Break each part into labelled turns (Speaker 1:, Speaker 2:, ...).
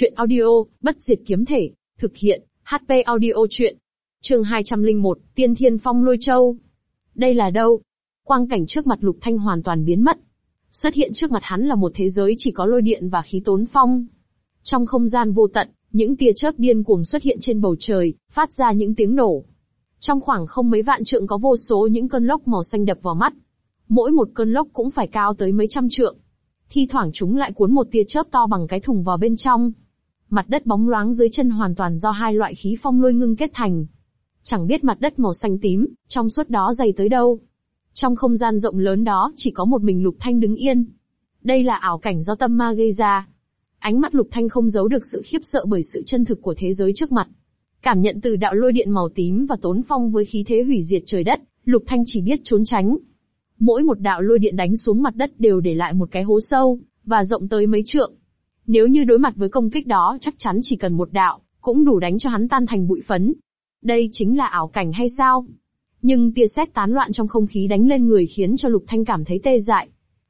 Speaker 1: Chuyện audio, bất diệt kiếm thể, thực hiện, HP audio chuyện. Trường 201, Tiên Thiên Phong Lôi Châu. Đây là đâu? Quang cảnh trước mặt Lục Thanh hoàn toàn biến mất. Xuất hiện trước mặt hắn là một thế giới chỉ có lôi điện và khí tốn phong. Trong không gian vô tận, những tia chớp điên cuồng xuất hiện trên bầu trời, phát ra những tiếng nổ. Trong khoảng không mấy vạn trượng có vô số những cơn lốc màu xanh đập vào mắt. Mỗi một cơn lốc cũng phải cao tới mấy trăm trượng. Thi thoảng chúng lại cuốn một tia chớp to bằng cái thùng vào bên trong Mặt đất bóng loáng dưới chân hoàn toàn do hai loại khí phong lôi ngưng kết thành. Chẳng biết mặt đất màu xanh tím, trong suốt đó dày tới đâu. Trong không gian rộng lớn đó chỉ có một mình Lục Thanh đứng yên. Đây là ảo cảnh do tâm ma gây ra. Ánh mắt Lục Thanh không giấu được sự khiếp sợ bởi sự chân thực của thế giới trước mặt. Cảm nhận từ đạo lôi điện màu tím và tốn phong với khí thế hủy diệt trời đất, Lục Thanh chỉ biết trốn tránh. Mỗi một đạo lôi điện đánh xuống mặt đất đều để lại một cái hố sâu, và rộng tới mấy trượng. Nếu như đối mặt với công kích đó chắc chắn chỉ cần một đạo, cũng đủ đánh cho hắn tan thành bụi phấn. Đây chính là ảo cảnh hay sao? Nhưng tia sét tán loạn trong không khí đánh lên người khiến cho Lục Thanh cảm thấy tê dại.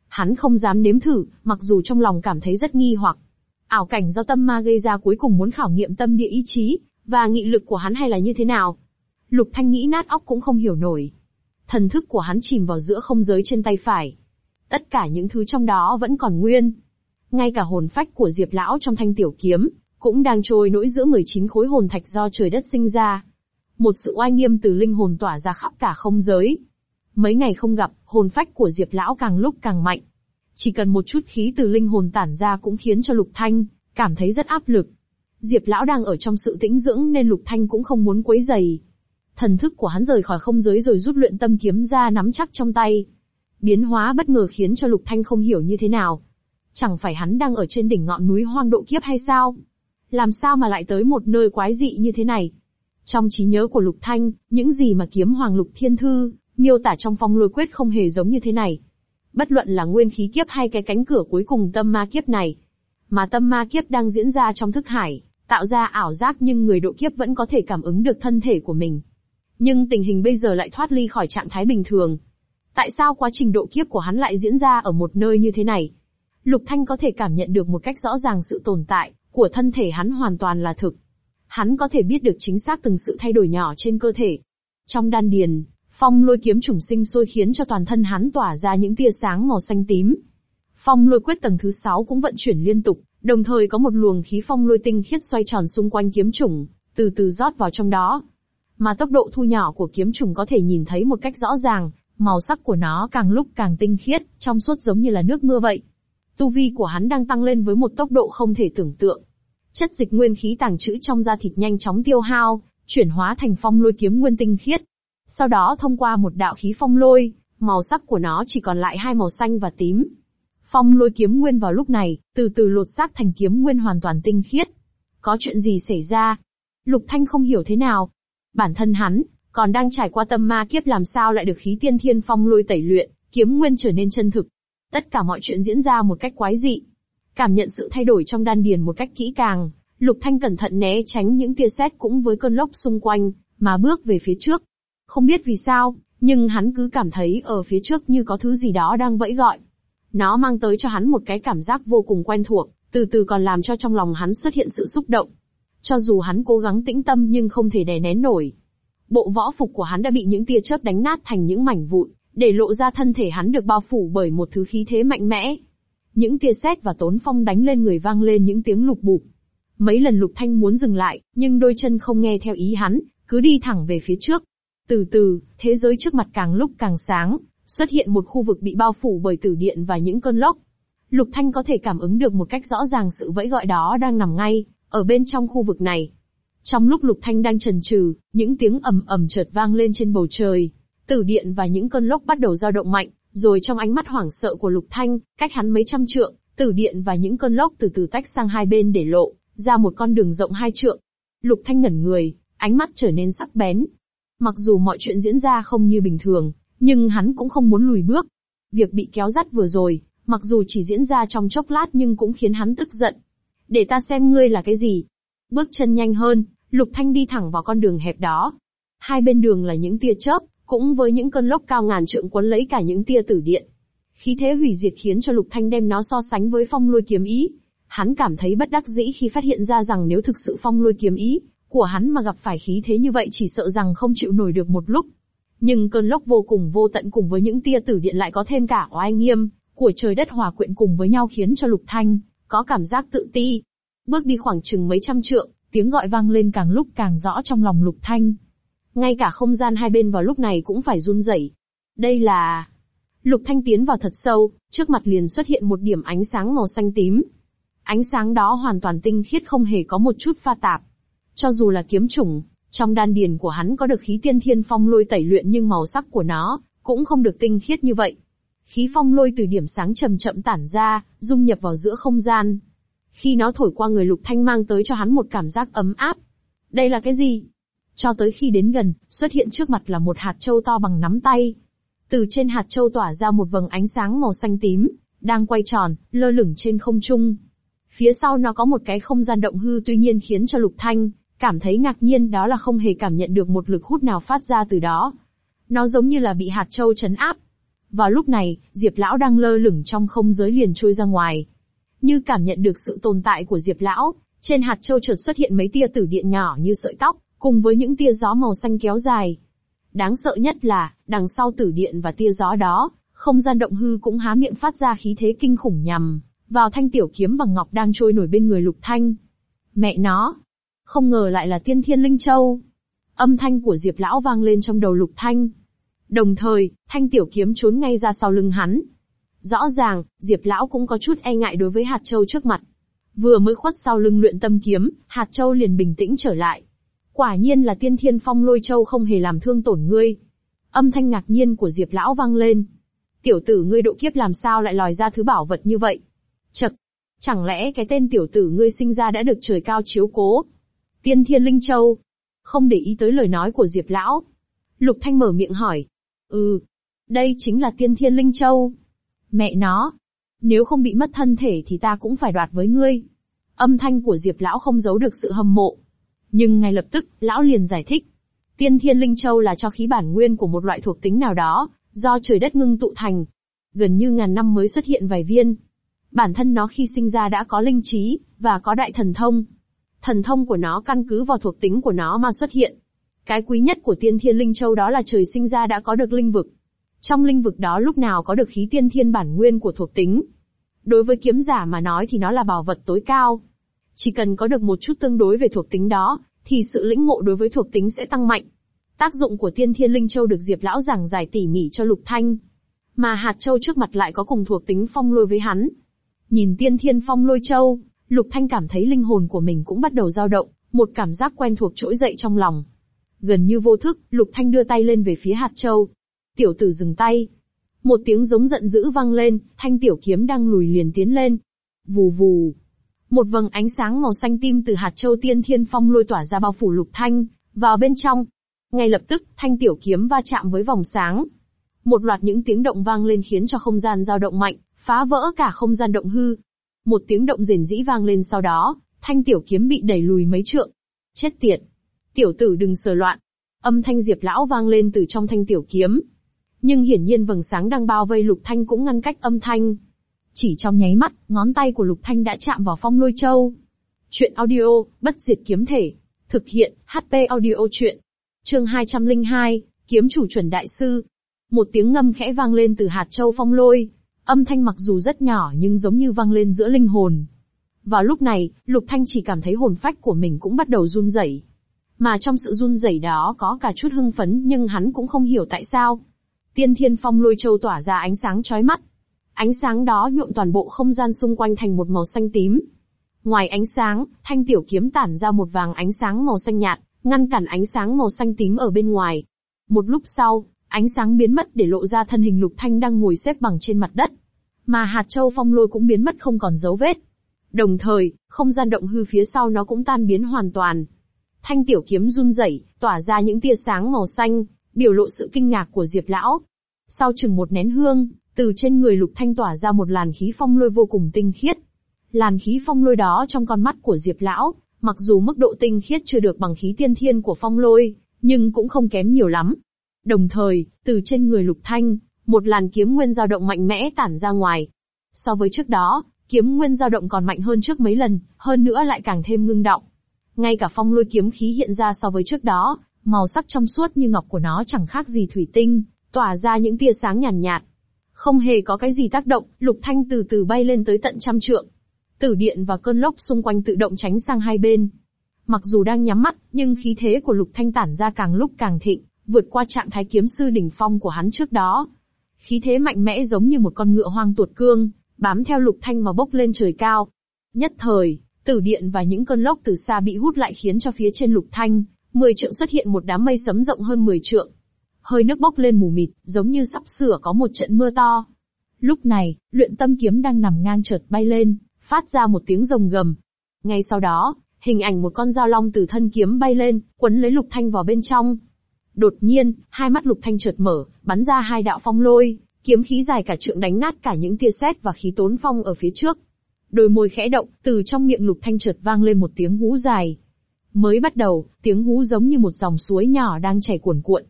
Speaker 1: Hắn không dám nếm thử, mặc dù trong lòng cảm thấy rất nghi hoặc. Ảo cảnh do tâm ma gây ra cuối cùng muốn khảo nghiệm tâm địa ý chí, và nghị lực của hắn hay là như thế nào? Lục Thanh nghĩ nát óc cũng không hiểu nổi. Thần thức của hắn chìm vào giữa không giới trên tay phải. Tất cả những thứ trong đó vẫn còn nguyên, ngay cả hồn phách của Diệp Lão trong thanh tiểu kiếm, cũng đang trôi nổi giữa người chín khối hồn thạch do trời đất sinh ra. Một sự oai nghiêm từ linh hồn tỏa ra khắp cả không giới. Mấy ngày không gặp, hồn phách của Diệp Lão càng lúc càng mạnh. Chỉ cần một chút khí từ linh hồn tản ra cũng khiến cho Lục Thanh, cảm thấy rất áp lực. Diệp Lão đang ở trong sự tĩnh dưỡng nên Lục Thanh cũng không muốn quấy dày. Thần thức của hắn rời khỏi không giới rồi rút luyện tâm kiếm ra nắm chắc trong tay. Biến hóa bất ngờ khiến cho Lục Thanh không hiểu như thế nào, Chẳng phải hắn đang ở trên đỉnh ngọn núi hoang độ kiếp hay sao? Làm sao mà lại tới một nơi quái dị như thế này? Trong trí nhớ của Lục Thanh, những gì mà kiếm hoàng Lục Thiên Thư, miêu tả trong phong lôi quyết không hề giống như thế này. Bất luận là nguyên khí kiếp hay cái cánh cửa cuối cùng tâm ma kiếp này. Mà tâm ma kiếp đang diễn ra trong thức hải, tạo ra ảo giác nhưng người độ kiếp vẫn có thể cảm ứng được thân thể của mình. Nhưng tình hình bây giờ lại thoát ly khỏi trạng thái bình thường. Tại sao quá trình độ kiếp của hắn lại diễn ra ở một nơi như thế này? Lục Thanh có thể cảm nhận được một cách rõ ràng sự tồn tại của thân thể hắn hoàn toàn là thực. Hắn có thể biết được chính xác từng sự thay đổi nhỏ trên cơ thể. Trong đan điền, phong lôi kiếm trùng sinh sôi khiến cho toàn thân hắn tỏa ra những tia sáng màu xanh tím. Phong lôi quyết tầng thứ 6 cũng vận chuyển liên tục, đồng thời có một luồng khí phong lôi tinh khiết xoay tròn xung quanh kiếm trùng, từ từ rót vào trong đó. Mà tốc độ thu nhỏ của kiếm trùng có thể nhìn thấy một cách rõ ràng, màu sắc của nó càng lúc càng tinh khiết, trong suốt giống như là nước mưa vậy. Tu vi của hắn đang tăng lên với một tốc độ không thể tưởng tượng. Chất dịch nguyên khí tàng trữ trong da thịt nhanh chóng tiêu hao, chuyển hóa thành phong lôi kiếm nguyên tinh khiết. Sau đó thông qua một đạo khí phong lôi, màu sắc của nó chỉ còn lại hai màu xanh và tím. Phong lôi kiếm nguyên vào lúc này, từ từ lột xác thành kiếm nguyên hoàn toàn tinh khiết. Có chuyện gì xảy ra? Lục Thanh không hiểu thế nào. Bản thân hắn, còn đang trải qua tâm ma kiếp làm sao lại được khí tiên thiên phong lôi tẩy luyện, kiếm nguyên trở nên chân thực, Tất cả mọi chuyện diễn ra một cách quái dị. Cảm nhận sự thay đổi trong đan điền một cách kỹ càng, Lục Thanh cẩn thận né tránh những tia sét cũng với cơn lốc xung quanh, mà bước về phía trước. Không biết vì sao, nhưng hắn cứ cảm thấy ở phía trước như có thứ gì đó đang vẫy gọi. Nó mang tới cho hắn một cái cảm giác vô cùng quen thuộc, từ từ còn làm cho trong lòng hắn xuất hiện sự xúc động. Cho dù hắn cố gắng tĩnh tâm nhưng không thể đè nén nổi. Bộ võ phục của hắn đã bị những tia chớp đánh nát thành những mảnh vụn, để lộ ra thân thể hắn được bao phủ bởi một thứ khí thế mạnh mẽ. Những tia sét và tốn phong đánh lên người vang lên những tiếng lục bụp. Mấy lần lục thanh muốn dừng lại, nhưng đôi chân không nghe theo ý hắn, cứ đi thẳng về phía trước. Từ từ, thế giới trước mặt càng lúc càng sáng, xuất hiện một khu vực bị bao phủ bởi tử điện và những cơn lốc. Lục Thanh có thể cảm ứng được một cách rõ ràng sự vẫy gọi đó đang nằm ngay, ở bên trong khu vực này. Trong lúc Lục Thanh đang chần chừ, những tiếng ầm ầm chợt vang lên trên bầu trời, Tử điện và những cơn lốc bắt đầu dao động mạnh, rồi trong ánh mắt hoảng sợ của Lục Thanh, cách hắn mấy trăm trượng, tử điện và những cơn lốc từ từ tách sang hai bên để lộ ra một con đường rộng hai trượng. Lục Thanh ngẩn người, ánh mắt trở nên sắc bén. Mặc dù mọi chuyện diễn ra không như bình thường, nhưng hắn cũng không muốn lùi bước. Việc bị kéo dắt vừa rồi, mặc dù chỉ diễn ra trong chốc lát nhưng cũng khiến hắn tức giận. Để ta xem ngươi là cái gì. Bước chân nhanh hơn, Lục Thanh đi thẳng vào con đường hẹp đó. Hai bên đường là những tia chớp, cũng với những cơn lốc cao ngàn trượng cuốn lấy cả những tia tử điện. Khí thế hủy diệt khiến cho Lục Thanh đem nó so sánh với phong lôi kiếm ý. Hắn cảm thấy bất đắc dĩ khi phát hiện ra rằng nếu thực sự phong lôi kiếm ý của hắn mà gặp phải khí thế như vậy chỉ sợ rằng không chịu nổi được một lúc. Nhưng cơn lốc vô cùng vô tận cùng với những tia tử điện lại có thêm cả oai nghiêm của trời đất hòa quyện cùng với nhau khiến cho Lục Thanh có cảm giác tự ti. Bước đi khoảng chừng mấy trăm trượng, tiếng gọi vang lên càng lúc càng rõ trong lòng Lục Thanh, ngay cả không gian hai bên vào lúc này cũng phải run rẩy. Đây là... Lục Thanh tiến vào thật sâu, trước mặt liền xuất hiện một điểm ánh sáng màu xanh tím. Ánh sáng đó hoàn toàn tinh khiết không hề có một chút pha tạp. Cho dù là kiếm chủng, trong đan điền của hắn có được khí tiên thiên phong lôi tẩy luyện nhưng màu sắc của nó cũng không được tinh khiết như vậy. Khí phong lôi từ điểm sáng chậm chậm tản ra, dung nhập vào giữa không gian. Khi nó thổi qua người Lục Thanh mang tới cho hắn một cảm giác ấm áp. Đây là cái gì? cho tới khi đến gần, xuất hiện trước mặt là một hạt châu to bằng nắm tay. Từ trên hạt châu tỏa ra một vầng ánh sáng màu xanh tím, đang quay tròn, lơ lửng trên không trung. Phía sau nó có một cái không gian động hư tuy nhiên khiến cho Lục Thanh cảm thấy ngạc nhiên đó là không hề cảm nhận được một lực hút nào phát ra từ đó. Nó giống như là bị hạt châu chấn áp. Vào lúc này, Diệp Lão đang lơ lửng trong không giới liền trôi ra ngoài. Như cảm nhận được sự tồn tại của Diệp Lão, trên hạt châu chợt xuất hiện mấy tia tử điện nhỏ như sợi tóc, cùng với những tia gió màu xanh kéo dài. Đáng sợ nhất là, đằng sau tử điện và tia gió đó, không gian động hư cũng há miệng phát ra khí thế kinh khủng nhằm vào thanh tiểu kiếm bằng ngọc đang trôi nổi bên người Lục Thanh. Mẹ nó, không ngờ lại là Tiên Thiên Linh Châu. Âm thanh của Diệp lão vang lên trong đầu Lục Thanh. Đồng thời, thanh tiểu kiếm trốn ngay ra sau lưng hắn. Rõ ràng, Diệp lão cũng có chút e ngại đối với hạt châu trước mặt. Vừa mới khuất sau lưng luyện tâm kiếm, hạt châu liền bình tĩnh trở lại, Quả nhiên là tiên thiên phong lôi châu không hề làm thương tổn ngươi. Âm thanh ngạc nhiên của Diệp lão vang lên. Tiểu tử ngươi độ kiếp làm sao lại lòi ra thứ bảo vật như vậy? Chậc, chẳng lẽ cái tên tiểu tử ngươi sinh ra đã được trời cao chiếu cố? Tiên thiên linh châu. Không để ý tới lời nói của Diệp lão, Lục Thanh mở miệng hỏi. Ừ, đây chính là tiên thiên linh châu. Mẹ nó, nếu không bị mất thân thể thì ta cũng phải đoạt với ngươi. Âm thanh của Diệp lão không giấu được sự hâm mộ. Nhưng ngay lập tức, lão liền giải thích. Tiên thiên linh châu là cho khí bản nguyên của một loại thuộc tính nào đó, do trời đất ngưng tụ thành. Gần như ngàn năm mới xuất hiện vài viên. Bản thân nó khi sinh ra đã có linh trí, và có đại thần thông. Thần thông của nó căn cứ vào thuộc tính của nó mà xuất hiện. Cái quý nhất của tiên thiên linh châu đó là trời sinh ra đã có được linh vực. Trong linh vực đó lúc nào có được khí tiên thiên bản nguyên của thuộc tính. Đối với kiếm giả mà nói thì nó là bảo vật tối cao, chỉ cần có được một chút tương đối về thuộc tính đó, thì sự lĩnh ngộ đối với thuộc tính sẽ tăng mạnh. Tác dụng của tiên thiên linh châu được Diệp lão giảng giải tỉ mỉ cho Lục Thanh. Mà hạt châu trước mặt lại có cùng thuộc tính phong lôi với hắn. Nhìn tiên thiên phong lôi châu, Lục Thanh cảm thấy linh hồn của mình cũng bắt đầu dao động, một cảm giác quen thuộc trỗi dậy trong lòng. Gần như vô thức, Lục Thanh đưa tay lên về phía hạt châu. Tiểu tử dừng tay. Một tiếng giống giận dữ vang lên, thanh tiểu kiếm đang lùi liền tiến lên. Vù vù. Một vầng ánh sáng màu xanh tim từ hạt châu tiên thiên phong lôi tỏa ra bao phủ lục thanh, vào bên trong. Ngay lập tức, thanh tiểu kiếm va chạm với vòng sáng. Một loạt những tiếng động vang lên khiến cho không gian dao động mạnh, phá vỡ cả không gian động hư. Một tiếng động rền rĩ vang lên sau đó, thanh tiểu kiếm bị đẩy lùi mấy trượng. Chết tiệt! Tiểu tử đừng sờ loạn! Âm thanh diệp lão vang lên từ trong thanh tiểu kiếm. Nhưng hiển nhiên vầng sáng đang bao vây lục thanh cũng ngăn cách âm thanh, chỉ trong nháy mắt, ngón tay của Lục Thanh đã chạm vào phong lôi châu. Chuyện audio, bất diệt kiếm thể. Thực hiện, HP audio chuyện. Trường 202, kiếm chủ chuẩn đại sư. Một tiếng ngâm khẽ vang lên từ hạt châu phong lôi. Âm thanh mặc dù rất nhỏ nhưng giống như vang lên giữa linh hồn. Vào lúc này, Lục Thanh chỉ cảm thấy hồn phách của mình cũng bắt đầu run rẩy. Mà trong sự run rẩy đó có cả chút hưng phấn nhưng hắn cũng không hiểu tại sao. Tiên thiên phong lôi châu tỏa ra ánh sáng chói mắt, Ánh sáng đó nhuộm toàn bộ không gian xung quanh thành một màu xanh tím. Ngoài ánh sáng, thanh tiểu kiếm tản ra một vàng ánh sáng màu xanh nhạt, ngăn cản ánh sáng màu xanh tím ở bên ngoài. Một lúc sau, ánh sáng biến mất để lộ ra thân hình lục thanh đang ngồi xếp bằng trên mặt đất. Mà hạt châu phong lôi cũng biến mất không còn dấu vết. Đồng thời, không gian động hư phía sau nó cũng tan biến hoàn toàn. Thanh tiểu kiếm run rẩy, tỏa ra những tia sáng màu xanh, biểu lộ sự kinh ngạc của Diệp Lão. Sau chừng một nén hương, từ trên người Lục Thanh tỏa ra một làn khí phong lôi vô cùng tinh khiết. Làn khí phong lôi đó trong con mắt của Diệp Lão, mặc dù mức độ tinh khiết chưa được bằng khí tiên thiên của phong lôi, nhưng cũng không kém nhiều lắm. Đồng thời, từ trên người Lục Thanh, một làn kiếm nguyên dao động mạnh mẽ tản ra ngoài. So với trước đó, kiếm nguyên dao động còn mạnh hơn trước mấy lần, hơn nữa lại càng thêm ngưng động. Ngay cả phong lôi kiếm khí hiện ra so với trước đó, màu sắc trong suốt như ngọc của nó chẳng khác gì thủy tinh, tỏa ra những tia sáng nhàn nhạt, nhạt. Không hề có cái gì tác động, lục thanh từ từ bay lên tới tận trăm trượng. Tử điện và cơn lốc xung quanh tự động tránh sang hai bên. Mặc dù đang nhắm mắt, nhưng khí thế của lục thanh tản ra càng lúc càng thịnh, vượt qua trạng thái kiếm sư đỉnh phong của hắn trước đó. Khí thế mạnh mẽ giống như một con ngựa hoang tuột cương, bám theo lục thanh mà bốc lên trời cao. Nhất thời, tử điện và những cơn lốc từ xa bị hút lại khiến cho phía trên lục thanh, 10 trượng xuất hiện một đám mây sấm rộng hơn 10 trượng, hơi nước bốc lên mù mịt, giống như sắp sửa có một trận mưa to. Lúc này, luyện tâm kiếm đang nằm ngang chợt bay lên, phát ra một tiếng rồng gầm. Ngay sau đó, hình ảnh một con dao long từ thân kiếm bay lên, quấn lấy lục thanh vào bên trong. Đột nhiên, hai mắt lục thanh chợt mở, bắn ra hai đạo phong lôi, kiếm khí dài cả trượng đánh nát cả những tia sét và khí tốn phong ở phía trước. Đôi môi khẽ động, từ trong miệng lục thanh chợt vang lên một tiếng hú dài. Mới bắt đầu, tiếng hú giống như một dòng suối nhỏ đang chảy cuồn cuộn.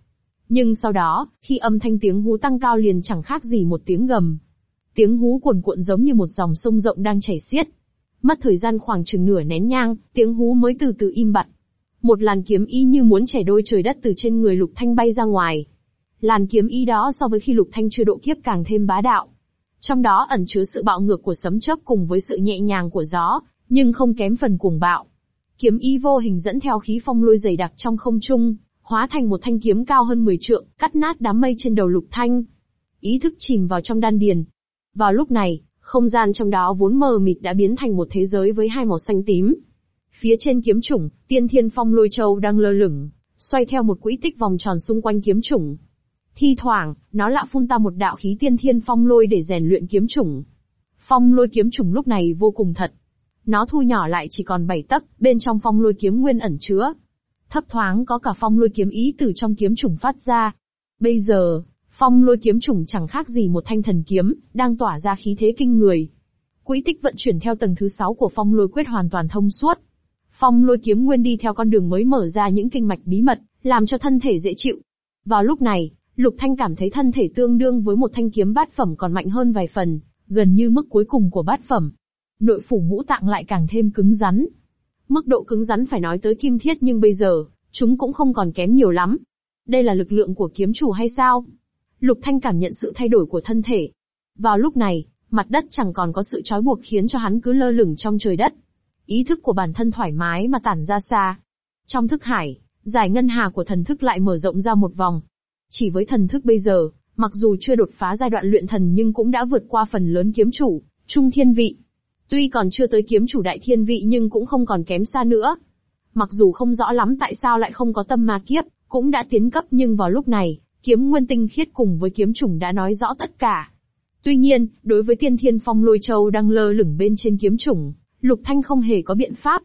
Speaker 1: Nhưng sau đó, khi âm thanh tiếng hú tăng cao liền chẳng khác gì một tiếng gầm. Tiếng hú cuồn cuộn giống như một dòng sông rộng đang chảy xiết. Mất thời gian khoảng chừng nửa nén nhang, tiếng hú mới từ từ im bặt. Một làn kiếm y như muốn chảy đôi trời đất từ trên người Lục Thanh bay ra ngoài. Làn kiếm y đó so với khi Lục Thanh chưa độ kiếp càng thêm bá đạo. Trong đó ẩn chứa sự bạo ngược của sấm chớp cùng với sự nhẹ nhàng của gió, nhưng không kém phần cuồng bạo. Kiếm y vô hình dẫn theo khí phong lôi dày đặc trong không trung, hóa thành một thanh kiếm cao hơn 10 trượng, cắt nát đám mây trên đầu lục thanh. Ý thức chìm vào trong đan điền. Vào lúc này, không gian trong đó vốn mờ mịt đã biến thành một thế giới với hai màu xanh tím. Phía trên kiếm chủng, tiên thiên phong lôi châu đang lơ lửng, xoay theo một quỹ tích vòng tròn xung quanh kiếm chủng. Thi thoảng, nó lạ phun ta một đạo khí tiên thiên phong lôi để rèn luyện kiếm chủng. Phong lôi kiếm chủng lúc này vô cùng thật. Nó thu nhỏ lại chỉ còn bảy tấc, bên trong phong lôi kiếm nguyên ẩn chứa, thấp thoáng có cả phong lôi kiếm ý từ trong kiếm trùng phát ra. Bây giờ, phong lôi kiếm trùng chẳng khác gì một thanh thần kiếm, đang tỏa ra khí thế kinh người. Quỹ tích vận chuyển theo tầng thứ 6 của phong lôi quyết hoàn toàn thông suốt. Phong lôi kiếm nguyên đi theo con đường mới mở ra những kinh mạch bí mật, làm cho thân thể dễ chịu. Vào lúc này, Lục Thanh cảm thấy thân thể tương đương với một thanh kiếm bát phẩm còn mạnh hơn vài phần, gần như mức cuối cùng của bát phẩm. Nội phủ ngũ tạng lại càng thêm cứng rắn, Mức độ cứng rắn phải nói tới kim thiết nhưng bây giờ, chúng cũng không còn kém nhiều lắm. Đây là lực lượng của kiếm chủ hay sao? Lục Thanh cảm nhận sự thay đổi của thân thể. Vào lúc này, mặt đất chẳng còn có sự trói buộc khiến cho hắn cứ lơ lửng trong trời đất. Ý thức của bản thân thoải mái mà tản ra xa. Trong thức hải, giải ngân hà của thần thức lại mở rộng ra một vòng. Chỉ với thần thức bây giờ, mặc dù chưa đột phá giai đoạn luyện thần nhưng cũng đã vượt qua phần lớn kiếm chủ, trung thiên vị. Tuy còn chưa tới kiếm chủ đại thiên vị nhưng cũng không còn kém xa nữa. Mặc dù không rõ lắm tại sao lại không có tâm ma kiếp, cũng đã tiến cấp nhưng vào lúc này, kiếm nguyên tinh khiết cùng với kiếm chủng đã nói rõ tất cả. Tuy nhiên, đối với tiên thiên phong lôi châu đang lơ lửng bên trên kiếm chủng, Lục Thanh không hề có biện pháp.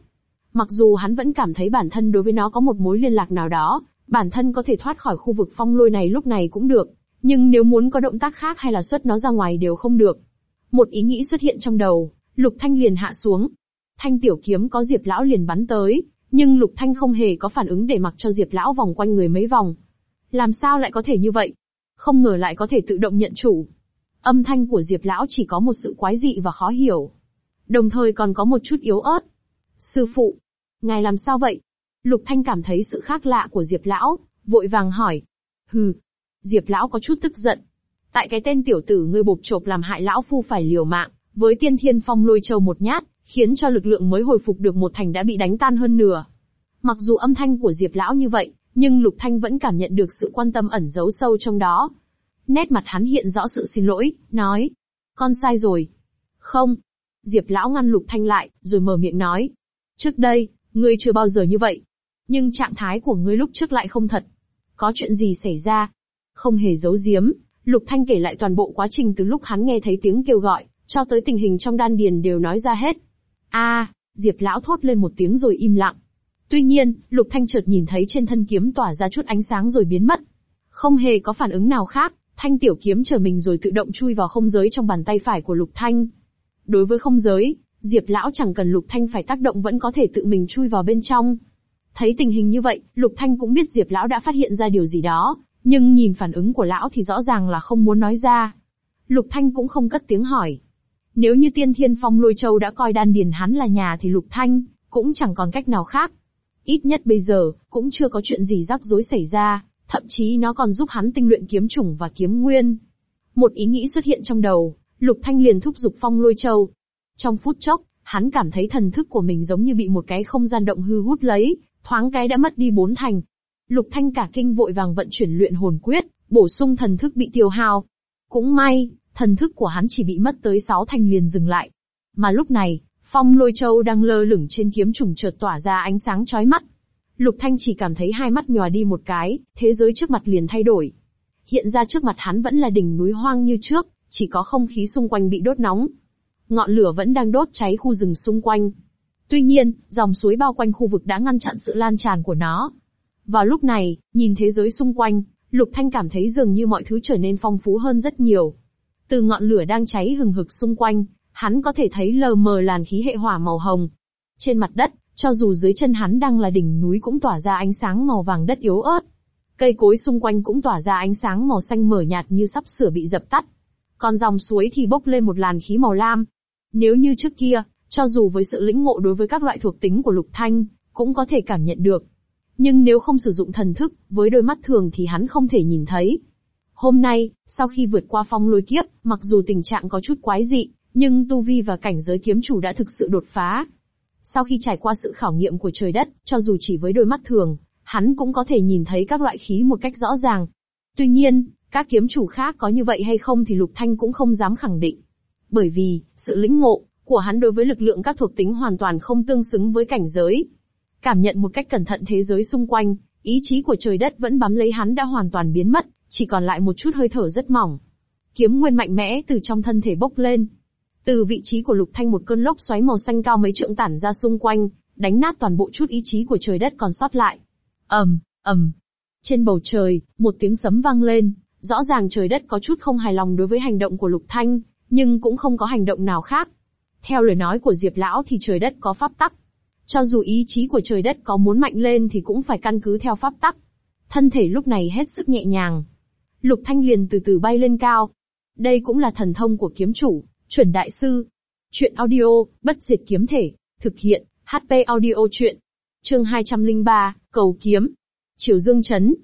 Speaker 1: Mặc dù hắn vẫn cảm thấy bản thân đối với nó có một mối liên lạc nào đó, bản thân có thể thoát khỏi khu vực phong lôi này lúc này cũng được, nhưng nếu muốn có động tác khác hay là xuất nó ra ngoài đều không được. Một ý nghĩ xuất hiện trong đầu, Lục Thanh liền hạ xuống. Thanh tiểu kiếm có Diệp lão liền bắn tới, nhưng Lục Thanh không hề có phản ứng để mặc cho Diệp lão vòng quanh người mấy vòng. Làm sao lại có thể như vậy? Không ngờ lại có thể tự động nhận chủ. Âm thanh của Diệp lão chỉ có một sự quái dị và khó hiểu. Đồng thời còn có một chút yếu ớt. Sư phụ, ngài làm sao vậy? Lục Thanh cảm thấy sự khác lạ của Diệp lão, vội vàng hỏi. Hừ. Diệp lão có chút tức giận. Tại cái tên tiểu tử ngươi bộp chộp làm hại lão phu phải liều mạng, với tiên thiên phong lôi châu một nhát, khiến cho lực lượng mới hồi phục được một thành đã bị đánh tan hơn nửa. Mặc dù âm thanh của Diệp Lão như vậy, nhưng Lục Thanh vẫn cảm nhận được sự quan tâm ẩn giấu sâu trong đó. Nét mặt hắn hiện rõ sự xin lỗi, nói. Con sai rồi. Không. Diệp Lão ngăn Lục Thanh lại, rồi mở miệng nói. Trước đây, ngươi chưa bao giờ như vậy. Nhưng trạng thái của ngươi lúc trước lại không thật. Có chuyện gì xảy ra? Không hề giấu giếm, Lục Thanh kể lại toàn bộ quá trình từ lúc hắn nghe thấy tiếng kêu gọi, cho tới tình hình trong đan điền đều nói ra hết. a Diệp lão thốt lên một tiếng rồi im lặng. Tuy nhiên, Lục Thanh chợt nhìn thấy trên thân kiếm tỏa ra chút ánh sáng rồi biến mất. Không hề có phản ứng nào khác, thanh tiểu kiếm trở mình rồi tự động chui vào không giới trong bàn tay phải của Lục Thanh. Đối với không giới, Diệp lão chẳng cần Lục Thanh phải tác động vẫn có thể tự mình chui vào bên trong. Thấy tình hình như vậy, Lục Thanh cũng biết Diệp lão đã phát hiện ra điều gì đó, nhưng nhìn phản ứng của lão thì rõ ràng là không muốn nói ra. Lục Thanh cũng không cất tiếng hỏi, nếu như tiên thiên phong lôi châu đã coi đan điền hắn là nhà thì lục thanh, cũng chẳng còn cách nào khác. Ít nhất bây giờ, cũng chưa có chuyện gì rắc rối xảy ra, thậm chí nó còn giúp hắn tinh luyện kiếm chủng và kiếm nguyên. Một ý nghĩ xuất hiện trong đầu, lục thanh liền thúc giục phong lôi châu. Trong phút chốc, hắn cảm thấy thần thức của mình giống như bị một cái không gian động hư hút lấy, thoáng cái đã mất đi bốn thành. Lục Thanh cả kinh vội vàng vận chuyển luyện hồn quyết, bổ sung thần thức bị tiêu hao. Cũng may, thần thức của hắn chỉ bị mất tới sáu thành liền dừng lại. Mà lúc này, phong lôi châu đang lơ lửng trên kiếm trùng chợt tỏa ra ánh sáng chói mắt. Lục Thanh chỉ cảm thấy hai mắt nhòa đi một cái, thế giới trước mặt liền thay đổi. Hiện ra trước mặt hắn vẫn là đỉnh núi hoang như trước, chỉ có không khí xung quanh bị đốt nóng. Ngọn lửa vẫn đang đốt cháy khu rừng xung quanh. Tuy nhiên, dòng suối bao quanh khu vực đã ngăn chặn sự lan tràn của nó. Vào lúc này, nhìn thế giới xung quanh, Lục Thanh cảm thấy dường như mọi thứ trở nên phong phú hơn rất nhiều. Từ ngọn lửa đang cháy hừng hực xung quanh, hắn có thể thấy lờ mờ làn khí hệ hỏa màu hồng. Trên mặt đất, cho dù dưới chân hắn đang là đỉnh núi cũng tỏa ra ánh sáng màu vàng đất yếu ớt. Cây cối xung quanh cũng tỏa ra ánh sáng màu xanh mờ nhạt như sắp sửa bị dập tắt. Còn dòng suối thì bốc lên một làn khí màu lam. Nếu như trước kia, cho dù với sự lĩnh ngộ đối với các loại thuộc tính của Lục Thanh, cũng có thể cảm nhận được. Nhưng nếu không sử dụng thần thức, với đôi mắt thường thì hắn không thể nhìn thấy, Hôm nay, sau khi vượt qua phong lôi kiếp, mặc dù tình trạng có chút quái dị, nhưng tu vi và cảnh giới kiếm chủ đã thực sự đột phá. Sau khi trải qua sự khảo nghiệm của trời đất, cho dù chỉ với đôi mắt thường, hắn cũng có thể nhìn thấy các loại khí một cách rõ ràng. Tuy nhiên, các kiếm chủ khác có như vậy hay không thì Lục Thanh cũng không dám khẳng định. Bởi vì, sự lĩnh ngộ của hắn đối với lực lượng các thuộc tính hoàn toàn không tương xứng với cảnh giới. Cảm nhận một cách cẩn thận thế giới xung quanh, ý chí của trời đất vẫn bám lấy hắn đã hoàn toàn biến mất, chỉ còn lại một chút hơi thở rất mỏng. Kiếm nguyên mạnh mẽ từ trong thân thể bốc lên. Từ vị trí của Lục Thanh một cơn lốc xoáy màu xanh cao mấy trượng tản ra xung quanh, đánh nát toàn bộ chút ý chí của trời đất còn sót lại. ầm ầm. Trên bầu trời, một tiếng sấm vang lên, rõ ràng trời đất có chút không hài lòng đối với hành động của Lục Thanh, nhưng cũng không có hành động nào khác. Theo lời nói của Diệp Lão thì trời đất có pháp tắc. Cho dù ý chí của trời đất có muốn mạnh lên thì cũng phải căn cứ theo pháp tắc. Thân thể lúc này hết sức nhẹ nhàng, Lục Thanh liền từ từ bay lên cao. Đây cũng là thần thông của kiếm chủ, chuẩn đại sư. Chuyện audio, bất diệt kiếm thể, thực hiện, HP audio chuyện. Chương 203, cầu kiếm. Triều Dương Trấn.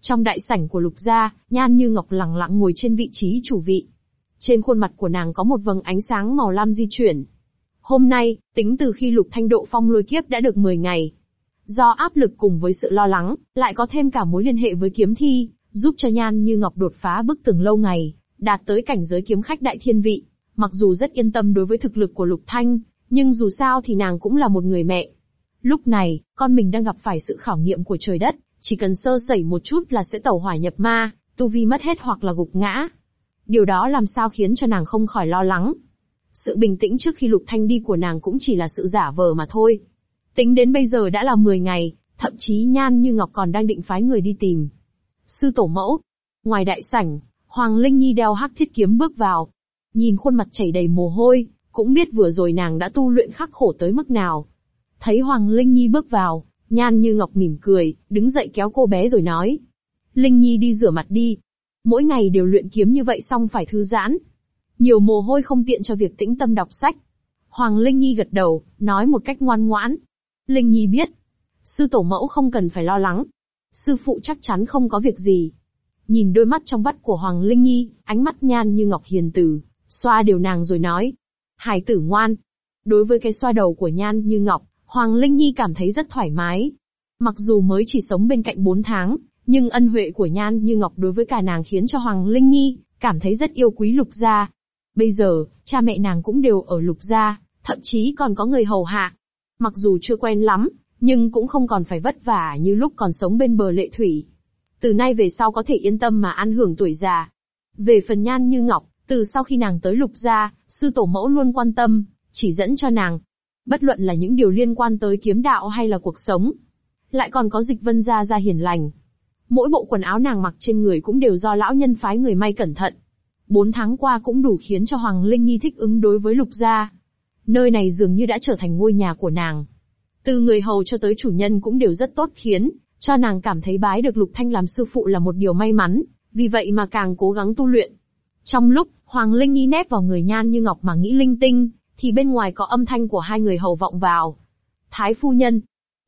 Speaker 1: Trong đại sảnh của Lục Gia, Nhan Như Ngọc lặng lặng ngồi trên vị trí chủ vị. Trên khuôn mặt của nàng có một vầng ánh sáng màu lam di chuyển. Hôm nay, tính từ khi Lục Thanh độ phong lôi kiếp đã được 10 ngày. Do áp lực cùng với sự lo lắng, lại có thêm cả mối liên hệ với kiếm thi, giúp cho Nhan Như Ngọc đột phá bức tường lâu ngày, đạt tới cảnh giới kiếm khách đại thiên vị. Mặc dù rất yên tâm đối với thực lực của Lục Thanh, nhưng dù sao thì nàng cũng là một người mẹ. Lúc này, con mình đang gặp phải sự khảo nghiệm của trời đất, chỉ cần sơ sẩy một chút là sẽ tẩu hỏa nhập ma, tu vi mất hết hoặc là gục ngã. Điều đó làm sao khiến cho nàng không khỏi lo lắng. Sự bình tĩnh trước khi Lục Thanh đi của nàng cũng chỉ là sự giả vờ mà thôi. Tính đến bây giờ đã là 10 ngày, thậm chí Nhan Như Ngọc còn đang định phái người đi tìm, Sư tổ mẫu. Ngoài đại sảnh, Hoàng Linh Nhi đeo hắc thiết kiếm bước vào. Nhìn khuôn mặt chảy đầy mồ hôi, cũng biết vừa rồi nàng đã tu luyện khắc khổ tới mức nào. Thấy Hoàng Linh Nhi bước vào, Nhan Như Ngọc mỉm cười, đứng dậy kéo cô bé rồi nói. Linh Nhi đi rửa mặt đi. Mỗi ngày đều luyện kiếm như vậy xong phải thư giãn. Nhiều mồ hôi không tiện cho việc tĩnh tâm đọc sách. Hoàng Linh Nhi gật đầu, nói một cách ngoan ngoãn. Linh Nhi biết, sư tổ mẫu không cần phải lo lắng, sư phụ chắc chắn không có việc gì. Nhìn đôi mắt trong vắt của Hoàng Linh Nhi, ánh mắt nhan như ngọc hiền tử, xoa đều nàng rồi nói. Hải tử ngoan. Đối với cái xoa đầu của nhan như ngọc, Hoàng Linh Nhi cảm thấy rất thoải mái. Mặc dù mới chỉ sống bên cạnh 4 tháng, nhưng ân huệ của nhan như ngọc đối với cả nàng khiến cho Hoàng Linh Nhi cảm thấy rất yêu quý lục gia. Bây giờ, cha mẹ nàng cũng đều ở lục gia, thậm chí còn có người hầu hạ. Mặc dù chưa quen lắm, nhưng cũng không còn phải vất vả như lúc còn sống bên bờ lệ thủy. Từ nay về sau có thể yên tâm mà ăn hưởng tuổi già. Về phần nhan như ngọc, từ sau khi nàng tới lục gia, sư tổ mẫu luôn quan tâm, chỉ dẫn cho nàng. Bất luận là những điều liên quan tới kiếm đạo hay là cuộc sống. Lại còn có dịch vân gia gia hiền lành. Mỗi bộ quần áo nàng mặc trên người cũng đều do lão nhân phái người may cẩn thận. Bốn tháng qua cũng đủ khiến cho Hoàng Linh Nhi thích ứng đối với lục gia. Nơi này dường như đã trở thành ngôi nhà của nàng. Từ người hầu cho tới chủ nhân cũng đều rất tốt khiến, cho nàng cảm thấy bái được Lục Thanh làm sư phụ là một điều may mắn, vì vậy mà càng cố gắng tu luyện. Trong lúc, Hoàng Linh y nép vào người nhan như ngọc mà nghĩ linh tinh, thì bên ngoài có âm thanh của hai người hầu vọng vào. Thái phu nhân,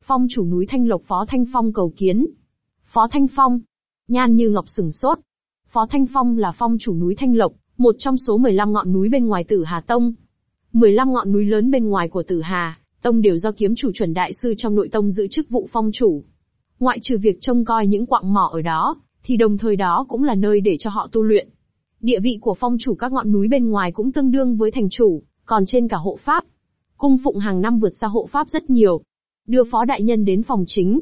Speaker 1: phong chủ núi Thanh Lộc Phó Thanh Phong cầu kiến. Phó Thanh Phong, nhan như ngọc sừng sốt. Phó Thanh Phong là phong chủ núi Thanh Lộc, một trong số 15 ngọn núi bên ngoài Tử Hà Tông. 15 ngọn núi lớn bên ngoài của Tử Hà, tông đều do kiếm chủ chuẩn đại sư trong nội tông giữ chức vụ phong chủ. Ngoại trừ việc trông coi những quạng mỏ ở đó, thì đồng thời đó cũng là nơi để cho họ tu luyện. Địa vị của phong chủ các ngọn núi bên ngoài cũng tương đương với thành chủ, còn trên cả hộ pháp. Cung phụng hàng năm vượt xa hộ pháp rất nhiều. Đưa phó đại nhân đến phòng chính.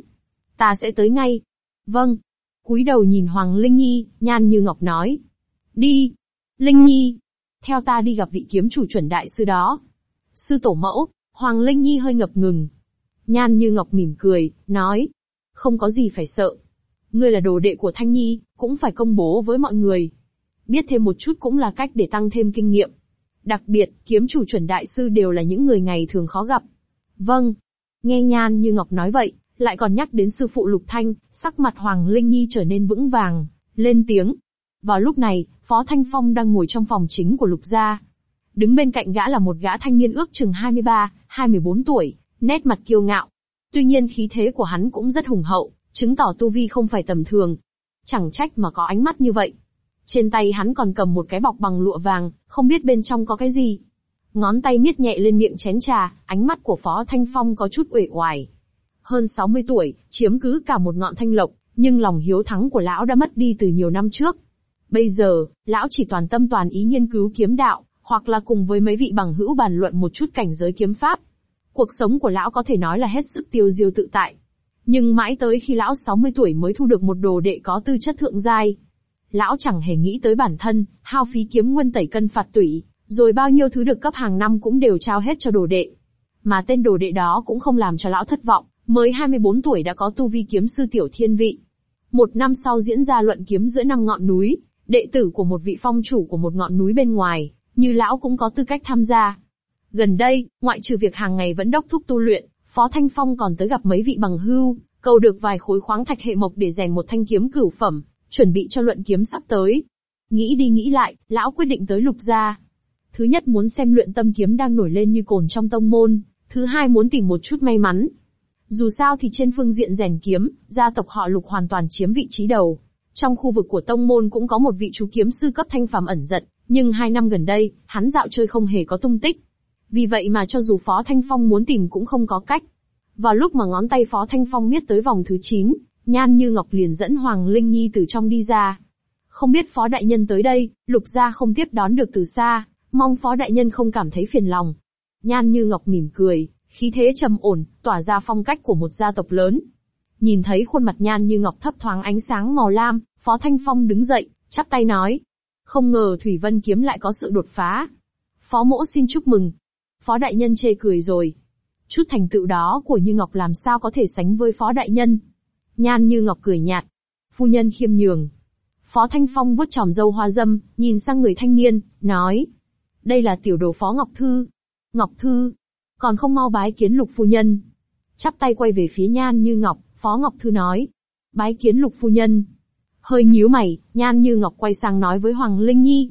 Speaker 1: Ta sẽ tới ngay. Vâng. Cúi đầu nhìn Hoàng Linh Nhi, nhan như ngọc nói. Đi. Linh Nhi. Theo ta đi gặp vị kiếm chủ chuẩn đại sư đó. Sư tổ mẫu, Hoàng Linh Nhi hơi ngập ngừng. Nhan như ngọc mỉm cười, nói. Không có gì phải sợ. Ngươi là đồ đệ của Thanh Nhi, cũng phải công bố với mọi người. Biết thêm một chút cũng là cách để tăng thêm kinh nghiệm. Đặc biệt, kiếm chủ chuẩn đại sư đều là những người ngày thường khó gặp. Vâng. Nghe Nhan như ngọc nói vậy, lại còn nhắc đến sư phụ Lục Thanh, sắc mặt Hoàng Linh Nhi trở nên vững vàng, lên tiếng. Vào lúc này, Phó Thanh Phong đang ngồi trong phòng chính của Lục gia. Đứng bên cạnh gã là một gã thanh niên ước chừng 23, 24 tuổi, nét mặt kiêu ngạo. Tuy nhiên khí thế của hắn cũng rất hùng hậu, chứng tỏ tu vi không phải tầm thường. Chẳng trách mà có ánh mắt như vậy. Trên tay hắn còn cầm một cái bọc bằng lụa vàng, không biết bên trong có cái gì. Ngón tay miết nhẹ lên miệng chén trà, ánh mắt của Phó Thanh Phong có chút uể oải. Hơn 60 tuổi, chiếm cứ cả một ngọn thanh lộc, nhưng lòng hiếu thắng của lão đã mất đi từ nhiều năm trước. Bây giờ, lão chỉ toàn tâm toàn ý nghiên cứu kiếm đạo, hoặc là cùng với mấy vị bằng hữu bàn luận một chút cảnh giới kiếm pháp. Cuộc sống của lão có thể nói là hết sức tiêu diêu tự tại. Nhưng mãi tới khi lão 60 tuổi mới thu được một đồ đệ có tư chất thượng giai. Lão chẳng hề nghĩ tới bản thân, hao phí kiếm nguyên tẩy cân phạt tủy, rồi bao nhiêu thứ được cấp hàng năm cũng đều trao hết cho đồ đệ. Mà tên đồ đệ đó cũng không làm cho lão thất vọng, mới 24 tuổi đã có tu vi kiếm sư tiểu thiên vị. Một năm sau diễn ra luận kiếm giữa năm ngọn núi, đệ tử của một vị phong chủ của một ngọn núi bên ngoài, như lão cũng có tư cách tham gia. Gần đây, ngoại trừ việc hàng ngày vẫn đốc thúc tu luyện, Phó Thanh Phong còn tới gặp mấy vị bằng hưu, cầu được vài khối khoáng thạch hệ mộc để rèn một thanh kiếm cửu phẩm, chuẩn bị cho luận kiếm sắp tới. Nghĩ đi nghĩ lại, lão quyết định tới lục gia. Thứ nhất muốn xem luyện tâm kiếm đang nổi lên như cồn trong tông môn, thứ hai muốn tìm một chút may mắn. Dù sao thì trên phương diện rèn kiếm, gia tộc họ lục hoàn toàn chiếm vị trí đầu. Trong khu vực của tông môn cũng có một vị chú kiếm sư cấp thanh phàm ẩn giật, nhưng hai năm gần đây, hắn dạo chơi không hề có tung tích. Vì vậy mà cho dù Phó Thanh Phong muốn tìm cũng không có cách. Vào lúc mà ngón tay Phó Thanh Phong miết tới vòng thứ 9, Nhan Như Ngọc liền dẫn Hoàng Linh Nhi từ trong đi ra. Không biết Phó Đại Nhân tới đây, Lục Gia không tiếp đón được từ xa, mong Phó Đại Nhân không cảm thấy phiền lòng. Nhan Như Ngọc mỉm cười, khí thế trầm ổn, tỏa ra phong cách của một gia tộc lớn. Nhìn thấy khuôn mặt Nhan Như Ngọc thấp thoáng ánh sáng màu lam, Phó Thanh Phong đứng dậy, chắp tay nói, không ngờ Thủy Vân Kiếm lại có sự đột phá. Phó mỗ xin chúc mừng. Phó đại nhân chê cười rồi. Chút thành tựu đó của Như Ngọc làm sao có thể sánh với Phó đại nhân. Nhan Như Ngọc cười nhạt. Phu nhân khiêm nhường. Phó Thanh Phong vuốt tròm dâu hoa dâm, nhìn sang người thanh niên, nói. Đây là tiểu đồ Phó Ngọc Thư. Ngọc Thư, còn không mau bái kiến lục phu nhân. Chắp tay quay về phía Nhan Như Ngọc, Phó Ngọc Thư nói. Bái kiến lục phu nhân. Hơi nhíu mày, Nhan Như Ngọc quay sang nói với Hoàng Linh Nhi.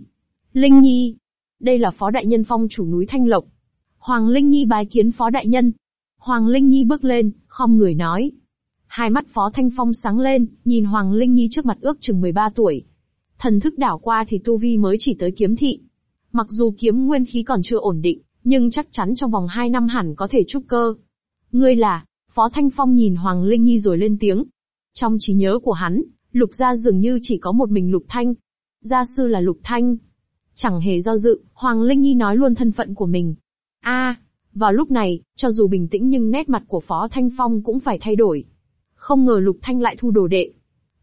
Speaker 1: Linh Nhi, đây là phó đại nhân phong chủ núi Thanh Lộc. Hoàng Linh Nhi bái kiến phó đại nhân. Hoàng Linh Nhi bước lên, không người nói. Hai mắt phó thanh phong sáng lên, nhìn Hoàng Linh Nhi trước mặt ước chừng 13 tuổi. Thần thức đảo qua thì tu vi mới chỉ tới kiếm thị. Mặc dù kiếm nguyên khí còn chưa ổn định, nhưng chắc chắn trong vòng 2 năm hẳn có thể trúc cơ. Ngươi là, phó thanh phong nhìn Hoàng Linh Nhi rồi lên tiếng. Trong trí nhớ của hắn, Lục gia dường như chỉ có một mình Lục Thanh. Gia sư là Lục Thanh. Chẳng hề do dự, Hoàng Linh Nhi nói luôn thân phận của mình. a vào lúc này, cho dù bình tĩnh nhưng nét mặt của Phó Thanh Phong cũng phải thay đổi. Không ngờ Lục Thanh lại thu đồ đệ.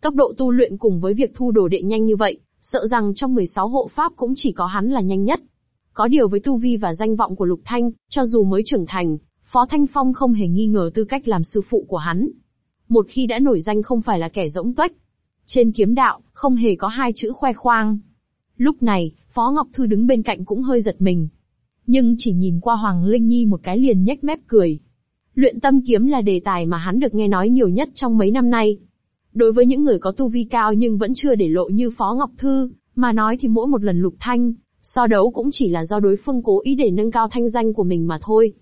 Speaker 1: Tốc độ tu luyện cùng với việc thu đồ đệ nhanh như vậy, sợ rằng trong 16 hộ pháp cũng chỉ có hắn là nhanh nhất. Có điều với tu vi và danh vọng của Lục Thanh, cho dù mới trưởng thành, Phó Thanh Phong không hề nghi ngờ tư cách làm sư phụ của hắn. Một khi đã nổi danh không phải là kẻ rỗng tuếch, trên kiếm đạo, không hề có hai chữ khoe khoang. Lúc này, Phó Ngọc Thư đứng bên cạnh cũng hơi giật mình. Nhưng chỉ nhìn qua Hoàng Linh Nhi một cái liền nhếch mép cười. Luyện tâm kiếm là đề tài mà hắn được nghe nói nhiều nhất trong mấy năm nay. Đối với những người có tu vi cao nhưng vẫn chưa để lộ như Phó Ngọc Thư, mà nói thì mỗi một lần lục thanh, so đấu cũng chỉ là do đối phương cố ý để nâng cao thanh danh của mình mà thôi.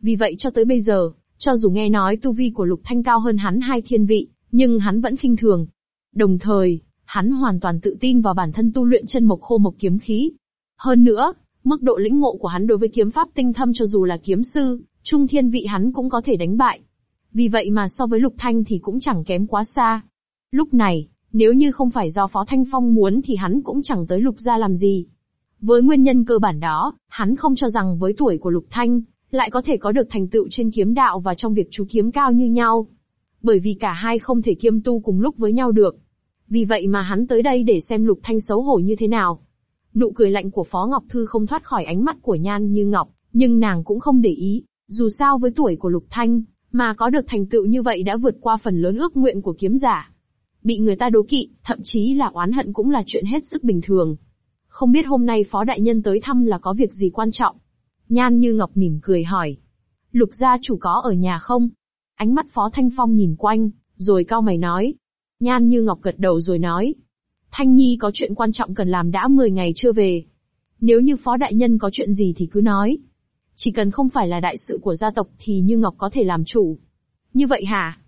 Speaker 1: Vì vậy cho tới bây giờ, cho dù nghe nói tu vi của lục thanh cao hơn hắn hai thiên vị, nhưng hắn vẫn khinh thường, Đồng thời, hắn hoàn toàn tự tin vào bản thân tu luyện chân mộc khô mộc kiếm khí. Hơn nữa, mức độ lĩnh ngộ của hắn đối với kiếm pháp tinh thâm cho dù là kiếm sư, trung thiên vị hắn cũng có thể đánh bại. Vì vậy mà so với Lục Thanh thì cũng chẳng kém quá xa. Lúc này, nếu như không phải do Phó Thanh Phong muốn thì hắn cũng chẳng tới Lục gia làm gì. Với nguyên nhân cơ bản đó, hắn không cho rằng với tuổi của Lục Thanh, lại có thể có được thành tựu trên kiếm đạo và trong việc chú kiếm cao như nhau bởi vì cả hai không thể kiêm tu cùng lúc với nhau được. Vì vậy mà hắn tới đây để xem Lục Thanh xấu hổ như thế nào. Nụ cười lạnh của Phó Ngọc Thư không thoát khỏi ánh mắt của Nhan Như Ngọc, nhưng nàng cũng không để ý, dù sao với tuổi của Lục Thanh, mà có được thành tựu như vậy đã vượt qua phần lớn ước nguyện của kiếm giả. Bị người ta đố kỵ, thậm chí là oán hận cũng là chuyện hết sức bình thường. Không biết hôm nay Phó Đại Nhân tới thăm là có việc gì quan trọng? Nhan Như Ngọc mỉm cười hỏi. Lục gia chủ có ở nhà không? Ánh mắt Phó Thanh Phong nhìn quanh, rồi cao mày nói. Nhan như ngọc gật đầu rồi nói. Thanh Nhi có chuyện quan trọng cần làm đã 10 ngày chưa về. Nếu như Phó Đại Nhân có chuyện gì thì cứ nói. Chỉ cần không phải là đại sự của gia tộc thì Như Ngọc có thể làm chủ. Như vậy hả?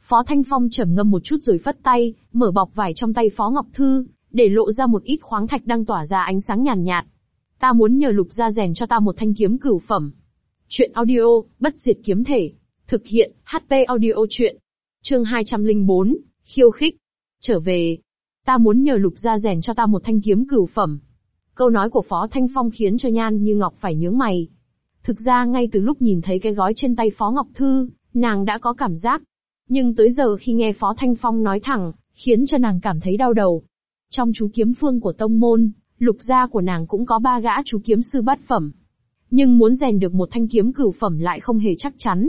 Speaker 1: Phó Thanh Phong trầm ngâm một chút rồi phất tay, mở bọc vải trong tay Phó Ngọc Thư, để lộ ra một ít khoáng thạch đang tỏa ra ánh sáng nhàn nhạt, nhạt. Ta muốn nhờ lục gia rèn cho ta một thanh kiếm cửu phẩm. Chuyện audio, bất diệt kiếm thể. Thực hiện, HP audio truyện Chương 204, khiêu khích. Trở về. Ta muốn nhờ lục gia rèn cho ta một thanh kiếm cửu phẩm. Câu nói của Phó Thanh Phong khiến cho Nhan như Ngọc phải nhướng mày. Thực ra ngay từ lúc nhìn thấy cái gói trên tay Phó Ngọc Thư, nàng đã có cảm giác. Nhưng tới giờ khi nghe Phó Thanh Phong nói thẳng, khiến cho nàng cảm thấy đau đầu. Trong chú kiếm phương của tông môn, lục gia của nàng cũng có ba gã chú kiếm sư bát phẩm. Nhưng muốn rèn được một thanh kiếm cửu phẩm lại không hề chắc chắn,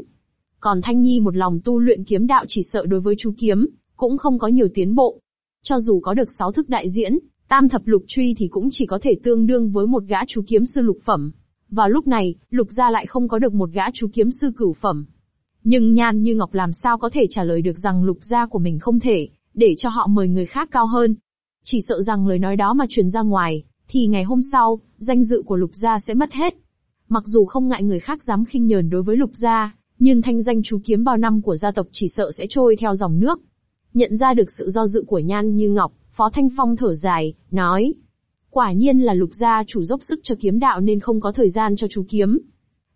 Speaker 1: còn Thanh Nhi một lòng tu luyện kiếm đạo chỉ sợ đối với chú kiếm, cũng không có nhiều tiến bộ. Cho dù có được sáu thức đại diễn, tam thập lục truy thì cũng chỉ có thể tương đương với một gã chú kiếm sư lục phẩm. và lúc này, lục gia lại không có được một gã chú kiếm sư cửu phẩm. Nhưng nhan như ngọc làm sao có thể trả lời được rằng lục gia của mình không thể, để cho họ mời người khác cao hơn. Chỉ sợ rằng lời nói đó mà truyền ra ngoài, thì ngày hôm sau, danh dự của lục gia sẽ mất hết. Mặc dù không ngại người khác dám khinh nhờn đối với lục gia, nhưng thanh danh chú kiếm bao năm của gia tộc chỉ sợ sẽ trôi theo dòng nước. Nhận ra được sự do dự của Nhan Như Ngọc, Phó Thanh Phong thở dài, nói. Quả nhiên là lục gia chủ dốc sức cho kiếm đạo nên không có thời gian cho chú kiếm.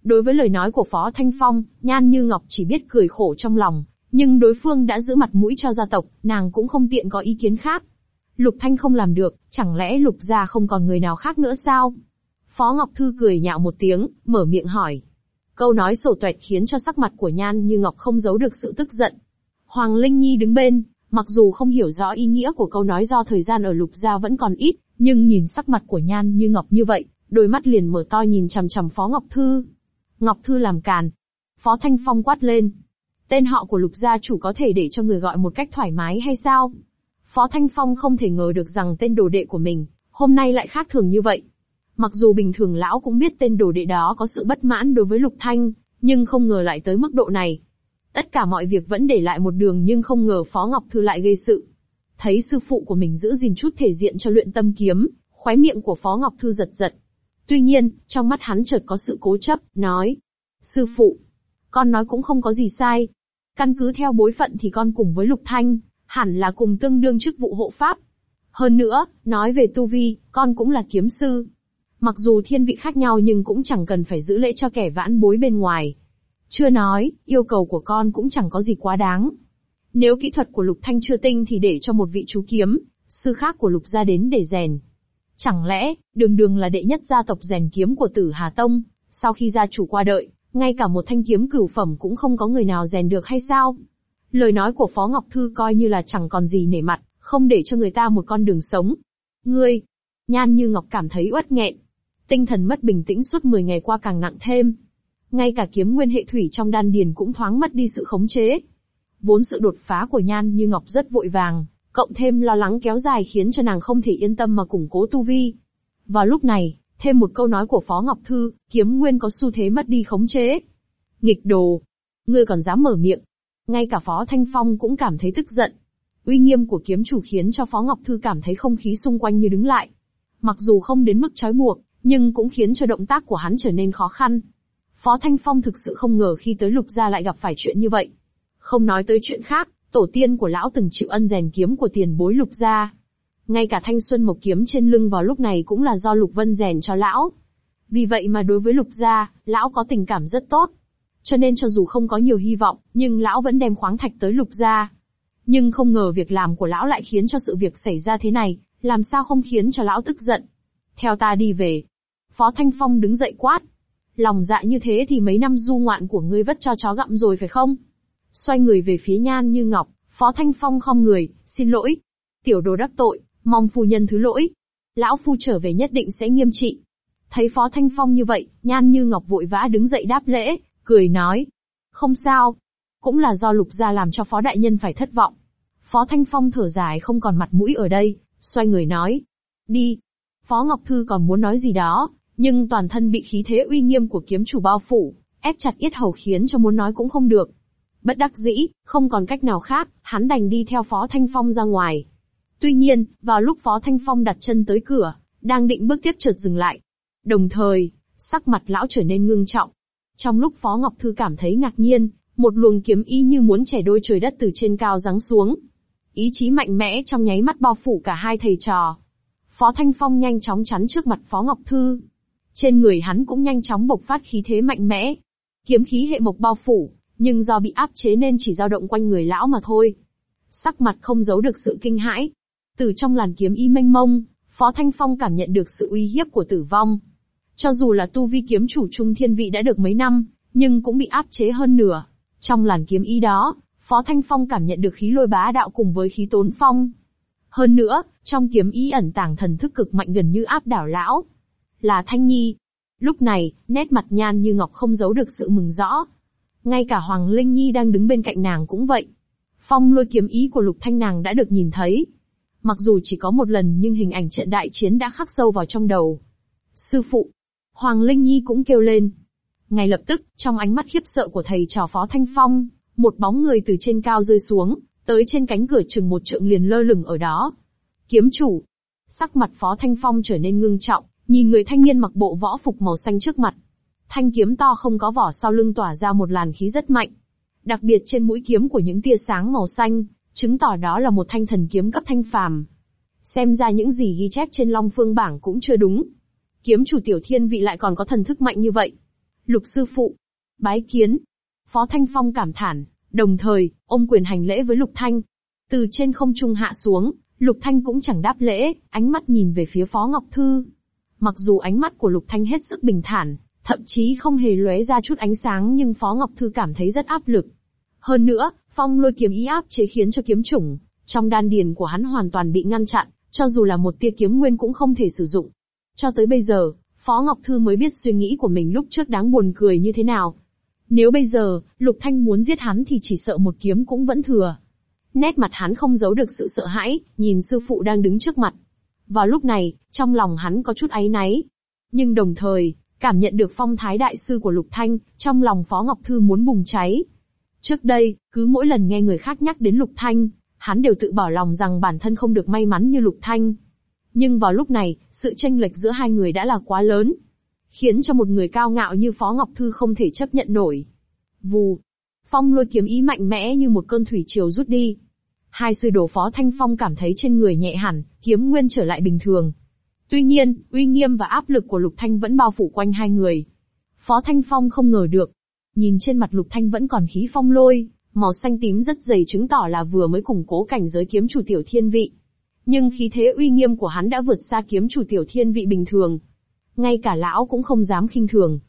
Speaker 1: Đối với lời nói của Phó Thanh Phong, Nhan Như Ngọc chỉ biết cười khổ trong lòng, nhưng đối phương đã giữ mặt mũi cho gia tộc, nàng cũng không tiện có ý kiến khác. Lục Thanh không làm được, chẳng lẽ lục gia không còn người nào khác nữa sao? Phó Ngọc Thư cười nhạo một tiếng, mở miệng hỏi, Câu nói sổ tuẹt khiến cho sắc mặt của Nhan Như Ngọc không giấu được sự tức giận. Hoàng Linh Nhi đứng bên, mặc dù không hiểu rõ ý nghĩa của câu nói do thời gian ở lục gia vẫn còn ít, nhưng nhìn sắc mặt của Nhan Như Ngọc như vậy, đôi mắt liền mở to nhìn chằm chằm Phó Ngọc Thư. Ngọc Thư làm càn. Phó Thanh Phong quát lên. Tên họ của lục gia chủ có thể để cho người gọi một cách thoải mái hay sao? Phó Thanh Phong không thể ngờ được rằng tên đồ đệ của mình, hôm nay lại khác thường như vậy. Mặc dù bình thường lão cũng biết tên đồ đệ đó có sự bất mãn đối với Lục Thanh, nhưng không ngờ lại tới mức độ này. Tất cả mọi việc vẫn để lại một đường nhưng không ngờ Phó Ngọc Thư lại gây sự. Thấy sư phụ của mình giữ gìn chút thể diện cho luyện tâm kiếm, khóe miệng của Phó Ngọc Thư giật giật. Tuy nhiên, trong mắt hắn chợt có sự cố chấp, nói. Sư phụ, con nói cũng không có gì sai. Căn cứ theo bối phận thì con cùng với Lục Thanh, hẳn là cùng tương đương chức vụ hộ pháp. Hơn nữa, nói về tu vi, con cũng là kiếm sư, Mặc dù thiên vị khác nhau nhưng cũng chẳng cần phải giữ lễ cho kẻ vãn bối bên ngoài. Chưa nói, yêu cầu của con cũng chẳng có gì quá đáng. Nếu kỹ thuật của Lục Thanh chưa tinh thì để cho một vị chú kiếm, sư khác của Lục gia đến để rèn. Chẳng lẽ, đường đường là đệ nhất gia tộc rèn kiếm của tử Hà Tông, sau khi gia chủ qua đợi, ngay cả một thanh kiếm cửu phẩm cũng không có người nào rèn được hay sao? Lời nói của Phó Ngọc Thư coi như là chẳng còn gì nể mặt, không để cho người ta một con đường sống. Ngươi, Nhan Như Ngọc cảm thấy uất nghẹn, Tinh thần mất bình tĩnh suốt 10 ngày qua càng nặng thêm. Ngay cả kiếm nguyên hệ thủy trong đan điền cũng thoáng mất đi sự khống chế. Vốn sự đột phá của Nhan Như Ngọc rất vội vàng, cộng thêm lo lắng kéo dài khiến cho nàng không thể yên tâm mà củng cố tu vi. Vào lúc này, thêm một câu nói của Phó Ngọc Thư, kiếm nguyên có xu thế mất đi khống chế. Nghịch đồ! Ngươi còn dám mở miệng. Ngay cả Phó Thanh Phong cũng cảm thấy tức giận. Uy nghiêm của kiếm chủ khiến cho Phó Ngọc Thư cảm thấy không khí xung quanh như đứng lại. Mặc dù không đến mức trói buộc, nhưng cũng khiến cho động tác của hắn trở nên khó khăn. Phó Thanh Phong thực sự không ngờ khi tới lục gia lại gặp phải chuyện như vậy. Không nói tới chuyện khác, tổ tiên của lão từng chịu ân rèn kiếm của tiền bối lục gia. Ngay cả thanh xuân một kiếm trên lưng vào lúc này cũng là do lục vân rèn cho lão. Vì vậy mà đối với lục gia, lão có tình cảm rất tốt. Cho nên cho dù không có nhiều hy vọng, nhưng lão vẫn đem khoáng thạch tới lục gia. Nhưng không ngờ việc làm của lão lại khiến cho sự việc xảy ra thế này, làm sao không khiến cho lão tức giận. Theo ta đi về. Phó Thanh Phong đứng dậy quát. Lòng dạ như thế thì mấy năm du ngoạn của ngươi vất cho chó gặm rồi phải không? Xoay người về phía nhan như ngọc, Phó Thanh Phong không người, xin lỗi. Tiểu đồ đắc tội, mong phu nhân thứ lỗi. Lão phu trở về nhất định sẽ nghiêm trị. Thấy Phó Thanh Phong như vậy, nhan như ngọc vội vã đứng dậy đáp lễ, cười nói. Không sao. Cũng là do lục gia làm cho Phó Đại Nhân phải thất vọng. Phó Thanh Phong thở dài không còn mặt mũi ở đây, xoay người nói. Đi, Phó Ngọc Thư còn muốn nói gì đó, nhưng toàn thân bị khí thế uy nghiêm của kiếm chủ bao phủ, ép chặt yết hầu khiến cho muốn nói cũng không được. Bất đắc dĩ, không còn cách nào khác, hắn đành đi theo Phó Thanh Phong ra ngoài. Tuy nhiên, vào lúc Phó Thanh Phong đặt chân tới cửa, đang định bước tiếp chợt dừng lại. Đồng thời, sắc mặt lão trở nên ngưng trọng. Trong lúc Phó Ngọc Thư cảm thấy ngạc nhiên, một luồng kiếm ý như muốn chẻ đôi trời đất từ trên cao giáng xuống. Ý chí mạnh mẽ trong nháy mắt bao phủ cả hai thầy trò, Phó Thanh Phong nhanh chóng chắn trước mặt Phó Ngọc Thư. Trên người hắn cũng nhanh chóng bộc phát khí thế mạnh mẽ. Kiếm khí hệ mộc bao phủ, nhưng do bị áp chế nên chỉ dao động quanh người lão mà thôi. Sắc mặt không giấu được sự kinh hãi. Từ trong làn kiếm y mênh mông, Phó Thanh Phong cảm nhận được sự uy hiếp của tử vong. Cho dù là tu vi kiếm chủ trung thiên vị đã được mấy năm, nhưng cũng bị áp chế hơn nửa. Trong làn kiếm y đó, Phó Thanh Phong cảm nhận được khí lôi bá đạo cùng với khí tốn phong, hơn nữa, trong kiếm ý ẩn tàng thần thức cực mạnh gần như áp đảo lão. Là Thanh Nhi. Lúc này, nét mặt nhan như ngọc không giấu được sự mừng rõ. Ngay cả Hoàng Linh Nhi đang đứng bên cạnh nàng cũng vậy. Phong lôi kiếm ý của lục thanh nàng đã được nhìn thấy. Mặc dù chỉ có một lần nhưng hình ảnh trận đại chiến đã khắc sâu vào trong đầu. Sư phụ. Hoàng Linh Nhi cũng kêu lên. Ngay lập tức, trong ánh mắt khiếp sợ của thầy trò phó Thanh Phong, một bóng người từ trên cao rơi xuống, Tới trên cánh cửa chừng một trượng liền lơ lửng ở đó. Kiếm chủ. Sắc mặt Phó Thanh Phong trở nên ngưng trọng, nhìn người thanh niên mặc bộ võ phục màu xanh trước mặt. Thanh kiếm to không có vỏ sau lưng tỏa ra một làn khí rất mạnh. Đặc biệt trên mũi kiếm của những tia sáng màu xanh, chứng tỏ đó là một thanh thần kiếm cấp thanh phàm. Xem ra những gì ghi chép trên Long Phương bảng cũng chưa đúng. Kiếm chủ tiểu thiên vị lại còn có thần thức mạnh như vậy. Lục sư phụ. Bái kiến. Phó Thanh Phong cảm thản, Đồng thời, ông quyền hành lễ với Lục Thanh. Từ trên không trung hạ xuống, Lục Thanh cũng chẳng đáp lễ, ánh mắt nhìn về phía Phó Ngọc Thư. Mặc dù ánh mắt của Lục Thanh hết sức bình thản, thậm chí không hề lóe ra chút ánh sáng nhưng Phó Ngọc Thư cảm thấy rất áp lực. Hơn nữa, phong lôi kiếm ý áp chế khiến cho kiếm chủng, trong đan điền của hắn hoàn toàn bị ngăn chặn, cho dù là một tia kiếm nguyên cũng không thể sử dụng. Cho tới bây giờ, Phó Ngọc Thư mới biết suy nghĩ của mình lúc trước đáng buồn cười như thế nào, nếu bây giờ, Lục Thanh muốn giết hắn thì chỉ sợ một kiếm cũng vẫn thừa. Nét mặt hắn không giấu được sự sợ hãi, nhìn sư phụ đang đứng trước mặt. Vào lúc này, trong lòng hắn có chút áy náy. Nhưng đồng thời, cảm nhận được phong thái đại sư của Lục Thanh, trong lòng Phó Ngọc Thư muốn bùng cháy. Trước đây, cứ mỗi lần nghe người khác nhắc đến Lục Thanh, hắn đều tự bỏ lòng rằng bản thân không được may mắn như Lục Thanh. Nhưng vào lúc này, sự tranh lệch giữa hai người đã là quá lớn, khiến cho một người cao ngạo như Phó Ngọc Thư không thể chấp nhận nổi. Vù, phong lôi kiếm ý mạnh mẽ như một cơn thủy triều rút đi. Hai sư đồ Phó Thanh Phong cảm thấy trên người nhẹ hẳn, kiếm nguyên trở lại bình thường. Tuy nhiên, uy nghiêm và áp lực của Lục Thanh vẫn bao phủ quanh hai người. Phó Thanh Phong không ngờ được. Nhìn trên mặt Lục Thanh vẫn còn khí phong lôi, màu xanh tím rất dày chứng tỏ là vừa mới củng cố cảnh giới kiếm chủ tiểu thiên vị. Nhưng khí thế uy nghiêm của hắn đã vượt xa kiếm chủ tiểu thiên vị bình thường, ngay cả lão cũng không dám khinh thường.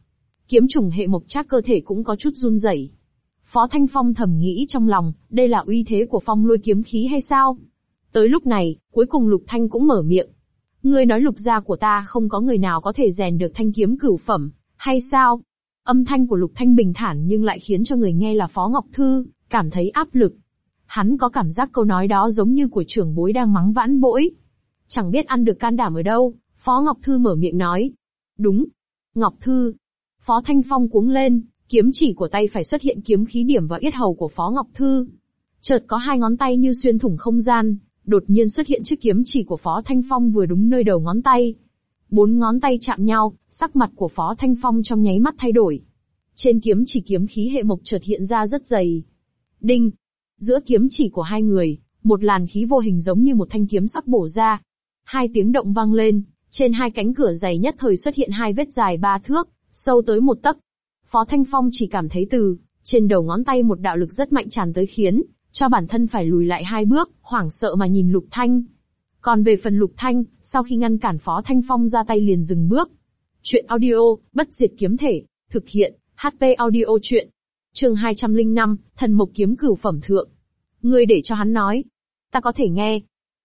Speaker 1: Kiếm trùng hệ mộc chắc cơ thể cũng có chút run rẩy. Phó Thanh Phong thầm nghĩ trong lòng, đây là uy thế của phong lôi kiếm khí hay sao? Tới lúc này, cuối cùng Lục Thanh cũng mở miệng. Ngươi nói lục gia của ta không có người nào có thể rèn được thanh kiếm cửu phẩm, hay sao? Âm thanh của Lục Thanh bình thản nhưng lại khiến cho người nghe là Phó Ngọc Thư, cảm thấy áp lực. Hắn có cảm giác câu nói đó giống như của trưởng bối đang mắng vãn bỗi. Chẳng biết ăn được can đảm ở đâu, Phó Ngọc Thư mở miệng nói. Đúng. Ngọc Thư. Phó Thanh Phong cuống lên, kiếm chỉ của tay phải xuất hiện kiếm khí điểm vào yết hầu của Phó Ngọc Thư. Chợt có hai ngón tay như xuyên thủng không gian, đột nhiên xuất hiện chiếc kiếm chỉ của Phó Thanh Phong vừa đúng nơi đầu ngón tay. Bốn ngón tay chạm nhau, sắc mặt của Phó Thanh Phong trong nháy mắt thay đổi. Trên kiếm chỉ kiếm khí hệ mộc chợt hiện ra rất dày. Đinh! Giữa kiếm chỉ của hai người, một làn khí vô hình giống như một thanh kiếm sắc bổ ra. Hai tiếng động vang lên, trên hai cánh cửa dày nhất thời xuất hiện hai vết dài ba thước, sâu tới một tấc. Phó Thanh Phong chỉ cảm thấy từ trên đầu ngón tay một đạo lực rất mạnh tràn tới khiến cho bản thân phải lùi lại hai bước, hoảng sợ mà nhìn Lục Thanh. Còn về phần Lục Thanh, sau khi ngăn cản Phó Thanh Phong ra tay liền dừng bước. Chuyện audio, bất diệt kiếm thể, thực hiện, HP audio chuyện. Trường 205, thần mộc kiếm cửu phẩm thượng. người để cho hắn nói. Ta có thể nghe.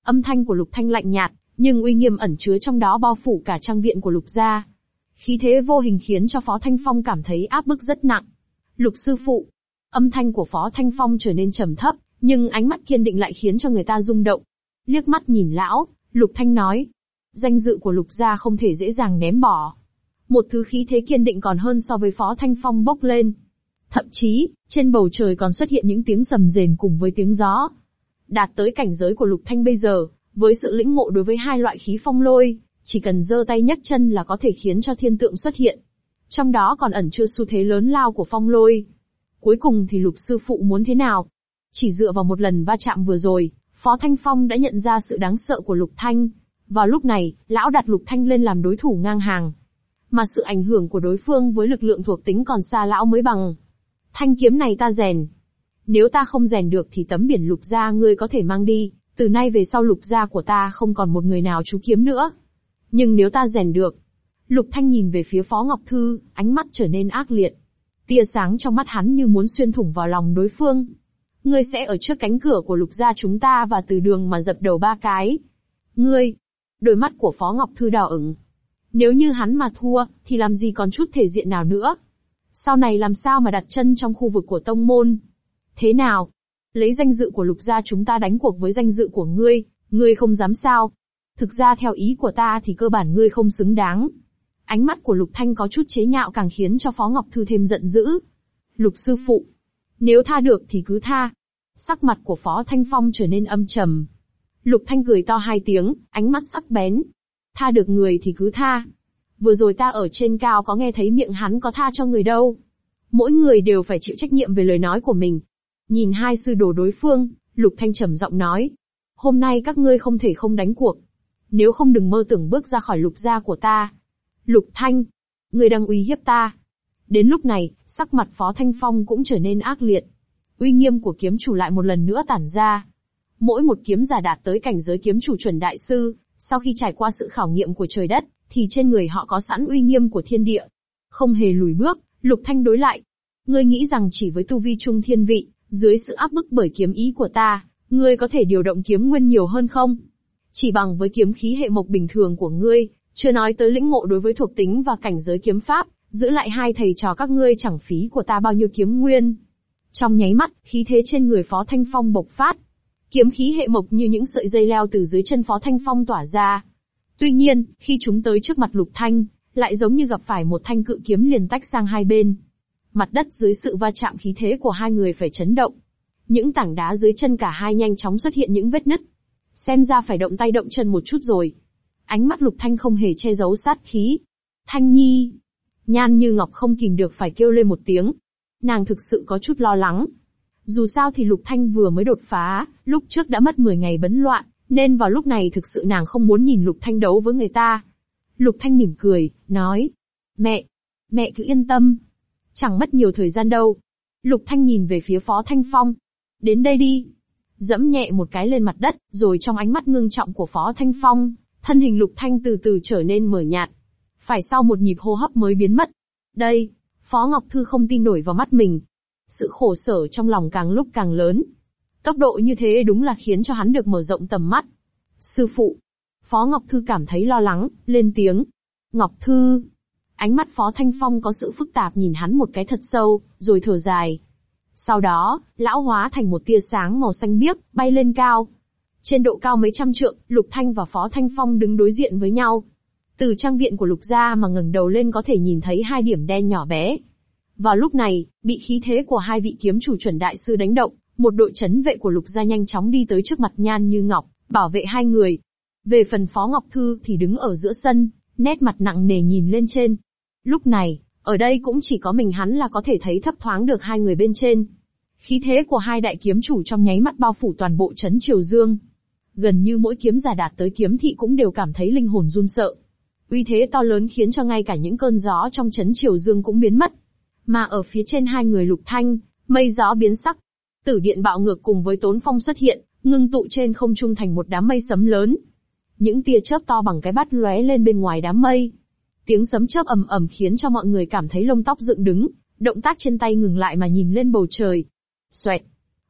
Speaker 1: Âm thanh của Lục Thanh lạnh nhạt, nhưng uy nghiêm ẩn chứa trong đó bao phủ cả trang viện của Lục gia. Khí thế vô hình khiến cho Phó Thanh Phong cảm thấy áp bức rất nặng. Lục sư phụ. Âm thanh của Phó Thanh Phong trở nên trầm thấp, nhưng ánh mắt kiên định lại khiến cho người ta rung động. Liếc mắt nhìn lão, Lục Thanh nói. Danh dự của Lục gia không thể dễ dàng ném bỏ. Một thứ khí thế kiên định còn hơn so với Phó Thanh Phong bốc lên. Thậm chí, trên bầu trời còn xuất hiện những tiếng sầm rền cùng với tiếng gió. Đạt tới cảnh giới của Lục Thanh bây giờ, với sự lĩnh ngộ đối với hai loại khí phong lôi, chỉ cần giơ tay nhấc chân là có thể khiến cho thiên tượng xuất hiện. Trong đó còn ẩn chứa xu thế lớn lao của phong lôi. Cuối cùng thì lục sư phụ muốn thế nào? Chỉ dựa vào một lần va chạm vừa rồi, Phó Thanh Phong đã nhận ra sự đáng sợ của Lục Thanh. Vào lúc này, lão đặt Lục Thanh lên làm đối thủ ngang hàng. Mà sự ảnh hưởng của đối phương với lực lượng thuộc tính còn xa lão mới bằng. Thanh kiếm này ta rèn. Nếu ta không rèn được thì tấm biển lục ra ngươi có thể mang đi, từ nay về sau lục gia của ta không còn một người nào chú kiếm nữa. Nhưng nếu ta rèn được. Lục Thanh nhìn về phía Phó Ngọc Thư, ánh mắt trở nên ác liệt. Tia sáng trong mắt hắn như muốn xuyên thủng vào lòng đối phương. Ngươi sẽ ở trước cánh cửa của lục gia chúng ta và từ đường mà dập đầu ba cái. Ngươi! Đôi mắt của Phó Ngọc Thư đỏ ửng. Nếu như hắn mà thua, thì làm gì còn chút thể diện nào nữa? Sau này làm sao mà đặt chân trong khu vực của tông môn? Thế nào, lấy danh dự của lục gia chúng ta đánh cuộc với danh dự của ngươi, ngươi không dám sao. Thực ra theo ý của ta thì cơ bản ngươi không xứng đáng. Ánh mắt của lục thanh có chút chế nhạo càng khiến cho Phó Ngọc Thư thêm giận dữ. Lục sư phụ. Nếu tha được thì cứ tha. Sắc mặt của Phó Thanh Phong trở nên âm trầm. Lục Thanh cười to hai tiếng, ánh mắt sắc bén. Tha được người thì cứ tha. Vừa rồi ta ở trên cao có nghe thấy miệng hắn có tha cho người đâu mỗi người đều phải chịu trách nhiệm về lời nói của mình, Nhìn hai sư đồ đối phương, Lục Thanh trầm giọng nói. Hôm nay các ngươi không thể không đánh cuộc. Nếu không đừng mơ tưởng bước ra khỏi lục gia của ta. Lục Thanh, ngươi đang uy hiếp ta. Đến lúc này, sắc mặt Phó Thanh Phong cũng trở nên ác liệt. Uy nghiêm của kiếm chủ lại một lần nữa tản ra. Mỗi một kiếm giả đạt tới cảnh giới kiếm chủ chuẩn đại sư, sau khi trải qua sự khảo nghiệm của trời đất, thì trên người họ có sẵn uy nghiêm của thiên địa. Không hề lùi bước, Lục Thanh đối lại. Ngươi nghĩ rằng chỉ với tu vi trung thiên vị, dưới sự áp bức bởi kiếm ý của ta, ngươi có thể điều động kiếm nguyên nhiều hơn không? Chỉ bằng với kiếm khí hệ mộc bình thường của ngươi, chưa nói tới lĩnh ngộ đối với thuộc tính và cảnh giới kiếm pháp, giữ lại hai thầy trò các ngươi chẳng phí của ta bao nhiêu kiếm nguyên. Trong nháy mắt, khí thế trên người Phó Thanh Phong bộc phát. Kiếm khí hệ mộc như những sợi dây leo từ dưới chân Phó Thanh Phong tỏa ra. Tuy nhiên, khi chúng tới trước mặt Lục Thanh, lại giống như gặp phải một thanh cự kiếm liền tách sang hai bên, mặt đất dưới sự va chạm khí thế của hai người phải chấn động. Những tảng đá dưới chân cả hai nhanh chóng xuất hiện những vết nứt. Xem ra phải động tay động chân một chút rồi. Ánh mắt Lục Thanh không hề che giấu sát khí. Thanh Nhi! Nhan như Ngọc không kìm được phải kêu lên một tiếng. Nàng thực sự có chút lo lắng. Dù sao thì Lục Thanh vừa mới đột phá, lúc trước đã mất 10 ngày bấn loạn, nên vào lúc này thực sự nàng không muốn nhìn Lục Thanh đấu với người ta. Lục Thanh mỉm cười, nói. Mẹ! Mẹ cứ yên tâm, Chẳng mất nhiều thời gian đâu. Lục Thanh nhìn về phía Phó Thanh Phong. Đến đây đi. Dẫm nhẹ một cái lên mặt đất, rồi trong ánh mắt ngưng trọng của Phó Thanh Phong, thân hình Lục Thanh từ từ trở nên mờ nhạt. Phải sau một nhịp hô hấp mới biến mất. Đây, Phó Ngọc Thư không tin nổi vào mắt mình. Sự khổ sở trong lòng càng lúc càng lớn. Tốc độ như thế đúng là khiến cho hắn được mở rộng tầm mắt. Sư phụ. Phó Ngọc Thư cảm thấy lo lắng, lên tiếng. Ngọc Thư, Ánh mắt Phó Thanh Phong có sự phức tạp nhìn hắn một cái thật sâu, rồi thở dài. Sau đó, lão hóa thành một tia sáng màu xanh biếc, bay lên cao. Trên độ cao mấy trăm trượng, Lục Thanh và Phó Thanh Phong đứng đối diện với nhau. Từ trang viện của Lục gia mà ngẩng đầu lên có thể nhìn thấy hai điểm đen nhỏ bé. Vào lúc này, bị khí thế của hai vị kiếm chủ chuẩn đại sư đánh động, một đội chấn vệ của Lục gia nhanh chóng đi tới trước mặt Nhan Như Ngọc, bảo vệ hai người. Về phần Phó Ngọc Thư thì đứng ở giữa sân, nét mặt nặng nề nhìn lên trên, Lúc này, ở đây cũng chỉ có mình hắn là có thể thấy thấp thoáng được hai người bên trên. Khí thế của hai đại kiếm chủ trong nháy mắt bao phủ toàn bộ chấn Triều Dương. Gần như mỗi kiếm giả đạt tới kiếm thị cũng đều cảm thấy linh hồn run sợ. Uy thế to lớn khiến cho ngay cả những cơn gió trong chấn Triều Dương cũng biến mất. Mà ở phía trên hai người lục thanh, mây gió biến sắc. Tử điện bạo ngược cùng với tốn phong xuất hiện, ngưng tụ trên không trung thành một đám mây sấm lớn. Những tia chớp to bằng cái bát lóe lên bên ngoài đám mây, Tiếng sấm chớp ầm ầm khiến cho mọi người cảm thấy lông tóc dựng đứng, động tác trên tay ngừng lại mà nhìn lên bầu trời. Xoẹt.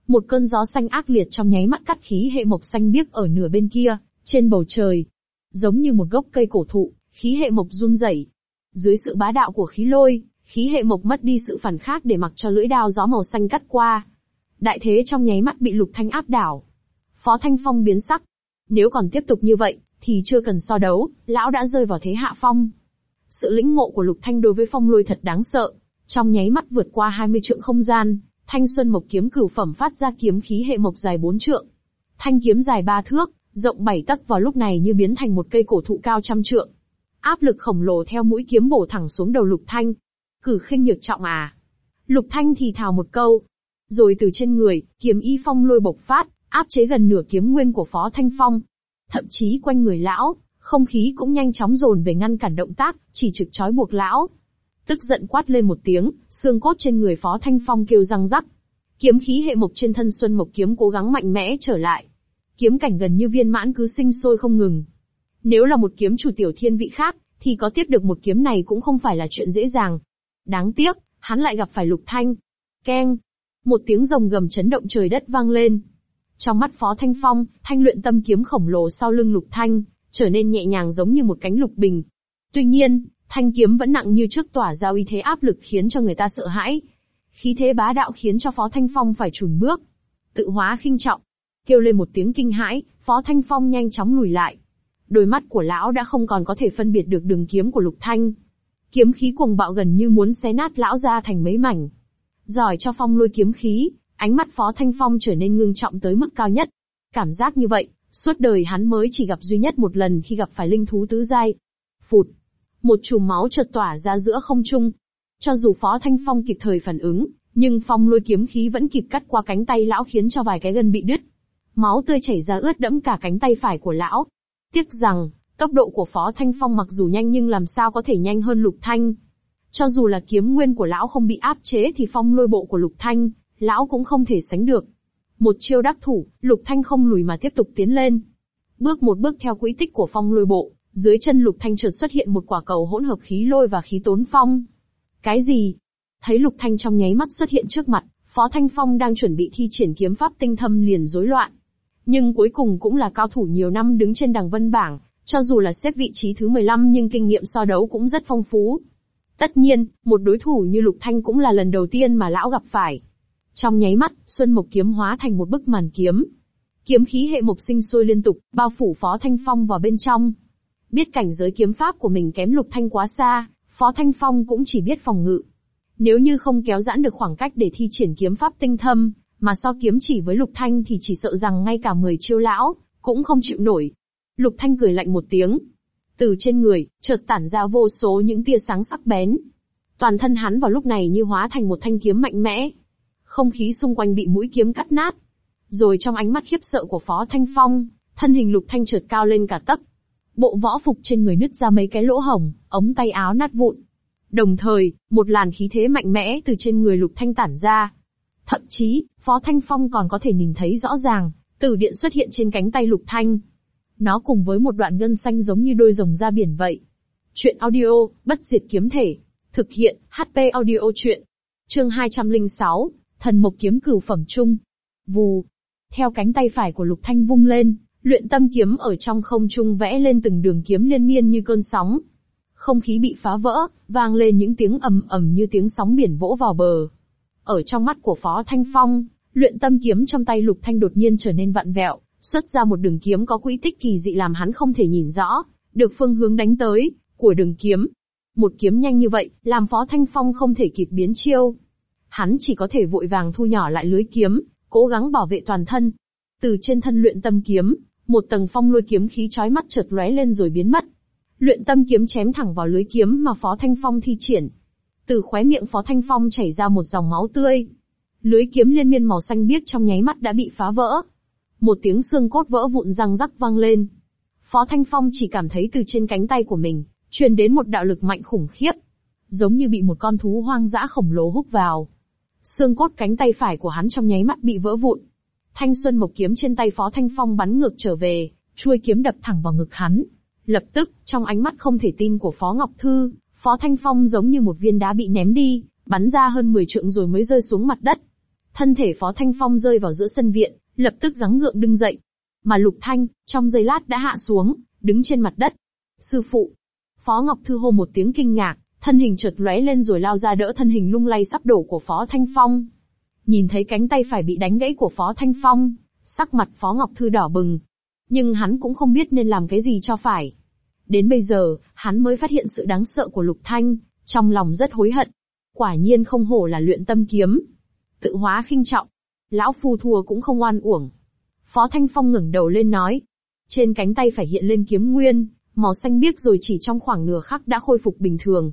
Speaker 1: Một cơn gió xanh ác liệt trong nháy mắt cắt khí hệ mộc xanh biếc ở nửa bên kia, trên bầu trời. Giống như một gốc cây cổ thụ, khí hệ mộc run rẩy. Dưới sự bá đạo của khí lôi, khí hệ mộc mất đi sự phản khác để mặc cho lưỡi đao gió màu xanh cắt qua. Đại thế trong nháy mắt bị lục thanh áp đảo. Phó Thanh Phong biến sắc. Nếu còn tiếp tục như vậy, thì chưa cần so đấu, lão đã rơi vào thế hạ phong, sự lĩnh ngộ của Lục Thanh đối với phong lôi thật đáng sợ. Trong nháy mắt vượt qua 20 trượng không gian, thanh xuân mộc kiếm cửu phẩm phát ra kiếm khí hệ mộc dài 4 trượng. Thanh kiếm dài 3 thước, rộng 7 tấc vào lúc này như biến thành một cây cổ thụ cao trăm trượng. Áp lực khổng lồ theo mũi kiếm bổ thẳng xuống đầu Lục Thanh. Cử khinh nhược trọng à. Lục Thanh thì thào một câu. Rồi từ trên người, kiếm y phong lôi bộc phát, áp chế gần nửa kiếm nguyên của Phó Thanh Phong. Thậm chí quanh người lão, không khí cũng nhanh chóng dồn về ngăn cản động tác, chỉ trực chói buộc lão. Tức giận quát lên một tiếng, xương cốt trên người Phó Thanh Phong kêu răng rắc. Kiếm khí hệ mộc trên thân Xuân Mộc kiếm cố gắng mạnh mẽ trở lại. Kiếm cảnh gần như viên mãn cứ sinh sôi không ngừng. Nếu là một kiếm chủ tiểu thiên vị khác, thì có tiếp được một kiếm này cũng không phải là chuyện dễ dàng. Đáng tiếc, hắn lại gặp phải Lục Thanh. Keng! Một tiếng rồng gầm chấn động trời đất vang lên. Trong mắt Phó Thanh Phong, thanh luyện tâm kiếm khổng lồ sau lưng Lục Thanh, trở nên nhẹ nhàng giống như một cánh lục bình. Tuy nhiên, thanh kiếm vẫn nặng như trước tỏa ra uy thế áp lực khiến cho người ta sợ hãi. Khí thế bá đạo khiến cho Phó Thanh Phong phải chùn bước. Tự hóa khinh trọng. Kêu lên một tiếng kinh hãi, Phó Thanh Phong nhanh chóng lùi lại. Đôi mắt của lão đã không còn có thể phân biệt được đường kiếm của Lục Thanh. Kiếm khí cuồng bạo gần như muốn xé nát lão ra thành mấy mảnh. Giỏi cho phong lôi kiếm khí, ánh mắt Phó Thanh Phong trở nên ngưng trọng tới mức cao nhất. Cảm giác như vậy, Suốt đời hắn mới chỉ gặp duy nhất một lần khi gặp phải linh thú tứ giai. Phụt! Một chùm máu chợt tỏa ra giữa không trung. Cho dù Phó Thanh Phong kịp thời phản ứng, nhưng phong lôi kiếm khí vẫn kịp cắt qua cánh tay lão khiến cho vài cái gân bị đứt. Máu tươi chảy ra ướt đẫm cả cánh tay phải của lão. Tiếc rằng, tốc độ của Phó Thanh Phong mặc dù nhanh nhưng làm sao có thể nhanh hơn Lục Thanh. Cho dù là kiếm nguyên của lão không bị áp chế thì phong lôi bộ của Lục Thanh, lão cũng không thể sánh được. Một chiêu đắc thủ, Lục Thanh không lùi mà tiếp tục tiến lên. Bước một bước theo quỹ tích của phong lôi bộ, dưới chân Lục Thanh chợt xuất hiện một quả cầu hỗn hợp khí lôi và khí tốn phong. Cái gì? Thấy Lục Thanh trong nháy mắt xuất hiện trước mặt, Phó Thanh Phong đang chuẩn bị thi triển kiếm pháp tinh thâm liền rối loạn. Nhưng cuối cùng cũng là cao thủ nhiều năm đứng trên đằng vân bảng, cho dù là xếp vị trí thứ 15 nhưng kinh nghiệm so đấu cũng rất phong phú. Tất nhiên, một đối thủ như Lục Thanh cũng là lần đầu tiên mà lão gặp phải. Trong nháy mắt, Xuân Mộc kiếm hóa thành một bức màn kiếm. Kiếm khí hệ mộc sinh sôi liên tục, bao phủ Phó Thanh Phong vào bên trong. Biết cảnh giới kiếm pháp của mình kém Lục Thanh quá xa, Phó Thanh Phong cũng chỉ biết phòng ngự. Nếu như không kéo giãn được khoảng cách để thi triển kiếm pháp tinh thâm, mà so kiếm chỉ với Lục Thanh thì chỉ sợ rằng ngay cả mười chiêu lão, cũng không chịu nổi. Lục Thanh cười lạnh một tiếng. Từ trên người, chợt tản ra vô số những tia sáng sắc bén. Toàn thân hắn vào lúc này như hóa thành một thanh kiếm mạnh mẽ, không khí xung quanh bị mũi kiếm cắt nát. Rồi trong ánh mắt khiếp sợ của Phó Thanh Phong, thân hình Lục Thanh trượt cao lên cả tấc. Bộ võ phục trên người nứt ra mấy cái lỗ hổng, ống tay áo nát vụn. Đồng thời, một làn khí thế mạnh mẽ từ trên người Lục Thanh tản ra. Thậm chí, Phó Thanh Phong còn có thể nhìn thấy rõ ràng, tử điện xuất hiện trên cánh tay Lục Thanh. Nó cùng với một đoạn gân xanh giống như đôi rồng ra biển vậy. Chuyện audio, bất diệt kiếm thể. Thực hiện, HP audio chuyện. Chương 206, thần mộc kiếm cửu phẩm trung. Vù, theo cánh tay phải của Lục Thanh vung lên, luyện tâm kiếm ở trong không trung vẽ lên từng đường kiếm liên miên như cơn sóng. Không khí bị phá vỡ, vang lên những tiếng ầm ầm như tiếng sóng biển vỗ vào bờ. Ở trong mắt của Phó Thanh Phong, luyện tâm kiếm trong tay Lục Thanh đột nhiên trở nên vặn vẹo, xuất ra một đường kiếm có quỹ tích kỳ dị làm hắn không thể nhìn rõ, được phương hướng đánh tới, của đường kiếm. Một kiếm nhanh như vậy, làm Phó Thanh Phong không thể kịp biến chiêu hắn chỉ có thể vội vàng thu nhỏ lại lưới kiếm, cố gắng bảo vệ toàn thân. Từ trên thân luyện tâm kiếm, một tầng phong lôi kiếm khí chói mắt chợt lóe lên rồi biến mất. Luyện tâm kiếm chém thẳng vào lưới kiếm mà Phó Thanh Phong thi triển. Từ khóe miệng Phó Thanh Phong chảy ra một dòng máu tươi. Lưới kiếm liên miên màu xanh biếc trong nháy mắt đã bị phá vỡ. Một tiếng xương cốt vỡ vụn răng rắc vang lên. Phó Thanh Phong chỉ cảm thấy từ trên cánh tay của mình, truyền đến một đạo lực mạnh khủng khiếp. Giống như bị một con thú hoang dã khổng lồ hút vào xương cốt cánh tay phải của hắn trong nháy mắt bị vỡ vụn. Thanh xuân mộc kiếm trên tay Phó Thanh Phong bắn ngược trở về, chuôi kiếm đập thẳng vào ngực hắn. Lập tức, trong ánh mắt không thể tin của Phó Ngọc Thư, Phó Thanh Phong giống như một viên đá bị ném đi, bắn ra hơn 10 trượng rồi mới rơi xuống mặt đất. Thân thể Phó Thanh Phong rơi vào giữa sân viện, lập tức gắng gượng đứng dậy. Mà Lục Thanh, trong giây lát đã hạ xuống, đứng trên mặt đất. Sư phụ. Phó Ngọc Thư hô một tiếng kinh ngạc, thân hình chợt lóe lên rồi lao ra đỡ thân hình lung lay sắp đổ của Phó Thanh Phong. Nhìn thấy cánh tay phải bị đánh gãy của Phó Thanh Phong, sắc mặt Phó Ngọc Thư đỏ bừng. Nhưng hắn cũng không biết nên làm cái gì cho phải. Đến bây giờ, hắn mới phát hiện sự đáng sợ của Lục Thanh, trong lòng rất hối hận. Quả nhiên không hổ là luyện tâm kiếm. Tự hóa khinh trọng. Lão Phu thua cũng không oan uổng. Phó Thanh Phong ngẩng đầu lên nói. Trên cánh tay phải hiện lên kiếm nguyên, màu xanh biếc rồi chỉ trong khoảng nửa khắc đã khôi phục bình thường,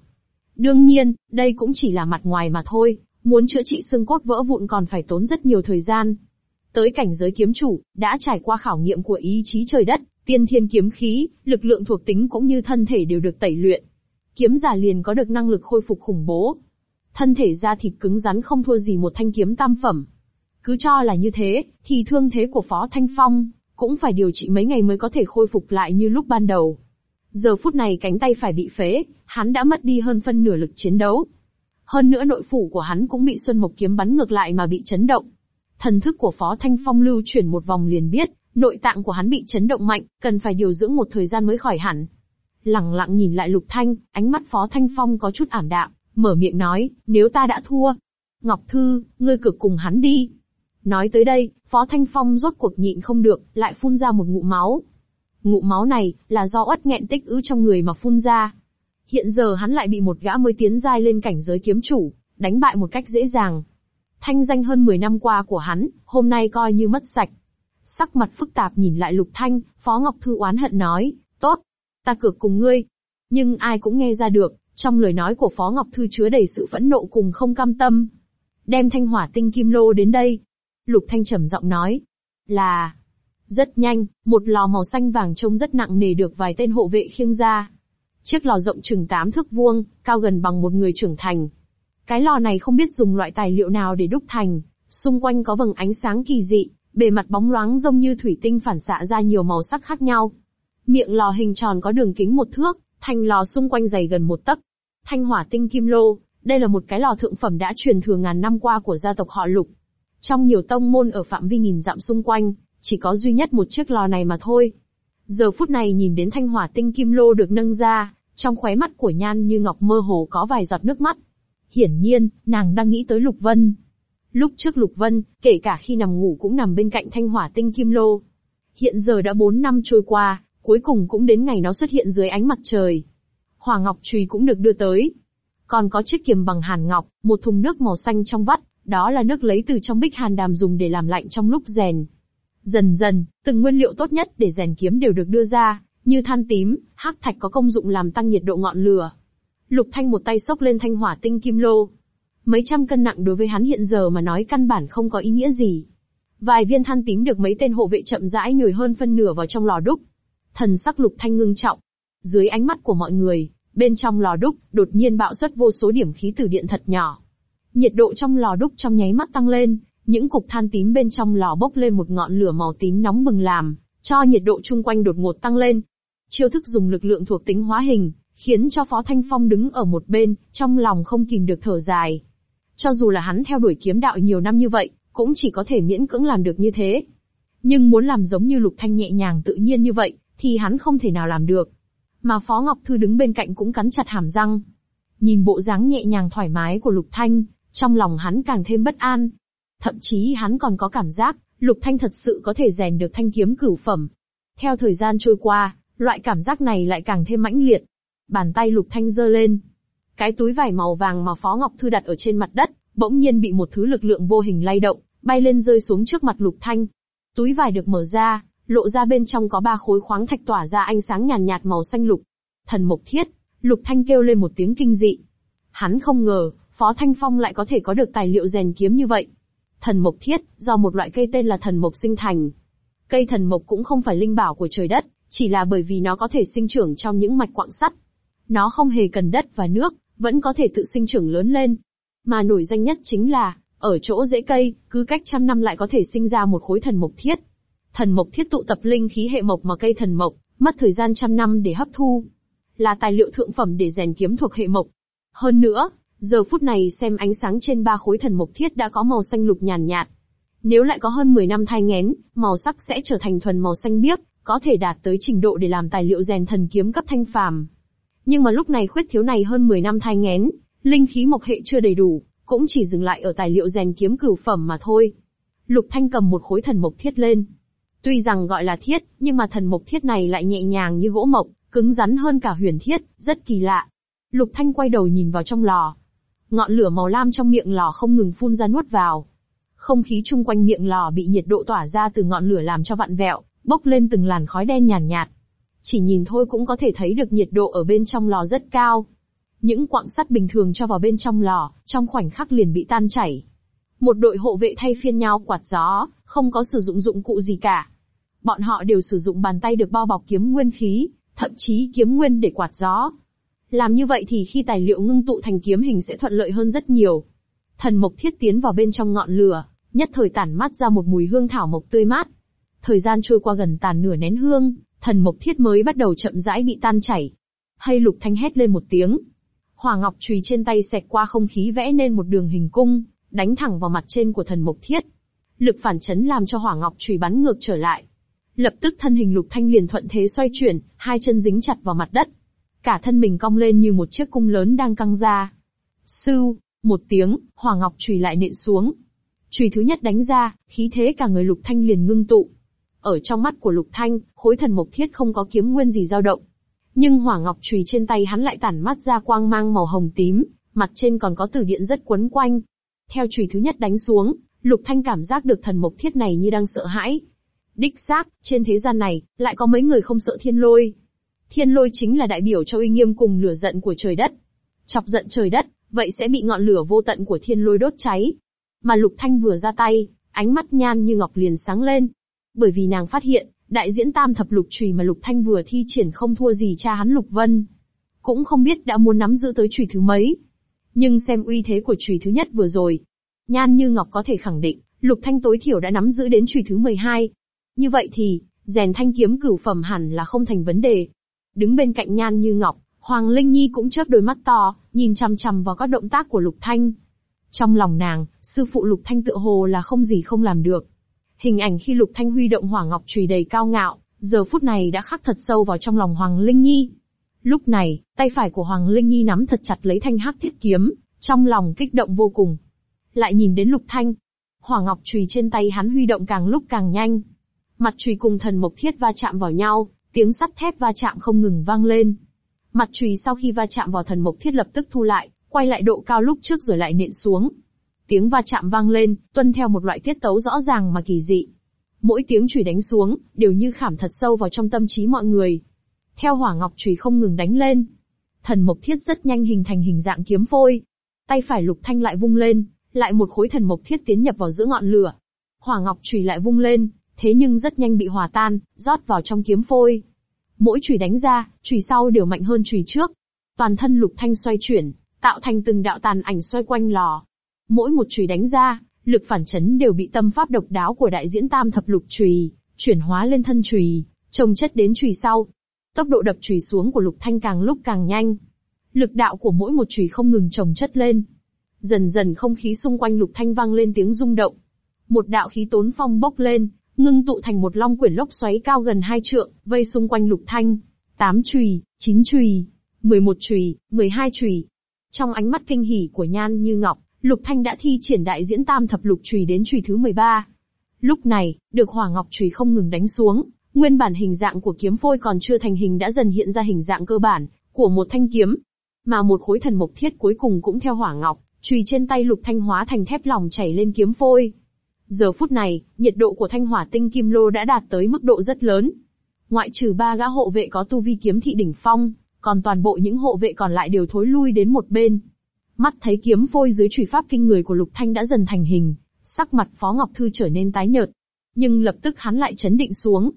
Speaker 1: Đương nhiên, đây cũng chỉ là mặt ngoài mà thôi, muốn chữa trị xương cốt vỡ vụn còn phải tốn rất nhiều thời gian. Tới cảnh giới kiếm chủ, đã trải qua khảo nghiệm của ý chí trời đất, tiên thiên kiếm khí, lực lượng thuộc tính cũng như thân thể đều được tẩy luyện. Kiếm giả liền có được năng lực khôi phục khủng bố. Thân thể da thịt cứng rắn không thua gì một thanh kiếm tam phẩm. Cứ cho là như thế, thì thương thế của Phó Thanh Phong, cũng phải điều trị mấy ngày mới có thể khôi phục lại như lúc ban đầu. Giờ phút này cánh tay phải bị phế, hắn đã mất đi hơn phân nửa lực chiến đấu. Hơn nữa nội phủ của hắn cũng bị Xuân Mộc kiếm bắn ngược lại mà bị chấn động. Thần thức của Phó Thanh Phong lưu chuyển một vòng liền biết, nội tạng của hắn bị chấn động mạnh, cần phải điều dưỡng một thời gian mới khỏi hẳn. Lặng lặng nhìn lại Lục Thanh, ánh mắt Phó Thanh Phong có chút ảm đạm, mở miệng nói, nếu ta đã thua. Ngọc Thư, ngươi cực cùng hắn đi. Nói tới đây, Phó Thanh Phong rốt cuộc nhịn không được, lại phun ra một ngụm máu. Ngụ máu này là do uất nghẹn tích ứ trong người mà phun ra. Hiện giờ hắn lại bị một gã mới tiến giai lên cảnh giới kiếm chủ, đánh bại một cách dễ dàng. Thanh danh hơn 10 năm qua của hắn, hôm nay coi như mất sạch. Sắc mặt phức tạp nhìn lại Lục Thanh, Phó Ngọc Thư oán hận nói, tốt, ta cược cùng ngươi. Nhưng ai cũng nghe ra được, trong lời nói của Phó Ngọc Thư chứa đầy sự phẫn nộ cùng không cam tâm. Đem thanh hỏa tinh kim lô đến đây. Lục Thanh trầm giọng nói, là, rất nhanh, một lò màu xanh vàng trông rất nặng nề được vài tên hộ vệ khiêng ra. Chiếc lò rộng chừng 8 thước vuông, cao gần bằng một người trưởng thành. Cái lò này không biết dùng loại tài liệu nào để đúc thành, xung quanh có vầng ánh sáng kỳ dị, bề mặt bóng loáng giống như thủy tinh phản xạ ra nhiều màu sắc khác nhau. Miệng lò hình tròn có đường kính một thước, thành lò xung quanh dày gần một tấc. Thanh hỏa tinh kim lô, đây là một cái lò thượng phẩm đã truyền thừa ngàn năm qua của gia tộc họ Lục. Trong nhiều tông môn ở phạm vi nghìn dặm xung quanh, chỉ có duy nhất một chiếc lò này mà thôi. Giờ phút này nhìn đến thanh hỏa tinh kim lô được nâng ra, trong khóe mắt của Nhan Như Ngọc mơ hồ có vài giọt nước mắt. Hiển nhiên, nàng đang nghĩ tới Lục Vân. Lúc trước Lục Vân, kể cả khi nằm ngủ cũng nằm bên cạnh thanh hỏa tinh kim lô. Hiện giờ đã 4 năm trôi qua, cuối cùng cũng đến ngày nó xuất hiện dưới ánh mặt trời. Hòa Ngọc Trùy cũng được đưa tới. Còn có chiếc kiềm bằng hàn ngọc, một thùng nước màu xanh trong vắt, đó là nước lấy từ trong bích hàn đàm dùng để làm lạnh trong lúc rèn. Dần dần, từng nguyên liệu tốt nhất để rèn kiếm đều được đưa ra, như than tím, hắc thạch có công dụng làm tăng nhiệt độ ngọn lửa. Lục Thanh một tay sốc lên thanh hỏa tinh kim lô. Mấy trăm cân nặng đối với hắn hiện giờ mà nói căn bản không có ý nghĩa gì. Vài viên than tím được mấy tên hộ vệ chậm rãi nhồi hơn phân nửa vào trong lò đúc. Thần sắc Lục Thanh ngưng trọng. Dưới ánh mắt của mọi người, bên trong lò đúc đột nhiên bạo xuất vô số điểm khí từ điện thật nhỏ. Nhiệt độ trong lò đúc trong nháy mắt tăng lên, những cục than tím bên trong lò bốc lên một ngọn lửa màu tím nóng bừng làm, cho nhiệt độ chung quanh đột ngột tăng lên. Chiêu thức dùng lực lượng thuộc tính hóa hình, khiến cho Phó Thanh Phong đứng ở một bên, trong lòng không kìm được thở dài. Cho dù là hắn theo đuổi kiếm đạo nhiều năm như vậy, cũng chỉ có thể miễn cưỡng làm được như thế. Nhưng muốn làm giống như Lục Thanh nhẹ nhàng tự nhiên như vậy, thì hắn không thể nào làm được. Mà Phó Ngọc Thư đứng bên cạnh cũng cắn chặt hàm răng. Nhìn bộ dáng nhẹ nhàng thoải mái của Lục Thanh, trong lòng hắn càng thêm bất an. Thậm chí hắn còn có cảm giác, Lục Thanh thật sự có thể rèn được thanh kiếm cửu phẩm. Theo thời gian trôi qua, loại cảm giác này lại càng thêm mãnh liệt. Bàn tay Lục Thanh giơ lên. Cái túi vải màu vàng mà Phó Ngọc Thư đặt ở trên mặt đất, bỗng nhiên bị một thứ lực lượng vô hình lay động, bay lên rơi xuống trước mặt Lục Thanh. Túi vải được mở ra, lộ ra bên trong có ba khối khoáng thạch tỏa ra ánh sáng nhàn nhạt, nhạt màu xanh lục. Thần Mộc Thiết, Lục Thanh kêu lên một tiếng kinh dị. Hắn không ngờ, Phó Thanh Phong lại có thể có được tài liệu rèn kiếm như vậy thần mộc thiết, do một loại cây tên là thần mộc sinh thành. Cây thần mộc cũng không phải linh bảo của trời đất, chỉ là bởi vì nó có thể sinh trưởng trong những mạch quặng sắt. Nó không hề cần đất và nước, vẫn có thể tự sinh trưởng lớn lên. Mà nổi danh nhất chính là, ở chỗ rễ cây, cứ cách trăm năm lại có thể sinh ra một khối thần mộc thiết. Thần mộc thiết tụ tập linh khí hệ mộc mà cây thần mộc, mất thời gian trăm năm để hấp thu. Là tài liệu thượng phẩm để rèn kiếm thuộc hệ mộc. Hơn nữa, Giờ phút này xem ánh sáng trên ba khối thần mộc thiết đã có màu xanh lục nhàn nhạt, Nếu lại có hơn 10 năm thai nghén, màu sắc sẽ trở thành thuần màu xanh biếc, có thể đạt tới trình độ để làm tài liệu rèn thần kiếm cấp thanh phàm. Nhưng mà lúc này khuyết thiếu này hơn 10 năm thai nghén, linh khí mộc hệ chưa đầy đủ, cũng chỉ dừng lại ở tài liệu rèn kiếm cửu phẩm mà thôi. Lục Thanh cầm một khối thần mộc thiết lên. Tuy rằng gọi là thiết, nhưng mà thần mộc thiết này lại nhẹ nhàng như gỗ mộc, cứng rắn hơn cả huyền thiết, rất kỳ lạ. Lục Thanh quay đầu nhìn vào trong lò, Ngọn lửa màu lam trong miệng lò không ngừng phun ra nuốt vào. Không khí chung quanh miệng lò bị nhiệt độ tỏa ra từ ngọn lửa làm cho vặn vẹo, bốc lên từng làn khói đen nhàn nhạt, nhạt. Chỉ nhìn thôi cũng có thể thấy được nhiệt độ ở bên trong lò rất cao. Những quặng sắt bình thường cho vào bên trong lò, trong khoảnh khắc liền bị tan chảy. Một đội hộ vệ thay phiên nhau quạt gió, không có sử dụng dụng cụ gì cả. Bọn họ đều sử dụng bàn tay được bao bọc kiếm nguyên khí, thậm chí kiếm nguyên để quạt gió. Làm như vậy thì khi tài liệu ngưng tụ thành kiếm hình sẽ thuận lợi hơn rất nhiều. Thần mộc thiết tiến vào bên trong ngọn lửa, nhất thời tản mát ra một mùi hương thảo mộc tươi mát. Thời gian trôi qua gần tàn nửa nén hương, thần mộc thiết mới bắt đầu chậm rãi bị tan chảy. Hay lục thanh hét lên một tiếng. Hỏa ngọc chùy trên tay xẹt qua không khí vẽ nên một đường hình cung, đánh thẳng vào mặt trên của thần mộc thiết. Lực phản chấn làm cho hỏa ngọc chùy bắn ngược trở lại. Lập tức thân hình lục thanh liền thuận thế xoay chuyển, hai chân dính chặt vào mặt đất cả thân mình cong lên như một chiếc cung lớn đang căng ra. Sư một tiếng, Hoàng ngọc chùy lại nện xuống. Chùy thứ nhất đánh ra, khí thế cả người Lục Thanh liền ngưng tụ. Ở trong mắt của Lục Thanh, khối thần mộc thiết không có kiếm nguyên gì dao động. Nhưng Hoàng ngọc chùy trên tay hắn lại tản mắt ra quang mang màu hồng tím, mặt trên còn có tử điện rất quấn quanh. Theo chùy thứ nhất đánh xuống, Lục Thanh cảm giác được thần mộc thiết này như đang sợ hãi. Đích xác, trên thế gian này, lại có mấy người không sợ thiên lôi. Thiên lôi chính là đại biểu cho uy nghiêm cùng lửa giận của trời đất. Chọc giận trời đất, vậy sẽ bị ngọn lửa vô tận của thiên lôi đốt cháy. Mà Lục Thanh vừa ra tay, ánh mắt nhan như ngọc liền sáng lên. Bởi vì nàng phát hiện, đại diễn tam thập lục chùy mà Lục Thanh vừa thi triển không thua gì cha hắn Lục Vân. Cũng không biết đã muốn nắm giữ tới chùy thứ mấy. Nhưng xem uy thế của chùy thứ nhất vừa rồi, Nhan Như Ngọc có thể khẳng định, Lục Thanh tối thiểu đã nắm giữ đến chùy thứ 12. Như vậy thì, rèn thanh kiếm cửu phẩm hẳn là không thành vấn đề. Đứng bên cạnh Nhan Như Ngọc, Hoàng Linh Nhi cũng chớp đôi mắt to, nhìn chằm chằm vào các động tác của Lục Thanh. Trong lòng nàng, sư phụ Lục Thanh tựa hồ là không gì không làm được. Hình ảnh khi Lục Thanh huy động hỏa ngọc chùy đầy cao ngạo, giờ phút này đã khắc thật sâu vào trong lòng Hoàng Linh Nhi. Lúc này, tay phải của Hoàng Linh Nhi nắm thật chặt lấy thanh hắc thiết kiếm, trong lòng kích động vô cùng. Lại nhìn đến Lục Thanh, hỏa ngọc chùy trên tay hắn huy động càng lúc càng nhanh. Mặt chùy cùng thần mộc thiết va chạm vào nhau, Tiếng sắt thép va chạm không ngừng vang lên. Mặt chùy sau khi va chạm vào thần mộc thiết lập tức thu lại, quay lại độ cao lúc trước rồi lại nện xuống. Tiếng va chạm vang lên, tuân theo một loại tiết tấu rõ ràng mà kỳ dị. Mỗi tiếng chùy đánh xuống, đều như khảm thật sâu vào trong tâm trí mọi người. Theo hỏa ngọc chùy không ngừng đánh lên. Thần mộc thiết rất nhanh hình thành hình dạng kiếm phôi. Tay phải lục thanh lại vung lên, lại một khối thần mộc thiết tiến nhập vào giữa ngọn lửa. Hỏa ngọc chùy lại vung lên, thế nhưng rất nhanh bị hòa tan, rót vào trong kiếm phôi. Mỗi chùy đánh ra, chùy sau đều mạnh hơn chùy trước. Toàn thân lục thanh xoay chuyển, tạo thành từng đạo tàn ảnh xoay quanh lò. Mỗi một chùy đánh ra, lực phản chấn đều bị tâm pháp độc đáo của đại diễn tam thập lục chùy chuyển hóa lên thân chùy, trồng chất đến chùy sau. Tốc độ đập chùy xuống của lục thanh càng lúc càng nhanh. Lực đạo của mỗi một chùy không ngừng trồng chất lên. Dần dần không khí xung quanh lục thanh vang lên tiếng rung động. Một đạo khí tốn phong bốc lên, ngưng tụ thành một long quyển lốc xoáy cao gần hai trượng, vây xung quanh lục thanh. Tám chùy, chín chùy, mười một chùy, mười hai chùy. Trong ánh mắt kinh hỉ của Nhan Như Ngọc, Lục Thanh đã thi triển đại diễn tam thập lục chùy đến chùy thứ 13. Lúc này, được hỏa ngọc chùy không ngừng đánh xuống, nguyên bản hình dạng của kiếm phôi còn chưa thành hình đã dần hiện ra hình dạng cơ bản của một thanh kiếm, mà một khối thần mộc thiết cuối cùng cũng theo hỏa ngọc, chùy trên tay Lục Thanh hóa thành thép lòng chảy lên kiếm phôi. Giờ phút này, nhiệt độ của thanh hỏa tinh kim lô đã đạt tới mức độ rất lớn. Ngoại trừ ba gã hộ vệ có tu vi kiếm thị đỉnh phong, còn toàn bộ những hộ vệ còn lại đều thối lui đến một bên. Mắt thấy kiếm phôi dưới chủy pháp kinh người của Lục Thanh đã dần thành hình, sắc mặt Phó Ngọc Thư trở nên tái nhợt. Nhưng lập tức hắn lại chấn định xuống.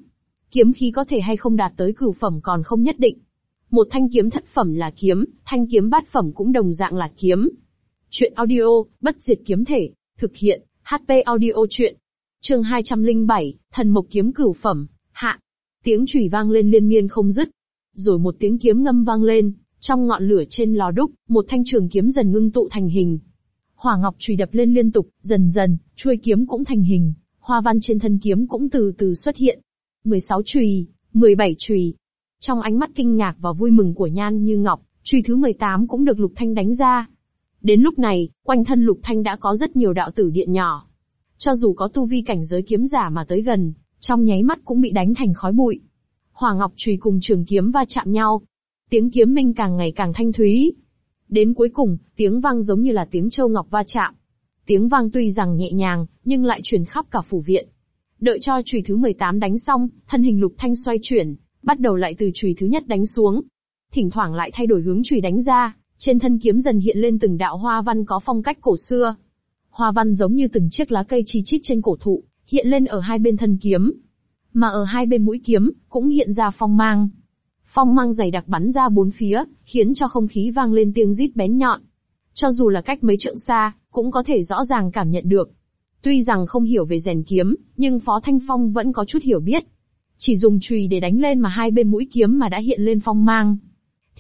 Speaker 1: Kiếm khí có thể hay không đạt tới cửu phẩm còn không nhất định. Một thanh kiếm thất phẩm là kiếm, thanh kiếm bát phẩm cũng đồng dạng là kiếm. Chuyện audio, bất diệt kiếm thể, thực hiện, HP audio chuyện. Trường 207, thần mộc kiếm cửu phẩm, hạ. Tiếng chùy vang lên liên miên không dứt. Rồi một tiếng kiếm ngâm vang lên, trong ngọn lửa trên lò đúc, một thanh trường kiếm dần ngưng tụ thành hình. Hỏa ngọc chùy đập lên liên tục, dần dần, chuôi kiếm cũng thành hình, hoa văn trên thân kiếm cũng từ từ xuất hiện. 16 chùy, 17 chùy. Trong ánh mắt kinh ngạc và vui mừng của Nhan Như Ngọc, chùy thứ 18 cũng được Lục Thanh đánh ra. Đến lúc này, quanh thân Lục Thanh đã có rất nhiều đạo tử điện nhỏ. Cho dù có tu vi cảnh giới kiếm giả mà tới gần, trong nháy mắt cũng bị đánh thành khói bụi. Hỏa Ngọc chùy cùng trường kiếm va chạm nhau. Tiếng kiếm minh càng ngày càng thanh thúy. Đến cuối cùng, tiếng vang giống như là tiếng châu ngọc va chạm. Tiếng vang tuy rằng nhẹ nhàng, nhưng lại truyền khắp cả phủ viện. Đợi cho chùy thứ 18 đánh xong, thân hình Lục Thanh xoay chuyển, bắt đầu lại từ chùy thứ nhất đánh xuống. Thỉnh thoảng lại thay đổi hướng chùy đánh ra, trên thân kiếm dần hiện lên từng đạo hoa văn có phong cách cổ xưa. Hoa văn giống như từng chiếc lá cây chi chít trên cổ thụ, hiện lên ở hai bên thân kiếm. Mà ở hai bên mũi kiếm, cũng hiện ra phong mang. Phong mang dày đặc bắn ra bốn phía, khiến cho không khí vang lên tiếng rít bén nhọn. Cho dù là cách mấy trượng xa, cũng có thể rõ ràng cảm nhận được. Tuy rằng không hiểu về rèn kiếm, nhưng Phó Thanh Phong vẫn có chút hiểu biết. Chỉ dùng chùy để đánh lên mà hai bên mũi kiếm mà đã hiện lên phong mang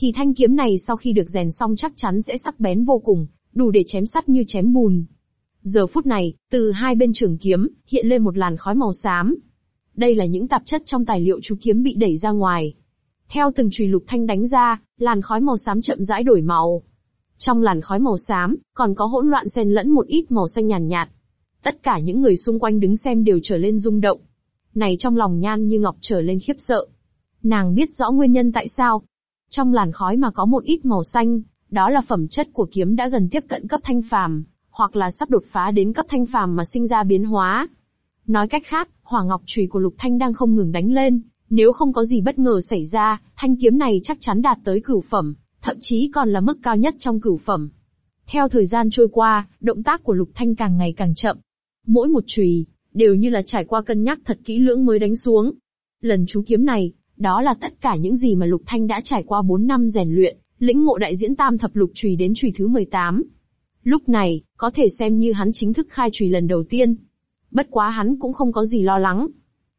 Speaker 1: thì thanh kiếm này sau khi được rèn xong chắc chắn sẽ sắc bén vô cùng, đủ để chém sắt như chém bùn. Giờ phút này, từ hai bên trường kiếm, hiện lên một làn khói màu xám. Đây là những tạp chất trong tài liệu chú kiếm bị đẩy ra ngoài. Theo từng chùy lục thanh đánh ra, làn khói màu xám chậm rãi đổi màu. Trong làn khói màu xám, còn có hỗn loạn xen lẫn một ít màu xanh nhàn nhạt, nhạt. Tất cả những người xung quanh đứng xem đều trở lên rung động. Này trong lòng nhan như ngọc trở lên khiếp sợ. Nàng biết rõ nguyên nhân tại sao, trong làn khói mà có một ít màu xanh, đó là phẩm chất của kiếm đã gần tiếp cận cấp thanh phàm, hoặc là sắp đột phá đến cấp thanh phàm mà sinh ra biến hóa. Nói cách khác, hỏa ngọc chùy của Lục Thanh đang không ngừng đánh lên, nếu không có gì bất ngờ xảy ra, thanh kiếm này chắc chắn đạt tới cửu phẩm, thậm chí còn là mức cao nhất trong cửu phẩm. Theo thời gian trôi qua, động tác của Lục Thanh càng ngày càng chậm. Mỗi một chùy đều như là trải qua cân nhắc thật kỹ lưỡng mới đánh xuống. Lần chú kiếm này, đó là tất cả những gì mà Lục Thanh đã trải qua 4 năm rèn luyện, lĩnh ngộ đại diễn tam thập lục chùy đến chùy thứ 18. Lúc này, có thể xem như hắn chính thức khai chùy lần đầu tiên. Bất quá hắn cũng không có gì lo lắng.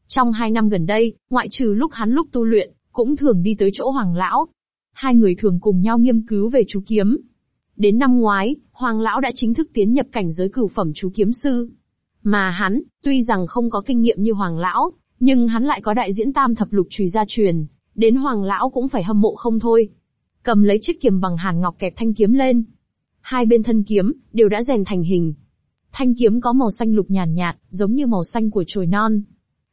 Speaker 1: Trong hai năm gần đây, ngoại trừ lúc hắn lúc tu luyện, cũng thường đi tới chỗ Hoàng Lão. Hai người thường cùng nhau nghiên cứu về chú kiếm. Đến năm ngoái, Hoàng Lão đã chính thức tiến nhập cảnh giới cửu phẩm chú kiếm sư. Mà hắn, tuy rằng không có kinh nghiệm như Hoàng Lão, nhưng hắn lại có đại diễn tam thập lục chùy gia truyền, đến hoàng lão cũng phải hâm mộ không thôi. Cầm lấy chiếc kiếm bằng hàn ngọc kẹp thanh kiếm lên. Hai bên thân kiếm đều đã rèn thành hình. Thanh kiếm có màu xanh lục nhàn nhạt, giống như màu xanh của chồi non.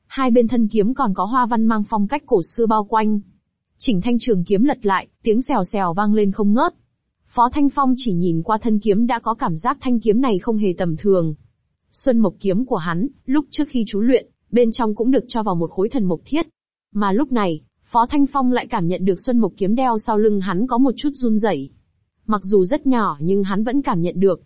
Speaker 1: Hai bên thân kiếm còn có hoa văn mang phong cách cổ xưa bao quanh. Chỉnh thanh trường kiếm lật lại, tiếng xèo xèo vang lên không ngớt. Phó Thanh Phong chỉ nhìn qua thân kiếm đã có cảm giác thanh kiếm này không hề tầm thường. Xuân Mộc kiếm của hắn, lúc trước khi chú luyện, bên trong cũng được cho vào một khối thần mộc thiết. Mà lúc này, Phó Thanh Phong lại cảm nhận được Xuân Mộc kiếm đeo sau lưng hắn có một chút run rẩy. Mặc dù rất nhỏ nhưng hắn vẫn cảm nhận được.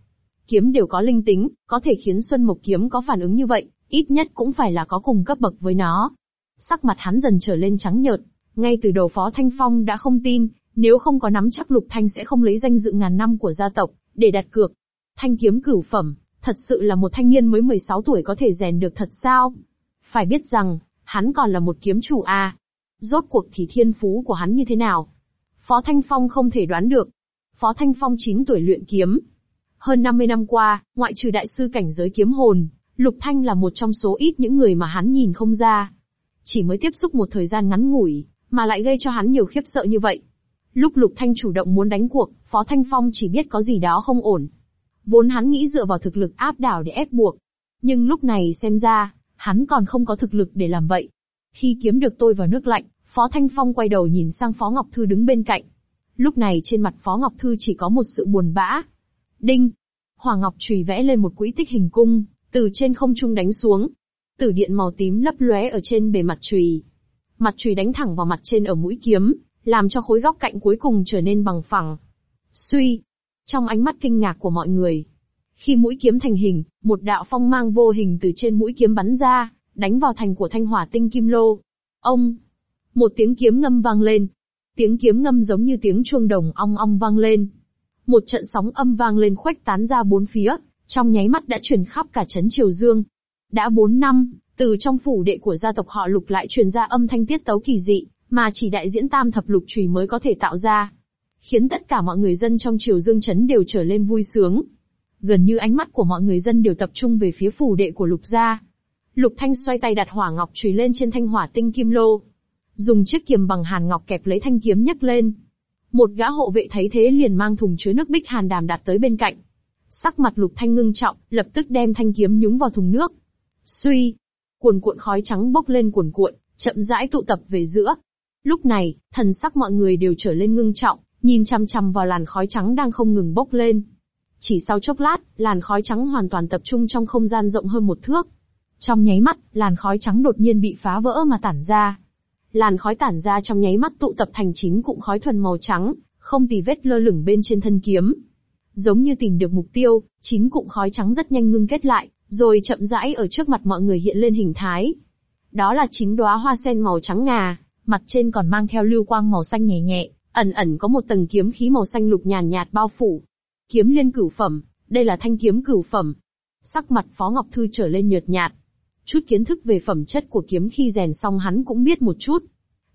Speaker 1: Kiếm đều có linh tính, có thể khiến Xuân Mộc kiếm có phản ứng như vậy, ít nhất cũng phải là có cùng cấp bậc với nó. Sắc mặt hắn dần trở lên trắng nhợt, ngay từ đầu Phó Thanh Phong đã không tin, nếu không có nắm chắc Lục Thanh sẽ không lấy danh dự ngàn năm của gia tộc, để đặt cược. Thanh kiếm cửu phẩm, thật sự là một thanh niên mới 16 tuổi có thể rèn được thật sao? Phải biết rằng, hắn còn là một kiếm chủ a. À. Rốt cuộc thì thiên phú của hắn như thế nào? Phó Thanh Phong không thể đoán được. Phó Thanh Phong 9 tuổi luyện kiếm. Hơn 50 năm qua, ngoại trừ đại sư cảnh giới kiếm hồn, Lục Thanh là một trong số ít những người mà hắn nhìn không ra. Chỉ mới tiếp xúc một thời gian ngắn ngủi, mà lại gây cho hắn nhiều khiếp sợ như vậy. Lúc Lục Thanh chủ động muốn đánh cuộc, Phó Thanh Phong chỉ biết có gì đó không ổn. Vốn hắn nghĩ dựa vào thực lực áp đảo để ép buộc. Nhưng lúc này xem ra, hắn còn không có thực lực để làm vậy. Khi kiếm được tôi vào nước lạnh, Phó Thanh Phong quay đầu nhìn sang Phó Ngọc Thư đứng bên cạnh. Lúc này trên mặt Phó Ngọc Thư chỉ có một sự buồn bã. Đinh! Hoàng Ngọc chùy vẽ lên một quỹ tích hình cung, từ trên không trung đánh xuống. Tử điện màu tím lấp lóe ở trên bề mặt chùy. Mặt chùy đánh thẳng vào mặt trên ở mũi kiếm, làm cho khối góc cạnh cuối cùng trở nên bằng phẳng. Suy! Trong ánh mắt kinh ngạc của mọi người, khi mũi kiếm thành hình, một đạo phong mang vô hình từ trên mũi kiếm bắn ra, đánh vào thành của thanh hỏa tinh kim lô. Ông! Một tiếng kiếm ngâm vang lên. Tiếng kiếm ngâm giống như tiếng chuông đồng ong ong vang lên. Một trận sóng âm vang lên khuếch tán ra bốn phía, trong nháy mắt đã truyền khắp cả trấn Triều Dương. Đã bốn năm, từ trong phủ đệ của gia tộc họ lục lại truyền ra âm thanh tiết tấu kỳ dị, mà chỉ đại diễn tam thập lục trùy mới có thể tạo ra. Khiến tất cả mọi người dân trong Triều Dương Trấn đều trở lên vui sướng, gần như ánh mắt của mọi người dân đều tập trung về phía phủ đệ của Lục gia. Lục Thanh xoay tay đặt hỏa ngọc chùy lên trên thanh hỏa tinh kim lô, dùng chiếc kiềm bằng hàn ngọc kẹp lấy thanh kiếm nhấc lên. Một gã hộ vệ thấy thế liền mang thùng chứa nước bích hàn đàm đặt tới bên cạnh. Sắc mặt Lục Thanh ngưng trọng, lập tức đem thanh kiếm nhúng vào thùng nước. Suy, cuồn cuộn khói trắng bốc lên cuồn cuộn, chậm rãi tụ tập về giữa. Lúc này, thần sắc mọi người đều trở lên ngưng trọng, nhìn chăm chăm vào làn khói trắng đang không ngừng bốc lên. Chỉ sau chốc lát, làn khói trắng hoàn toàn tập trung trong không gian rộng hơn một thước. Trong nháy mắt, làn khói trắng đột nhiên bị phá vỡ mà tản ra. Làn khói tản ra trong nháy mắt tụ tập thành chín cụm khói thuần màu trắng, không tì vết lơ lửng bên trên thân kiếm. Giống như tìm được mục tiêu, chín cụm khói trắng rất nhanh ngưng kết lại, rồi chậm rãi ở trước mặt mọi người hiện lên hình thái. Đó là chín đóa hoa sen màu trắng ngà, mặt trên còn mang theo lưu quang màu xanh nhẹ nhẹ, ẩn ẩn có một tầng kiếm khí màu xanh lục nhàn nhạt, nhạt bao phủ, kiếm liên cửu phẩm, đây là thanh kiếm cửu phẩm. Sắc mặt Phó Ngọc Thư trở lên nhợt nhạt. Chút kiến thức về phẩm chất của kiếm khi rèn xong hắn cũng biết một chút.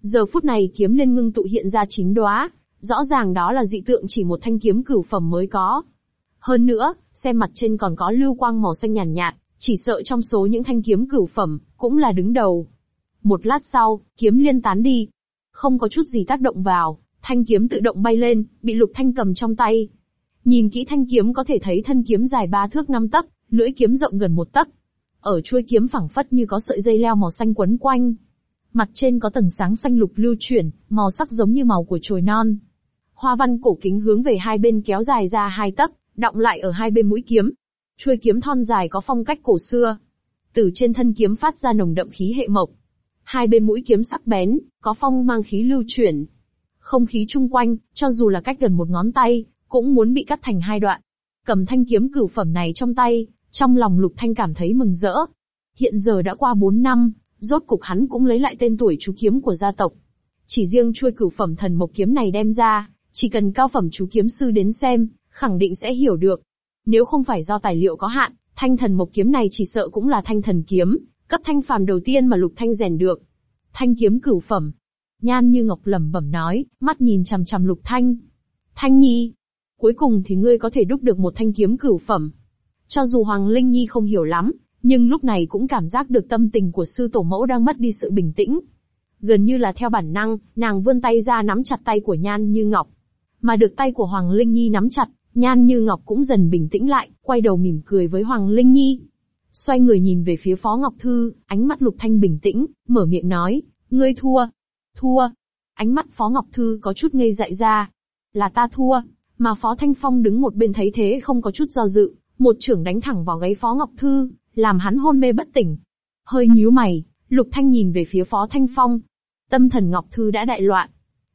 Speaker 1: Giờ phút này kiếm liên ngưng tụ hiện ra chín đóa, rõ ràng đó là dị tượng chỉ một thanh kiếm cửu phẩm mới có. Hơn nữa, xem mặt trên còn có lưu quang màu xanh nhàn nhạt, nhạt, chỉ sợ trong số những thanh kiếm cửu phẩm, cũng là đứng đầu. Một lát sau, kiếm liên tán đi. Không có chút gì tác động vào, thanh kiếm tự động bay lên, bị lục thanh cầm trong tay, Nhìn kỹ thanh kiếm có thể thấy thân kiếm dài ba thước năm tấc, lưỡi kiếm rộng gần một tấc. Ở chuôi kiếm phẳng phất như có sợi dây leo màu xanh quấn quanh. Mặt trên có tầng sáng xanh lục lưu chuyển, màu sắc giống như màu của chồi non. Hoa văn cổ kính hướng về hai bên kéo dài ra hai tấc, động lại ở hai bên mũi kiếm. Chuôi kiếm thon dài có phong cách cổ xưa. Từ trên thân kiếm phát ra nồng đậm khí hệ mộc. Hai bên mũi kiếm sắc bén, có phong mang khí lưu chuyển. Không khí chung quanh, cho dù là cách gần một ngón tay, cũng muốn bị cắt thành hai đoạn. Cầm thanh kiếm cửu phẩm này trong tay, trong lòng Lục Thanh cảm thấy mừng rỡ. Hiện giờ đã qua 4 năm, rốt cục hắn cũng lấy lại tên tuổi chú kiếm của gia tộc. Chỉ riêng chuôi cửu phẩm thần mộc kiếm này đem ra, chỉ cần cao phẩm chú kiếm sư đến xem, khẳng định sẽ hiểu được. Nếu không phải do tài liệu có hạn, thanh thần mộc kiếm này chỉ sợ cũng là thanh thần kiếm, cấp thanh phàm đầu tiên mà Lục Thanh rèn được. Thanh kiếm cửu phẩm. Nhan như ngọc lẩm bẩm nói, mắt nhìn chằm chằm Lục Thanh. Thanh Nhi, cuối cùng thì ngươi có thể đúc được một thanh kiếm cửu phẩm. Cho dù Hoàng Linh Nhi không hiểu lắm, nhưng lúc này cũng cảm giác được tâm tình của sư tổ mẫu đang mất đi sự bình tĩnh. Gần như là theo bản năng, nàng vươn tay ra nắm chặt tay của Nhan Như Ngọc. Mà được tay của Hoàng Linh Nhi nắm chặt, Nhan Như Ngọc cũng dần bình tĩnh lại, quay đầu mỉm cười với Hoàng Linh Nhi. Xoay người nhìn về phía Phó Ngọc Thư, ánh mắt Lục Thanh bình tĩnh, mở miệng nói, ngươi thua. Thua. Ánh mắt Phó Ngọc Thư có chút ngây dại ra. Là ta thua. Mà Phó Thanh Phong đứng một bên thấy thế không có chút do dự, một trưởng đánh thẳng vào gáy Phó Ngọc Thư, làm hắn hôn mê bất tỉnh. Hơi nhíu mày, Lục Thanh nhìn về phía Phó Thanh Phong. Tâm thần Ngọc Thư đã đại loạn.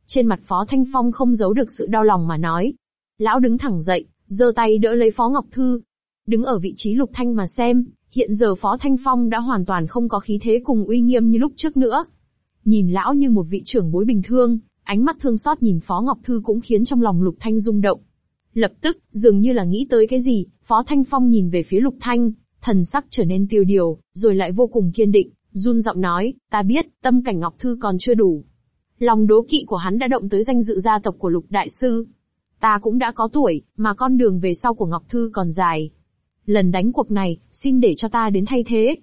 Speaker 1: Trên mặt Phó Thanh Phong không giấu được sự đau lòng mà nói. Lão đứng thẳng dậy, giơ tay đỡ lấy Phó Ngọc Thư. Đứng ở vị trí Lục Thanh mà xem, hiện giờ Phó Thanh Phong đã hoàn toàn không có khí thế cùng uy nghiêm như lúc trước nữa. Nhìn lão như một vị trưởng bối bình thường, Ánh mắt thương xót nhìn Phó Ngọc Thư cũng khiến trong lòng Lục Thanh rung động. Lập tức, dường như là nghĩ tới cái gì, Phó Thanh Phong nhìn về phía Lục Thanh, thần sắc trở nên tiêu điều, rồi lại vô cùng kiên định, run giọng nói, ta biết, tâm cảnh Ngọc Thư còn chưa đủ. Lòng đố kỵ của hắn đã động tới danh dự gia tộc của Lục Đại Sư. Ta cũng đã có tuổi, mà con đường về sau của Ngọc Thư còn dài. Lần đánh cuộc này, xin để cho ta đến thay thế.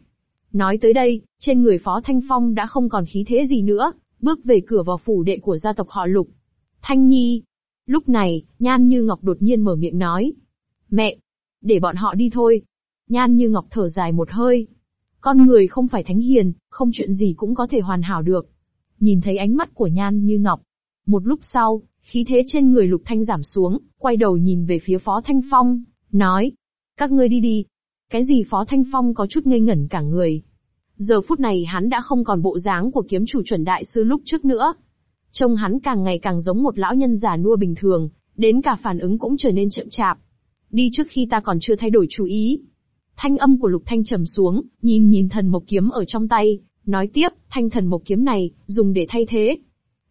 Speaker 1: Nói tới đây, trên người Phó Thanh Phong đã không còn khí thế gì nữa, bước về cửa vào phủ đệ của gia tộc họ Lục. Thanh Nhi. Lúc này, Nhan Như Ngọc đột nhiên mở miệng nói. Mẹ, để bọn họ đi thôi. Nhan Như Ngọc thở dài một hơi. Con người không phải thánh hiền, không chuyện gì cũng có thể hoàn hảo được. Nhìn thấy ánh mắt của Nhan Như Ngọc. Một lúc sau, khí thế trên người Lục Thanh giảm xuống, quay đầu nhìn về phía Phó Thanh Phong, nói. Các ngươi đi đi. Cái gì Phó Thanh Phong có chút ngây ngẩn cả người, Giờ phút này hắn đã không còn bộ dáng của kiếm chủ chuẩn đại sư lúc trước nữa. Trông hắn càng ngày càng giống một lão nhân già nua bình thường, đến cả phản ứng cũng trở nên chậm chạp. Đi trước khi ta còn chưa thay đổi chú ý. Thanh âm của lục thanh trầm xuống, nhìn nhìn thần mộc kiếm ở trong tay, nói tiếp, thanh thần mộc kiếm này, dùng để thay thế.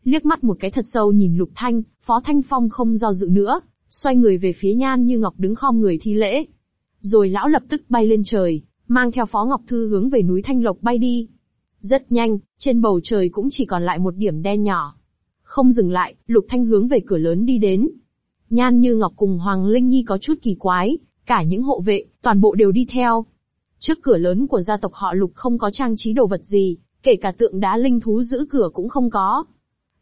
Speaker 1: Liếc mắt một cái thật sâu nhìn lục thanh, phó thanh phong không do dự nữa, xoay người về phía nhan như ngọc đứng khom người thi lễ. Rồi lão lập tức bay lên trời, mang theo Phó Ngọc Thư hướng về núi Thanh Lộc bay đi. Rất nhanh, trên bầu trời cũng chỉ còn lại một điểm đen nhỏ. Không dừng lại, Lục Thanh hướng về cửa lớn đi đến. Nhan Như Ngọc cùng Hoàng Linh Nhi có chút kỳ quái, cả những hộ vệ, toàn bộ đều đi theo. Trước cửa lớn của gia tộc họ Lục không có trang trí đồ vật gì, kể cả tượng đá linh thú giữ cửa cũng không có.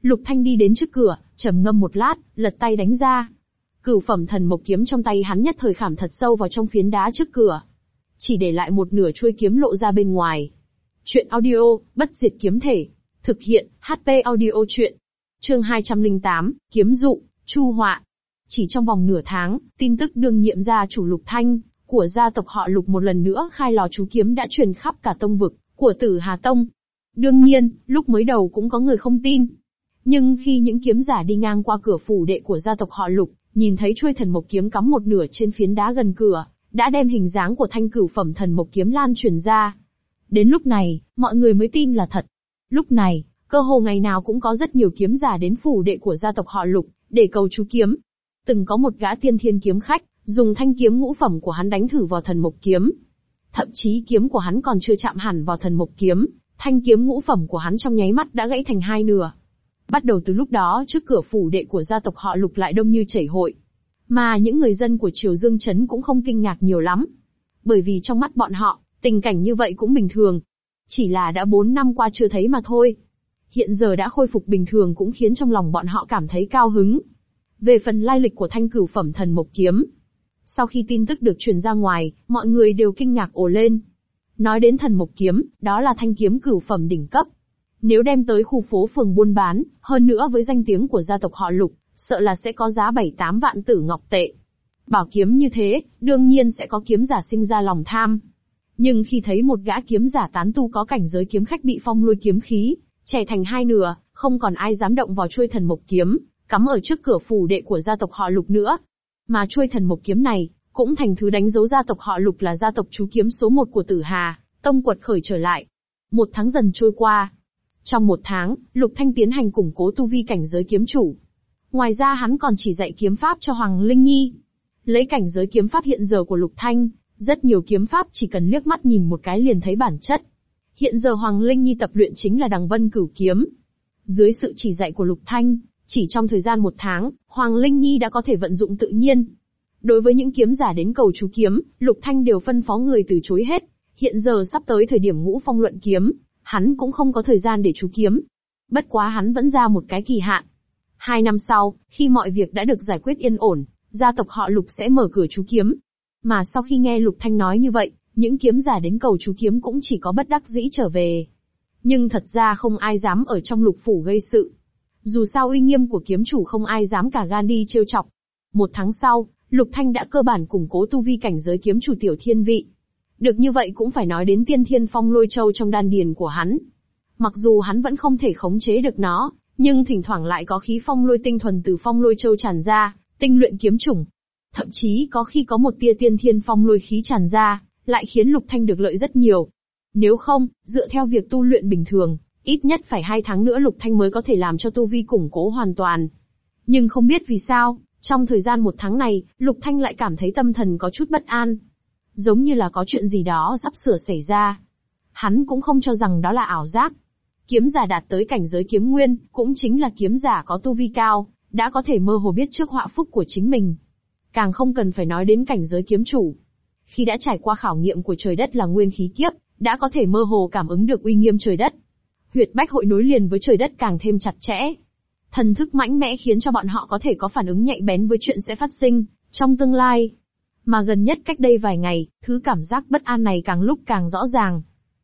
Speaker 1: Lục Thanh đi đến trước cửa, trầm ngâm một lát, lật tay đánh ra. Cửu phẩm thần mộc kiếm trong tay hắn nhất thời khảm thật sâu vào trong phiến đá trước cửa chỉ để lại một nửa chuôi kiếm lộ ra bên ngoài. Chuyện audio, bất diệt kiếm thể. Thực hiện, HP audio chuyện. Chương 208, kiếm dụ, chu họa. Chỉ trong vòng nửa tháng, tin tức đương nhiệm gia chủ Lục Thanh, của gia tộc họ Lục một lần nữa khai lò chú kiếm đã truyền khắp cả tông vực, của tử Hà Tông. Đương nhiên, lúc mới đầu cũng có người không tin. Nhưng khi những kiếm giả đi ngang qua cửa phủ đệ của gia tộc họ Lục, nhìn thấy chuôi thần mộc kiếm cắm một nửa trên phiến đá gần cửa, đã đem hình dáng của thanh cửu phẩm thần mộc kiếm lan truyền ra. Đến lúc này, mọi người mới tin là thật. Lúc này, cơ hồ ngày nào cũng có rất nhiều kiếm giả đến phủ đệ của gia tộc họ Lục, để cầu chú kiếm. Từng có một gã tiên thiên kiếm khách, dùng thanh kiếm ngũ phẩm của hắn đánh thử vào thần mộc kiếm. Thậm chí kiếm của hắn còn chưa chạm hẳn vào thần mộc kiếm, thanh kiếm ngũ phẩm của hắn trong nháy mắt đã gãy thành hai nửa. Bắt đầu từ lúc đó trước cửa phủ đệ của gia tộc họ Lục lại đông như chảy hội. Mà những người dân của Triều Dương Trấn cũng không kinh ngạc nhiều lắm. Bởi vì trong mắt bọn họ, tình cảnh như vậy cũng bình thường. Chỉ là đã 4 năm qua chưa thấy mà thôi. Hiện giờ đã khôi phục bình thường cũng khiến trong lòng bọn họ cảm thấy cao hứng. Về phần lai lịch của thanh cửu phẩm thần mộc kiếm. Sau khi tin tức được truyền ra ngoài, mọi người đều kinh ngạc ồ lên. Nói đến thần mộc kiếm, đó là thanh kiếm cửu phẩm đỉnh cấp. Nếu đem tới khu phố phường buôn bán, hơn nữa với danh tiếng của gia tộc họ lục, sợ là sẽ có giá 7-8 vạn tử ngọc tệ. Bảo kiếm như thế, đương nhiên sẽ có kiếm giả sinh ra lòng tham. Nhưng khi thấy một gã kiếm giả tán tu có cảnh giới kiếm khách bị phong lôi kiếm khí, chảy thành hai nửa, không còn ai dám động vào chuôi thần mộc kiếm, cắm ở trước cửa phủ đệ của gia tộc họ lục nữa. Mà chuôi thần mộc kiếm này, cũng thành thứ đánh dấu gia tộc họ lục là gia tộc chú kiếm số một của tử hà, tông quật khởi trở lại. Một tháng dần trôi qua. Trong một tháng, lục thanh tiến hành củng cố tu vi cảnh giới kiếm chủ, Ngoài ra hắn còn chỉ dạy kiếm pháp cho Hoàng Linh Nhi. Lấy cảnh giới kiếm pháp hiện giờ của Lục Thanh, rất nhiều kiếm pháp chỉ cần liếc mắt nhìn một cái liền thấy bản chất. Hiện giờ Hoàng Linh Nhi tập luyện chính là đằng vân cửu kiếm. Dưới sự chỉ dạy của Lục Thanh, chỉ trong thời gian một tháng, Hoàng Linh Nhi đã có thể vận dụng tự nhiên. Đối với những kiếm giả đến cầu chú kiếm, Lục Thanh đều phân phó người từ chối hết. Hiện giờ sắp tới thời điểm ngũ phong luận kiếm, hắn cũng không có thời gian để chú kiếm. Bất quá hắn vẫn ra một cái kỳ hạn, Hai năm sau, khi mọi việc đã được giải quyết yên ổn, gia tộc họ Lục sẽ mở cửa chú kiếm. Mà sau khi nghe Lục Thanh nói như vậy, những kiếm giả đến cầu chú kiếm cũng chỉ có bất đắc dĩ trở về. Nhưng thật ra không ai dám ở trong lục phủ gây sự. Dù sao uy nghiêm của kiếm chủ không ai dám cả gan đi trêu chọc. Một tháng sau, Lục Thanh đã cơ bản củng cố tu vi cảnh giới kiếm chủ tiểu thiên vị. Được như vậy cũng phải nói đến tiên thiên phong lôi châu trong đan điền của hắn. Mặc dù hắn vẫn không thể khống chế được nó, nhưng thỉnh thoảng lại có khí phong lôi tinh thuần từ phong lôi châu tràn ra, tinh luyện kiếm chủng. Thậm chí có khi có một tia tiên thiên phong lôi khí tràn ra, lại khiến Lục Thanh được lợi rất nhiều. Nếu không, dựa theo việc tu luyện bình thường, ít nhất phải hai tháng nữa Lục Thanh mới có thể làm cho tu vi củng cố hoàn toàn. Nhưng không biết vì sao, trong thời gian một tháng này, Lục Thanh lại cảm thấy tâm thần có chút bất an. Giống như là có chuyện gì đó sắp sửa xảy ra. Hắn cũng không cho rằng đó là ảo giác, Kiếm giả đạt tới cảnh giới kiếm nguyên, cũng chính là kiếm giả có tu vi cao, đã có thể mơ hồ biết trước họa phúc của chính mình. Càng không cần phải nói đến cảnh giới kiếm chủ. Khi đã trải qua khảo nghiệm của trời đất là nguyên khí kiếp, đã có thể mơ hồ cảm ứng được uy nghiêm trời đất. Huyệt bách hội nối liền với trời đất càng thêm chặt chẽ. Thần thức mãnh mẽ khiến cho bọn họ có thể có phản ứng nhạy bén với chuyện sẽ phát sinh, trong tương lai. Mà gần nhất cách đây vài ngày, thứ cảm giác bất an này càng lúc càng rõ ràng.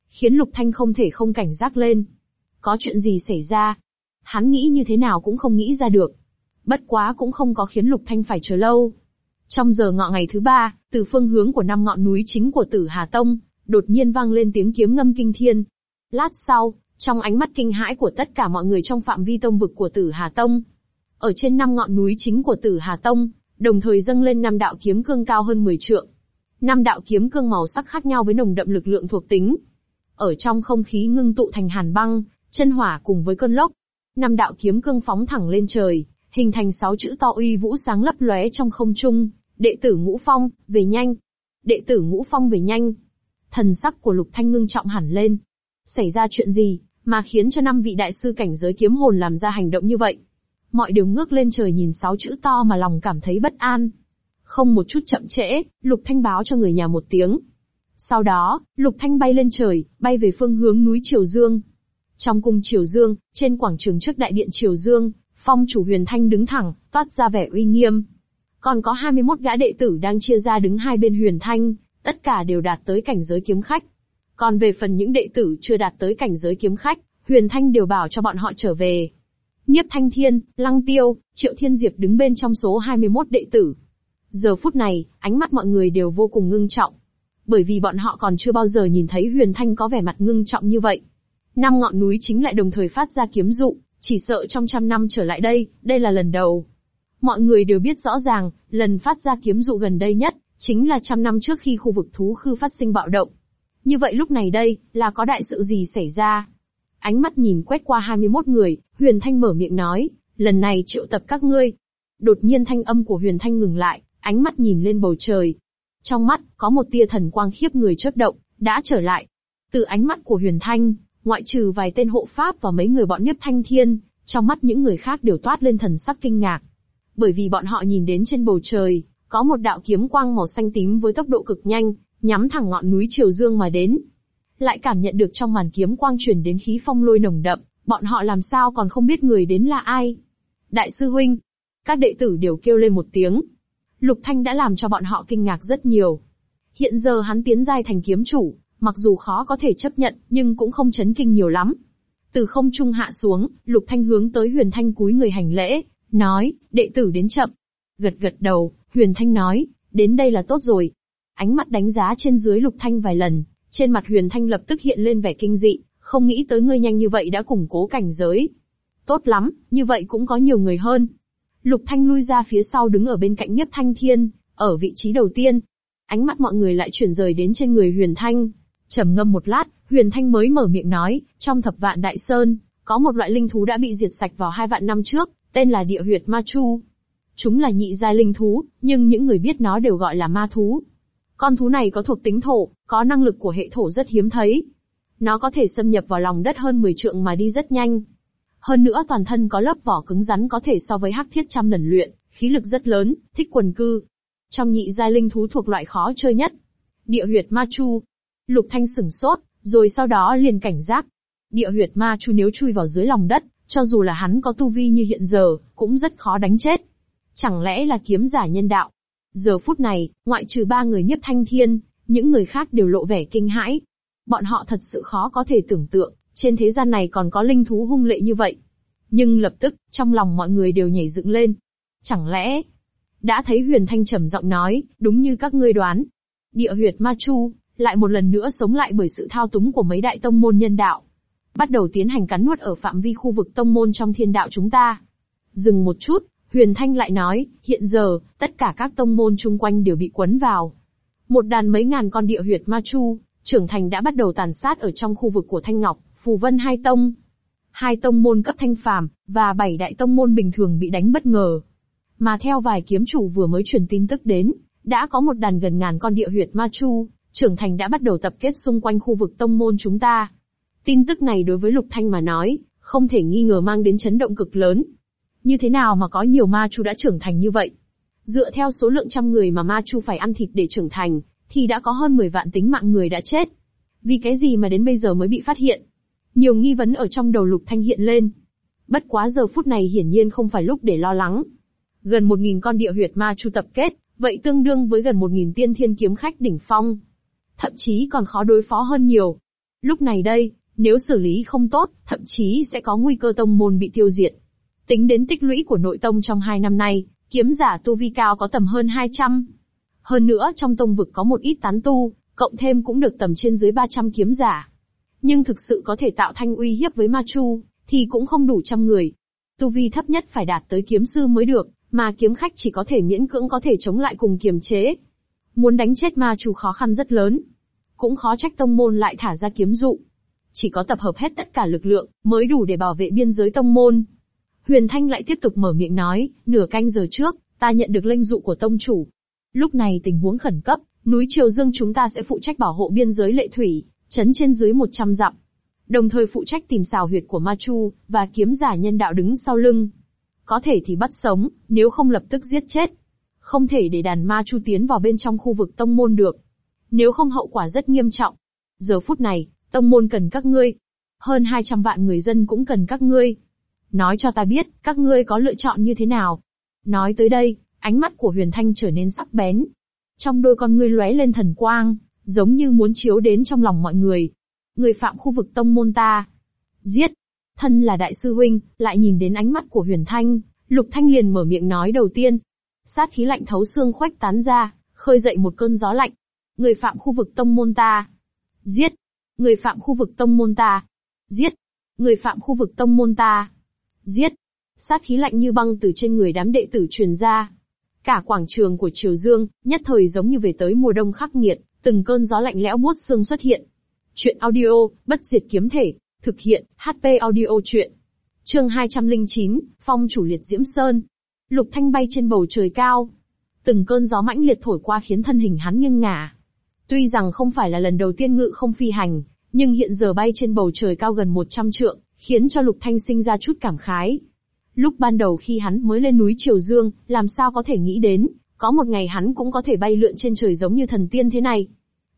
Speaker 1: Khiến Lục Thanh không thể không cảnh giác lên. Có chuyện gì xảy ra? Hắn nghĩ như thế nào cũng không nghĩ ra được. Bất quá cũng không có khiến Lục Thanh phải chờ lâu. Trong giờ ngọ ngày thứ ba, từ phương hướng của năm ngọn núi chính của tử Hà Tông, đột nhiên vang lên tiếng kiếm ngâm kinh thiên. Lát sau, trong ánh mắt kinh hãi của tất cả mọi người trong phạm vi tông vực của tử Hà Tông, ở trên năm ngọn núi chính của tử Hà Tông, đồng thời dâng lên năm đạo kiếm cương cao hơn 10 trượng. Năm đạo kiếm cương màu sắc khác nhau với nồng đậm lực lượng thuộc tính. Ở trong không khí ngưng tụ thành hàn băng, chân hỏa cùng với cơn lốc. Năm đạo kiếm cương phóng thẳng lên trời, hình thành sáu chữ to uy vũ sáng lấp lóe trong không trung, đệ tử ngũ phong, về nhanh. Đệ tử ngũ phong về nhanh. Thần sắc của lục thanh ngưng trọng hẳn lên. Xảy ra chuyện gì, mà khiến cho năm vị đại sư cảnh giới kiếm hồn làm ra hành động như vậy? Mọi điều ngước lên trời nhìn sáu chữ to mà lòng cảm thấy bất an. Không một chút chậm trễ, lục thanh báo cho người nhà một tiếng. Sau đó, lục thanh bay lên trời, bay về phương hướng núi Triều Dương. Trong cung Triều Dương, trên quảng trường trước đại điện Triều Dương, phong chủ huyền thanh đứng thẳng, toát ra vẻ uy nghiêm. Còn có 21 gã đệ tử đang chia ra đứng hai bên huyền thanh, tất cả đều đạt tới cảnh giới kiếm khách. Còn về phần những đệ tử chưa đạt tới cảnh giới kiếm khách, huyền thanh đều bảo cho bọn họ trở về. Nhiếp Thanh Thiên, Lăng Tiêu, Triệu Thiên Diệp đứng bên trong số 21 đệ tử. Giờ phút này, ánh mắt mọi người đều vô cùng ngưng trọng. Bởi vì bọn họ còn chưa bao giờ nhìn thấy Huyền Thanh có vẻ mặt ngưng trọng như vậy. Năm ngọn núi chính lại đồng thời phát ra kiếm dụ, chỉ sợ trong trăm năm trở lại đây, đây là lần đầu. Mọi người đều biết rõ ràng, lần phát ra kiếm dụ gần đây nhất, chính là trăm năm trước khi khu vực thú khư phát sinh bạo động. Như vậy lúc này đây, là có đại sự gì xảy ra? Ánh mắt nhìn quét qua 21 người, Huyền Thanh mở miệng nói, lần này triệu tập các ngươi. Đột nhiên thanh âm của Huyền Thanh ngừng lại, ánh mắt nhìn lên bầu trời. Trong mắt, có một tia thần quang khiếp người chớp động, đã trở lại. Từ ánh mắt của Huyền Thanh, Ngoại trừ vài tên hộ pháp và mấy người bọn nhiếp thanh thiên, trong mắt những người khác đều toát lên thần sắc kinh ngạc. Bởi vì bọn họ nhìn đến trên bầu trời, có một đạo kiếm quang màu xanh tím với tốc độ cực nhanh, nhắm thẳng ngọn núi Triều Dương mà đến. Lại cảm nhận được trong màn kiếm quang truyền đến khí phong lôi nồng đậm, bọn họ làm sao còn không biết người đến là ai. Đại sư huynh, các đệ tử đều kêu lên một tiếng. Lục Thanh đã làm cho bọn họ kinh ngạc rất nhiều. Hiện giờ hắn tiến giai thành kiếm chủ, mặc dù khó có thể chấp nhận, nhưng cũng không chấn kinh nhiều lắm. Từ không trung hạ xuống, Lục Thanh hướng tới Huyền Thanh cúi người hành lễ, nói, đệ tử đến chậm. Gật gật đầu, Huyền Thanh nói, đến đây là tốt rồi. Ánh mắt đánh giá trên dưới Lục Thanh vài lần, trên mặt Huyền Thanh lập tức hiện lên vẻ kinh dị, không nghĩ tới ngươi nhanh như vậy đã củng cố cảnh giới. Tốt lắm, như vậy cũng có nhiều người hơn. Lục Thanh lui ra phía sau đứng ở bên cạnh nhất Thanh Thiên, ở vị trí đầu tiên. Ánh mắt mọi người lại chuyển rời đến trên người Huyền Thanh, trầm ngâm một lát, Huyền Thanh mới mở miệng nói, trong thập vạn đại sơn, có một loại linh thú đã bị diệt sạch vào hai vạn năm trước, tên là địa huyệt ma chu. Chúng là nhị giai linh thú, nhưng những người biết nó đều gọi là ma thú. Con thú này có thuộc tính thổ, có năng lực của hệ thổ rất hiếm thấy. Nó có thể xâm nhập vào lòng đất hơn 10 trượng mà đi rất nhanh. Hơn nữa toàn thân có lớp vỏ cứng rắn có thể so với hắc thiết trăm lần luyện, khí lực rất lớn, thích quần cư. Trong nhị giai linh thú thuộc loại khó chơi nhất. Địa huyệt ma chu Lục Thanh sừng sốt, rồi sau đó liền cảnh giác. Địa huyệt ma chu nếu chui vào dưới lòng đất, cho dù là hắn có tu vi như hiện giờ, cũng rất khó đánh chết. Chẳng lẽ là kiếm giả nhân đạo? Giờ phút này, ngoại trừ ba người nhiếp thanh thiên, những người khác đều lộ vẻ kinh hãi. Bọn họ thật sự khó có thể tưởng tượng, trên thế gian này còn có linh thú hung lệ như vậy. Nhưng lập tức, trong lòng mọi người đều nhảy dựng lên. Chẳng lẽ, đã thấy huyền thanh trầm giọng nói, đúng như các ngươi đoán. Địa huyệt ma chu, lại một lần nữa sống lại bởi sự thao túng của mấy đại tông môn nhân đạo. Bắt đầu tiến hành cắn nuốt ở phạm vi khu vực tông môn trong thiên đạo chúng ta. Dừng một chút, Huyền Thanh lại nói, hiện giờ, tất cả các tông môn chung quanh đều bị quấn vào. Một đàn mấy ngàn con địa huyệt ma chu, trưởng thành đã bắt đầu tàn sát ở trong khu vực của Thanh Ngọc, Phù Vân hai tông. Hai tông môn cấp thanh phàm, và bảy đại tông môn bình thường bị đánh bất ngờ. Mà theo vài kiếm chủ vừa mới truyền tin tức đến, đã có một đàn gần ngàn con địa huyệt ma chu, trưởng thành đã bắt đầu tập kết xung quanh khu vực tông môn chúng ta. Tin tức này đối với Lục Thanh mà nói, không thể nghi ngờ mang đến chấn động cực lớn. Như thế nào mà có nhiều ma chu đã trưởng thành như vậy? Dựa theo số lượng trăm người mà ma chu phải ăn thịt để trưởng thành, thì đã có hơn 10 vạn tính mạng người đã chết. Vì cái gì mà đến bây giờ mới bị phát hiện? Nhiều nghi vấn ở trong đầu Lục Thanh hiện lên. Bất quá giờ phút này hiển nhiên không phải lúc để lo lắng. Gần 1.000 con địa huyệt ma chu tập kết, vậy tương đương với gần 1.000 tiên thiên kiếm khách đỉnh phong thậm chí còn khó đối phó hơn nhiều. Lúc này đây, nếu xử lý không tốt, thậm chí sẽ có nguy cơ tông môn bị tiêu diệt. Tính đến tích lũy của nội tông trong hai năm nay, kiếm giả tu vi cao có tầm hơn 200. Hơn nữa trong tông vực có một ít tán tu, cộng thêm cũng được tầm trên dưới 300 kiếm giả. Nhưng thực sự có thể tạo thanh uy hiếp với Ma Chu, thì cũng không đủ trăm người. Tu vi thấp nhất phải đạt tới kiếm sư mới được, mà kiếm khách chỉ có thể miễn cưỡng có thể chống lại cùng kiềm chế. Muốn đánh chết ma chủ khó khăn rất lớn. Cũng khó trách tông môn lại thả ra kiếm dụ. Chỉ có tập hợp hết tất cả lực lượng, mới đủ để bảo vệ biên giới tông môn. Huyền Thanh lại tiếp tục mở miệng nói, nửa canh giờ trước, ta nhận được lệnh dụ của tông chủ. Lúc này tình huống khẩn cấp, núi Triều Dương chúng ta sẽ phụ trách bảo hộ biên giới lệ thủy, chấn trên dưới 100 dặm. Đồng thời phụ trách tìm xào huyệt của Ma Chu, và kiếm giả nhân đạo đứng sau lưng. Có thể thì bắt sống, nếu không lập tức giết chết, không thể để đàn ma chu tiến vào bên trong khu vực tông môn được. Nếu không hậu quả rất nghiêm trọng. Giờ phút này, tông môn cần các ngươi. Hơn 200 vạn người dân cũng cần các ngươi. Nói cho ta biết, các ngươi có lựa chọn như thế nào. Nói tới đây, ánh mắt của Huyền Thanh trở nên sắc bén. Trong đôi con ngươi lóe lên thần quang, giống như muốn chiếu đến trong lòng mọi người. Người phạm khu vực tông môn ta. Giết! Thân là đại sư huynh, lại nhìn đến ánh mắt của Huyền Thanh, Lục Thanh liền mở miệng nói đầu tiên, sát khí lạnh thấu xương khoách tán ra, khơi dậy một cơn gió lạnh. Người phạm khu vực tông môn ta, giết. Người phạm khu vực tông môn ta, giết. Người phạm khu vực tông môn ta, giết. Sát khí lạnh như băng từ trên người đám đệ tử truyền ra. Cả quảng trường của Triều Dương, nhất thời giống như về tới mùa đông khắc nghiệt, từng cơn gió lạnh lẽo buốt xương xuất hiện. Chuyện audio, bất diệt kiếm thể, thực hiện, HP audio chuyện. Chương 209, Phong chủ liệt Diễm Sơn, Lục Thanh bay trên bầu trời cao. Từng cơn gió mãnh liệt thổi qua khiến thân hình hắn nghiêng ngả. Tuy rằng không phải là lần đầu tiên ngự không phi hành, nhưng hiện giờ bay trên bầu trời cao gần 100 trượng, khiến cho Lục Thanh sinh ra chút cảm khái. Lúc ban đầu khi hắn mới lên núi Triều Dương, làm sao có thể nghĩ đến, có một ngày hắn cũng có thể bay lượn trên trời giống như thần tiên thế này.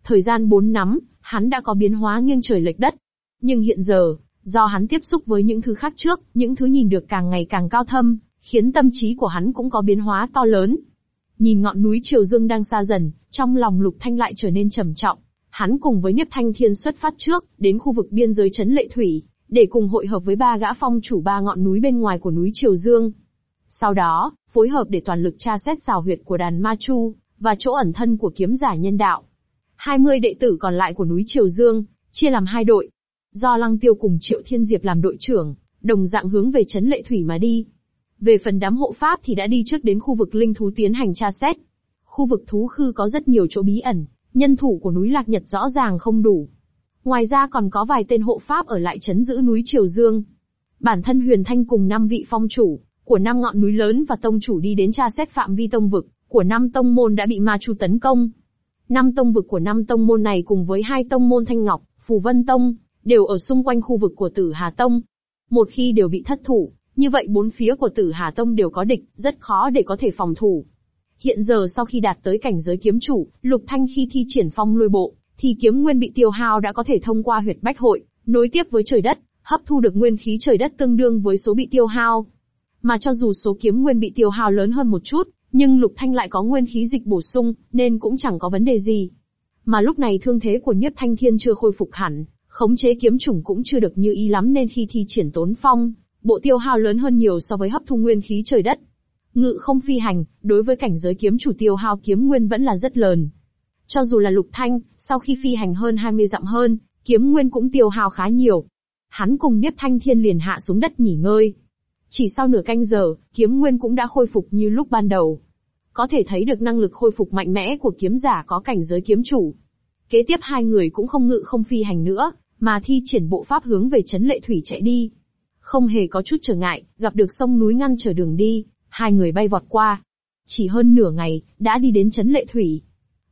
Speaker 1: Thời gian bốn năm, hắn đã có biến hóa nghiêng trời lệch đất. Nhưng hiện giờ, do hắn tiếp xúc với những thứ khác trước, những thứ nhìn được càng ngày càng cao thâm, khiến tâm trí của hắn cũng có biến hóa to lớn. Nhìn ngọn núi Triều Dương đang xa dần, trong lòng Lục Thanh lại trở nên trầm trọng. Hắn cùng với Niếp Thanh Thiên xuất phát trước, đến khu vực biên giới trấn Lệ Thủy, để cùng hội hợp với ba gã phong chủ ba ngọn núi bên ngoài của núi Triều Dương. Sau đó, phối hợp để toàn lực tra xét xào huyệt của đàn Ma Chu, và chỗ ẩn thân của kiếm giả nhân đạo. 20 đệ tử còn lại của núi Triều Dương, chia làm hai đội. Do Lăng Tiêu cùng Triệu Thiên Diệp làm đội trưởng, đồng dạng hướng về Trấn Lệ Thủy mà đi. Về phần đám hộ pháp thì đã đi trước đến khu vực linh thú tiến hành tra xét. Khu vực thú khư có rất nhiều chỗ bí ẩn, nhân thủ của núi Lạc Nhật rõ ràng không đủ. Ngoài ra còn có vài tên hộ pháp ở lại chấn giữ núi Triều Dương. Bản thân Huyền Thanh cùng năm vị phong chủ của năm ngọn núi lớn và tông chủ đi đến tra xét phạm vi tông vực của năm tông môn đã bị ma chu tấn công. Năm tông vực của năm tông môn này cùng với hai tông môn Thanh Ngọc, Phù Vân Tông đều ở xung quanh khu vực của Tử Hà Tông. Một khi đều bị thất thủ, như vậy bốn phía của tử Hà Tông đều có địch, rất khó để có thể phòng thủ. Hiện giờ sau khi đạt tới cảnh giới kiếm chủ, Lục Thanh khi thi triển phong lôi bộ, thì kiếm nguyên bị tiêu hao đã có thể thông qua huyệt bách hội, nối tiếp với trời đất, hấp thu được nguyên khí trời đất tương đương với số bị tiêu hao. Mà cho dù số kiếm nguyên bị tiêu hao lớn hơn một chút, nhưng Lục Thanh lại có nguyên khí dịch bổ sung, nên cũng chẳng có vấn đề gì. Mà lúc này thương thế của Nhiếp Thanh Thiên chưa khôi phục hẳn, khống chế kiếm chủng cũng chưa được như ý lắm nên khi thi triển tốn phong, bộ tiêu hao lớn hơn nhiều so với hấp thu nguyên khí trời đất. Ngự không phi hành, đối với cảnh giới kiếm chủ tiêu hao kiếm nguyên vẫn là rất lớn. Cho dù là lục thanh, sau khi phi hành hơn 20 dặm hơn, kiếm nguyên cũng tiêu hao khá nhiều. Hắn cùng Niếp Thanh Thiên liền hạ xuống đất nghỉ ngơi. Chỉ sau nửa canh giờ, kiếm nguyên cũng đã khôi phục như lúc ban đầu. Có thể thấy được năng lực khôi phục mạnh mẽ của kiếm giả có cảnh giới kiếm chủ. Kế tiếp hai người cũng không ngự không phi hành nữa, mà thi triển bộ pháp hướng về chấn lệ thủy chạy đi không hề có chút trở ngại, gặp được sông núi ngăn trở đường đi, hai người bay vọt qua. Chỉ hơn nửa ngày, đã đi đến Trấn Lệ Thủy.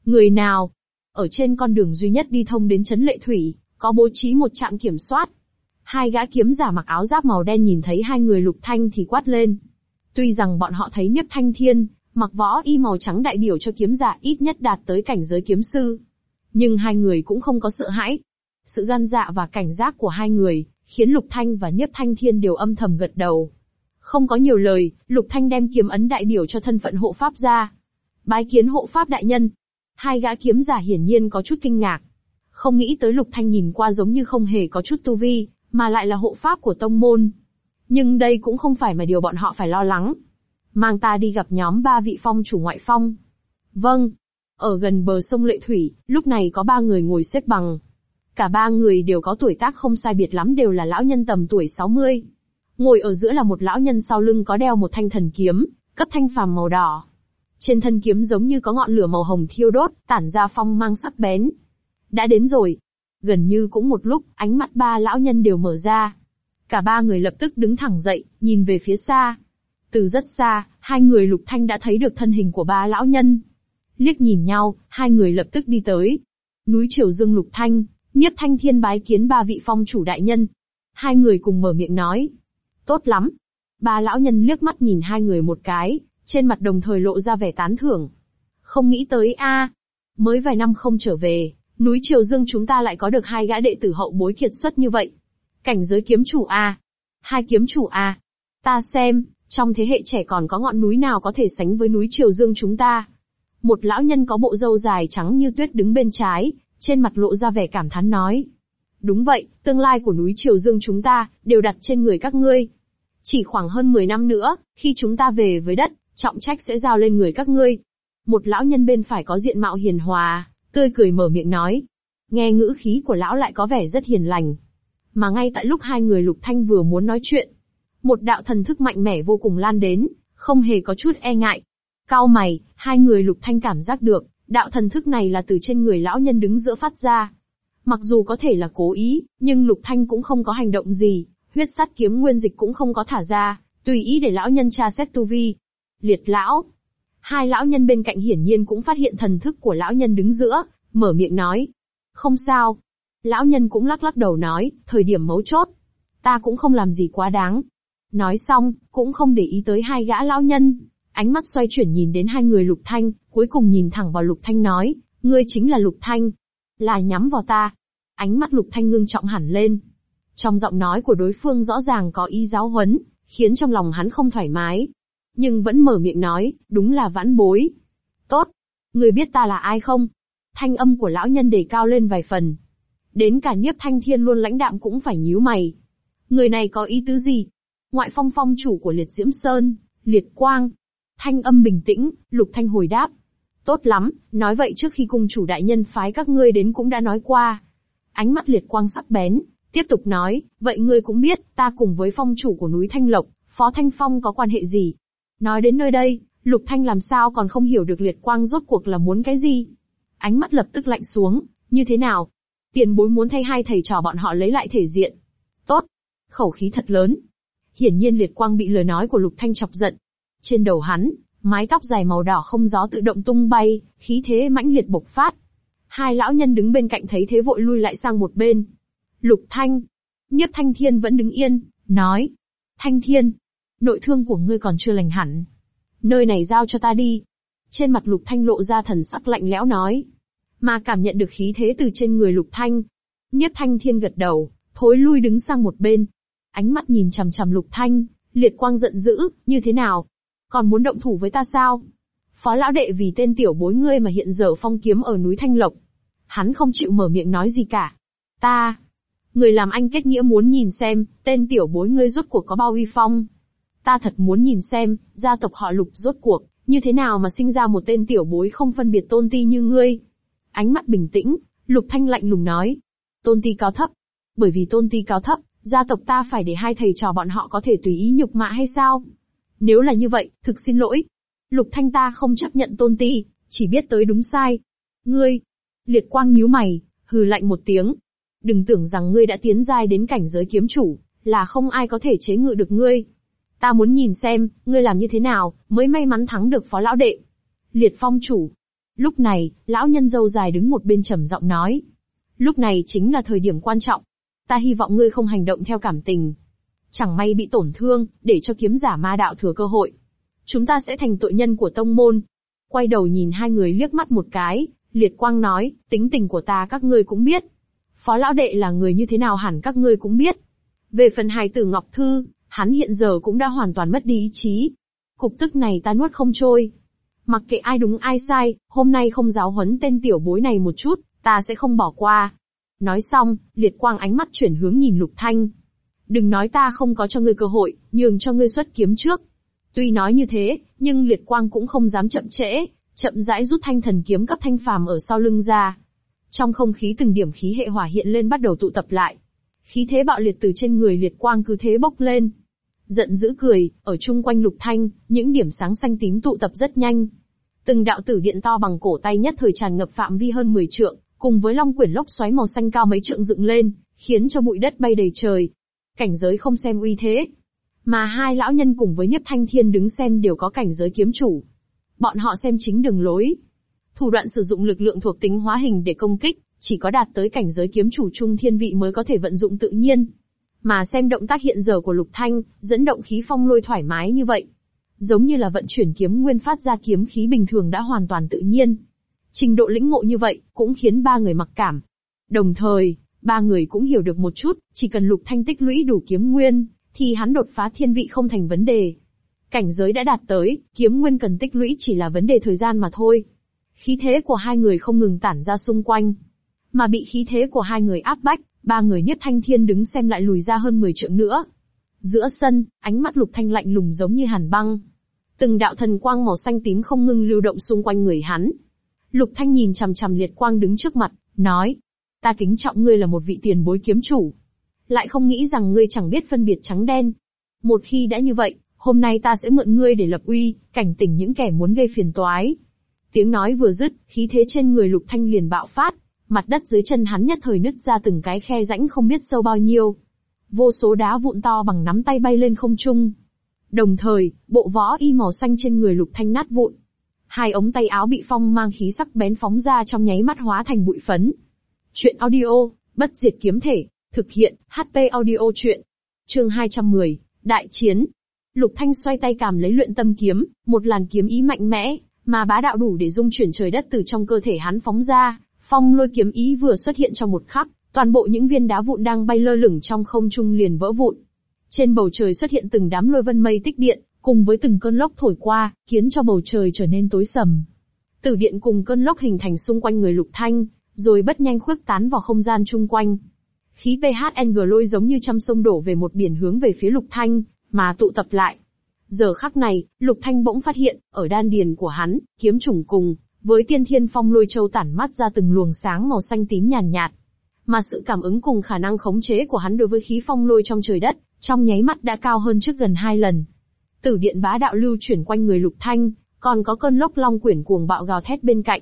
Speaker 1: Người nào? Ở trên con đường duy nhất đi thông đến Trấn Lệ Thủy, có bố trí một trạm kiểm soát. Hai gã kiếm giả mặc áo giáp màu đen nhìn thấy hai người lục thanh thì quát lên. Tuy rằng bọn họ thấy Niếp Thanh Thiên, mặc võ y màu trắng đại biểu cho kiếm giả ít nhất đạt tới cảnh giới kiếm sư. Nhưng hai người cũng không có sợ hãi. Sự gan dạ và cảnh giác của hai người khiến Lục Thanh và Niếp Thanh Thiên đều âm thầm gật đầu. Không có nhiều lời, Lục Thanh đem kiếm ấn đại biểu cho thân phận hộ pháp ra. Bái kiến hộ pháp đại nhân. Hai gã kiếm giả hiển nhiên có chút kinh ngạc. Không nghĩ tới Lục Thanh nhìn qua giống như không hề có chút tu vi, mà lại là hộ pháp của tông môn. Nhưng đây cũng không phải mà điều bọn họ phải lo lắng. Mang ta đi gặp nhóm ba vị phong chủ ngoại phong. Vâng. Ở gần bờ sông Lệ Thủy, lúc này có ba người ngồi xếp bằng. Cả ba người đều có tuổi tác không sai biệt lắm đều là lão nhân tầm tuổi 60. Ngồi ở giữa là một lão nhân sau lưng có đeo một thanh thần kiếm, cấp thanh phàm màu đỏ. Trên thân kiếm giống như có ngọn lửa màu hồng thiêu đốt, tản ra phong mang sắc bén. Đã đến rồi. Gần như cũng một lúc, ánh mắt ba lão nhân đều mở ra. Cả ba người lập tức đứng thẳng dậy, nhìn về phía xa. Từ rất xa, hai người lục thanh đã thấy được thân hình của ba lão nhân. Liếc nhìn nhau, hai người lập tức đi tới. Núi Triều Dương Lục Thanh, Nhất Thanh Thiên bái kiến ba vị phong chủ đại nhân. Hai người cùng mở miệng nói. Tốt lắm. Ba lão nhân liếc mắt nhìn hai người một cái, trên mặt đồng thời lộ ra vẻ tán thưởng. Không nghĩ tới a, mới vài năm không trở về, núi Triều Dương chúng ta lại có được hai gã đệ tử hậu bối kiệt xuất như vậy. Cảnh giới kiếm chủ a, hai kiếm chủ a. Ta xem, trong thế hệ trẻ còn có ngọn núi nào có thể sánh với núi Triều Dương chúng ta. Một lão nhân có bộ râu dài trắng như tuyết đứng bên trái, trên mặt lộ ra vẻ cảm thán nói. Đúng vậy, tương lai của núi Triều Dương chúng ta, đều đặt trên người các ngươi. Chỉ khoảng hơn 10 năm nữa, khi chúng ta về với đất, trọng trách sẽ giao lên người các ngươi. Một lão nhân bên phải có diện mạo hiền hòa, tươi cười mở miệng nói. Nghe ngữ khí của lão lại có vẻ rất hiền lành. Mà ngay tại lúc hai người Lục Thanh vừa muốn nói chuyện, một đạo thần thức mạnh mẽ vô cùng lan đến, không hề có chút e ngại. Cao mày, hai người Lục Thanh cảm giác được, Đạo thần thức này là từ trên người lão nhân đứng giữa phát ra. Mặc dù có thể là cố ý, nhưng Lục Thanh cũng không có hành động gì, huyết sát kiếm nguyên dịch cũng không có thả ra, tùy ý để lão nhân tra xét tu vi. Liệt lão. Hai lão nhân bên cạnh hiển nhiên cũng phát hiện thần thức của lão nhân đứng giữa, mở miệng nói. Không sao. Lão nhân cũng lắc lắc đầu nói, thời điểm mấu chốt. Ta cũng không làm gì quá đáng. Nói xong, cũng không để ý tới hai gã lão nhân, ánh mắt xoay chuyển nhìn đến hai người Lục Thanh, cuối cùng nhìn thẳng vào Lục Thanh nói, ngươi chính là Lục Thanh, là nhắm vào ta. Ánh mắt Lục Thanh ngưng trọng hẳn lên. Trong giọng nói của đối phương rõ ràng có ý giáo huấn, khiến trong lòng hắn không thoải mái. Nhưng vẫn mở miệng nói, đúng là vãn bối. Tốt, người biết ta là ai không? Thanh âm của lão nhân đề cao lên vài phần. Đến cả nhiếp thanh thiên luôn lãnh đạm cũng phải nhíu mày. Người này có ý tứ gì? Ngoại phong phong chủ của liệt diễm sơn, liệt quang, Thanh âm bình tĩnh, Lục Thanh hồi đáp. Tốt lắm, nói vậy trước khi cung chủ đại nhân phái các ngươi đến cũng đã nói qua. Ánh mắt liệt quang sắc bén, tiếp tục nói, vậy ngươi cũng biết, ta cùng với phong chủ của núi Thanh Lộc, Phó Thanh Phong có quan hệ gì? Nói đến nơi đây, Lục Thanh làm sao còn không hiểu được liệt quang rốt cuộc là muốn cái gì? Ánh mắt lập tức lạnh xuống, như thế nào? Tiền bối muốn thay hai thầy trò bọn họ lấy lại thể diện. Tốt. Khẩu khí thật lớn. Hiển nhiên liệt quang bị lời nói của Lục Thanh chọc giận, trên đầu hắn, mái tóc dài màu đỏ không gió tự động tung bay, khí thế mãnh liệt bộc phát. Hai lão nhân đứng bên cạnh thấy thế vội lui lại sang một bên. Lục Thanh, Nhiếp Thanh Thiên vẫn đứng yên, nói: "Thanh Thiên, nội thương của ngươi còn chưa lành hẳn. Nơi này giao cho ta đi." Trên mặt Lục Thanh lộ ra thần sắc lạnh lẽo nói, mà cảm nhận được khí thế từ trên người Lục Thanh. Nhiếp Thanh Thiên gật đầu, thối lui đứng sang một bên. Ánh mắt nhìn chằm chằm Lục Thanh, liệt quang giận dữ, như thế nào, còn muốn động thủ với ta sao? Phó lão đệ vì tên tiểu bối ngươi mà hiện giờ phong kiếm ở núi Thanh Lộc. Hắn không chịu mở miệng nói gì cả. Ta, người làm anh kết nghĩa muốn nhìn xem, tên tiểu bối ngươi rốt cuộc có bao uy phong. Ta thật muốn nhìn xem, gia tộc họ lục rốt cuộc, như thế nào mà sinh ra một tên tiểu bối không phân biệt tôn ti như ngươi. Ánh mắt bình tĩnh, lục thanh lạnh lùng nói. Tôn ti cao thấp. Bởi vì tôn ti cao thấp, gia tộc ta phải để hai thầy trò bọn họ có thể tùy ý nhục mạ hay sao? Nếu là như vậy, thực xin lỗi. Lục Thanh ta không chấp nhận tôn ti, chỉ biết tới đúng sai. Ngươi, liệt quang nhíu mày, hừ lạnh một tiếng. Đừng tưởng rằng ngươi đã tiến giai đến cảnh giới kiếm chủ, là không ai có thể chế ngự được ngươi. Ta muốn nhìn xem, ngươi làm như thế nào, mới may mắn thắng được phó lão đệ. Liệt phong chủ. Lúc này, lão nhân dâu dài đứng một bên trầm giọng nói. Lúc này chính là thời điểm quan trọng. Ta hy vọng ngươi không hành động theo cảm tình, chẳng may bị tổn thương, để cho kiếm giả ma đạo thừa cơ hội. Chúng ta sẽ thành tội nhân của tông môn. Quay đầu nhìn hai người liếc mắt một cái, liệt quang nói, tính tình của ta các ngươi cũng biết. Phó lão đệ là người như thế nào hẳn các ngươi cũng biết. Về phần hài tử Ngọc Thư, hắn hiện giờ cũng đã hoàn toàn mất đi ý chí. Cục tức này ta nuốt không trôi. Mặc kệ ai đúng ai sai, hôm nay không giáo huấn tên tiểu bối này một chút, ta sẽ không bỏ qua. Nói xong, liệt quang ánh mắt chuyển hướng nhìn Lục Thanh. Đừng nói ta không có cho ngươi cơ hội, nhường cho ngươi xuất kiếm trước. Tuy nói như thế, nhưng liệt quang cũng không dám chậm trễ, chậm rãi rút thanh thần kiếm cấp thanh phàm ở sau lưng ra. Trong không khí từng điểm khí hệ hỏa hiện lên bắt đầu tụ tập lại. Khí thế bạo liệt từ trên người liệt quang cứ thế bốc lên. Giận dữ cười, ở chung quanh lục thanh, những điểm sáng xanh tím tụ tập rất nhanh. Từng đạo tử điện to bằng cổ tay nhất thời tràn ngập phạm vi hơn 10 trượng, cùng với long quyển lốc xoáy màu xanh cao mấy trượng dựng lên, khiến cho bụi đất bay đầy trời, cảnh giới không xem uy thế. Mà hai lão nhân cùng với Nhất Thanh Thiên đứng xem đều có cảnh giới kiếm chủ. Bọn họ xem chính đường lối. Thủ đoạn sử dụng lực lượng thuộc tính hóa hình để công kích, chỉ có đạt tới cảnh giới kiếm chủ trung thiên vị mới có thể vận dụng tự nhiên. Mà xem động tác hiện giờ của Lục Thanh, dẫn động khí phong lôi thoải mái như vậy. Giống như là vận chuyển kiếm nguyên phát ra kiếm khí bình thường đã hoàn toàn tự nhiên. Trình độ lĩnh ngộ như vậy, cũng khiến ba người mặc cảm. Đồng thời, Ba người cũng hiểu được một chút, chỉ cần Lục Thanh tích lũy đủ kiếm nguyên, thì hắn đột phá thiên vị không thành vấn đề. Cảnh giới đã đạt tới, kiếm nguyên cần tích lũy chỉ là vấn đề thời gian mà thôi. Khí thế của hai người không ngừng tản ra xung quanh. Mà bị khí thế của hai người áp bách, ba người nhất thanh thiên đứng xem lại lùi ra hơn 10 trượng nữa. Giữa sân, ánh mắt lục thanh lạnh lùng giống như hàn băng. Từng đạo thần quang màu xanh tím không ngừng lưu động xung quanh người hắn. Lục thanh nhìn chằm chằm liệt quang đứng trước mặt, nói, ta kính trọng ngươi là một vị tiền bối kiếm chủ. Lại không nghĩ rằng ngươi chẳng biết phân biệt trắng đen. Một khi đã như vậy, hôm nay ta sẽ mượn ngươi để lập uy, cảnh tỉnh những kẻ muốn gây phiền toái. Tiếng nói vừa dứt, khí thế trên người lục thanh liền bạo phát, mặt đất dưới chân hắn nhất thời nứt ra từng cái khe rãnh không biết sâu bao nhiêu. Vô số đá vụn to bằng nắm tay bay lên không trung. Đồng thời, bộ võ y màu xanh trên người lục thanh nát vụn. Hai ống tay áo bị phong mang khí sắc bén phóng ra trong nháy mắt hóa thành bụi phấn, Chuyện audio, bất diệt kiếm thể, thực hiện, HP audio chuyện. Chương 210, Đại chiến. Lục Thanh xoay tay cầm lấy luyện tâm kiếm, một làn kiếm ý mạnh mẽ, mà bá đạo đủ để dung chuyển trời đất từ trong cơ thể hắn phóng ra, phong lôi kiếm ý vừa xuất hiện trong một khắc, toàn bộ những viên đá vụn đang bay lơ lửng trong không trung liền vỡ vụn. Trên bầu trời xuất hiện từng đám lôi vân mây tích điện, cùng với từng cơn lốc thổi qua, khiến cho bầu trời trở nên tối sầm. Tử điện cùng cơn lốc hình thành xung quanh người Lục Thanh, rồi bất nhanh khuếch tán vào không gian chung quanh. Khí VHNG lôi giống như trăm sông đổ về một biển hướng về phía Lục Thanh, mà tụ tập lại. Giờ khắc này, Lục Thanh bỗng phát hiện, ở đan điền của hắn, kiếm trùng cùng, với tiên thiên phong lôi châu tản mắt ra từng luồng sáng màu xanh tím nhàn nhạt, nhạt. Mà sự cảm ứng cùng khả năng khống chế của hắn đối với khí phong lôi trong trời đất, trong nháy mắt đã cao hơn trước gần hai lần. Tử điện bá đạo lưu chuyển quanh người Lục Thanh, còn có cơn lốc long quyển cuồng bạo gào thét bên cạnh.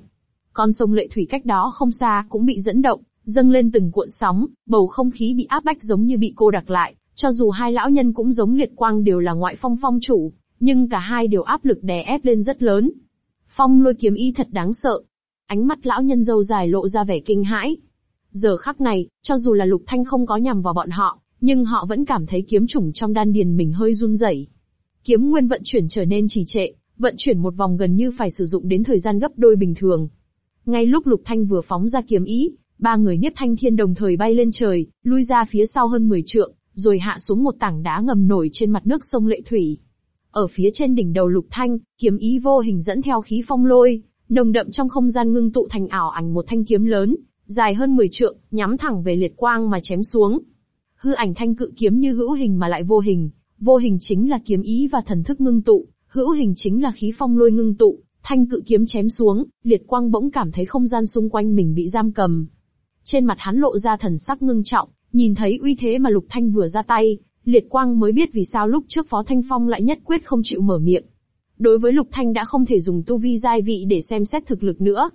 Speaker 1: Con sông Lệ Thủy cách đó không xa cũng bị dẫn động, dâng lên từng cuộn sóng, bầu không khí bị áp bách giống như bị cô đặc lại, cho dù hai lão nhân cũng giống liệt quang đều là ngoại phong phong chủ, nhưng cả hai đều áp lực đè ép lên rất lớn. Phong lôi kiếm y thật đáng sợ. Ánh mắt lão nhân dâu dài lộ ra vẻ kinh hãi. Giờ khắc này, cho dù là lục thanh không có nhằm vào bọn họ, nhưng họ vẫn cảm thấy kiếm trùng trong đan điền mình hơi run rẩy. Kiếm nguyên vận chuyển trở nên trì trệ, vận chuyển một vòng gần như phải sử dụng đến thời gian gấp đôi bình thường. Ngay lúc Lục Thanh vừa phóng ra kiếm ý, ba người Niết Thanh Thiên đồng thời bay lên trời, lui ra phía sau hơn 10 trượng, rồi hạ xuống một tảng đá ngầm nổi trên mặt nước sông Lệ Thủy. Ở phía trên đỉnh đầu Lục Thanh, kiếm ý vô hình dẫn theo khí phong lôi, nồng đậm trong không gian ngưng tụ thành ảo ảnh một thanh kiếm lớn, dài hơn 10 trượng, nhắm thẳng về liệt quang mà chém xuống. Hư ảnh thanh cự kiếm như hữu hình mà lại vô hình, vô hình chính là kiếm ý và thần thức ngưng tụ, hữu hình chính là khí phong lôi ngưng tụ, Thanh cự kiếm chém xuống, liệt quang bỗng cảm thấy không gian xung quanh mình bị giam cầm. Trên mặt hắn lộ ra thần sắc ngưng trọng, nhìn thấy uy thế mà Lục Thanh vừa ra tay, liệt quang mới biết vì sao lúc trước Phó Thanh Phong lại nhất quyết không chịu mở miệng. Đối với Lục Thanh đã không thể dùng tu vi giai vị để xem xét thực lực nữa.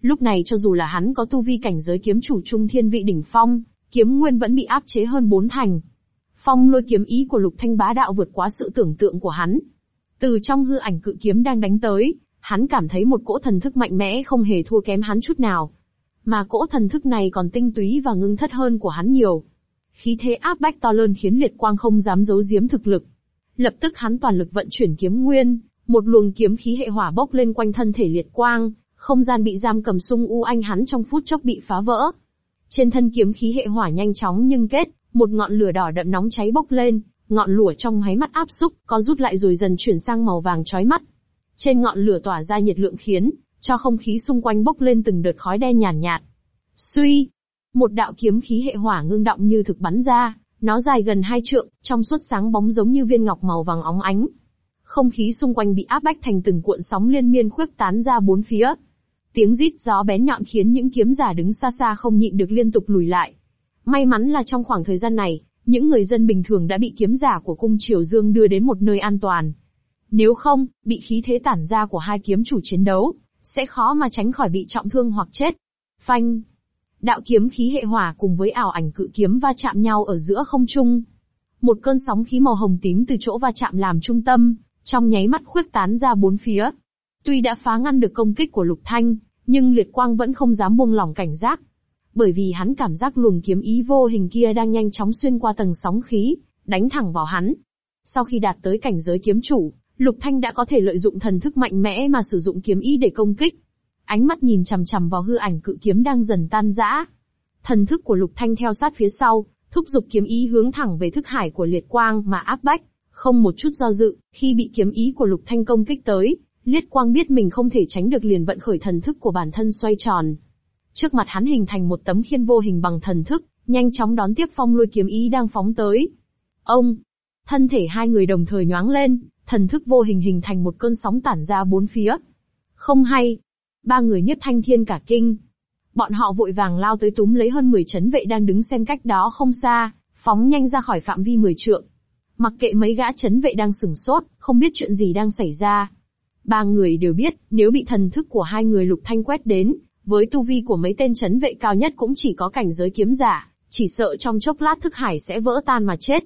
Speaker 1: Lúc này cho dù là hắn có tu vi cảnh giới kiếm chủ trung thiên vị đỉnh phong, kiếm nguyên vẫn bị áp chế hơn bốn thành. Phong lôi kiếm ý của Lục Thanh bá đạo vượt quá sự tưởng tượng của hắn. Từ trong hư ảnh cự kiếm đang đánh tới, hắn cảm thấy một cỗ thần thức mạnh mẽ không hề thua kém hắn chút nào. Mà cỗ thần thức này còn tinh túy và ngưng thất hơn của hắn nhiều. Khí thế áp bách to lớn khiến liệt quang không dám giấu giếm thực lực. Lập tức hắn toàn lực vận chuyển kiếm nguyên, một luồng kiếm khí hệ hỏa bốc lên quanh thân thể liệt quang, không gian bị giam cầm sung u anh hắn trong phút chốc bị phá vỡ. Trên thân kiếm khí hệ hỏa nhanh chóng nhưng kết, một ngọn lửa đỏ đậm nóng cháy bốc lên, ngọn lửa trong máy mắt áp xúc, có rút lại rồi dần chuyển sang màu vàng chói mắt. Trên ngọn lửa tỏa ra nhiệt lượng khiến cho không khí xung quanh bốc lên từng đợt khói đen nhàn nhạt, Suy, một đạo kiếm khí hệ hỏa ngưng động như thực bắn ra, nó dài gần hai trượng, trong suốt sáng bóng giống như viên ngọc màu vàng óng ánh. Không khí xung quanh bị áp bách thành từng cuộn sóng liên miên khuếch tán ra bốn phía. Tiếng rít gió bén nhọn khiến những kiếm giả đứng xa xa không nhịn được liên tục lùi lại. May mắn là trong khoảng thời gian này, những người dân bình thường đã bị kiếm giả của cung Triều Dương đưa đến một nơi an toàn, nếu không, bị khí thế tản ra của hai kiếm chủ chiến đấu, sẽ khó mà tránh khỏi bị trọng thương hoặc chết. Phanh! Đạo kiếm khí hệ hỏa cùng với ảo ảnh cự kiếm va chạm nhau ở giữa không trung. Một cơn sóng khí màu hồng tím từ chỗ va chạm làm trung tâm, trong nháy mắt khuếch tán ra bốn phía. Tuy đã phá ngăn được công kích của Lục Thanh, nhưng Liệt Quang vẫn không dám buông lỏng cảnh giác. Bởi vì hắn cảm giác luồng kiếm ý vô hình kia đang nhanh chóng xuyên qua tầng sóng khí, đánh thẳng vào hắn. Sau khi đạt tới cảnh giới kiếm chủ, Lục Thanh đã có thể lợi dụng thần thức mạnh mẽ mà sử dụng kiếm ý để công kích. Ánh mắt nhìn chằm chằm vào hư ảnh cự kiếm đang dần tan rã. Thần thức của Lục Thanh theo sát phía sau, thúc giục kiếm ý hướng thẳng về thức hải của liệt quang mà áp bách, không một chút do dự, khi bị kiếm ý của Lục Thanh công kích tới, liệt quang biết mình không thể tránh được liền vận khởi thần thức của bản thân xoay tròn. Trước mặt hắn hình thành một tấm khiên vô hình bằng thần thức, nhanh chóng đón tiếp phong lôi kiếm ý đang phóng tới. Ông, thân thể hai người đồng thời nhoáng lên, thần thức vô hình hình thành một cơn sóng tản ra bốn phía. Không hay. Ba người nhất thanh thiên cả kinh. Bọn họ vội vàng lao tới túm lấy hơn 10 chấn vệ đang đứng xem cách đó không xa, phóng nhanh ra khỏi phạm vi 10 trượng. Mặc kệ mấy gã chấn vệ đang sửng sốt, không biết chuyện gì đang xảy ra. Ba người đều biết, nếu bị thần thức của hai người lục thanh quét đến, với tu vi của mấy tên chấn vệ cao nhất cũng chỉ có cảnh giới kiếm giả, chỉ sợ trong chốc lát thức hải sẽ vỡ tan mà chết.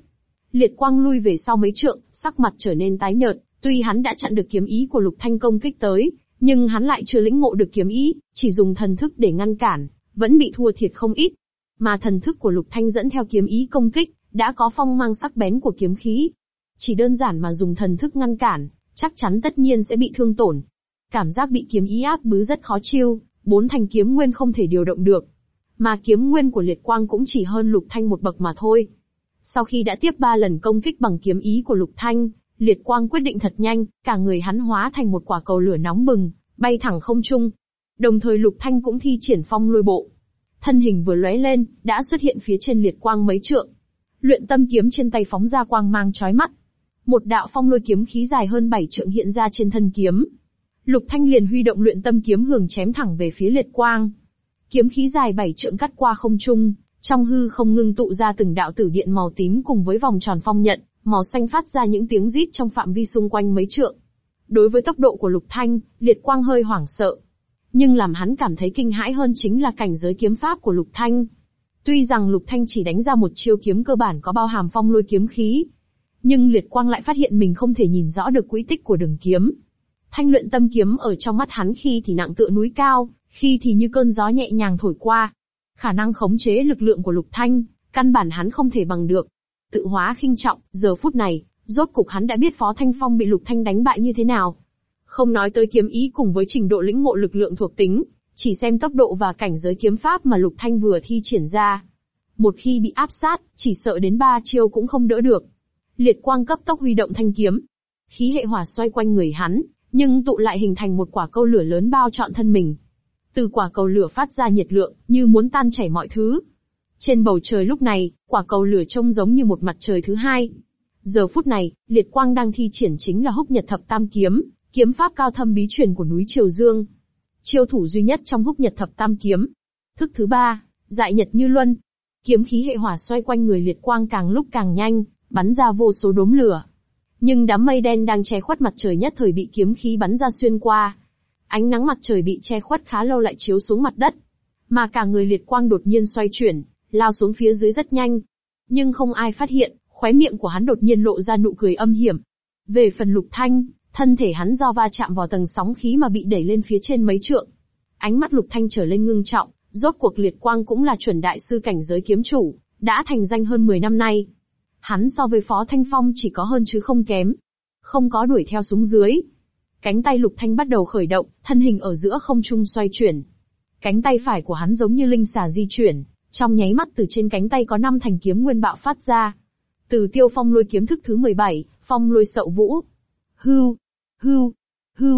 Speaker 1: Liệt quang lui về sau mấy trượng, sắc mặt trở nên tái nhợt, tuy hắn đã chặn được kiếm ý của Lục Thanh công kích tới, nhưng hắn lại chưa lĩnh ngộ được kiếm ý, chỉ dùng thần thức để ngăn cản, vẫn bị thua thiệt không ít. Mà thần thức của Lục Thanh dẫn theo kiếm ý công kích, đã có phong mang sắc bén của kiếm khí. Chỉ đơn giản mà dùng thần thức ngăn cản, chắc chắn tất nhiên sẽ bị thương tổn. Cảm giác bị kiếm ý áp bứ rất khó chịu, bốn thành kiếm nguyên không thể điều động được. Mà kiếm nguyên của liệt quang cũng chỉ hơn Lục Thanh một bậc mà thôi. Sau khi đã tiếp ba lần công kích bằng kiếm ý của Lục Thanh, liệt quang quyết định thật nhanh, cả người hắn hóa thành một quả cầu lửa nóng bừng, bay thẳng không trung. Đồng thời Lục Thanh cũng thi triển phong lôi bộ. Thân hình vừa lóe lên, đã xuất hiện phía trên liệt quang mấy trượng. Luyện tâm kiếm trên tay phóng ra quang mang chói mắt. Một đạo phong lôi kiếm khí dài hơn bảy trượng hiện ra trên thân kiếm. Lục Thanh liền huy động luyện tâm kiếm hưởng chém thẳng về phía liệt quang. Kiếm khí dài bảy trượng cắt qua không trung, trong hư không ngưng tụ ra từng đạo tử điện màu tím cùng với vòng tròn phong nhận, màu xanh phát ra những tiếng rít trong phạm vi xung quanh mấy trượng. Đối với tốc độ của Lục Thanh, liệt quang hơi hoảng sợ. Nhưng làm hắn cảm thấy kinh hãi hơn chính là cảnh giới kiếm pháp của Lục Thanh. Tuy rằng Lục Thanh chỉ đánh ra một chiêu kiếm cơ bản có bao hàm phong lôi kiếm khí, nhưng liệt quang lại phát hiện mình không thể nhìn rõ được quỹ tích của đường kiếm. Thanh luyện tâm kiếm ở trong mắt hắn khi thì nặng tựa núi cao, khi thì như cơn gió nhẹ nhàng thổi qua, khả năng khống chế lực lượng của Lục Thanh, căn bản hắn không thể bằng được. Tự hóa khinh trọng, giờ phút này, rốt cục hắn đã biết Phó Thanh Phong bị Lục Thanh đánh bại như thế nào. Không nói tới kiếm ý cùng với trình độ lĩnh ngộ lực lượng thuộc tính, chỉ xem tốc độ và cảnh giới kiếm pháp mà Lục Thanh vừa thi triển ra. Một khi bị áp sát, chỉ sợ đến ba chiêu cũng không đỡ được. Liệt quang cấp tốc huy động thanh kiếm. Khí hệ hỏa xoay quanh người hắn, nhưng tụ lại hình thành một quả câu lửa lớn bao trọn thân mình, từ quả cầu lửa phát ra nhiệt lượng, như muốn tan chảy mọi thứ. Trên bầu trời lúc này, quả cầu lửa trông giống như một mặt trời thứ hai. Giờ phút này, liệt quang đang thi triển chính là húc nhật thập tam kiếm, kiếm pháp cao thâm bí truyền của núi Triều Dương. Chiêu thủ duy nhất trong húc nhật thập tam kiếm. Thức thứ ba, dại nhật như luân. Kiếm khí hệ hỏa xoay quanh người liệt quang càng lúc càng nhanh, bắn ra vô số đốm lửa. Nhưng đám mây đen đang che khuất mặt trời nhất thời bị kiếm khí bắn ra xuyên qua, ánh nắng mặt trời bị che khuất khá lâu lại chiếu xuống mặt đất. Mà cả người liệt quang đột nhiên xoay chuyển, lao xuống phía dưới rất nhanh. Nhưng không ai phát hiện, khóe miệng của hắn đột nhiên lộ ra nụ cười âm hiểm. Về phần lục thanh, thân thể hắn do va chạm vào tầng sóng khí mà bị đẩy lên phía trên mấy trượng. Ánh mắt lục thanh trở lên ngưng trọng, rốt cuộc liệt quang cũng là chuẩn đại sư cảnh giới kiếm chủ, đã thành danh hơn 10 năm nay. Hắn so với Phó Thanh Phong chỉ có hơn chứ không kém. Không có đuổi theo xuống dưới, Cánh tay Lục Thanh bắt đầu khởi động, thân hình ở giữa không trung xoay chuyển. Cánh tay phải của hắn giống như linh xà di chuyển, trong nháy mắt từ trên cánh tay có năm thành kiếm nguyên bạo phát ra. Từ Tiêu Phong lôi kiếm thức thứ 17, Phong lôi sậu vũ. hư hư hư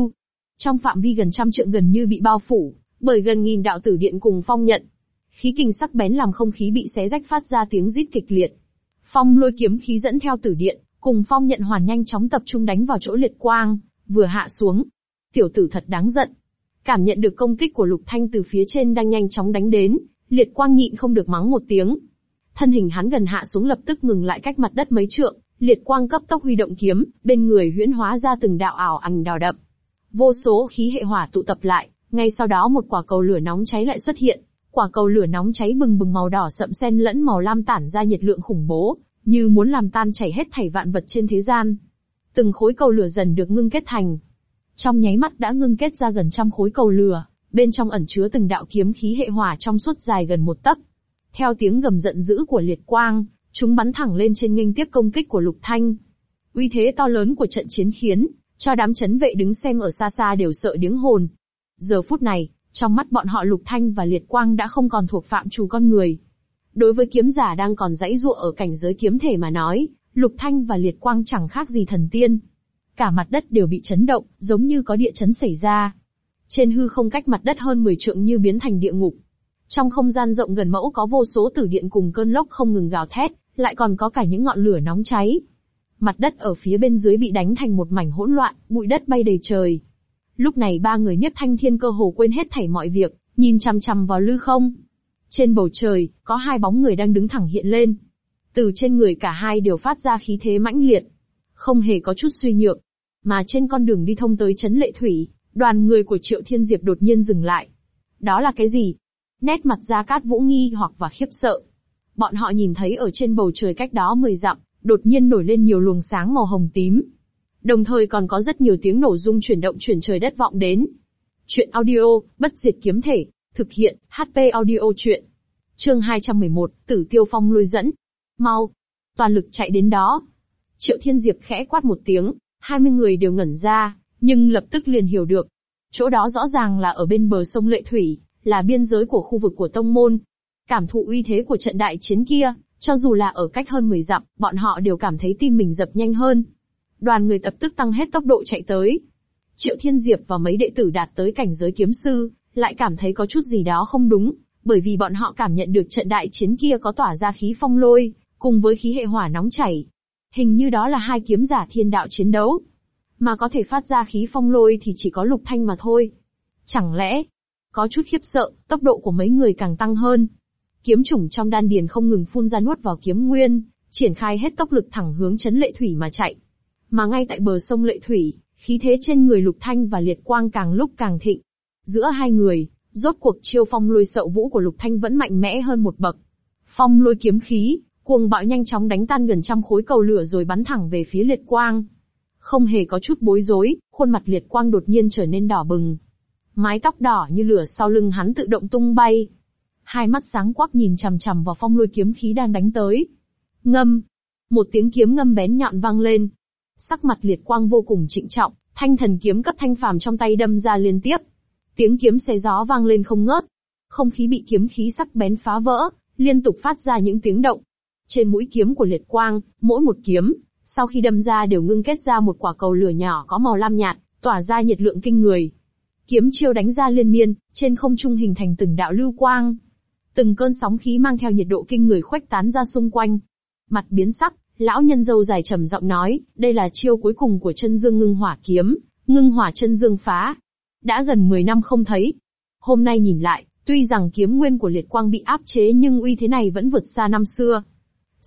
Speaker 1: Trong phạm vi gần trăm trượng gần như bị bao phủ, bởi gần nghìn đạo tử điện cùng phong nhận. Khí kình sắc bén làm không khí bị xé rách phát ra tiếng rít kịch liệt. Phong lôi kiếm khí dẫn theo tử điện, cùng phong nhận hoàn nhanh chóng tập trung đánh vào chỗ liệt quang, vừa hạ xuống. Tiểu tử thật đáng giận. Cảm nhận được công kích của Lục Thanh từ phía trên đang nhanh chóng đánh đến, liệt quang nhịn không được mắng một tiếng. Thân hình hắn gần hạ xuống lập tức ngừng lại cách mặt đất mấy trượng, liệt quang cấp tốc huy động kiếm, bên người huyễn hóa ra từng đạo ảo ảnh đào đập. Vô số khí hệ hỏa tụ tập lại, ngay sau đó một quả cầu lửa nóng cháy lại xuất hiện. Quả cầu lửa nóng cháy bừng bừng màu đỏ sậm xen lẫn màu lam tản ra nhiệt lượng khủng bố, như muốn làm tan chảy hết thảy vạn vật trên thế gian từng khối cầu lửa dần được ngưng kết thành. Trong nháy mắt đã ngưng kết ra gần trăm khối cầu lửa, bên trong ẩn chứa từng đạo kiếm khí hệ hỏa trong suốt dài gần một tấc. Theo tiếng gầm giận dữ của liệt quang, chúng bắn thẳng lên trên nghênh tiếp công kích của Lục Thanh. Uy thế to lớn của trận chiến khiến cho đám chấn vệ đứng xem ở xa xa đều sợ điếng hồn. Giờ phút này, trong mắt bọn họ Lục Thanh và Liệt Quang đã không còn thuộc phạm trù con người. Đối với kiếm giả đang còn dãy dụa ở cảnh giới kiếm thể mà nói, Lục Thanh và Liệt Quang chẳng khác gì thần tiên. Cả mặt đất đều bị chấn động, giống như có địa chấn xảy ra. Trên hư không cách mặt đất hơn 10 trượng như biến thành địa ngục. Trong không gian rộng gần mẫu có vô số tử điện cùng cơn lốc không ngừng gào thét, lại còn có cả những ngọn lửa nóng cháy. Mặt đất ở phía bên dưới bị đánh thành một mảnh hỗn loạn, bụi đất bay đầy trời. Lúc này ba người nhất thanh thiên cơ hồ quên hết thảy mọi việc, nhìn chằm chằm vào lư không. Trên bầu trời, có hai bóng người đang đứng thẳng hiện lên, từ trên người cả hai đều phát ra khí thế mãnh liệt, không hề có chút suy nhược. Mà trên con đường đi thông tới trấn lệ thủy, đoàn người của Triệu Thiên Diệp đột nhiên dừng lại. Đó là cái gì? Nét mặt Gia Cát Vũ nghi hoặc và khiếp sợ. Bọn họ nhìn thấy ở trên bầu trời cách đó mười dặm, đột nhiên nổi lên nhiều luồng sáng màu hồng tím. Đồng thời còn có rất nhiều tiếng nổ rung chuyển động chuyển trời đất vọng đến. Chuyện audio, bất diệt kiếm thể, thực hiện, HP audio chuyện. Chương 211, Tử Tiêu Phong lui dẫn, mau, toàn lực chạy đến đó. Triệu Thiên Diệp khẽ quát một tiếng, 20 người đều ngẩn ra, nhưng lập tức liền hiểu được. Chỗ đó rõ ràng là ở bên bờ sông Lệ Thủy, là biên giới của khu vực của Tông Môn. Cảm thụ uy thế của trận đại chiến kia, cho dù là ở cách hơn 10 dặm, bọn họ đều cảm thấy tim mình dập nhanh hơn. Đoàn người tập tức tăng hết tốc độ chạy tới. Triệu Thiên Diệp và mấy đệ tử đạt tới cảnh giới kiếm sư, lại cảm thấy có chút gì đó không đúng, bởi vì bọn họ cảm nhận được trận đại chiến kia có tỏa ra khí phong lôi, cùng với khí hệ hỏa nóng chảy. Hình như đó là hai kiếm giả thiên đạo chiến đấu. Mà có thể phát ra khí phong lôi thì chỉ có lục thanh mà thôi. Chẳng lẽ, có chút khiếp sợ, tốc độ của mấy người càng tăng hơn. Kiếm chủng trong đan điền không ngừng phun ra nuốt vào kiếm nguyên, triển khai hết tốc lực thẳng hướng chấn lệ thủy mà chạy. Mà ngay tại bờ sông lệ thủy, khí thế trên người lục thanh và liệt quang càng lúc càng thịnh. Giữa hai người, rốt cuộc chiêu phong lôi sậu vũ của lục thanh vẫn mạnh mẽ hơn một bậc. Phong lôi kiếm khí, Cuồng bạo nhanh chóng đánh tan gần trăm khối cầu lửa rồi bắn thẳng về phía liệt quang. Không hề có chút bối rối, khuôn mặt liệt quang đột nhiên trở nên đỏ bừng. Mái tóc đỏ như lửa sau lưng hắn tự động tung bay. Hai mắt sáng quắc nhìn chằm chằm vào phong lôi kiếm khí đang đánh tới. Ngâm. Một tiếng kiếm ngâm bén nhọn vang lên. Sắc mặt liệt quang vô cùng trịnh trọng, thanh thần kiếm cấp thanh phàm trong tay đâm ra liên tiếp. Tiếng kiếm xé gió vang lên không ngớt. Không khí bị kiếm khí sắc bén phá vỡ, liên tục phát ra những tiếng động. Trên mũi kiếm của liệt quang, mỗi một kiếm, sau khi đâm ra đều ngưng kết ra một quả cầu lửa nhỏ có màu lam nhạt, tỏa ra nhiệt lượng kinh người. Kiếm chiêu đánh ra liên miên, trên không trung hình thành từng đạo lưu quang. Từng cơn sóng khí mang theo nhiệt độ kinh người khuếch tán ra xung quanh. Mặt biến sắc, lão nhân dâu dài trầm giọng nói, đây là chiêu cuối cùng của chân dương ngưng hỏa kiếm, ngưng hỏa chân dương phá. Đã gần 10 năm không thấy. Hôm nay nhìn lại, tuy rằng kiếm nguyên của liệt quang bị áp chế nhưng uy thế này vẫn vượt xa năm xưa,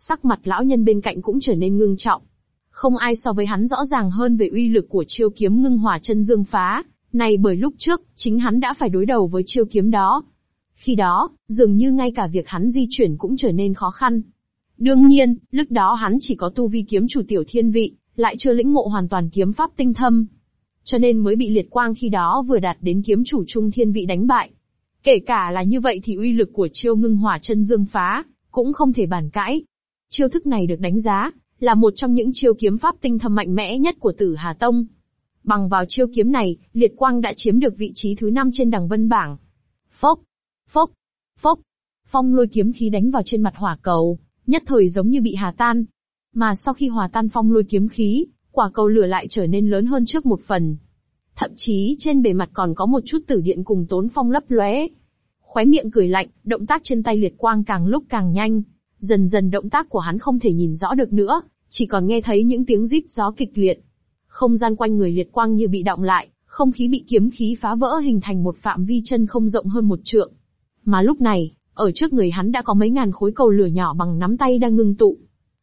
Speaker 1: sắc mặt lão nhân bên cạnh cũng trở nên ngưng trọng. Không ai so với hắn rõ ràng hơn về uy lực của chiêu kiếm ngưng hỏa chân dương phá, này bởi lúc trước, chính hắn đã phải đối đầu với chiêu kiếm đó. Khi đó, dường như ngay cả việc hắn di chuyển cũng trở nên khó khăn. Đương nhiên, lúc đó hắn chỉ có tu vi kiếm chủ tiểu thiên vị, lại chưa lĩnh ngộ hoàn toàn kiếm pháp tinh thâm. Cho nên mới bị liệt quang khi đó vừa đạt đến kiếm chủ trung thiên vị đánh bại. Kể cả là như vậy thì uy lực của chiêu ngưng hỏa chân dương phá, cũng không thể bàn cãi, Chiêu thức này được đánh giá là một trong những chiêu kiếm pháp tinh thâm mạnh mẽ nhất của Tử Hà Tông. Bằng vào chiêu kiếm này, Liệt Quang đã chiếm được vị trí thứ 5 trên đẳng vân bảng. Phốc, phốc, phốc. Phong lôi kiếm khí đánh vào trên mặt hỏa cầu, nhất thời giống như bị hòa tan. Mà sau khi hòa tan phong lôi kiếm khí, quả cầu lửa lại trở nên lớn hơn trước một phần. Thậm chí trên bề mặt còn có một chút tử điện cùng tốn phong lấp lóe. Khóe miệng cười lạnh, động tác trên tay liệt quang càng lúc càng nhanh, Dần dần động tác của hắn không thể nhìn rõ được nữa, chỉ còn nghe thấy những tiếng rít gió kịch liệt. Không gian quanh người liệt quang như bị động lại, không khí bị kiếm khí phá vỡ hình thành một phạm vi chân không rộng hơn một trượng. Mà lúc này, ở trước người hắn đã có mấy ngàn khối cầu lửa nhỏ bằng nắm tay đang ngưng tụ.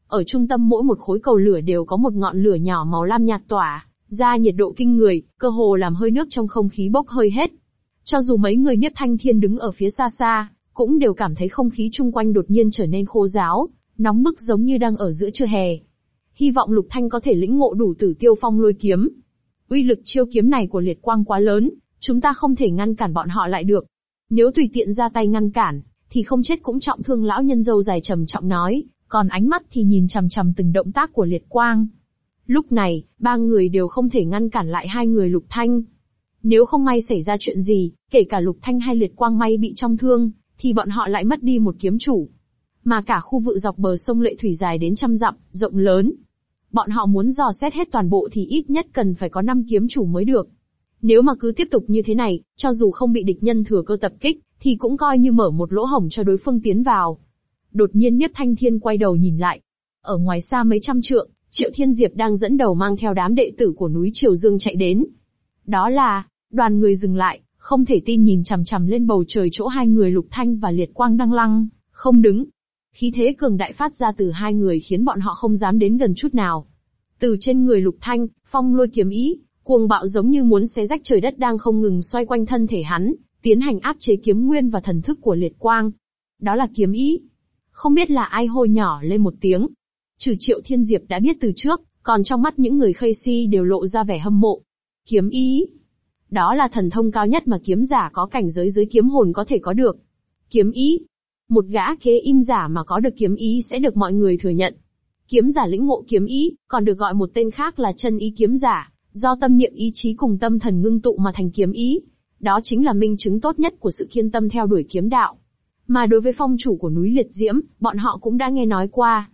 Speaker 1: Ở trung tâm mỗi một khối cầu lửa đều có một ngọn lửa nhỏ màu lam nhạt tỏa, ra nhiệt độ kinh người, cơ hồ làm hơi nước trong không khí bốc hơi hết. Cho dù mấy người Niếp Thanh Thiên đứng ở phía xa xa, cũng đều cảm thấy không khí chung quanh đột nhiên trở nên khô giáo, nóng bức giống như đang ở giữa trưa hè. Hy vọng Lục Thanh có thể lĩnh ngộ đủ tử tiêu phong lôi kiếm. Uy lực chiêu kiếm này của liệt quang quá lớn, chúng ta không thể ngăn cản bọn họ lại được. Nếu tùy tiện ra tay ngăn cản, thì không chết cũng trọng thương lão nhân dâu dài trầm trọng nói, còn ánh mắt thì nhìn chằm chằm từng động tác của liệt quang. Lúc này, ba người đều không thể ngăn cản lại hai người Lục Thanh. Nếu không may xảy ra chuyện gì, kể cả Lục Thanh hay liệt quang may bị trọng thương, thì bọn họ lại mất đi một kiếm chủ. Mà cả khu vực dọc bờ sông Lệ Thủy dài đến trăm dặm, rộng lớn. Bọn họ muốn dò xét hết toàn bộ thì ít nhất cần phải có 5 kiếm chủ mới được. Nếu mà cứ tiếp tục như thế này, cho dù không bị địch nhân thừa cơ tập kích, thì cũng coi như mở một lỗ hổng cho đối phương tiến vào. Đột nhiên Niếp Thanh Thiên quay đầu nhìn lại. Ở ngoài xa mấy trăm trượng, Triệu Thiên Diệp đang dẫn đầu mang theo đám đệ tử của núi Triều Dương chạy đến. Đó là, đoàn người dừng lại, không thể tin nhìn chằm chằm lên bầu trời chỗ hai người Lục Thanh và Liệt Quang đang lăng, không đứng. Khí thế cường đại phát ra từ hai người khiến bọn họ không dám đến gần chút nào. Từ trên người Lục Thanh, phong lôi kiếm ý, cuồng bạo giống như muốn xé rách trời đất đang không ngừng xoay quanh thân thể hắn, tiến hành áp chế kiếm nguyên và thần thức của Liệt Quang. Đó là kiếm ý. Không biết là ai hô nhỏ lên một tiếng. Trừ Triệu Thiên Diệp đã biết từ trước, còn trong mắt những người khây si đều lộ ra vẻ hâm mộ. Kiếm ý, đó là thần thông cao nhất mà kiếm giả có cảnh giới dưới kiếm hồn có thể có được. Kiếm ý. Một gã kế im giả mà có được kiếm ý sẽ được mọi người thừa nhận. Kiếm giả lĩnh ngộ kiếm ý, còn được gọi một tên khác là chân ý kiếm giả, do tâm niệm ý chí cùng tâm thần ngưng tụ mà thành kiếm ý. Đó chính là minh chứng tốt nhất của sự kiên tâm theo đuổi kiếm đạo. Mà đối với phong chủ của núi Liệt Diễm, bọn họ cũng đã nghe nói qua.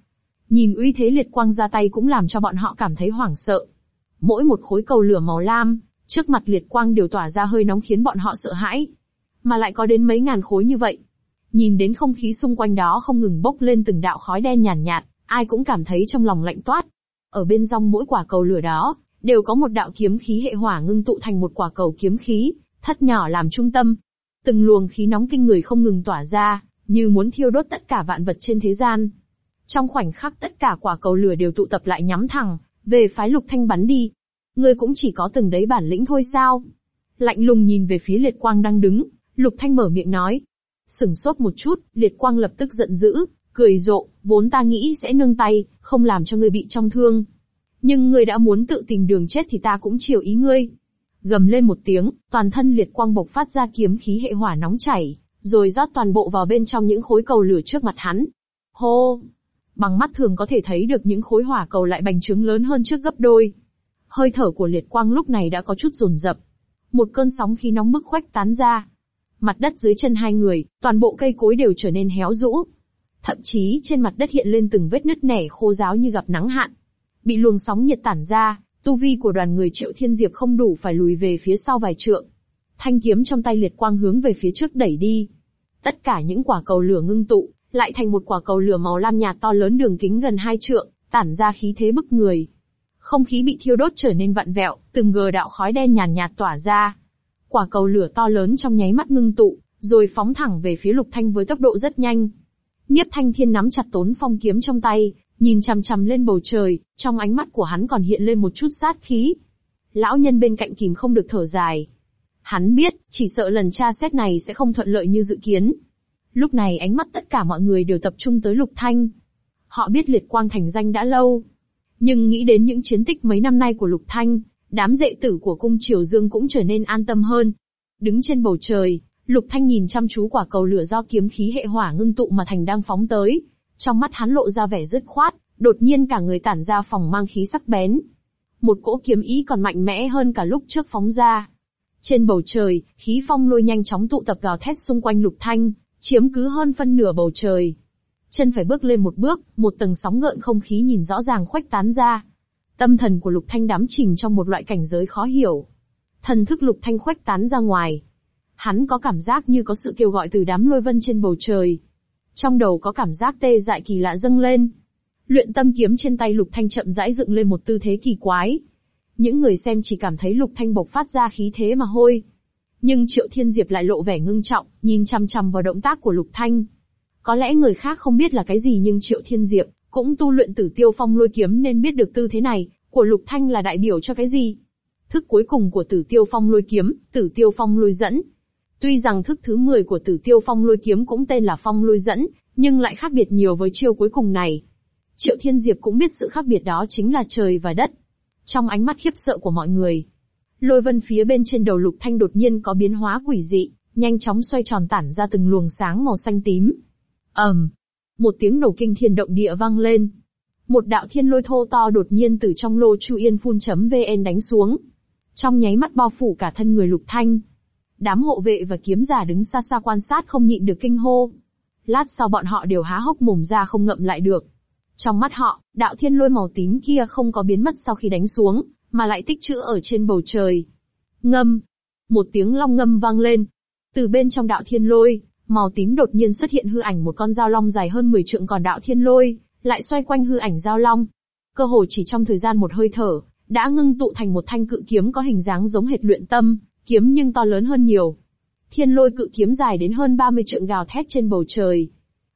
Speaker 1: Nhìn uy thế liệt quang ra tay cũng làm cho bọn họ cảm thấy hoảng sợ. Mỗi một khối cầu lửa màu lam, Trước mặt liệt quang đều tỏa ra hơi nóng khiến bọn họ sợ hãi. Mà lại có đến mấy ngàn khối như vậy. Nhìn đến không khí xung quanh đó không ngừng bốc lên từng đạo khói đen nhàn nhạt, nhạt, ai cũng cảm thấy trong lòng lạnh toát. Ở bên trong mỗi quả cầu lửa đó, đều có một đạo kiếm khí hệ hỏa ngưng tụ thành một quả cầu kiếm khí, thắt nhỏ làm trung tâm. Từng luồng khí nóng kinh người không ngừng tỏa ra, như muốn thiêu đốt tất cả vạn vật trên thế gian. Trong khoảnh khắc tất cả quả cầu lửa đều tụ tập lại nhắm thẳng, về phái lục thanh bắn đi ngươi cũng chỉ có từng đấy bản lĩnh thôi sao? Lạnh lùng nhìn về phía liệt quang đang đứng, lục thanh mở miệng nói. Sửng sốt một chút, liệt quang lập tức giận dữ, cười rộ, vốn ta nghĩ sẽ nương tay, không làm cho ngươi bị trong thương. Nhưng ngươi đã muốn tự tìm đường chết thì ta cũng chiều ý ngươi. Gầm lên một tiếng, toàn thân liệt quang bộc phát ra kiếm khí hệ hỏa nóng chảy, rồi rót toàn bộ vào bên trong những khối cầu lửa trước mặt hắn. Hô! Bằng mắt thường có thể thấy được những khối hỏa cầu lại bành trướng lớn hơn trước gấp đôi, hơi thở của liệt quang lúc này đã có chút rồn rập. Một cơn sóng khí nóng bức khoách tán ra. Mặt đất dưới chân hai người, toàn bộ cây cối đều trở nên héo rũ. Thậm chí trên mặt đất hiện lên từng vết nứt nẻ khô ráo như gặp nắng hạn. Bị luồng sóng nhiệt tản ra, tu vi của đoàn người triệu thiên diệp không đủ phải lùi về phía sau vài trượng. Thanh kiếm trong tay liệt quang hướng về phía trước đẩy đi. Tất cả những quả cầu lửa ngưng tụ, lại thành một quả cầu lửa màu lam nhạt to lớn đường kính gần hai trượng, tản ra khí thế bức người. Không khí bị thiêu đốt trở nên vặn vẹo, từng gờ đạo khói đen nhàn nhạt, tỏa ra. Quả cầu lửa to lớn trong nháy mắt ngưng tụ, rồi phóng thẳng về phía Lục Thanh với tốc độ rất nhanh. Niếp Thanh Thiên nắm chặt tốn phong kiếm trong tay, nhìn chằm chằm lên bầu trời, trong ánh mắt của hắn còn hiện lên một chút sát khí. Lão nhân bên cạnh kìm không được thở dài. Hắn biết, chỉ sợ lần tra xét này sẽ không thuận lợi như dự kiến. Lúc này ánh mắt tất cả mọi người đều tập trung tới Lục Thanh. Họ biết liệt quang thành danh đã lâu, nhưng nghĩ đến những chiến tích mấy năm nay của Lục Thanh, đám dệ tử của cung Triều Dương cũng trở nên an tâm hơn. Đứng trên bầu trời, Lục Thanh nhìn chăm chú quả cầu lửa do kiếm khí hệ hỏa ngưng tụ mà thành đang phóng tới. Trong mắt hắn lộ ra vẻ dứt khoát, đột nhiên cả người tản ra phòng mang khí sắc bén. Một cỗ kiếm ý còn mạnh mẽ hơn cả lúc trước phóng ra. Trên bầu trời, khí phong lôi nhanh chóng tụ tập gào thét xung quanh Lục Thanh, chiếm cứ hơn phân nửa bầu trời. Chân phải bước lên một bước, một tầng sóng ngợn không khí nhìn rõ ràng khuếch tán ra. Tâm thần của Lục Thanh đắm chìm trong một loại cảnh giới khó hiểu. Thần thức Lục Thanh khuếch tán ra ngoài. Hắn có cảm giác như có sự kêu gọi từ đám lôi vân trên bầu trời. Trong đầu có cảm giác tê dại kỳ lạ dâng lên. Luyện tâm kiếm trên tay Lục Thanh chậm rãi dựng lên một tư thế kỳ quái. Những người xem chỉ cảm thấy Lục Thanh bộc phát ra khí thế mà hôi. Nhưng Triệu Thiên Diệp lại lộ vẻ ngưng trọng, nhìn chăm chăm vào động tác của Lục Thanh. Có lẽ người khác không biết là cái gì nhưng Triệu Thiên Diệp cũng tu luyện tử tiêu phong lôi kiếm nên biết được tư thế này của Lục Thanh là đại biểu cho cái gì. Thức cuối cùng của tử tiêu phong lôi kiếm, tử tiêu phong lôi dẫn. Tuy rằng thức thứ 10 của tử tiêu phong lôi kiếm cũng tên là phong lôi dẫn, nhưng lại khác biệt nhiều với chiêu cuối cùng này. Triệu Thiên Diệp cũng biết sự khác biệt đó chính là trời và đất. Trong ánh mắt khiếp sợ của mọi người, lôi vân phía bên trên đầu Lục Thanh đột nhiên có biến hóa quỷ dị, nhanh chóng xoay tròn tản ra từng luồng sáng màu xanh tím ầm, một tiếng nổ kinh thiên động địa vang lên. Một đạo thiên lôi thô to đột nhiên từ trong lô Chu Yên Phun.vn chấm đánh xuống. Trong nháy mắt bao phủ cả thân người Lục Thanh. Đám hộ vệ và kiếm giả đứng xa xa quan sát không nhịn được kinh hô. Lát sau bọn họ đều há hốc mồm ra không ngậm lại được. Trong mắt họ, đạo thiên lôi màu tím kia không có biến mất sau khi đánh xuống, mà lại tích trữ ở trên bầu trời. Ngâm. Một tiếng long ngâm vang lên. Từ bên trong đạo thiên lôi, Màu tím đột nhiên xuất hiện hư ảnh một con dao long dài hơn 10 trượng còn đạo thiên lôi, lại xoay quanh hư ảnh dao long. Cơ hồ chỉ trong thời gian một hơi thở, đã ngưng tụ thành một thanh cự kiếm có hình dáng giống hệt luyện tâm, kiếm nhưng to lớn hơn nhiều. Thiên lôi cự kiếm dài đến hơn 30 trượng gào thét trên bầu trời.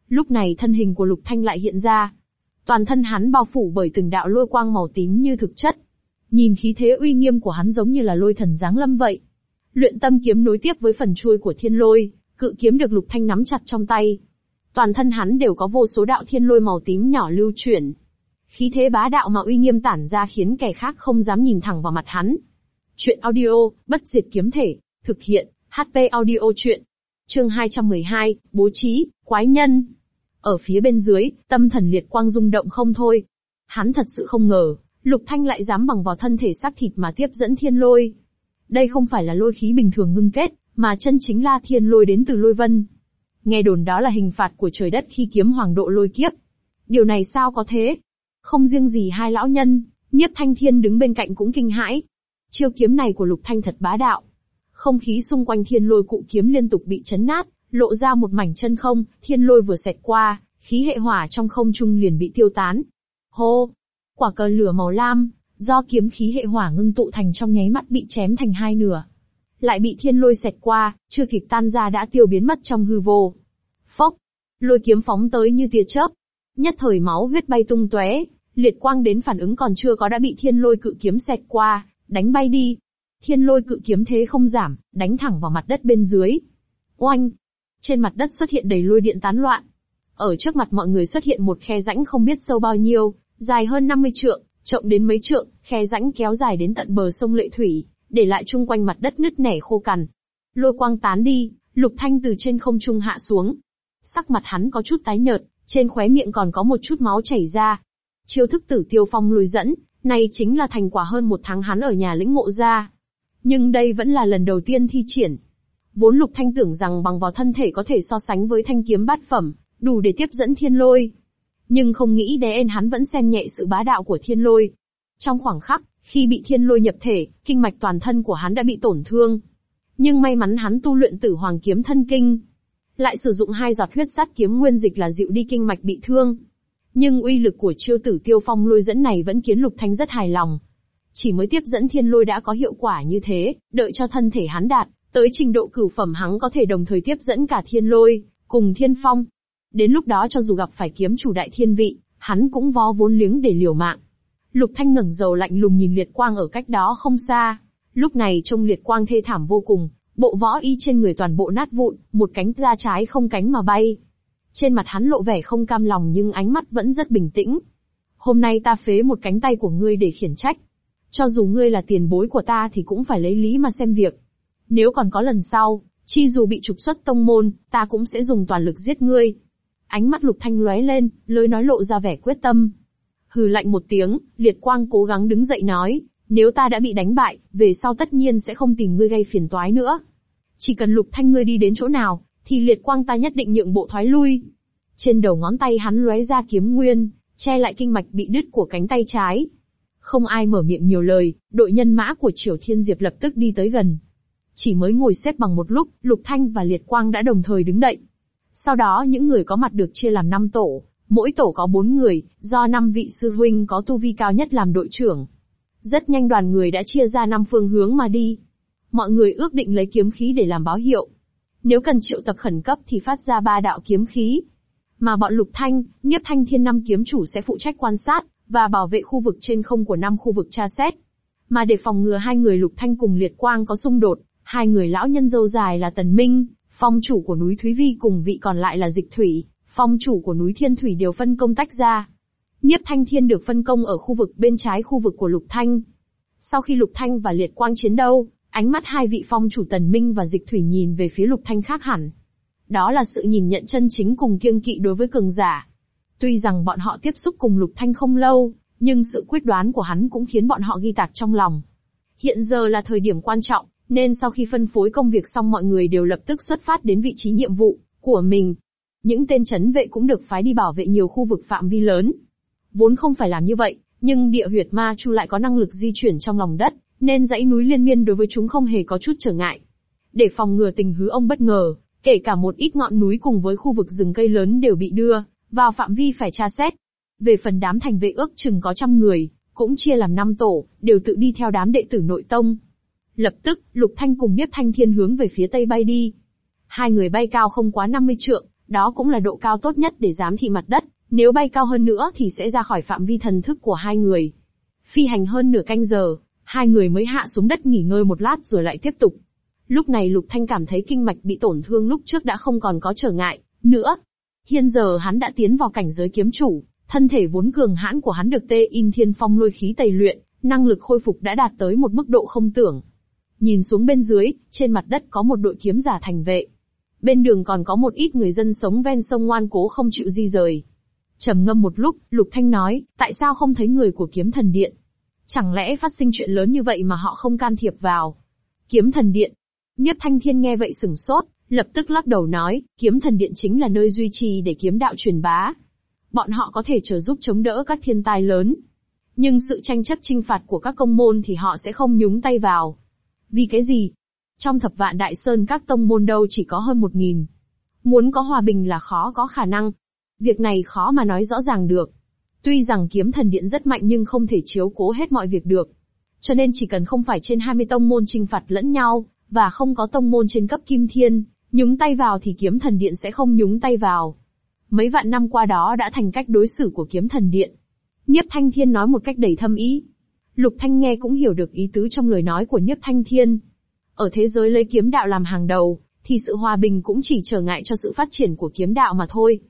Speaker 1: Lúc này thân hình của Lục Thanh lại hiện ra. Toàn thân hắn bao phủ bởi từng đạo lôi quang màu tím như thực chất. Nhìn khí thế uy nghiêm của hắn giống như là lôi thần dáng lâm vậy. Luyện tâm kiếm nối tiếp với phần chuôi của thiên lôi, cự kiếm được Lục Thanh nắm chặt trong tay. Toàn thân hắn đều có vô số đạo thiên lôi màu tím nhỏ lưu chuyển. Khí thế bá đạo mà uy nghiêm tản ra khiến kẻ khác không dám nhìn thẳng vào mặt hắn. Chuyện audio, bất diệt kiếm thể, thực hiện, HP audio chuyện. Chương 212, bố trí, quái nhân. Ở phía bên dưới, tâm thần liệt quang rung động không thôi. Hắn thật sự không ngờ, Lục Thanh lại dám bằng vào thân thể xác thịt mà tiếp dẫn thiên lôi. Đây không phải là lôi khí bình thường ngưng kết, mà chân chính La Thiên lôi đến từ lôi vân. Nghe đồn đó là hình phạt của trời đất khi kiếm hoàng độ lôi kiếp. Điều này sao có thế? Không riêng gì hai lão nhân, Nhiếp Thanh Thiên đứng bên cạnh cũng kinh hãi. Chiêu kiếm này của Lục Thanh thật bá đạo. Không khí xung quanh thiên lôi cụ kiếm liên tục bị chấn nát, lộ ra một mảnh chân không, thiên lôi vừa xẹt qua, khí hệ hỏa trong không trung liền bị tiêu tán. Hô! Quả cờ lửa màu lam, do kiếm khí hệ hỏa ngưng tụ thành trong nháy mắt bị chém thành hai nửa, lại bị thiên lôi xẹt qua, chưa kịp tan ra đã tiêu biến mất trong hư vô. Phốc, lôi kiếm phóng tới như tia chớp, nhất thời máu huyết bay tung tóe, liệt quang đến phản ứng còn chưa có đã bị thiên lôi cự kiếm xẹt qua, đánh bay đi. Thiên lôi cự kiếm thế không giảm, đánh thẳng vào mặt đất bên dưới. Oanh! Trên mặt đất xuất hiện đầy lôi điện tán loạn. Ở trước mặt mọi người xuất hiện một khe rãnh không biết sâu bao nhiêu, dài hơn 50 trượng, rộng đến mấy trượng, khe rãnh kéo dài đến tận bờ sông Lệ Thủy để lại chung quanh mặt đất nứt nẻ khô cằn. Lôi quang tán đi, Lục Thanh từ trên không trung hạ xuống. Sắc mặt hắn có chút tái nhợt, trên khóe miệng còn có một chút máu chảy ra. Chiêu thức tử tiêu phong lùi dẫn, này chính là thành quả hơn một tháng hắn ở nhà lĩnh ngộ ra. Nhưng đây vẫn là lần đầu tiên thi triển. Vốn Lục Thanh tưởng rằng bằng vào thân thể có thể so sánh với thanh kiếm bát phẩm, đủ để tiếp dẫn thiên lôi. Nhưng không nghĩ đế en hắn vẫn xem nhẹ sự bá đạo của thiên lôi. Trong khoảng khắc, khi bị thiên lôi nhập thể, kinh mạch toàn thân của hắn đã bị tổn thương. Nhưng may mắn hắn tu luyện tử hoàng kiếm thân kinh. Lại sử dụng hai giọt huyết sát kiếm nguyên dịch là dịu đi kinh mạch bị thương. Nhưng uy lực của chiêu tử tiêu phong lôi dẫn này vẫn khiến lục thanh rất hài lòng. Chỉ mới tiếp dẫn thiên lôi đã có hiệu quả như thế, đợi cho thân thể hắn đạt, tới trình độ cửu phẩm hắn có thể đồng thời tiếp dẫn cả thiên lôi, cùng thiên phong. Đến lúc đó cho dù gặp phải kiếm chủ đại thiên vị, hắn cũng vó vốn liếng để liều mạng. Lục Thanh ngẩng đầu lạnh lùng nhìn liệt quang ở cách đó không xa. Lúc này trông liệt quang thê thảm vô cùng, bộ võ y trên người toàn bộ nát vụn, một cánh da trái không cánh mà bay. Trên mặt hắn lộ vẻ không cam lòng nhưng ánh mắt vẫn rất bình tĩnh. Hôm nay ta phế một cánh tay của ngươi để khiển trách. Cho dù ngươi là tiền bối của ta thì cũng phải lấy lý mà xem việc. Nếu còn có lần sau, chi dù bị trục xuất tông môn, ta cũng sẽ dùng toàn lực giết ngươi. Ánh mắt lục thanh lóe lên, lối nói lộ ra vẻ quyết tâm, hừ lạnh một tiếng, liệt quang cố gắng đứng dậy nói, nếu ta đã bị đánh bại, về sau tất nhiên sẽ không tìm ngươi gây phiền toái nữa. Chỉ cần lục thanh ngươi đi đến chỗ nào, thì liệt quang ta nhất định nhượng bộ thoái lui. Trên đầu ngón tay hắn lóe ra kiếm nguyên, che lại kinh mạch bị đứt của cánh tay trái. Không ai mở miệng nhiều lời, đội nhân mã của Triều Thiên Diệp lập tức đi tới gần. Chỉ mới ngồi xếp bằng một lúc, Lục Thanh và Liệt Quang đã đồng thời đứng đậy. Sau đó những người có mặt được chia làm năm tổ, Mỗi tổ có bốn người, do năm vị sư huynh có tu vi cao nhất làm đội trưởng. Rất nhanh đoàn người đã chia ra năm phương hướng mà đi. Mọi người ước định lấy kiếm khí để làm báo hiệu. Nếu cần triệu tập khẩn cấp thì phát ra ba đạo kiếm khí. Mà bọn Lục Thanh, Niếp Thanh Thiên năm kiếm chủ sẽ phụ trách quan sát và bảo vệ khu vực trên không của năm khu vực tra xét. Mà để phòng ngừa hai người Lục Thanh cùng Liệt Quang có xung đột, hai người lão nhân dâu dài là Tần Minh, phong chủ của núi Thúy Vi cùng vị còn lại là Dịch Thủy, phong chủ của núi Thiên Thủy đều phân công tách ra. Nhiếp Thanh Thiên được phân công ở khu vực bên trái khu vực của Lục Thanh. Sau khi Lục Thanh và Liệt Quang chiến đấu, ánh mắt hai vị phong chủ Tần Minh và Dịch Thủy nhìn về phía Lục Thanh khác hẳn. Đó là sự nhìn nhận chân chính cùng kiêng kỵ đối với cường giả. Tuy rằng bọn họ tiếp xúc cùng Lục Thanh không lâu, nhưng sự quyết đoán của hắn cũng khiến bọn họ ghi tạc trong lòng. Hiện giờ là thời điểm quan trọng, nên sau khi phân phối công việc xong mọi người đều lập tức xuất phát đến vị trí nhiệm vụ của mình, những tên chấn vệ cũng được phái đi bảo vệ nhiều khu vực phạm vi lớn. Vốn không phải làm như vậy, nhưng địa huyệt ma chu lại có năng lực di chuyển trong lòng đất, nên dãy núi liên miên đối với chúng không hề có chút trở ngại. Để phòng ngừa tình hứ ông bất ngờ, kể cả một ít ngọn núi cùng với khu vực rừng cây lớn đều bị đưa vào phạm vi phải tra xét. Về phần đám thành vệ ước chừng có trăm người, cũng chia làm năm tổ, đều tự đi theo đám đệ tử nội tông. Lập tức, Lục Thanh cùng Niếp Thanh Thiên hướng về phía tây bay đi. Hai người bay cao không quá 50 trượng, đó cũng là độ cao tốt nhất để giám thị mặt đất, nếu bay cao hơn nữa thì sẽ ra khỏi phạm vi thần thức của hai người. Phi hành hơn nửa canh giờ, hai người mới hạ xuống đất nghỉ ngơi một lát rồi lại tiếp tục. Lúc này Lục Thanh cảm thấy kinh mạch bị tổn thương lúc trước đã không còn có trở ngại, nữa. Hiện giờ hắn đã tiến vào cảnh giới kiếm chủ, thân thể vốn cường hãn của hắn được tê in thiên phong lôi khí tẩy luyện, năng lực khôi phục đã đạt tới một mức độ không tưởng. Nhìn xuống bên dưới, trên mặt đất có một đội kiếm giả thành vệ, Bên đường còn có một ít người dân sống ven sông ngoan cố không chịu di rời. Trầm ngâm một lúc, Lục Thanh nói, tại sao không thấy người của kiếm thần điện? Chẳng lẽ phát sinh chuyện lớn như vậy mà họ không can thiệp vào? Kiếm thần điện. Nhất Thanh Thiên nghe vậy sửng sốt, lập tức lắc đầu nói, kiếm thần điện chính là nơi duy trì để kiếm đạo truyền bá. Bọn họ có thể trợ giúp chống đỡ các thiên tai lớn. Nhưng sự tranh chấp trinh phạt của các công môn thì họ sẽ không nhúng tay vào. Vì cái gì, trong thập vạn đại sơn các tông môn đâu chỉ có hơn một nghìn. Muốn có hòa bình là khó có khả năng. Việc này khó mà nói rõ ràng được. Tuy rằng kiếm thần điện rất mạnh nhưng không thể chiếu cố hết mọi việc được. Cho nên chỉ cần không phải trên 20 tông môn trinh phạt lẫn nhau, và không có tông môn trên cấp kim thiên, nhúng tay vào thì kiếm thần điện sẽ không nhúng tay vào. Mấy vạn năm qua đó đã thành cách đối xử của kiếm thần điện. Nhiếp Thanh Thiên nói một cách đầy thâm ý. Lục Thanh nghe cũng hiểu được ý tứ trong lời nói của Nhiếp Thanh Thiên, ở thế giới lấy kiếm đạo làm hàng đầu, thì sự hòa bình cũng chỉ trở ngại cho sự phát triển của kiếm đạo mà thôi.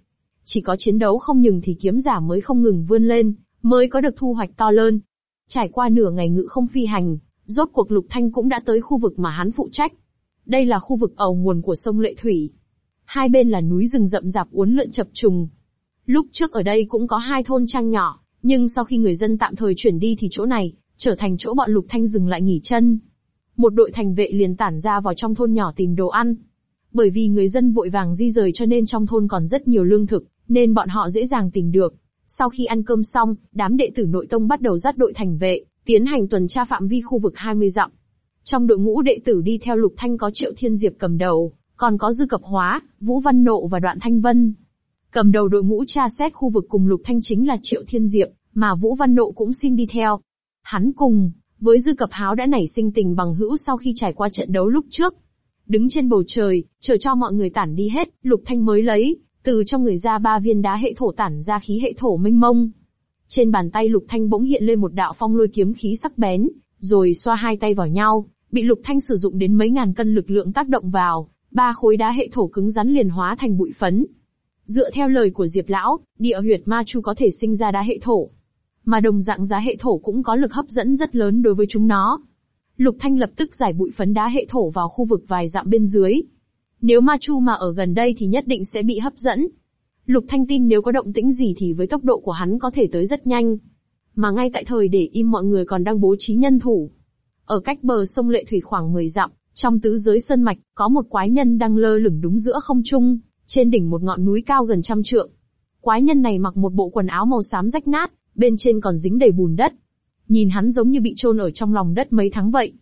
Speaker 1: Chỉ có chiến đấu không ngừng thì kiếm giả mới không ngừng vươn lên, mới có được thu hoạch to lớn. Trải qua nửa ngày ngự không phi hành, rốt cuộc Lục Thanh cũng đã tới khu vực mà hắn phụ trách. Đây là khu vực ầu nguồn của sông Lệ Thủy. Hai bên là núi rừng rậm rạp uốn lượn chập trùng. Lúc trước ở đây cũng có hai thôn trang nhỏ, nhưng sau khi người dân tạm thời chuyển đi thì chỗ này trở thành chỗ bọn Lục Thanh dừng lại nghỉ chân một đội thành vệ liền tản ra vào trong thôn nhỏ tìm đồ ăn. Bởi vì người dân vội vàng di rời cho nên trong thôn còn rất nhiều lương thực, nên bọn họ dễ dàng tìm được. Sau khi ăn cơm xong, đám đệ tử nội tông bắt đầu dắt đội thành vệ, tiến hành tuần tra phạm vi khu vực 20 dặm. Trong đội ngũ đệ tử đi theo Lục Thanh có Triệu Thiên Diệp cầm đầu, còn có Dư Cập Hóa, Vũ Văn Nộ và Đoạn Thanh Vân. Cầm đầu đội ngũ tra xét khu vực cùng Lục Thanh chính là Triệu Thiên Diệp, mà Vũ Văn Nộ cũng xin đi theo. Hắn cùng với Dư Cập Háo đã nảy sinh tình bằng hữu sau khi trải qua trận đấu lúc trước. Đứng trên bầu trời, chờ cho mọi người tản đi hết, Lục Thanh mới lấy, từ trong người ra ba viên đá hệ thổ tản ra khí hệ thổ minh mông. Trên bàn tay Lục Thanh bỗng hiện lên một đạo phong lôi kiếm khí sắc bén, rồi xoa hai tay vào nhau, bị Lục Thanh sử dụng đến mấy ngàn cân lực lượng tác động vào, ba khối đá hệ thổ cứng rắn liền hóa thành bụi phấn. Dựa theo lời của Diệp Lão, địa huyệt ma chu có thể sinh ra đá hệ thổ mà đồng dạng giá hệ thổ cũng có lực hấp dẫn rất lớn đối với chúng nó. Lục Thanh lập tức giải bụi phấn đá hệ thổ vào khu vực vài dặm bên dưới. Nếu ma chu mà ở gần đây thì nhất định sẽ bị hấp dẫn. Lục Thanh tin nếu có động tĩnh gì thì với tốc độ của hắn có thể tới rất nhanh. Mà ngay tại thời để im mọi người còn đang bố trí nhân thủ. Ở cách bờ sông Lệ Thủy khoảng 10 dặm, trong tứ giới sơn mạch, có một quái nhân đang lơ lửng đúng giữa không trung, trên đỉnh một ngọn núi cao gần trăm trượng. Quái nhân này mặc một bộ quần áo màu xám rách nát, bên trên còn dính đầy bùn đất. Nhìn hắn giống như bị chôn ở trong lòng đất mấy tháng vậy.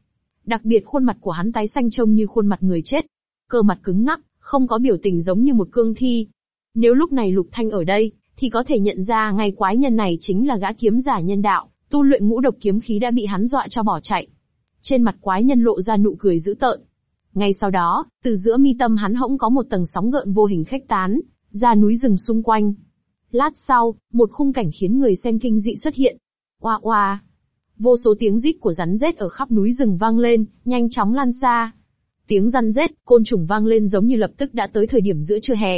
Speaker 1: Đặc biệt khuôn mặt của hắn tái xanh trông như khuôn mặt người chết. Cơ mặt cứng ngắc, không có biểu tình giống như một cương thi. Nếu lúc này Lục Thanh ở đây, thì có thể nhận ra ngay quái nhân này chính là gã kiếm giả nhân đạo, tu luyện ngũ độc kiếm khí đã bị hắn dọa cho bỏ chạy. Trên mặt quái nhân lộ ra nụ cười dữ tợn. Ngay sau đó, từ giữa mi tâm hắn hỗng có một tầng sóng gợn vô hình khách tán, ra núi rừng xung quanh. Lát sau, một khung cảnh khiến người xem kinh dị xuất hiện. Oa oa. Vô số tiếng rít của rắn rết ở khắp núi rừng vang lên, nhanh chóng lan xa. Tiếng răn rết, côn trùng vang lên giống như lập tức đã tới thời điểm giữa trưa hè.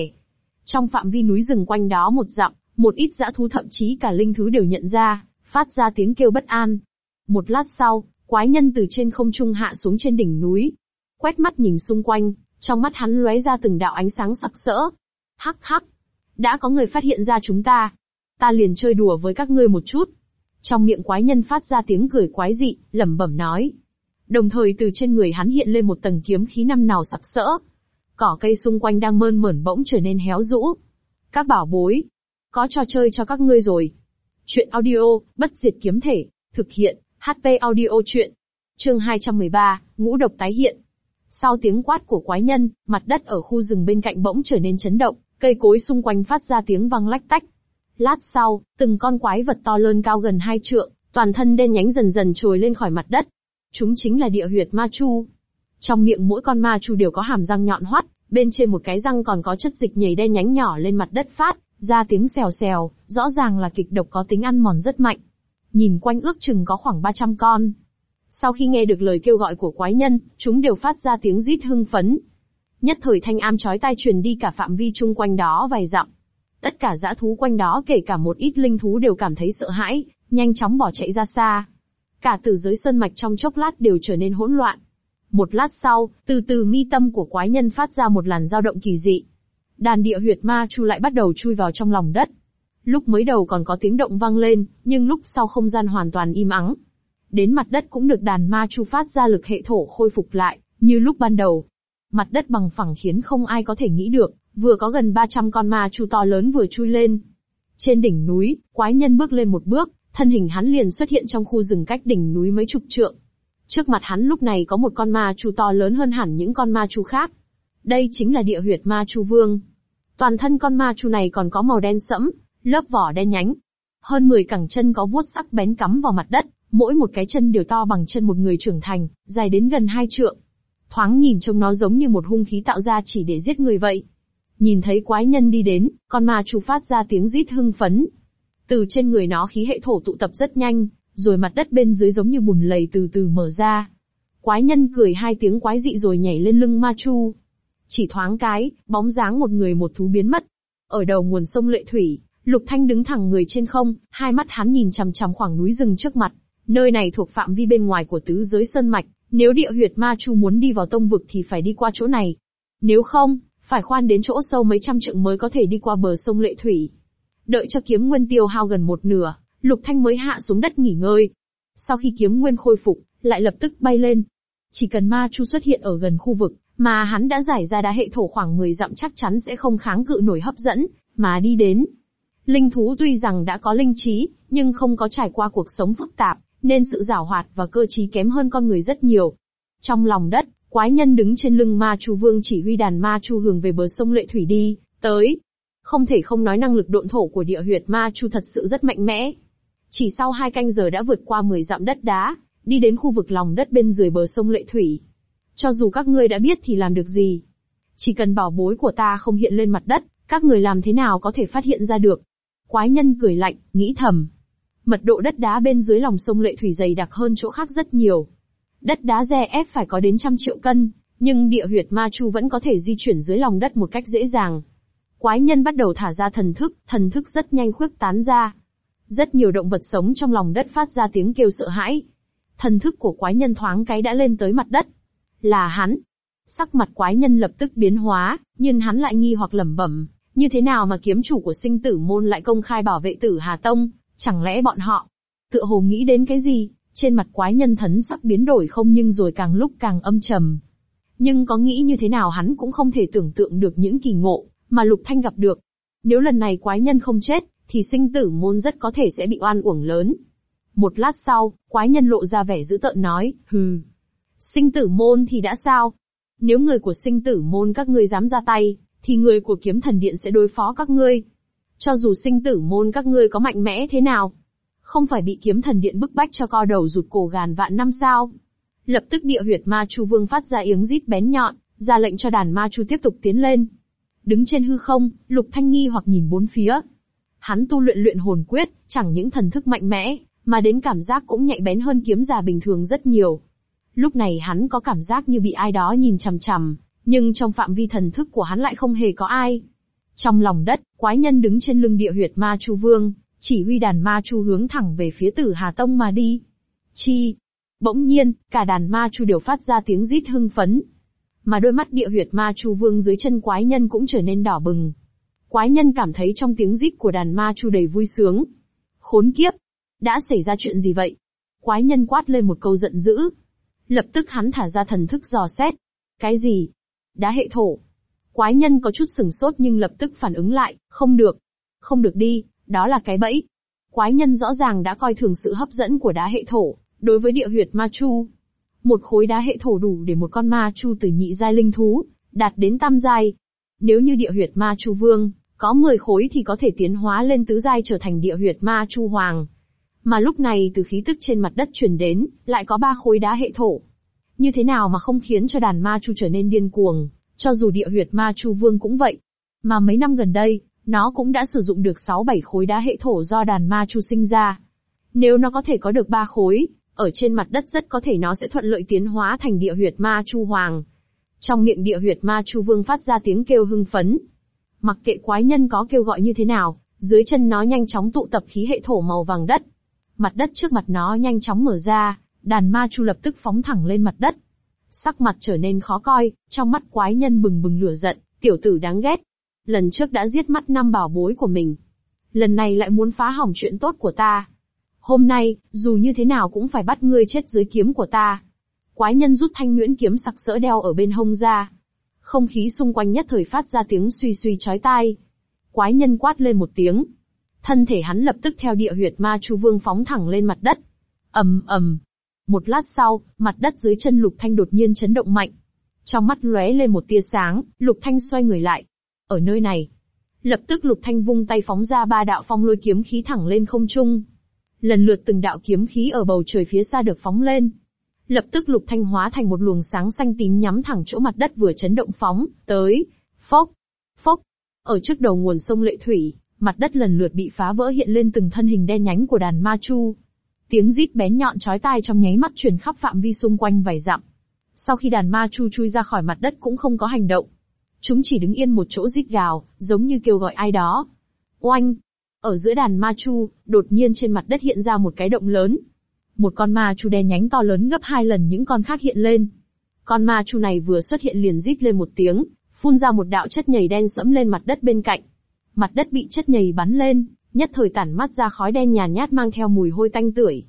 Speaker 1: Trong phạm vi núi rừng quanh đó một dặm, một ít dã thú thậm chí cả linh thú đều nhận ra, phát ra tiếng kêu bất an. Một lát sau, quái nhân từ trên không trung hạ xuống trên đỉnh núi. Quét mắt nhìn xung quanh, trong mắt hắn lóe ra từng đạo ánh sáng sặc sỡ. Hắc hắc, đã có người phát hiện ra chúng ta. Ta liền chơi đùa với các ngươi một chút. Trong miệng quái nhân phát ra tiếng cười quái dị, lẩm bẩm nói. Đồng thời từ trên người hắn hiện lên một tầng kiếm khí năm nào sặc sỡ. Cỏ cây xung quanh đang mơn mởn bỗng trở nên héo rũ. Các bảo bối, có trò chơi cho các ngươi rồi. Chuyện audio, bất diệt kiếm thể, thực hiện, HP audio chuyện. Chương 213, ngũ độc tái hiện. Sau tiếng quát của quái nhân, mặt đất ở khu rừng bên cạnh bỗng trở nên chấn động. Cây cối xung quanh phát ra tiếng vang lách tách. Lát sau, từng con quái vật to lớn cao gần hai trượng, toàn thân đen nhánh dần dần trồi lên khỏi mặt đất. Chúng chính là địa huyệt ma chu. Trong miệng mỗi con ma chu đều có hàm răng nhọn hoắt, bên trên một cái răng còn có chất dịch nhầy đen nhánh nhỏ lên mặt đất phát, ra tiếng xèo xèo, rõ ràng là kịch độc có tính ăn mòn rất mạnh. Nhìn quanh ước chừng có khoảng 300 con. Sau khi nghe được lời kêu gọi của quái nhân, chúng đều phát ra tiếng rít hưng phấn, Nhất thời thanh âm chói tai truyền đi cả phạm vi chung quanh đó vài dặm. Tất cả dã thú quanh đó kể cả một ít linh thú đều cảm thấy sợ hãi, nhanh chóng bỏ chạy ra xa. Cả từ giới sơn mạch trong chốc lát đều trở nên hỗn loạn. Một lát sau, từ từ mi tâm của quái nhân phát ra một làn dao động kỳ dị. Đàn địa huyệt ma chu lại bắt đầu chui vào trong lòng đất. Lúc mới đầu còn có tiếng động vang lên, nhưng lúc sau không gian hoàn toàn im ắng. Đến mặt đất cũng được đàn ma chu phát ra lực hệ thổ khôi phục lại, như lúc ban đầu, Mặt đất bằng phẳng khiến không ai có thể nghĩ được, vừa có gần 300 con ma chu to lớn vừa chui lên. Trên đỉnh núi, quái nhân bước lên một bước, thân hình hắn liền xuất hiện trong khu rừng cách đỉnh núi mấy chục trượng. Trước mặt hắn lúc này có một con ma chu to lớn hơn hẳn những con ma chu khác. Đây chính là địa huyệt ma chu vương. Toàn thân con ma chu này còn có màu đen sẫm, lớp vỏ đen nhánh. Hơn 10 cẳng chân có vuốt sắc bén cắm vào mặt đất, mỗi một cái chân đều to bằng chân một người trưởng thành, dài đến gần hai trượng thoáng nhìn trông nó giống như một hung khí tạo ra chỉ để giết người vậy. Nhìn thấy quái nhân đi đến, con ma chủ phát ra tiếng rít hưng phấn. Từ trên người nó khí hệ thổ tụ tập rất nhanh, rồi mặt đất bên dưới giống như bùn lầy từ từ mở ra. Quái nhân cười hai tiếng quái dị rồi nhảy lên lưng ma chu. Chỉ thoáng cái, bóng dáng một người một thú biến mất. Ở đầu nguồn sông Lệ Thủy, Lục Thanh đứng thẳng người trên không, hai mắt hắn nhìn chằm chằm khoảng núi rừng trước mặt. Nơi này thuộc phạm vi bên ngoài của tứ giới sơn mạch, nếu địa huyệt ma chu muốn đi vào tông vực thì phải đi qua chỗ này. Nếu không, phải khoan đến chỗ sâu mấy trăm trượng mới có thể đi qua bờ sông Lệ Thủy. Đợi cho kiếm nguyên tiêu hao gần một nửa, Lục Thanh mới hạ xuống đất nghỉ ngơi. Sau khi kiếm nguyên khôi phục, lại lập tức bay lên. Chỉ cần ma chu xuất hiện ở gần khu vực mà hắn đã giải ra đá hệ thổ khoảng 10 dặm chắc chắn sẽ không kháng cự nổi hấp dẫn, mà đi đến. Linh thú tuy rằng đã có linh trí, nhưng không có trải qua cuộc sống phức tạp, nên sự giảo hoạt và cơ trí kém hơn con người rất nhiều. Trong lòng đất, quái nhân đứng trên lưng ma chu vương chỉ huy đàn ma chu hướng về bờ sông Lệ Thủy đi, tới. Không thể không nói năng lực độn thổ của địa huyệt ma chu thật sự rất mạnh mẽ. Chỉ sau hai canh giờ đã vượt qua 10 dặm đất đá, đi đến khu vực lòng đất bên dưới bờ sông Lệ Thủy. Cho dù các ngươi đã biết thì làm được gì? Chỉ cần bảo bối của ta không hiện lên mặt đất, các người làm thế nào có thể phát hiện ra được? Quái nhân cười lạnh, nghĩ thầm, Mật độ đất đá bên dưới lòng sông Lệ Thủy dày đặc hơn chỗ khác rất nhiều. Đất đá dè ép phải có đến trăm triệu cân, nhưng địa huyệt ma chu vẫn có thể di chuyển dưới lòng đất một cách dễ dàng. Quái nhân bắt đầu thả ra thần thức, thần thức rất nhanh khuếch tán ra. Rất nhiều động vật sống trong lòng đất phát ra tiếng kêu sợ hãi. Thần thức của quái nhân thoáng cái đã lên tới mặt đất. Là hắn. Sắc mặt quái nhân lập tức biến hóa, nhưng hắn lại nghi hoặc lẩm bẩm, như thế nào mà kiếm chủ của sinh tử môn lại công khai bảo vệ tử Hà Tông, Chẳng lẽ bọn họ, tựa hồ nghĩ đến cái gì, trên mặt quái nhân thấn sắc biến đổi không nhưng rồi càng lúc càng âm trầm. Nhưng có nghĩ như thế nào hắn cũng không thể tưởng tượng được những kỳ ngộ mà Lục Thanh gặp được. Nếu lần này quái nhân không chết, thì sinh tử môn rất có thể sẽ bị oan uổng lớn. Một lát sau, quái nhân lộ ra vẻ dữ tợn nói, hừ. Sinh tử môn thì đã sao? Nếu người của sinh tử môn các ngươi dám ra tay, thì người của kiếm thần điện sẽ đối phó các ngươi. Cho dù sinh tử môn các ngươi có mạnh mẽ thế nào, không phải bị kiếm thần điện bức bách cho co đầu rụt cổ gàn vạn năm sao. Lập tức địa huyệt ma chu vương phát ra yếng rít bén nhọn, ra lệnh cho đàn ma chu tiếp tục tiến lên. Đứng trên hư không, lục thanh nghi hoặc nhìn bốn phía. Hắn tu luyện luyện hồn quyết, chẳng những thần thức mạnh mẽ, mà đến cảm giác cũng nhạy bén hơn kiếm già bình thường rất nhiều. Lúc này hắn có cảm giác như bị ai đó nhìn chằm chằm, nhưng trong phạm vi thần thức của hắn lại không hề có ai. Trong lòng đất, quái nhân đứng trên lưng địa huyệt ma chu vương, chỉ huy đàn ma chu hướng thẳng về phía tử Hà Tông mà đi. Chi! Bỗng nhiên, cả đàn ma chu đều phát ra tiếng rít hưng phấn. Mà đôi mắt địa huyệt ma chu vương dưới chân quái nhân cũng trở nên đỏ bừng. Quái nhân cảm thấy trong tiếng rít của đàn ma chu đầy vui sướng. Khốn kiếp! Đã xảy ra chuyện gì vậy? Quái nhân quát lên một câu giận dữ. Lập tức hắn thả ra thần thức dò xét. Cái gì? Đá hệ thổ. Quái nhân có chút sừng sốt nhưng lập tức phản ứng lại, không được. Không được đi, đó là cái bẫy. Quái nhân rõ ràng đã coi thường sự hấp dẫn của đá hệ thổ, đối với địa huyệt ma chu. Một khối đá hệ thổ đủ để một con ma chu từ nhị giai linh thú, đạt đến tam giai. Nếu như địa huyệt ma chu vương, có 10 khối thì có thể tiến hóa lên tứ giai trở thành địa huyệt ma chu hoàng. Mà lúc này từ khí tức trên mặt đất truyền đến, lại có ba khối đá hệ thổ. Như thế nào mà không khiến cho đàn ma chu trở nên điên cuồng, cho dù địa huyệt ma Chu Vương cũng vậy. Mà mấy năm gần đây, nó cũng đã sử dụng được 6-7 khối đá hệ thổ do đàn ma Chu sinh ra. Nếu nó có thể có được 3 khối, ở trên mặt đất rất có thể nó sẽ thuận lợi tiến hóa thành địa huyệt ma Chu Hoàng. Trong miệng địa huyệt ma Chu Vương phát ra tiếng kêu hưng phấn. Mặc kệ quái nhân có kêu gọi như thế nào, dưới chân nó nhanh chóng tụ tập khí hệ thổ màu vàng đất. Mặt đất trước mặt nó nhanh chóng mở ra, đàn ma chu lập tức phóng thẳng lên mặt đất sắc mặt trở nên khó coi, trong mắt quái nhân bừng bừng lửa giận, tiểu tử đáng ghét. Lần trước đã giết mắt năm bảo bối của mình. Lần này lại muốn phá hỏng chuyện tốt của ta. Hôm nay, dù như thế nào cũng phải bắt ngươi chết dưới kiếm của ta. Quái nhân rút thanh nguyễn kiếm sặc sỡ đeo ở bên hông ra. Không khí xung quanh nhất thời phát ra tiếng suy suy chói tai. Quái nhân quát lên một tiếng. Thân thể hắn lập tức theo địa huyệt ma chu vương phóng thẳng lên mặt đất. ầm ầm, một lát sau, mặt đất dưới chân Lục Thanh đột nhiên chấn động mạnh. Trong mắt lóe lên một tia sáng, Lục Thanh xoay người lại. Ở nơi này, lập tức Lục Thanh vung tay phóng ra ba đạo phong lôi kiếm khí thẳng lên không trung. Lần lượt từng đạo kiếm khí ở bầu trời phía xa được phóng lên. Lập tức Lục Thanh hóa thành một luồng sáng xanh tím nhắm thẳng chỗ mặt đất vừa chấn động phóng tới. Phốc, phốc. Ở trước đầu nguồn sông Lệ Thủy, mặt đất lần lượt bị phá vỡ hiện lên từng thân hình đen nhánh của đàn ma chu. Tiếng rít bén nhọn chói tai trong nháy mắt truyền khắp phạm vi xung quanh vài dặm. Sau khi đàn ma chu chui ra khỏi mặt đất cũng không có hành động. Chúng chỉ đứng yên một chỗ rít gào, giống như kêu gọi ai đó. Oanh! Ở giữa đàn ma chu, đột nhiên trên mặt đất hiện ra một cái động lớn. Một con ma chu đen nhánh to lớn gấp hai lần những con khác hiện lên. Con ma chu này vừa xuất hiện liền rít lên một tiếng, phun ra một đạo chất nhầy đen sẫm lên mặt đất bên cạnh. Mặt đất bị chất nhầy bắn lên, nhất thời tản mắt ra khói đen nhàn nhát mang theo mùi hôi tanh tưởi.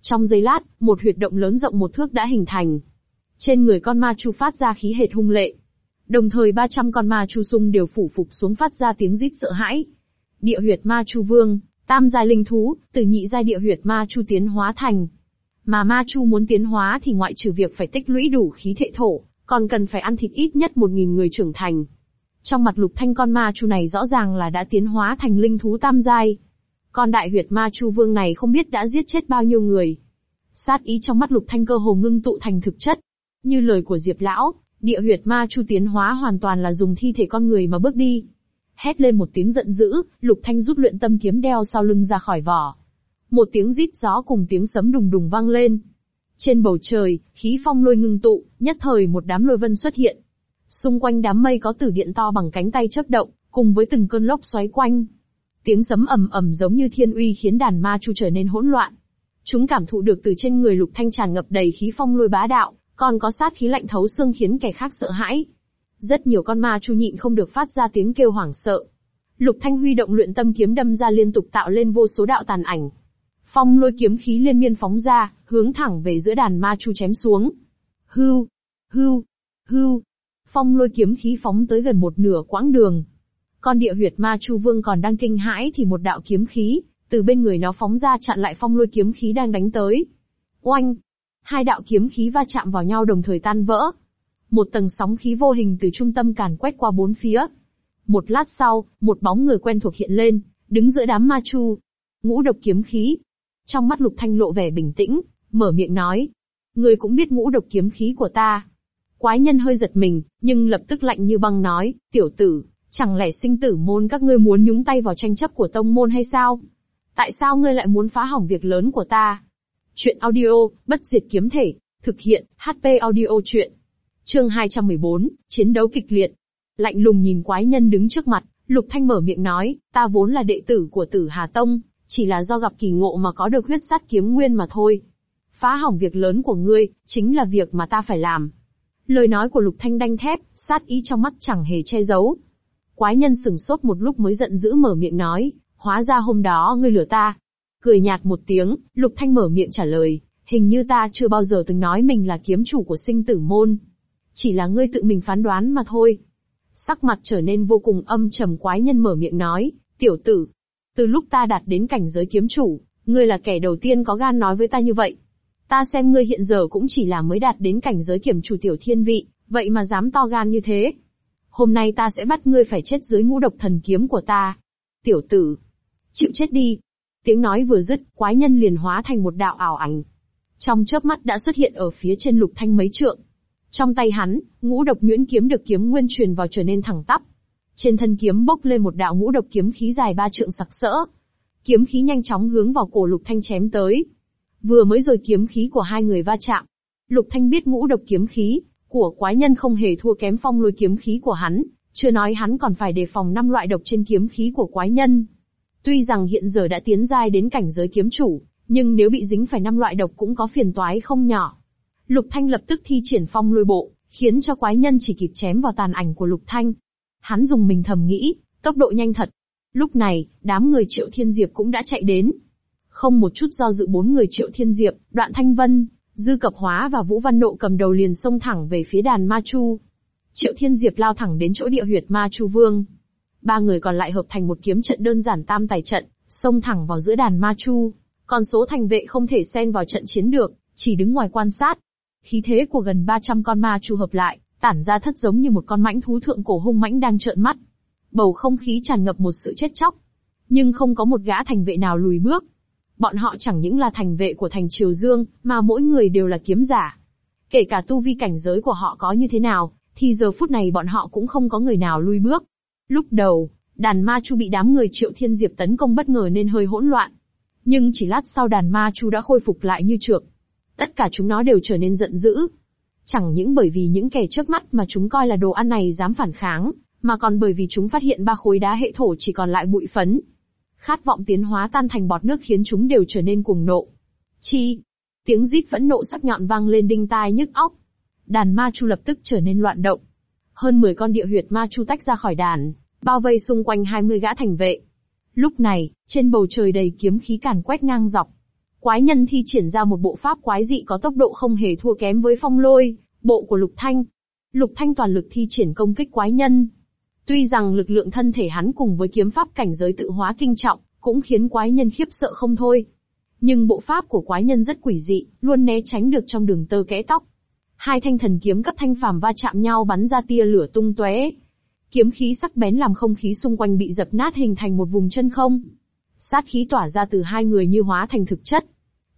Speaker 1: Trong giây lát, một huyệt động lớn rộng một thước đã hình thành. Trên người con ma chu phát ra khí hệt hung lệ. Đồng thời 300 con ma chu sung đều phủ phục xuống phát ra tiếng rít sợ hãi. Địa huyệt ma chu vương, tam giai linh thú, từ nhị giai địa huyệt ma chu tiến hóa thành. Mà ma chu muốn tiến hóa thì ngoại trừ việc phải tích lũy đủ khí thể thổ, còn cần phải ăn thịt ít nhất 1.000 người trưởng thành, trong mặt lục thanh con ma chu này rõ ràng là đã tiến hóa thành linh thú tam giai. Con đại huyệt ma chu vương này không biết đã giết chết bao nhiêu người. Sát ý trong mắt lục thanh cơ hồ ngưng tụ thành thực chất. Như lời của Diệp Lão, địa huyệt ma chu tiến hóa hoàn toàn là dùng thi thể con người mà bước đi. Hét lên một tiếng giận dữ, lục thanh rút luyện tâm kiếm đeo sau lưng ra khỏi vỏ. Một tiếng rít gió cùng tiếng sấm đùng đùng vang lên. Trên bầu trời, khí phong lôi ngưng tụ, nhất thời một đám lôi vân xuất hiện, Xung quanh đám mây có tử điện to bằng cánh tay chớp động, cùng với từng cơn lốc xoáy quanh. Tiếng sấm ầm ầm giống như thiên uy khiến đàn ma chu trở nên hỗn loạn. Chúng cảm thụ được từ trên người Lục Thanh tràn ngập đầy khí phong lôi bá đạo, còn có sát khí lạnh thấu xương khiến kẻ khác sợ hãi. Rất nhiều con ma chu nhịn không được phát ra tiếng kêu hoảng sợ. Lục Thanh huy động luyện tâm kiếm đâm ra liên tục tạo lên vô số đạo tàn ảnh. Phong lôi kiếm khí liên miên phóng ra, hướng thẳng về giữa đàn ma chu chém xuống. Hưu, hưu, hưu phong lôi kiếm khí phóng tới gần một nửa quãng đường. Con địa huyệt ma chu vương còn đang kinh hãi thì một đạo kiếm khí, từ bên người nó phóng ra chặn lại phong lôi kiếm khí đang đánh tới. Oanh! Hai đạo kiếm khí va chạm vào nhau đồng thời tan vỡ. Một tầng sóng khí vô hình từ trung tâm càn quét qua bốn phía. Một lát sau, một bóng người quen thuộc hiện lên, đứng giữa đám ma chu. Ngũ độc kiếm khí. Trong mắt lục thanh lộ vẻ bình tĩnh, mở miệng nói. Người cũng biết ngũ độc kiếm khí của ta, Quái nhân hơi giật mình, nhưng lập tức lạnh như băng nói, tiểu tử, chẳng lẽ sinh tử môn các ngươi muốn nhúng tay vào tranh chấp của tông môn hay sao? Tại sao ngươi lại muốn phá hỏng việc lớn của ta? Chuyện audio, bất diệt kiếm thể, thực hiện, HP audio chuyện. Chương 214, chiến đấu kịch liệt. Lạnh lùng nhìn quái nhân đứng trước mặt, Lục Thanh mở miệng nói, ta vốn là đệ tử của tử Hà Tông, chỉ là do gặp kỳ ngộ mà có được huyết sát kiếm nguyên mà thôi. Phá hỏng việc lớn của ngươi, chính là việc mà ta phải làm. Lời nói của Lục Thanh đanh thép, sát ý trong mắt chẳng hề che giấu. Quái nhân sừng sốt một lúc mới giận dữ mở miệng nói, hóa ra hôm đó ngươi lừa ta. Cười nhạt một tiếng, Lục Thanh mở miệng trả lời, hình như ta chưa bao giờ từng nói mình là kiếm chủ của sinh tử môn. Chỉ là ngươi tự mình phán đoán mà thôi. Sắc mặt trở nên vô cùng âm trầm quái nhân mở miệng nói, tiểu tử. Từ lúc ta đạt đến cảnh giới kiếm chủ, ngươi là kẻ đầu tiên có gan nói với ta như vậy. Ta xem ngươi hiện giờ cũng chỉ là mới đạt đến cảnh giới kiểm chủ tiểu thiên vị, vậy mà dám to gan như thế. Hôm nay ta sẽ bắt ngươi phải chết dưới ngũ độc thần kiếm của ta. Tiểu tử, chịu chết đi. Tiếng nói vừa dứt, quái nhân liền hóa thành một đạo ảo ảnh. Trong chớp mắt đã xuất hiện ở phía trên lục thanh mấy trượng. Trong tay hắn, ngũ độc nhuyễn kiếm được kiếm nguyên truyền vào trở nên thẳng tắp. Trên thân kiếm bốc lên một đạo ngũ độc kiếm khí dài ba trượng sặc sỡ. Kiếm khí nhanh chóng hướng vào cổ lục thanh chém tới. Vừa mới rồi kiếm khí của hai người va chạm. Lục Thanh biết ngũ độc kiếm khí của quái nhân không hề thua kém phong lôi kiếm khí của hắn, chưa nói hắn còn phải đề phòng năm loại độc trên kiếm khí của quái nhân. Tuy rằng hiện giờ đã tiến giai đến cảnh giới kiếm chủ, nhưng nếu bị dính phải năm loại độc cũng có phiền toái không nhỏ. Lục Thanh lập tức thi triển phong lôi bộ, khiến cho quái nhân chỉ kịp chém vào tàn ảnh của Lục Thanh. Hắn dùng mình thầm nghĩ, tốc độ nhanh thật. Lúc này, đám người Triệu Thiên Diệp cũng đã chạy đến, không một chút do dự bốn người Triệu Thiên Diệp, Đoạn Thanh Vân, Dư Cập Hóa và Vũ Văn Nộ cầm đầu liền xông thẳng về phía đàn Ma Chu. Triệu Thiên Diệp lao thẳng đến chỗ địa huyệt Ma Chu Vương. Ba người còn lại hợp thành một kiếm trận đơn giản tam tài trận, xông thẳng vào giữa đàn Ma Chu. Còn số thành vệ không thể xen vào trận chiến được, chỉ đứng ngoài quan sát. Khí thế của gần 300 con Ma Chu hợp lại, tản ra thất giống như một con mãnh thú thượng cổ hung mãnh đang trợn mắt. Bầu không khí tràn ngập một sự chết chóc. Nhưng không có một gã thành vệ nào lùi bước, Bọn họ chẳng những là thành vệ của thành Triều Dương, mà mỗi người đều là kiếm giả. Kể cả tu vi cảnh giới của họ có như thế nào, thì giờ phút này bọn họ cũng không có người nào lui bước. Lúc đầu, đàn ma chu bị đám người Triệu Thiên Diệp tấn công bất ngờ nên hơi hỗn loạn. Nhưng chỉ lát sau đàn ma chu đã khôi phục lại như trước. Tất cả chúng nó đều trở nên giận dữ. Chẳng những bởi vì những kẻ trước mắt mà chúng coi là đồ ăn này dám phản kháng, mà còn bởi vì chúng phát hiện ba khối đá hệ thổ chỉ còn lại bụi phấn, khát vọng tiến hóa tan thành bọt nước khiến chúng đều trở nên cuồng nộ. Chi! Tiếng rít vẫn nộ sắc nhọn vang lên đinh tai nhức óc. Đàn ma chu lập tức trở nên loạn động. Hơn 10 con địa huyệt ma chu tách ra khỏi đàn, bao vây xung quanh 20 gã thành vệ. Lúc này, trên bầu trời đầy kiếm khí càn quét ngang dọc. Quái nhân thi triển ra một bộ pháp quái dị có tốc độ không hề thua kém với phong lôi, bộ của Lục Thanh. Lục Thanh toàn lực thi triển công kích quái nhân, Tuy rằng lực lượng thân thể hắn cùng với kiếm pháp cảnh giới tự hóa kinh trọng, cũng khiến quái nhân khiếp sợ không thôi. Nhưng bộ pháp của quái nhân rất quỷ dị, luôn né tránh được trong đường tơ kẽ tóc. Hai thanh thần kiếm cấp thanh phàm va chạm nhau bắn ra tia lửa tung tóe. Kiếm khí sắc bén làm không khí xung quanh bị dập nát hình thành một vùng chân không. Sát khí tỏa ra từ hai người như hóa thành thực chất.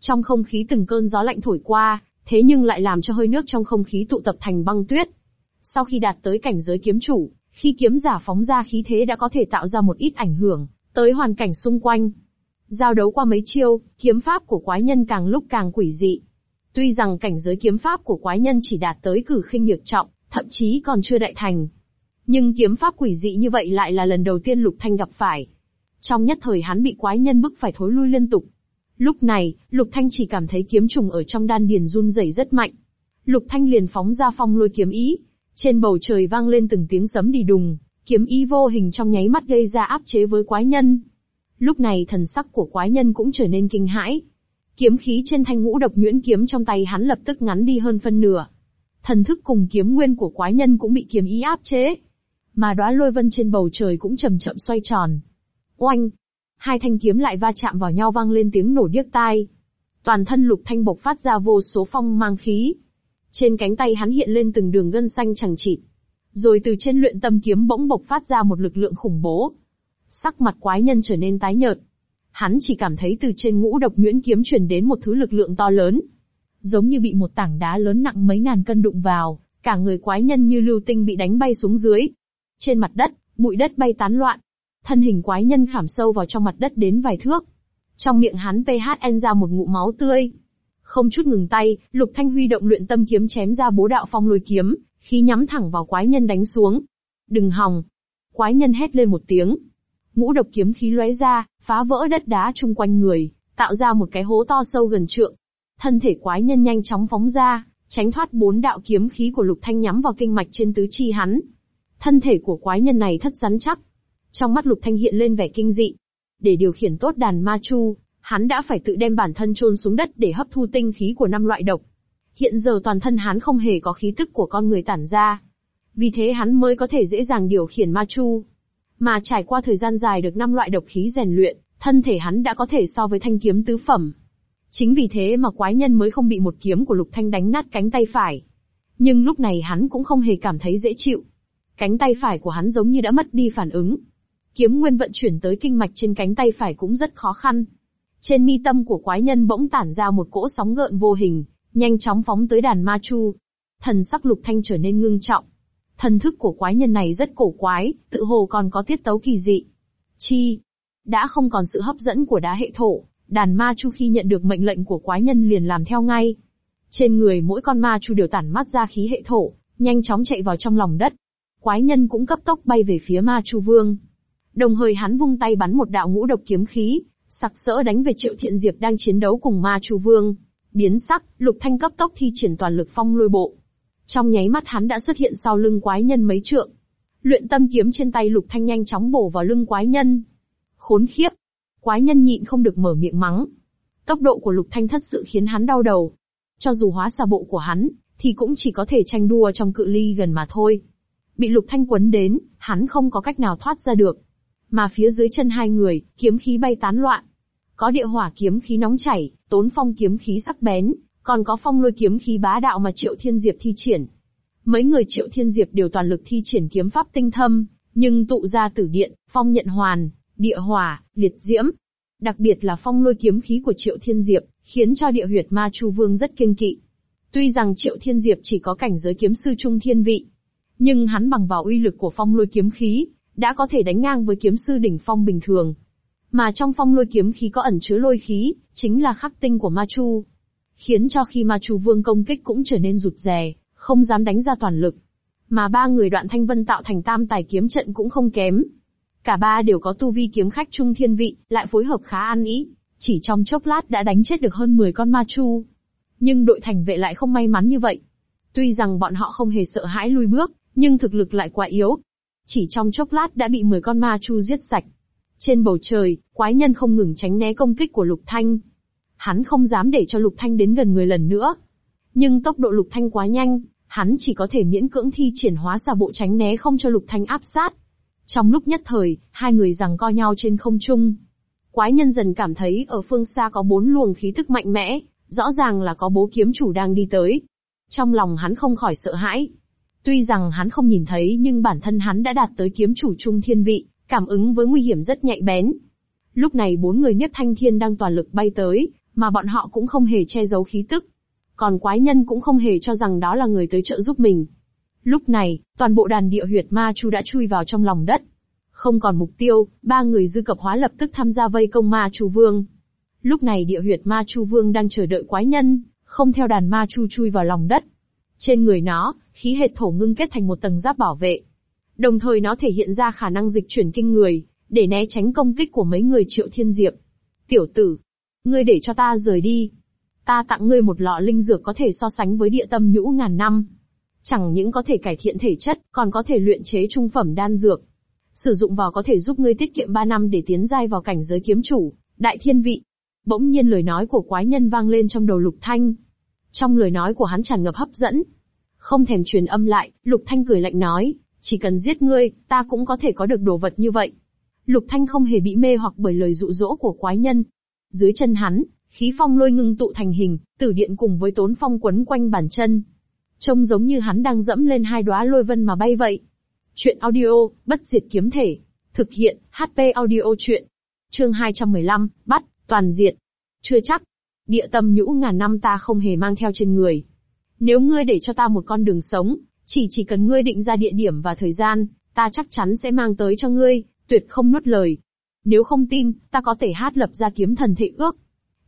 Speaker 1: Trong không khí từng cơn gió lạnh thổi qua, thế nhưng lại làm cho hơi nước trong không khí tụ tập thành băng tuyết. Sau khi đạt tới cảnh giới kiếm chủ, khi kiếm giả phóng ra khí thế đã có thể tạo ra một ít ảnh hưởng tới hoàn cảnh xung quanh. Giao đấu qua mấy chiêu, kiếm pháp của quái nhân càng lúc càng quỷ dị. Tuy rằng cảnh giới kiếm pháp của quái nhân chỉ đạt tới cử khinh nhược trọng, thậm chí còn chưa đại thành. Nhưng kiếm pháp quỷ dị như vậy lại là lần đầu tiên Lục Thanh gặp phải. Trong nhất thời hắn bị quái nhân bức phải thối lui liên tục. Lúc này, Lục Thanh chỉ cảm thấy kiếm trùng ở trong đan điền run rẩy rất mạnh. Lục Thanh liền phóng ra phong lôi kiếm ý, trên bầu trời vang lên từng tiếng sấm đi đùng, kiếm ý vô hình trong nháy mắt gây ra áp chế với quái nhân. Lúc này thần sắc của quái nhân cũng trở nên kinh hãi. Kiếm khí trên thanh ngũ độc nhuyễn kiếm trong tay hắn lập tức ngắn đi hơn phân nửa. Thần thức cùng kiếm nguyên của quái nhân cũng bị kiếm ý áp chế. Mà đóa lôi vân trên bầu trời cũng chậm chậm xoay tròn. Oanh! Hai thanh kiếm lại va chạm vào nhau vang lên tiếng nổ điếc tai. Toàn thân lục thanh bộc phát ra vô số phong mang khí, trên cánh tay hắn hiện lên từng đường gân xanh chẳng chịt. Rồi từ trên luyện tâm kiếm bỗng bộc phát ra một lực lượng khủng bố. Sắc mặt quái nhân trở nên tái nhợt. Hắn chỉ cảm thấy từ trên ngũ độc nhuyễn kiếm truyền đến một thứ lực lượng to lớn. Giống như bị một tảng đá lớn nặng mấy ngàn cân đụng vào, cả người quái nhân như lưu tinh bị đánh bay xuống dưới. Trên mặt đất, bụi đất bay tán loạn. Thân hình quái nhân khảm sâu vào trong mặt đất đến vài thước. Trong miệng hắn PHN ra một ngụm máu tươi. Không chút ngừng tay, Lục Thanh huy động luyện tâm kiếm chém ra bố đạo phong lôi kiếm, khí nhắm thẳng vào quái nhân đánh xuống. Đừng hòng! Quái nhân hét lên một tiếng. Ngũ độc kiếm khí lóe ra, phá vỡ đất đá chung quanh người, tạo ra một cái hố to sâu gần trượng. Thân thể quái nhân nhanh chóng phóng ra, tránh thoát bốn đạo kiếm khí của Lục Thanh nhắm vào kinh mạch trên tứ chi hắn. Thân thể của quái nhân này thất rắn chắc. Trong mắt Lục Thanh hiện lên vẻ kinh dị. Để điều khiển tốt đàn ma chu, hắn đã phải tự đem bản thân chôn xuống đất để hấp thu tinh khí của năm loại độc. Hiện giờ toàn thân hắn không hề có khí tức của con người tản ra. Vì thế hắn mới có thể dễ dàng điều khiển ma chu. Mà trải qua thời gian dài được năm loại độc khí rèn luyện, thân thể hắn đã có thể so với thanh kiếm tứ phẩm. Chính vì thế mà quái nhân mới không bị một kiếm của lục thanh đánh nát cánh tay phải. Nhưng lúc này hắn cũng không hề cảm thấy dễ chịu. Cánh tay phải của hắn giống như đã mất đi phản ứng. Kiếm nguyên vận chuyển tới kinh mạch trên cánh tay phải cũng rất khó khăn, trên mi tâm của quái nhân bỗng tản ra một cỗ sóng gợn vô hình, nhanh chóng phóng tới đàn ma chu. Thần sắc lục thanh trở nên ngưng trọng. Thần thức của quái nhân này rất cổ quái, tự hồ còn có tiết tấu kỳ dị. Chi? Đã không còn sự hấp dẫn của đá hệ thổ, đàn ma chu khi nhận được mệnh lệnh của quái nhân liền làm theo ngay. Trên người mỗi con ma chu đều tản mát ra khí hệ thổ, nhanh chóng chạy vào trong lòng đất. Quái nhân cũng cấp tốc bay về phía ma chu vương. Đồng thời hắn vung tay bắn một đạo ngũ độc kiếm khí, sặc sỡ đánh về Triệu Thiện Diệp đang chiến đấu cùng Ma Chu Vương. Biến sắc, Lục Thanh cấp tốc thi triển toàn lực phong lôi bộ. Trong nháy mắt hắn đã xuất hiện sau lưng quái nhân mấy trượng. Luyện tâm kiếm trên tay Lục Thanh nhanh chóng bổ vào lưng quái nhân. Khốn khiếp! Quái nhân nhịn không được mở miệng mắng. Tốc độ của Lục Thanh thật sự khiến hắn đau đầu. Cho dù hóa xà bộ của hắn, thì cũng chỉ có thể tranh đua trong cự ly gần mà thôi. Bị Lục Thanh quấn đến, hắn không có cách nào thoát ra được mà phía dưới chân hai người, kiếm khí bay tán loạn. Có địa hỏa kiếm khí nóng chảy, tốn phong kiếm khí sắc bén, còn có phong lôi kiếm khí bá đạo mà Triệu Thiên Diệp thi triển. Mấy người Triệu Thiên Diệp đều toàn lực thi triển kiếm pháp tinh thâm, nhưng tụ ra tử điện, phong nhận hoàn, địa hỏa, liệt diễm. Đặc biệt là phong lôi kiếm khí của Triệu Thiên Diệp, khiến cho địa huyệt ma Chu Vương rất kiêng kỵ. Tuy rằng Triệu Thiên Diệp chỉ có cảnh giới kiếm sư trung thiên vị, nhưng hắn bằng vào uy lực của phong lôi kiếm khí, đã có thể đánh ngang với kiếm sư đỉnh phong bình thường. Mà trong phong lôi kiếm khí có ẩn chứa lôi khí, chính là khắc tinh của Ma Chu. Khiến cho khi Ma Chu Vương công kích cũng trở nên rụt rè, không dám đánh ra toàn lực. Mà ba người đoạn thanh vân tạo thành tam tài kiếm trận cũng không kém. Cả ba đều có tu vi kiếm khách trung thiên vị, lại phối hợp khá an ý. Chỉ trong chốc lát đã đánh chết được hơn 10 con Ma Chu. Nhưng đội thành vệ lại không may mắn như vậy. Tuy rằng bọn họ không hề sợ hãi lui bước, nhưng thực lực lại quá yếu, chỉ trong chốc lát đã bị 10 con ma chu giết sạch. Trên bầu trời, quái nhân không ngừng tránh né công kích của Lục Thanh. Hắn không dám để cho Lục Thanh đến gần người lần nữa. Nhưng tốc độ Lục Thanh quá nhanh, hắn chỉ có thể miễn cưỡng thi triển hóa xà bộ tránh né không cho Lục Thanh áp sát. Trong lúc nhất thời, hai người giằng co nhau trên không trung. Quái nhân dần cảm thấy ở phương xa có bốn luồng khí tức mạnh mẽ, rõ ràng là có bố kiếm chủ đang đi tới. Trong lòng hắn không khỏi sợ hãi, Tuy rằng hắn không nhìn thấy nhưng bản thân hắn đã đạt tới kiếm chủ trung thiên vị, cảm ứng với nguy hiểm rất nhạy bén. Lúc này bốn người nhất thanh thiên đang toàn lực bay tới, mà bọn họ cũng không hề che giấu khí tức. Còn quái nhân cũng không hề cho rằng đó là người tới trợ giúp mình. Lúc này, toàn bộ đàn địa huyệt ma chu đã chui vào trong lòng đất. Không còn mục tiêu, ba người dư cập hóa lập tức tham gia vây công ma chu vương. Lúc này địa huyệt ma chu vương đang chờ đợi quái nhân, không theo đàn ma chu chui vào lòng đất, trên người nó, khí hệt thổ ngưng kết thành một tầng giáp bảo vệ. Đồng thời nó thể hiện ra khả năng dịch chuyển kinh người, để né tránh công kích của mấy người triệu thiên diệp. Tiểu tử, ngươi để cho ta rời đi. Ta tặng ngươi một lọ linh dược có thể so sánh với địa tâm nhũ ngàn năm. Chẳng những có thể cải thiện thể chất, còn có thể luyện chế trung phẩm đan dược. Sử dụng vào có thể giúp ngươi tiết kiệm 3 năm để tiến giai vào cảnh giới kiếm chủ, đại thiên vị. Bỗng nhiên lời nói của quái nhân vang lên trong đầu lục thanh, trong lời nói của hắn tràn ngập hấp dẫn. Không thèm truyền âm lại, Lục Thanh cười lạnh nói, chỉ cần giết ngươi, ta cũng có thể có được đồ vật như vậy. Lục Thanh không hề bị mê hoặc bởi lời dụ dỗ của quái nhân. Dưới chân hắn, khí phong lôi ngưng tụ thành hình, tử điện cùng với tốn phong quấn quanh bàn chân. Trông giống như hắn đang dẫm lên hai đóa lôi vân mà bay vậy. Chuyện audio, bất diệt kiếm thể. Thực hiện, HP audio chuyện. Chương 215, bắt, toàn diện. Chưa chắc, Địa tâm nhũ ngàn năm ta không hề mang theo trên người. Nếu ngươi để cho ta một con đường sống, chỉ chỉ cần ngươi định ra địa điểm và thời gian, ta chắc chắn sẽ mang tới cho ngươi, tuyệt không nuốt lời. Nếu không tin, ta có thể hát lập ra kiếm thần thệ ước.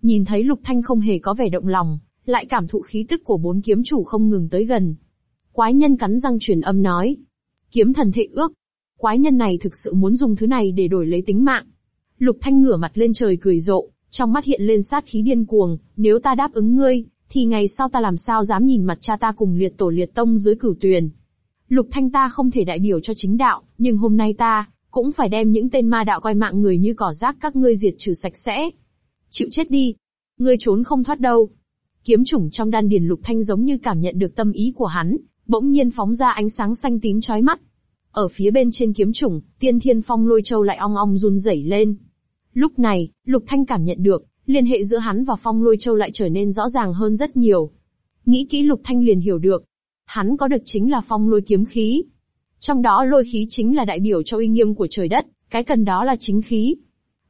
Speaker 1: Nhìn thấy Lục Thanh không hề có vẻ động lòng, lại cảm thụ khí tức của bốn kiếm chủ không ngừng tới gần. Quái nhân cắn răng truyền âm nói. Kiếm thần thệ ước. Quái nhân này thực sự muốn dùng thứ này để đổi lấy tính mạng. Lục Thanh ngửa mặt lên trời cười rộ, trong mắt hiện lên sát khí điên cuồng, nếu ta đáp ứng ngươi, thì ngày sau ta làm sao dám nhìn mặt cha ta cùng liệt tổ liệt tông dưới cửu tuyền. Lục Thanh ta không thể đại biểu cho chính đạo, nhưng hôm nay ta cũng phải đem những tên ma đạo coi mạng người như cỏ rác các ngươi diệt trừ sạch sẽ. Chịu chết đi, ngươi trốn không thoát đâu. Kiếm chủng trong đan điền Lục Thanh giống như cảm nhận được tâm ý của hắn, bỗng nhiên phóng ra ánh sáng xanh tím chói mắt. Ở phía bên trên kiếm chủng, Tiên Thiên Phong Lôi Châu lại ong ong run rẩy lên. Lúc này, Lục Thanh cảm nhận được, liên hệ giữa hắn và Phong Lôi Châu lại trở nên rõ ràng hơn rất nhiều. Nghĩ kỹ Lục Thanh liền hiểu được. Hắn có được chính là Phong Lôi kiếm khí. Trong đó lôi khí chính là đại biểu cho uy nghiêm của trời đất, cái cần đó là chính khí.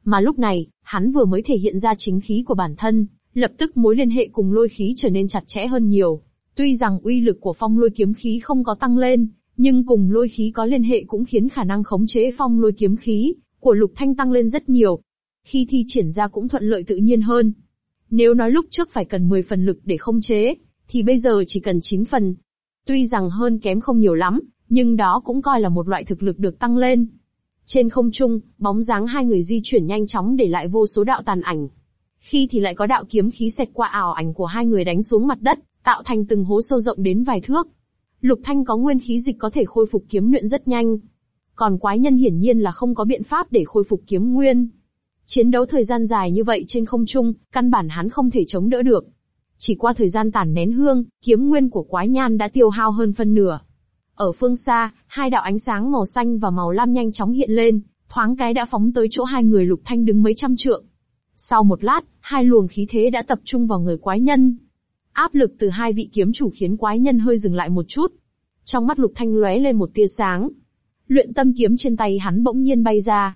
Speaker 1: Mà lúc này, hắn vừa mới thể hiện ra chính khí của bản thân, lập tức mối liên hệ cùng lôi khí trở nên chặt chẽ hơn nhiều. Tuy rằng uy lực của phong lôi kiếm khí không có tăng lên, nhưng cùng lôi khí có liên hệ cũng khiến khả năng khống chế phong lôi kiếm khí của Lục Thanh tăng lên rất nhiều. Khi thi triển ra cũng thuận lợi tự nhiên hơn. Nếu nói lúc trước phải cần 10 phần lực để không chế, thì bây giờ chỉ cần 9 phần. Tuy rằng hơn kém không nhiều lắm, nhưng đó cũng coi là một loại thực lực được tăng lên. Trên không trung, bóng dáng hai người di chuyển nhanh chóng để lại vô số đạo tàn ảnh. Khi thì lại có đạo kiếm khí xẹt qua ảo ảnh của hai người đánh xuống mặt đất, tạo thành từng hố sâu rộng đến vài thước. Lục Thanh có nguyên khí dịch có thể khôi phục kiếm luyện rất nhanh. Còn quái nhân hiển nhiên là không có biện pháp để khôi phục kiếm nguyên, Chiến đấu thời gian dài như vậy trên không trung, căn bản hắn không thể chống đỡ được. Chỉ qua thời gian tản nén hương, kiếm nguyên của quái nhan đã tiêu hao hơn phân nửa. Ở phương xa, hai đạo ánh sáng màu xanh và màu lam nhanh chóng hiện lên, thoáng cái đã phóng tới chỗ hai người lục thanh đứng mấy trăm trượng. Sau một lát, hai luồng khí thế đã tập trung vào người quái nhân. Áp lực từ hai vị kiếm chủ khiến quái nhân hơi dừng lại một chút. Trong mắt lục thanh lóe lên một tia sáng. Luyện tâm kiếm trên tay hắn bỗng nhiên bay ra.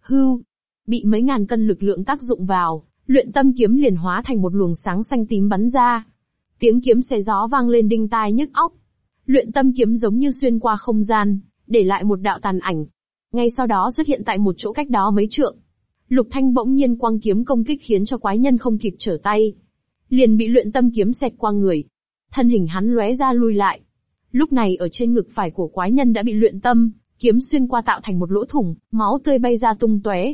Speaker 1: Hưu, bị mấy ngàn cân lực lượng tác dụng vào, luyện tâm kiếm liền hóa thành một luồng sáng xanh tím bắn ra. Tiếng kiếm xé gió vang lên đinh tai nhức óc. Luyện tâm kiếm giống như xuyên qua không gian, để lại một đạo tàn ảnh. Ngay sau đó xuất hiện tại một chỗ cách đó mấy trượng. Lục Thanh bỗng nhiên quang kiếm công kích khiến cho quái nhân không kịp trở tay, liền bị luyện tâm kiếm xẹt qua người. Thân hình hắn lóe ra lui lại. Lúc này ở trên ngực phải của quái nhân đã bị luyện tâm kiếm xuyên qua tạo thành một lỗ thủng, máu tươi bay ra tung tóe.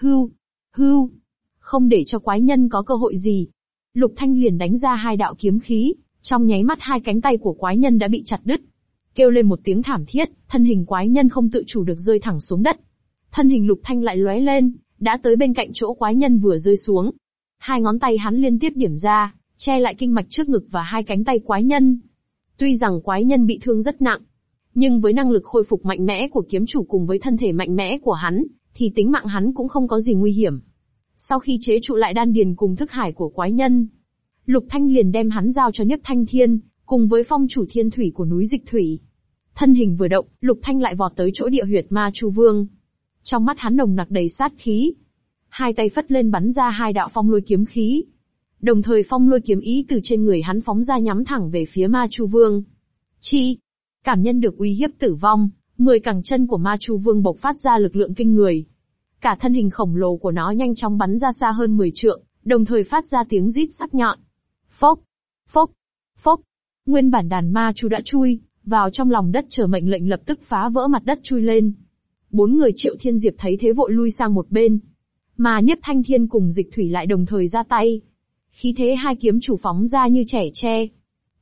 Speaker 1: Hưu, hưu, không để cho quái nhân có cơ hội gì. Lục Thanh liền đánh ra hai đạo kiếm khí, trong nháy mắt hai cánh tay của quái nhân đã bị chặt đứt. Kêu lên một tiếng thảm thiết, thân hình quái nhân không tự chủ được rơi thẳng xuống đất. Thân hình Lục Thanh lại lóe lên, đã tới bên cạnh chỗ quái nhân vừa rơi xuống. Hai ngón tay hắn liên tiếp điểm ra, che lại kinh mạch trước ngực và hai cánh tay quái nhân. Tuy rằng quái nhân bị thương rất nặng, nhưng với năng lực khôi phục mạnh mẽ của kiếm chủ cùng với thân thể mạnh mẽ của hắn, thì tính mạng hắn cũng không có gì nguy hiểm. Sau khi chế trụ lại đan điền cùng thức hải của quái nhân, Lục Thanh liền đem hắn giao cho Nhất Thanh Thiên, cùng với phong chủ thiên thủy của núi Dịch Thủy. Thân hình vừa động, Lục Thanh lại vọt tới chỗ địa huyệt ma Chu Vương. Trong mắt hắn nồng nặc đầy sát khí. Hai tay phất lên bắn ra hai đạo phong lôi kiếm khí. Đồng thời phong lôi kiếm ý từ trên người hắn phóng ra nhắm thẳng về phía ma Chu Vương. Chi! Cảm nhân được uy hiếp tử vong, Mười cẳng chân của ma chu vương bộc phát ra lực lượng kinh người. Cả thân hình khổng lồ của nó nhanh chóng bắn ra xa hơn 10 trượng, đồng thời phát ra tiếng rít sắc nhọn. Phốc, phốc, phốc. Nguyên bản đàn ma chu đã chui, vào trong lòng đất chờ mệnh lệnh lập tức phá vỡ mặt đất chui lên. Bốn người triệu thiên diệp thấy thế vội lui sang một bên. Mà Niếp Thanh Thiên cùng Dịch Thủy lại đồng thời ra tay. Khí thế hai kiếm chủ phóng ra như trẻ tre.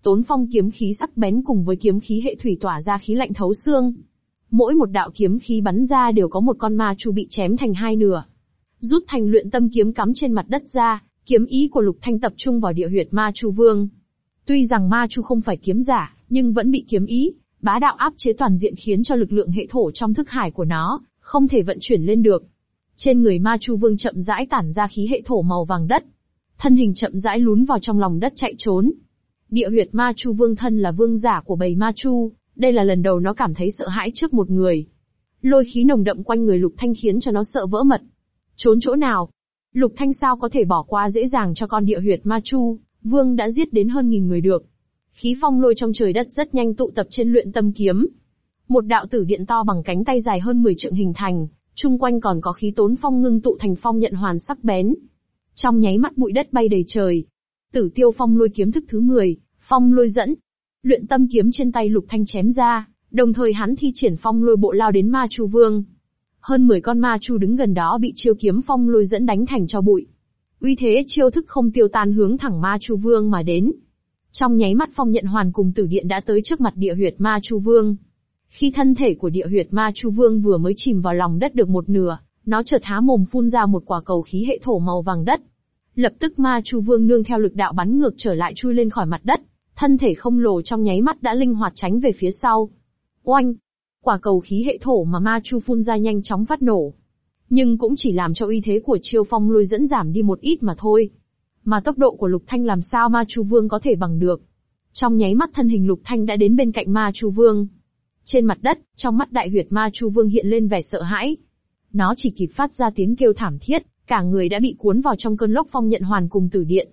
Speaker 1: Tốn phong kiếm khí sắc bén cùng với kiếm khí hệ thủy tỏa ra khí lạnh thấu xương. Mỗi một đạo kiếm khí bắn ra đều có một con ma chu bị chém thành hai nửa. Rút thành luyện tâm kiếm cắm trên mặt đất ra, kiếm ý của Lục Thanh tập trung vào địa huyệt ma chu vương. Tuy rằng ma chu không phải kiếm giả, nhưng vẫn bị kiếm ý, bá đạo áp chế toàn diện khiến cho lực lượng hệ thổ trong thức hải của nó, không thể vận chuyển lên được. Trên người ma chu vương chậm rãi tản ra khí hệ thổ màu vàng đất. Thân hình chậm rãi lún vào trong lòng đất chạy trốn. Địa huyệt ma chu vương thân là vương giả của bầy ma chu, đây là lần đầu nó cảm thấy sợ hãi trước một người. Lôi khí nồng đậm quanh người Lục Thanh khiến cho nó sợ vỡ mật. Trốn chỗ nào? Lục Thanh sao có thể bỏ qua dễ dàng cho con địa huyệt Ma Chu, Vương đã giết đến hơn nghìn người được. Khí phong lôi trong trời đất rất nhanh tụ tập trên luyện tâm kiếm. Một đạo tử điện to bằng cánh tay dài hơn 10 trượng hình thành, chung quanh còn có khí tốn phong ngưng tụ thành phong nhận hoàn sắc bén. Trong nháy mắt bụi đất bay đầy trời. Tử tiêu phong lôi kiếm thức thứ 10, phong lôi dẫn, Luyện tâm kiếm trên tay Lục Thanh chém ra, đồng thời hắn thi triển phong lôi bộ lao đến ma chu vương. Hơn 10 con ma chu đứng gần đó bị chiêu kiếm phong lôi dẫn đánh thành cho bụi. Uy thế chiêu thức không tiêu tan hướng thẳng ma chu vương mà đến. Trong nháy mắt phong nhận hoàn cùng tử điện đã tới trước mặt địa huyệt ma chu vương. Khi thân thể của địa huyệt ma chu vương vừa mới chìm vào lòng đất được một nửa, nó chợt há mồm phun ra một quả cầu khí hệ thổ màu vàng đất. Lập tức ma chu vương nương theo lực đạo bắn ngược trở lại chui lên khỏi mặt đất, thân thể không lồ trong nháy mắt đã linh hoạt tránh về phía sau. Oanh! Quả cầu khí hệ thổ mà Ma Chu phun ra nhanh chóng phát nổ. Nhưng cũng chỉ làm cho uy thế của chiêu phong lôi dẫn giảm đi một ít mà thôi. Mà tốc độ của Lục Thanh làm sao Ma Chu Vương có thể bằng được. Trong nháy mắt thân hình Lục Thanh đã đến bên cạnh Ma Chu Vương. Trên mặt đất, trong mắt đại huyệt Ma Chu Vương hiện lên vẻ sợ hãi. Nó chỉ kịp phát ra tiếng kêu thảm thiết, cả người đã bị cuốn vào trong cơn lốc phong nhận hoàn cùng tử điện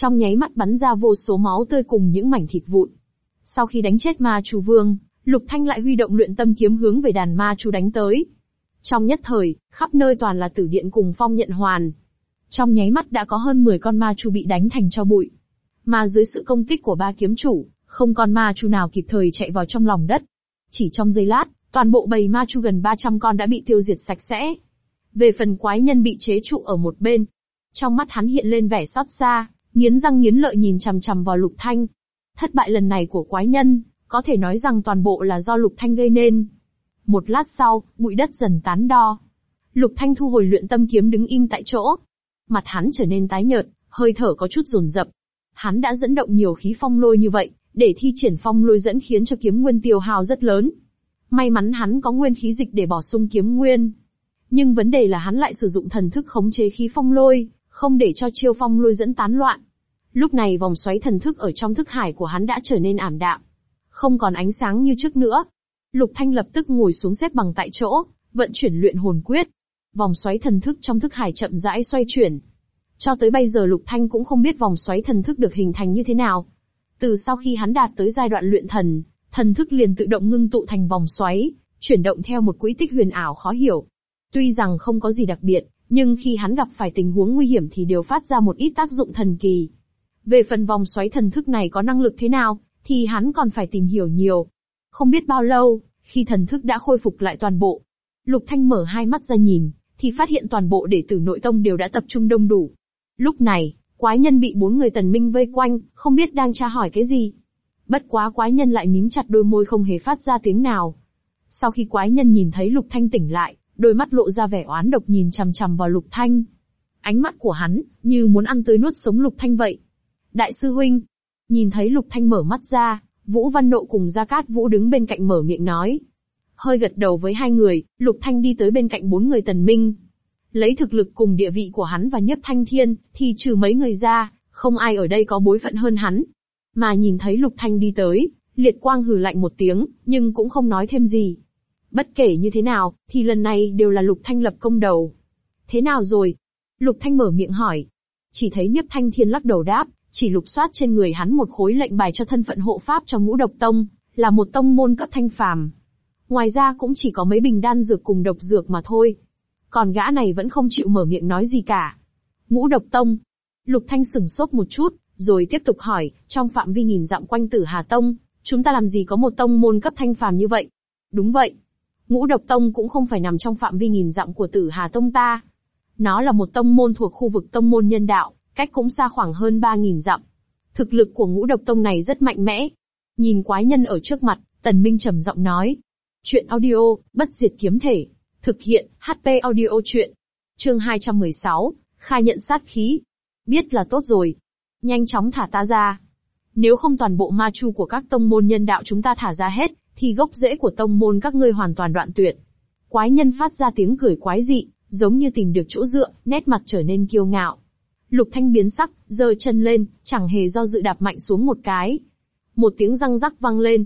Speaker 1: trong nháy mắt bắn ra vô số máu tươi cùng những mảnh thịt vụn. Sau khi đánh chết ma chu vương, Lục Thanh lại huy động luyện tâm kiếm hướng về đàn ma chu đánh tới. Trong nhất thời, khắp nơi toàn là tử điện cùng phong nhận hoàn. Trong nháy mắt đã có hơn 10 con ma chu bị đánh thành cho bụi. Mà dưới sự công kích của ba kiếm chủ, không con ma chu nào kịp thời chạy vào trong lòng đất. Chỉ trong giây lát, toàn bộ bầy ma chu gần 300 con đã bị tiêu diệt sạch sẽ. Về phần quái nhân bị chế trụ ở một bên, trong mắt hắn hiện lên vẻ xót xa nghiến răng nghiến lợi nhìn chằm chằm vào Lục Thanh. Thất bại lần này của quái nhân, có thể nói rằng toàn bộ là do Lục Thanh gây nên. Một lát sau, bụi đất dần tán đo. Lục Thanh thu hồi luyện tâm kiếm đứng im tại chỗ. Mặt hắn trở nên tái nhợt, hơi thở có chút rồn rập. Hắn đã dẫn động nhiều khí phong lôi như vậy, để thi triển phong lôi dẫn khiến cho kiếm nguyên tiêu hao rất lớn. May mắn hắn có nguyên khí dịch để bổ sung kiếm nguyên. Nhưng vấn đề là hắn lại sử dụng thần thức khống chế khí phong lôi, không để cho chiêu phong lôi dẫn tán loạn. Lúc này vòng xoáy thần thức ở trong thức hải của hắn đã trở nên ảm đạm, không còn ánh sáng như trước nữa. Lục Thanh lập tức ngồi xuống xếp bằng tại chỗ, vận chuyển luyện hồn quyết. Vòng xoáy thần thức trong thức hải chậm rãi xoay chuyển. Cho tới bây giờ Lục Thanh cũng không biết vòng xoáy thần thức được hình thành như thế nào. Từ sau khi hắn đạt tới giai đoạn luyện thần, thần thức liền tự động ngưng tụ thành vòng xoáy, chuyển động theo một quỹ tích huyền ảo khó hiểu. Tuy rằng không có gì đặc biệt, nhưng khi hắn gặp phải tình huống nguy hiểm thì đều phát ra một ít tác dụng thần kỳ. Về phần vòng xoáy thần thức này có năng lực thế nào, thì hắn còn phải tìm hiểu nhiều. Không biết bao lâu, khi thần thức đã khôi phục lại toàn bộ, Lục Thanh mở hai mắt ra nhìn, thì phát hiện toàn bộ đệ tử nội tông đều đã tập trung đông đủ. Lúc này, quái nhân bị bốn người tần minh vây quanh, không biết đang tra hỏi cái gì. Bất quá quái nhân lại mím chặt đôi môi không hề phát ra tiếng nào. Sau khi quái nhân nhìn thấy Lục Thanh tỉnh lại, đôi mắt lộ ra vẻ oán độc nhìn chằm chằm vào Lục Thanh. Ánh mắt của hắn, như muốn ăn tươi nuốt sống Lục Thanh vậy. Đại sư huynh, nhìn thấy Lục Thanh mở mắt ra, Vũ Văn Nộ cùng Gia Cát Vũ đứng bên cạnh mở miệng nói. Hơi gật đầu với hai người, Lục Thanh đi tới bên cạnh bốn người tần minh. Lấy thực lực cùng địa vị của hắn và nhất thanh thiên, thì trừ mấy người ra, không ai ở đây có bối phận hơn hắn. Mà nhìn thấy Lục Thanh đi tới, liệt quang hừ lạnh một tiếng, nhưng cũng không nói thêm gì. Bất kể như thế nào, thì lần này đều là Lục Thanh lập công đầu. Thế nào rồi? Lục Thanh mở miệng hỏi. Chỉ thấy Nhất Thanh Thiên lắc đầu đáp, chỉ lục soát trên người hắn một khối lệnh bài cho thân phận hộ pháp cho ngũ độc tông, là một tông môn cấp thanh phàm. Ngoài ra cũng chỉ có mấy bình đan dược cùng độc dược mà thôi. Còn gã này vẫn không chịu mở miệng nói gì cả. Ngũ độc tông. Lục Thanh sửng sốt một chút, rồi tiếp tục hỏi, trong phạm vi nhìn dặm quanh tử Hà Tông, chúng ta làm gì có một tông môn cấp thanh phàm như vậy? Đúng vậy. Ngũ độc tông cũng không phải nằm trong phạm vi nhìn dặm của tử Hà Tông ta. Nó là một tông môn thuộc khu vực tông môn nhân đạo, cách cũng xa khoảng hơn 3.000 dặm. Thực lực của ngũ độc tông này rất mạnh mẽ. Nhìn quái nhân ở trước mặt, Tần Minh trầm giọng nói. Chuyện audio, bất diệt kiếm thể. Thực hiện, HP audio chuyện. Chương 216, khai nhận sát khí. Biết là tốt rồi. Nhanh chóng thả ta ra. Nếu không toàn bộ ma chu của các tông môn nhân đạo chúng ta thả ra hết, thì gốc rễ của tông môn các ngươi hoàn toàn đoạn tuyệt. Quái nhân phát ra tiếng cười quái dị, giống như tìm được chỗ dựa, nét mặt trở nên kiêu ngạo. Lục Thanh biến sắc, giơ chân lên, chẳng hề do dự đạp mạnh xuống một cái. Một tiếng răng rắc vang lên.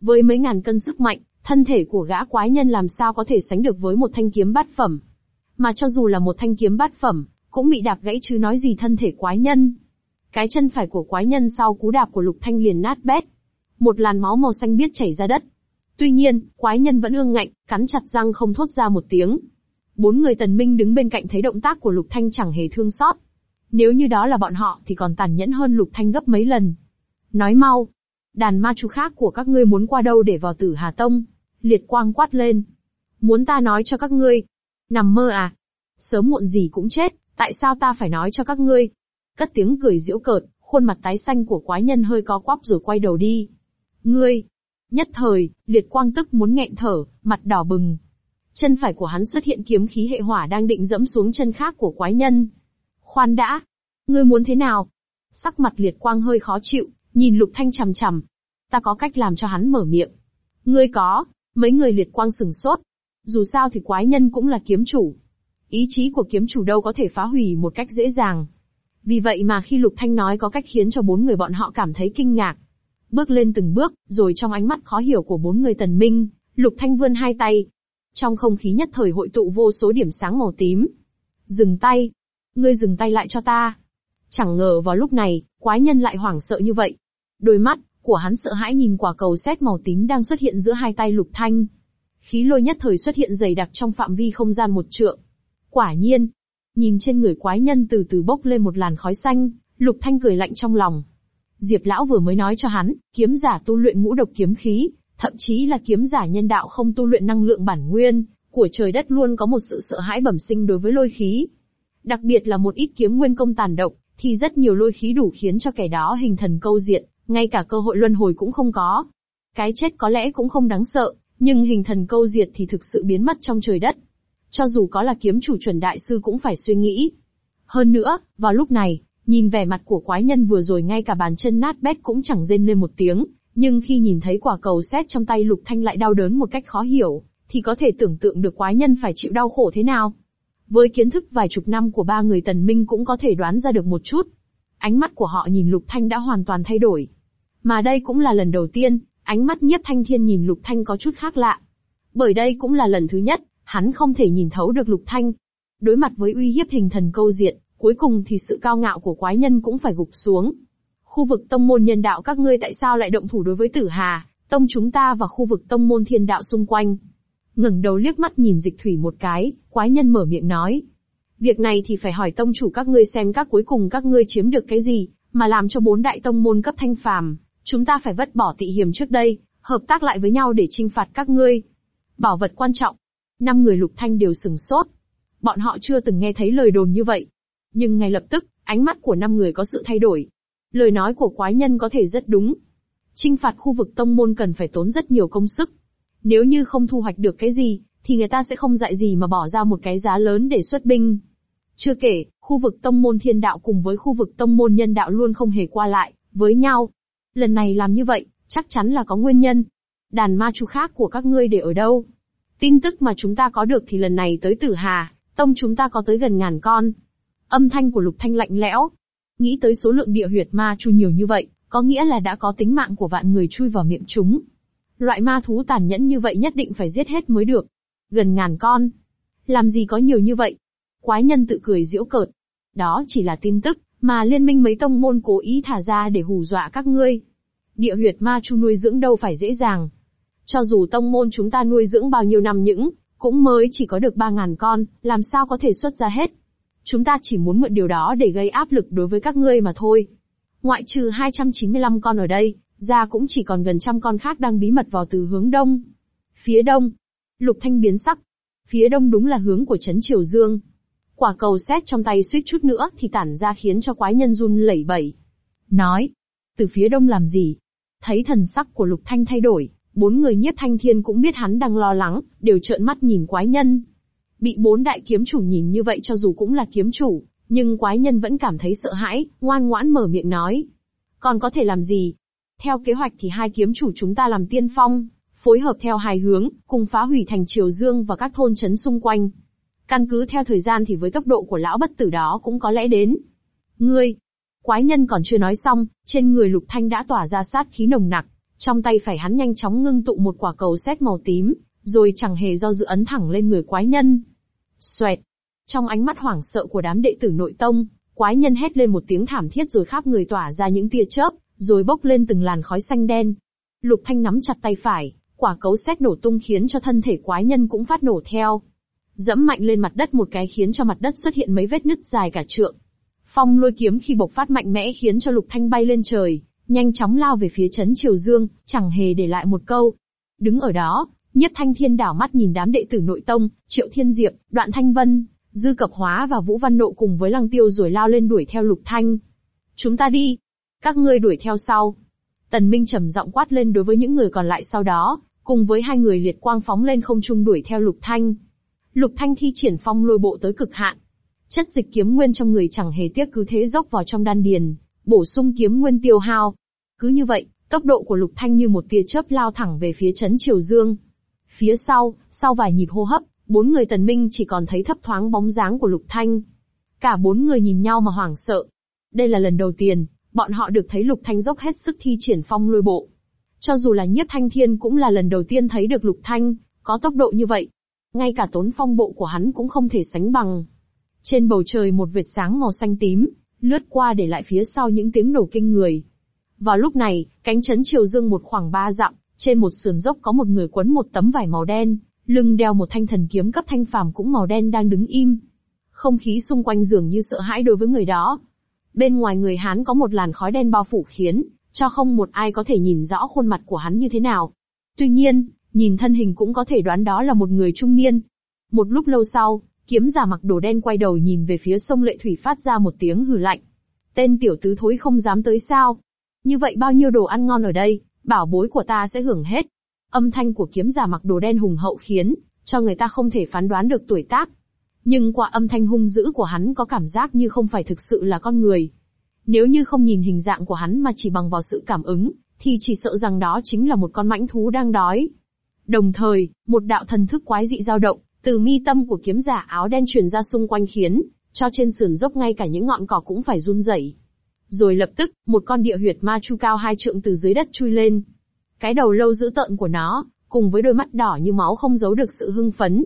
Speaker 1: Với mấy ngàn cân sức mạnh, thân thể của gã quái nhân làm sao có thể sánh được với một thanh kiếm bát phẩm. Mà cho dù là một thanh kiếm bát phẩm, cũng bị đạp gãy chứ nói gì thân thể quái nhân. Cái chân phải của quái nhân sau cú đạp của Lục Thanh liền nát bét. Một làn máu màu xanh biếc chảy ra đất. Tuy nhiên, quái nhân vẫn ương ngạnh, cắn chặt răng không thốt ra một tiếng. Bốn người tần minh đứng bên cạnh thấy động tác của Lục Thanh chẳng hề thương xót, nếu như đó là bọn họ thì còn tàn nhẫn hơn lục thanh gấp mấy lần. Nói mau, đàn ma chú khác của các ngươi muốn qua đâu để vào tử Hà Tông? Liệt quang quát lên. Muốn ta nói cho các ngươi? Nằm mơ à? Sớm muộn gì cũng chết, tại sao ta phải nói cho các ngươi? Cất tiếng cười giễu cợt, khuôn mặt tái xanh của quái nhân hơi có quắp rồi quay đầu đi. Ngươi! Nhất thời, liệt quang tức muốn nghẹn thở, mặt đỏ bừng. Chân phải của hắn xuất hiện kiếm khí hệ hỏa đang định dẫm xuống chân khác của quái nhân, Khoan đã. Ngươi muốn thế nào? Sắc mặt liệt quang hơi khó chịu, nhìn lục thanh chằm chằm. Ta có cách làm cho hắn mở miệng. Ngươi có, mấy người liệt quang sừng sốt. Dù sao thì quái nhân cũng là kiếm chủ. Ý chí của kiếm chủ đâu có thể phá hủy một cách dễ dàng. Vì vậy mà khi Lục Thanh nói có cách khiến cho bốn người bọn họ cảm thấy kinh ngạc. Bước lên từng bước, rồi trong ánh mắt khó hiểu của bốn người tần minh, Lục Thanh vươn hai tay. Trong không khí nhất thời hội tụ vô số điểm sáng màu tím. Dừng tay, ngươi dừng tay lại cho ta. Chẳng ngờ vào lúc này, quái nhân lại hoảng sợ như vậy. Đôi mắt của hắn sợ hãi nhìn quả cầu xét màu tím đang xuất hiện giữa hai tay lục thanh. Khí lôi nhất thời xuất hiện dày đặc trong phạm vi không gian một trượng. Quả nhiên, nhìn trên người quái nhân từ từ bốc lên một làn khói xanh, lục thanh cười lạnh trong lòng. Diệp lão vừa mới nói cho hắn, kiếm giả tu luyện ngũ độc kiếm khí, thậm chí là kiếm giả nhân đạo không tu luyện năng lượng bản nguyên, của trời đất luôn có một sự sợ hãi bẩm sinh đối với lôi khí. Đặc biệt là một ít kiếm nguyên công tàn động, thì rất nhiều lôi khí đủ khiến cho kẻ đó hình thần câu diện, ngay cả cơ hội luân hồi cũng không có. Cái chết có lẽ cũng không đáng sợ, nhưng hình thần câu diệt thì thực sự biến mất trong trời đất. Cho dù có là kiếm chủ chuẩn đại sư cũng phải suy nghĩ. Hơn nữa, vào lúc này, nhìn vẻ mặt của quái nhân vừa rồi ngay cả bàn chân nát bét cũng chẳng rên lên một tiếng, nhưng khi nhìn thấy quả cầu xét trong tay lục thanh lại đau đớn một cách khó hiểu, thì có thể tưởng tượng được quái nhân phải chịu đau khổ thế nào. Với kiến thức vài chục năm của ba người Tần Minh cũng có thể đoán ra được một chút. Ánh mắt của họ nhìn Lục Thanh đã hoàn toàn thay đổi. Mà đây cũng là lần đầu tiên, ánh mắt Nhiếp Thanh Thiên nhìn Lục Thanh có chút khác lạ. Bởi đây cũng là lần thứ nhất, hắn không thể nhìn thấu được Lục Thanh. Đối mặt với uy hiếp hình thần câu diện, cuối cùng thì sự cao ngạo của quái nhân cũng phải gục xuống. Khu vực tông môn nhân đạo các ngươi tại sao lại động thủ đối với tử hà, tông chúng ta và khu vực tông môn thiên đạo xung quanh ngẩng đầu liếc mắt nhìn dịch thủy một cái, quái nhân mở miệng nói. Việc này thì phải hỏi tông chủ các ngươi xem các cuối cùng các ngươi chiếm được cái gì, mà làm cho bốn đại tông môn cấp thanh phàm, chúng ta phải vứt bỏ tị hiểm trước đây, hợp tác lại với nhau để trinh phạt các ngươi. Bảo vật quan trọng. Năm người lục thanh đều sừng sốt. Bọn họ chưa từng nghe thấy lời đồn như vậy. Nhưng ngay lập tức, ánh mắt của năm người có sự thay đổi. Lời nói của quái nhân có thể rất đúng. Trinh phạt khu vực tông môn cần phải tốn rất nhiều công sức, nếu như không thu hoạch được cái gì, thì người ta sẽ không dạy gì mà bỏ ra một cái giá lớn để xuất binh. Chưa kể, khu vực tông môn thiên đạo cùng với khu vực tông môn nhân đạo luôn không hề qua lại, với nhau. Lần này làm như vậy, chắc chắn là có nguyên nhân. Đàn ma chú khác của các ngươi để ở đâu? Tin tức mà chúng ta có được thì lần này tới Tử Hà, tông chúng ta có tới gần ngàn con. Âm thanh của Lục Thanh lạnh lẽo. Nghĩ tới số lượng địa huyệt ma chu nhiều như vậy, có nghĩa là đã có tính mạng của vạn người chui vào miệng chúng, Loại ma thú tàn nhẫn như vậy nhất định phải giết hết mới được. Gần ngàn con. Làm gì có nhiều như vậy? Quái nhân tự cười giễu cợt. Đó chỉ là tin tức, mà liên minh mấy tông môn cố ý thả ra để hù dọa các ngươi. Địa huyệt ma chu nuôi dưỡng đâu phải dễ dàng. Cho dù tông môn chúng ta nuôi dưỡng bao nhiêu năm những, cũng mới chỉ có được 3.000 con, làm sao có thể xuất ra hết. Chúng ta chỉ muốn mượn điều đó để gây áp lực đối với các ngươi mà thôi. Ngoại trừ 295 con ở đây, ra cũng chỉ còn gần trăm con khác đang bí mật vào từ hướng đông. Phía đông, lục thanh biến sắc. Phía đông đúng là hướng của Trấn Triều Dương. Quả cầu xét trong tay suýt chút nữa thì tản ra khiến cho quái nhân run lẩy bẩy. Nói, từ phía đông làm gì? Thấy thần sắc của lục thanh thay đổi, bốn người nhiếp thanh thiên cũng biết hắn đang lo lắng, đều trợn mắt nhìn quái nhân. Bị bốn đại kiếm chủ nhìn như vậy cho dù cũng là kiếm chủ, nhưng quái nhân vẫn cảm thấy sợ hãi, ngoan ngoãn mở miệng nói. Còn có thể làm gì? Theo kế hoạch thì hai kiếm chủ chúng ta làm tiên phong, phối hợp theo hai hướng, cùng phá hủy thành Triều Dương và các thôn trấn xung quanh. Căn cứ theo thời gian thì với tốc độ của lão bất tử đó cũng có lẽ đến. Ngươi, quái nhân còn chưa nói xong, trên người Lục Thanh đã tỏa ra sát khí nồng nặc, trong tay phải hắn nhanh chóng ngưng tụ một quả cầu xét màu tím, rồi chẳng hề do dự ấn thẳng lên người quái nhân. Xoẹt. Trong ánh mắt hoảng sợ của đám đệ tử nội tông, quái nhân hét lên một tiếng thảm thiết rồi khắp người tỏa ra những tia chớp, rồi bốc lên từng làn khói xanh đen. Lục Thanh nắm chặt tay phải, quả cấu xét nổ tung khiến cho thân thể quái nhân cũng phát nổ theo. Dẫm mạnh lên mặt đất một cái khiến cho mặt đất xuất hiện mấy vết nứt dài cả trượng. Phong lôi kiếm khi bộc phát mạnh mẽ khiến cho Lục Thanh bay lên trời, nhanh chóng lao về phía chấn Triều Dương, chẳng hề để lại một câu. Đứng ở đó, Nhất Thanh Thiên đảo mắt nhìn đám đệ tử nội tông, Triệu Thiên Diệp, Đoạn Thanh Vân, Dư Cập Hóa và Vũ Văn Nộ cùng với Lăng Tiêu rồi lao lên đuổi theo Lục Thanh. Chúng ta đi. Các ngươi đuổi theo sau. Tần Minh trầm giọng quát lên đối với những người còn lại sau đó, cùng với hai người liệt quang phóng lên không trung đuổi theo Lục Thanh. Lục Thanh thi triển phong lôi bộ tới cực hạn. Chất dịch kiếm nguyên trong người chẳng hề tiếc cứ thế dốc vào trong đan điền, bổ sung kiếm nguyên tiêu hao. Cứ như vậy, tốc độ của Lục Thanh như một tia chớp lao thẳng về phía chấn Triều Dương. Phía sau, sau vài nhịp hô hấp, bốn người Tần Minh chỉ còn thấy thấp thoáng bóng dáng của Lục Thanh. Cả bốn người nhìn nhau mà hoảng sợ. Đây là lần đầu tiên, bọn họ được thấy Lục Thanh dốc hết sức thi triển phong lôi bộ. Cho dù là Nhiếp Thanh Thiên cũng là lần đầu tiên thấy được Lục Thanh, có tốc độ như vậy. Ngay cả tốn phong bộ của hắn cũng không thể sánh bằng. Trên bầu trời một vệt sáng màu xanh tím, lướt qua để lại phía sau những tiếng nổ kinh người. Vào lúc này, cánh chấn chiều dương một khoảng ba dặm, trên một sườn dốc có một người quấn một tấm vải màu đen, lưng đeo một thanh thần kiếm cấp thanh phàm cũng màu đen đang đứng im. Không khí xung quanh dường như sợ hãi đối với người đó, Bên ngoài người hắn có một làn khói đen bao phủ khiến, cho không một ai có thể nhìn rõ khuôn mặt của hắn như thế nào. Tuy nhiên, nhìn thân hình cũng có thể đoán đó là một người trung niên. Một lúc lâu sau, kiếm giả mặc đồ đen quay đầu nhìn về phía sông lệ thủy phát ra một tiếng hừ lạnh. Tên tiểu tứ thối không dám tới sao. Như vậy bao nhiêu đồ ăn ngon ở đây, bảo bối của ta sẽ hưởng hết. Âm thanh của kiếm giả mặc đồ đen hùng hậu khiến, cho người ta không thể phán đoán được tuổi tác, nhưng qua âm thanh hung dữ của hắn có cảm giác như không phải thực sự là con người. Nếu như không nhìn hình dạng của hắn mà chỉ bằng vào sự cảm ứng, thì chỉ sợ rằng đó chính là một con mãnh thú đang đói. Đồng thời, một đạo thần thức quái dị dao động, từ mi tâm của kiếm giả áo đen truyền ra xung quanh khiến, cho trên sườn dốc ngay cả những ngọn cỏ cũng phải run rẩy. Rồi lập tức, một con địa huyệt ma chu cao hai trượng từ dưới đất chui lên. Cái đầu lâu dữ tợn của nó, cùng với đôi mắt đỏ như máu không giấu được sự hưng phấn,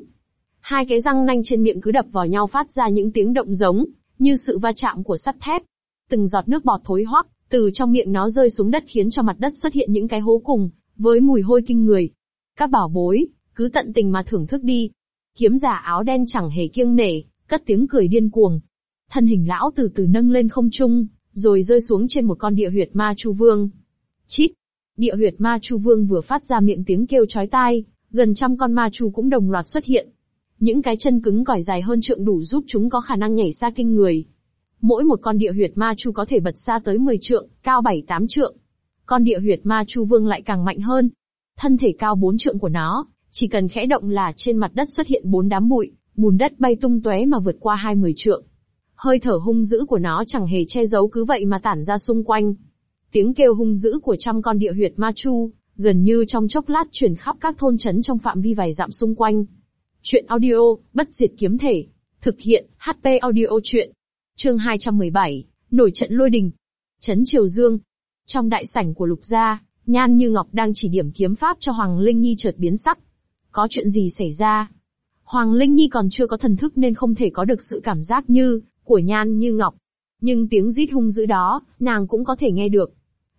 Speaker 1: Hai cái răng nanh trên miệng cứ đập vào nhau phát ra những tiếng động giống, như sự va chạm của sắt thép. Từng giọt nước bọt thối hoắc, từ trong miệng nó rơi xuống đất khiến cho mặt đất xuất hiện những cái hố cùng, với mùi hôi kinh người. Các bảo bối, cứ tận tình mà thưởng thức đi. Kiếm giả áo đen chẳng hề kiêng nể, cất tiếng cười điên cuồng. Thân hình lão từ từ nâng lên không trung, rồi rơi xuống trên một con địa huyệt ma chu vương. Chít! Địa huyệt ma chu vương vừa phát ra miệng tiếng kêu chói tai, gần trăm con ma chu cũng đồng loạt xuất hiện, những cái chân cứng cỏi dài hơn trượng đủ giúp chúng có khả năng nhảy xa kinh người. Mỗi một con địa huyệt ma chu có thể bật xa tới 10 trượng, cao 7-8 trượng. Con địa huyệt ma chu vương lại càng mạnh hơn. Thân thể cao 4 trượng của nó, chỉ cần khẽ động là trên mặt đất xuất hiện bốn đám bụi, bùn đất bay tung tóe mà vượt qua hai mười trượng. Hơi thở hung dữ của nó chẳng hề che giấu cứ vậy mà tản ra xung quanh. Tiếng kêu hung dữ của trăm con địa huyệt ma chu, gần như trong chốc lát chuyển khắp các thôn trấn trong phạm vi vài dặm xung quanh. Chuyện audio, bất diệt kiếm thể. Thực hiện, HP audio truyện Chương 217, nổi trận lôi đình. Trấn Triều Dương. Trong đại sảnh của lục gia, Nhan Như Ngọc đang chỉ điểm kiếm pháp cho Hoàng Linh Nhi chợt biến sắc. Có chuyện gì xảy ra? Hoàng Linh Nhi còn chưa có thần thức nên không thể có được sự cảm giác như, của Nhan Như Ngọc. Nhưng tiếng rít hung dữ đó, nàng cũng có thể nghe được.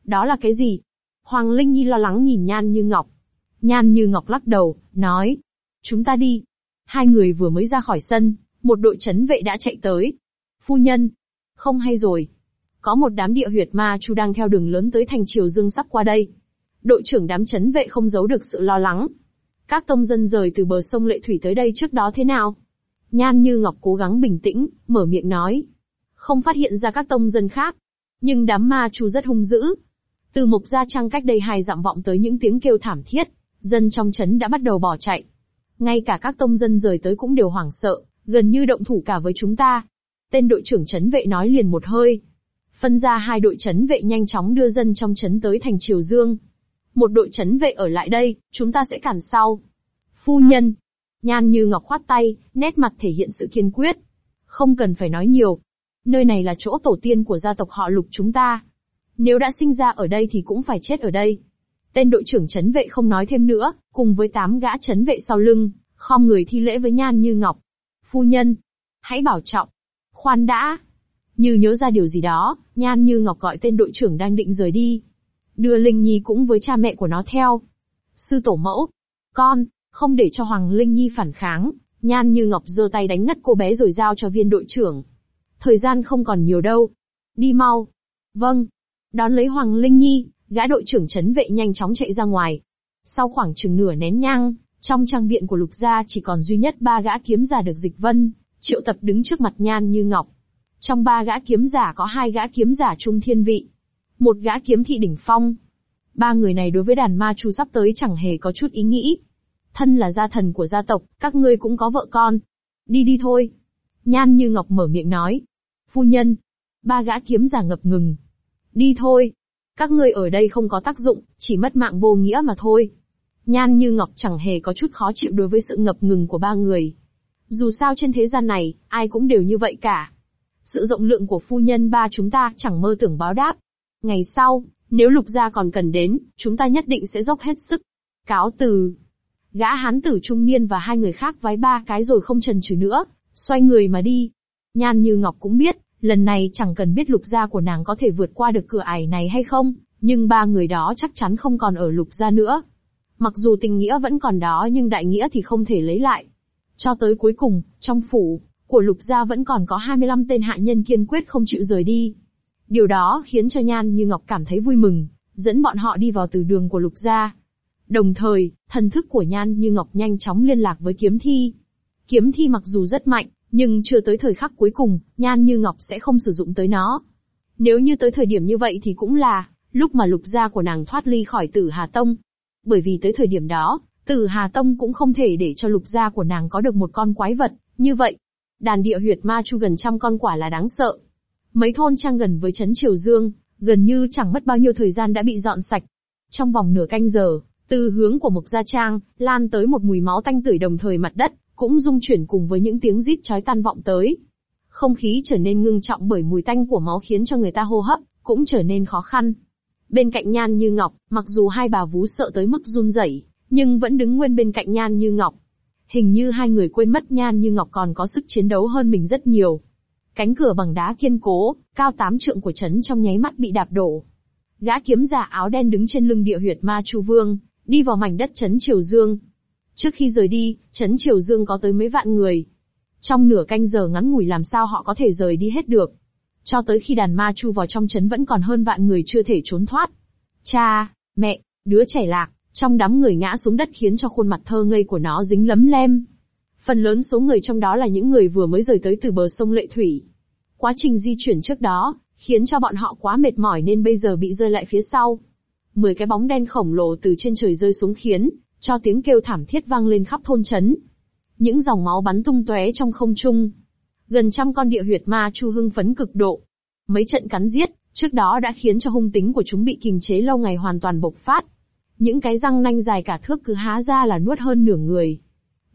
Speaker 1: Đó là cái gì? Hoàng Linh Nhi lo lắng nhìn Nhan Như Ngọc. Nhan Như Ngọc lắc đầu, nói. Chúng ta đi. Hai người vừa mới ra khỏi sân, một đội chấn vệ đã chạy tới. Phu nhân, không hay rồi. Có một đám địa huyệt ma chu đang theo đường lớn tới thành Triều Dương sắp qua đây. Đội trưởng đám chấn vệ không giấu được sự lo lắng. Các tông dân rời từ bờ sông Lệ Thủy tới đây trước đó thế nào? Nhan Như Ngọc cố gắng bình tĩnh, mở miệng nói. Không phát hiện ra các tông dân khác. Nhưng đám ma chu rất hung dữ. Từ mục gia trang cách đây hai dặm vọng tới những tiếng kêu thảm thiết, dân trong chấn đã bắt đầu bỏ chạy. Ngay cả các tông dân rời tới cũng đều hoảng sợ, gần như động thủ cả với chúng ta. Tên đội trưởng chấn vệ nói liền một hơi. Phân ra hai đội chấn vệ nhanh chóng đưa dân trong chấn tới thành Triều Dương. Một đội chấn vệ ở lại đây, chúng ta sẽ cản sau. Phu nhân. Nhan như ngọc khoát tay, nét mặt thể hiện sự kiên quyết. Không cần phải nói nhiều. Nơi này là chỗ tổ tiên của gia tộc họ lục chúng ta. Nếu đã sinh ra ở đây thì cũng phải chết ở đây Tên đội trưởng chấn vệ không nói thêm nữa, cùng với tám gã chấn vệ sau lưng, khom người thi lễ với Nhan Như Ngọc. Phu nhân, hãy bảo trọng. Khoan đã. Như nhớ ra điều gì đó, Nhan Như Ngọc gọi tên đội trưởng đang định rời đi. Đưa Linh Nhi cũng với cha mẹ của nó theo. Sư tổ mẫu. Con, không để cho Hoàng Linh Nhi phản kháng. Nhan Như Ngọc giơ tay đánh ngất cô bé rồi giao cho viên đội trưởng. Thời gian không còn nhiều đâu. Đi mau. Vâng. Đón lấy Hoàng Linh Nhi, Gã đội trưởng chấn vệ nhanh chóng chạy ra ngoài. Sau khoảng chừng nửa nén nhang, trong trang viện của lục gia chỉ còn duy nhất ba gã kiếm giả được dịch vân, triệu tập đứng trước mặt nhan như ngọc. Trong ba gã kiếm giả có hai gã kiếm giả trung thiên vị, một gã kiếm thị đỉnh phong. Ba người này đối với đàn ma chu sắp tới chẳng hề có chút ý nghĩ. Thân là gia thần của gia tộc, các ngươi cũng có vợ con. Đi đi thôi. Nhan như ngọc mở miệng nói. Phu nhân. Ba gã kiếm giả ngập ngừng. Đi thôi. Các ngươi ở đây không có tác dụng, chỉ mất mạng vô nghĩa mà thôi. Nhan như ngọc chẳng hề có chút khó chịu đối với sự ngập ngừng của ba người. Dù sao trên thế gian này, ai cũng đều như vậy cả. Sự rộng lượng của phu nhân ba chúng ta chẳng mơ tưởng báo đáp. Ngày sau, nếu lục gia còn cần đến, chúng ta nhất định sẽ dốc hết sức. Cáo từ. Gã hán tử trung niên và hai người khác vái ba cái rồi không trần trừ nữa, xoay người mà đi. Nhan như Ngọc cũng biết, Lần này chẳng cần biết lục gia của nàng có thể vượt qua được cửa ải này hay không, nhưng ba người đó chắc chắn không còn ở lục gia nữa. Mặc dù tình nghĩa vẫn còn đó nhưng đại nghĩa thì không thể lấy lại. Cho tới cuối cùng, trong phủ, của lục gia vẫn còn có 25 tên hạ nhân kiên quyết không chịu rời đi. Điều đó khiến cho Nhan Như Ngọc cảm thấy vui mừng, dẫn bọn họ đi vào từ đường của lục gia. Đồng thời, thần thức của Nhan Như Ngọc nhanh chóng liên lạc với kiếm thi. Kiếm thi mặc dù rất mạnh, nhưng chưa tới thời khắc cuối cùng, Nhan Như Ngọc sẽ không sử dụng tới nó. Nếu như tới thời điểm như vậy thì cũng là lúc mà lục gia của nàng thoát ly khỏi Tử Hà Tông, bởi vì tới thời điểm đó, Tử Hà Tông cũng không thể để cho lục gia của nàng có được một con quái vật như vậy. Đàn địa huyệt ma chu gần trăm con quả là đáng sợ. Mấy thôn trang gần với trấn Triều Dương, gần như chẳng mất bao nhiêu thời gian đã bị dọn sạch. Trong vòng nửa canh giờ, từ hướng của Mộc Gia Trang, lan tới một mùi máu tanh tưởi đồng thời mặt đất, cũng rung chuyển cùng với những tiếng rít chói tan vọng tới. Không khí trở nên ngưng trọng bởi mùi tanh của máu khiến cho người ta hô hấp, cũng trở nên khó khăn. Bên cạnh Nhan Như Ngọc, mặc dù hai bà vú sợ tới mức run rẩy, nhưng vẫn đứng nguyên bên cạnh Nhan Như Ngọc. Hình như hai người quên mất Nhan Như Ngọc còn có sức chiến đấu hơn mình rất nhiều. Cánh cửa bằng đá kiên cố, cao tám trượng của trấn trong nháy mắt bị đạp đổ. Gã kiếm giả áo đen đứng trên lưng địa huyệt ma Chu Vương, đi vào mảnh đất trấn Triều Dương, Trước khi rời đi, Trấn Triều Dương có tới mấy vạn người. Trong nửa canh giờ ngắn ngủi làm sao họ có thể rời đi hết được. Cho tới khi đàn ma chu vào trong trấn vẫn còn hơn vạn người chưa thể trốn thoát. Cha, mẹ, đứa trẻ lạc, trong đám người ngã xuống đất khiến cho khuôn mặt thơ ngây của nó dính lấm lem. Phần lớn số người trong đó là những người vừa mới rời tới từ bờ sông Lệ Thủy. Quá trình di chuyển trước đó, khiến cho bọn họ quá mệt mỏi nên bây giờ bị rơi lại phía sau. Mười cái bóng đen khổng lồ từ trên trời rơi xuống khiến cho tiếng kêu thảm thiết vang lên khắp thôn chấn. Những dòng máu bắn tung tóe trong không trung. Gần trăm con địa huyệt ma chu hưng phấn cực độ. Mấy trận cắn giết, trước đó đã khiến cho hung tính của chúng bị kìm chế lâu ngày hoàn toàn bộc phát. Những cái răng nanh dài cả thước cứ há ra là nuốt hơn nửa người.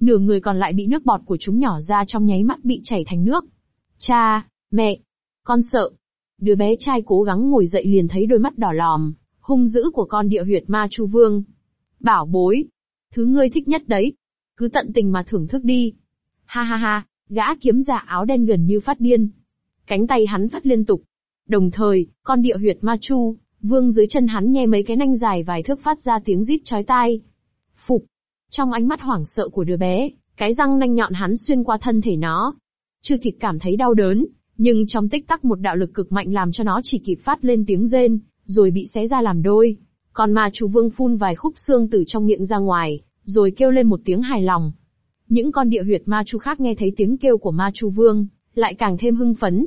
Speaker 1: Nửa người còn lại bị nước bọt của chúng nhỏ ra trong nháy mắt bị chảy thành nước. Cha, mẹ, con sợ. Đứa bé trai cố gắng ngồi dậy liền thấy đôi mắt đỏ lòm, hung dữ của con địa huyệt ma chu vương. Bảo bối, Thứ ngươi thích nhất đấy. Cứ tận tình mà thưởng thức đi. Ha ha ha, gã kiếm giả áo đen gần như phát điên. Cánh tay hắn phát liên tục. Đồng thời, con địa huyệt ma chu, vương dưới chân hắn nghe mấy cái nanh dài vài thước phát ra tiếng rít chói tai. Phục. Trong ánh mắt hoảng sợ của đứa bé, cái răng nanh nhọn hắn xuyên qua thân thể nó. Chưa kịp cảm thấy đau đớn, nhưng trong tích tắc một đạo lực cực mạnh làm cho nó chỉ kịp phát lên tiếng rên, rồi bị xé ra làm đôi. Còn ma chú vương phun vài khúc xương từ trong miệng ra ngoài, rồi kêu lên một tiếng hài lòng. Những con địa huyệt ma chú khác nghe thấy tiếng kêu của ma chú vương, lại càng thêm hưng phấn.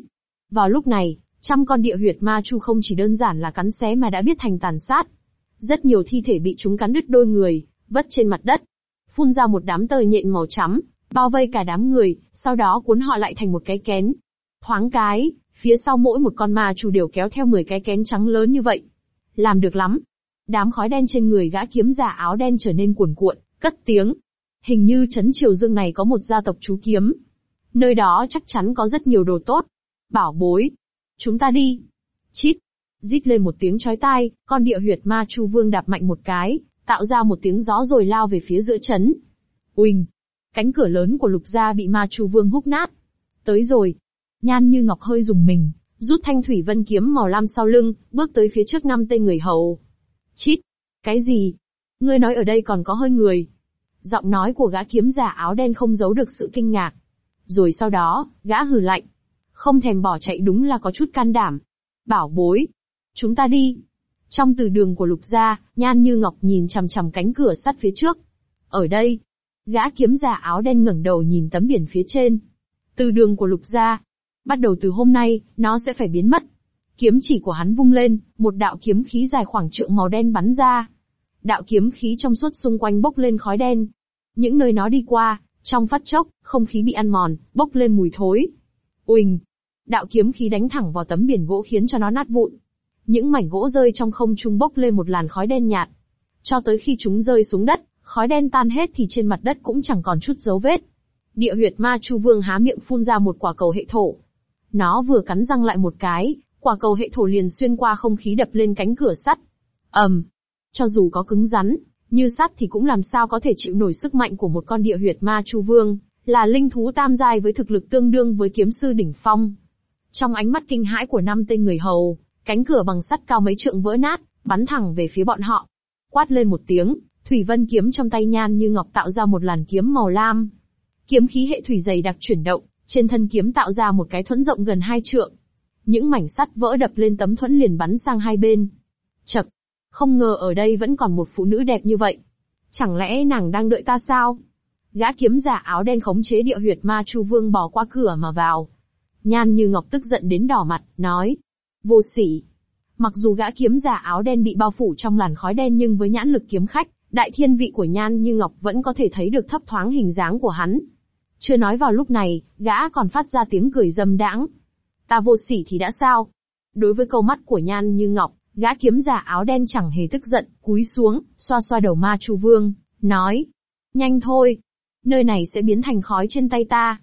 Speaker 1: Vào lúc này, trăm con địa huyệt ma chu không chỉ đơn giản là cắn xé mà đã biết thành tàn sát. Rất nhiều thi thể bị chúng cắn đứt đôi người, vất trên mặt đất. Phun ra một đám tơi nhện màu trắng, bao vây cả đám người, sau đó cuốn họ lại thành một cái kén. Thoáng cái, phía sau mỗi một con ma chu đều kéo theo 10 cái kén trắng lớn như vậy. Làm được lắm, Đám khói đen trên người gã kiếm giả áo đen trở nên cuồn cuộn, cất tiếng. Hình như trấn Triều Dương này có một gia tộc chú kiếm. Nơi đó chắc chắn có rất nhiều đồ tốt. Bảo bối. Chúng ta đi. Chít. dít lên một tiếng chói tai, con địa huyệt ma Chu Vương đạp mạnh một cái, tạo ra một tiếng gió rồi lao về phía giữa trấn. Uỳnh. Cánh cửa lớn của lục gia bị ma Chu Vương húc nát. Tới rồi. Nhan như ngọc hơi dùng mình, rút thanh thủy vân kiếm màu lam sau lưng, bước tới phía trước năm tên người hầu. Chít! Cái gì? Ngươi nói ở đây còn có hơi người. Giọng nói của gã kiếm giả áo đen không giấu được sự kinh ngạc. Rồi sau đó, gã hừ lạnh. Không thèm bỏ chạy đúng là có chút can đảm. Bảo bối! Chúng ta đi! Trong từ đường của lục gia, nhan như ngọc nhìn chằm chằm cánh cửa sắt phía trước. Ở đây! Gã kiếm giả áo đen ngẩng đầu nhìn tấm biển phía trên. Từ đường của lục gia. Bắt đầu từ hôm nay, nó sẽ phải biến mất Kiếm chỉ của hắn vung lên, một đạo kiếm khí dài khoảng trượng màu đen bắn ra. Đạo kiếm khí trong suốt xung quanh bốc lên khói đen. Những nơi nó đi qua, trong phát chốc, không khí bị ăn mòn, bốc lên mùi thối. Uỳnh! Đạo kiếm khí đánh thẳng vào tấm biển gỗ khiến cho nó nát vụn. Những mảnh gỗ rơi trong không trung bốc lên một làn khói đen nhạt. Cho tới khi chúng rơi xuống đất, khói đen tan hết thì trên mặt đất cũng chẳng còn chút dấu vết. Địa huyệt ma chu vương há miệng phun ra một quả cầu hệ thổ. Nó vừa cắn răng lại một cái, quả cầu hệ thổ liền xuyên qua không khí đập lên cánh cửa sắt. ầm, um, cho dù có cứng rắn, như sắt thì cũng làm sao có thể chịu nổi sức mạnh của một con địa huyệt ma chu vương, là linh thú tam giai với thực lực tương đương với kiếm sư đỉnh phong. Trong ánh mắt kinh hãi của năm tên người hầu, cánh cửa bằng sắt cao mấy trượng vỡ nát, bắn thẳng về phía bọn họ. Quát lên một tiếng, thủy vân kiếm trong tay nhan như ngọc tạo ra một làn kiếm màu lam. Kiếm khí hệ thủy dày đặc chuyển động, trên thân kiếm tạo ra một cái thuẫn rộng gần hai trượng. Những mảnh sắt vỡ đập lên tấm thuẫn liền bắn sang hai bên. Chật! Không ngờ ở đây vẫn còn một phụ nữ đẹp như vậy. Chẳng lẽ nàng đang đợi ta sao? Gã kiếm giả áo đen khống chế địa huyệt ma Chu Vương bỏ qua cửa mà vào. Nhan như ngọc tức giận đến đỏ mặt, nói. Vô sỉ! Mặc dù gã kiếm giả áo đen bị bao phủ trong làn khói đen nhưng với nhãn lực kiếm khách, đại thiên vị của Nhan Như Ngọc vẫn có thể thấy được thấp thoáng hình dáng của hắn. Chưa nói vào lúc này, gã còn phát ra tiếng cười dâm đãng. Ta vô sỉ thì đã sao? Đối với câu mắt của Nhan Như Ngọc, gã kiếm giả áo đen chẳng hề tức giận, cúi xuống, xoa xoa đầu ma Chu Vương, nói. Nhanh thôi, nơi này sẽ biến thành khói trên tay ta.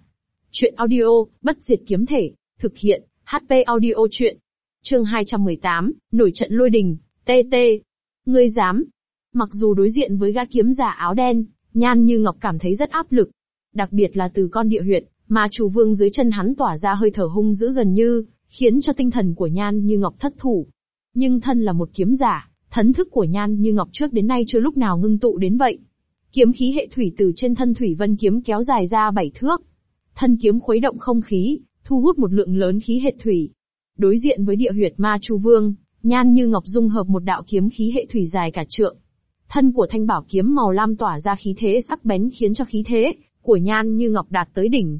Speaker 1: Chuyện audio, bất diệt kiếm thể, thực hiện, HP audio chuyện. Chương 218, nổi trận lôi đình, TT. Ngươi dám. Mặc dù đối diện với gã kiếm giả áo đen, Nhan Như Ngọc cảm thấy rất áp lực, đặc biệt là từ con địa huyệt mà chủ vương dưới chân hắn tỏa ra hơi thở hung dữ gần như, khiến cho tinh thần của Nhan Như Ngọc thất thủ. Nhưng thân là một kiếm giả, thần thức của Nhan Như Ngọc trước đến nay chưa lúc nào ngưng tụ đến vậy. Kiếm khí hệ thủy từ trên thân thủy vân kiếm kéo dài ra bảy thước. Thân kiếm khuấy động không khí, thu hút một lượng lớn khí hệ thủy. Đối diện với địa huyệt ma chu vương, Nhan Như Ngọc dung hợp một đạo kiếm khí hệ thủy dài cả trượng. Thân của thanh bảo kiếm màu lam tỏa ra khí thế sắc bén khiến cho khí thế của Nhan Như Ngọc đạt tới đỉnh.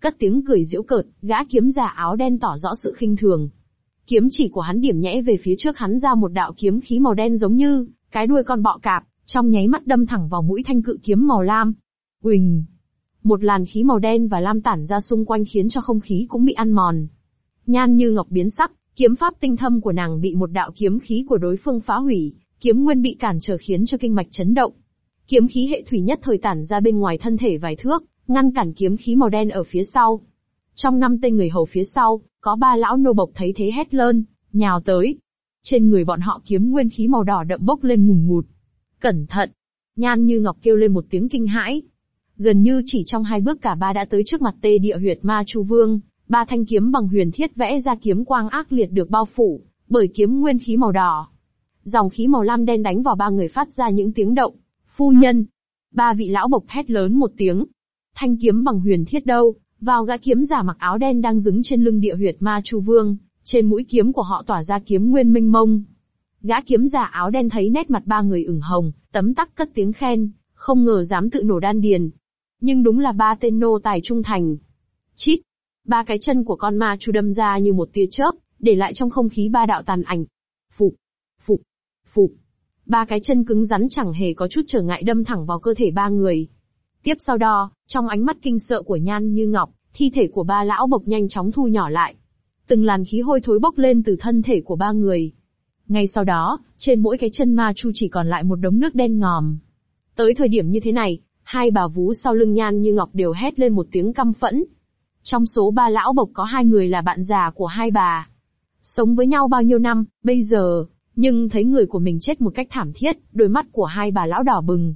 Speaker 1: Cất tiếng cười giễu cợt, gã kiếm giả áo đen tỏ rõ sự khinh thường. Kiếm chỉ của hắn điểm nhẽ về phía trước hắn ra một đạo kiếm khí màu đen giống như cái đuôi con bọ cạp, trong nháy mắt đâm thẳng vào mũi thanh cự kiếm màu lam. Huỳnh! Một làn khí màu đen và lam tản ra xung quanh khiến cho không khí cũng bị ăn mòn. Nhan như ngọc biến sắc, kiếm pháp tinh thâm của nàng bị một đạo kiếm khí của đối phương phá hủy, kiếm nguyên bị cản trở khiến cho kinh mạch chấn động. Kiếm khí hệ thủy nhất thời tản ra bên ngoài thân thể vài thước, ngăn cản kiếm khí màu đen ở phía sau. Trong năm tên người hầu phía sau, có ba lão nô bộc thấy thế hét lên, nhào tới. Trên người bọn họ kiếm nguyên khí màu đỏ đậm bốc lên ngùn ngụt. Cẩn thận! Nhan như ngọc kêu lên một tiếng kinh hãi. Gần như chỉ trong hai bước cả ba đã tới trước mặt tê địa huyệt ma chu vương, ba thanh kiếm bằng huyền thiết vẽ ra kiếm quang ác liệt được bao phủ, bởi kiếm nguyên khí màu đỏ. Dòng khí màu lam đen đánh vào ba người phát ra những tiếng động. Phu nhân! Ba vị lão bộc hét lớn một tiếng, thanh kiếm bằng huyền thiết đâu, vào gã kiếm giả mặc áo đen đang đứng trên lưng địa huyệt ma chu vương, trên mũi kiếm của họ tỏa ra kiếm nguyên minh mông. Gã kiếm giả áo đen thấy nét mặt ba người ửng hồng, tấm tắc cất tiếng khen, không ngờ dám tự nổ đan điền. Nhưng đúng là ba tên nô tài trung thành. Chít! Ba cái chân của con ma chu đâm ra như một tia chớp, để lại trong không khí ba đạo tàn ảnh. Phục! Phục! Phục! Ba cái chân cứng rắn chẳng hề có chút trở ngại đâm thẳng vào cơ thể ba người, Tiếp sau đó, trong ánh mắt kinh sợ của Nhan Như Ngọc, thi thể của ba lão bộc nhanh chóng thu nhỏ lại. Từng làn khí hôi thối bốc lên từ thân thể của ba người. Ngay sau đó, trên mỗi cái chân ma chu chỉ còn lại một đống nước đen ngòm. Tới thời điểm như thế này, hai bà vú sau lưng Nhan Như Ngọc đều hét lên một tiếng căm phẫn. Trong số ba lão bộc có hai người là bạn già của hai bà. Sống với nhau bao nhiêu năm, bây giờ, nhưng thấy người của mình chết một cách thảm thiết, đôi mắt của hai bà lão đỏ bừng,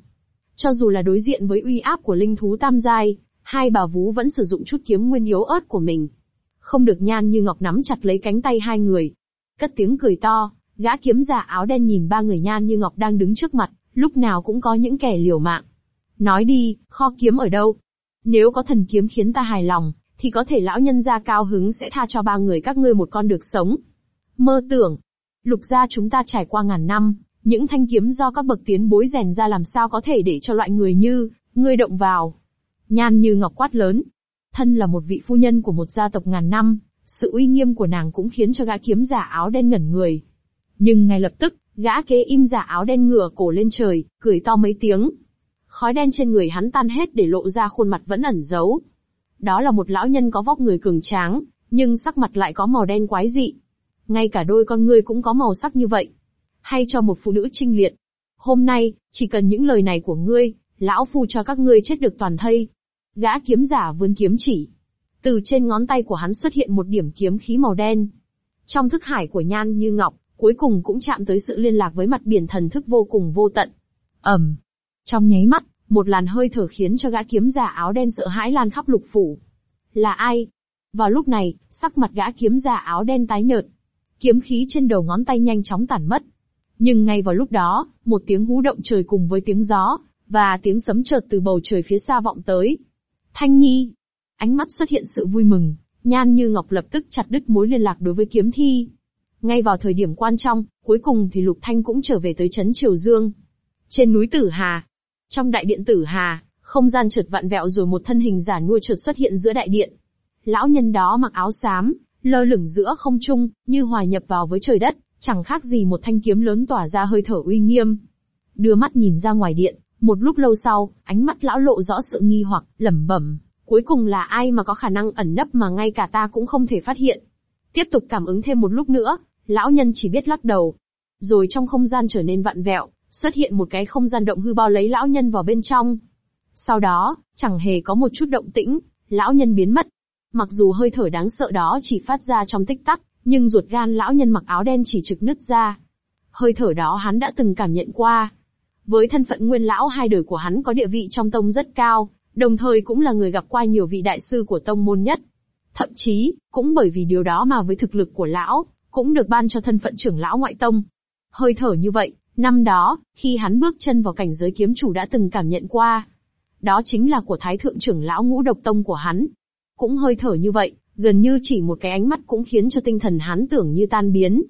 Speaker 1: cho dù là đối diện với uy áp của linh thú tam giai, hai bà vú vẫn sử dụng chút kiếm nguyên yếu ớt của mình. Không được nhan như ngọc nắm chặt lấy cánh tay hai người. Cất tiếng cười to, gã kiếm giả áo đen nhìn ba người nhan như ngọc đang đứng trước mặt, lúc nào cũng có những kẻ liều mạng. Nói đi, kho kiếm ở đâu? Nếu có thần kiếm khiến ta hài lòng, thì có thể lão nhân gia cao hứng sẽ tha cho ba người các ngươi một con được sống. Mơ tưởng, lục gia chúng ta trải qua ngàn năm, những thanh kiếm do các bậc tiến bối rèn ra làm sao có thể để cho loại người như, ngươi động vào. Nhan như ngọc quát lớn. Thân là một vị phu nhân của một gia tộc ngàn năm, sự uy nghiêm của nàng cũng khiến cho gã kiếm giả áo đen ngẩn người. Nhưng ngay lập tức, gã kế im giả áo đen ngửa cổ lên trời, cười to mấy tiếng. Khói đen trên người hắn tan hết để lộ ra khuôn mặt vẫn ẩn giấu. Đó là một lão nhân có vóc người cường tráng, nhưng sắc mặt lại có màu đen quái dị. Ngay cả đôi con ngươi cũng có màu sắc như vậy hay cho một phụ nữ trinh liệt. Hôm nay, chỉ cần những lời này của ngươi, lão phu cho các ngươi chết được toàn thây. Gã kiếm giả vươn kiếm chỉ. Từ trên ngón tay của hắn xuất hiện một điểm kiếm khí màu đen. Trong thức hải của Nhan Như Ngọc, cuối cùng cũng chạm tới sự liên lạc với mặt biển thần thức vô cùng vô tận. Ẩm. Trong nháy mắt, một làn hơi thở khiến cho gã kiếm giả áo đen sợ hãi lan khắp lục phủ. Là ai? Vào lúc này, sắc mặt gã kiếm giả áo đen tái nhợt. Kiếm khí trên đầu ngón tay nhanh chóng tản mất, nhưng ngay vào lúc đó, một tiếng hú động trời cùng với tiếng gió, và tiếng sấm chợt từ bầu trời phía xa vọng tới. Thanh Nhi! Ánh mắt xuất hiện sự vui mừng, Nhan Như Ngọc lập tức chặt đứt mối liên lạc đối với kiếm thi. Ngay vào thời điểm quan trọng, cuối cùng thì Lục Thanh cũng trở về tới Trấn Triều Dương. Trên núi Tử Hà, trong đại điện Tử Hà, không gian chợt vạn vẹo rồi một thân hình giả nua chợt xuất hiện giữa đại điện. Lão nhân đó mặc áo xám, lơ lửng giữa không trung, như hòa nhập vào với trời đất, chẳng khác gì một thanh kiếm lớn tỏa ra hơi thở uy nghiêm. Đưa mắt nhìn ra ngoài điện, một lúc lâu sau, ánh mắt lão lộ rõ sự nghi hoặc, lẩm bẩm, cuối cùng là ai mà có khả năng ẩn nấp mà ngay cả ta cũng không thể phát hiện. Tiếp tục cảm ứng thêm một lúc nữa, lão nhân chỉ biết lắc đầu. Rồi trong không gian trở nên vặn vẹo, xuất hiện một cái không gian động hư bao lấy lão nhân vào bên trong. Sau đó, chẳng hề có một chút động tĩnh, lão nhân biến mất. Mặc dù hơi thở đáng sợ đó chỉ phát ra trong tích tắc, nhưng ruột gan lão nhân mặc áo đen chỉ trực nứt ra. Hơi thở đó hắn đã từng cảm nhận qua. Với thân phận nguyên lão hai đời của hắn có địa vị trong tông rất cao, đồng thời cũng là người gặp qua nhiều vị đại sư của tông môn nhất. Thậm chí, cũng bởi vì điều đó mà với thực lực của lão, cũng được ban cho thân phận trưởng lão ngoại tông. Hơi thở như vậy, năm đó, khi hắn bước chân vào cảnh giới kiếm chủ đã từng cảm nhận qua. Đó chính là của thái thượng trưởng lão ngũ độc tông của hắn. Cũng hơi thở như vậy, Gần như chỉ một cái ánh mắt cũng khiến cho tinh thần hắn tưởng như tan biến.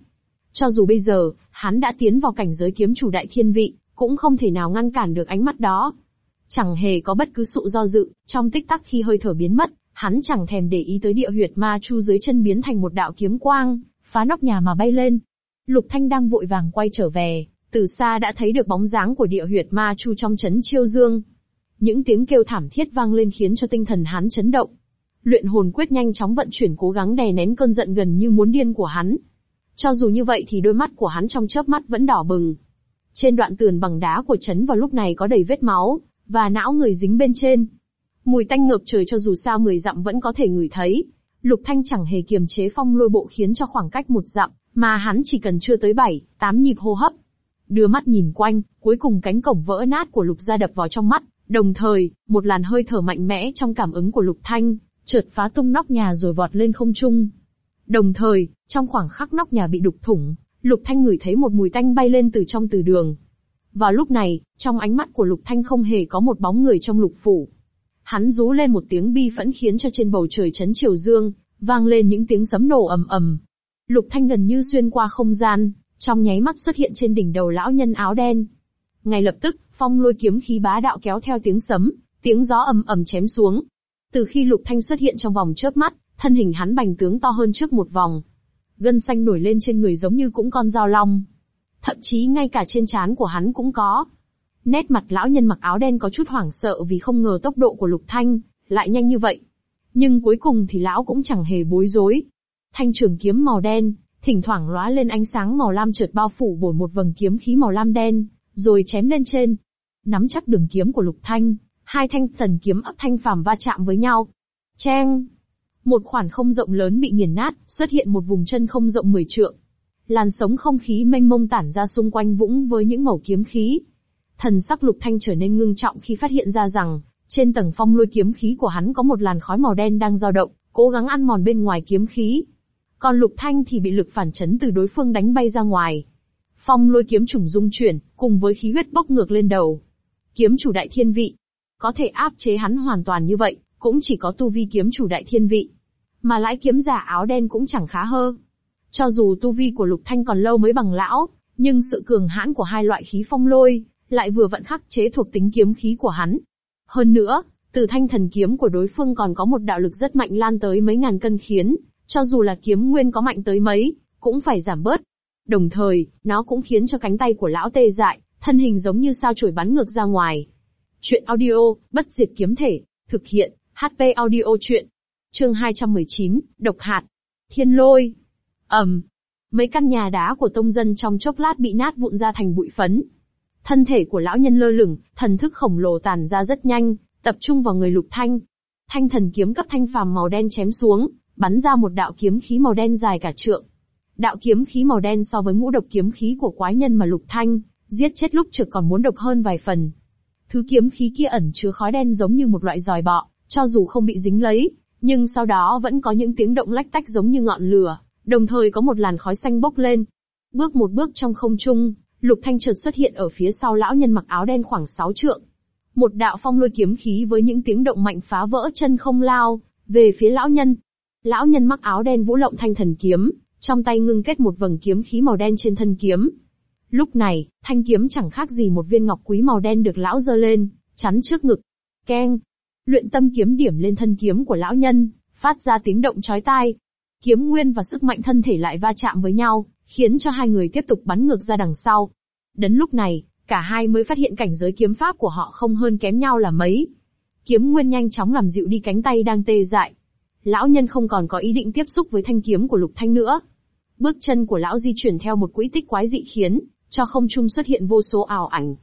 Speaker 1: Cho dù bây giờ, hắn đã tiến vào cảnh giới kiếm chủ đại thiên vị, cũng không thể nào ngăn cản được ánh mắt đó. Chẳng hề có bất cứ sự do dự, trong tích tắc khi hơi thở biến mất, hắn chẳng thèm để ý tới địa huyệt ma chu dưới chân biến thành một đạo kiếm quang, phá nóc nhà mà bay lên. Lục Thanh đang vội vàng quay trở về, từ xa đã thấy được bóng dáng của địa huyệt ma chu trong chấn chiêu dương. Những tiếng kêu thảm thiết vang lên khiến cho tinh thần hắn chấn động, Luyện hồn quyết nhanh chóng vận chuyển cố gắng đè nén cơn giận gần như muốn điên của hắn. Cho dù như vậy thì đôi mắt của hắn trong chớp mắt vẫn đỏ bừng. Trên đoạn tường bằng đá của trấn vào lúc này có đầy vết máu, và não người dính bên trên. Mùi tanh ngập trời cho dù sao người dặm vẫn có thể ngửi thấy. Lục Thanh chẳng hề kiềm chế phong lôi bộ khiến cho khoảng cách một dặm, mà hắn chỉ cần chưa tới bảy, tám nhịp hô hấp. Đưa mắt nhìn quanh, cuối cùng cánh cổng vỡ nát của Lục gia đập vào trong mắt, đồng thời, một làn hơi thở mạnh mẽ trong cảm ứng của Lục Thanh, chợt phá tung nóc nhà rồi vọt lên không trung. Đồng thời, trong khoảng khắc nóc nhà bị đục thủng, Lục Thanh ngửi thấy một mùi tanh bay lên từ trong từ đường. Vào lúc này, trong ánh mắt của Lục Thanh không hề có một bóng người trong lục phủ. Hắn rú lên một tiếng bi phẫn khiến cho trên bầu trời chấn chiều dương, vang lên những tiếng sấm nổ ầm ầm. Lục Thanh gần như xuyên qua không gian, trong nháy mắt xuất hiện trên đỉnh đầu lão nhân áo đen. Ngay lập tức, phong lôi kiếm khí bá đạo kéo theo tiếng sấm, tiếng gió ầm ầm chém xuống, từ khi Lục Thanh xuất hiện trong vòng chớp mắt, thân hình hắn bành tướng to hơn trước một vòng. Gân xanh nổi lên trên người giống như cũng con dao long. Thậm chí ngay cả trên trán của hắn cũng có. Nét mặt lão nhân mặc áo đen có chút hoảng sợ vì không ngờ tốc độ của Lục Thanh lại nhanh như vậy. Nhưng cuối cùng thì lão cũng chẳng hề bối rối. Thanh trường kiếm màu đen, thỉnh thoảng lóa lên ánh sáng màu lam trượt bao phủ bổi một vầng kiếm khí màu lam đen, rồi chém lên trên. Nắm chắc đường kiếm của Lục Thanh, hai thanh thần kiếm ấp thanh phàm va chạm với nhau. Cheng! Một khoảng không rộng lớn bị nghiền nát, xuất hiện một vùng chân không rộng 10 trượng. Làn sóng không khí mênh mông tản ra xung quanh vũng với những mẩu kiếm khí. Thần sắc lục thanh trở nên ngưng trọng khi phát hiện ra rằng, trên tầng phong lôi kiếm khí của hắn có một làn khói màu đen đang dao động, cố gắng ăn mòn bên ngoài kiếm khí. Còn lục thanh thì bị lực phản chấn từ đối phương đánh bay ra ngoài. Phong lôi kiếm trùng dung chuyển, cùng với khí huyết bốc ngược lên đầu. Kiếm chủ đại thiên vị, có thể áp chế hắn hoàn toàn như vậy, cũng chỉ có tu vi kiếm chủ đại thiên vị. Mà lãi kiếm giả áo đen cũng chẳng khá hơn. Cho dù tu vi của Lục Thanh còn lâu mới bằng lão, nhưng sự cường hãn của hai loại khí phong lôi, lại vừa vận khắc chế thuộc tính kiếm khí của hắn. Hơn nữa, từ thanh thần kiếm của đối phương còn có một đạo lực rất mạnh lan tới mấy ngàn cân khiến, cho dù là kiếm nguyên có mạnh tới mấy, cũng phải giảm bớt. Đồng thời, nó cũng khiến cho cánh tay của lão tê dại, thân hình giống như sao chổi bắn ngược ra ngoài, Chuyện audio, bất diệt kiếm thể, thực hiện, HP audio chuyện. Chương 219, độc hạt. Thiên lôi. ầm, Mấy căn nhà đá của tông dân trong chốc lát bị nát vụn ra thành bụi phấn. Thân thể của lão nhân lơ lửng, thần thức khổng lồ tàn ra rất nhanh, tập trung vào người lục thanh. Thanh thần kiếm cấp thanh phàm màu đen chém xuống, bắn ra một đạo kiếm khí màu đen dài cả trượng. Đạo kiếm khí màu đen so với ngũ độc kiếm khí của quái nhân mà lục thanh, giết chết lúc trực còn muốn độc hơn vài phần, Thứ kiếm khí kia ẩn chứa khói đen giống như một loại giòi bọ, cho dù không bị dính lấy, nhưng sau đó vẫn có những tiếng động lách tách giống như ngọn lửa, đồng thời có một làn khói xanh bốc lên. Bước một bước trong không trung, Lục Thanh chợt xuất hiện ở phía sau lão nhân mặc áo đen khoảng 6 trượng. Một đạo phong lôi kiếm khí với những tiếng động mạnh phá vỡ chân không lao, về phía lão nhân. Lão nhân mặc áo đen vũ lộng thanh thần kiếm, trong tay ngưng kết một vầng kiếm khí màu đen trên thân kiếm, Lúc này, thanh kiếm chẳng khác gì một viên ngọc quý màu đen được lão giơ lên, chắn trước ngực. Keng! Luyện tâm kiếm điểm lên thân kiếm của lão nhân, phát ra tiếng động chói tai. Kiếm nguyên và sức mạnh thân thể lại va chạm với nhau, khiến cho hai người tiếp tục bắn ngược ra đằng sau. Đến lúc này, cả hai mới phát hiện cảnh giới kiếm pháp của họ không hơn kém nhau là mấy. Kiếm nguyên nhanh chóng làm dịu đi cánh tay đang tê dại. Lão nhân không còn có ý định tiếp xúc với thanh kiếm của lục thanh nữa. Bước chân của lão di chuyển theo một quỹ tích quái dị khiến cho không trung xuất hiện vô số ảo ảnh.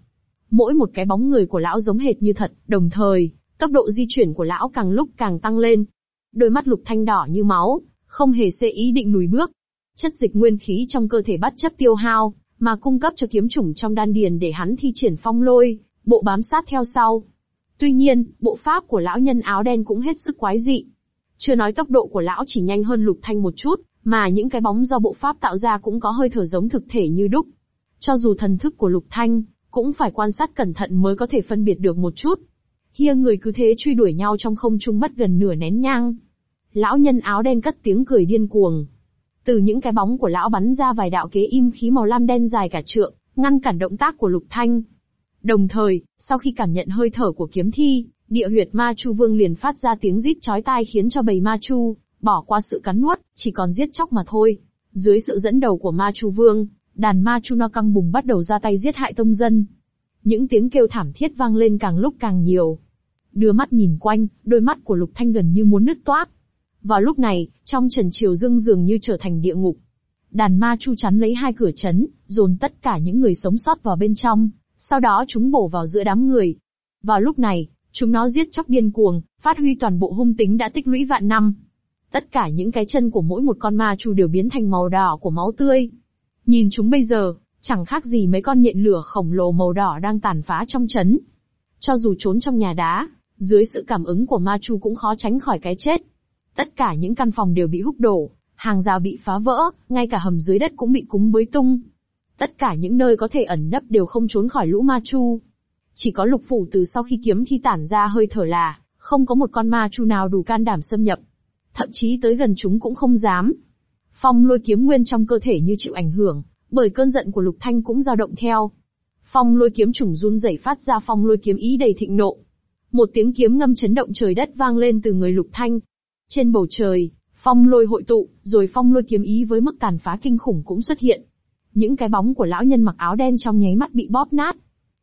Speaker 1: Mỗi một cái bóng người của lão giống hệt như thật, đồng thời, tốc độ di chuyển của lão càng lúc càng tăng lên. Đôi mắt lục thanh đỏ như máu, không hề xê ý định lùi bước. Chất dịch nguyên khí trong cơ thể bắt chất tiêu hao, mà cung cấp cho kiếm chủng trong đan điền để hắn thi triển phong lôi, bộ bám sát theo sau. Tuy nhiên, bộ pháp của lão nhân áo đen cũng hết sức quái dị. Chưa nói tốc độ của lão chỉ nhanh hơn lục thanh một chút, mà những cái bóng do bộ pháp tạo ra cũng có hơi thở giống thực thể như đúc. Cho dù thần thức của Lục Thanh, cũng phải quan sát cẩn thận mới có thể phân biệt được một chút. Hia người cứ thế truy đuổi nhau trong không trung mất gần nửa nén nhang. Lão nhân áo đen cất tiếng cười điên cuồng. Từ những cái bóng của lão bắn ra vài đạo kế im khí màu lam đen dài cả trượng, ngăn cản động tác của Lục Thanh. Đồng thời, sau khi cảm nhận hơi thở của kiếm thi, địa huyệt ma chu vương liền phát ra tiếng rít chói tai khiến cho bầy ma chu, bỏ qua sự cắn nuốt, chỉ còn giết chóc mà thôi. Dưới sự dẫn đầu của ma chu vương, đàn ma Chu No căng bùng bắt đầu ra tay giết hại tông dân. Những tiếng kêu thảm thiết vang lên càng lúc càng nhiều. Đưa mắt nhìn quanh, đôi mắt của Lục Thanh gần như muốn nứt toát. Vào lúc này, trong trần triều dương dường như trở thành địa ngục. Đàn ma Chu chắn lấy hai cửa chấn, dồn tất cả những người sống sót vào bên trong, sau đó chúng bổ vào giữa đám người. Vào lúc này, chúng nó giết chóc điên cuồng, phát huy toàn bộ hung tính đã tích lũy vạn năm. Tất cả những cái chân của mỗi một con ma chu đều biến thành màu đỏ của máu tươi. Nhìn chúng bây giờ, chẳng khác gì mấy con nhện lửa khổng lồ màu đỏ đang tàn phá trong chấn. Cho dù trốn trong nhà đá, dưới sự cảm ứng của ma chu cũng khó tránh khỏi cái chết. Tất cả những căn phòng đều bị húc đổ, hàng rào bị phá vỡ, ngay cả hầm dưới đất cũng bị cúng bới tung. Tất cả những nơi có thể ẩn nấp đều không trốn khỏi lũ ma chu. Chỉ có lục phủ từ sau khi kiếm thi tản ra hơi thở là, không có một con ma chu nào đủ can đảm xâm nhập. Thậm chí tới gần chúng cũng không dám, Phong lôi kiếm nguyên trong cơ thể như chịu ảnh hưởng, bởi cơn giận của Lục Thanh cũng dao động theo. Phong lôi kiếm trùng run rẩy phát ra phong lôi kiếm ý đầy thịnh nộ. Một tiếng kiếm ngâm chấn động trời đất vang lên từ người Lục Thanh. Trên bầu trời, phong lôi hội tụ, rồi phong lôi kiếm ý với mức tàn phá kinh khủng cũng xuất hiện. Những cái bóng của lão nhân mặc áo đen trong nháy mắt bị bóp nát.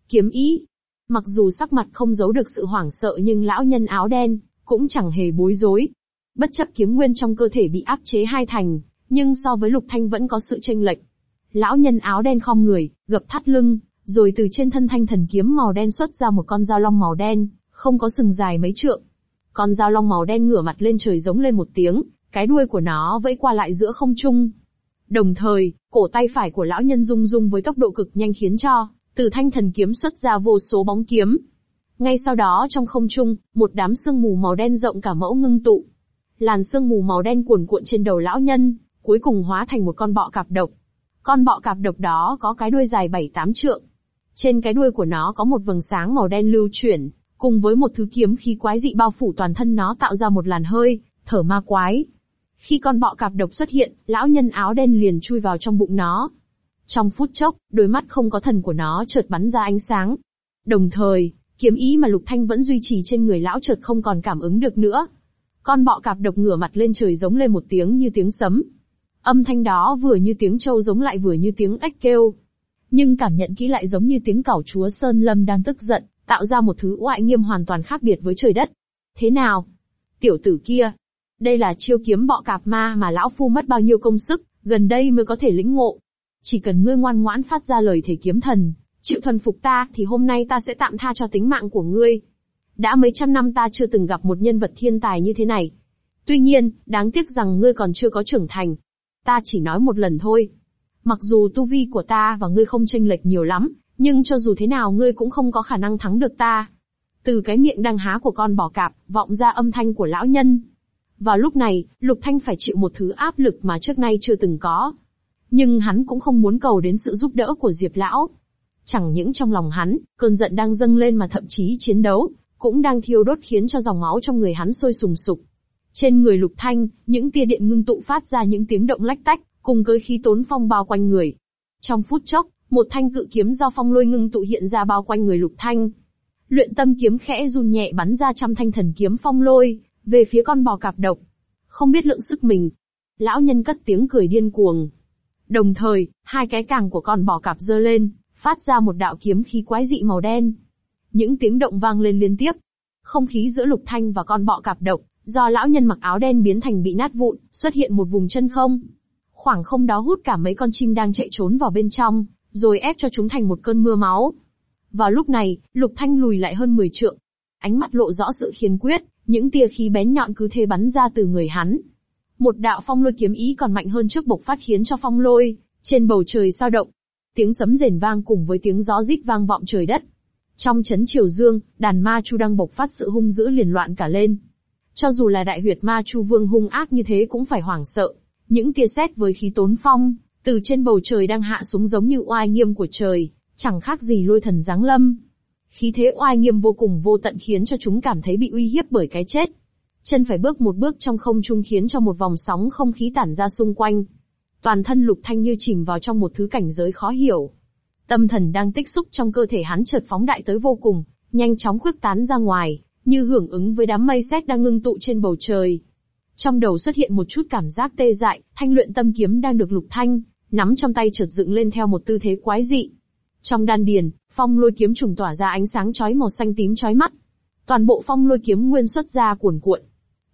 Speaker 1: Kiếm ý. Mặc dù sắc mặt không giấu được sự hoảng sợ nhưng lão nhân áo đen cũng chẳng hề bối rối. Bất chấp kiếm nguyên trong cơ thể bị áp chế hai thành, nhưng so với Lục Thanh vẫn có sự tranh lệch. Lão nhân áo đen khom người, gập thắt lưng, rồi từ trên thân thanh thần kiếm màu đen xuất ra một con dao long màu đen, không có sừng dài mấy trượng. Con dao long màu đen ngửa mặt lên trời giống lên một tiếng, cái đuôi của nó vẫy qua lại giữa không trung. Đồng thời, cổ tay phải của lão nhân rung rung với tốc độ cực nhanh khiến cho, từ thanh thần kiếm xuất ra vô số bóng kiếm. Ngay sau đó trong không trung, một đám sương mù màu đen rộng cả mẫu ngưng tụ. Làn sương mù màu đen cuồn cuộn trên đầu lão nhân, cuối cùng hóa thành một con bọ cạp độc. Con bọ cạp độc đó có cái đuôi dài 7-8 trượng. Trên cái đuôi của nó có một vầng sáng màu đen lưu chuyển, cùng với một thứ kiếm khí quái dị bao phủ toàn thân nó tạo ra một làn hơi, thở ma quái. Khi con bọ cạp độc xuất hiện, lão nhân áo đen liền chui vào trong bụng nó. Trong phút chốc, đôi mắt không có thần của nó chợt bắn ra ánh sáng. Đồng thời, kiếm ý mà Lục Thanh vẫn duy trì trên người lão chợt không còn cảm ứng được nữa. Con bọ cạp độc ngửa mặt lên trời giống lên một tiếng như tiếng sấm, Âm thanh đó vừa như tiếng trâu giống lại vừa như tiếng ếch kêu. Nhưng cảm nhận kỹ lại giống như tiếng cảo chúa Sơn Lâm đang tức giận, tạo ra một thứ oại nghiêm hoàn toàn khác biệt với trời đất. Thế nào? Tiểu tử kia. Đây là chiêu kiếm bọ cạp ma mà lão phu mất bao nhiêu công sức, gần đây mới có thể lĩnh ngộ. Chỉ cần ngươi ngoan ngoãn phát ra lời thể kiếm thần, chịu thuần phục ta thì hôm nay ta sẽ tạm tha cho tính mạng của ngươi. Đã mấy trăm năm ta chưa từng gặp một nhân vật thiên tài như thế này. Tuy nhiên, đáng tiếc rằng ngươi còn chưa có trưởng thành, Ta chỉ nói một lần thôi. Mặc dù tu vi của ta và ngươi không tranh lệch nhiều lắm, nhưng cho dù thế nào ngươi cũng không có khả năng thắng được ta. Từ cái miệng đang há của con bò cạp, vọng ra âm thanh của lão nhân. Vào lúc này, Lục Thanh phải chịu một thứ áp lực mà trước nay chưa từng có. Nhưng hắn cũng không muốn cầu đến sự giúp đỡ của Diệp Lão. Chẳng những trong lòng hắn, cơn giận đang dâng lên mà thậm chí chiến đấu, cũng đang thiêu đốt khiến cho dòng máu trong người hắn sôi sùng sục. Trên người lục thanh, những tia điện ngưng tụ phát ra những tiếng động lách tách, cùng với khí tốn phong bao quanh người. Trong phút chốc, một thanh cự kiếm do phong lôi ngưng tụ hiện ra bao quanh người lục thanh. Luyện tâm kiếm khẽ run nhẹ bắn ra trăm thanh thần kiếm phong lôi, về phía con bò cạp độc. Không biết lượng sức mình. Lão nhân cất tiếng cười điên cuồng. Đồng thời, hai cái càng của con bò cạp dơ lên, phát ra một đạo kiếm khí quái dị màu đen. Những tiếng động vang lên liên tiếp. Không khí giữa lục thanh và con bọ cạp độc, do lão nhân mặc áo đen biến thành bị nát vụn, xuất hiện một vùng chân không. Khoảng không đó hút cả mấy con chim đang chạy trốn vào bên trong, rồi ép cho chúng thành một cơn mưa máu. Vào lúc này, Lục Thanh lùi lại hơn 10 trượng. Ánh mắt lộ rõ sự khiên quyết, những tia khí bén nhọn cứ thế bắn ra từ người hắn. Một đạo phong lôi kiếm ý còn mạnh hơn trước bộc phát khiến cho phong lôi, trên bầu trời sao động. Tiếng sấm rền vang cùng với tiếng gió rít vang vọng trời đất. Trong chấn triều dương, đàn ma chu đang bộc phát sự hung dữ liền loạn cả lên. Cho dù là đại huyệt ma chu vương hung ác như thế cũng phải hoảng sợ. Những tia sét với khí tốn phong, từ trên bầu trời đang hạ xuống giống như oai nghiêm của trời, chẳng khác gì lôi thần giáng lâm. Khí thế oai nghiêm vô cùng vô tận khiến cho chúng cảm thấy bị uy hiếp bởi cái chết. Chân phải bước một bước trong không trung khiến cho một vòng sóng không khí tản ra xung quanh. Toàn thân lục thanh như chìm vào trong một thứ cảnh giới khó hiểu. Tâm thần đang tích xúc trong cơ thể hắn chợt phóng đại tới vô cùng, nhanh chóng khuếch tán ra ngoài như hưởng ứng với đám mây sét đang ngưng tụ trên bầu trời. Trong đầu xuất hiện một chút cảm giác tê dại, thanh luyện tâm kiếm đang được lục thanh, nắm trong tay chợt dựng lên theo một tư thế quái dị. Trong đan điền, phong lôi kiếm trùng tỏa ra ánh sáng chói màu xanh tím chói mắt. Toàn bộ phong lôi kiếm nguyên xuất ra cuồn cuộn.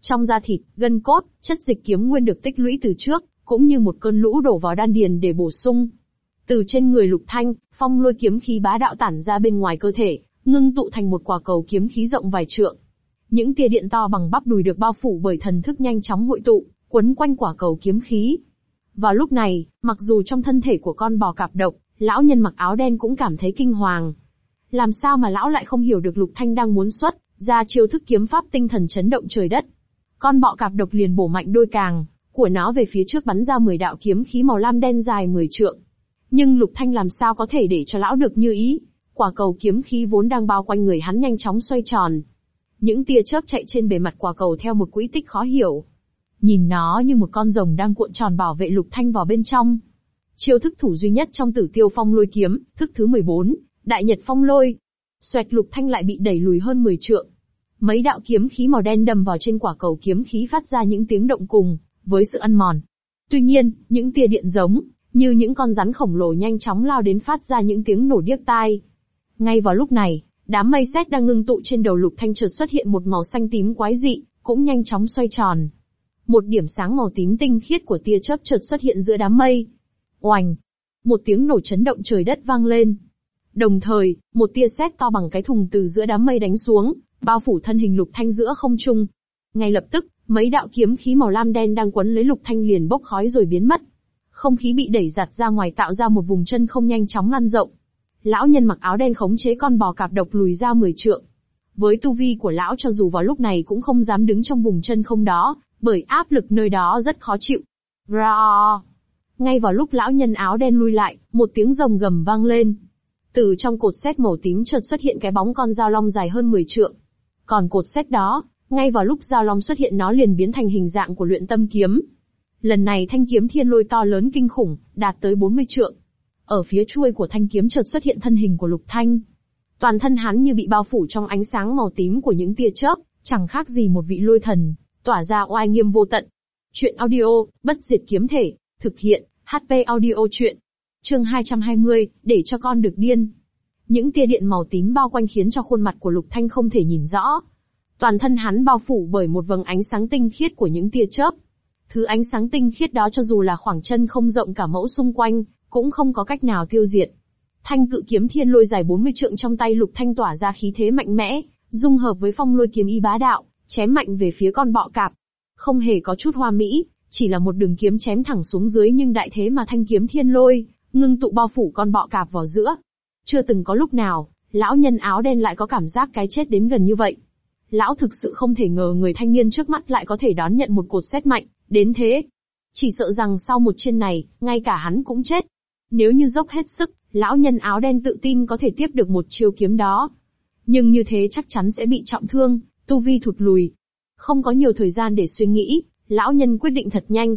Speaker 1: Trong da thịt, gân cốt, chất dịch kiếm nguyên được tích lũy từ trước, cũng như một cơn lũ đổ vào đan điền để bổ sung. Từ trên người lục thanh, phong lôi kiếm khí bá đạo tản ra bên ngoài cơ thể, ngưng tụ thành một quả cầu kiếm khí rộng vài trượng. Những tia điện to bằng bắp đùi được bao phủ bởi thần thức nhanh chóng hội tụ, quấn quanh quả cầu kiếm khí. Vào lúc này, mặc dù trong thân thể của con bò cạp độc, lão nhân mặc áo đen cũng cảm thấy kinh hoàng. Làm sao mà lão lại không hiểu được Lục Thanh đang muốn xuất, ra chiêu thức kiếm pháp tinh thần chấn động trời đất. Con bọ cạp độc liền bổ mạnh đôi càng, của nó về phía trước bắn ra 10 đạo kiếm khí màu lam đen dài 10 trượng. Nhưng Lục Thanh làm sao có thể để cho lão được như ý, quả cầu kiếm khí vốn đang bao quanh người hắn nhanh chóng xoay tròn. Những tia chớp chạy trên bề mặt quả cầu theo một quỹ tích khó hiểu. Nhìn nó như một con rồng đang cuộn tròn bảo vệ lục thanh vào bên trong. Chiêu thức thủ duy nhất trong tử tiêu phong lôi kiếm, thức thứ 14, đại nhật phong lôi. Xoẹt lục thanh lại bị đẩy lùi hơn 10 trượng. Mấy đạo kiếm khí màu đen đầm vào trên quả cầu kiếm khí phát ra những tiếng động cùng, với sự ăn mòn. Tuy nhiên, những tia điện giống, như những con rắn khổng lồ nhanh chóng lao đến phát ra những tiếng nổ điếc tai. Ngay vào lúc này, đám mây sét đang ngưng tụ trên đầu Lục Thanh chợt xuất hiện một màu xanh tím quái dị, cũng nhanh chóng xoay tròn. Một điểm sáng màu tím tinh khiết của tia chớp chợt xuất hiện giữa đám mây. Oành! Một tiếng nổ chấn động trời đất vang lên. Đồng thời, một tia sét to bằng cái thùng từ giữa đám mây đánh xuống, bao phủ thân hình Lục Thanh giữa không trung. Ngay lập tức, mấy đạo kiếm khí màu lam đen đang quấn lấy Lục Thanh liền bốc khói rồi biến mất. Không khí bị đẩy giật ra ngoài tạo ra một vùng chân không nhanh chóng lan rộng, lão nhân mặc áo đen khống chế con bò cạp độc lùi ra 10 trượng. Với tu vi của lão cho dù vào lúc này cũng không dám đứng trong vùng chân không đó, bởi áp lực nơi đó rất khó chịu. Ra! Ngay vào lúc lão nhân áo đen lui lại, một tiếng rồng gầm vang lên. Từ trong cột xét màu tím chợt xuất hiện cái bóng con dao long dài hơn 10 trượng. Còn cột xét đó, ngay vào lúc dao long xuất hiện nó liền biến thành hình dạng của luyện tâm kiếm. Lần này thanh kiếm thiên lôi to lớn kinh khủng, đạt tới 40 trượng. Ở phía chuôi của thanh kiếm chợt xuất hiện thân hình của Lục Thanh. Toàn thân hắn như bị bao phủ trong ánh sáng màu tím của những tia chớp, chẳng khác gì một vị lôi thần, tỏa ra oai nghiêm vô tận. Chuyện audio, bất diệt kiếm thể, thực hiện, HP audio chuyện. Chương 220, để cho con được điên. Những tia điện màu tím bao quanh khiến cho khuôn mặt của Lục Thanh không thể nhìn rõ. Toàn thân hắn bao phủ bởi một vầng ánh sáng tinh khiết của những tia chớp. Thứ ánh sáng tinh khiết đó cho dù là khoảng chân không rộng cả mẫu xung quanh, cũng không có cách nào tiêu diệt. Thanh cự kiếm thiên lôi dài 40 trượng trong tay lục thanh tỏa ra khí thế mạnh mẽ, dung hợp với phong lôi kiếm y bá đạo, chém mạnh về phía con bọ cạp. Không hề có chút hoa mỹ, chỉ là một đường kiếm chém thẳng xuống dưới nhưng đại thế mà thanh kiếm thiên lôi, ngưng tụ bao phủ con bọ cạp vào giữa. Chưa từng có lúc nào, lão nhân áo đen lại có cảm giác cái chết đến gần như vậy. Lão thực sự không thể ngờ người thanh niên trước mắt lại có thể đón nhận một cột xét mạnh, đến thế. Chỉ sợ rằng sau một chiên này, ngay cả hắn cũng chết. Nếu như dốc hết sức, lão nhân áo đen tự tin có thể tiếp được một chiêu kiếm đó. Nhưng như thế chắc chắn sẽ bị trọng thương, tu vi thụt lùi. Không có nhiều thời gian để suy nghĩ, lão nhân quyết định thật nhanh.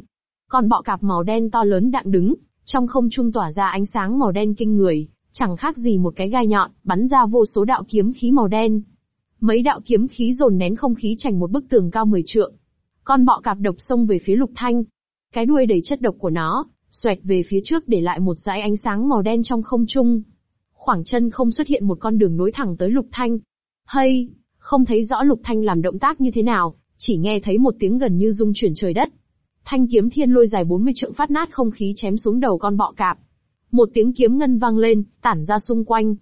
Speaker 1: Còn bọ cạp màu đen to lớn đặng đứng, trong không trung tỏa ra ánh sáng màu đen kinh người, chẳng khác gì một cái gai nhọn, bắn ra vô số đạo kiếm khí màu đen. Mấy đạo kiếm khí dồn nén không khí thành một bức tường cao 10 trượng. Con bọ cạp độc xông về phía Lục Thanh. Cái đuôi đầy chất độc của nó, xoẹt về phía trước để lại một dải ánh sáng màu đen trong không trung. Khoảng chân không xuất hiện một con đường nối thẳng tới Lục Thanh. Hay, không thấy rõ Lục Thanh làm động tác như thế nào, chỉ nghe thấy một tiếng gần như rung chuyển trời đất. Thanh kiếm thiên lôi dài 40 trượng phát nát không khí chém xuống đầu con bọ cạp. Một tiếng kiếm ngân vang lên, tản ra xung quanh.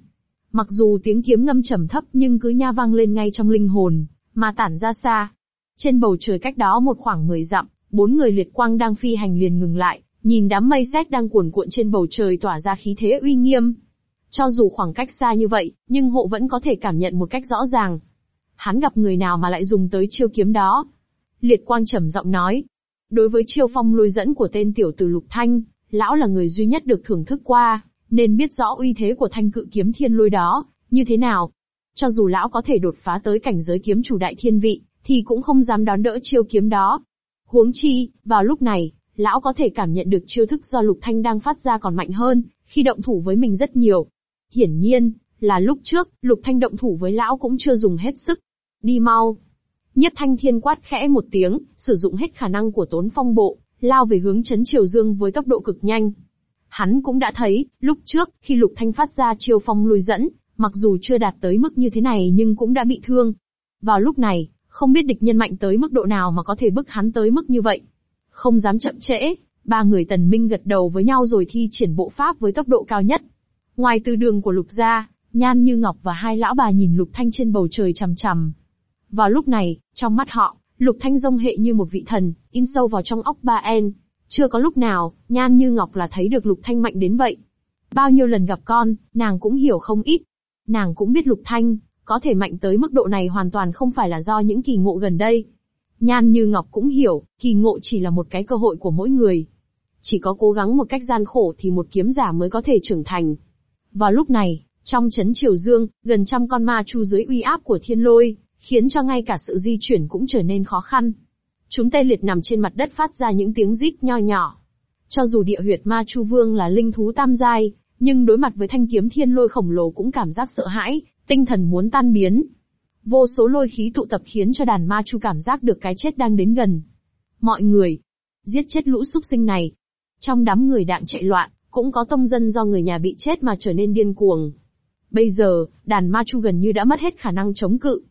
Speaker 1: Mặc dù tiếng kiếm ngâm trầm thấp nhưng cứ nha vang lên ngay trong linh hồn, mà tản ra xa. Trên bầu trời cách đó một khoảng 10 dặm, bốn người liệt quang đang phi hành liền ngừng lại, Nhìn đám mây sét đang cuồn cuộn trên bầu trời tỏa ra khí thế uy nghiêm. Cho dù khoảng cách xa như vậy, nhưng hộ vẫn có thể cảm nhận một cách rõ ràng. Hắn gặp người nào mà lại dùng tới chiêu kiếm đó? Liệt quang trầm giọng nói. Đối với chiêu phong lôi dẫn của tên tiểu tử Lục Thanh, lão là người duy nhất được thưởng thức qua, nên biết rõ uy thế của thanh cự kiếm thiên lôi đó, như thế nào. Cho dù lão có thể đột phá tới cảnh giới kiếm chủ đại thiên vị, thì cũng không dám đón đỡ chiêu kiếm đó. Huống chi, vào lúc này, lão có thể cảm nhận được chiêu thức do Lục Thanh đang phát ra còn mạnh hơn, khi động thủ với mình rất nhiều. Hiển nhiên, là lúc trước, Lục Thanh động thủ với lão cũng chưa dùng hết sức. Đi mau. Nhất Thanh Thiên quát khẽ một tiếng, sử dụng hết khả năng của tốn phong bộ, lao về hướng chấn triều dương với tốc độ cực nhanh. Hắn cũng đã thấy, lúc trước, khi Lục Thanh phát ra chiêu phong lùi dẫn, mặc dù chưa đạt tới mức như thế này nhưng cũng đã bị thương. Vào lúc này, không biết địch nhân mạnh tới mức độ nào mà có thể bức hắn tới mức như vậy. Không dám chậm trễ, ba người tần minh gật đầu với nhau rồi thi triển bộ pháp với tốc độ cao nhất. Ngoài từ đường của lục gia, Nhan Như Ngọc và hai lão bà nhìn lục thanh trên bầu trời chằm chằm. Vào lúc này, trong mắt họ, lục thanh rông hệ như một vị thần, in sâu vào trong óc ba en. Chưa có lúc nào, Nhan Như Ngọc là thấy được lục thanh mạnh đến vậy. Bao nhiêu lần gặp con, nàng cũng hiểu không ít. Nàng cũng biết lục thanh, có thể mạnh tới mức độ này hoàn toàn không phải là do những kỳ ngộ gần đây, Nhan như Ngọc cũng hiểu, kỳ ngộ chỉ là một cái cơ hội của mỗi người. Chỉ có cố gắng một cách gian khổ thì một kiếm giả mới có thể trưởng thành. Vào lúc này, trong chấn Triều Dương, gần trăm con ma chu dưới uy áp của thiên lôi, khiến cho ngay cả sự di chuyển cũng trở nên khó khăn. Chúng tê liệt nằm trên mặt đất phát ra những tiếng rít nho nhỏ. Cho dù địa huyệt ma chu vương là linh thú tam giai, nhưng đối mặt với thanh kiếm thiên lôi khổng lồ cũng cảm giác sợ hãi, tinh thần muốn tan biến. Vô số lôi khí tụ tập khiến cho đàn ma chu cảm giác được cái chết đang đến gần. Mọi người, giết chết lũ súc sinh này. Trong đám người đạn chạy loạn, cũng có tông dân do người nhà bị chết mà trở nên điên cuồng. Bây giờ, đàn ma chu gần như đã mất hết khả năng chống cự.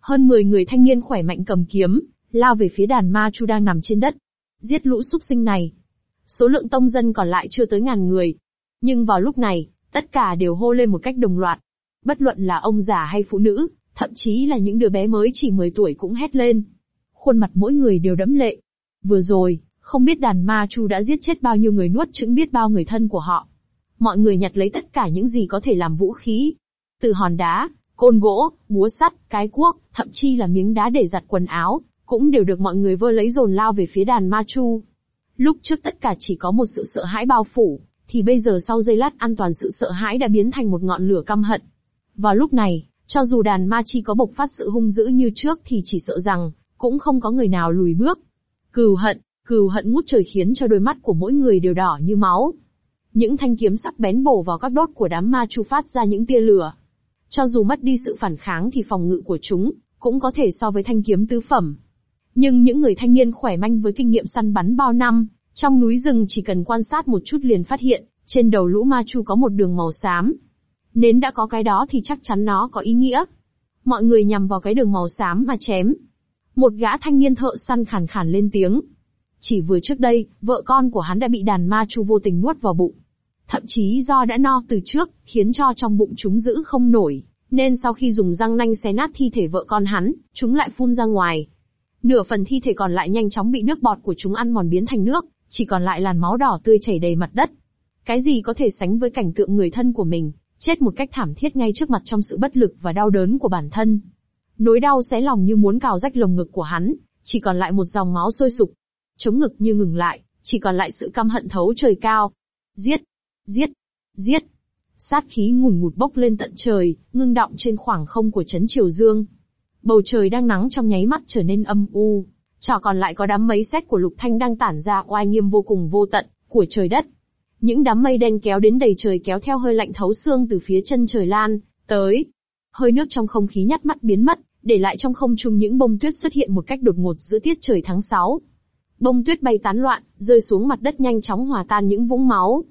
Speaker 1: Hơn 10 người thanh niên khỏe mạnh cầm kiếm, lao về phía đàn ma chu đang nằm trên đất. Giết lũ súc sinh này. Số lượng tông dân còn lại chưa tới ngàn người. Nhưng vào lúc này, tất cả đều hô lên một cách đồng loạt. Bất luận là ông già hay phụ nữ, Thậm chí là những đứa bé mới chỉ 10 tuổi cũng hét lên. Khuôn mặt mỗi người đều đẫm lệ. Vừa rồi, không biết đàn ma chu đã giết chết bao nhiêu người nuốt trứng biết bao người thân của họ. Mọi người nhặt lấy tất cả những gì có thể làm vũ khí. Từ hòn đá, côn gỗ, búa sắt, cái cuốc, thậm chí là miếng đá để giặt quần áo, cũng đều được mọi người vơ lấy dồn lao về phía đàn ma chu. Lúc trước tất cả chỉ có một sự sợ hãi bao phủ, thì bây giờ sau giây lát an toàn sự sợ hãi đã biến thành một ngọn lửa căm hận. Vào lúc này, cho dù đàn ma chi có bộc phát sự hung dữ như trước thì chỉ sợ rằng, cũng không có người nào lùi bước. Cừu hận, cừu hận ngút trời khiến cho đôi mắt của mỗi người đều đỏ như máu. Những thanh kiếm sắc bén bổ vào các đốt của đám ma chu phát ra những tia lửa. Cho dù mất đi sự phản kháng thì phòng ngự của chúng, cũng có thể so với thanh kiếm tứ phẩm. Nhưng những người thanh niên khỏe manh với kinh nghiệm săn bắn bao năm, trong núi rừng chỉ cần quan sát một chút liền phát hiện, trên đầu lũ ma chu có một đường màu xám, Nến đã có cái đó thì chắc chắn nó có ý nghĩa. Mọi người nhằm vào cái đường màu xám mà chém. Một gã thanh niên thợ săn khàn khàn lên tiếng. Chỉ vừa trước đây, vợ con của hắn đã bị đàn ma chu vô tình nuốt vào bụng. Thậm chí do đã no từ trước, khiến cho trong bụng chúng giữ không nổi, nên sau khi dùng răng nanh xé nát thi thể vợ con hắn, chúng lại phun ra ngoài. Nửa phần thi thể còn lại nhanh chóng bị nước bọt của chúng ăn mòn biến thành nước, chỉ còn lại làn máu đỏ tươi chảy đầy mặt đất. Cái gì có thể sánh với cảnh tượng người thân của mình, Chết một cách thảm thiết ngay trước mặt trong sự bất lực và đau đớn của bản thân. Nỗi đau xé lòng như muốn cào rách lồng ngực của hắn, chỉ còn lại một dòng máu sôi sục. Chống ngực như ngừng lại, chỉ còn lại sự căm hận thấu trời cao. Giết! Giết! Giết! Sát khí ngùn ngụt bốc lên tận trời, ngưng động trên khoảng không của chấn triều dương. Bầu trời đang nắng trong nháy mắt trở nên âm u, trò còn lại có đám mấy xét của lục thanh đang tản ra oai nghiêm vô cùng vô tận, của trời đất. Những đám mây đen kéo đến đầy trời kéo theo hơi lạnh thấu xương từ phía chân trời lan, tới. Hơi nước trong không khí nhát mắt biến mất, để lại trong không trung những bông tuyết xuất hiện một cách đột ngột giữa tiết trời tháng 6. Bông tuyết bay tán loạn, rơi xuống mặt đất nhanh chóng hòa tan những vũng máu.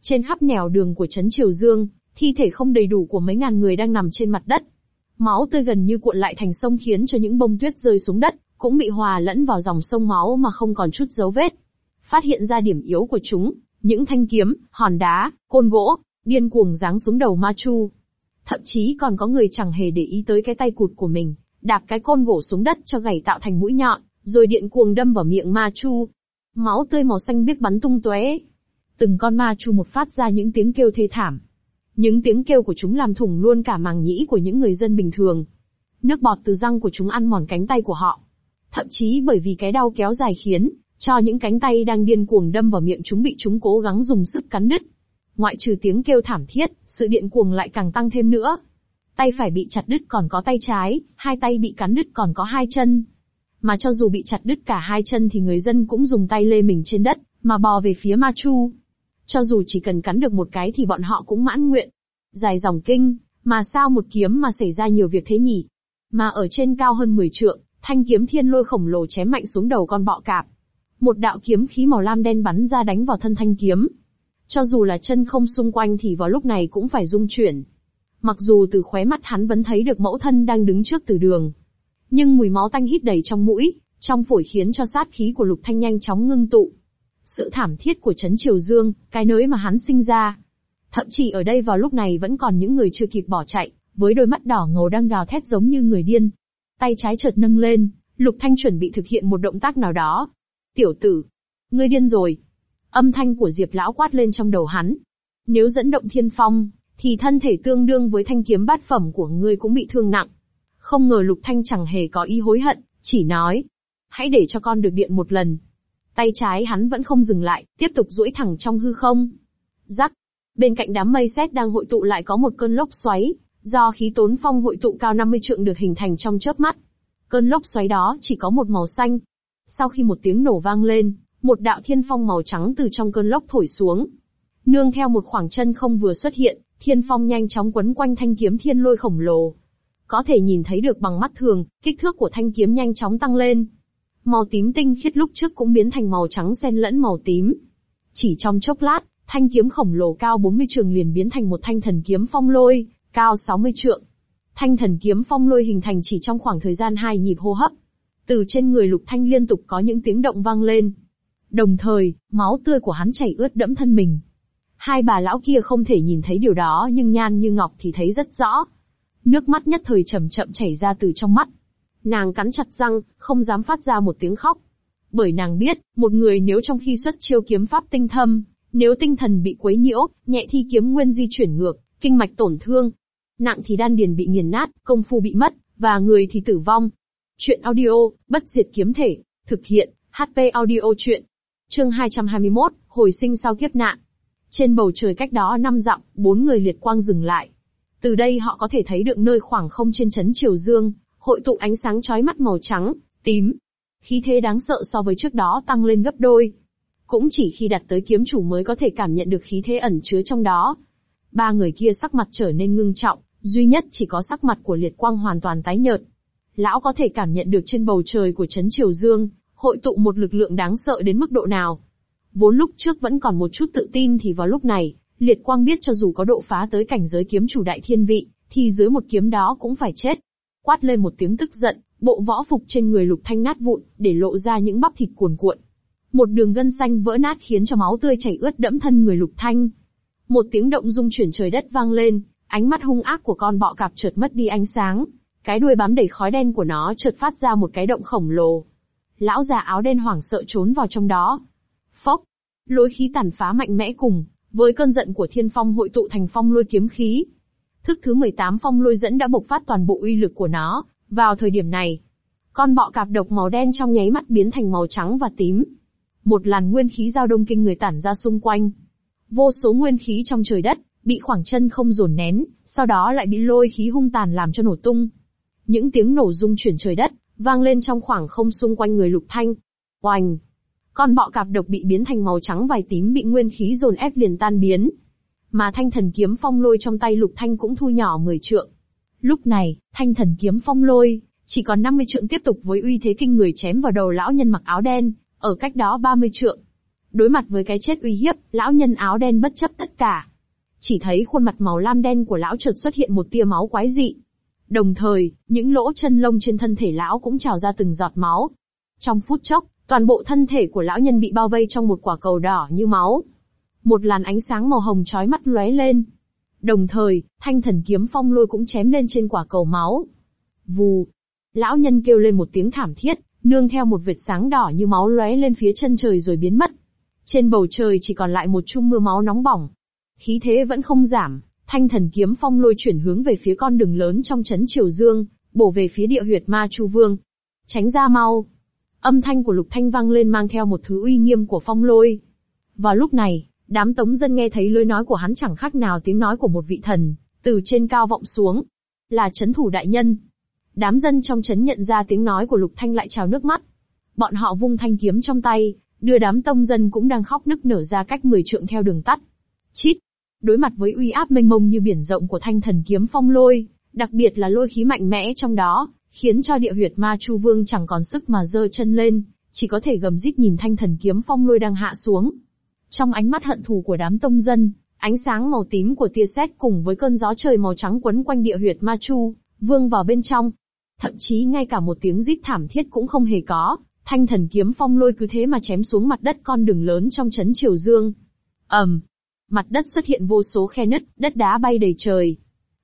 Speaker 1: Trên khắp nẻo đường của trấn Triều Dương, thi thể không đầy đủ của mấy ngàn người đang nằm trên mặt đất. Máu tươi gần như cuộn lại thành sông khiến cho những bông tuyết rơi xuống đất, cũng bị hòa lẫn vào dòng sông máu mà không còn chút dấu vết. Phát hiện ra điểm yếu của chúng, những thanh kiếm, hòn đá, côn gỗ, điên cuồng giáng xuống đầu Ma Chu. Thậm chí còn có người chẳng hề để ý tới cái tay cụt của mình, đạp cái côn gỗ xuống đất cho gầy tạo thành mũi nhọn, rồi điện cuồng đâm vào miệng Ma Chu. Máu tươi màu xanh biếc bắn tung tóe. Từng con Ma Chu một phát ra những tiếng kêu thê thảm. Những tiếng kêu của chúng làm thủng luôn cả màng nhĩ của những người dân bình thường. Nước bọt từ răng của chúng ăn mòn cánh tay của họ. Thậm chí bởi vì cái đau kéo dài khiến cho những cánh tay đang điên cuồng đâm vào miệng chúng bị chúng cố gắng dùng sức cắn đứt. Ngoại trừ tiếng kêu thảm thiết, sự điên cuồng lại càng tăng thêm nữa. Tay phải bị chặt đứt còn có tay trái, hai tay bị cắn đứt còn có hai chân. Mà cho dù bị chặt đứt cả hai chân thì người dân cũng dùng tay lê mình trên đất, mà bò về phía Ma Chu. Cho dù chỉ cần cắn được một cái thì bọn họ cũng mãn nguyện. Dài dòng kinh, mà sao một kiếm mà xảy ra nhiều việc thế nhỉ? Mà ở trên cao hơn 10 trượng, thanh kiếm thiên lôi khổng lồ chém mạnh xuống đầu con bọ cạp. Một đạo kiếm khí màu lam đen bắn ra đánh vào thân thanh kiếm. Cho dù là chân không xung quanh thì vào lúc này cũng phải rung chuyển. Mặc dù từ khóe mắt hắn vẫn thấy được mẫu thân đang đứng trước từ đường. Nhưng mùi máu tanh hít đầy trong mũi, trong phổi khiến cho sát khí của lục thanh nhanh chóng ngưng tụ. Sự thảm thiết của Trấn Triều Dương, cái nơi mà hắn sinh ra. Thậm chí ở đây vào lúc này vẫn còn những người chưa kịp bỏ chạy, với đôi mắt đỏ ngầu đang gào thét giống như người điên. Tay trái chợt nâng lên, Lục Thanh chuẩn bị thực hiện một động tác nào đó, Tiểu tử, ngươi điên rồi. Âm thanh của Diệp lão quát lên trong đầu hắn. Nếu dẫn động thiên phong, thì thân thể tương đương với thanh kiếm bát phẩm của ngươi cũng bị thương nặng. Không ngờ Lục Thanh chẳng hề có ý hối hận, chỉ nói, hãy để cho con được điện một lần. Tay trái hắn vẫn không dừng lại, tiếp tục duỗi thẳng trong hư không. Rắc, bên cạnh đám mây xét đang hội tụ lại có một cơn lốc xoáy, do khí tốn phong hội tụ cao 50 trượng được hình thành trong chớp mắt. Cơn lốc xoáy đó chỉ có một màu xanh, sau khi một tiếng nổ vang lên, một đạo thiên phong màu trắng từ trong cơn lốc thổi xuống. Nương theo một khoảng chân không vừa xuất hiện, thiên phong nhanh chóng quấn quanh thanh kiếm thiên lôi khổng lồ. Có thể nhìn thấy được bằng mắt thường, kích thước của thanh kiếm nhanh chóng tăng lên. Màu tím tinh khiết lúc trước cũng biến thành màu trắng xen lẫn màu tím. Chỉ trong chốc lát, thanh kiếm khổng lồ cao 40 trường liền biến thành một thanh thần kiếm phong lôi, cao 60 trượng. Thanh thần kiếm phong lôi hình thành chỉ trong khoảng thời gian hai nhịp hô hấp, từ trên người Lục Thanh liên tục có những tiếng động vang lên. Đồng thời, máu tươi của hắn chảy ướt đẫm thân mình. Hai bà lão kia không thể nhìn thấy điều đó nhưng Nhan Như Ngọc thì thấy rất rõ. Nước mắt nhất thời chậm chậm chảy ra từ trong mắt. Nàng cắn chặt răng, không dám phát ra một tiếng khóc. Bởi nàng biết, một người nếu trong khi xuất chiêu kiếm pháp tinh thâm, nếu tinh thần bị quấy nhiễu, nhẹ thi kiếm nguyên di chuyển ngược, kinh mạch tổn thương, nặng thì đan điền bị nghiền nát, công phu bị mất, và người thì tử vong, Chuyện audio, bất diệt kiếm thể, thực hiện, HP audio chuyện. Chương 221, hồi sinh sau kiếp nạn. Trên bầu trời cách đó năm dặm, bốn người liệt quang dừng lại. Từ đây họ có thể thấy được nơi khoảng không trên chấn Triều Dương, hội tụ ánh sáng chói mắt màu trắng, tím. Khí thế đáng sợ so với trước đó tăng lên gấp đôi. Cũng chỉ khi đặt tới kiếm chủ mới có thể cảm nhận được khí thế ẩn chứa trong đó. Ba người kia sắc mặt trở nên ngưng trọng, duy nhất chỉ có sắc mặt của liệt quang hoàn toàn tái nhợt, lão có thể cảm nhận được trên bầu trời của Trấn Triều Dương, hội tụ một lực lượng đáng sợ đến mức độ nào. Vốn lúc trước vẫn còn một chút tự tin thì vào lúc này, Liệt Quang biết cho dù có độ phá tới cảnh giới kiếm chủ đại thiên vị, thì dưới một kiếm đó cũng phải chết. Quát lên một tiếng tức giận, bộ võ phục trên người lục thanh nát vụn, để lộ ra những bắp thịt cuồn cuộn. Một đường gân xanh vỡ nát khiến cho máu tươi chảy ướt đẫm thân người lục thanh. Một tiếng động rung chuyển trời đất vang lên, ánh mắt hung ác của con bọ cạp chợt mất đi ánh sáng. Cái đuôi bám đầy khói đen của nó chợt phát ra một cái động khổng lồ. Lão già áo đen hoảng sợ trốn vào trong đó. Phốc, lôi khí tàn phá mạnh mẽ cùng, với cơn giận của thiên phong hội tụ thành phong lôi kiếm khí. Thức thứ 18 phong lôi dẫn đã bộc phát toàn bộ uy lực của nó, vào thời điểm này. Con bọ cạp độc màu đen trong nháy mắt biến thành màu trắng và tím. Một làn nguyên khí giao đông kinh người tản ra xung quanh. Vô số nguyên khí trong trời đất, bị khoảng chân không dồn nén, sau đó lại bị lôi khí hung tàn làm cho nổ tung. Những tiếng nổ rung chuyển trời đất, vang lên trong khoảng không xung quanh người lục thanh. Oành! Con bọ cạp độc bị biến thành màu trắng vài tím bị nguyên khí dồn ép liền tan biến. Mà thanh thần kiếm phong lôi trong tay lục thanh cũng thu nhỏ mười trượng. Lúc này, thanh thần kiếm phong lôi, chỉ còn 50 trượng tiếp tục với uy thế kinh người chém vào đầu lão nhân mặc áo đen, ở cách đó 30 trượng. Đối mặt với cái chết uy hiếp, lão nhân áo đen bất chấp tất cả. Chỉ thấy khuôn mặt màu lam đen của lão chợt xuất hiện một tia máu quái dị, Đồng thời, những lỗ chân lông trên thân thể lão cũng trào ra từng giọt máu. Trong phút chốc, toàn bộ thân thể của lão nhân bị bao vây trong một quả cầu đỏ như máu. Một làn ánh sáng màu hồng chói mắt lóe lên. Đồng thời, thanh thần kiếm phong lôi cũng chém lên trên quả cầu máu. Vù! Lão nhân kêu lên một tiếng thảm thiết, nương theo một vệt sáng đỏ như máu lóe lên phía chân trời rồi biến mất. Trên bầu trời chỉ còn lại một chum mưa máu nóng bỏng. Khí thế vẫn không giảm, Thanh thần kiếm phong lôi chuyển hướng về phía con đường lớn trong chấn Triều Dương, bổ về phía địa huyệt ma Chu Vương. Tránh ra mau. Âm thanh của lục thanh vang lên mang theo một thứ uy nghiêm của phong lôi. Vào lúc này, đám tống dân nghe thấy lối nói của hắn chẳng khác nào tiếng nói của một vị thần, từ trên cao vọng xuống. Là chấn thủ đại nhân. Đám dân trong chấn nhận ra tiếng nói của lục thanh lại trào nước mắt. Bọn họ vung thanh kiếm trong tay, đưa đám tông dân cũng đang khóc nức nở ra cách mười trượng theo đường tắt. Chít, đối mặt với uy áp mênh mông như biển rộng của thanh thần kiếm phong lôi, đặc biệt là lôi khí mạnh mẽ trong đó, khiến cho địa huyệt ma chu vương chẳng còn sức mà giơ chân lên, chỉ có thể gầm rít nhìn thanh thần kiếm phong lôi đang hạ xuống. Trong ánh mắt hận thù của đám tông dân, ánh sáng màu tím của tia sét cùng với cơn gió trời màu trắng quấn quanh địa huyệt ma chu, vương vào bên trong. Thậm chí ngay cả một tiếng rít thảm thiết cũng không hề có, thanh thần kiếm phong lôi cứ thế mà chém xuống mặt đất con đường lớn trong chấn triều dương. ầm, mặt đất xuất hiện vô số khe nứt, đất đá bay đầy trời.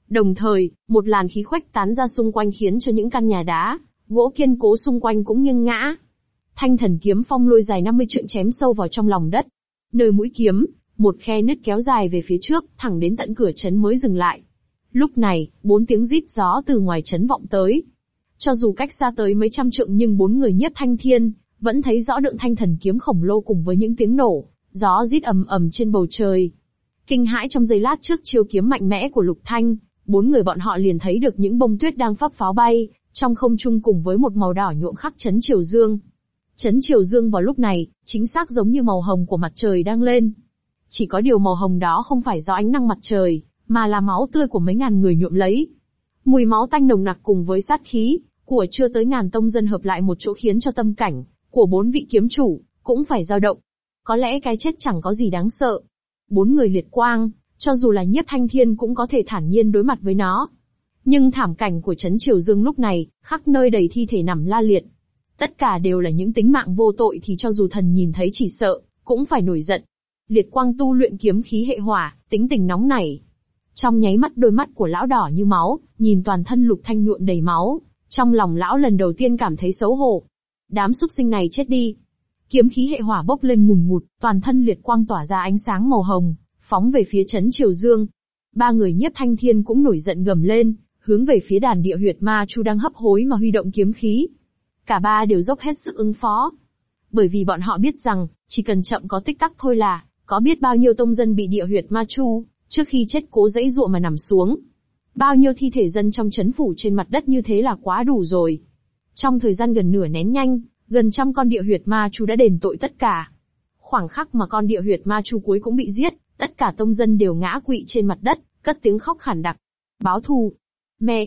Speaker 1: Đồng thời, một làn khí khuếch tán ra xung quanh khiến cho những căn nhà đá, gỗ kiên cố xung quanh cũng nghiêng ngã. Thanh thần kiếm phong lôi dài 50 trượng chém sâu vào trong lòng đất. Nơi mũi kiếm, một khe nứt kéo dài về phía trước, thẳng đến tận cửa trấn mới dừng lại. Lúc này, bốn tiếng rít gió từ ngoài trấn vọng tới. Cho dù cách xa tới mấy trăm trượng nhưng bốn người nhiếp thanh thiên, vẫn thấy rõ đượng thanh thần kiếm khổng lồ cùng với những tiếng nổ, gió rít ầm ầm trên bầu trời. Kinh hãi trong giây lát trước chiêu kiếm mạnh mẽ của Lục Thanh, bốn người bọn họ liền thấy được những bông tuyết đang phấp pháo bay, trong không trung cùng với một màu đỏ nhuộm khắc chấn chiều dương. Chấn chiều dương vào lúc này, chính xác giống như màu hồng của mặt trời đang lên. Chỉ có điều màu hồng đó không phải do ánh năng mặt trời, mà là máu tươi của mấy ngàn người nhuộm lấy. Mùi máu tanh nồng nặc cùng với sát khí, của chưa tới ngàn tông dân hợp lại một chỗ khiến cho tâm cảnh, của bốn vị kiếm chủ, cũng phải dao động, có lẽ cái chết chẳng có gì đáng sợ. Bốn người liệt quang, cho dù là nhiếp thanh thiên cũng có thể thản nhiên đối mặt với nó. Nhưng thảm cảnh của Trấn Triều Dương lúc này, khắp nơi đầy thi thể nằm la liệt. Tất cả đều là những tính mạng vô tội thì cho dù thần nhìn thấy chỉ sợ, cũng phải nổi giận. Liệt quang tu luyện kiếm khí hệ hỏa, tính tình nóng nảy. Trong nháy mắt đôi mắt của lão đỏ như máu, nhìn toàn thân lục thanh nhuộm đầy máu, trong lòng lão lần đầu tiên cảm thấy xấu hổ. Đám súc sinh này chết đi, Kiếm khí hệ hỏa bốc lên ngùn ngụt, toàn thân liệt quang tỏa ra ánh sáng màu hồng, phóng về phía chấn Triều Dương. Ba người nhiếp thanh thiên cũng nổi giận gầm lên, hướng về phía đàn địa huyệt ma chu đang hấp hối mà huy động kiếm khí. Cả ba đều dốc hết sức ứng phó. Bởi vì bọn họ biết rằng, chỉ cần chậm có tích tắc thôi là, có biết bao nhiêu tông dân bị địa huyệt ma chu, trước khi chết cố dãy dụa mà nằm xuống. Bao nhiêu thi thể dân trong chấn phủ trên mặt đất như thế là quá đủ rồi. Trong thời gian gần nửa nén nhanh, Gần trăm con địa huyệt ma chu đã đền tội tất cả. Khoảng khắc mà con địa huyệt ma chu cuối cũng bị giết, tất cả tông dân đều ngã quỵ trên mặt đất, cất tiếng khóc khản đặc. Báo thù. Mẹ.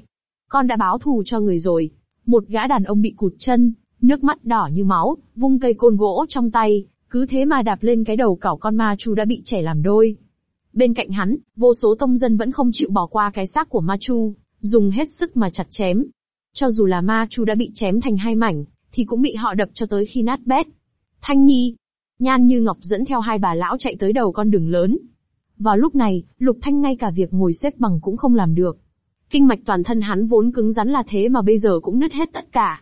Speaker 1: Con đã báo thù cho người rồi. Một gã đàn ông bị cụt chân, nước mắt đỏ như máu, vung cây côn gỗ trong tay, cứ thế mà đạp lên cái đầu cảo con ma chu đã bị chẻ làm đôi. Bên cạnh hắn, vô số tông dân vẫn không chịu bỏ qua cái xác của ma chu, dùng hết sức mà chặt chém. Cho dù là ma chu đã bị chém thành hai mảnh, thì cũng bị họ đập cho tới khi nát bét. Thanh Nhi, Nhan Như Ngọc dẫn theo hai bà lão chạy tới đầu con đường lớn. Vào lúc này, Lục Thanh ngay cả việc ngồi xếp bằng cũng không làm được. Kinh mạch toàn thân hắn vốn cứng rắn là thế mà bây giờ cũng nứt hết tất cả.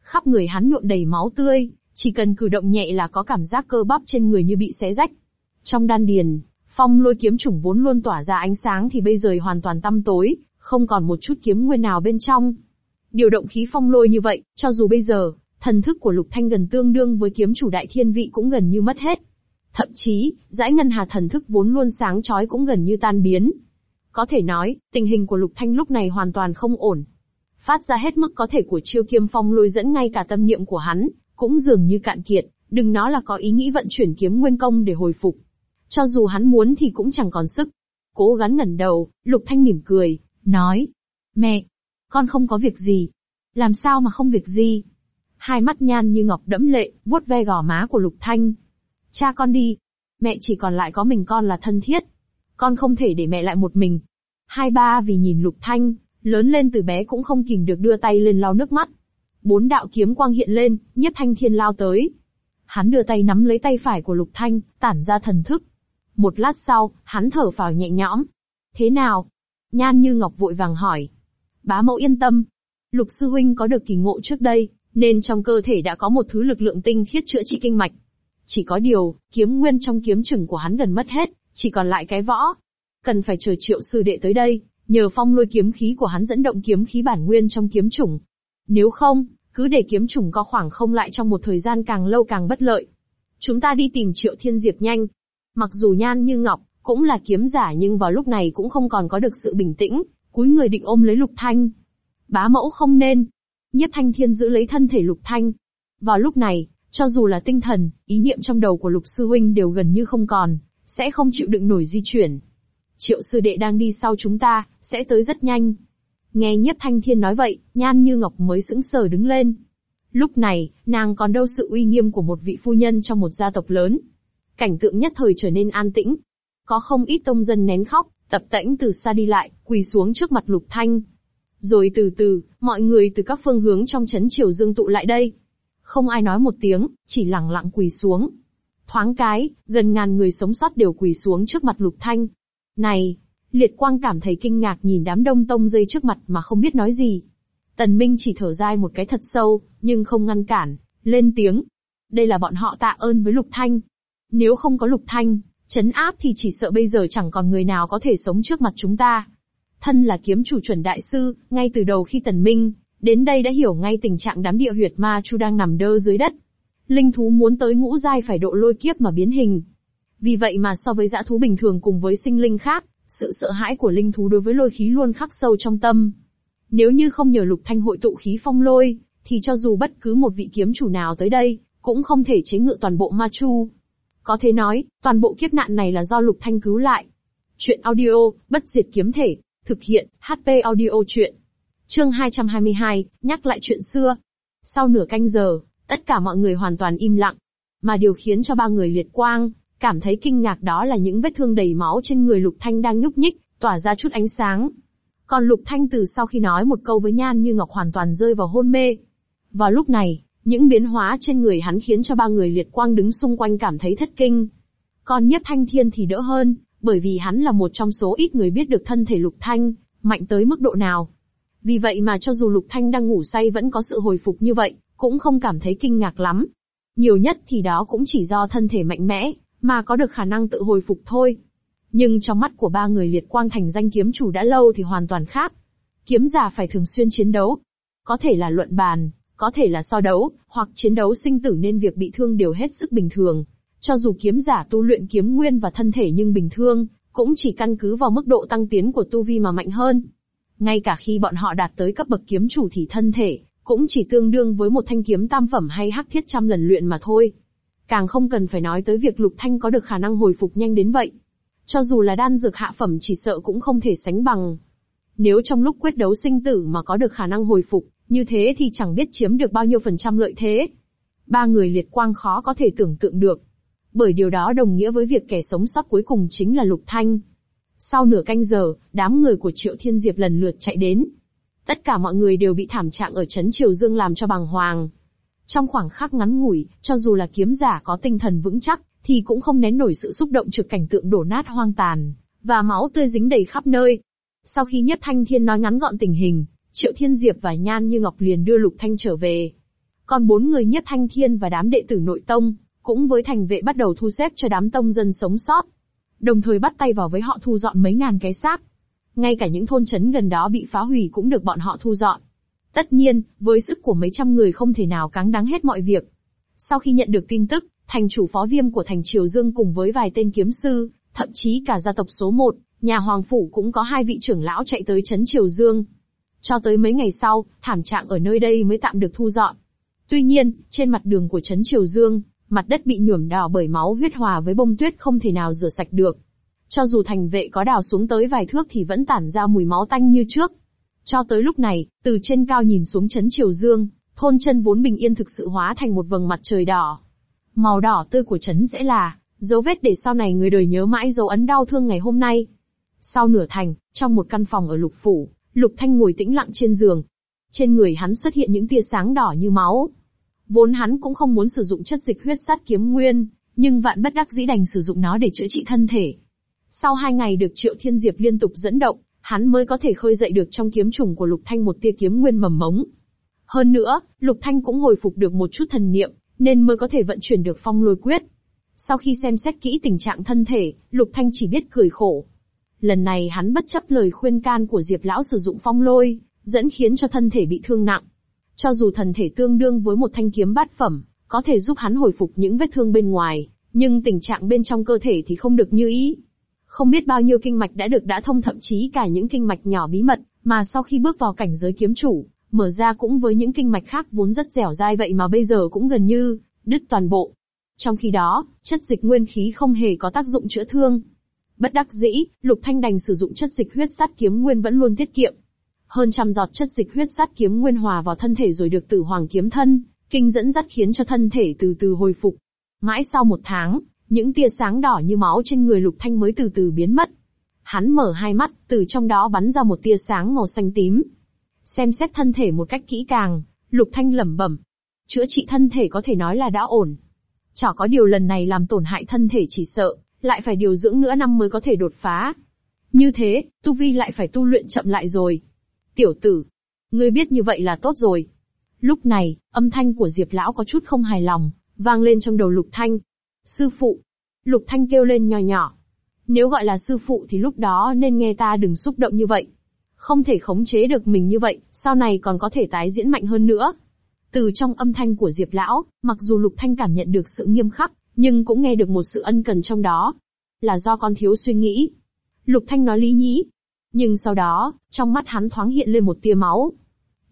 Speaker 1: Khắp người hắn nhuộm đầy máu tươi, chỉ cần cử động nhẹ là có cảm giác cơ bắp trên người như bị xé rách. Trong đan điền, phong lôi kiếm chủng vốn luôn tỏa ra ánh sáng thì bây giờ hoàn toàn tăm tối, không còn một chút kiếm nguyên nào bên trong. Điều động khí phong lôi như vậy, cho dù bây giờ, Thần thức của Lục Thanh gần tương đương với kiếm chủ đại thiên vị cũng gần như mất hết. Thậm chí, dãy ngân hà thần thức vốn luôn sáng chói cũng gần như tan biến. Có thể nói, tình hình của Lục Thanh lúc này hoàn toàn không ổn. Phát ra hết mức có thể của chiêu kiếm phong lôi dẫn ngay cả tâm niệm của hắn, cũng dường như cạn kiệt, đừng nói là có ý nghĩ vận chuyển kiếm nguyên công để hồi phục. Cho dù hắn muốn thì cũng chẳng còn sức. Cố gắng ngẩn đầu, Lục Thanh mỉm cười, nói, mẹ, con không có việc gì. Làm sao mà không việc gì? hai mắt nhan như ngọc đẫm lệ, vuốt ve gò má của Lục Thanh. Cha con đi. Mẹ chỉ còn lại có mình con là thân thiết. Con không thể để mẹ lại một mình. Hai ba vì nhìn Lục Thanh, lớn lên từ bé cũng không kìm được đưa tay lên lau nước mắt. Bốn đạo kiếm quang hiện lên, nhất thanh thiên lao tới. Hắn đưa tay nắm lấy tay phải của Lục Thanh, tản ra thần thức. Một lát sau, hắn thở phào nhẹ nhõm. Thế nào? Nhan như ngọc vội vàng hỏi. Bá mẫu yên tâm. Lục sư huynh có được kỳ ngộ trước đây, nên trong cơ thể đã có một thứ lực lượng tinh khiết chữa trị kinh mạch. Chỉ có điều, kiếm nguyên trong kiếm chừng của hắn gần mất hết, chỉ còn lại cái võ. Cần phải chờ triệu sư đệ tới đây, nhờ phong lôi kiếm khí của hắn dẫn động kiếm khí bản nguyên trong kiếm chủng. Nếu không, cứ để kiếm chủng co khoảng không lại trong một thời gian càng lâu càng bất lợi. Chúng ta đi tìm triệu thiên diệp nhanh. Mặc dù nhan như ngọc, cũng là kiếm giả nhưng vào lúc này cũng không còn có được sự bình tĩnh, cúi người định ôm lấy lục thanh. Bá mẫu không nên, Nhiếp Thanh Thiên giữ lấy thân thể Lục Thanh. Vào lúc này, cho dù là tinh thần, ý niệm trong đầu của Lục Sư Huynh đều gần như không còn, sẽ không chịu đựng nổi di chuyển. Triệu Sư Đệ đang đi sau chúng ta, sẽ tới rất nhanh. Nghe Nhiếp Thanh Thiên nói vậy, Nhan Như Ngọc mới sững sờ đứng lên. Lúc này, nàng còn đâu sự uy nghiêm của một vị phu nhân trong một gia tộc lớn. Cảnh tượng nhất thời trở nên an tĩnh. Có không ít tông dân nén khóc, tập tễnh từ xa đi lại, quỳ xuống trước mặt Lục Thanh, rồi từ từ, mọi người từ các phương hướng trong chấn triều dương tụ lại đây. Không ai nói một tiếng, chỉ lặng lặng quỳ xuống. Thoáng cái, gần ngàn người sống sót đều quỳ xuống trước mặt lục thanh. Này, liệt quang cảm thấy kinh ngạc nhìn đám đông tông dây trước mặt mà không biết nói gì. Tần Minh chỉ thở dài một cái thật sâu, nhưng không ngăn cản, lên tiếng. Đây là bọn họ tạ ơn với Lục Thanh. Nếu không có Lục Thanh, chấn áp thì chỉ sợ bây giờ chẳng còn người nào có thể sống trước mặt chúng ta. Thân là kiếm chủ chuẩn đại sư, ngay từ đầu khi tần minh, đến đây đã hiểu ngay tình trạng đám địa huyệt ma chu đang nằm đơ dưới đất. Linh thú muốn tới ngũ giai phải độ lôi kiếp mà biến hình. Vì vậy mà so với dã thú bình thường cùng với sinh linh khác, sự sợ hãi của linh thú đối với lôi khí luôn khắc sâu trong tâm. Nếu như không nhờ lục thanh hội tụ khí phong lôi, thì cho dù bất cứ một vị kiếm chủ nào tới đây, cũng không thể chế ngự toàn bộ ma chu. Có thể nói, toàn bộ kiếp nạn này là do lục thanh cứu lại. Chuyện audio, bất diệt kiếm thể, Thực hiện, HP audio chuyện. Chương 222, nhắc lại chuyện xưa. Sau nửa canh giờ, tất cả mọi người hoàn toàn im lặng. Mà điều khiến cho ba người liệt quang, cảm thấy kinh ngạc đó là những vết thương đầy máu trên người Lục Thanh đang nhúc nhích, tỏa ra chút ánh sáng. Còn Lục Thanh từ sau khi nói một câu với Nhan Như Ngọc hoàn toàn rơi vào hôn mê. Vào lúc này, những biến hóa trên người hắn khiến cho ba người liệt quang đứng xung quanh cảm thấy thất kinh. Còn nhất thanh thiên thì đỡ hơn, bởi vì hắn là một trong số ít người biết được thân thể Lục Thanh, mạnh tới mức độ nào. Vì vậy mà cho dù Lục Thanh đang ngủ say vẫn có sự hồi phục như vậy, cũng không cảm thấy kinh ngạc lắm. Nhiều nhất thì đó cũng chỉ do thân thể mạnh mẽ, mà có được khả năng tự hồi phục thôi. Nhưng trong mắt của ba người liệt quang thành danh kiếm chủ đã lâu thì hoàn toàn khác. Kiếm giả phải thường xuyên chiến đấu. Có thể là luận bàn, có thể là so đấu, hoặc chiến đấu sinh tử nên việc bị thương đều hết sức bình thường, cho dù kiếm giả tu luyện kiếm nguyên và thân thể nhưng bình thường, cũng chỉ căn cứ vào mức độ tăng tiến của tu vi mà mạnh hơn. Ngay cả khi bọn họ đạt tới cấp bậc kiếm chủ thì thân thể, cũng chỉ tương đương với một thanh kiếm tam phẩm hay hắc thiết trăm lần luyện mà thôi. Càng không cần phải nói tới việc lục thanh có được khả năng hồi phục nhanh đến vậy. Cho dù là đan dược hạ phẩm chỉ sợ cũng không thể sánh bằng. Nếu trong lúc quyết đấu sinh tử mà có được khả năng hồi phục, như thế thì chẳng biết chiếm được bao nhiêu phần trăm lợi thế. Ba người liệt quang khó có thể tưởng tượng được bởi điều đó đồng nghĩa với việc kẻ sống sót cuối cùng chính là Lục Thanh. Sau nửa canh giờ, đám người của Triệu Thiên Diệp lần lượt chạy đến. Tất cả mọi người đều bị thảm trạng ở Trấn Triều Dương làm cho bằng hoàng. Trong khoảng khắc ngắn ngủi, cho dù là kiếm giả có tinh thần vững chắc, thì cũng không nén nổi sự xúc động trước cảnh tượng đổ nát hoang tàn, và máu tươi dính đầy khắp nơi. Sau khi Nhất Thanh Thiên nói ngắn gọn tình hình, Triệu Thiên Diệp và Nhan Như Ngọc liền đưa Lục Thanh trở về. Còn bốn người Nhất Thanh Thiên và đám đệ tử nội tông, cũng với thành vệ bắt đầu thu xếp cho đám tông dân sống sót, đồng thời bắt tay vào với họ thu dọn mấy ngàn cái xác. Ngay cả những thôn trấn gần đó bị phá hủy cũng được bọn họ thu dọn. Tất nhiên, với sức của mấy trăm người không thể nào cáng đáng hết mọi việc. Sau khi nhận được tin tức, thành chủ phó viêm của thành Triều Dương cùng với vài tên kiếm sư, thậm chí cả gia tộc số một, nhà hoàng phủ cũng có hai vị trưởng lão chạy tới trấn Triều Dương. Cho tới mấy ngày sau, thảm trạng ở nơi đây mới tạm được thu dọn. Tuy nhiên, trên mặt đường của trấn Triều Dương, mặt đất bị nhuộm đỏ bởi máu huyết hòa với bông tuyết không thể nào rửa sạch được. Cho dù thành vệ có đào xuống tới vài thước thì vẫn tản ra mùi máu tanh như trước. Cho tới lúc này, từ trên cao nhìn xuống chấn Triều Dương, thôn chân vốn bình yên thực sự hóa thành một vầng mặt trời đỏ. Màu đỏ tươi của chấn sẽ là dấu vết để sau này người đời nhớ mãi dấu ấn đau thương ngày hôm nay. Sau nửa thành, trong một căn phòng ở Lục Phủ, Lục Thanh ngồi tĩnh lặng trên giường. Trên người hắn xuất hiện những tia sáng đỏ như máu, Vốn hắn cũng không muốn sử dụng chất dịch huyết sát kiếm nguyên, nhưng vạn bất đắc dĩ đành sử dụng nó để chữa trị thân thể. Sau hai ngày được Triệu Thiên Diệp liên tục dẫn động, hắn mới có thể khơi dậy được trong kiếm trùng của Lục Thanh một tia kiếm nguyên mầm mống. Hơn nữa, Lục Thanh cũng hồi phục được một chút thần niệm, nên mới có thể vận chuyển được phong lôi quyết. Sau khi xem xét kỹ tình trạng thân thể, Lục Thanh chỉ biết cười khổ. Lần này hắn bất chấp lời khuyên can của Diệp Lão sử dụng phong lôi, dẫn khiến cho thân thể bị thương nặng. Cho dù thần thể tương đương với một thanh kiếm bát phẩm, có thể giúp hắn hồi phục những vết thương bên ngoài, nhưng tình trạng bên trong cơ thể thì không được như ý. Không biết bao nhiêu kinh mạch đã được đã thông thậm chí cả những kinh mạch nhỏ bí mật, mà sau khi bước vào cảnh giới kiếm chủ, mở ra cũng với những kinh mạch khác vốn rất dẻo dai vậy mà bây giờ cũng gần như đứt toàn bộ. Trong khi đó, chất dịch nguyên khí không hề có tác dụng chữa thương. Bất đắc dĩ, Lục Thanh đành sử dụng chất dịch huyết sát kiếm nguyên vẫn luôn tiết kiệm, hơn trăm giọt chất dịch huyết sát kiếm nguyên hòa vào thân thể rồi được tử hoàng kiếm thân, kinh dẫn dắt khiến cho thân thể từ từ hồi phục. Mãi sau một tháng, những tia sáng đỏ như máu trên người lục thanh mới từ từ biến mất. Hắn mở hai mắt, từ trong đó bắn ra một tia sáng màu xanh tím. Xem xét thân thể một cách kỹ càng, lục thanh lẩm bẩm. Chữa trị thân thể có thể nói là đã ổn. Chả có điều lần này làm tổn hại thân thể chỉ sợ, lại phải điều dưỡng nữa năm mới có thể đột phá. Như thế, tu vi lại phải tu luyện chậm lại rồi. Tiểu tử, ngươi biết như vậy là tốt rồi. Lúc này, âm thanh của Diệp Lão có chút không hài lòng, vang lên trong đầu Lục Thanh. Sư phụ, Lục Thanh kêu lên nhỏ nhỏ. Nếu gọi là sư phụ thì lúc đó nên nghe ta đừng xúc động như vậy. Không thể khống chế được mình như vậy, sau này còn có thể tái diễn mạnh hơn nữa. Từ trong âm thanh của Diệp Lão, mặc dù Lục Thanh cảm nhận được sự nghiêm khắc, nhưng cũng nghe được một sự ân cần trong đó. Là do con thiếu suy nghĩ. Lục Thanh nói lý nhĩ. Nhưng sau đó, trong mắt hắn thoáng hiện lên một tia máu.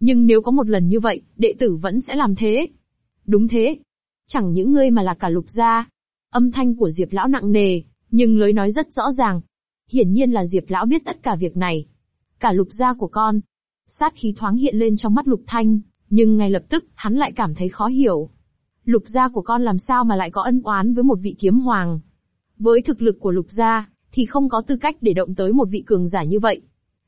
Speaker 1: Nhưng nếu có một lần như vậy, đệ tử vẫn sẽ làm thế. Đúng thế. Chẳng những ngươi mà là cả lục gia. Âm thanh của Diệp Lão nặng nề, nhưng lời nói rất rõ ràng. Hiển nhiên là Diệp Lão biết tất cả việc này. Cả lục gia của con. Sát khí thoáng hiện lên trong mắt lục thanh, nhưng ngay lập tức, hắn lại cảm thấy khó hiểu. Lục gia của con làm sao mà lại có ân oán với một vị kiếm hoàng? Với thực lực của lục gia, thì không có tư cách để động tới một vị cường giả như vậy.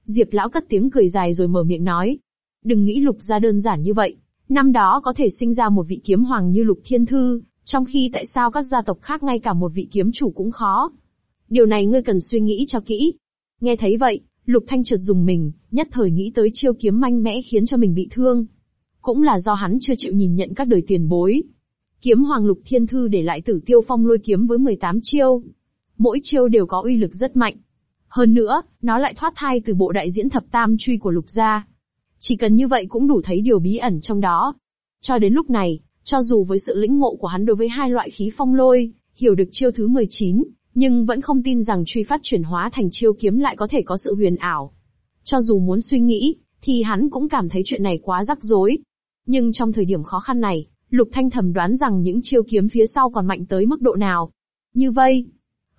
Speaker 1: Diệp lão cất tiếng cười dài rồi mở miệng nói. Đừng nghĩ lục gia đơn giản như vậy. Năm đó có thể sinh ra một vị kiếm hoàng như lục thiên thư, trong khi tại sao các gia tộc khác ngay cả một vị kiếm chủ cũng khó. Điều này ngươi cần suy nghĩ cho kỹ. Nghe thấy vậy, lục thanh trượt dùng mình, nhất thời nghĩ tới chiêu kiếm manh mẽ khiến cho mình bị thương. Cũng là do hắn chưa chịu nhìn nhận các đời tiền bối. Kiếm hoàng lục thiên thư để lại tử tiêu phong lôi kiếm với 18 chiêu, Mỗi chiêu đều có uy lực rất mạnh. Hơn nữa, nó lại thoát thai từ bộ đại diễn thập tam truy của lục gia. Chỉ cần như vậy cũng đủ thấy điều bí ẩn trong đó. Cho đến lúc này, cho dù với sự lĩnh ngộ của hắn đối với hai loại khí phong lôi, hiểu được chiêu thứ 19, nhưng vẫn không tin rằng truy phát chuyển hóa thành chiêu kiếm lại có thể có sự huyền ảo. Cho dù muốn suy nghĩ, thì hắn cũng cảm thấy chuyện này quá rắc rối. Nhưng trong thời điểm khó khăn này, Lục Thanh thầm đoán rằng những chiêu kiếm phía sau còn mạnh tới mức độ nào. Như vậy,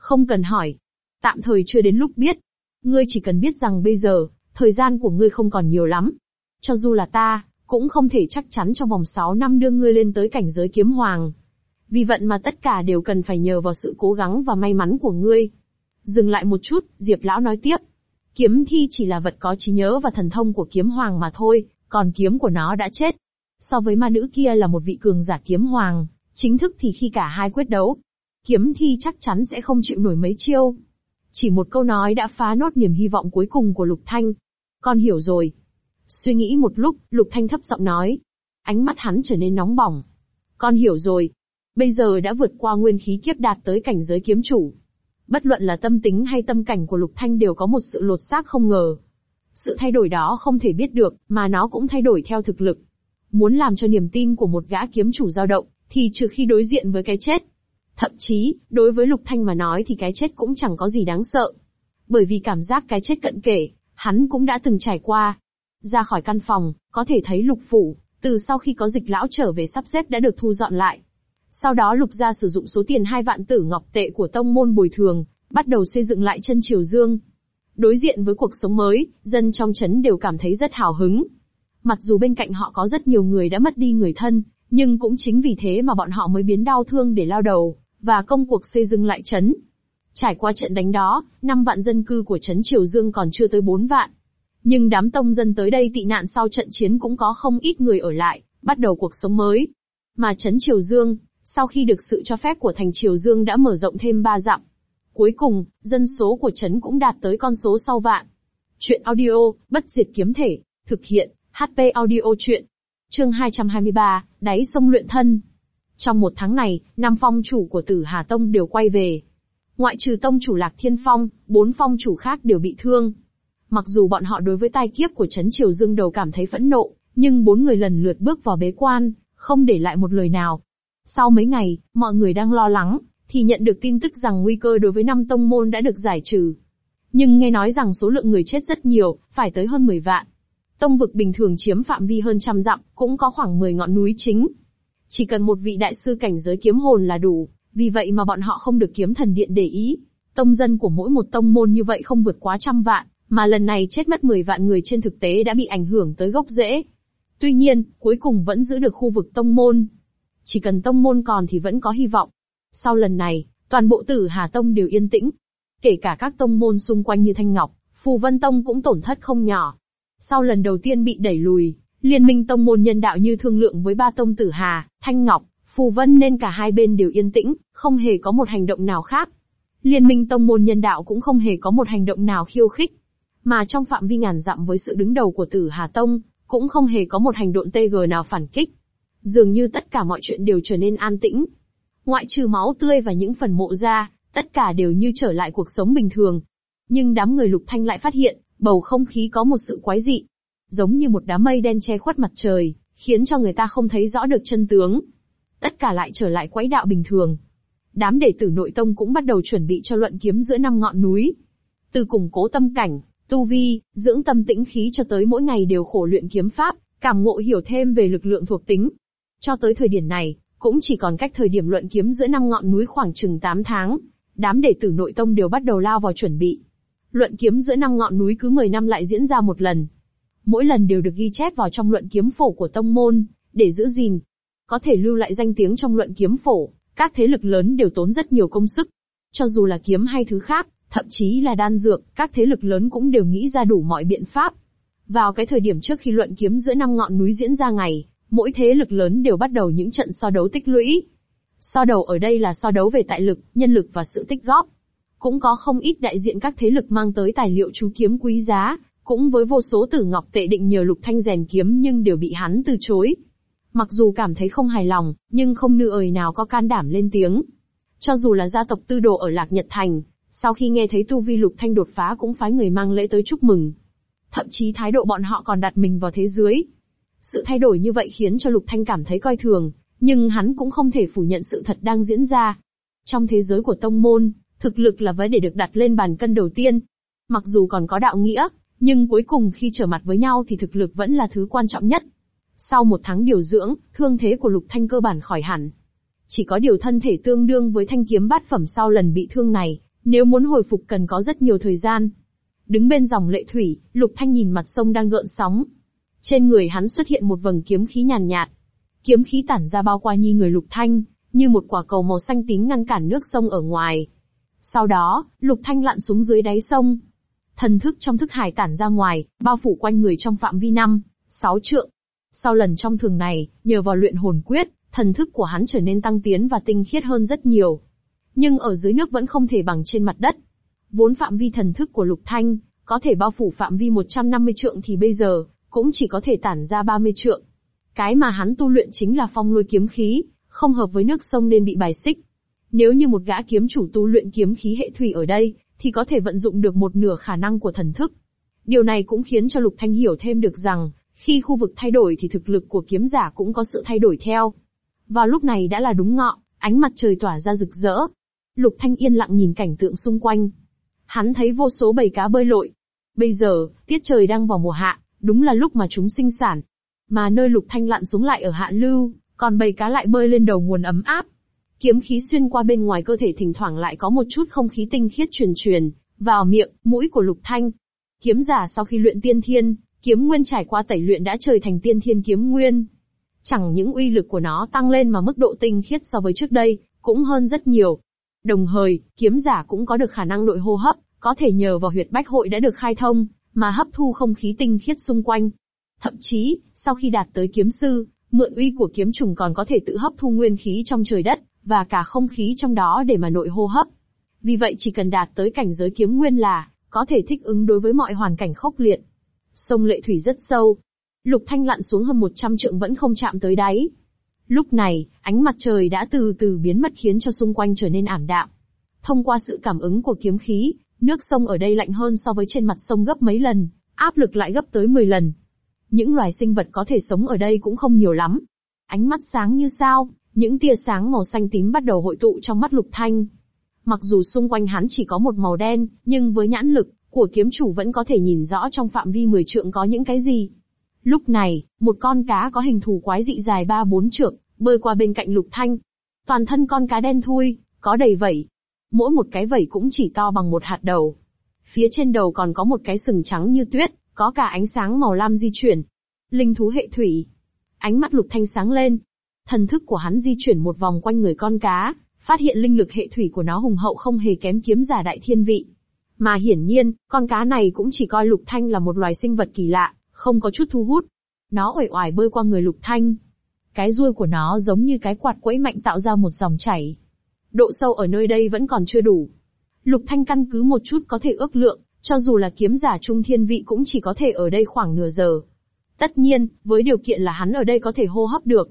Speaker 1: không cần hỏi. Tạm thời chưa đến lúc biết. Ngươi chỉ cần biết rằng bây giờ, thời gian của ngươi không còn nhiều lắm. Cho dù là ta, cũng không thể chắc chắn trong vòng 6 năm đưa ngươi lên tới cảnh giới kiếm hoàng. Vì vận mà tất cả đều cần phải nhờ vào sự cố gắng và may mắn của ngươi. Dừng lại một chút, Diệp Lão nói tiếp. Kiếm thi chỉ là vật có trí nhớ và thần thông của kiếm hoàng mà thôi, còn kiếm của nó đã chết. So với ma nữ kia là một vị cường giả kiếm hoàng, chính thức thì khi cả hai quyết đấu, kiếm thi chắc chắn sẽ không chịu nổi mấy chiêu. Chỉ một câu nói đã phá nốt niềm hy vọng cuối cùng của Lục Thanh. Con hiểu rồi. Suy nghĩ một lúc, Lục Thanh thấp giọng nói. Ánh mắt hắn trở nên nóng bỏng. Con hiểu rồi. Bây giờ đã vượt qua nguyên khí kiếp đạt tới cảnh giới kiếm chủ. Bất luận là tâm tính hay tâm cảnh của Lục Thanh đều có một sự lột xác không ngờ. Sự thay đổi đó không thể biết được, mà nó cũng thay đổi theo thực lực. Muốn làm cho niềm tin của một gã kiếm chủ dao động, thì trừ khi đối diện với cái chết, Thậm chí, đối với Lục Thanh mà nói thì cái chết cũng chẳng có gì đáng sợ. Bởi vì cảm giác cái chết cận kể, hắn cũng đã từng trải qua. Ra khỏi căn phòng, có thể thấy Lục Phủ, từ sau khi có dịch lão trở về sắp xếp đã được thu dọn lại. Sau đó Lục gia sử dụng số tiền hai vạn tử ngọc tệ của tông môn bồi thường, bắt đầu xây dựng lại chân triều dương. Đối diện với cuộc sống mới, dân trong chấn đều cảm thấy rất hào hứng. Mặc dù bên cạnh họ có rất nhiều người đã mất đi người thân, nhưng cũng chính vì thế mà bọn họ mới biến đau thương để lao đầu và công cuộc xây dựng lại trấn. Trải qua trận đánh đó, năm vạn dân cư của trấn Triều Dương còn chưa tới 4 vạn. Nhưng đám tông dân tới đây tị nạn sau trận chiến cũng có không ít người ở lại, bắt đầu cuộc sống mới. Mà trấn Triều Dương, sau khi được sự cho phép của thành Triều Dương đã mở rộng thêm 3 dặm. Cuối cùng, dân số của trấn cũng đạt tới con số sau vạn. Chuyện audio, bất diệt kiếm thể, thực hiện, HP audio chuyện. Chương 223, đáy sông luyện thân. Trong một tháng này, năm phong chủ của tử Hà Tông đều quay về. Ngoại trừ tông chủ Lạc Thiên Phong, bốn phong chủ khác đều bị thương. Mặc dù bọn họ đối với tai kiếp của Trấn Triều Dương đầu cảm thấy phẫn nộ, nhưng bốn người lần lượt bước vào bế quan, không để lại một lời nào. Sau mấy ngày, mọi người đang lo lắng, thì nhận được tin tức rằng nguy cơ đối với năm tông môn đã được giải trừ. Nhưng nghe nói rằng số lượng người chết rất nhiều, phải tới hơn 10 vạn. Tông vực bình thường chiếm phạm vi hơn trăm dặm, cũng có khoảng 10 ngọn núi chính, chỉ cần một vị đại sư cảnh giới kiếm hồn là đủ, vì vậy mà bọn họ không được kiếm thần điện để ý. Tông dân của mỗi một tông môn như vậy không vượt quá trăm vạn, mà lần này chết mất 10 vạn người trên thực tế đã bị ảnh hưởng tới gốc rễ. Tuy nhiên, cuối cùng vẫn giữ được khu vực tông môn. Chỉ cần tông môn còn thì vẫn có hy vọng. Sau lần này, toàn bộ tử Hà Tông đều yên tĩnh. Kể cả các tông môn xung quanh như Thanh Ngọc, Phù Vân Tông cũng tổn thất không nhỏ. Sau lần đầu tiên bị đẩy lùi, Liên minh tông môn nhân đạo như thương lượng với ba tông tử Hà, Thanh Ngọc, Phù Vân nên cả hai bên đều yên tĩnh, không hề có một hành động nào khác. Liên minh tông môn nhân đạo cũng không hề có một hành động nào khiêu khích. Mà trong phạm vi ngàn dặm với sự đứng đầu của tử Hà Tông, cũng không hề có một hành động TG nào phản kích. Dường như tất cả mọi chuyện đều trở nên an tĩnh. Ngoại trừ máu tươi và những phần mộ ra, tất cả đều như trở lại cuộc sống bình thường. Nhưng đám người lục thanh lại phát hiện, bầu không khí có một sự quái dị giống như một đám mây đen che khuất mặt trời, khiến cho người ta không thấy rõ được chân tướng. Tất cả lại trở lại quỹ đạo bình thường. Đám đệ tử nội tông cũng bắt đầu chuẩn bị cho luận kiếm giữa năm ngọn núi. Từ củng cố tâm cảnh, tu vi, dưỡng tâm tĩnh khí cho tới mỗi ngày đều khổ luyện kiếm pháp, cảm ngộ hiểu thêm về lực lượng thuộc tính. Cho tới thời điểm này, cũng chỉ còn cách thời điểm luận kiếm giữa năm ngọn núi khoảng chừng 8 tháng, đám đệ tử nội tông đều bắt đầu lao vào chuẩn bị. Luận kiếm giữa năm ngọn núi cứ 10 năm lại diễn ra một lần, mỗi lần đều được ghi chép vào trong luận kiếm phổ của tông môn, để giữ gìn. Có thể lưu lại danh tiếng trong luận kiếm phổ, các thế lực lớn đều tốn rất nhiều công sức. Cho dù là kiếm hay thứ khác, thậm chí là đan dược, các thế lực lớn cũng đều nghĩ ra đủ mọi biện pháp. Vào cái thời điểm trước khi luận kiếm giữa năm ngọn núi diễn ra ngày, mỗi thế lực lớn đều bắt đầu những trận so đấu tích lũy. So đầu ở đây là so đấu về tài lực, nhân lực và sự tích góp. Cũng có không ít đại diện các thế lực mang tới tài liệu chú kiếm quý giá, cũng với vô số tử ngọc tệ định nhờ lục thanh rèn kiếm nhưng đều bị hắn từ chối. Mặc dù cảm thấy không hài lòng, nhưng không nữ ơi nào có can đảm lên tiếng. Cho dù là gia tộc tư đồ ở Lạc Nhật Thành, sau khi nghe thấy tu vi lục thanh đột phá cũng phái người mang lễ tới chúc mừng. Thậm chí thái độ bọn họ còn đặt mình vào thế dưới. Sự thay đổi như vậy khiến cho lục thanh cảm thấy coi thường, nhưng hắn cũng không thể phủ nhận sự thật đang diễn ra. Trong thế giới của tông môn, thực lực là vấn để được đặt lên bàn cân đầu tiên. Mặc dù còn có đạo nghĩa, nhưng cuối cùng khi trở mặt với nhau thì thực lực vẫn là thứ quan trọng nhất. Sau một tháng điều dưỡng, thương thế của Lục Thanh cơ bản khỏi hẳn. Chỉ có điều thân thể tương đương với thanh kiếm bát phẩm sau lần bị thương này, nếu muốn hồi phục cần có rất nhiều thời gian. Đứng bên dòng lệ thủy, Lục Thanh nhìn mặt sông đang gợn sóng. Trên người hắn xuất hiện một vầng kiếm khí nhàn nhạt, Kiếm khí tản ra bao qua nhi người Lục Thanh, như một quả cầu màu xanh tím ngăn cản nước sông ở ngoài. Sau đó, Lục Thanh lặn xuống dưới đáy sông, Thần thức trong thức hải tản ra ngoài, bao phủ quanh người trong phạm vi năm, sáu trượng. Sau lần trong thường này, nhờ vào luyện hồn quyết, thần thức của hắn trở nên tăng tiến và tinh khiết hơn rất nhiều. Nhưng ở dưới nước vẫn không thể bằng trên mặt đất. Vốn phạm vi thần thức của Lục Thanh, có thể bao phủ phạm vi 150 trượng thì bây giờ, cũng chỉ có thể tản ra 30 trượng. Cái mà hắn tu luyện chính là phong lôi kiếm khí, không hợp với nước sông nên bị bài xích. Nếu như một gã kiếm chủ tu luyện kiếm khí hệ thủy ở đây, thì có thể vận dụng được một nửa khả năng của thần thức. Điều này cũng khiến cho Lục Thanh hiểu thêm được rằng, khi khu vực thay đổi thì thực lực của kiếm giả cũng có sự thay đổi theo. Vào lúc này đã là đúng ngọ, ánh mặt trời tỏa ra rực rỡ. Lục Thanh yên lặng nhìn cảnh tượng xung quanh. Hắn thấy vô số bầy cá bơi lội. Bây giờ, tiết trời đang vào mùa hạ, đúng là lúc mà chúng sinh sản. Mà nơi Lục Thanh lặn xuống lại ở hạ lưu, còn bầy cá lại bơi lên đầu nguồn ấm áp. Kiếm khí xuyên qua bên ngoài cơ thể thỉnh thoảng lại có một chút không khí tinh khiết truyền truyền, vào miệng, mũi của Lục Thanh. Kiếm giả sau khi luyện tiên thiên, kiếm nguyên trải qua tẩy luyện đã trời thành tiên thiên kiếm nguyên. Chẳng những uy lực của nó tăng lên mà mức độ tinh khiết so với trước đây, cũng hơn rất nhiều. Đồng thời, kiếm giả cũng có được khả năng nội hô hấp, có thể nhờ vào huyệt bách hội đã được khai thông, mà hấp thu không khí tinh khiết xung quanh. Thậm chí, sau khi đạt tới kiếm sư, mượn uy của kiếm trùng còn có thể tự hấp thu nguyên khí trong trời đất, và cả không khí trong đó để mà nội hô hấp. Vì vậy chỉ cần đạt tới cảnh giới kiếm nguyên là, có thể thích ứng đối với mọi hoàn cảnh khốc liệt. Sông lệ thủy rất sâu. Lục Thanh lặn xuống hơn 100 trượng vẫn không chạm tới đáy. Lúc này, ánh mặt trời đã từ từ biến mất khiến cho xung quanh trở nên ảm đạm. Thông qua sự cảm ứng của kiếm khí, nước sông ở đây lạnh hơn so với trên mặt sông gấp mấy lần, áp lực lại gấp tới 10 lần. Những loài sinh vật có thể sống ở đây cũng không nhiều lắm. Ánh mắt sáng như sao, những tia sáng màu xanh tím bắt đầu hội tụ trong mắt Lục Thanh. Mặc dù xung quanh hắn chỉ có một màu đen, nhưng với nhãn lực của kiếm chủ vẫn có thể nhìn rõ trong phạm vi mười trượng có những cái gì. Lúc này, một con cá có hình thù quái dị dài ba bốn trượng, bơi qua bên cạnh Lục Thanh. Toàn thân con cá đen thui, có đầy vảy. Mỗi một cái vảy cũng chỉ to bằng một hạt đầu. Phía trên đầu còn có một cái sừng trắng như tuyết, có cả ánh sáng màu lam di chuyển. Linh thú hệ thủy. Ánh mắt Lục Thanh sáng lên, Thần thức của hắn di chuyển một vòng quanh người con cá, phát hiện linh lực hệ thủy của nó hùng hậu không hề kém kiếm giả đại thiên vị. Mà hiển nhiên, con cá này cũng chỉ coi Lục Thanh là một loài sinh vật kỳ lạ, không có chút thu hút. Nó ủi oải bơi qua người Lục Thanh. Cái đuôi của nó giống như cái quạt quẫy mạnh tạo ra một dòng chảy. Độ sâu ở nơi đây vẫn còn chưa đủ. Lục Thanh căn cứ một chút có thể ước lượng, cho dù là kiếm giả trung thiên vị cũng chỉ có thể ở đây khoảng nửa giờ. Tất nhiên, với điều kiện là hắn ở đây có thể hô hấp được,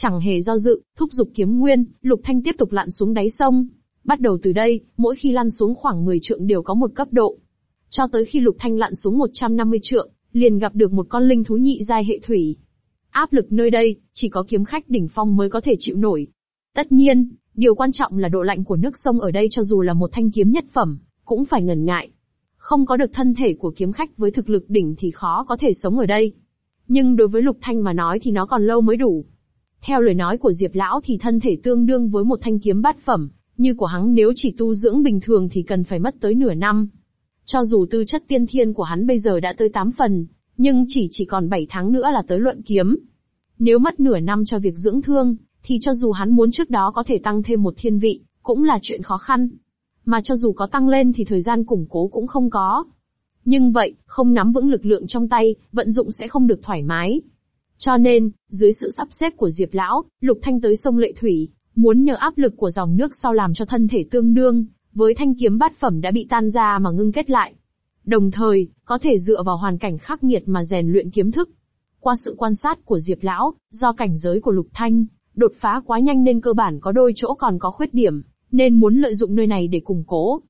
Speaker 1: Chẳng hề do dự, thúc giục kiếm nguyên, Lục Thanh tiếp tục lặn xuống đáy sông. Bắt đầu từ đây, mỗi khi lăn xuống khoảng 10 trượng đều có một cấp độ. Cho tới khi Lục Thanh lặn xuống 150 trượng, liền gặp được một con linh thú nhị giai hệ thủy. Áp lực nơi đây, chỉ có kiếm khách đỉnh phong mới có thể chịu nổi. Tất nhiên, điều quan trọng là độ lạnh của nước sông ở đây cho dù là một thanh kiếm nhất phẩm, cũng phải ngần ngại. Không có được thân thể của kiếm khách với thực lực đỉnh thì khó có thể sống ở đây. Nhưng đối với Lục Thanh mà nói thì nó còn lâu mới đủ. Theo lời nói của Diệp Lão thì thân thể tương đương với một thanh kiếm bát phẩm, như của hắn nếu chỉ tu dưỡng bình thường thì cần phải mất tới nửa năm. Cho dù tư chất tiên thiên của hắn bây giờ đã tới 8 phần, nhưng chỉ chỉ còn 7 tháng nữa là tới luận kiếm. Nếu mất nửa năm cho việc dưỡng thương, thì cho dù hắn muốn trước đó có thể tăng thêm một thiên vị, cũng là chuyện khó khăn. Mà cho dù có tăng lên thì thời gian củng cố cũng không có. Nhưng vậy, không nắm vững lực lượng trong tay, vận dụng sẽ không được thoải mái, cho nên, dưới sự sắp xếp của Diệp Lão, Lục Thanh tới sông Lệ Thủy, muốn nhờ áp lực của dòng nước sau làm cho thân thể tương đương, với thanh kiếm bát phẩm đã bị tan ra mà ngưng kết lại. Đồng thời, có thể dựa vào hoàn cảnh khắc nghiệt mà rèn luyện kiếm thức. Qua sự quan sát của Diệp Lão, do cảnh giới của Lục Thanh, đột phá quá nhanh nên cơ bản có đôi chỗ còn có khuyết điểm, nên muốn lợi dụng nơi này để củng cố.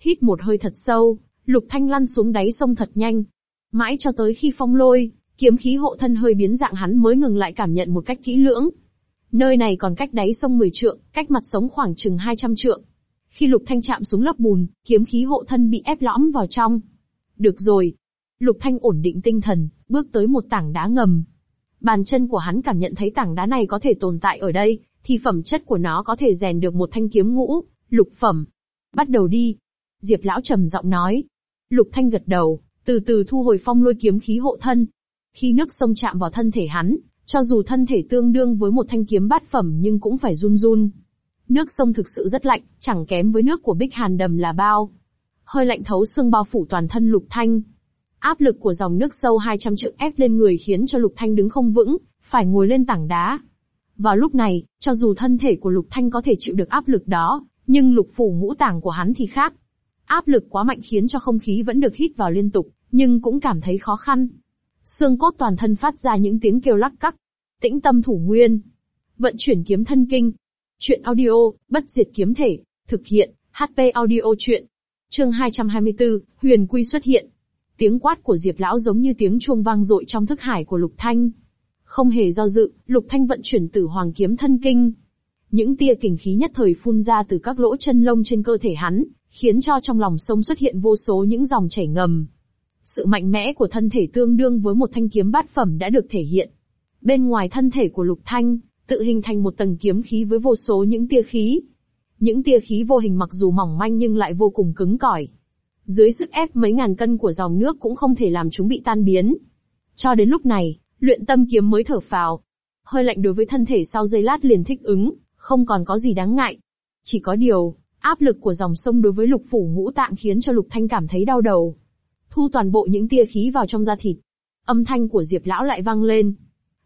Speaker 1: Hít một hơi thật sâu, Lục Thanh lăn xuống đáy sông thật nhanh. Mãi cho tới khi phong lôi, Kiếm khí hộ thân hơi biến dạng hắn mới ngừng lại cảm nhận một cách kỹ lưỡng. Nơi này còn cách đáy sông 10 trượng, cách mặt sống khoảng chừng 200 trượng. Khi Lục Thanh chạm xuống lớp bùn, kiếm khí hộ thân bị ép lõm vào trong. Được rồi. Lục Thanh ổn định tinh thần, bước tới một tảng đá ngầm. Bàn chân của hắn cảm nhận thấy tảng đá này có thể tồn tại ở đây, thì phẩm chất của nó có thể rèn được một thanh kiếm ngũ, lục phẩm. Bắt đầu đi. Diệp lão trầm giọng nói. Lục Thanh gật đầu, từ từ thu hồi phong lôi kiếm khí hộ thân, khi nước sông chạm vào thân thể hắn, cho dù thân thể tương đương với một thanh kiếm bát phẩm nhưng cũng phải run run. Nước sông thực sự rất lạnh, chẳng kém với nước của Bích Hàn Đầm là bao. Hơi lạnh thấu xương bao phủ toàn thân Lục Thanh. Áp lực của dòng nước sâu 200 trượng ép lên người khiến cho Lục Thanh đứng không vững, phải ngồi lên tảng đá. Vào lúc này, cho dù thân thể của Lục Thanh có thể chịu được áp lực đó, nhưng lục phủ ngũ tàng của hắn thì khác. Áp lực quá mạnh khiến cho không khí vẫn được hít vào liên tục, nhưng cũng cảm thấy khó khăn xương cốt toàn thân phát ra những tiếng kêu lắc cắc. Tĩnh tâm thủ nguyên, vận chuyển kiếm thân kinh. Chuyện audio, bất diệt kiếm thể, thực hiện, HP audio chuyện. Chương 224, Huyền Quy xuất hiện. Tiếng quát của Diệp Lão giống như tiếng chuông vang rội trong thức hải của Lục Thanh. Không hề do dự, Lục Thanh vận chuyển tử hoàng kiếm thân kinh. Những tia kình khí nhất thời phun ra từ các lỗ chân lông trên cơ thể hắn, khiến cho trong lòng sông xuất hiện vô số những dòng chảy ngầm, sự mạnh mẽ của thân thể tương đương với một thanh kiếm bát phẩm đã được thể hiện. Bên ngoài thân thể của Lục Thanh, tự hình thành một tầng kiếm khí với vô số những tia khí. Những tia khí vô hình mặc dù mỏng manh nhưng lại vô cùng cứng cỏi. Dưới sức ép mấy ngàn cân của dòng nước cũng không thể làm chúng bị tan biến. Cho đến lúc này, luyện tâm kiếm mới thở phào. Hơi lạnh đối với thân thể sau giây lát liền thích ứng, không còn có gì đáng ngại. Chỉ có điều, áp lực của dòng sông đối với lục phủ ngũ tạng khiến cho lục thanh cảm thấy đau đầu thu toàn bộ những tia khí vào trong da thịt. Âm thanh của Diệp lão lại vang lên.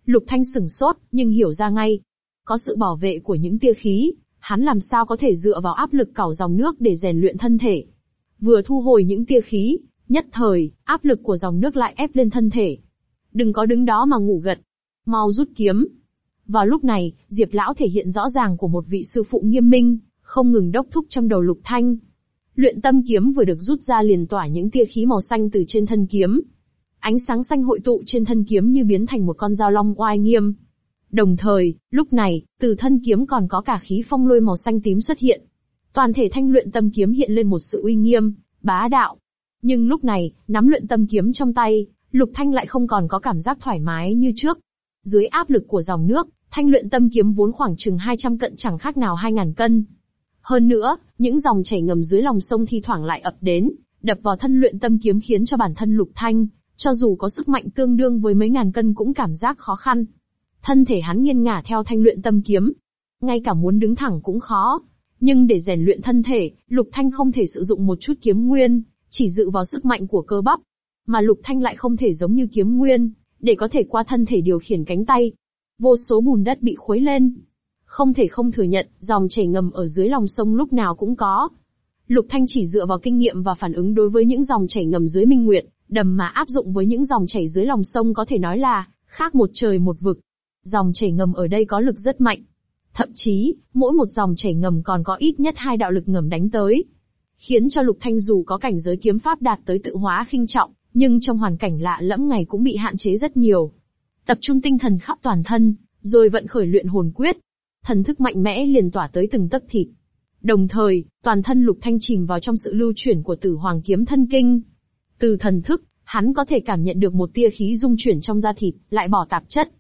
Speaker 1: Lục Thanh sửng sốt, nhưng hiểu ra ngay. Có sự bảo vệ của những tia khí, hắn làm sao có thể dựa vào áp lực cào dòng nước để rèn luyện thân thể. Vừa thu hồi những tia khí, nhất thời, áp lực của dòng nước lại ép lên thân thể. Đừng có đứng đó mà ngủ gật. Mau rút kiếm. Vào lúc này, Diệp lão thể hiện rõ ràng của một vị sư phụ nghiêm minh, không ngừng đốc thúc trong đầu Lục Thanh, Luyện tâm kiếm vừa được rút ra liền tỏa những tia khí màu xanh từ trên thân kiếm. Ánh sáng xanh hội tụ trên thân kiếm như biến thành một con dao long oai nghiêm. Đồng thời, lúc này, từ thân kiếm còn có cả khí phong lôi màu xanh tím xuất hiện. Toàn thể thanh luyện tâm kiếm hiện lên một sự uy nghiêm, bá đạo. Nhưng lúc này, nắm luyện tâm kiếm trong tay, Lục Thanh lại không còn có cảm giác thoải mái như trước. Dưới áp lực của dòng nước, thanh luyện tâm kiếm vốn khoảng chừng 200 cận chẳng khác nào 2.000 cân. Hơn nữa, những dòng chảy ngầm dưới lòng sông thi thoảng lại ập đến, đập vào thân luyện tâm kiếm khiến cho bản thân Lục Thanh, cho dù có sức mạnh tương đương với mấy ngàn cân cũng cảm giác khó khăn. Thân thể hắn nghiêng ngả theo thanh luyện tâm kiếm, ngay cả muốn đứng thẳng cũng khó. Nhưng để rèn luyện thân thể, Lục Thanh không thể sử dụng một chút kiếm nguyên, chỉ dựa vào sức mạnh của cơ bắp, mà Lục Thanh lại không thể giống như kiếm nguyên, để có thể qua thân thể điều khiển cánh tay. Vô số bùn đất bị khuấy lên, không thể không thừa nhận, dòng chảy ngầm ở dưới lòng sông lúc nào cũng có. Lục Thanh chỉ dựa vào kinh nghiệm và phản ứng đối với những dòng chảy ngầm dưới Minh Nguyệt, đầm mà áp dụng với những dòng chảy dưới lòng sông có thể nói là khác một trời một vực. Dòng chảy ngầm ở đây có lực rất mạnh. Thậm chí, mỗi một dòng chảy ngầm còn có ít nhất hai đạo lực ngầm đánh tới. Khiến cho Lục Thanh dù có cảnh giới kiếm pháp đạt tới tự hóa khinh trọng, nhưng trong hoàn cảnh lạ lẫm ngày cũng bị hạn chế rất nhiều. Tập trung tinh thần khắp toàn thân, rồi vận khởi luyện hồn quyết, thần thức mạnh mẽ liền tỏa tới từng tấc thịt. Đồng thời, toàn thân lục thanh chìm vào trong sự lưu chuyển của tử hoàng kiếm thân kinh. Từ thần thức, hắn có thể cảm nhận được một tia khí dung chuyển trong da thịt, lại bỏ tạp chất.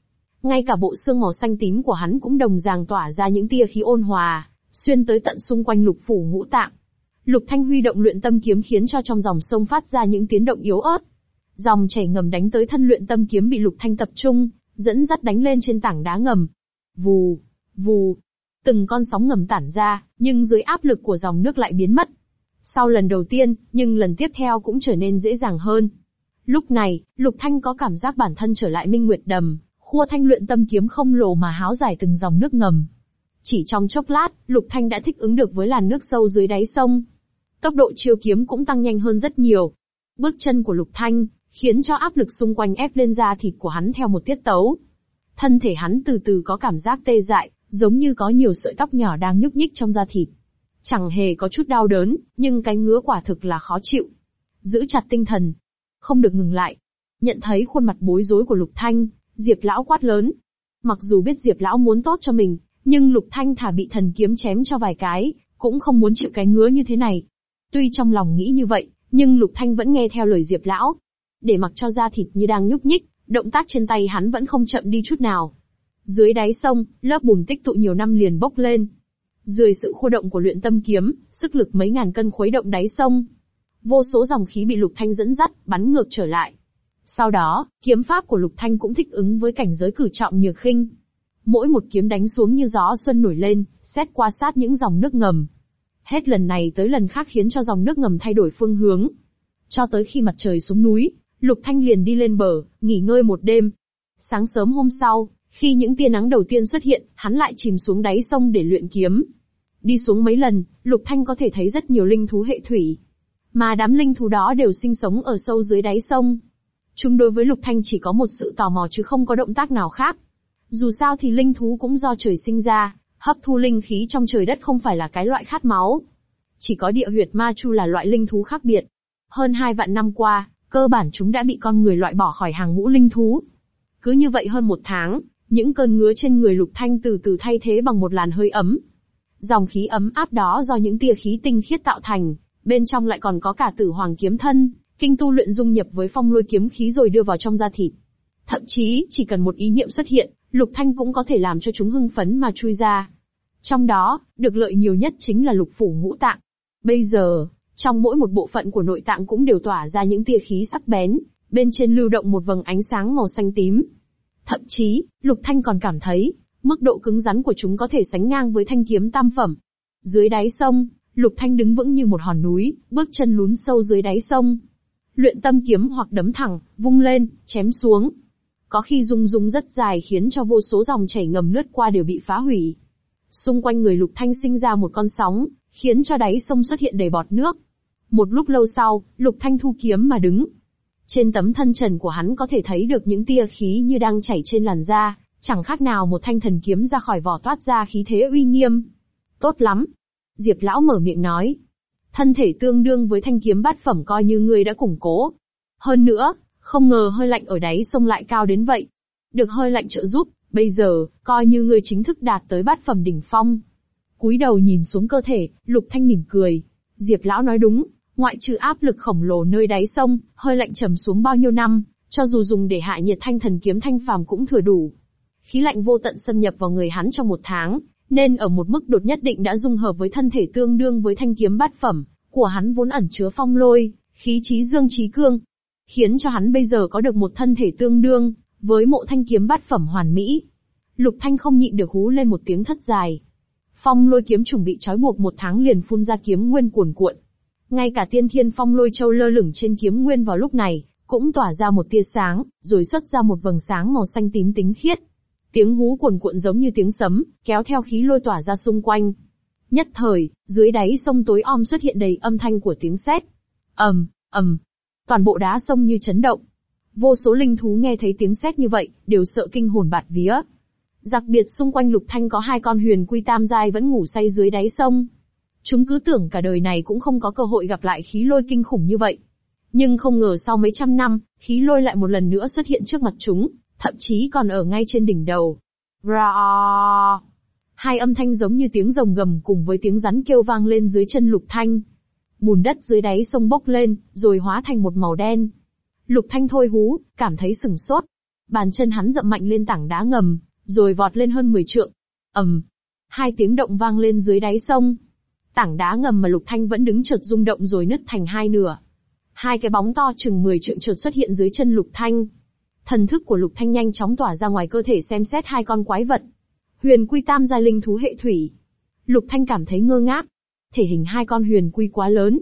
Speaker 1: Ngay cả bộ xương màu xanh tím của hắn cũng đồng dạng tỏa ra những tia khí ôn hòa, xuyên tới tận xung quanh lục phủ ngũ tạng. Lục Thanh huy động luyện tâm kiếm khiến cho trong dòng sông phát ra những tiếng động yếu ớt. Dòng chảy ngầm đánh tới thân luyện tâm kiếm bị Lục Thanh tập trung, dẫn dắt đánh lên trên tảng đá ngầm. Vù, Vù, từng con sóng ngầm tản ra, nhưng dưới áp lực của dòng nước lại biến mất. Sau lần đầu tiên, nhưng lần tiếp theo cũng trở nên dễ dàng hơn. Lúc này, Lục Thanh có cảm giác bản thân trở lại Minh Nguyệt Đầm, khua thanh luyện tâm kiếm không lồ mà háo giải từng dòng nước ngầm. Chỉ trong chốc lát, Lục Thanh đã thích ứng được với làn nước sâu dưới đáy sông. Tốc độ chiêu kiếm cũng tăng nhanh hơn rất nhiều. Bước chân của Lục Thanh, khiến cho áp lực xung quanh ép lên da thịt của hắn theo một tiết tấu. Thân thể hắn từ từ có cảm giác tê dại, giống như có nhiều sợi tóc nhỏ đang nhúc nhích trong da thịt. Chẳng hề có chút đau đớn, nhưng cái ngứa quả thực là khó chịu. Giữ chặt tinh thần, không được ngừng lại. Nhận thấy khuôn mặt bối rối của Lục Thanh, Diệp Lão quát lớn. Mặc dù biết Diệp Lão muốn tốt cho mình, nhưng Lục Thanh thả bị thần kiếm chém cho vài cái, cũng không muốn chịu cái ngứa như thế này. Tuy trong lòng nghĩ như vậy, nhưng Lục Thanh vẫn nghe theo lời Diệp Lão. Để mặc cho da thịt như đang nhúc nhích, động tác trên tay hắn vẫn không chậm đi chút nào. Dưới đáy sông, lớp bùn tích tụ nhiều năm liền bốc lên. Dưới sự khu động của luyện tâm kiếm, sức lực mấy ngàn cân khuấy động đáy sông. Vô số dòng khí bị Lục Thanh dẫn dắt, bắn ngược trở lại. Sau đó, kiếm pháp của Lục Thanh cũng thích ứng với cảnh giới cử trọng nhược khinh. Mỗi một kiếm đánh xuống như gió xuân nổi lên, xét qua sát những dòng nước ngầm. Hết lần này tới lần khác khiến cho dòng nước ngầm thay đổi phương hướng. Cho tới khi mặt trời xuống núi, Lục Thanh liền đi lên bờ, nghỉ ngơi một đêm. Sáng sớm hôm sau, khi những tia nắng đầu tiên xuất hiện, hắn lại chìm xuống đáy sông để luyện kiếm. Đi xuống mấy lần, Lục Thanh có thể thấy rất nhiều linh thú hệ thủy. Mà đám linh thú đó đều sinh sống ở sâu dưới đáy sông. Chúng đối với Lục Thanh chỉ có một sự tò mò chứ không có động tác nào khác. Dù sao thì linh thú cũng do trời sinh ra, hấp thu linh khí trong trời đất không phải là cái loại khát máu. Chỉ có địa huyệt ma chu là loại linh thú khác biệt. Hơn hai vạn năm qua, cơ bản chúng đã bị con người loại bỏ khỏi hàng ngũ linh thú. Cứ như vậy hơn một tháng, những cơn ngứa trên người lục thanh từ từ thay thế bằng một làn hơi ấm. Dòng khí ấm áp đó do những tia khí tinh khiết tạo thành, bên trong lại còn có cả tử hoàng kiếm thân, kinh tu luyện dung nhập với phong lôi kiếm khí rồi đưa vào trong da thịt. Thậm chí, chỉ cần một ý niệm xuất hiện, lục thanh cũng có thể làm cho chúng hưng phấn mà chui ra. Trong đó, được lợi nhiều nhất chính là lục phủ ngũ tạng. Bây giờ, trong mỗi một bộ phận của nội tạng cũng đều tỏa ra những tia khí sắc bén, bên trên lưu động một vầng ánh sáng màu xanh tím, Thậm chí, Lục Thanh còn cảm thấy, mức độ cứng rắn của chúng có thể sánh ngang với thanh kiếm tam phẩm. Dưới đáy sông, Lục Thanh đứng vững như một hòn núi, bước chân lún sâu dưới đáy sông. Luyện tâm kiếm hoặc đấm thẳng, vung lên, chém xuống. Có khi rung rung rất dài khiến cho vô số dòng chảy ngầm lướt qua đều bị phá hủy. Xung quanh người Lục Thanh sinh ra một con sóng, khiến cho đáy sông xuất hiện đầy bọt nước. Một lúc lâu sau, Lục Thanh thu kiếm mà đứng, trên tấm thân trần của hắn có thể thấy được những tia khí như đang chảy trên làn da, chẳng khác nào một thanh thần kiếm ra khỏi vỏ toát ra khí thế uy nghiêm. Tốt lắm. Diệp lão mở miệng nói. Thân thể tương đương với thanh kiếm bát phẩm coi như ngươi đã củng cố. Hơn nữa, không ngờ hơi lạnh ở đáy sông lại cao đến vậy. Được hơi lạnh trợ giúp, bây giờ, coi như ngươi chính thức đạt tới bát phẩm đỉnh phong. Cúi đầu nhìn xuống cơ thể, lục thanh mỉm cười. Diệp lão nói đúng, Ngoại trừ áp lực khổng lồ nơi đáy sông, hơi lạnh trầm xuống bao nhiêu năm, cho dù dùng để hạ nhiệt thanh thần kiếm thanh phàm cũng thừa đủ. Khí lạnh vô tận xâm nhập vào người hắn trong một tháng, nên ở một mức đột nhất định đã dung hợp với thân thể tương đương với thanh kiếm bát phẩm của hắn vốn ẩn chứa phong lôi, khí trí dương trí cương, khiến cho hắn bây giờ có được một thân thể tương đương với mộ thanh kiếm bát phẩm hoàn mỹ. Lục Thanh không nhịn được hú lên một tiếng thất dài. Phong lôi kiếm chuẩn bị trói buộc một tháng liền phun ra kiếm nguyên cuồn cuộn. Ngay cả tiên thiên phong lôi châu lơ lửng trên kiếm nguyên vào lúc này, cũng tỏa ra một tia sáng, rồi xuất ra một vầng sáng màu xanh tím tính khiết. Tiếng hú cuồn cuộn giống như tiếng sấm, kéo theo khí lôi tỏa ra xung quanh. Nhất thời, dưới đáy sông tối om xuất hiện đầy âm thanh của tiếng sét. ầm, ầm, toàn bộ đá sông như chấn động. Vô số linh thú nghe thấy tiếng sét như vậy, đều sợ kinh hồn bạt vía. Đặc biệt xung quanh Lục Thanh có hai con huyền quy tam giai vẫn ngủ say dưới đáy sông. Chúng cứ tưởng cả đời này cũng không có cơ hội gặp lại khí lôi kinh khủng như vậy. Nhưng không ngờ sau mấy trăm năm, khí lôi lại một lần nữa xuất hiện trước mặt chúng, thậm chí còn ở ngay trên đỉnh đầu. Ra! Hai âm thanh giống như tiếng rồng gầm cùng với tiếng rắn kêu vang lên dưới chân lục thanh. Bùn đất dưới đáy sông bốc lên, rồi hóa thành một màu đen. Lục thanh thôi hú, cảm thấy sừng sốt. Bàn chân hắn dậm mạnh lên tảng đá ngầm, rồi vọt lên hơn 10 trượng. ầm, Hai tiếng động vang lên dưới đáy sông. Tảng đá ngầm mà Lục Thanh vẫn đứng chợt rung động rồi nứt thành hai nửa. Hai cái bóng to chừng 10 trượng chợt xuất hiện dưới chân Lục Thanh. Thần thức của Lục Thanh nhanh chóng tỏa ra ngoài cơ thể xem xét hai con quái vật. Huyền quy tam gia linh thú hệ thủy. Lục Thanh cảm thấy ngơ ngác. Thể hình hai con huyền quy quá lớn.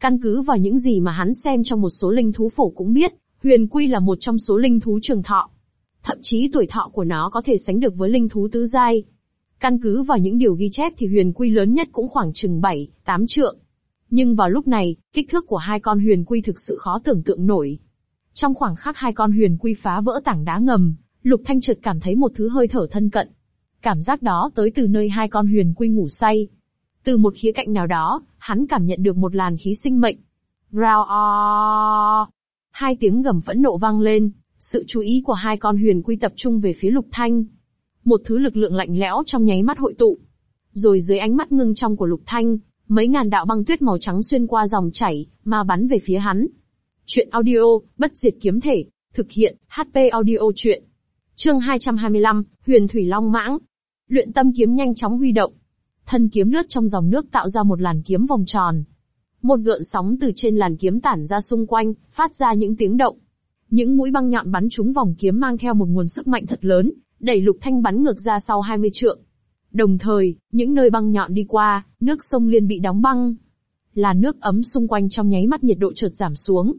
Speaker 1: Căn cứ vào những gì mà hắn xem trong một số linh thú phổ cũng biết, huyền quy là một trong số linh thú trường thọ. Thậm chí tuổi thọ của nó có thể sánh được với linh thú tứ giai. Căn cứ vào những điều ghi chép thì huyền quy lớn nhất cũng khoảng chừng 7, 8 trượng. Nhưng vào lúc này, kích thước của hai con huyền quy thực sự khó tưởng tượng nổi. Trong khoảng khắc hai con huyền quy phá vỡ tảng đá ngầm, Lục Thanh chợt cảm thấy một thứ hơi thở thân cận. Cảm giác đó tới từ nơi hai con huyền quy ngủ say. Từ một khía cạnh nào đó, hắn cảm nhận được một làn khí sinh mệnh. Rao o Hai tiếng gầm phẫn nộ vang lên, sự chú ý của hai con huyền quy tập trung về phía Lục Thanh một thứ lực lượng lạnh lẽo trong nháy mắt hội tụ. Rồi dưới ánh mắt ngưng trong của Lục Thanh, mấy ngàn đạo băng tuyết màu trắng xuyên qua dòng chảy, mà bắn về phía hắn. Chuyện audio, bất diệt kiếm thể, thực hiện, HP audio chuyện. Chương 225, Huyền Thủy Long Mãng. Luyện tâm kiếm nhanh chóng huy động. Thân kiếm lướt trong dòng nước tạo ra một làn kiếm vòng tròn. Một gợn sóng từ trên làn kiếm tản ra xung quanh, phát ra những tiếng động. Những mũi băng nhọn bắn trúng vòng kiếm mang theo một nguồn sức mạnh thật lớn, đẩy lục thanh bắn ngược ra sau 20 trượng. Đồng thời, những nơi băng nhọn đi qua, nước sông liên bị đóng băng. Là nước ấm xung quanh trong nháy mắt nhiệt độ chợt giảm xuống.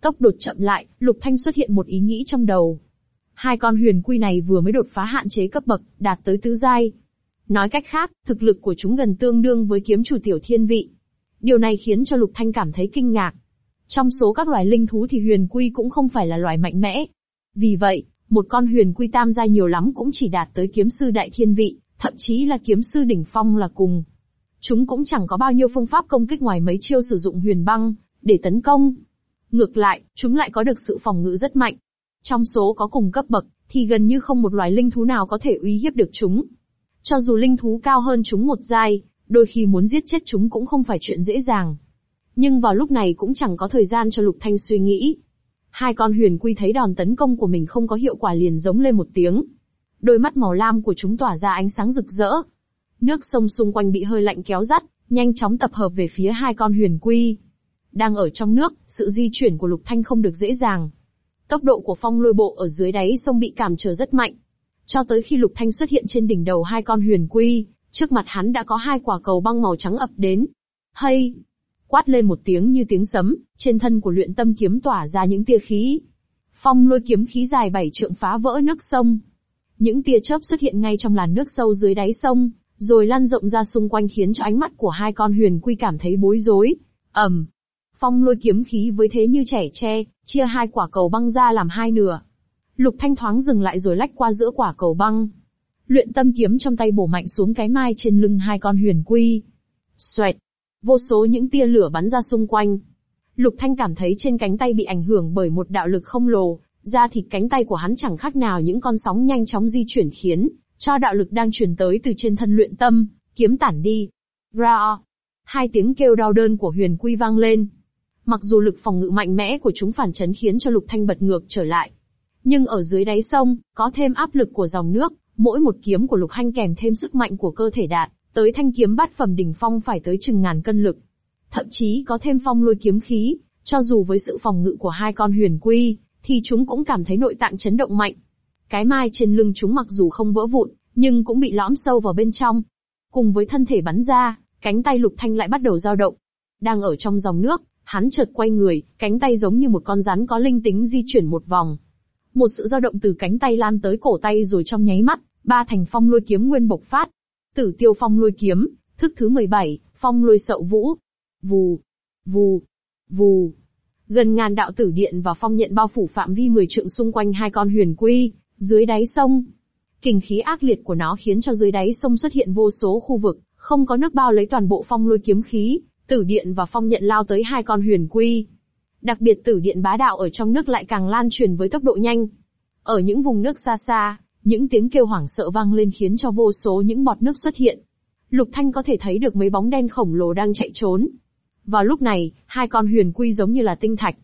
Speaker 1: Tốc đột chậm lại, lục thanh xuất hiện một ý nghĩ trong đầu. Hai con huyền quy này vừa mới đột phá hạn chế cấp bậc, đạt tới tứ giai. Nói cách khác, thực lực của chúng gần tương đương với kiếm chủ tiểu thiên vị. Điều này khiến cho lục thanh cảm thấy kinh ngạc. Trong số các loài linh thú thì huyền quy cũng không phải là loài mạnh mẽ. Vì vậy, một con huyền quy tam giai nhiều lắm cũng chỉ đạt tới kiếm sư đại thiên vị, thậm chí là kiếm sư đỉnh phong là cùng. Chúng cũng chẳng có bao nhiêu phương pháp công kích ngoài mấy chiêu sử dụng huyền băng, để tấn công. Ngược lại, chúng lại có được sự phòng ngự rất mạnh. Trong số có cùng cấp bậc, thì gần như không một loài linh thú nào có thể uy hiếp được chúng. Cho dù linh thú cao hơn chúng một giai, đôi khi muốn giết chết chúng cũng không phải chuyện dễ dàng. Nhưng vào lúc này cũng chẳng có thời gian cho Lục Thanh suy nghĩ, Hai con huyền quy thấy đòn tấn công của mình không có hiệu quả liền giống lên một tiếng. Đôi mắt màu lam của chúng tỏa ra ánh sáng rực rỡ. Nước sông xung quanh bị hơi lạnh kéo dắt, nhanh chóng tập hợp về phía hai con huyền quy. Đang ở trong nước, sự di chuyển của lục thanh không được dễ dàng. Tốc độ của phong lôi bộ ở dưới đáy sông bị cảm trở rất mạnh. Cho tới khi lục thanh xuất hiện trên đỉnh đầu hai con huyền quy, trước mặt hắn đã có hai quả cầu băng màu trắng ập đến. Hây quát lên một tiếng như tiếng sấm, trên thân của luyện tâm kiếm tỏa ra những tia khí. Phong lôi kiếm khí dài bảy trượng phá vỡ nước sông. Những tia chớp xuất hiện ngay trong làn nước sâu dưới đáy sông, rồi lan rộng ra xung quanh khiến cho ánh mắt của hai con huyền quy cảm thấy bối rối. ầm, phong lôi kiếm khí với thế như trẻ tre, chia hai quả cầu băng ra làm hai nửa. Lục Thanh thoáng dừng lại rồi lách qua giữa quả cầu băng. Luyện tâm kiếm trong tay bổ mạnh xuống cái mai trên lưng hai con huyền quy. Xoẹt, vô số những tia lửa bắn ra xung quanh. Lục Thanh cảm thấy trên cánh tay bị ảnh hưởng bởi một đạo lực không lồ, da thịt cánh tay của hắn chẳng khác nào những con sóng nhanh chóng di chuyển khiến cho đạo lực đang truyền tới từ trên thân luyện tâm, kiếm tản đi. Ra! Hai tiếng kêu đau đớn của huyền quy vang lên. Mặc dù lực phòng ngự mạnh mẽ của chúng phản chấn khiến cho lục thanh bật ngược trở lại. Nhưng ở dưới đáy sông, có thêm áp lực của dòng nước, mỗi một kiếm của lục hanh kèm thêm sức mạnh của cơ thể đạt, Tới thanh kiếm bát phẩm đỉnh phong phải tới chừng ngàn cân lực. Thậm chí có thêm phong lôi kiếm khí, cho dù với sự phòng ngự của hai con huyền quy, thì chúng cũng cảm thấy nội tạng chấn động mạnh. Cái mai trên lưng chúng mặc dù không vỡ vụn, nhưng cũng bị lõm sâu vào bên trong. Cùng với thân thể bắn ra, cánh tay lục thanh lại bắt đầu dao động. Đang ở trong dòng nước, hắn chợt quay người, cánh tay giống như một con rắn có linh tính di chuyển một vòng. Một sự dao động từ cánh tay lan tới cổ tay rồi trong nháy mắt, ba thành phong lôi kiếm nguyên bộc phát, Tử tiêu phong lôi kiếm, thức thứ 17, phong lôi sậu vũ. Vù, vù, vù. Gần ngàn đạo tử điện và phong nhận bao phủ phạm vi 10 trượng xung quanh hai con huyền quy, dưới đáy sông. Kình khí ác liệt của nó khiến cho dưới đáy sông xuất hiện vô số khu vực, không có nước bao lấy toàn bộ phong lôi kiếm khí, tử điện và phong nhận lao tới hai con huyền quy. Đặc biệt tử điện bá đạo ở trong nước lại càng lan truyền với tốc độ nhanh. Ở những vùng nước xa xa, những tiếng kêu hoảng sợ vang lên khiến cho vô số những bọt nước xuất hiện. Lục Thanh có thể thấy được mấy bóng đen khổng lồ đang chạy trốn. Vào lúc này, hai con huyền quy giống như là tinh thạch.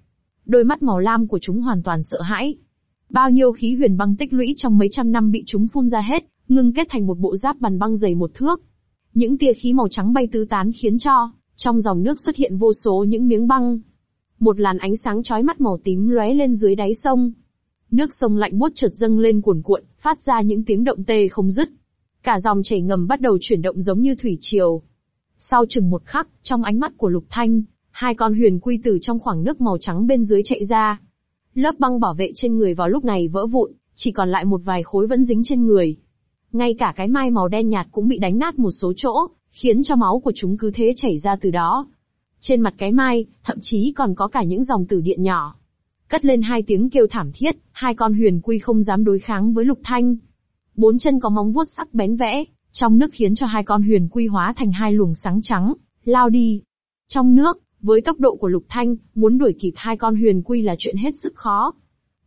Speaker 1: Đôi mắt màu lam của chúng hoàn toàn sợ hãi. Bao nhiêu khí huyền băng tích lũy trong mấy trăm năm bị chúng phun ra hết, ngưng kết thành một bộ giáp bàn băng dày một thước. Những tia khí màu trắng bay tứ tán khiến cho, trong dòng nước xuất hiện vô số những miếng băng. Một làn ánh sáng chói mắt màu tím lóe lên dưới đáy sông, Nước sông lạnh buốt chợt dâng lên cuồn cuộn, phát ra những tiếng động tê không dứt. Cả dòng chảy ngầm bắt đầu chuyển động giống như thủy triều. Sau chừng một khắc, trong ánh mắt của Lục Thanh, hai con huyền quy tử trong khoảng nước màu trắng bên dưới chạy ra. Lớp băng bảo vệ trên người vào lúc này vỡ vụn, chỉ còn lại một vài khối vẫn dính trên người. Ngay cả cái mai màu đen nhạt cũng bị đánh nát một số chỗ, khiến cho máu của chúng cứ thế chảy ra từ đó. Trên mặt cái mai, thậm chí còn có cả những dòng tử điện nhỏ cất lên hai tiếng kêu thảm thiết, hai con huyền quy không dám đối kháng với lục thanh. Bốn chân có móng vuốt sắc bén vẽ, trong nước khiến cho hai con huyền quy hóa thành hai luồng sáng trắng, lao đi. Trong nước, với tốc độ của lục thanh, muốn đuổi kịp hai con huyền quy là chuyện hết sức khó.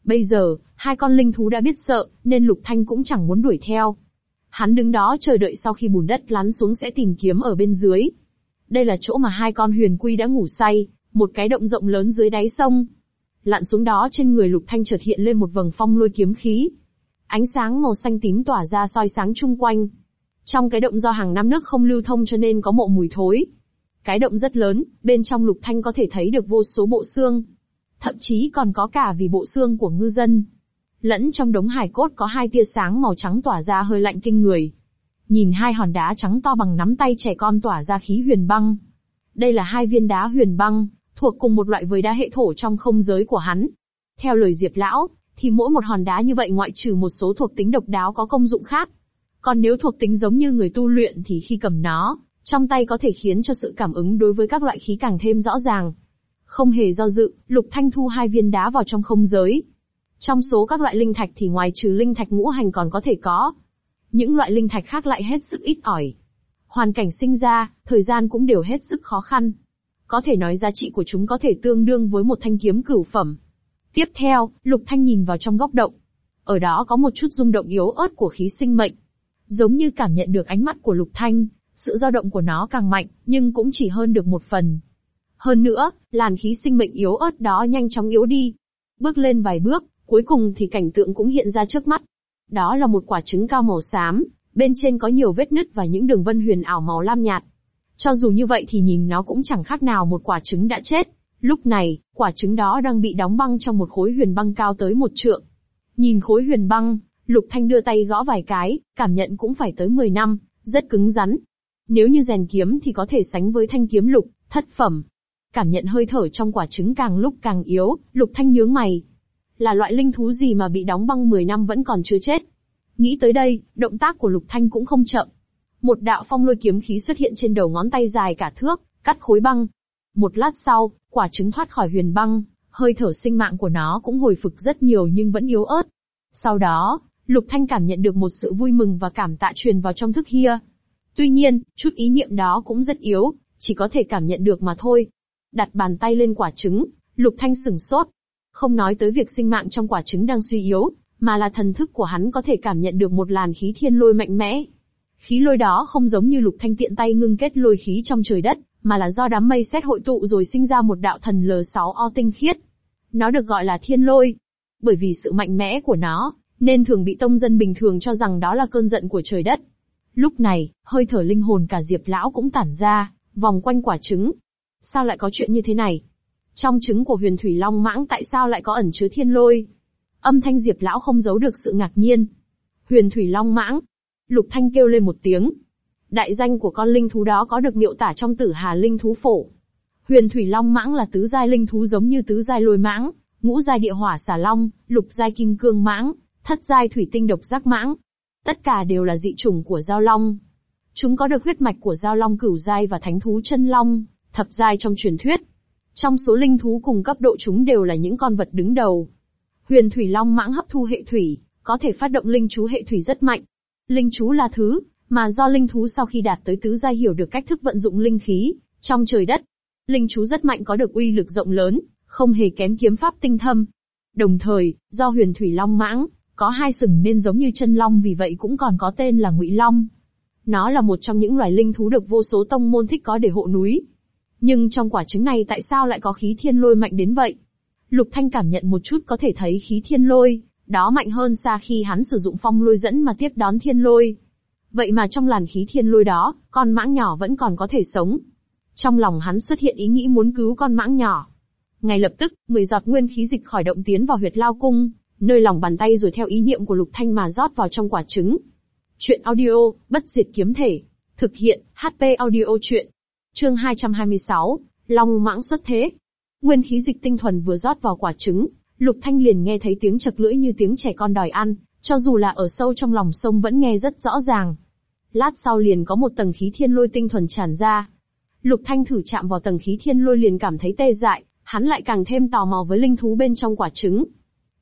Speaker 1: Bây giờ, hai con linh thú đã biết sợ, nên lục thanh cũng chẳng muốn đuổi theo. Hắn đứng đó chờ đợi sau khi bùn đất lăn xuống sẽ tìm kiếm ở bên dưới. Đây là chỗ mà hai con huyền quy đã ngủ say, một cái động rộng lớn dưới đáy sông, lặn xuống đó trên người Lục Thanh chợt hiện lên một vầng phong lôi kiếm khí. Ánh sáng màu xanh tím tỏa ra soi sáng chung quanh. Trong cái động do hàng năm nước không lưu thông cho nên có mộ mùi thối. Cái động rất lớn, bên trong Lục Thanh có thể thấy được vô số bộ xương. Thậm chí còn có cả vì bộ xương của ngư dân. Lẫn trong đống hài cốt có hai tia sáng màu trắng tỏa ra hơi lạnh kinh người. Nhìn hai hòn đá trắng to bằng nắm tay trẻ con tỏa ra khí huyền băng. Đây là hai viên đá huyền băng, thuộc cùng một loại với đá hệ thổ trong không giới của hắn. Theo lời Diệp Lão, thì mỗi một hòn đá như vậy ngoại trừ một số thuộc tính độc đáo có công dụng khác. Còn nếu thuộc tính giống như người tu luyện thì khi cầm nó, trong tay có thể khiến cho sự cảm ứng đối với các loại khí càng thêm rõ ràng. Không hề do dự, Lục Thanh thu hai viên đá vào trong không giới. Trong số các loại linh thạch thì ngoài trừ linh thạch ngũ hành còn có thể có. Những loại linh thạch khác lại hết sức ít ỏi. Hoàn cảnh sinh ra, thời gian cũng đều hết sức khó khăn có thể nói giá trị của chúng có thể tương đương với một thanh kiếm cửu phẩm. Tiếp theo, Lục Thanh nhìn vào trong góc động. Ở đó có một chút rung động yếu ớt của khí sinh mệnh. Giống như cảm nhận được ánh mắt của Lục Thanh, sự dao động của nó càng mạnh, nhưng cũng chỉ hơn được một phần. Hơn nữa, làn khí sinh mệnh yếu ớt đó nhanh chóng yếu đi. Bước lên vài bước, cuối cùng thì cảnh tượng cũng hiện ra trước mắt. Đó là một quả trứng cao màu xám, bên trên có nhiều vết nứt và những đường vân huyền ảo màu lam nhạt. Cho dù như vậy thì nhìn nó cũng chẳng khác nào một quả trứng đã chết. Lúc này, quả trứng đó đang bị đóng băng trong một khối huyền băng cao tới một trượng. Nhìn khối huyền băng, Lục Thanh đưa tay gõ vài cái, cảm nhận cũng phải tới 10 năm, rất cứng rắn. Nếu như rèn kiếm thì có thể sánh với thanh kiếm lục, thất phẩm. Cảm nhận hơi thở trong quả trứng càng lúc càng yếu, Lục Thanh nhướng mày. Là loại linh thú gì mà bị đóng băng 10 năm vẫn còn chưa chết? Nghĩ tới đây, động tác của Lục Thanh cũng không chậm, một đạo phong lôi kiếm khí xuất hiện trên đầu ngón tay dài cả thước, cắt khối băng. Một lát sau, quả trứng thoát khỏi huyền băng, hơi thở sinh mạng của nó cũng hồi phục rất nhiều nhưng vẫn yếu ớt. Sau đó, Lục Thanh cảm nhận được một sự vui mừng và cảm tạ truyền vào trong thức hia. Tuy nhiên, chút ý niệm đó cũng rất yếu, chỉ có thể cảm nhận được mà thôi. Đặt bàn tay lên quả trứng, Lục Thanh sửng sốt. Không nói tới việc sinh mạng trong quả trứng đang suy yếu, mà là thần thức của hắn có thể cảm nhận được một làn khí thiên lôi mạnh mẽ, Khí lôi đó không giống như lục thanh tiện tay ngưng kết lôi khí trong trời đất, mà là do đám mây xét hội tụ rồi sinh ra một đạo thần L6O tinh khiết. Nó được gọi là thiên lôi. Bởi vì sự mạnh mẽ của nó, nên thường bị tông dân bình thường cho rằng đó là cơn giận của trời đất. Lúc này, hơi thở linh hồn cả Diệp Lão cũng tản ra, vòng quanh quả trứng. Sao lại có chuyện như thế này? Trong trứng của huyền thủy long mãng tại sao lại có ẩn chứa thiên lôi? Âm thanh Diệp Lão không giấu được sự ngạc nhiên. Huyền thủy long mãng, Lục Thanh kêu lên một tiếng. Đại danh của con linh thú đó có được miêu tả trong tử hà linh thú phổ. Huyền thủy long mãng là tứ giai linh thú giống như tứ giai lôi mãng, ngũ giai địa hỏa xà long, lục giai kim cương mãng, thất giai thủy tinh độc giác mãng. Tất cả đều là dị chủng của giao long. Chúng có được huyết mạch của giao long cửu giai và thánh thú chân long, thập giai trong truyền thuyết. Trong số linh thú cùng cấp độ chúng đều là những con vật đứng đầu. Huyền thủy long mãng hấp thu hệ thủy, có thể phát động linh chú hệ thủy rất mạnh, Linh chú là thứ mà do linh thú sau khi đạt tới tứ giai hiểu được cách thức vận dụng linh khí trong trời đất. Linh chú rất mạnh có được uy lực rộng lớn, không hề kém kiếm pháp tinh thâm. Đồng thời, do huyền thủy long mãng, có hai sừng nên giống như chân long vì vậy cũng còn có tên là ngụy long. Nó là một trong những loài linh thú được vô số tông môn thích có để hộ núi. Nhưng trong quả trứng này tại sao lại có khí thiên lôi mạnh đến vậy? Lục Thanh cảm nhận một chút có thể thấy khí thiên lôi, đó mạnh hơn xa khi hắn sử dụng phong lôi dẫn mà tiếp đón thiên lôi. Vậy mà trong làn khí thiên lôi đó, con mãng nhỏ vẫn còn có thể sống. Trong lòng hắn xuất hiện ý nghĩ muốn cứu con mãng nhỏ. Ngay lập tức, mười giọt nguyên khí dịch khỏi động tiến vào huyệt lao cung, nơi lòng bàn tay rồi theo ý niệm của Lục Thanh mà rót vào trong quả trứng. Chuyện audio, bất diệt kiếm thể. Thực hiện, HP audio chuyện. Chương 226, Long mãng xuất thế. Nguyên khí dịch tinh thuần vừa rót vào quả trứng, Lục Thanh liền nghe thấy tiếng chật lưỡi như tiếng trẻ con đòi ăn, cho dù là ở sâu trong lòng sông vẫn nghe rất rõ ràng. Lát sau liền có một tầng khí thiên lôi tinh thuần tràn ra. Lục Thanh thử chạm vào tầng khí thiên lôi liền cảm thấy tê dại, hắn lại càng thêm tò mò với linh thú bên trong quả trứng.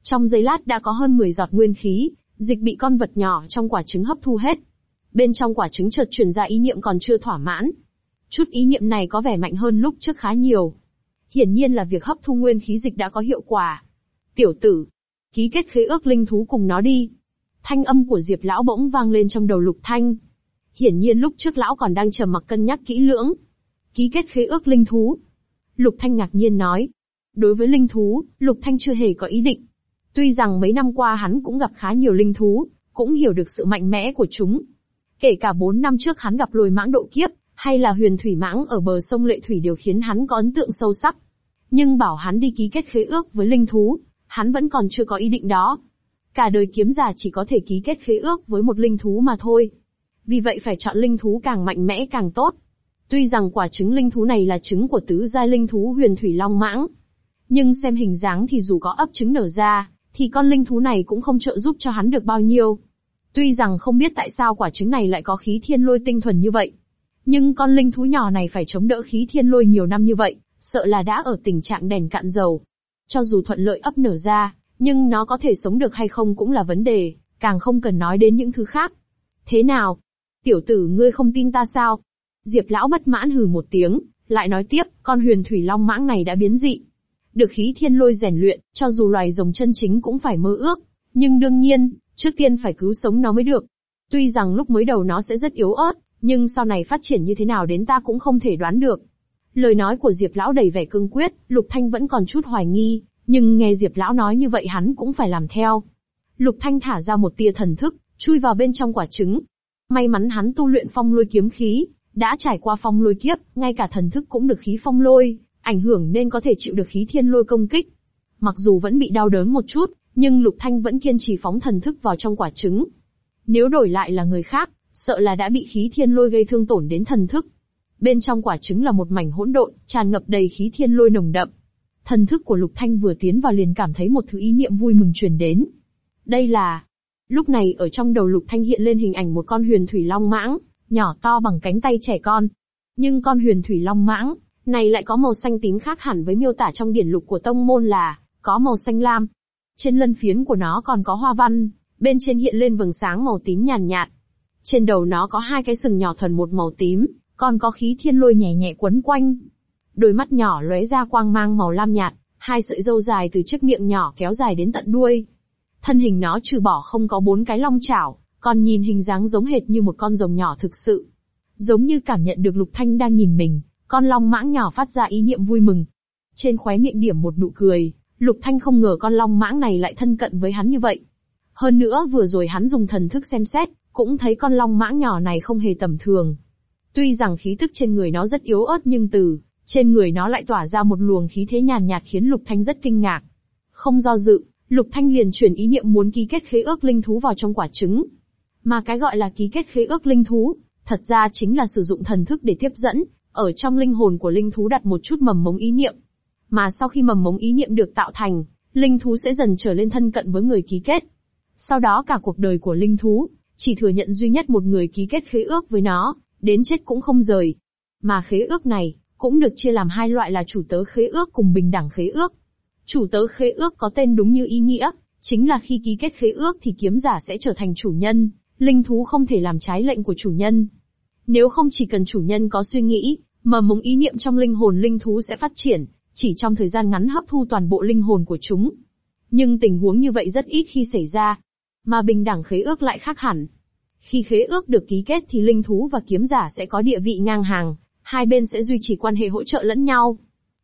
Speaker 1: Trong giây lát đã có hơn 10 giọt nguyên khí, dịch bị con vật nhỏ trong quả trứng hấp thu hết. Bên trong quả trứng chợt truyền ra ý niệm còn chưa thỏa mãn. Chút ý niệm này có vẻ mạnh hơn lúc trước khá nhiều. Hiển nhiên là việc hấp thu nguyên khí dịch đã có hiệu quả. Tiểu tử, ký kết khế ước linh thú cùng nó đi. Thanh âm của Diệp lão bỗng vang lên trong đầu Lục Thanh. Hiển nhiên lúc trước lão còn đang trầm mặc cân nhắc kỹ lưỡng. Ký kết khế ước linh thú. Lục Thanh ngạc nhiên nói. Đối với linh thú, Lục Thanh chưa hề có ý định. Tuy rằng mấy năm qua hắn cũng gặp khá nhiều linh thú, cũng hiểu được sự mạnh mẽ của chúng. Kể cả 4 năm trước hắn gặp lùi mãng độ kiếp, hay là huyền thủy mãng ở bờ sông Lệ Thủy đều khiến hắn có ấn tượng sâu sắc. Nhưng bảo hắn đi ký kết khế ước với linh thú, hắn vẫn còn chưa có ý định đó. Cả đời kiếm giả chỉ có thể ký kết khế ước với một linh thú mà thôi. Vì vậy phải chọn linh thú càng mạnh mẽ càng tốt. Tuy rằng quả trứng linh thú này là trứng của tứ giai linh thú huyền thủy long mãng. Nhưng xem hình dáng thì dù có ấp trứng nở ra, thì con linh thú này cũng không trợ giúp cho hắn được bao nhiêu. Tuy rằng không biết tại sao quả trứng này lại có khí thiên lôi tinh thuần như vậy. Nhưng con linh thú nhỏ này phải chống đỡ khí thiên lôi nhiều năm như vậy, sợ là đã ở tình trạng đèn cạn dầu, cho dù thuận lợi ấp nở ra, nhưng nó có thể sống được hay không cũng là vấn đề, càng không cần nói đến những thứ khác. Thế nào? Tiểu tử ngươi không tin ta sao? Diệp lão bất mãn hừ một tiếng, lại nói tiếp, con huyền thủy long mãng này đã biến dị. Được khí thiên lôi rèn luyện, cho dù loài rồng chân chính cũng phải mơ ước, nhưng đương nhiên, trước tiên phải cứu sống nó mới được. Tuy rằng lúc mới đầu nó sẽ rất yếu ớt, nhưng sau này phát triển như thế nào đến ta cũng không thể đoán được. Lời nói của Diệp Lão đầy vẻ cương quyết, Lục Thanh vẫn còn chút hoài nghi, nhưng nghe Diệp Lão nói như vậy hắn cũng phải làm theo. Lục Thanh thả ra một tia thần thức, chui vào bên trong quả trứng. May mắn hắn tu luyện phong lôi kiếm khí, đã trải qua phong lôi kiếp, ngay cả thần thức cũng được khí phong lôi, ảnh hưởng nên có thể chịu được khí thiên lôi công kích. Mặc dù vẫn bị đau đớn một chút, nhưng Lục Thanh vẫn kiên trì phóng thần thức vào trong quả trứng. Nếu đổi lại là người khác, sợ là đã bị khí thiên lôi gây thương tổn đến thần thức, Bên trong quả trứng là một mảnh hỗn độn, tràn ngập đầy khí thiên lôi nồng đậm. Thần thức của Lục Thanh vừa tiến vào liền cảm thấy một thứ ý niệm vui mừng truyền đến. Đây là... Lúc này ở trong đầu Lục Thanh hiện lên hình ảnh một con huyền thủy long mãng, nhỏ to bằng cánh tay trẻ con. Nhưng con huyền thủy long mãng, này lại có màu xanh tím khác hẳn với miêu tả trong điển lục của tông môn là, có màu xanh lam. Trên lân phiến của nó còn có hoa văn, bên trên hiện lên vầng sáng màu tím nhàn nhạt, Trên đầu nó có hai cái sừng nhỏ thuần một màu tím, còn có khí thiên lôi nhẹ nhẹ quấn quanh. Đôi mắt nhỏ lóe ra quang mang màu lam nhạt, hai sợi râu dài từ chiếc miệng nhỏ kéo dài đến tận đuôi. Thân hình nó trừ bỏ không có bốn cái long chảo, còn nhìn hình dáng giống hệt như một con rồng nhỏ thực sự. Giống như cảm nhận được Lục Thanh đang nhìn mình, con long mãng nhỏ phát ra ý niệm vui mừng. Trên khóe miệng điểm một nụ cười, Lục Thanh không ngờ con long mãng này lại thân cận với hắn như vậy. Hơn nữa vừa rồi hắn dùng thần thức xem xét, cũng thấy con long mãng nhỏ này không hề tầm thường, Tuy rằng khí tức trên người nó rất yếu ớt nhưng từ trên người nó lại tỏa ra một luồng khí thế nhàn nhạt khiến Lục Thanh rất kinh ngạc. Không do dự, Lục Thanh liền chuyển ý niệm muốn ký kết khế ước linh thú vào trong quả trứng. Mà cái gọi là ký kết khế ước linh thú, thật ra chính là sử dụng thần thức để tiếp dẫn, ở trong linh hồn của linh thú đặt một chút mầm mống ý niệm. Mà sau khi mầm mống ý niệm được tạo thành, linh thú sẽ dần trở lên thân cận với người ký kết. Sau đó cả cuộc đời của linh thú, chỉ thừa nhận duy nhất một người ký kết khế ước với nó, đến chết cũng không rời. Mà khế ước này, cũng được chia làm hai loại là chủ tớ khế ước cùng bình đẳng khế ước. Chủ tớ khế ước có tên đúng như ý nghĩa, chính là khi ký kết khế ước thì kiếm giả sẽ trở thành chủ nhân, linh thú không thể làm trái lệnh của chủ nhân. Nếu không chỉ cần chủ nhân có suy nghĩ, mà mống ý niệm trong linh hồn linh thú sẽ phát triển, chỉ trong thời gian ngắn hấp thu toàn bộ linh hồn của chúng. Nhưng tình huống như vậy rất ít khi xảy ra. Mà bình đẳng khế ước lại khác hẳn, khi khế ước được ký kết thì linh thú và kiếm giả sẽ có địa vị ngang hàng, hai bên sẽ duy trì quan hệ hỗ trợ lẫn nhau.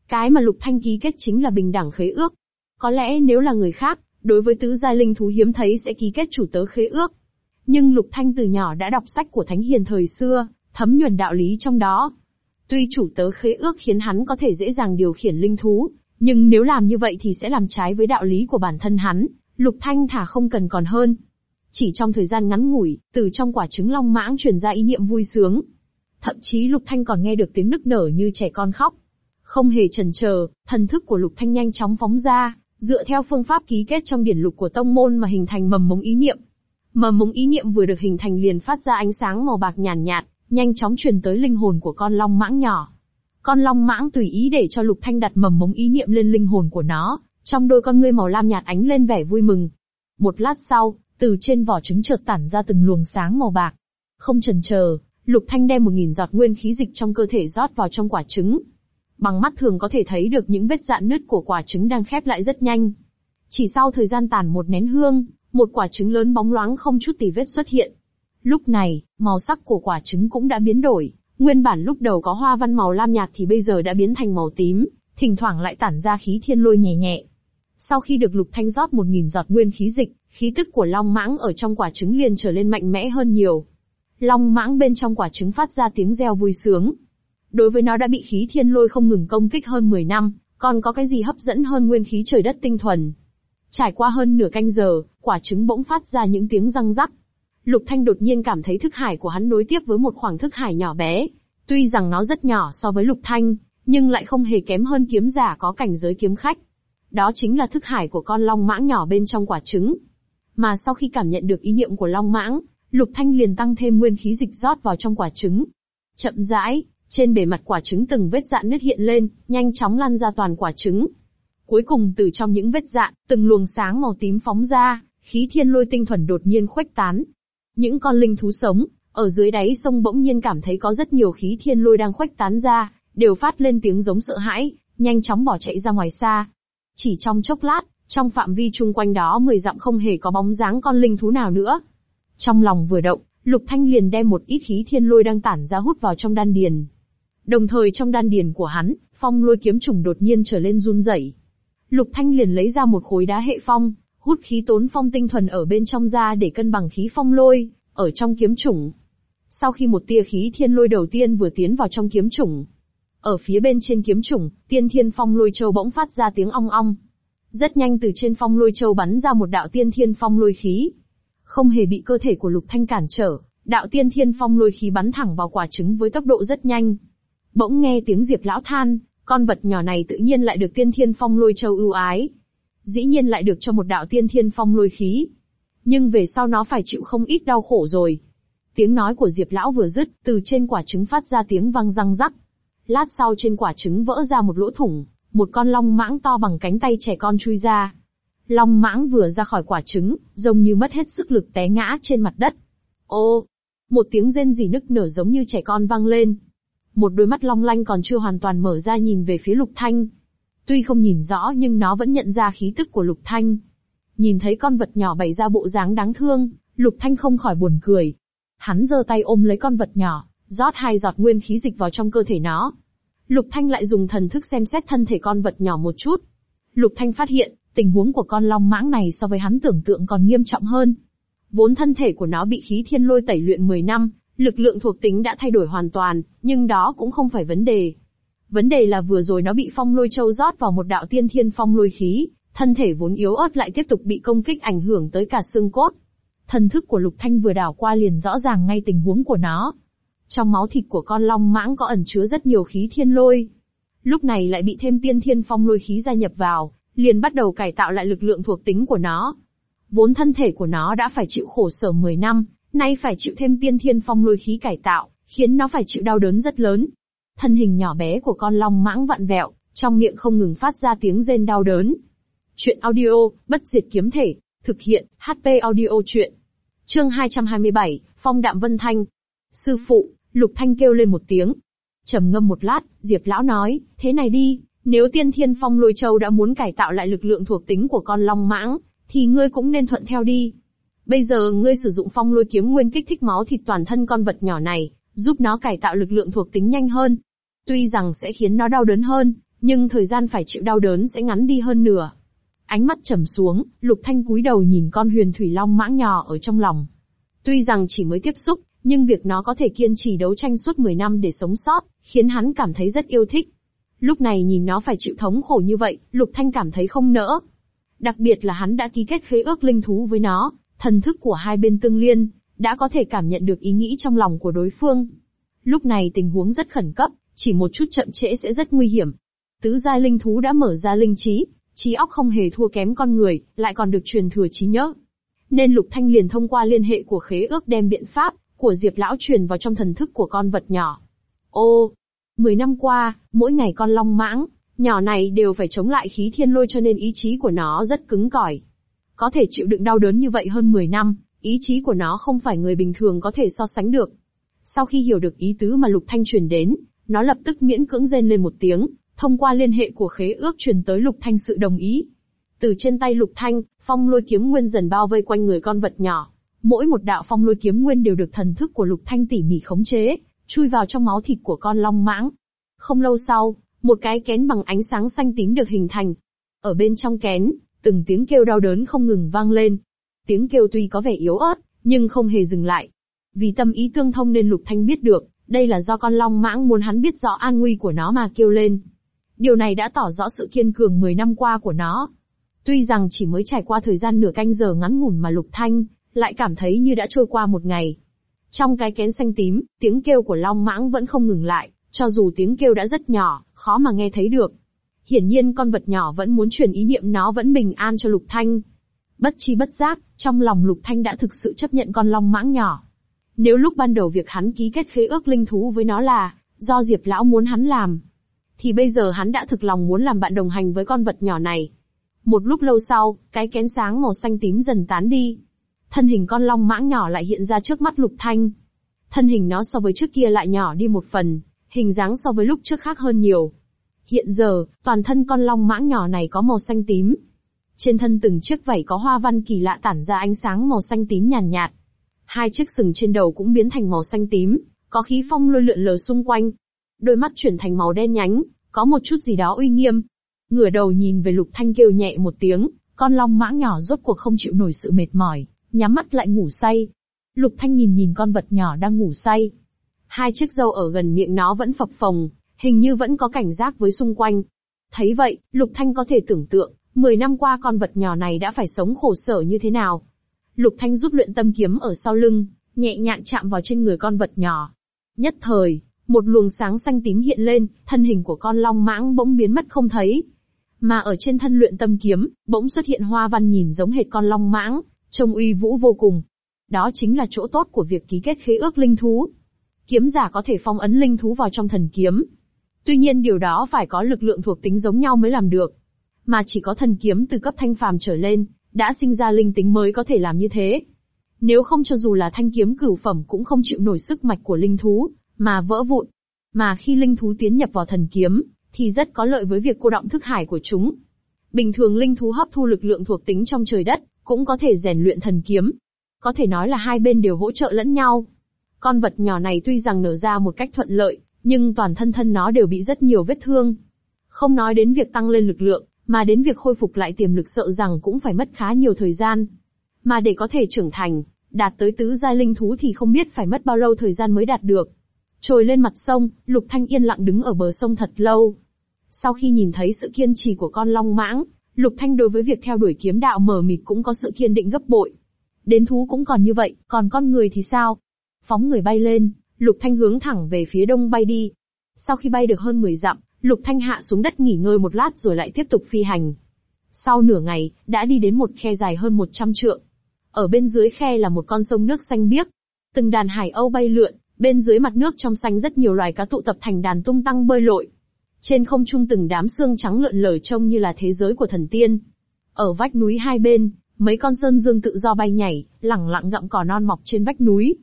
Speaker 1: Cái mà Lục Thanh ký kết chính là bình đẳng khế ước. Có lẽ nếu là người khác, đối với tứ giai linh thú hiếm thấy sẽ ký kết chủ tớ khế ước. Nhưng Lục Thanh từ nhỏ đã đọc sách của Thánh Hiền thời xưa, thấm nhuần đạo lý trong đó. Tuy chủ tớ khế ước khiến hắn có thể dễ dàng điều khiển linh thú, nhưng nếu làm như vậy thì sẽ làm trái với đạo lý của bản thân hắn, Lục Thanh thả không cần còn hơn. Chỉ trong thời gian ngắn ngủi, từ trong quả trứng long mãng truyền ra ý niệm vui sướng. Thậm chí Lục Thanh còn nghe được tiếng nức nở như trẻ con khóc. Không hề chần chờ, thần thức của Lục Thanh nhanh chóng phóng ra, dựa theo phương pháp ký kết trong điển lục của tông môn mà hình thành mầm mống ý niệm. Mầm mống ý niệm vừa được hình thành liền phát ra ánh sáng màu bạc nhàn nhạt, nhạt, nhanh chóng truyền tới linh hồn của con long mãng nhỏ. Con long mãng tùy ý để cho Lục Thanh đặt mầm mống ý niệm lên linh hồn của nó, trong đôi con ngươi màu lam nhạt ánh lên vẻ vui mừng. Một lát sau, từ trên vỏ trứng chợt tản ra từng luồng sáng màu bạc. Không chần chờ, Lục Thanh đem một nghìn giọt nguyên khí dịch trong cơ thể rót vào trong quả trứng. Bằng mắt thường có thể thấy được những vết dạn nứt của quả trứng đang khép lại rất nhanh. Chỉ sau thời gian tàn một nén hương, một quả trứng lớn bóng loáng không chút tì vết xuất hiện. Lúc này, màu sắc của quả trứng cũng đã biến đổi, nguyên bản lúc đầu có hoa văn màu lam nhạt thì bây giờ đã biến thành màu tím, thỉnh thoảng lại tản ra khí thiên lôi nhẹ nhẹ. Sau khi được Lục Thanh rót một nghìn giọt nguyên khí dịch, khí tức của long mãng ở trong quả trứng liền trở lên mạnh mẽ hơn nhiều. Long mãng bên trong quả trứng phát ra tiếng reo vui sướng. Đối với nó đã bị khí thiên lôi không ngừng công kích hơn 10 năm, còn có cái gì hấp dẫn hơn nguyên khí trời đất tinh thuần. Trải qua hơn nửa canh giờ, quả trứng bỗng phát ra những tiếng răng rắc. Lục Thanh đột nhiên cảm thấy thức hải của hắn đối tiếp với một khoảng thức hải nhỏ bé. Tuy rằng nó rất nhỏ so với Lục Thanh, nhưng lại không hề kém hơn kiếm giả có cảnh giới kiếm khách. Đó chính là thức hải của con long mãng nhỏ bên trong quả trứng. Mà sau khi cảm nhận được ý niệm của long mãng, Lục Thanh liền tăng thêm nguyên khí dịch rót vào trong quả trứng. Chậm rãi, trên bề mặt quả trứng từng vết dạn nứt hiện lên, nhanh chóng lan ra toàn quả trứng. Cuối cùng từ trong những vết dạn, từng luồng sáng màu tím phóng ra, khí thiên lôi tinh thuần đột nhiên khuếch tán. Những con linh thú sống, ở dưới đáy sông bỗng nhiên cảm thấy có rất nhiều khí thiên lôi đang khuếch tán ra, đều phát lên tiếng giống sợ hãi, nhanh chóng bỏ chạy ra ngoài xa, chỉ trong chốc lát, trong phạm vi chung quanh đó mười dặm không hề có bóng dáng con linh thú nào nữa. Trong lòng vừa động, Lục Thanh liền đem một ít khí thiên lôi đang tản ra hút vào trong đan điền. Đồng thời trong đan điền của hắn, phong lôi kiếm trùng đột nhiên trở lên run rẩy. Lục Thanh liền lấy ra một khối đá hệ phong, hút khí tốn phong tinh thuần ở bên trong ra để cân bằng khí phong lôi ở trong kiếm trùng. Sau khi một tia khí thiên lôi đầu tiên vừa tiến vào trong kiếm trùng, ở phía bên trên kiếm chủng, tiên thiên phong lôi châu bỗng phát ra tiếng ong ong. Rất nhanh từ trên phong lôi châu bắn ra một đạo tiên thiên phong lôi khí. Không hề bị cơ thể của lục thanh cản trở, đạo tiên thiên phong lôi khí bắn thẳng vào quả trứng với tốc độ rất nhanh. Bỗng nghe tiếng diệp lão than, con vật nhỏ này tự nhiên lại được tiên thiên phong lôi châu ưu ái. Dĩ nhiên lại được cho một đạo tiên thiên phong lôi khí. Nhưng về sau nó phải chịu không ít đau khổ rồi. Tiếng nói của Diệp Lão vừa dứt, từ trên quả trứng phát ra tiếng vang răng rắc. Lát sau trên quả trứng vỡ ra một lỗ thủng, một con long mãng to bằng cánh tay trẻ con chui ra. Long mãng vừa ra khỏi quả trứng, rông như mất hết sức lực té ngã trên mặt đất. Ô! Một tiếng rên rỉ nức nở giống như trẻ con vang lên. Một đôi mắt long lanh còn chưa hoàn toàn mở ra nhìn về phía lục thanh. Tuy không nhìn rõ nhưng nó vẫn nhận ra khí tức của lục thanh. Nhìn thấy con vật nhỏ bày ra bộ dáng đáng thương, lục thanh không khỏi buồn cười. Hắn giơ tay ôm lấy con vật nhỏ, rót hai giọt nguyên khí dịch vào trong cơ thể nó. Lục Thanh lại dùng thần thức xem xét thân thể con vật nhỏ một chút. Lục Thanh phát hiện, tình huống của con long mãng này so với hắn tưởng tượng còn nghiêm trọng hơn. Vốn thân thể của nó bị khí thiên lôi tẩy luyện 10 năm, lực lượng thuộc tính đã thay đổi hoàn toàn, nhưng đó cũng không phải vấn đề. Vấn đề là vừa rồi nó bị phong lôi châu rót vào một đạo tiên thiên phong lôi khí, thân thể vốn yếu ớt lại tiếp tục bị công kích ảnh hưởng tới cả xương cốt. Thần thức của Lục Thanh vừa đảo qua liền rõ ràng ngay tình huống của nó. Trong máu thịt của con long mãng có ẩn chứa rất nhiều khí thiên lôi. Lúc này lại bị thêm tiên thiên phong lôi khí gia nhập vào, liền bắt đầu cải tạo lại lực lượng thuộc tính của nó. Vốn thân thể của nó đã phải chịu khổ sở 10 năm, nay phải chịu thêm tiên thiên phong lôi khí cải tạo, khiến nó phải chịu đau đớn rất lớn. Thân hình nhỏ bé của con long mãng vặn vẹo, trong miệng không ngừng phát ra tiếng rên đau đớn. Chuyện audio, bất diệt kiếm thể, thực hiện, HP audio chuyện. Chương 227, Phong Đạm Vân Thanh. Sư phụ, Lục Thanh kêu lên một tiếng. trầm ngâm một lát, Diệp Lão nói, thế này đi, nếu tiên thiên phong lôi châu đã muốn cải tạo lại lực lượng thuộc tính của con long mãng, thì ngươi cũng nên thuận theo đi. Bây giờ ngươi sử dụng phong lôi kiếm nguyên kích thích máu thịt toàn thân con vật nhỏ này, giúp nó cải tạo lực lượng thuộc tính nhanh hơn. Tuy rằng sẽ khiến nó đau đớn hơn, nhưng thời gian phải chịu đau đớn sẽ ngắn đi hơn nửa. Ánh mắt trầm xuống, Lục Thanh cúi đầu nhìn con huyền thủy long mãng nhỏ ở trong lòng. Tuy rằng chỉ mới tiếp xúc, nhưng việc nó có thể kiên trì đấu tranh suốt 10 năm để sống sót, khiến hắn cảm thấy rất yêu thích. Lúc này nhìn nó phải chịu thống khổ như vậy, Lục Thanh cảm thấy không nỡ. Đặc biệt là hắn đã ký kết khế ước linh thú với nó, thần thức của hai bên tương liên, đã có thể cảm nhận được ý nghĩ trong lòng của đối phương. Lúc này tình huống rất khẩn cấp, chỉ một chút chậm trễ sẽ rất nguy hiểm. Tứ giai linh thú đã mở ra linh trí, trí óc không hề thua kém con người, lại còn được truyền thừa trí nhớ. Nên Lục Thanh liền thông qua liên hệ của khế ước đem biện pháp của Diệp Lão truyền vào trong thần thức của con vật nhỏ. Ô, mười năm qua, mỗi ngày con long mãng, nhỏ này đều phải chống lại khí thiên lôi cho nên ý chí của nó rất cứng cỏi. Có thể chịu đựng đau đớn như vậy hơn 10 năm, ý chí của nó không phải người bình thường có thể so sánh được. Sau khi hiểu được ý tứ mà Lục Thanh truyền đến, nó lập tức miễn cưỡng rên lên một tiếng, thông qua liên hệ của khế ước truyền tới Lục Thanh sự đồng ý. Từ trên tay Lục Thanh, phong lôi kiếm nguyên dần bao vây quanh người con vật nhỏ. Mỗi một đạo phong lôi kiếm nguyên đều được thần thức của Lục Thanh tỉ mỉ khống chế, chui vào trong máu thịt của con long mãng. Không lâu sau, một cái kén bằng ánh sáng xanh tím được hình thành. Ở bên trong kén, từng tiếng kêu đau đớn không ngừng vang lên. Tiếng kêu tuy có vẻ yếu ớt, nhưng không hề dừng lại. Vì tâm ý tương thông nên Lục Thanh biết được, đây là do con long mãng muốn hắn biết rõ an nguy của nó mà kêu lên. Điều này đã tỏ rõ sự kiên cường 10 năm qua của nó. Tuy rằng chỉ mới trải qua thời gian nửa canh giờ ngắn ngủn mà Lục Thanh lại cảm thấy như đã trôi qua một ngày. Trong cái kén xanh tím, tiếng kêu của long mãng vẫn không ngừng lại, cho dù tiếng kêu đã rất nhỏ, khó mà nghe thấy được. Hiển nhiên con vật nhỏ vẫn muốn truyền ý niệm nó vẫn bình an cho Lục Thanh. Bất chi bất giác, trong lòng Lục Thanh đã thực sự chấp nhận con long mãng nhỏ. Nếu lúc ban đầu việc hắn ký kết khế ước linh thú với nó là do Diệp lão muốn hắn làm, thì bây giờ hắn đã thực lòng muốn làm bạn đồng hành với con vật nhỏ này. Một lúc lâu sau, cái kén sáng màu xanh tím dần tán đi, thân hình con long mãng nhỏ lại hiện ra trước mắt Lục Thanh. Thân hình nó so với trước kia lại nhỏ đi một phần, hình dáng so với lúc trước khác hơn nhiều. Hiện giờ, toàn thân con long mãng nhỏ này có màu xanh tím. Trên thân từng chiếc vảy có hoa văn kỳ lạ tản ra ánh sáng màu xanh tím nhàn nhạt, Hai chiếc sừng trên đầu cũng biến thành màu xanh tím, có khí phong lôi lượn lờ xung quanh. Đôi mắt chuyển thành màu đen nhánh, có một chút gì đó uy nghiêm. Ngửa đầu nhìn về Lục Thanh kêu nhẹ một tiếng, con long mãng nhỏ rốt cuộc không chịu nổi sự mệt mỏi, nhắm mắt lại ngủ say. Lục Thanh nhìn nhìn con vật nhỏ đang ngủ say. Hai chiếc râu ở gần miệng nó vẫn phập phồng, hình như vẫn có cảnh giác với xung quanh. Thấy vậy, Lục Thanh có thể tưởng tượng, 10 năm qua con vật nhỏ này đã phải sống khổ sở như thế nào. Lục Thanh rút luyện tâm kiếm ở sau lưng, nhẹ nhàng chạm vào trên người con vật nhỏ. Nhất thời, một luồng sáng xanh tím hiện lên, thân hình của con long mãng bỗng biến mất không thấy. Mà ở trên thân luyện tâm kiếm, bỗng xuất hiện hoa văn nhìn giống hệt con long mãng, trông uy vũ vô cùng. Đó chính là chỗ tốt của việc ký kết khế ước linh thú. Kiếm giả có thể phong ấn linh thú vào trong thần kiếm. Tuy nhiên điều đó phải có lực lượng thuộc tính giống nhau mới làm được. Mà chỉ có thần kiếm từ cấp thanh phàm trở lên, đã sinh ra linh tính mới có thể làm như thế. Nếu không cho dù là thanh kiếm cửu phẩm cũng không chịu nổi sức mạch của linh thú, mà vỡ vụn. Mà khi linh thú tiến nhập vào thần kiếm, thì rất có lợi với việc cô động thức hải của chúng. Bình thường linh thú hấp thu lực lượng thuộc tính trong trời đất, cũng có thể rèn luyện thần kiếm. Có thể nói là hai bên đều hỗ trợ lẫn nhau. Con vật nhỏ này tuy rằng nở ra một cách thuận lợi, nhưng toàn thân thân nó đều bị rất nhiều vết thương. Không nói đến việc tăng lên lực lượng, mà đến việc khôi phục lại tiềm lực sợ rằng cũng phải mất khá nhiều thời gian. Mà để có thể trưởng thành, đạt tới tứ giai linh thú thì không biết phải mất bao lâu thời gian mới đạt được. Trồi lên mặt sông, Lục Thanh yên lặng đứng ở bờ sông thật lâu. Sau khi nhìn thấy sự kiên trì của con long mãng, Lục Thanh đối với việc theo đuổi kiếm đạo mở mịt cũng có sự kiên định gấp bội. Đến thú cũng còn như vậy, còn con người thì sao? Phóng người bay lên, Lục Thanh hướng thẳng về phía đông bay đi. Sau khi bay được hơn 10 dặm, Lục Thanh hạ xuống đất nghỉ ngơi một lát rồi lại tiếp tục phi hành. Sau nửa ngày, đã đi đến một khe dài hơn 100 trượng. Ở bên dưới khe là một con sông nước xanh biếc. Từng đàn hải âu bay lượn, bên dưới mặt nước trong xanh rất nhiều loài cá tụ tập thành đàn tung tăng bơi lội. Trên không trung từng đám xương trắng lượn lờ trông như là thế giới của thần tiên. Ở vách núi hai bên, mấy con sơn dương tự do bay nhảy, lẳng lặng ngậm cỏ non mọc trên vách núi.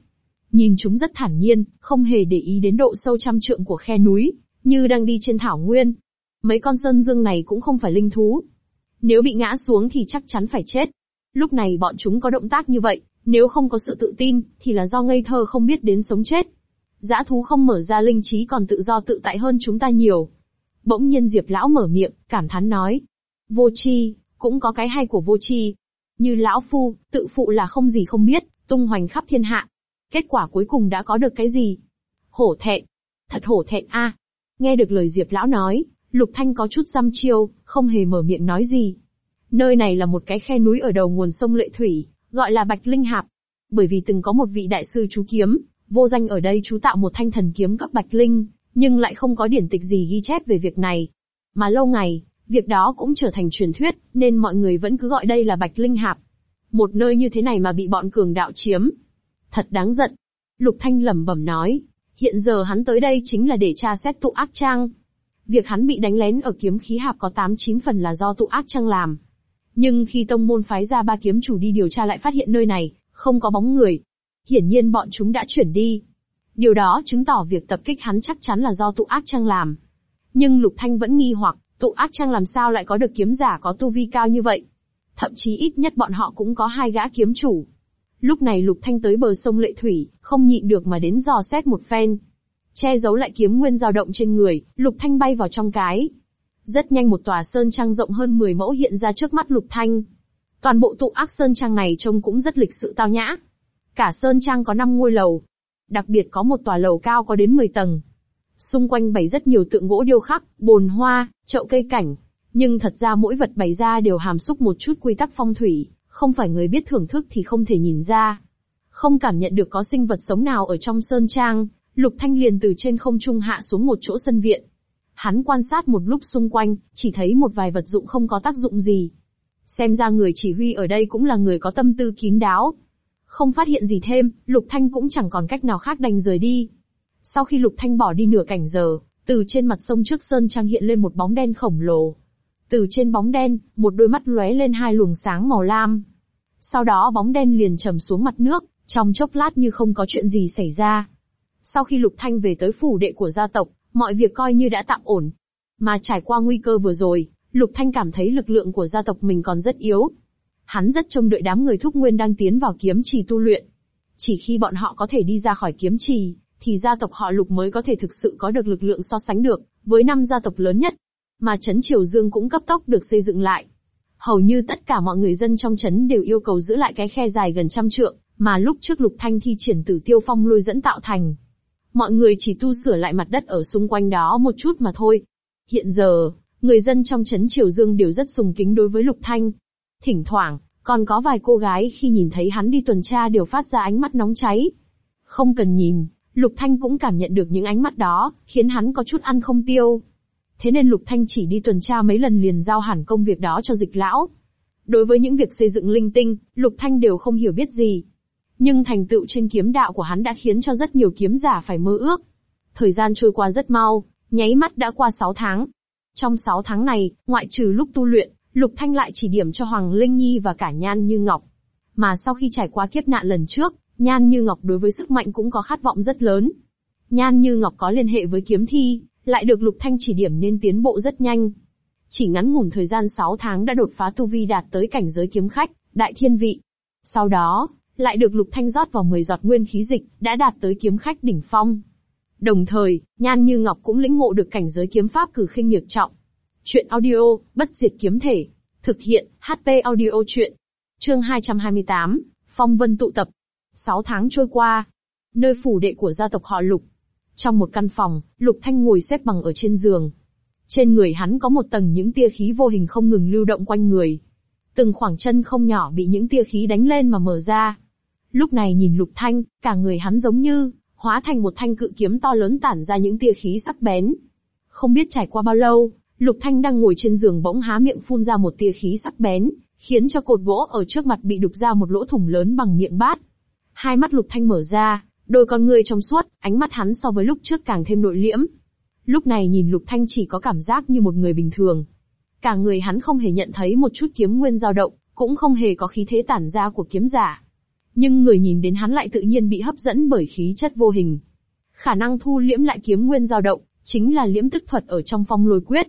Speaker 1: Nhìn chúng rất thản nhiên, không hề để ý đến độ sâu trăm trượng của khe núi, như đang đi trên thảo nguyên. Mấy con sơn dương này cũng không phải linh thú. Nếu bị ngã xuống thì chắc chắn phải chết. Lúc này bọn chúng có động tác như vậy, nếu không có sự tự tin, thì là do ngây thơ không biết đến sống chết. Giã thú không mở ra linh trí còn tự do tự tại hơn chúng ta nhiều, Bỗng nhiên Diệp lão mở miệng, cảm thán nói. Vô chi, cũng có cái hay của vô chi. Như lão phu, tự phụ là không gì không biết, tung hoành khắp thiên hạ. Kết quả cuối cùng đã có được cái gì? Hổ thẹn. Thật hổ thẹn a. Nghe được lời Diệp lão nói, Lục Thanh có chút dăm chiêu, không hề mở miệng nói gì. Nơi này là một cái khe núi ở đầu nguồn sông Lệ Thủy, gọi là Bạch Linh Hạp. Bởi vì từng có một vị đại sư chú kiếm, vô danh ở đây chú tạo một thanh thần kiếm cấp Bạch Linh, nhưng lại không có điển tịch gì ghi chép về việc này. Mà lâu ngày, việc đó cũng trở thành truyền thuyết, nên mọi người vẫn cứ gọi đây là Bạch Linh Hạp. Một nơi như thế này mà bị bọn cường đạo chiếm. Thật đáng giận. Lục Thanh lẩm bẩm nói, hiện giờ hắn tới đây chính là để tra xét tụ ác trang. Việc hắn bị đánh lén ở kiếm khí hạp có 89 phần là do tụ ác trang làm. Nhưng khi tông môn phái ra ba kiếm chủ đi điều tra lại phát hiện nơi này, không có bóng người. Hiển nhiên bọn chúng đã chuyển đi. Điều đó chứng tỏ việc tập kích hắn chắc chắn là do tụ ác trang làm. Nhưng Lục Thanh vẫn nghi hoặc, tụ ác trang làm sao lại có được kiếm giả có tu vi cao như vậy? Thậm chí ít nhất bọn họ cũng có hai gã kiếm chủ. Lúc này Lục Thanh tới bờ sông Lệ Thủy, không nhịn được mà đến dò xét một phen. Che giấu lại kiếm nguyên dao động trên người, Lục Thanh bay vào trong cái. Rất nhanh một tòa sơn trang rộng hơn 10 mẫu hiện ra trước mắt Lục Thanh. Toàn bộ tụ ác sơn trang này trông cũng rất lịch sự tao nhã. Cả sơn trang có 5 ngôi lầu, đặc biệt có một tòa lầu cao có đến 10 tầng. Xung quanh bày rất nhiều tượng gỗ điêu khắc, bồn hoa, chậu cây cảnh, nhưng thật ra mỗi vật bày ra đều hàm xúc một chút quy tắc phong thủy, không phải người biết thưởng thức thì không thể nhìn ra. Không cảm nhận được có sinh vật sống nào ở trong sơn trang, Lục Thanh liền từ trên không trung hạ xuống một chỗ sân viện. Hắn quan sát một lúc xung quanh, chỉ thấy một vài vật dụng không có tác dụng gì. Xem ra người chỉ huy ở đây cũng là người có tâm tư kín đáo. Không phát hiện gì thêm, Lục Thanh cũng chẳng còn cách nào khác đành rời đi. Sau khi Lục Thanh bỏ đi nửa cảnh giờ, từ trên mặt sông trước sơn trang hiện lên một bóng đen khổng lồ. Từ trên bóng đen, một đôi mắt lóe lên hai luồng sáng màu lam. Sau đó bóng đen liền trầm xuống mặt nước, trong chốc lát như không có chuyện gì xảy ra. Sau khi Lục Thanh về tới phủ đệ của gia tộc, mọi việc coi như đã tạm ổn. Mà trải qua nguy cơ vừa rồi, Lục Thanh cảm thấy lực lượng của gia tộc mình còn rất yếu, Hắn rất trông đợi đám người thúc nguyên đang tiến vào kiếm trì tu luyện. Chỉ khi bọn họ có thể đi ra khỏi kiếm trì, thì gia tộc họ lục mới có thể thực sự có được lực lượng so sánh được với năm gia tộc lớn nhất. Mà Trấn Triều Dương cũng cấp tốc được xây dựng lại. Hầu như tất cả mọi người dân trong Trấn đều yêu cầu giữ lại cái khe dài gần trăm trượng, mà lúc trước Lục Thanh thi triển tử tiêu phong lôi dẫn tạo thành. Mọi người chỉ tu sửa lại mặt đất ở xung quanh đó một chút mà thôi. Hiện giờ, người dân trong Trấn Triều Dương đều rất sùng kính đối với Lục Thanh, Thỉnh thoảng, còn có vài cô gái khi nhìn thấy hắn đi tuần tra đều phát ra ánh mắt nóng cháy. Không cần nhìn, Lục Thanh cũng cảm nhận được những ánh mắt đó, khiến hắn có chút ăn không tiêu. Thế nên Lục Thanh chỉ đi tuần tra mấy lần liền giao hẳn công việc đó cho dịch lão. Đối với những việc xây dựng linh tinh, Lục Thanh đều không hiểu biết gì. Nhưng thành tựu trên kiếm đạo của hắn đã khiến cho rất nhiều kiếm giả phải mơ ước. Thời gian trôi qua rất mau, nháy mắt đã qua 6 tháng. Trong 6 tháng này, ngoại trừ lúc tu luyện, Lục Thanh lại chỉ điểm cho Hoàng Linh Nhi và cả Nhan Như Ngọc. Mà sau khi trải qua kiếp nạn lần trước, Nhan Như Ngọc đối với sức mạnh cũng có khát vọng rất lớn. Nhan Như Ngọc có liên hệ với kiếm thi, lại được Lục Thanh chỉ điểm nên tiến bộ rất nhanh. Chỉ ngắn ngủn thời gian 6 tháng đã đột phá tu vi đạt tới cảnh giới kiếm khách, đại thiên vị. Sau đó, lại được Lục Thanh rót vào 10 giọt nguyên khí dịch, đã đạt tới kiếm khách đỉnh phong. Đồng thời, Nhan Như Ngọc cũng lĩnh ngộ được cảnh giới kiếm pháp cử khinh nhược trọng, Chuyện audio, bất diệt kiếm thể. Thực hiện, HP audio chuyện. Chương 228, Phong Vân tụ tập. 6 tháng trôi qua. Nơi phủ đệ của gia tộc họ Lục. Trong một căn phòng, Lục Thanh ngồi xếp bằng ở trên giường. Trên người hắn có một tầng những tia khí vô hình không ngừng lưu động quanh người. Từng khoảng chân không nhỏ bị những tia khí đánh lên mà mở ra. Lúc này nhìn Lục Thanh, cả người hắn giống như hóa thành một thanh cự kiếm to lớn tản ra những tia khí sắc bén. Không biết trải qua bao lâu, Lục Thanh đang ngồi trên giường bỗng há miệng phun ra một tia khí sắc bén, khiến cho cột gỗ ở trước mặt bị đục ra một lỗ thủng lớn bằng miệng bát. Hai mắt Lục Thanh mở ra, đôi con người trong suốt, ánh mắt hắn so với lúc trước càng thêm nội liễm. Lúc này nhìn Lục Thanh chỉ có cảm giác như một người bình thường. Cả người hắn không hề nhận thấy một chút kiếm nguyên dao động, cũng không hề có khí thế tản ra của kiếm giả. Nhưng người nhìn đến hắn lại tự nhiên bị hấp dẫn bởi khí chất vô hình. Khả năng thu liễm lại kiếm nguyên dao động, chính là liễm tức thuật ở trong phong lôi quyết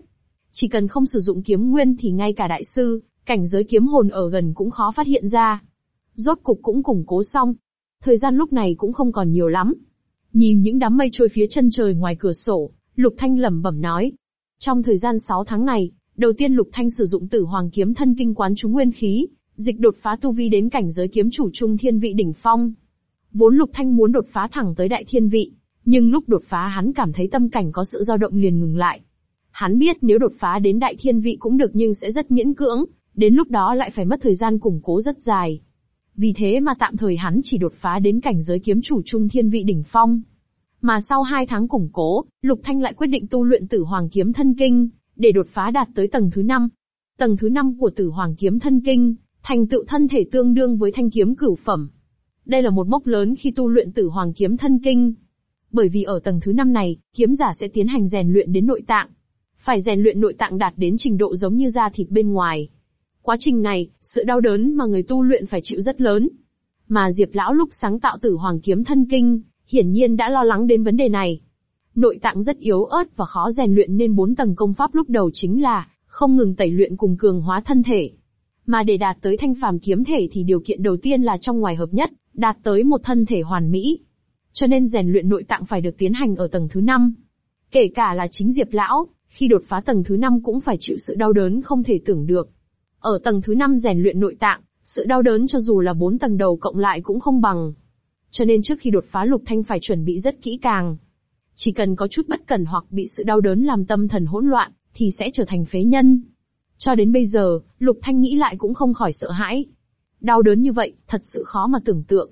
Speaker 1: chỉ cần không sử dụng kiếm nguyên thì ngay cả đại sư, cảnh giới kiếm hồn ở gần cũng khó phát hiện ra. Rốt cục cũng củng cố xong. Thời gian lúc này cũng không còn nhiều lắm. Nhìn những đám mây trôi phía chân trời ngoài cửa sổ, Lục Thanh lẩm bẩm nói. Trong thời gian 6 tháng này, đầu tiên Lục Thanh sử dụng tử hoàng kiếm thân kinh quán trúng nguyên khí, dịch đột phá tu vi đến cảnh giới kiếm chủ trung thiên vị đỉnh phong. Vốn Lục Thanh muốn đột phá thẳng tới đại thiên vị, nhưng lúc đột phá hắn cảm thấy tâm cảnh có sự dao động liền ngừng lại, Hắn biết nếu đột phá đến đại thiên vị cũng được nhưng sẽ rất miễn cưỡng, đến lúc đó lại phải mất thời gian củng cố rất dài. Vì thế mà tạm thời hắn chỉ đột phá đến cảnh giới kiếm chủ trung thiên vị đỉnh phong. Mà sau 2 tháng củng cố, Lục Thanh lại quyết định tu luyện tử hoàng kiếm thân kinh, để đột phá đạt tới tầng thứ 5. Tầng thứ 5 của tử hoàng kiếm thân kinh, thành tựu thân thể tương đương với thanh kiếm cửu phẩm. Đây là một mốc lớn khi tu luyện tử hoàng kiếm thân kinh. Bởi vì ở tầng thứ 5 này, kiếm giả sẽ tiến hành rèn luyện đến nội tạng, phải rèn luyện nội tạng đạt đến trình độ giống như da thịt bên ngoài. Quá trình này, sự đau đớn mà người tu luyện phải chịu rất lớn. Mà Diệp Lão lúc sáng tạo tử hoàng kiếm thân kinh, hiển nhiên đã lo lắng đến vấn đề này. Nội tạng rất yếu ớt và khó rèn luyện nên bốn tầng công pháp lúc đầu chính là không ngừng tẩy luyện cùng cường hóa thân thể. Mà để đạt tới thanh phàm kiếm thể thì điều kiện đầu tiên là trong ngoài hợp nhất, đạt tới một thân thể hoàn mỹ. Cho nên rèn luyện nội tạng phải được tiến hành ở tầng thứ 5. Kể cả là chính Diệp Lão, khi đột phá tầng thứ 5 cũng phải chịu sự đau đớn không thể tưởng được. Ở tầng thứ 5 rèn luyện nội tạng, sự đau đớn cho dù là 4 tầng đầu cộng lại cũng không bằng. Cho nên trước khi đột phá lục thanh phải chuẩn bị rất kỹ càng. Chỉ cần có chút bất cẩn hoặc bị sự đau đớn làm tâm thần hỗn loạn, thì sẽ trở thành phế nhân. Cho đến bây giờ, lục thanh nghĩ lại cũng không khỏi sợ hãi. Đau đớn như vậy, thật sự khó mà tưởng tượng.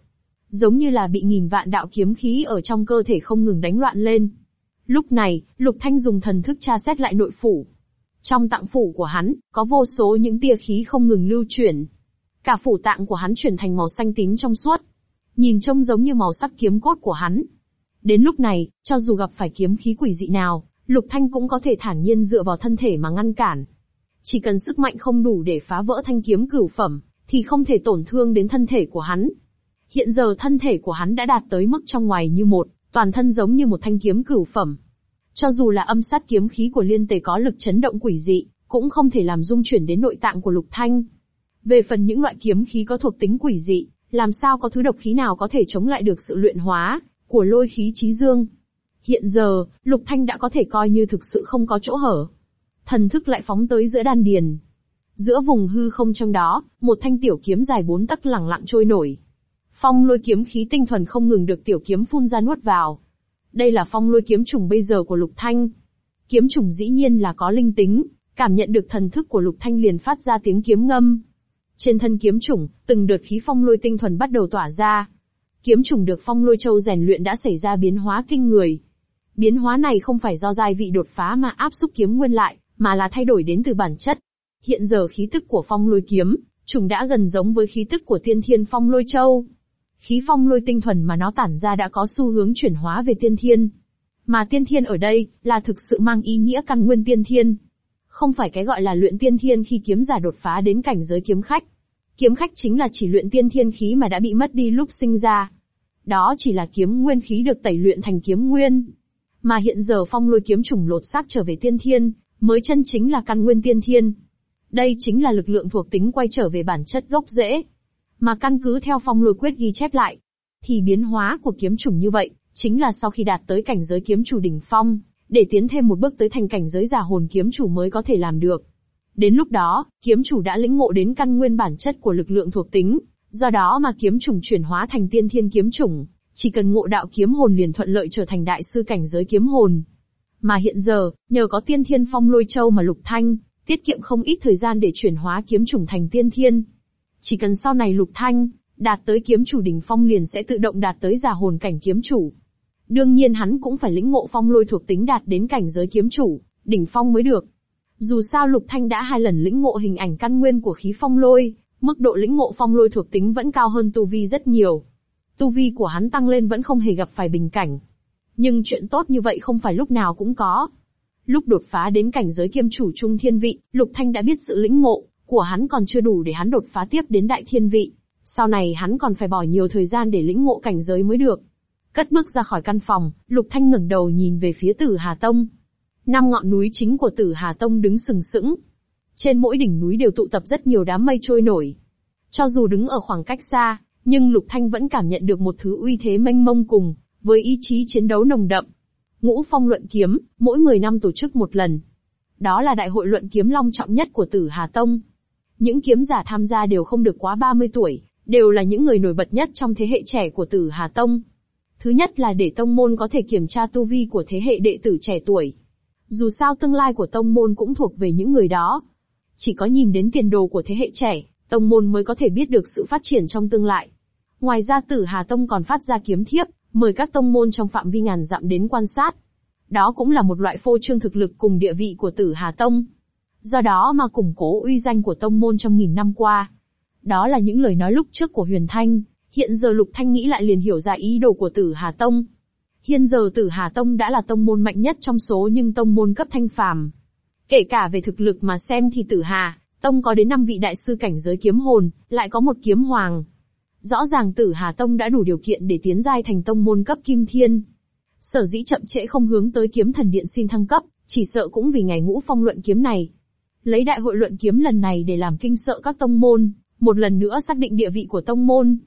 Speaker 1: Giống như là bị nghìn vạn đạo kiếm khí ở trong cơ thể không ngừng đánh loạn lên, Lúc này, Lục Thanh dùng thần thức tra xét lại nội phủ. Trong tạng phủ của hắn, có vô số những tia khí không ngừng lưu chuyển. Cả phủ tạng của hắn chuyển thành màu xanh tím trong suốt. Nhìn trông giống như màu sắc kiếm cốt của hắn. Đến lúc này, cho dù gặp phải kiếm khí quỷ dị nào, Lục Thanh cũng có thể thản nhiên dựa vào thân thể mà ngăn cản. Chỉ cần sức mạnh không đủ để phá vỡ thanh kiếm cửu phẩm, thì không thể tổn thương đến thân thể của hắn. Hiện giờ thân thể của hắn đã đạt tới mức trong ngoài như một, toàn thân giống như một thanh kiếm cửu phẩm. Cho dù là âm sát kiếm khí của liên tề có lực chấn động quỷ dị, cũng không thể làm dung chuyển đến nội tạng của lục thanh. Về phần những loại kiếm khí có thuộc tính quỷ dị, làm sao có thứ độc khí nào có thể chống lại được sự luyện hóa của lôi khí trí dương. Hiện giờ, lục thanh đã có thể coi như thực sự không có chỗ hở. Thần thức lại phóng tới giữa đan điền. Giữa vùng hư không trong đó, một thanh tiểu kiếm dài bốn tấc lẳng lặng trôi nổi, Phong lôi kiếm khí tinh thuần không ngừng được tiểu kiếm phun ra nuốt vào. Đây là phong lôi kiếm trùng bây giờ của Lục Thanh. Kiếm trùng dĩ nhiên là có linh tính, cảm nhận được thần thức của Lục Thanh liền phát ra tiếng kiếm ngâm. Trên thân kiếm trùng, từng đợt khí phong lôi tinh thuần bắt đầu tỏa ra. Kiếm trùng được phong lôi châu rèn luyện đã xảy ra biến hóa kinh người. Biến hóa này không phải do giai vị đột phá mà áp xúc kiếm nguyên lại, mà là thay đổi đến từ bản chất. Hiện giờ khí tức của phong lôi kiếm, trùng đã gần giống với khí tức của tiên thiên phong lôi châu khí phong lôi tinh thuần mà nó tản ra đã có xu hướng chuyển hóa về tiên thiên. Mà tiên thiên ở đây, là thực sự mang ý nghĩa căn nguyên tiên thiên. Không phải cái gọi là luyện tiên thiên khi kiếm giả đột phá đến cảnh giới kiếm khách. Kiếm khách chính là chỉ luyện tiên thiên khí mà đã bị mất đi lúc sinh ra. Đó chỉ là kiếm nguyên khí được tẩy luyện thành kiếm nguyên. Mà hiện giờ phong lôi kiếm trùng lột xác trở về tiên thiên, mới chân chính là căn nguyên tiên thiên. Đây chính là lực lượng thuộc tính quay trở về bản chất gốc rễ, mà căn cứ theo phong lôi quyết ghi chép lại. Thì biến hóa của kiếm chủng như vậy, chính là sau khi đạt tới cảnh giới kiếm chủ đỉnh phong, để tiến thêm một bước tới thành cảnh giới giả hồn kiếm chủ mới có thể làm được. Đến lúc đó, kiếm chủ đã lĩnh ngộ đến căn nguyên bản chất của lực lượng thuộc tính, do đó mà kiếm chủng chuyển hóa thành tiên thiên kiếm chủng, chỉ cần ngộ đạo kiếm hồn liền thuận lợi trở thành đại sư cảnh giới kiếm hồn. Mà hiện giờ, nhờ có tiên thiên phong lôi châu mà lục thanh, tiết kiệm không ít thời gian để chuyển hóa kiếm chủng thành tiên thiên. Chỉ cần sau này lục thanh, đạt tới kiếm chủ đỉnh phong liền sẽ tự động đạt tới giả hồn cảnh kiếm chủ. Đương nhiên hắn cũng phải lĩnh ngộ phong lôi thuộc tính đạt đến cảnh giới kiếm chủ, đỉnh phong mới được. Dù sao Lục Thanh đã hai lần lĩnh ngộ hình ảnh căn nguyên của khí phong lôi, mức độ lĩnh ngộ phong lôi thuộc tính vẫn cao hơn tu vi rất nhiều. Tu vi của hắn tăng lên vẫn không hề gặp phải bình cảnh. Nhưng chuyện tốt như vậy không phải lúc nào cũng có. Lúc đột phá đến cảnh giới kiếm chủ trung thiên vị, Lục Thanh đã biết sự lĩnh ngộ, của hắn còn chưa đủ để hắn đột phá tiếp đến đại thiên vị. Sau này hắn còn phải bỏ nhiều thời gian để lĩnh ngộ cảnh giới mới được. Cất bước ra khỏi căn phòng, Lục Thanh ngẩng đầu nhìn về phía Tử Hà Tông. Năm ngọn núi chính của Tử Hà Tông đứng sừng sững. Trên mỗi đỉnh núi đều tụ tập rất nhiều đám mây trôi nổi. Cho dù đứng ở khoảng cách xa, nhưng Lục Thanh vẫn cảm nhận được một thứ uy thế mênh mông cùng, với ý chí chiến đấu nồng đậm. Ngũ Phong Luận Kiếm, mỗi 10 năm tổ chức một lần. Đó là đại hội luận kiếm long trọng nhất của Tử Hà Tông. Những kiếm giả tham gia đều không được quá 30 tuổi, đều là những người nổi bật nhất trong thế hệ trẻ của Tử Hà Tông. Thứ nhất là để tông môn có thể kiểm tra tu vi của thế hệ đệ tử trẻ tuổi. Dù sao tương lai của tông môn cũng thuộc về những người đó. Chỉ có nhìn đến tiền đồ của thế hệ trẻ, tông môn mới có thể biết được sự phát triển trong tương lai. Ngoài ra Tử Hà Tông còn phát ra kiếm thiếp, mời các tông môn trong phạm vi ngàn dặm đến quan sát. Đó cũng là một loại phô trương thực lực cùng địa vị của Tử Hà Tông do đó mà củng cố uy danh của tông môn trong nghìn năm qua. Đó là những lời nói lúc trước của Huyền Thanh, hiện giờ Lục Thanh nghĩ lại liền hiểu ra ý đồ của Tử Hà Tông. Hiện giờ Tử Hà Tông đã là tông môn mạnh nhất trong số những tông môn cấp thanh phàm. Kể cả về thực lực mà xem thì Tử Hà, Tông có đến 5 vị đại sư cảnh giới kiếm hồn, lại có một kiếm hoàng. Rõ ràng Tử Hà Tông đã đủ điều kiện để tiến giai thành tông môn cấp kim thiên. Sở dĩ chậm trễ không hướng tới kiếm thần điện xin thăng cấp, chỉ sợ cũng vì ngày ngũ phong luận kiếm này, lấy đại hội luận kiếm lần này để làm kinh sợ các tông môn, một lần nữa xác định địa vị của tông môn.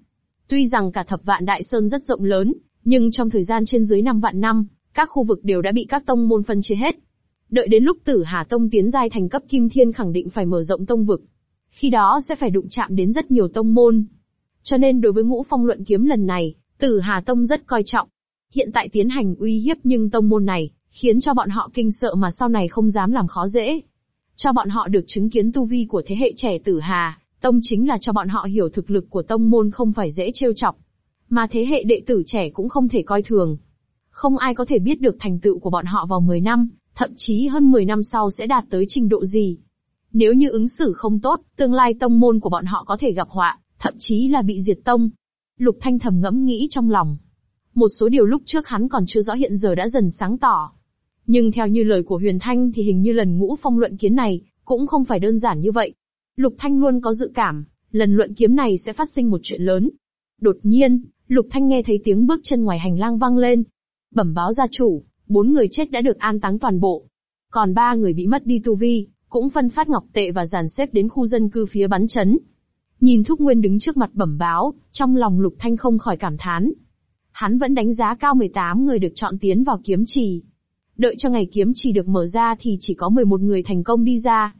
Speaker 1: Tuy rằng cả thập vạn đại sơn rất rộng lớn, nhưng trong thời gian trên dưới năm vạn năm, các khu vực đều đã bị các tông môn phân chia hết. Đợi đến lúc Tử Hà Tông tiến giai thành cấp Kim Thiên khẳng định phải mở rộng tông vực. Khi đó sẽ phải đụng chạm đến rất nhiều tông môn. Cho nên đối với ngũ phong luận kiếm lần này, Tử Hà Tông rất coi trọng. Hiện tại tiến hành uy hiếp nhưng tông môn này, khiến cho bọn họ kinh sợ mà sau này không dám làm khó dễ cho bọn họ được chứng kiến tu vi của thế hệ trẻ tử hà, tông chính là cho bọn họ hiểu thực lực của tông môn không phải dễ trêu chọc. Mà thế hệ đệ tử trẻ cũng không thể coi thường. Không ai có thể biết được thành tựu của bọn họ vào 10 năm, thậm chí hơn 10 năm sau sẽ đạt tới trình độ gì. Nếu như ứng xử không tốt, tương lai tông môn của bọn họ có thể gặp họa, thậm chí là bị diệt tông. Lục Thanh thầm ngẫm nghĩ trong lòng. Một số điều lúc trước hắn còn chưa rõ hiện giờ đã dần sáng tỏ. Nhưng theo như lời của Huyền Thanh thì hình như lần ngũ phong luận kiếm này, cũng không phải đơn giản như vậy. Lục Thanh luôn có dự cảm, lần luận kiếm này sẽ phát sinh một chuyện lớn. Đột nhiên, Lục Thanh nghe thấy tiếng bước chân ngoài hành lang vang lên. Bẩm báo gia chủ, bốn người chết đã được an táng toàn bộ. Còn ba người bị mất đi tu vi, cũng phân phát ngọc tệ và dàn xếp đến khu dân cư phía bắn chấn. Nhìn Thúc Nguyên đứng trước mặt bẩm báo, trong lòng Lục Thanh không khỏi cảm thán. Hắn vẫn đánh giá cao 18 người được chọn tiến vào kiếm trì, Đợi cho ngày kiếm chỉ được mở ra thì chỉ có 11 người thành công đi ra.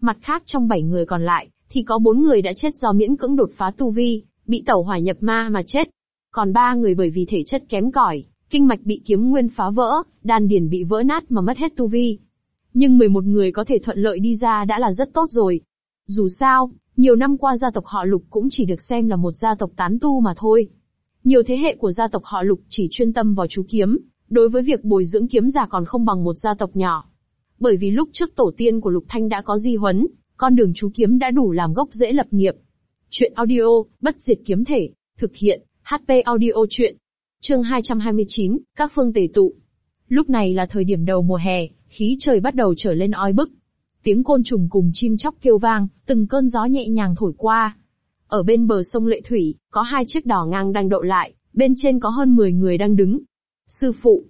Speaker 1: Mặt khác trong 7 người còn lại, thì có 4 người đã chết do miễn cưỡng đột phá tu vi, bị tẩu hỏa nhập ma mà chết. Còn 3 người bởi vì thể chất kém cỏi, kinh mạch bị kiếm nguyên phá vỡ, đan điền bị vỡ nát mà mất hết tu vi. Nhưng 11 người có thể thuận lợi đi ra đã là rất tốt rồi. Dù sao, nhiều năm qua gia tộc họ Lục cũng chỉ được xem là một gia tộc tán tu mà thôi. Nhiều thế hệ của gia tộc họ Lục chỉ chuyên tâm vào chú kiếm, Đối với việc bồi dưỡng kiếm giả còn không bằng một gia tộc nhỏ. Bởi vì lúc trước tổ tiên của Lục Thanh đã có di huấn, con đường chú kiếm đã đủ làm gốc dễ lập nghiệp. Chuyện audio, bất diệt kiếm thể, thực hiện, HP audio chuyện. Chương 229, các phương tề tụ. Lúc này là thời điểm đầu mùa hè, khí trời bắt đầu trở lên oi bức. Tiếng côn trùng cùng chim chóc kêu vang, từng cơn gió nhẹ nhàng thổi qua. Ở bên bờ sông Lệ Thủy, có hai chiếc đò ngang đang đậu lại, bên trên có hơn 10 người đang đứng, Sư phụ,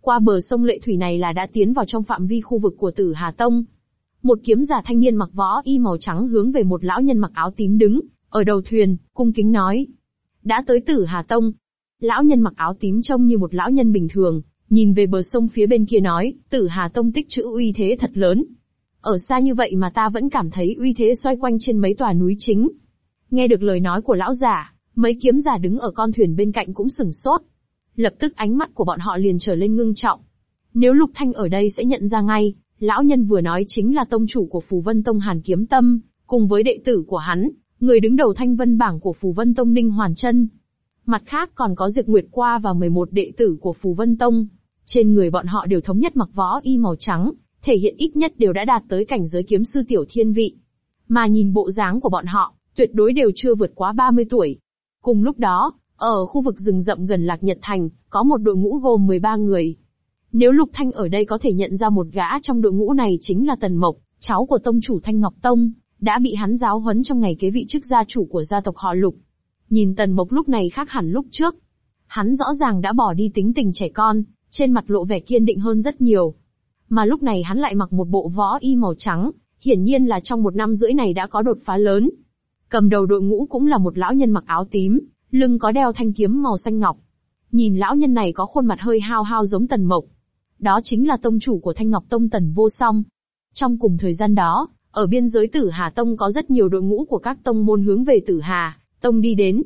Speaker 1: qua bờ sông Lệ Thủy này là đã tiến vào trong phạm vi khu vực của Tử Hà Tông. Một kiếm giả thanh niên mặc võ y màu trắng hướng về một lão nhân mặc áo tím đứng, ở đầu thuyền, cung kính nói. Đã tới Tử Hà Tông. Lão nhân mặc áo tím trông như một lão nhân bình thường, nhìn về bờ sông phía bên kia nói, Tử Hà Tông tích chữ uy thế thật lớn. Ở xa như vậy mà ta vẫn cảm thấy uy thế xoay quanh trên mấy tòa núi chính. Nghe được lời nói của lão giả, mấy kiếm giả đứng ở con thuyền bên cạnh cũng sừng sốt, lập tức ánh mắt của bọn họ liền trở lên ngưng trọng. Nếu Lục Thanh ở đây sẽ nhận ra ngay, lão nhân vừa nói chính là tông chủ của Phù Vân Tông Hàn Kiếm Tâm, cùng với đệ tử của hắn, người đứng đầu thanh vân bảng của Phù Vân Tông Ninh Hoàn Chân. Mặt khác còn có Diệt Nguyệt Qua và 11 đệ tử của Phù Vân Tông. Trên người bọn họ đều thống nhất mặc võ y màu trắng, thể hiện ít nhất đều đã đạt tới cảnh giới kiếm sư tiểu thiên vị. Mà nhìn bộ dáng của bọn họ, tuyệt đối đều chưa vượt quá 30 tuổi. Cùng lúc đó, ở khu vực rừng rậm gần Lạc Nhật Thành, có một đội ngũ gồm 13 người. Nếu Lục Thanh ở đây có thể nhận ra một gã trong đội ngũ này chính là Tần Mộc, cháu của tông chủ Thanh Ngọc Tông, đã bị hắn giáo huấn trong ngày kế vị chức gia chủ của gia tộc họ Lục. Nhìn Tần Mộc lúc này khác hẳn lúc trước. Hắn rõ ràng đã bỏ đi tính tình trẻ con, trên mặt lộ vẻ kiên định hơn rất nhiều. Mà lúc này hắn lại mặc một bộ võ y màu trắng, hiển nhiên là trong một năm rưỡi này đã có đột phá lớn. Cầm đầu đội ngũ cũng là một lão nhân mặc áo tím, lưng có đeo thanh kiếm màu xanh ngọc. Nhìn lão nhân này có khuôn mặt hơi hao hao giống Tần Mộc. Đó chính là tông chủ của Thanh Ngọc Tông Tần Vô Song. Trong cùng thời gian đó, ở biên giới Tử Hà Tông có rất nhiều đội ngũ của các tông môn hướng về Tử Hà, Tông đi đến.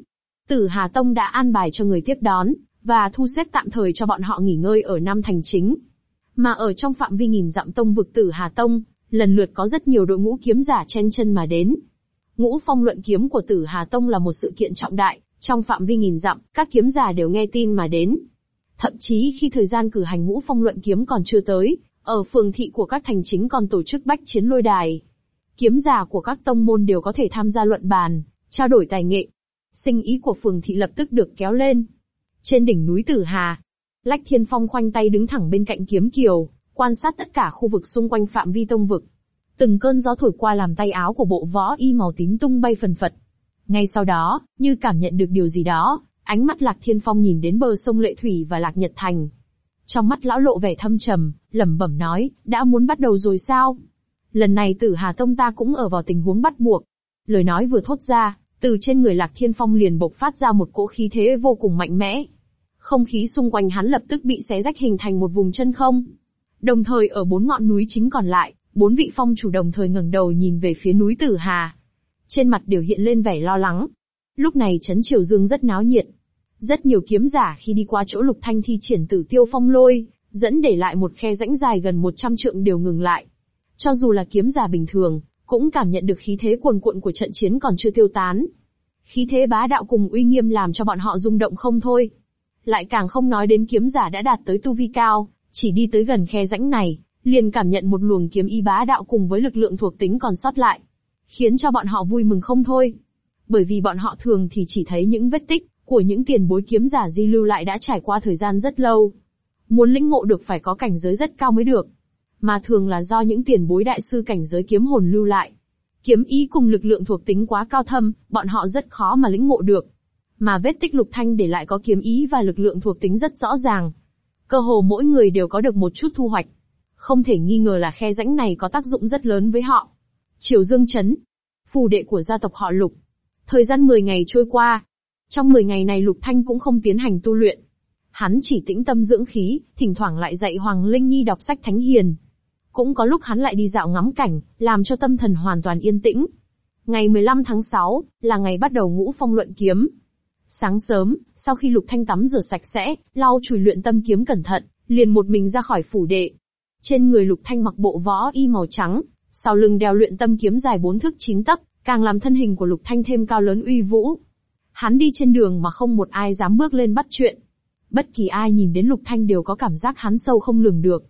Speaker 1: Tử Hà Tông đã an bài cho người tiếp đón, và thu xếp tạm thời cho bọn họ nghỉ ngơi ở Nam Thành Chính. Mà ở trong phạm vi nghìn dặm tông vực Tử Hà Tông, lần lượt có rất nhiều đội ngũ kiếm giả chen chân mà đến. Ngũ phong luận kiếm của Tử Hà Tông là một sự kiện trọng đại, trong phạm vi nghìn dặm, các kiếm giả đều nghe tin mà đến. Thậm chí khi thời gian cử hành ngũ phong luận kiếm còn chưa tới, ở phường thị của các thành chính còn tổ chức bách chiến lôi đài. Kiếm giả của các tông môn đều có thể tham gia luận bàn, trao đổi tài nghệ. Sinh ý của phường thị lập tức được kéo lên. Trên đỉnh núi Tử Hà, Lách Thiên Phong khoanh tay đứng thẳng bên cạnh kiếm kiều, quan sát tất cả khu vực xung quanh phạm vi tông vực. Từng cơn gió thổi qua làm tay áo của bộ võ y màu tím tung bay phần phật. Ngay sau đó, như cảm nhận được điều gì đó, ánh mắt Lạc Thiên Phong nhìn đến bờ sông Lệ Thủy và Lạc Nhật Thành. Trong mắt lão lộ vẻ thâm trầm, lẩm bẩm nói, đã muốn bắt đầu rồi sao? Lần này tử Hà Tông ta cũng ở vào tình huống bắt buộc. Lời nói vừa thốt ra, từ trên người Lạc Thiên Phong liền bộc phát ra một cỗ khí thế vô cùng mạnh mẽ. Không khí xung quanh hắn lập tức bị xé rách hình thành một vùng chân không. Đồng thời ở bốn ngọn núi chính còn lại, bốn vị phong chủ đồng thời ngẩng đầu nhìn về phía núi Tử Hà, trên mặt đều hiện lên vẻ lo lắng. Lúc này Trấn Triều Dương rất náo nhiệt. Rất nhiều kiếm giả khi đi qua chỗ Lục Thanh thi triển tử tiêu phong lôi, dẫn để lại một khe rãnh dài gần 100 trượng đều ngừng lại. Cho dù là kiếm giả bình thường, cũng cảm nhận được khí thế cuồn cuộn của trận chiến còn chưa tiêu tán. Khí thế bá đạo cùng uy nghiêm làm cho bọn họ rung động không thôi. Lại càng không nói đến kiếm giả đã đạt tới tu vi cao, chỉ đi tới gần khe rãnh này, liền cảm nhận một luồng kiếm y bá đạo cùng với lực lượng thuộc tính còn sót lại khiến cho bọn họ vui mừng không thôi. Bởi vì bọn họ thường thì chỉ thấy những vết tích của những tiền bối kiếm giả di lưu lại đã trải qua thời gian rất lâu. Muốn lĩnh ngộ được phải có cảnh giới rất cao mới được. Mà thường là do những tiền bối đại sư cảnh giới kiếm hồn lưu lại. Kiếm ý cùng lực lượng thuộc tính quá cao thâm, bọn họ rất khó mà lĩnh ngộ được. Mà vết tích lục thanh để lại có kiếm ý và lực lượng thuộc tính rất rõ ràng. Cơ hồ mỗi người đều có được một chút thu hoạch. Không thể nghi ngờ là khe rãnh này có tác dụng rất lớn với họ. Triều Dương Trấn, phù đệ của gia tộc họ Lục. Thời gian 10 ngày trôi qua, trong 10 ngày này Lục Thanh cũng không tiến hành tu luyện. Hắn chỉ tĩnh tâm dưỡng khí, thỉnh thoảng lại dạy Hoàng Linh Nhi đọc sách thánh hiền. Cũng có lúc hắn lại đi dạo ngắm cảnh, làm cho tâm thần hoàn toàn yên tĩnh. Ngày 15 tháng 6 là ngày bắt đầu ngũ phong luận kiếm. Sáng sớm, sau khi Lục Thanh tắm rửa sạch sẽ, lau chùi luyện tâm kiếm cẩn thận, liền một mình ra khỏi phủ đệ. Trên người Lục Thanh mặc bộ võ y màu trắng, sau lưng đeo luyện tâm kiếm dài bốn thước chín tấc, càng làm thân hình của Lục Thanh thêm cao lớn uy vũ. Hắn đi trên đường mà không một ai dám bước lên bắt chuyện. Bất kỳ ai nhìn đến Lục Thanh đều có cảm giác hắn sâu không lường được.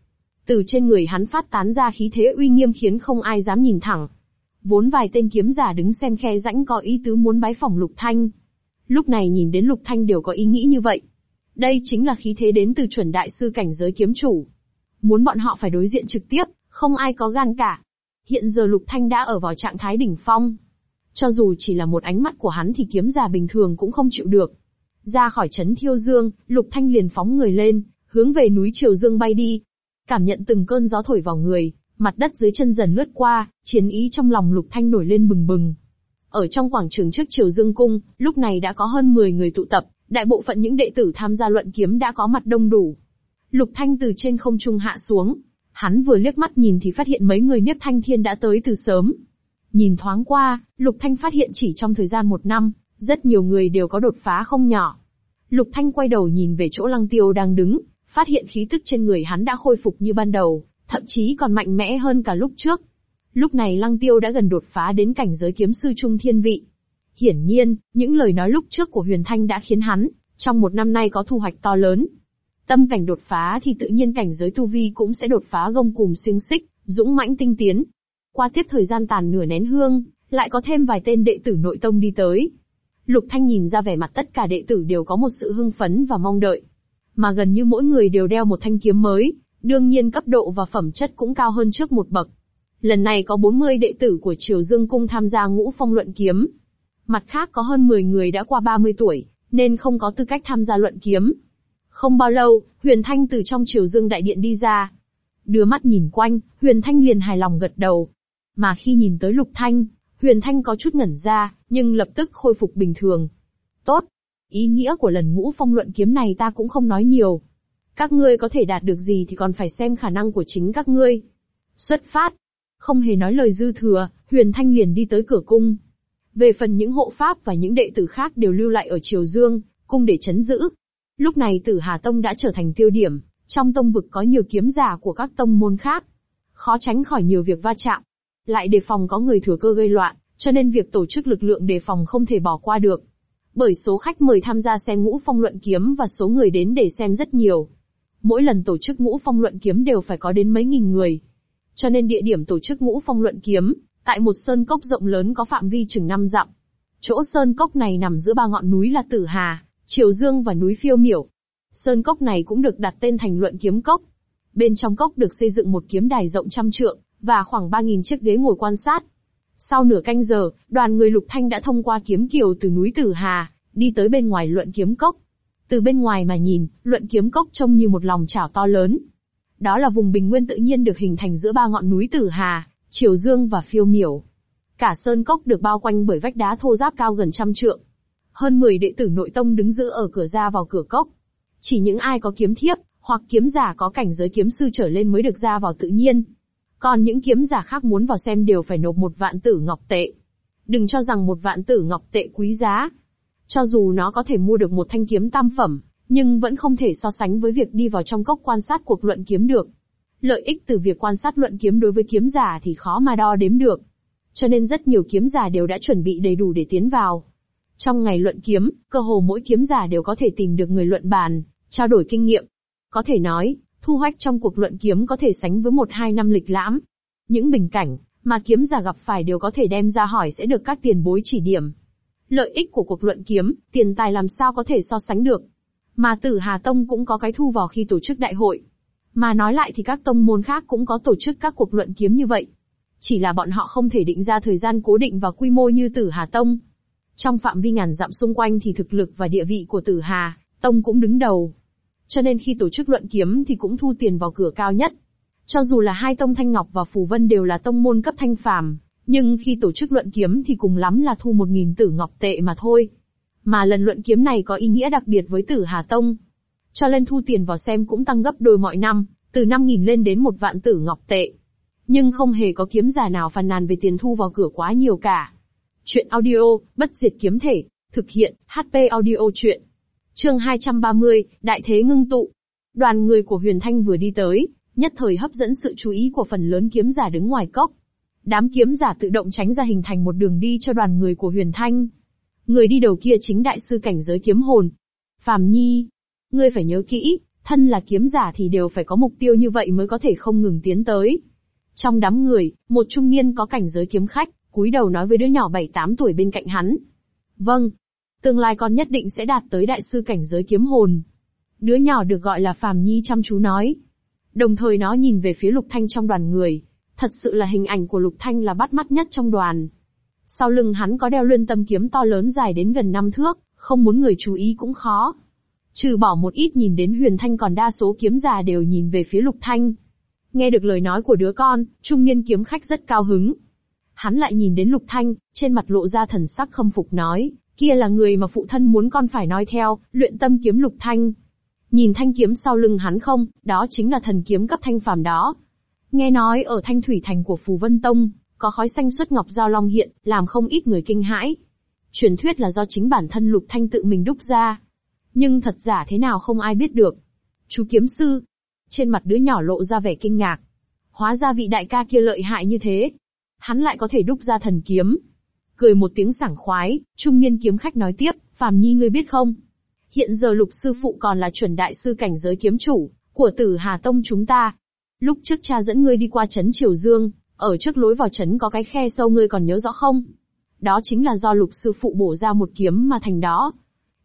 Speaker 1: Từ trên người hắn phát tán ra khí thế uy nghiêm khiến không ai dám nhìn thẳng. Vốn vài tên kiếm giả đứng xem khe rãnh có ý tứ muốn bái phỏng Lục Thanh. Lúc này nhìn đến Lục Thanh đều có ý nghĩ như vậy. Đây chính là khí thế đến từ chuẩn đại sư cảnh giới kiếm chủ. Muốn bọn họ phải đối diện trực tiếp, không ai có gan cả. Hiện giờ Lục Thanh đã ở vào trạng thái đỉnh phong. Cho dù chỉ là một ánh mắt của hắn thì kiếm giả bình thường cũng không chịu được. Ra khỏi chấn thiêu dương, Lục Thanh liền phóng người lên, hướng về núi Triều Dương bay đi. Cảm nhận từng cơn gió thổi vào người, mặt đất dưới chân dần lướt qua, chiến ý trong lòng Lục Thanh nổi lên bừng bừng. Ở trong quảng trường trước Triều Dương Cung, lúc này đã có hơn 10 người tụ tập, đại bộ phận những đệ tử tham gia luận kiếm đã có mặt đông đủ. Lục Thanh từ trên không trung hạ xuống, Hắn vừa liếc mắt nhìn thì phát hiện mấy người Niếp Thanh Thiên đã tới từ sớm. Nhìn thoáng qua, Lục Thanh phát hiện chỉ trong thời gian một năm, rất nhiều người đều có đột phá không nhỏ. Lục Thanh quay đầu nhìn về chỗ Lăng Tiêu đang đứng, phát hiện khí tức trên người hắn đã khôi phục như ban đầu, thậm chí còn mạnh mẽ hơn cả lúc trước. Lúc này Lăng Tiêu đã gần đột phá đến cảnh giới kiếm sư trung thiên vị. Hiển nhiên, những lời nói lúc trước của Huyền Thanh đã khiến hắn, trong một năm nay có thu hoạch to lớn, Tâm cảnh đột phá thì tự nhiên cảnh giới tu vi cũng sẽ đột phá gông cùm xiềng xích, dũng mãnh tinh tiến. Qua tiếp thời gian tàn nửa nén hương, lại có thêm vài tên đệ tử nội tông đi tới. Lục Thanh nhìn ra vẻ mặt tất cả đệ tử đều có một sự hưng phấn và mong đợi. Mà gần như mỗi người đều đeo một thanh kiếm mới, đương nhiên cấp độ và phẩm chất cũng cao hơn trước một bậc. Lần này có 40 đệ tử của Triều Dương Cung tham gia ngũ phong luận kiếm. Mặt khác có hơn 10 người đã qua 30 tuổi, nên không có tư cách tham gia luận kiếm. Không bao lâu, Huyền Thanh từ trong triều dương đại điện đi ra. Đưa mắt nhìn quanh, Huyền Thanh liền hài lòng gật đầu. Mà khi nhìn tới Lục Thanh, Huyền Thanh có chút ngẩn ra, nhưng lập tức khôi phục bình thường. Tốt. Ý nghĩa của lần ngũ phong luận kiếm này ta cũng không nói nhiều. Các ngươi có thể đạt được gì thì còn phải xem khả năng của chính các ngươi. Xuất phát. Không hề nói lời dư thừa, Huyền Thanh liền đi tới cửa cung. Về phần những hộ pháp và những đệ tử khác đều lưu lại ở Triều Dương, cung để chấn giữ, Lúc này Tử Hà Tông đã trở thành tiêu điểm, trong tông vực có nhiều kiếm giả của các tông môn khác. Khó tránh khỏi nhiều việc va chạm. Lại đề phòng có người thừa cơ gây loạn, cho nên việc tổ chức lực lượng đề phòng không thể bỏ qua được. Bởi số khách mời tham gia xem ngũ phong luận kiếm và số người đến để xem rất nhiều. Mỗi lần tổ chức ngũ phong luận kiếm đều phải có đến mấy nghìn người. Cho nên địa điểm tổ chức ngũ phong luận kiếm, tại một sơn cốc rộng lớn có phạm vi chừng năm dặm. Chỗ sơn cốc này nằm giữa ba ngọn núi là Tử Hà, Triều Dương và núi Phiêu Miểu. Sơn cốc này cũng được đặt tên thành luận kiếm cốc. Bên trong cốc được xây dựng một kiếm đài rộng trăm trượng, và khoảng 3.000 chiếc ghế ngồi quan sát. Sau nửa canh giờ, đoàn người Lục Thanh đã thông qua kiếm kiều từ núi Tử Hà, đi tới bên ngoài luận kiếm cốc. Từ bên ngoài mà nhìn, luận kiếm cốc trông như một lòng chảo to lớn. Đó là vùng bình nguyên tự nhiên được hình thành giữa ba ngọn núi Tử Hà, Triều Dương và Phiêu Miểu. Cả sơn cốc được bao quanh bởi vách đá thô ráp cao gần trăm trượng, hơn 10 đệ tử nội tông đứng giữ ở cửa ra vào cửa cốc. Chỉ những ai có kiếm thiếp, hoặc kiếm giả có cảnh giới kiếm sư trở lên mới được ra vào tự nhiên. Còn những kiếm giả khác muốn vào xem đều phải nộp một vạn tử ngọc tệ. Đừng cho rằng một vạn tử ngọc tệ quý giá. Cho dù nó có thể mua được một thanh kiếm tam phẩm, nhưng vẫn không thể so sánh với việc đi vào trong cốc quan sát cuộc luận kiếm được. Lợi ích từ việc quan sát luận kiếm đối với kiếm giả thì khó mà đo đếm được. Cho nên rất nhiều kiếm giả đều đã chuẩn bị đầy đủ để tiến vào, trong ngày luận kiếm, cơ hồ mỗi kiếm giả đều có thể tìm được người luận bàn, trao đổi kinh nghiệm. Có thể nói, thu hoạch trong cuộc luận kiếm có thể sánh với một hai năm lịch lãm. Những bình cảnh mà kiếm giả gặp phải đều có thể đem ra hỏi sẽ được các tiền bối chỉ điểm. Lợi ích của cuộc luận kiếm, tiền tài làm sao có thể so sánh được. Mà Tử Hà Tông cũng có cái thu vào khi tổ chức đại hội. Mà nói lại thì các tông môn khác cũng có tổ chức các cuộc luận kiếm như vậy. Chỉ là bọn họ không thể định ra thời gian cố định và quy mô như Tử Hà Tông, trong phạm vi ngàn dặm xung quanh thì thực lực và địa vị của Tử Hà, Tông cũng đứng đầu. Cho nên khi tổ chức luận kiếm thì cũng thu tiền vào cửa cao nhất. Cho dù là hai tông Thanh Ngọc và Phù Vân đều là tông môn cấp thanh phàm, nhưng khi tổ chức luận kiếm thì cùng lắm là thu một nghìn tử ngọc tệ mà thôi. Mà lần luận kiếm này có ý nghĩa đặc biệt với tử Hà Tông. Cho nên thu tiền vào xem cũng tăng gấp đôi mọi năm, từ 5.000 lên đến một vạn tử ngọc tệ. Nhưng không hề có kiếm giả nào phàn nàn về tiền thu vào cửa quá nhiều cả. Chuyện audio, bất diệt kiếm thể, thực hiện, HP audio chuyện. Chương 230, Đại thế ngưng tụ. Đoàn người của Huyền Thanh vừa đi tới, nhất thời hấp dẫn sự chú ý của phần lớn kiếm giả đứng ngoài cốc. Đám kiếm giả tự động tránh ra hình thành một đường đi cho đoàn người của Huyền Thanh. Người đi đầu kia chính đại sư cảnh giới kiếm hồn. Phàm Nhi, ngươi phải nhớ kỹ, thân là kiếm giả thì đều phải có mục tiêu như vậy mới có thể không ngừng tiến tới. Trong đám người, một trung niên có cảnh giới kiếm khách, cúi đầu nói với đứa nhỏ 7-8 tuổi bên cạnh hắn. Vâng, tương lai con nhất định sẽ đạt tới đại sư cảnh giới kiếm hồn. Đứa nhỏ được gọi là Phàm Nhi chăm chú nói. Đồng thời nó nhìn về phía Lục Thanh trong đoàn người, thật sự là hình ảnh của Lục Thanh là bắt mắt nhất trong đoàn. Sau lưng hắn có đeo luyện tâm kiếm to lớn dài đến gần năm thước, không muốn người chú ý cũng khó. Trừ bỏ một ít nhìn đến Huyền Thanh còn đa số kiếm già đều nhìn về phía Lục Thanh. Nghe được lời nói của đứa con, trung niên kiếm khách rất cao hứng, Hắn lại nhìn đến Lục Thanh, trên mặt lộ ra thần sắc khâm phục nói, kia là người mà phụ thân muốn con phải nói theo, luyện tâm kiếm Lục Thanh. Nhìn thanh kiếm sau lưng hắn không, đó chính là thần kiếm cấp thanh phàm đó. Nghe nói ở thanh thủy thành của Phù Vân Tông, có khói xanh xuất ngọc giao long hiện, làm không ít người kinh hãi. Truyền thuyết là do chính bản thân Lục Thanh tự mình đúc ra. Nhưng thật giả thế nào không ai biết được. Chú kiếm sư. Trên mặt đứa nhỏ lộ ra vẻ kinh ngạc. Hóa ra vị đại ca kia lợi hại như thế, hắn lại có thể đúc ra thần kiếm. Cười một tiếng sảng khoái, trung niên kiếm khách nói tiếp, Phạm Nhi ngươi biết không? Hiện giờ lục sư phụ còn là chuẩn đại sư cảnh giới kiếm chủ, của tử Hà Tông chúng ta. Lúc trước cha dẫn ngươi đi qua trấn Triều Dương, ở trước lối vào trấn có cái khe sâu ngươi còn nhớ rõ không? Đó chính là do lục sư phụ bổ ra một kiếm mà thành đó.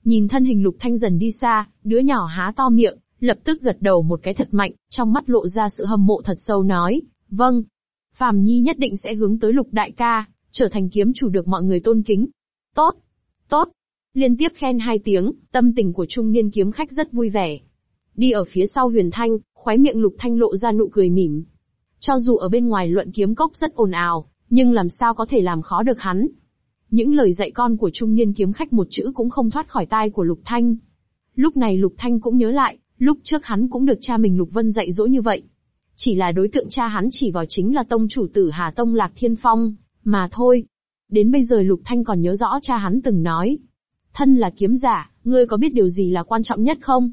Speaker 1: Nhìn thân hình lục thanh dần đi xa, đứa nhỏ há to miệng, lập tức gật đầu một cái thật mạnh, trong mắt lộ ra sự hâm mộ thật sâu nói, vâng, Phàm Nhi nhất định sẽ hướng tới lục đại ca, trở thành kiếm chủ được mọi người tôn kính. Tốt, tốt. Liên tiếp khen hai tiếng, tâm tình của trung niên kiếm khách rất vui vẻ. Đi ở phía sau huyền thanh, khoái miệng lục thanh lộ ra nụ cười mỉm. Cho dù ở bên ngoài luận kiếm cốc rất ồn ào, nhưng làm sao có thể làm khó được hắn. Những lời dạy con của trung niên kiếm khách một chữ cũng không thoát khỏi tai của lục thanh. Lúc này lục thanh cũng nhớ lại, lúc trước hắn cũng được cha mình lục vân dạy dỗ như vậy chỉ là đối tượng cha hắn chỉ vào chính là tông chủ tử Hà Tông Lạc Thiên Phong, mà thôi. Đến bây giờ Lục Thanh còn nhớ rõ cha hắn từng nói. Thân là kiếm giả, ngươi có biết điều gì là quan trọng nhất không?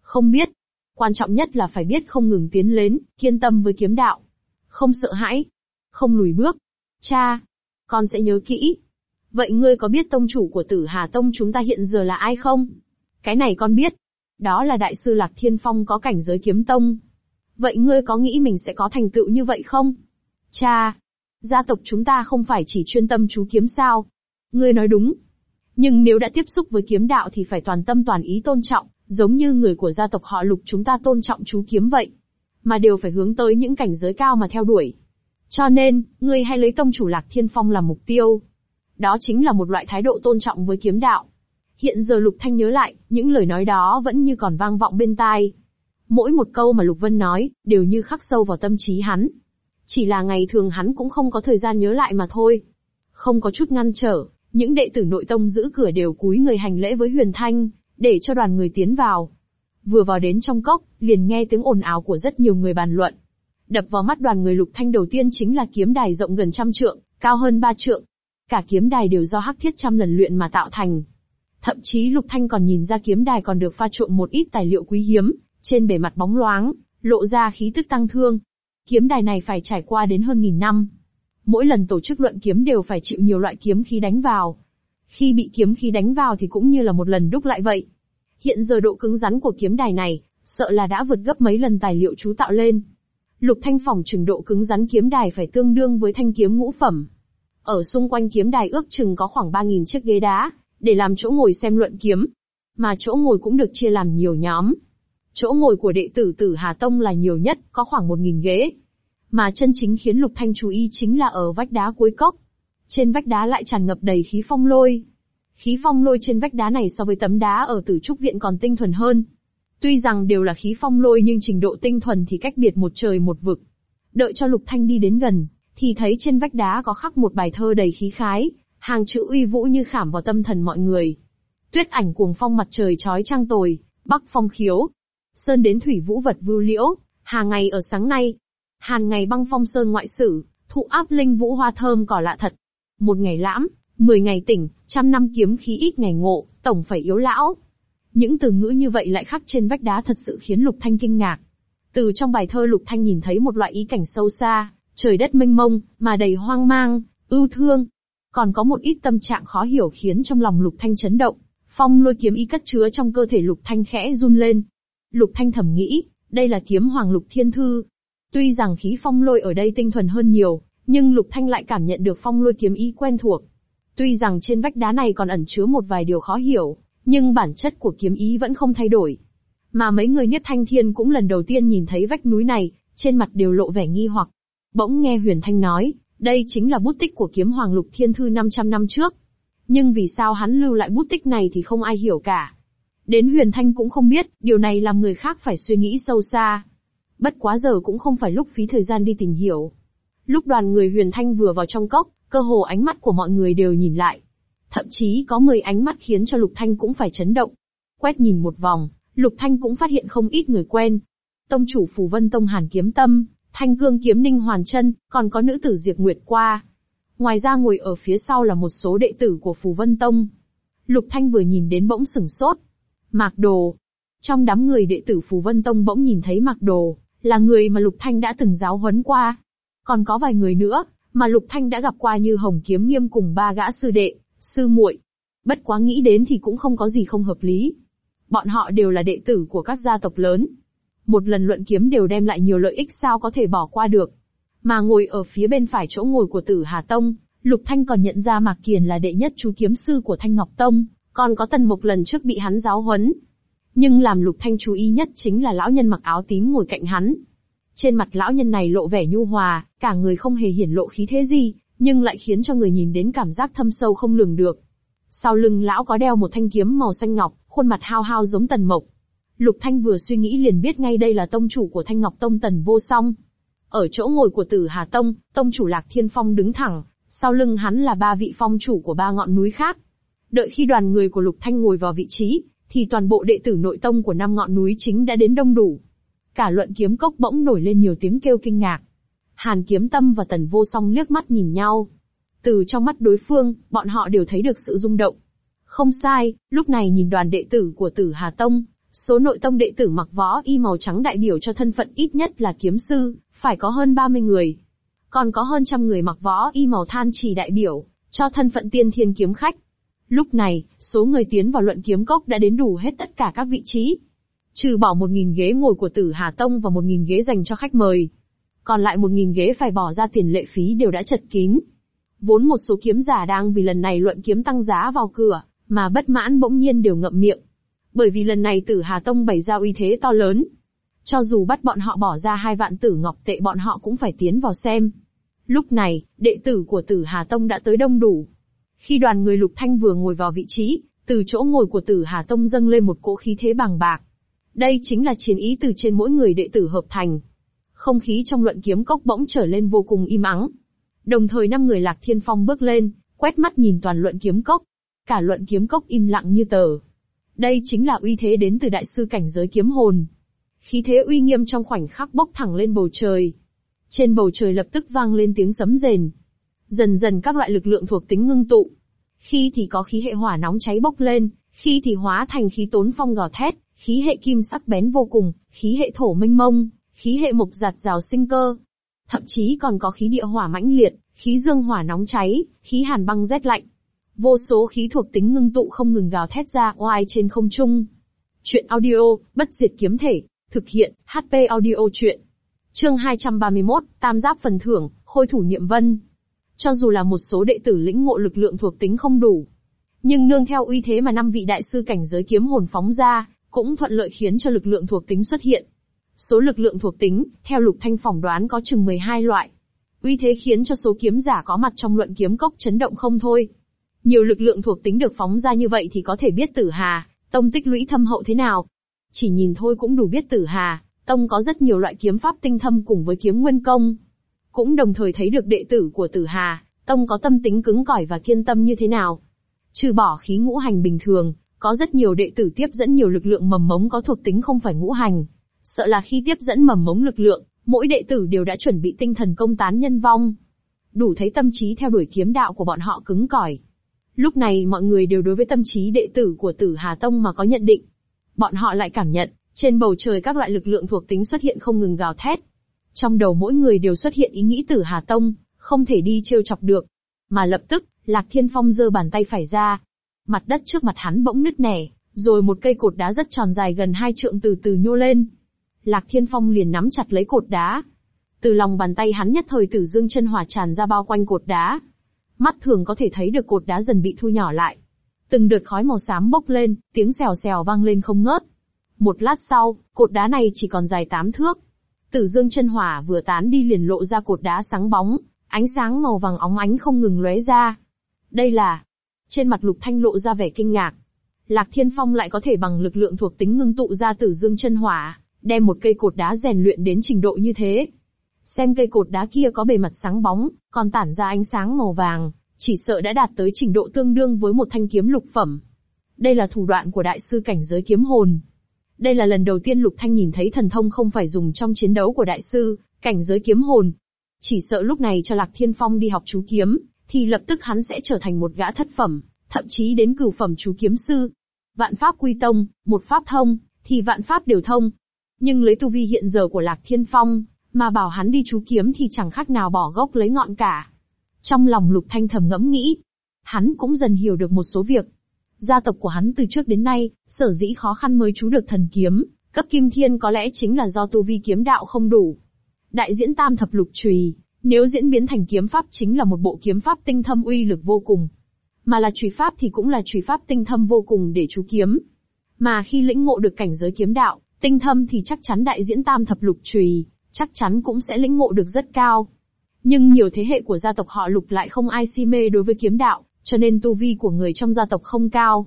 Speaker 1: Không biết. Quan trọng nhất là phải biết không ngừng tiến lên, kiên tâm với kiếm đạo. Không sợ hãi. Không lùi bước. Cha. Con sẽ nhớ kỹ. Vậy ngươi có biết tông chủ của tử Hà Tông chúng ta hiện giờ là ai không? Cái này con biết. Đó là đại sư Lạc Thiên Phong có cảnh giới kiếm tông, Vậy ngươi có nghĩ mình sẽ có thành tựu như vậy không? Cha, gia tộc chúng ta không phải chỉ chuyên tâm chú kiếm sao? Ngươi nói đúng. Nhưng nếu đã tiếp xúc với kiếm đạo thì phải toàn tâm toàn ý tôn trọng, giống như người của gia tộc họ lục chúng ta tôn trọng chú kiếm vậy. Mà đều phải hướng tới những cảnh giới cao mà theo đuổi. Cho nên, ngươi hay lấy tông chủ lạc thiên phong làm mục tiêu. Đó chính là một loại thái độ tôn trọng với kiếm đạo. Hiện giờ Lục Thanh nhớ lại, những lời nói đó vẫn như còn vang vọng bên tai. Mỗi một câu mà Lục Vân nói, đều như khắc sâu vào tâm trí hắn. Chỉ là ngày thường hắn cũng không có thời gian nhớ lại mà thôi. Không có chút ngăn trở, những đệ tử nội tông giữ cửa đều cúi người hành lễ với Huyền Thanh, để cho đoàn người tiến vào. Vừa vào đến trong cốc, liền nghe tiếng ồn ào của rất nhiều người bàn luận. Đập vào mắt đoàn người Lục Thanh đầu tiên chính là kiếm đài rộng gần trăm trượng, cao hơn ba trượng. Cả kiếm đài đều do hắc thiết trăm lần luyện mà tạo thành. Thậm chí Lục Thanh còn nhìn ra kiếm đài còn được pha trộn một ít tài liệu quý hiếm, trên bề mặt bóng loáng, lộ ra khí tức tăng thương. Kiếm đài này phải trải qua đến hơn nghìn năm. Mỗi lần tổ chức luận kiếm đều phải chịu nhiều loại kiếm khí đánh vào. Khi bị kiếm khí đánh vào thì cũng như là một lần đúc lại vậy. Hiện giờ độ cứng rắn của kiếm đài này, sợ là đã vượt gấp mấy lần tài liệu chú tạo lên. Lục Thanh phòng chừng độ cứng rắn kiếm đài phải tương đương với thanh kiếm ngũ phẩm. Ở xung quanh kiếm đài ước chừng có khoảng 3.000 chiếc ghế đá, để làm chỗ ngồi xem luận kiếm. Mà chỗ ngồi cũng được chia làm nhiều nhóm, Chỗ ngồi của đệ tử Tử Hà Tông là nhiều nhất, có khoảng một nghìn ghế. Mà chân chính khiến Lục Thanh chú ý chính là ở vách đá cuối cốc. Trên vách đá lại tràn ngập đầy khí phong lôi. Khí phong lôi trên vách đá này so với tấm đá ở Tử Trúc Viện còn tinh thuần hơn. Tuy rằng đều là khí phong lôi nhưng trình độ tinh thuần thì cách biệt một trời một vực. Đợi cho Lục Thanh đi đến gần, thì thấy trên vách đá có khắc một bài thơ đầy khí khái, hàng chữ uy vũ như khảm vào tâm thần mọi người. Tuyết ảnh cuồng phong mặt trời trói trang tồi, bắc phong khiếu, sơn đến thủy vũ vật vưu liễu, hà ngày ở sáng nay. Hàn ngày băng phong sơn ngoại sử, thụ áp linh vũ hoa thơm cỏ lạ thật. Một ngày lãm, mười ngày tỉnh, trăm năm kiếm khí ít ngày ngộ, tổng phải yếu lão. Những từ ngữ như vậy lại khắc trên vách đá thật sự khiến Lục Thanh kinh ngạc. Từ trong bài thơ Lục Thanh nhìn thấy một loại ý cảnh sâu xa, trời đất mênh mông, mà đầy hoang mang, ưu thương. Còn có một ít tâm trạng khó hiểu khiến trong lòng Lục Thanh chấn động. Phong lôi kiếm ý cất chứa trong cơ thể Lục Thanh khẽ run lên, Lục Thanh thẩm nghĩ, đây là kiếm hoàng lục thiên thư. Tuy rằng khí phong lôi ở đây tinh thuần hơn nhiều, nhưng Lục Thanh lại cảm nhận được phong lôi kiếm ý quen thuộc. Tuy rằng trên vách đá này còn ẩn chứa một vài điều khó hiểu, nhưng bản chất của kiếm ý vẫn không thay đổi. Mà mấy người Niết Thanh Thiên cũng lần đầu tiên nhìn thấy vách núi này, trên mặt đều lộ vẻ nghi hoặc. Bỗng nghe Huyền Thanh nói, đây chính là bút tích của kiếm hoàng lục thiên thư 500 năm trước. Nhưng vì sao hắn lưu lại bút tích này thì không ai hiểu cả. Đến Huyền Thanh cũng không biết, điều này làm người khác phải suy nghĩ sâu xa. Bất quá giờ cũng không phải lúc phí thời gian đi tìm hiểu. Lúc đoàn người Huyền Thanh vừa vào trong cốc, cơ hồ ánh mắt của mọi người đều nhìn lại. Thậm chí có 10 ánh mắt khiến cho Lục Thanh cũng phải chấn động. Quét nhìn một vòng, Lục Thanh cũng phát hiện không ít người quen. Tông chủ Phù Vân Tông Hàn Kiếm Tâm, Thanh Cương Kiếm Ninh Hoàn Chân, còn có nữ tử Diệt Nguyệt Qua. Ngoài ra ngồi ở phía sau là một số đệ tử của Phù Vân Tông. Lục Thanh vừa nhìn đến bỗng sừng sốt, Mạc Đồ. Trong đám người đệ tử Phù Vân Tông bỗng nhìn thấy Mạc Đồ, là người mà Lục Thanh đã từng giáo huấn qua. Còn có vài người nữa, mà Lục Thanh đã gặp qua như Hồng Kiếm Nghiêm cùng ba gã sư đệ, sư muội. Bất quá nghĩ đến thì cũng không có gì không hợp lý. Bọn họ đều là đệ tử của các gia tộc lớn. Một lần luận kiếm đều đem lại nhiều lợi ích sao có thể bỏ qua được. Mà ngồi ở phía bên phải chỗ ngồi của tử Hà Tông, Lục Thanh còn nhận ra Mạc Kiền là đệ nhất chú kiếm sư của Thanh Ngọc Tông còn có tần mục lần trước bị hắn giáo huấn. Nhưng làm lục thanh chú ý nhất chính là lão nhân mặc áo tím ngồi cạnh hắn. Trên mặt lão nhân này lộ vẻ nhu hòa, cả người không hề hiển lộ khí thế gì, nhưng lại khiến cho người nhìn đến cảm giác thâm sâu không lường được. Sau lưng lão có đeo một thanh kiếm màu xanh ngọc, khuôn mặt hao hao giống tần mộc. Lục Thanh vừa suy nghĩ liền biết ngay đây là tông chủ của Thanh Ngọc Tông Tần Vô Song. Ở chỗ ngồi của Tử Hà Tông, tông chủ Lạc Thiên Phong đứng thẳng, sau lưng hắn là ba vị phong chủ của ba ngọn núi khác, Đợi khi đoàn người của Lục Thanh ngồi vào vị trí, thì toàn bộ đệ tử nội tông của năm ngọn núi chính đã đến đông đủ. Cả luận kiếm cốc bỗng nổi lên nhiều tiếng kêu kinh ngạc. Hàn kiếm tâm và tần vô song liếc mắt nhìn nhau. Từ trong mắt đối phương, bọn họ đều thấy được sự rung động. Không sai, lúc này nhìn đoàn đệ tử của tử Hà Tông, số nội tông đệ tử mặc võ y màu trắng đại biểu cho thân phận ít nhất là kiếm sư, phải có hơn 30 người. Còn có hơn trăm người mặc võ y màu than chỉ đại biểu, cho thân phận tiên thiên kiếm khách. Lúc này, số người tiến vào luận kiếm cốc đã đến đủ hết tất cả các vị trí. Trừ bỏ một nghìn ghế ngồi của tử Hà Tông và một nghìn ghế dành cho khách mời. Còn lại một nghìn ghế phải bỏ ra tiền lệ phí đều đã chật kín. Vốn một số kiếm giả đang vì lần này luận kiếm tăng giá vào cửa, mà bất mãn bỗng nhiên đều ngậm miệng. Bởi vì lần này tử Hà Tông bày ra uy thế to lớn. Cho dù bắt bọn họ bỏ ra hai vạn tử ngọc tệ bọn họ cũng phải tiến vào xem. Lúc này, đệ tử của tử Hà Tông đã tới đông đủ, khi đoàn người Lục Thanh vừa ngồi vào vị trí, từ chỗ ngồi của Tử Hà Tông dâng lên một cỗ khí thế bằng bạc. Đây chính là chiến ý từ trên mỗi người đệ tử hợp thành. Không khí trong luận kiếm cốc bỗng trở lên vô cùng im ắng. Đồng thời năm người Lạc Thiên Phong bước lên, quét mắt nhìn toàn luận kiếm cốc. Cả luận kiếm cốc im lặng như tờ. Đây chính là uy thế đến từ đại sư cảnh giới kiếm hồn. Khí thế uy nghiêm trong khoảnh khắc bốc thẳng lên bầu trời. Trên bầu trời lập tức vang lên tiếng sấm rền, Dần dần các loại lực lượng thuộc tính ngưng tụ. Khi thì có khí hệ hỏa nóng cháy bốc lên, khi thì hóa thành khí tốn phong gào thét, khí hệ kim sắc bén vô cùng, khí hệ thổ minh mông, khí hệ mộc giạt rào sinh cơ. Thậm chí còn có khí địa hỏa mãnh liệt, khí dương hỏa nóng cháy, khí hàn băng rét lạnh. Vô số khí thuộc tính ngưng tụ không ngừng gào thét ra oai trên không trung. Chuyện audio, bất diệt kiếm thể, thực hiện, HP audio chuyện. Chương 231, Tam giáp phần thưởng, khôi thủ niệm vân cho dù là một số đệ tử lĩnh ngộ lực lượng thuộc tính không đủ. Nhưng nương theo uy thế mà năm vị đại sư cảnh giới kiếm hồn phóng ra, cũng thuận lợi khiến cho lực lượng thuộc tính xuất hiện. Số lực lượng thuộc tính, theo Lục Thanh phỏng đoán có chừng 12 loại. Uy thế khiến cho số kiếm giả có mặt trong luận kiếm cốc chấn động không thôi. Nhiều lực lượng thuộc tính được phóng ra như vậy thì có thể biết Tử Hà, tông tích lũy thâm hậu thế nào. Chỉ nhìn thôi cũng đủ biết Tử Hà, tông có rất nhiều loại kiếm pháp tinh thâm cùng với kiếm nguyên công, cũng đồng thời thấy được đệ tử của Tử Hà, tông có tâm tính cứng cỏi và kiên tâm như thế nào. Trừ bỏ khí ngũ hành bình thường, có rất nhiều đệ tử tiếp dẫn nhiều lực lượng mầm mống có thuộc tính không phải ngũ hành. Sợ là khi tiếp dẫn mầm mống lực lượng, mỗi đệ tử đều đã chuẩn bị tinh thần công tán nhân vong. Đủ thấy tâm trí theo đuổi kiếm đạo của bọn họ cứng cỏi. Lúc này mọi người đều đối với tâm trí đệ tử của tử Hà Tông mà có nhận định. Bọn họ lại cảm nhận, trên bầu trời các loại lực lượng thuộc tính xuất hiện không ngừng gào thét, trong đầu mỗi người đều xuất hiện ý nghĩ tử Hà Tông, không thể đi trêu chọc được. Mà lập tức, Lạc Thiên Phong giơ bàn tay phải ra. Mặt đất trước mặt hắn bỗng nứt nẻ, rồi một cây cột đá rất tròn dài gần hai trượng từ từ nhô lên. Lạc Thiên Phong liền nắm chặt lấy cột đá. Từ lòng bàn tay hắn nhất thời tử dương chân hỏa tràn ra bao quanh cột đá. Mắt thường có thể thấy được cột đá dần bị thu nhỏ lại. Từng đợt khói màu xám bốc lên, tiếng xèo xèo vang lên không ngớt. Một lát sau, cột đá này chỉ còn dài tám thước, Tử dương chân hỏa vừa tán đi liền lộ ra cột đá sáng bóng, ánh sáng màu vàng óng ánh không ngừng lóe ra. Đây là... Trên mặt lục thanh lộ ra vẻ kinh ngạc. Lạc Thiên Phong lại có thể bằng lực lượng thuộc tính ngưng tụ ra tử dương chân hỏa, đem một cây cột đá rèn luyện đến trình độ như thế. Xem cây cột đá kia có bề mặt sáng bóng, còn tản ra ánh sáng màu vàng, chỉ sợ đã đạt tới trình độ tương đương với một thanh kiếm lục phẩm. Đây là thủ đoạn của đại sư cảnh giới kiếm hồn, đây là lần đầu tiên Lục Thanh nhìn thấy thần thông không phải dùng trong chiến đấu của đại sư, cảnh giới kiếm hồn. Chỉ sợ lúc này cho Lạc Thiên Phong đi học chú kiếm, thì lập tức hắn sẽ trở thành một gã thất phẩm, thậm chí đến cửu phẩm chú kiếm sư. Vạn pháp quy tông, một pháp thông, thì vạn pháp đều thông. Nhưng lấy tu vi hiện giờ của Lạc Thiên Phong, mà bảo hắn đi chú kiếm thì chẳng khác nào bỏ gốc lấy ngọn cả. Trong lòng Lục Thanh thầm ngẫm nghĩ, hắn cũng dần hiểu được một số việc, Gia tộc của hắn từ trước đến nay, sở dĩ khó khăn mới trú được thần kiếm, cấp kim thiên có lẽ chính là do tu vi kiếm đạo không đủ. Đại diễn tam thập lục trùy, nếu diễn biến thành kiếm pháp chính là một bộ kiếm pháp tinh thâm uy lực vô cùng. Mà là trùy pháp thì cũng là trùy pháp tinh thâm vô cùng để chú kiếm. Mà khi lĩnh ngộ được cảnh giới kiếm đạo, tinh thâm thì chắc chắn đại diễn tam thập lục trùy, chắc chắn cũng sẽ lĩnh ngộ được rất cao. Nhưng nhiều thế hệ của gia tộc họ lục lại không ai si mê đối với kiếm đạo, cho nên tu vi của người trong gia tộc không cao.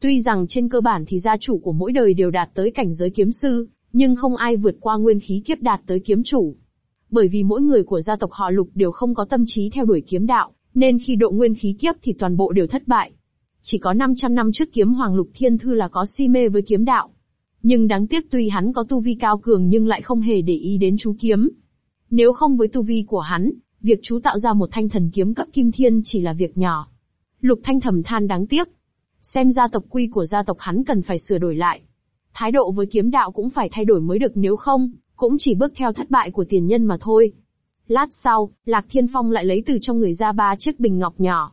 Speaker 1: Tuy rằng trên cơ bản thì gia chủ của mỗi đời đều đạt tới cảnh giới kiếm sư, nhưng không ai vượt qua nguyên khí kiếp đạt tới kiếm chủ. Bởi vì mỗi người của gia tộc họ lục đều không có tâm trí theo đuổi kiếm đạo, nên khi độ nguyên khí kiếp thì toàn bộ đều thất bại. Chỉ có 500 năm trước kiếm hoàng lục thiên thư là có si mê với kiếm đạo. Nhưng đáng tiếc tuy hắn có tu vi cao cường nhưng lại không hề để ý đến chú kiếm. Nếu không với tu vi của hắn, việc chú tạo ra một thanh thần kiếm cấp kim thiên chỉ là việc nhỏ. Lục Thanh thầm than đáng tiếc. Xem ra tộc quy của gia tộc hắn cần phải sửa đổi lại. Thái độ với kiếm đạo cũng phải thay đổi mới được nếu không, cũng chỉ bước theo thất bại của tiền nhân mà thôi. Lát sau, Lạc Thiên Phong lại lấy từ trong người ra ba chiếc bình ngọc nhỏ.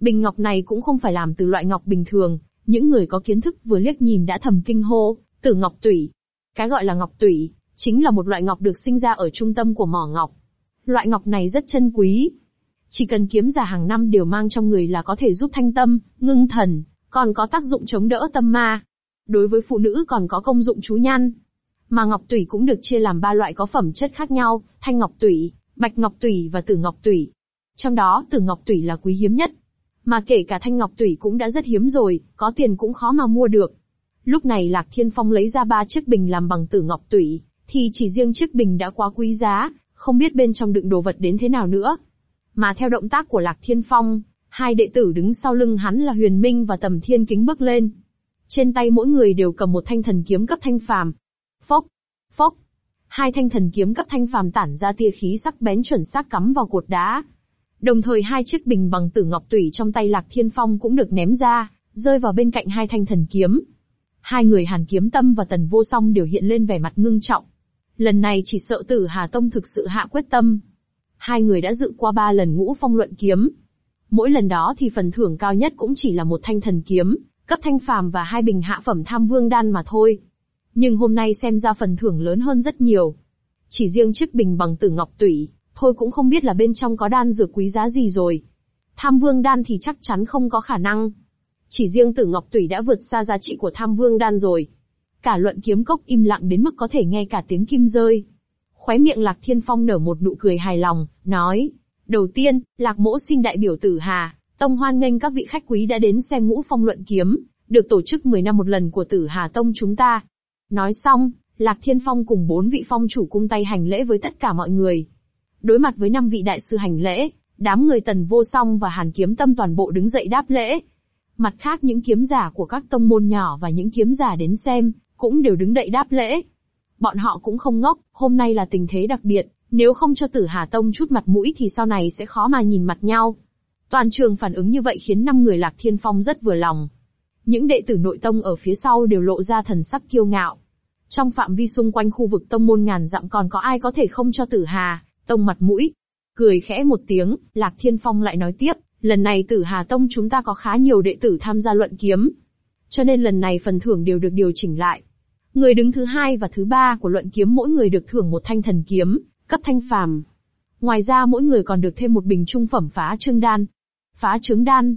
Speaker 1: Bình ngọc này cũng không phải làm từ loại ngọc bình thường, những người có kiến thức vừa liếc nhìn đã thầm kinh hô, tử ngọc tủy. Cái gọi là ngọc tủy, chính là một loại ngọc được sinh ra ở trung tâm của mỏ ngọc. Loại ngọc này rất chân quý, chỉ cần kiếm giả hàng năm đều mang trong người là có thể giúp thanh tâm, ngưng thần, còn có tác dụng chống đỡ tâm ma. Đối với phụ nữ còn có công dụng chú nhan. Mà ngọc tủy cũng được chia làm ba loại có phẩm chất khác nhau, thanh ngọc tủy, bạch ngọc tủy và tử ngọc tủy. Trong đó, tử ngọc tủy là quý hiếm nhất. Mà kể cả thanh ngọc tủy cũng đã rất hiếm rồi, có tiền cũng khó mà mua được. Lúc này Lạc Thiên Phong lấy ra ba chiếc bình làm bằng tử ngọc tủy, thì chỉ riêng chiếc bình đã quá quý giá, không biết bên trong đựng đồ vật đến thế nào nữa, mà theo động tác của Lạc Thiên Phong, hai đệ tử đứng sau lưng hắn là Huyền Minh và Tầm Thiên Kính bước lên. Trên tay mỗi người đều cầm một thanh thần kiếm cấp thanh phàm. Phốc, phốc. Hai thanh thần kiếm cấp thanh phàm tản ra tia khí sắc bén chuẩn xác cắm vào cột đá. Đồng thời hai chiếc bình bằng tử ngọc tủy trong tay Lạc Thiên Phong cũng được ném ra, rơi vào bên cạnh hai thanh thần kiếm. Hai người Hàn Kiếm Tâm và Tần Vô Song đều hiện lên vẻ mặt ngưng trọng. Lần này chỉ sợ Tử Hà Tông thực sự hạ quyết tâm, Hai người đã dự qua ba lần ngũ phong luận kiếm. Mỗi lần đó thì phần thưởng cao nhất cũng chỉ là một thanh thần kiếm, cấp thanh phàm và hai bình hạ phẩm tham vương đan mà thôi. Nhưng hôm nay xem ra phần thưởng lớn hơn rất nhiều. Chỉ riêng chiếc bình bằng tử ngọc tủy, thôi cũng không biết là bên trong có đan dược quý giá gì rồi. Tham vương đan thì chắc chắn không có khả năng. Chỉ riêng tử ngọc tủy đã vượt xa giá trị của tham vương đan rồi. Cả luận kiếm cốc im lặng đến mức có thể nghe cả tiếng kim rơi. Khóe miệng Lạc Thiên Phong nở một nụ cười hài lòng, nói, đầu tiên, Lạc Mỗ xin đại biểu tử Hà, Tông hoan nghênh các vị khách quý đã đến xem ngũ phong luận kiếm, được tổ chức 10 năm một lần của tử Hà Tông chúng ta. Nói xong, Lạc Thiên Phong cùng bốn vị phong chủ cung tay hành lễ với tất cả mọi người. Đối mặt với năm vị đại sư hành lễ, đám người tần vô song và hàn kiếm tâm toàn bộ đứng dậy đáp lễ. Mặt khác những kiếm giả của các tông môn nhỏ và những kiếm giả đến xem, cũng đều đứng dậy đáp lễ. Bọn họ cũng không ngốc, hôm nay là tình thế đặc biệt, nếu không cho tử Hà Tông chút mặt mũi thì sau này sẽ khó mà nhìn mặt nhau. Toàn trường phản ứng như vậy khiến năm người Lạc Thiên Phong rất vừa lòng. Những đệ tử nội tông ở phía sau đều lộ ra thần sắc kiêu ngạo. Trong phạm vi xung quanh khu vực tông môn ngàn dặm còn có ai có thể không cho tử Hà, tông mặt mũi. Cười khẽ một tiếng, Lạc Thiên Phong lại nói tiếp, lần này tử Hà Tông chúng ta có khá nhiều đệ tử tham gia luận kiếm. Cho nên lần này phần thưởng đều được điều chỉnh lại, Người đứng thứ hai và thứ ba của luận kiếm mỗi người được thưởng một thanh thần kiếm, cấp thanh phàm. Ngoài ra mỗi người còn được thêm một bình trung phẩm phá trương đan. Phá trướng đan.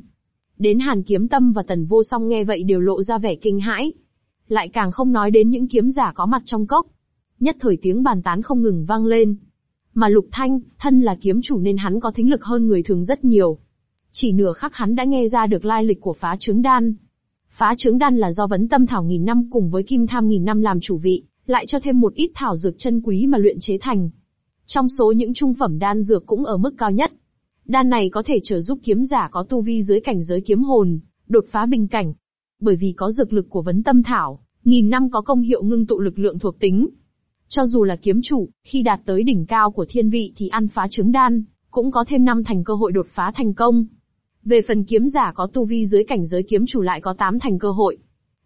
Speaker 1: Đến Hàn Kiếm Tâm và Tần Vô Song nghe vậy đều lộ ra vẻ kinh hãi. Lại càng không nói đến những kiếm giả có mặt trong cốc. Nhất thời tiếng bàn tán không ngừng vang lên. Mà Lục Thanh, thân là kiếm chủ nên hắn có thính lực hơn người thường rất nhiều. Chỉ nửa khắc hắn đã nghe ra được lai lịch của phá trướng đan, Phá trứng đan là do vấn tâm thảo nghìn năm cùng với kim tham nghìn năm làm chủ vị, lại cho thêm một ít thảo dược chân quý mà luyện chế thành. Trong số những trung phẩm đan dược cũng ở mức cao nhất. Đan này có thể trợ giúp kiếm giả có tu vi dưới cảnh giới kiếm hồn, đột phá bình cảnh. Bởi vì có dược lực của vấn tâm thảo, nghìn năm có công hiệu ngưng tụ lực lượng thuộc tính. Cho dù là kiếm chủ, khi đạt tới đỉnh cao của thiên vị thì ăn phá trứng đan, cũng có thêm năm thành cơ hội đột phá thành công. Về phần kiếm giả có tu vi dưới cảnh giới kiếm chủ lại có tám thành cơ hội.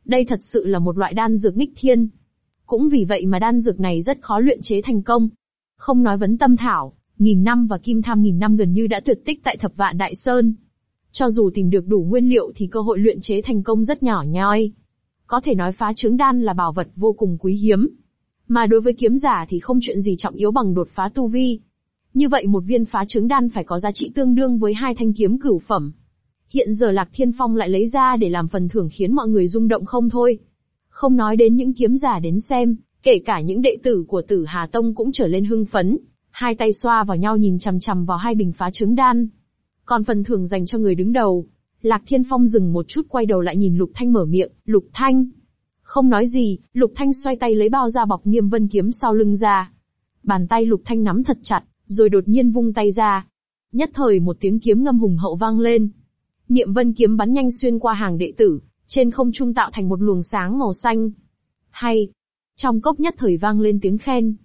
Speaker 1: Đây thật sự là một loại đan dược nghịch thiên. Cũng vì vậy mà đan dược này rất khó luyện chế thành công. Không nói vấn tâm thảo, nghìn năm và kim tham nghìn năm gần như đã tuyệt tích tại thập vạn đại sơn. Cho dù tìm được đủ nguyên liệu thì cơ hội luyện chế thành công rất nhỏ nhoi. Có thể nói phá trứng đan là bảo vật vô cùng quý hiếm. Mà đối với kiếm giả thì không chuyện gì trọng yếu bằng đột phá tu vi. Như vậy một viên phá trứng đan phải có giá trị tương đương với hai thanh kiếm cửu phẩm. Hiện giờ Lạc Thiên Phong lại lấy ra để làm phần thưởng khiến mọi người rung động không thôi. Không nói đến những kiếm giả đến xem, kể cả những đệ tử của tử Hà Tông cũng trở lên hưng phấn, hai tay xoa vào nhau nhìn chằm chằm vào hai bình phá trứng đan. Còn phần thưởng dành cho người đứng đầu, Lạc Thiên Phong dừng một chút quay đầu lại nhìn Lục Thanh mở miệng, Lục Thanh. Không nói gì, Lục Thanh xoay tay lấy bao da bọc niêm vân kiếm sau lưng ra. Bàn tay Lục Thanh nắm thật chặt, rồi đột nhiên vung tay ra. Nhất thời một tiếng kiếm ngâm hùng hậu vang lên. Niệm vân kiếm bắn nhanh xuyên qua hàng đệ tử, trên không trung tạo thành một luồng sáng màu xanh. Hay! Trong cốc nhất thời vang lên tiếng khen.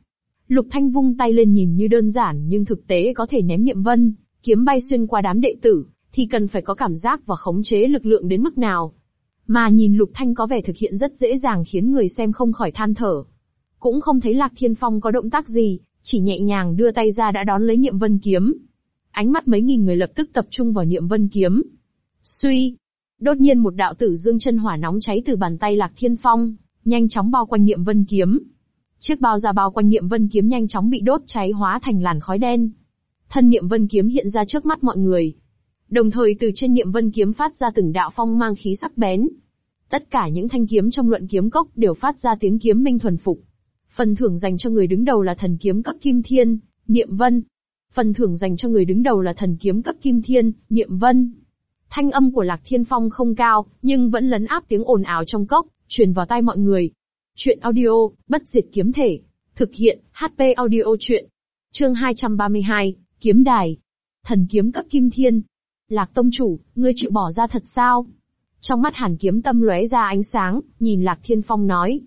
Speaker 1: Lục Thanh vung tay lên nhìn như đơn giản nhưng thực tế có thể ném niệm vân, kiếm bay xuyên qua đám đệ tử, thì cần phải có cảm giác và khống chế lực lượng đến mức nào. Mà nhìn Lục Thanh có vẻ thực hiện rất dễ dàng khiến người xem không khỏi than thở. Cũng không thấy Lạc Thiên Phong có động tác gì, chỉ nhẹ nhàng đưa tay ra đã đón lấy niệm vân kiếm. Ánh mắt mấy nghìn người lập tức tập trung vào niệm vân kiếm. Suy! Đột nhiên một đạo tử dương chân hỏa nóng cháy từ bàn tay lạc thiên phong, nhanh chóng bao quanh niệm vân kiếm. Chiếc bao da bao quanh niệm vân kiếm nhanh chóng bị đốt cháy hóa thành làn khói đen. Thân niệm vân kiếm hiện ra trước mắt mọi người. Đồng thời từ trên niệm vân kiếm phát ra từng đạo phong mang khí sắc bén. Tất cả những thanh kiếm trong luận kiếm cốc đều phát ra tiếng kiếm minh thuần phục. Phần thưởng dành cho người đứng đầu là thần kiếm cấp kim thiên, niệm vân. Phần thưởng dành cho người đứng đầu là thần kiếm cấp kim thiên, niệm vân. Thanh âm của Lạc Thiên Phong không cao, nhưng vẫn lấn áp tiếng ồn ào trong cốc, truyền vào tai mọi người. Chuyện audio, bất diệt kiếm thể. Thực hiện, HP audio chuyện. Chương 232, Kiếm Đài. Thần kiếm cấp kim thiên. Lạc Tông Chủ, ngươi chịu bỏ ra thật sao? Trong mắt hàn kiếm tâm lóe ra ánh sáng, nhìn Lạc Thiên Phong nói.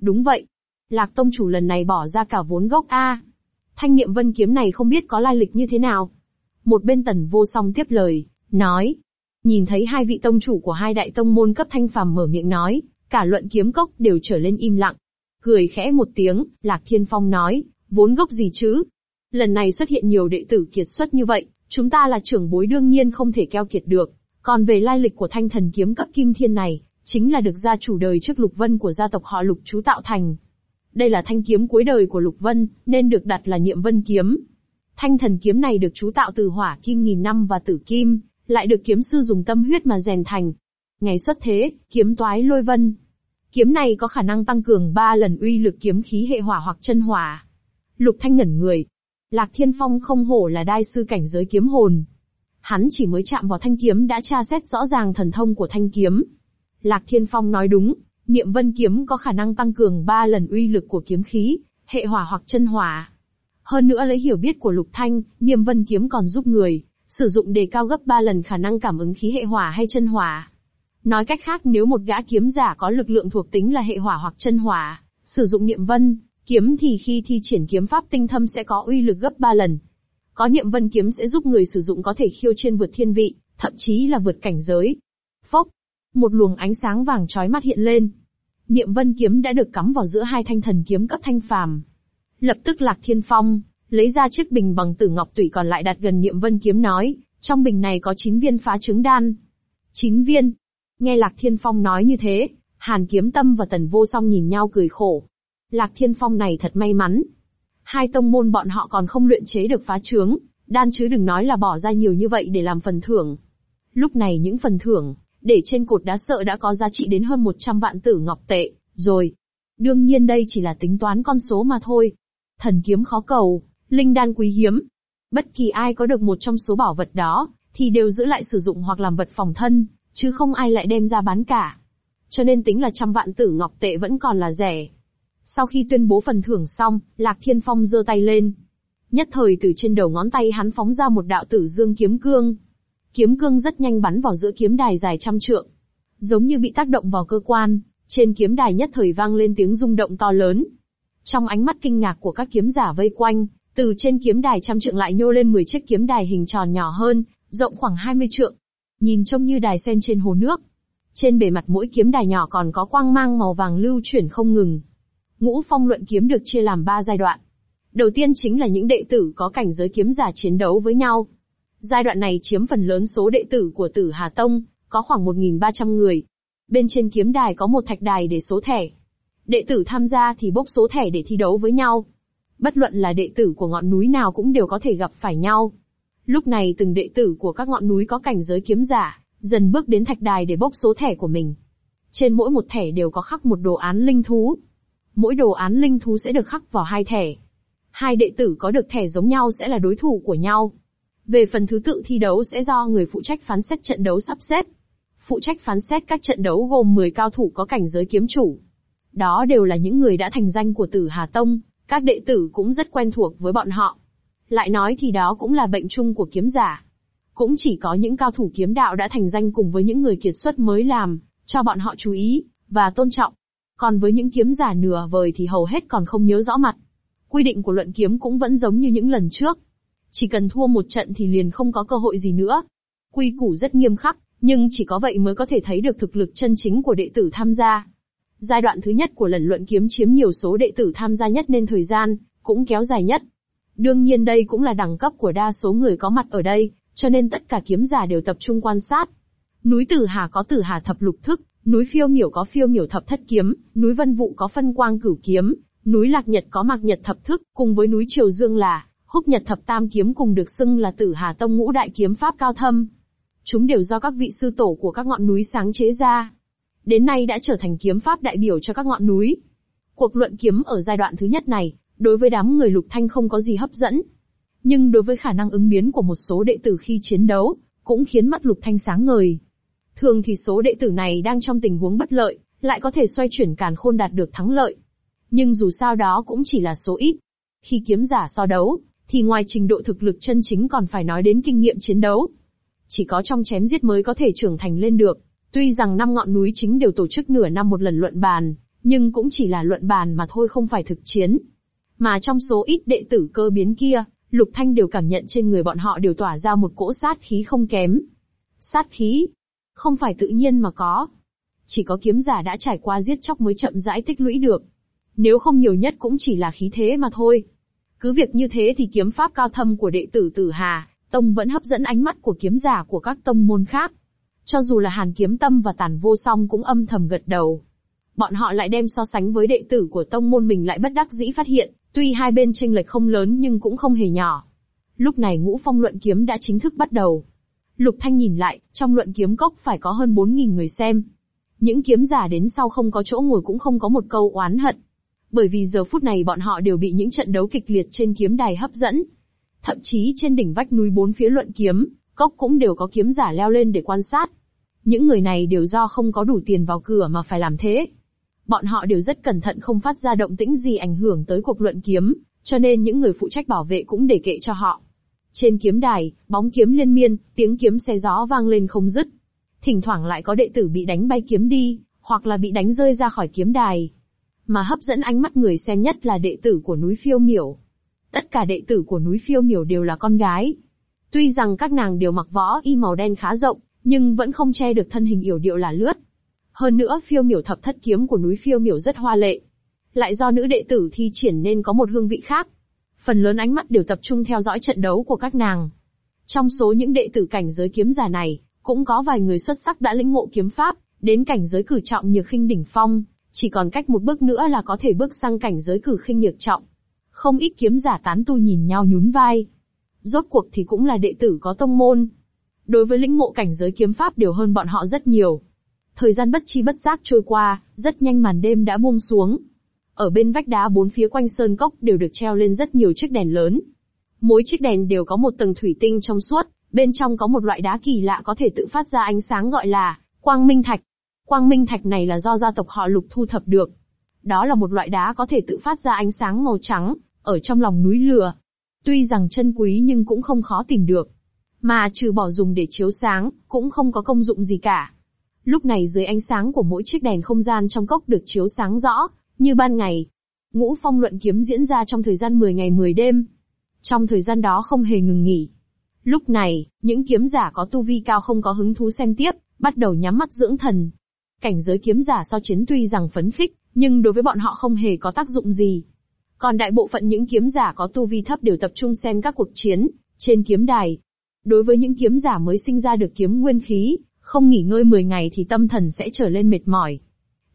Speaker 1: Đúng vậy, Lạc tông chủ lần này bỏ ra cả vốn gốc A. Thanh niệm vân kiếm này không biết có lai lịch như thế nào. Một bên tần vô song tiếp lời, nói. Nhìn thấy hai vị tông chủ của hai đại tông môn cấp thanh phàm mở miệng nói, cả luận kiếm cốc đều trở lên im lặng. Cười khẽ một tiếng, Lạc Thiên Phong nói, vốn gốc gì chứ? Lần này xuất hiện nhiều đệ tử kiệt xuất như vậy, chúng ta là trưởng bối đương nhiên không thể keo kiệt được. Còn về lai lịch của thanh thần kiếm cấp kim thiên này, chính là được gia chủ đời trước Lục Vân của gia tộc họ Lục chú tạo thành. Đây là thanh kiếm cuối đời của Lục Vân, nên được đặt là nhiệm vân kiếm. Thanh thần kiếm này được chú tạo từ hỏa kim nghìn năm và tử kim, lại được kiếm sư dùng tâm huyết mà rèn thành. Ngày xuất thế, kiếm toái lôi vân. Kiếm này có khả năng tăng cường 3 lần uy lực kiếm khí hệ hỏa hoặc chân hỏa. Lục Thanh ngẩn người. Lạc Thiên Phong không hổ là đai sư cảnh giới kiếm hồn. Hắn chỉ mới chạm vào thanh kiếm đã tra xét rõ ràng thần thông của thanh kiếm. Lạc Thiên Phong nói đúng, Niệm vân kiếm có khả năng tăng cường 3 lần uy lực của kiếm khí, hệ hỏa hoặc chân hỏa. Hơn nữa lấy hiểu biết của Lục Thanh, Niệm vân kiếm còn giúp người sử dụng đề cao gấp 3 lần khả năng cảm ứng khí hệ hỏa hay chân hỏa. Nói cách khác nếu một gã kiếm giả có lực lượng thuộc tính là hệ hỏa hoặc chân hỏa, sử dụng niệm vân, kiếm thì khi thi triển kiếm pháp tinh thâm sẽ có uy lực gấp 3 lần. Có niệm vân kiếm sẽ giúp người sử dụng có thể khiêu trên vượt thiên vị, thậm chí là vượt cảnh giới. Phốc, một luồng ánh sáng vàng chói mắt hiện lên. Niệm vân kiếm đã được cắm vào giữa hai thanh thần kiếm cấp thanh phàm. Lập tức Lạc Thiên Phong, lấy ra chiếc bình bằng tử ngọc tủy còn lại đặt gần Niệm vân kiếm nói, trong bình này có 9 viên phá trứng đan. 9 viên. Nghe Lạc Thiên Phong nói như thế, Hàn Kiếm Tâm và Tần Vô Song nhìn nhau cười khổ. Lạc Thiên Phong này thật may mắn. Hai tông môn bọn họ còn không luyện chế được phá trướng, đan chứ đừng nói là bỏ ra nhiều như vậy để làm phần thưởng. Lúc này những phần thưởng, để trên cột đá sợ đã có giá trị đến hơn 100 vạn tử ngọc tệ, rồi. Đương nhiên đây chỉ là tính toán con số mà thôi. Thần kiếm khó cầu, linh đan quý hiếm. Bất kỳ ai có được một trong số bảo vật đó, thì đều giữ lại sử dụng hoặc làm vật phòng thân, chứ không ai lại đem ra bán cả. Cho nên tính là trăm vạn tử ngọc tệ vẫn còn là rẻ. Sau khi tuyên bố phần thưởng xong, Lạc Thiên Phong giơ tay lên. Nhất thời từ trên đầu ngón tay hắn phóng ra một đạo tử dương kiếm cương, kiếm cương rất nhanh bắn vào giữa kiếm đài dài trăm trượng. Giống như bị tác động vào cơ quan, trên kiếm đài nhất thời vang lên tiếng rung động to lớn. Trong ánh mắt kinh ngạc của các kiếm giả vây quanh, từ trên kiếm đài trăm trượng lại nhô lên 10 chiếc kiếm đài hình tròn nhỏ hơn, rộng khoảng 20 trượng. Nhìn trông như đài sen trên hồ nước. Trên bề mặt mỗi kiếm đài nhỏ còn có quang mang màu vàng lưu chuyển không ngừng. Ngũ phong luận kiếm được chia làm 3 giai đoạn. Đầu tiên chính là những đệ tử có cảnh giới kiếm giả chiến đấu với nhau, Giai đoạn này chiếm phần lớn số đệ tử của tử Hà Tông, có khoảng 1.300 người. Bên trên kiếm đài có một thạch đài để số thẻ. Đệ tử tham gia thì bốc số thẻ để thi đấu với nhau. Bất luận là đệ tử của ngọn núi nào cũng đều có thể gặp phải nhau. Lúc này từng đệ tử của các ngọn núi có cảnh giới kiếm giả, dần bước đến thạch đài để bốc số thẻ của mình. Trên mỗi một thẻ đều có khắc một đồ án linh thú. Mỗi đồ án linh thú sẽ được khắc vào hai thẻ. Hai đệ tử có được thẻ giống nhau sẽ là đối thủ của nhau. Về phần thứ tự thi đấu sẽ do người phụ trách phán xét trận đấu sắp xếp. Phụ trách phán xét các trận đấu gồm 10 cao thủ có cảnh giới kiếm chủ. Đó đều là những người đã thành danh của Tử Hà Tông, các đệ tử cũng rất quen thuộc với bọn họ. Lại nói thì đó cũng là bệnh chung của kiếm giả. Cũng chỉ có những cao thủ kiếm đạo đã thành danh cùng với những người kiệt xuất mới làm, cho bọn họ chú ý, và tôn trọng. Còn với những kiếm giả nửa vời thì hầu hết còn không nhớ rõ mặt. Quy định của luận kiếm cũng vẫn giống như những lần trước, chỉ cần thua một trận thì liền không có cơ hội gì nữa. Quy củ rất nghiêm khắc, nhưng chỉ có vậy mới có thể thấy được thực lực chân chính của đệ tử tham gia. Giai đoạn thứ nhất của lần luận kiếm chiếm nhiều số đệ tử tham gia nhất nên thời gian cũng kéo dài nhất. Đương nhiên đây cũng là đẳng cấp của đa số người có mặt ở đây, cho nên tất cả kiếm giả đều tập trung quan sát. Núi Tử Hà có Tử Hà thập lục thức, núi Phiêu Miểu có Phiêu Miểu thập thất kiếm, núi Vân Vũ có Phân Quang cửu kiếm, núi Lạc Nhật có Mạc Nhật thập thức, cùng với núi Triều Dương là húc nhật thập tam kiếm cùng được xưng là tử hà tông ngũ đại kiếm pháp cao thâm. Chúng đều do các vị sư tổ của các ngọn núi sáng chế ra. Đến nay đã trở thành kiếm pháp đại biểu cho các ngọn núi. Cuộc luận kiếm ở giai đoạn thứ nhất này, đối với đám người lục thanh không có gì hấp dẫn. Nhưng đối với khả năng ứng biến của một số đệ tử khi chiến đấu, cũng khiến mắt lục thanh sáng ngời. Thường thì số đệ tử này đang trong tình huống bất lợi, lại có thể xoay chuyển càn khôn đạt được thắng lợi. Nhưng dù sao đó cũng chỉ là số ít. Khi kiếm giả so đấu, thì ngoài trình độ thực lực chân chính còn phải nói đến kinh nghiệm chiến đấu. Chỉ có trong chém giết mới có thể trưởng thành lên được. Tuy rằng năm ngọn núi chính đều tổ chức nửa năm một lần luận bàn, nhưng cũng chỉ là luận bàn mà thôi không phải thực chiến. Mà trong số ít đệ tử cơ biến kia, Lục Thanh đều cảm nhận trên người bọn họ đều tỏa ra một cỗ sát khí không kém. Sát khí, không phải tự nhiên mà có. Chỉ có kiếm giả đã trải qua giết chóc mới chậm rãi tích lũy được. Nếu không nhiều nhất cũng chỉ là khí thế mà thôi. Cứ việc như thế thì kiếm pháp cao thâm của đệ tử Tử Hà, tông vẫn hấp dẫn ánh mắt của kiếm giả của các tông môn khác. Cho dù là Hàn Kiếm Tâm và Tản Vô Song cũng âm thầm gật đầu. Bọn họ lại đem so sánh với đệ tử của tông môn mình lại bất đắc dĩ phát hiện, tuy hai bên chênh lệch không lớn nhưng cũng không hề nhỏ. Lúc này Ngũ Phong luận kiếm đã chính thức bắt đầu. Lục Thanh nhìn lại, trong luận kiếm cốc phải có hơn 4.000 người xem. Những kiếm giả đến sau không có chỗ ngồi cũng không có một câu oán hận, bởi vì giờ phút này bọn họ đều bị những trận đấu kịch liệt trên kiếm đài hấp dẫn. Thậm chí trên đỉnh vách núi bốn phía luận kiếm, cốc cũng đều có kiếm giả leo lên để quan sát. Những người này đều do không có đủ tiền vào cửa mà phải làm thế. Bọn họ đều rất cẩn thận không phát ra động tĩnh gì ảnh hưởng tới cuộc luận kiếm, cho nên những người phụ trách bảo vệ cũng để kệ cho họ. Trên kiếm đài, bóng kiếm liên miên, tiếng kiếm xe gió vang lên không dứt. Thỉnh thoảng lại có đệ tử bị đánh bay kiếm đi, hoặc là bị đánh rơi ra khỏi kiếm đài, mà hấp dẫn ánh mắt người xem nhất là đệ tử của núi phiêu miểu. Tất cả đệ tử của núi phiêu miểu đều là con gái. Tuy rằng các nàng đều mặc võ y màu đen khá rộng, nhưng vẫn không che được thân hình yểu điệu là lướt. Hơn nữa phiêu miểu thập thất kiếm của núi phiêu miểu rất hoa lệ. Lại do nữ đệ tử thi triển nên có một hương vị khác. Phần lớn ánh mắt đều tập trung theo dõi trận đấu của các nàng. Trong số những đệ tử cảnh giới kiếm giả này, cũng có vài người xuất sắc đã lĩnh ngộ kiếm pháp, đến cảnh giới cử trọng như khinh đỉnh phong chỉ còn cách một bước nữa là có thể bước sang cảnh giới cử khinh nhược trọng. Không ít kiếm giả tán tu nhìn nhau nhún vai. Rốt cuộc thì cũng là đệ tử có tông môn. Đối với lĩnh ngộ cảnh giới kiếm pháp đều hơn bọn họ rất nhiều. Thời gian bất chi bất giác trôi qua, rất nhanh màn đêm đã buông xuống. Ở bên vách đá bốn phía quanh sơn cốc đều được treo lên rất nhiều chiếc đèn lớn. Mỗi chiếc đèn đều có một tầng thủy tinh trong suốt, bên trong có một loại đá kỳ lạ có thể tự phát ra ánh sáng gọi là quang minh thạch. Quang minh thạch này là do gia tộc họ Lục thu thập được. Đó là một loại đá có thể tự phát ra ánh sáng màu trắng, ở trong lòng núi lửa. Tuy rằng chân quý nhưng cũng không khó tìm được. Mà trừ bỏ dùng để chiếu sáng, cũng không có công dụng gì cả. Lúc này dưới ánh sáng của mỗi chiếc đèn không gian trong cốc được chiếu sáng rõ, như ban ngày. Ngũ phong luận kiếm diễn ra trong thời gian 10 ngày 10 đêm. Trong thời gian đó không hề ngừng nghỉ. Lúc này, những kiếm giả có tu vi cao không có hứng thú xem tiếp, bắt đầu nhắm mắt dưỡng thần, Cảnh giới kiếm giả so chiến tuy rằng phấn khích, nhưng đối với bọn họ không hề có tác dụng gì. Còn đại bộ phận những kiếm giả có tu vi thấp đều tập trung xem các cuộc chiến, trên kiếm đài. Đối với những kiếm giả mới sinh ra được kiếm nguyên khí, không nghỉ ngơi 10 ngày thì tâm thần sẽ trở lên mệt mỏi.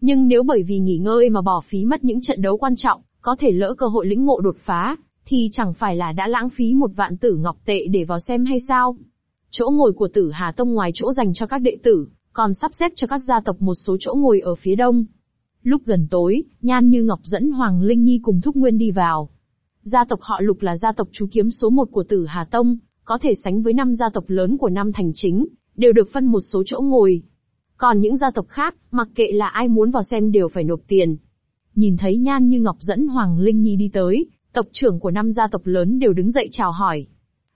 Speaker 1: Nhưng nếu bởi vì nghỉ ngơi mà bỏ phí mất những trận đấu quan trọng, có thể lỡ cơ hội lĩnh ngộ đột phá, thì chẳng phải là đã lãng phí một vạn tử ngọc tệ để vào xem hay sao? Chỗ ngồi của tử Hà Tông ngoài chỗ dành cho các đệ tử, còn sắp xếp cho các gia tộc một số chỗ ngồi ở phía đông. Lúc gần tối, Nhan Như Ngọc dẫn Hoàng Linh Nhi cùng Thúc Nguyên đi vào. Gia tộc họ Lục là gia tộc chú kiếm số một của Tử Hà Tông, có thể sánh với năm gia tộc lớn của năm thành chính, đều được phân một số chỗ ngồi. Còn những gia tộc khác, mặc kệ là ai muốn vào xem đều phải nộp tiền. Nhìn thấy Nhan Như Ngọc dẫn Hoàng Linh Nhi đi tới, tộc trưởng của năm gia tộc lớn đều đứng dậy chào hỏi.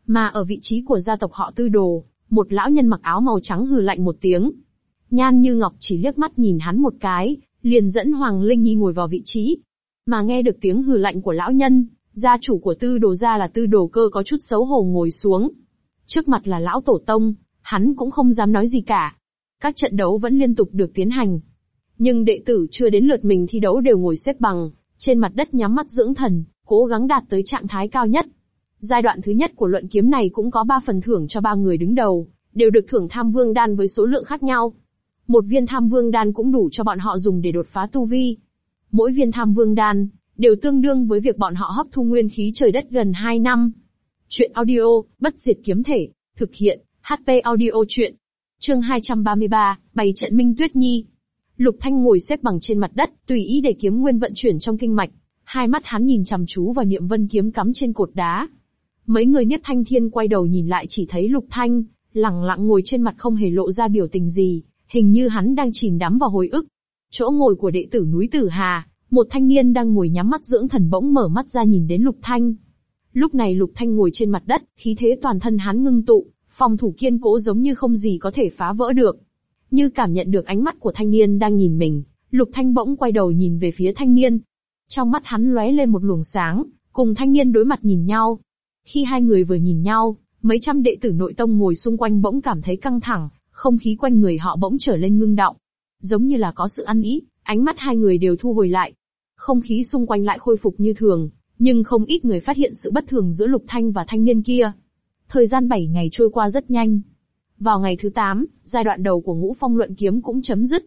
Speaker 1: Mà ở vị trí của gia tộc họ Tư Đồ, một lão nhân mặc áo màu trắng hừ lạnh một tiếng. Nhan như ngọc chỉ liếc mắt nhìn hắn một cái, liền dẫn Hoàng Linh Nhi ngồi vào vị trí. Mà nghe được tiếng hừ lạnh của lão nhân, gia chủ của tư đồ gia là tư đồ cơ có chút xấu hổ ngồi xuống. Trước mặt là lão tổ tông, hắn cũng không dám nói gì cả. Các trận đấu vẫn liên tục được tiến hành. Nhưng đệ tử chưa đến lượt mình thi đấu đều ngồi xếp bằng, trên mặt đất nhắm mắt dưỡng thần, cố gắng đạt tới trạng thái cao nhất. Giai đoạn thứ nhất của luận kiếm này cũng có 3 phần thưởng cho ba người đứng đầu, đều được thưởng tham vương đan với số lượng khác nhau. Một viên tham vương đan cũng đủ cho bọn họ dùng để đột phá tu vi. Mỗi viên tham vương đan đều tương đương với việc bọn họ hấp thu nguyên khí trời đất gần 2 năm. Chuyện audio, bất diệt kiếm thể, thực hiện, HP audio chuyện. Chương 233, bày trận Minh Tuyết Nhi. Lục Thanh ngồi xếp bằng trên mặt đất, tùy ý để kiếm nguyên vận chuyển trong kinh mạch. Hai mắt hắn nhìn chăm chú vào niệm vân kiếm cắm trên cột đá, Mấy người nhất thanh thiên quay đầu nhìn lại chỉ thấy lục thanh, lặng lặng ngồi trên mặt không hề lộ ra biểu tình gì, hình như hắn đang chìm đắm vào hồi ức. Chỗ ngồi của đệ tử núi Tử Hà, một thanh niên đang ngồi nhắm mắt dưỡng thần bỗng mở mắt ra nhìn đến lục thanh. Lúc này lục thanh ngồi trên mặt đất, khí thế toàn thân hắn ngưng tụ, phòng thủ kiên cố giống như không gì có thể phá vỡ được. Như cảm nhận được ánh mắt của thanh niên đang nhìn mình, lục thanh bỗng quay đầu nhìn về phía thanh niên. Trong mắt hắn lóe lên một luồng sáng, cùng thanh niên đối mặt nhìn nhau, khi hai người vừa nhìn nhau, mấy trăm đệ tử nội tông ngồi xung quanh bỗng cảm thấy căng thẳng, không khí quanh người họ bỗng trở lên ngưng động. Giống như là có sự ăn ý, ánh mắt hai người đều thu hồi lại. Không khí xung quanh lại khôi phục như thường, nhưng không ít người phát hiện sự bất thường giữa Lục Thanh và thanh niên kia. Thời gian 7 ngày trôi qua rất nhanh. Vào ngày thứ 8, giai đoạn đầu của ngũ phong luận kiếm cũng chấm dứt.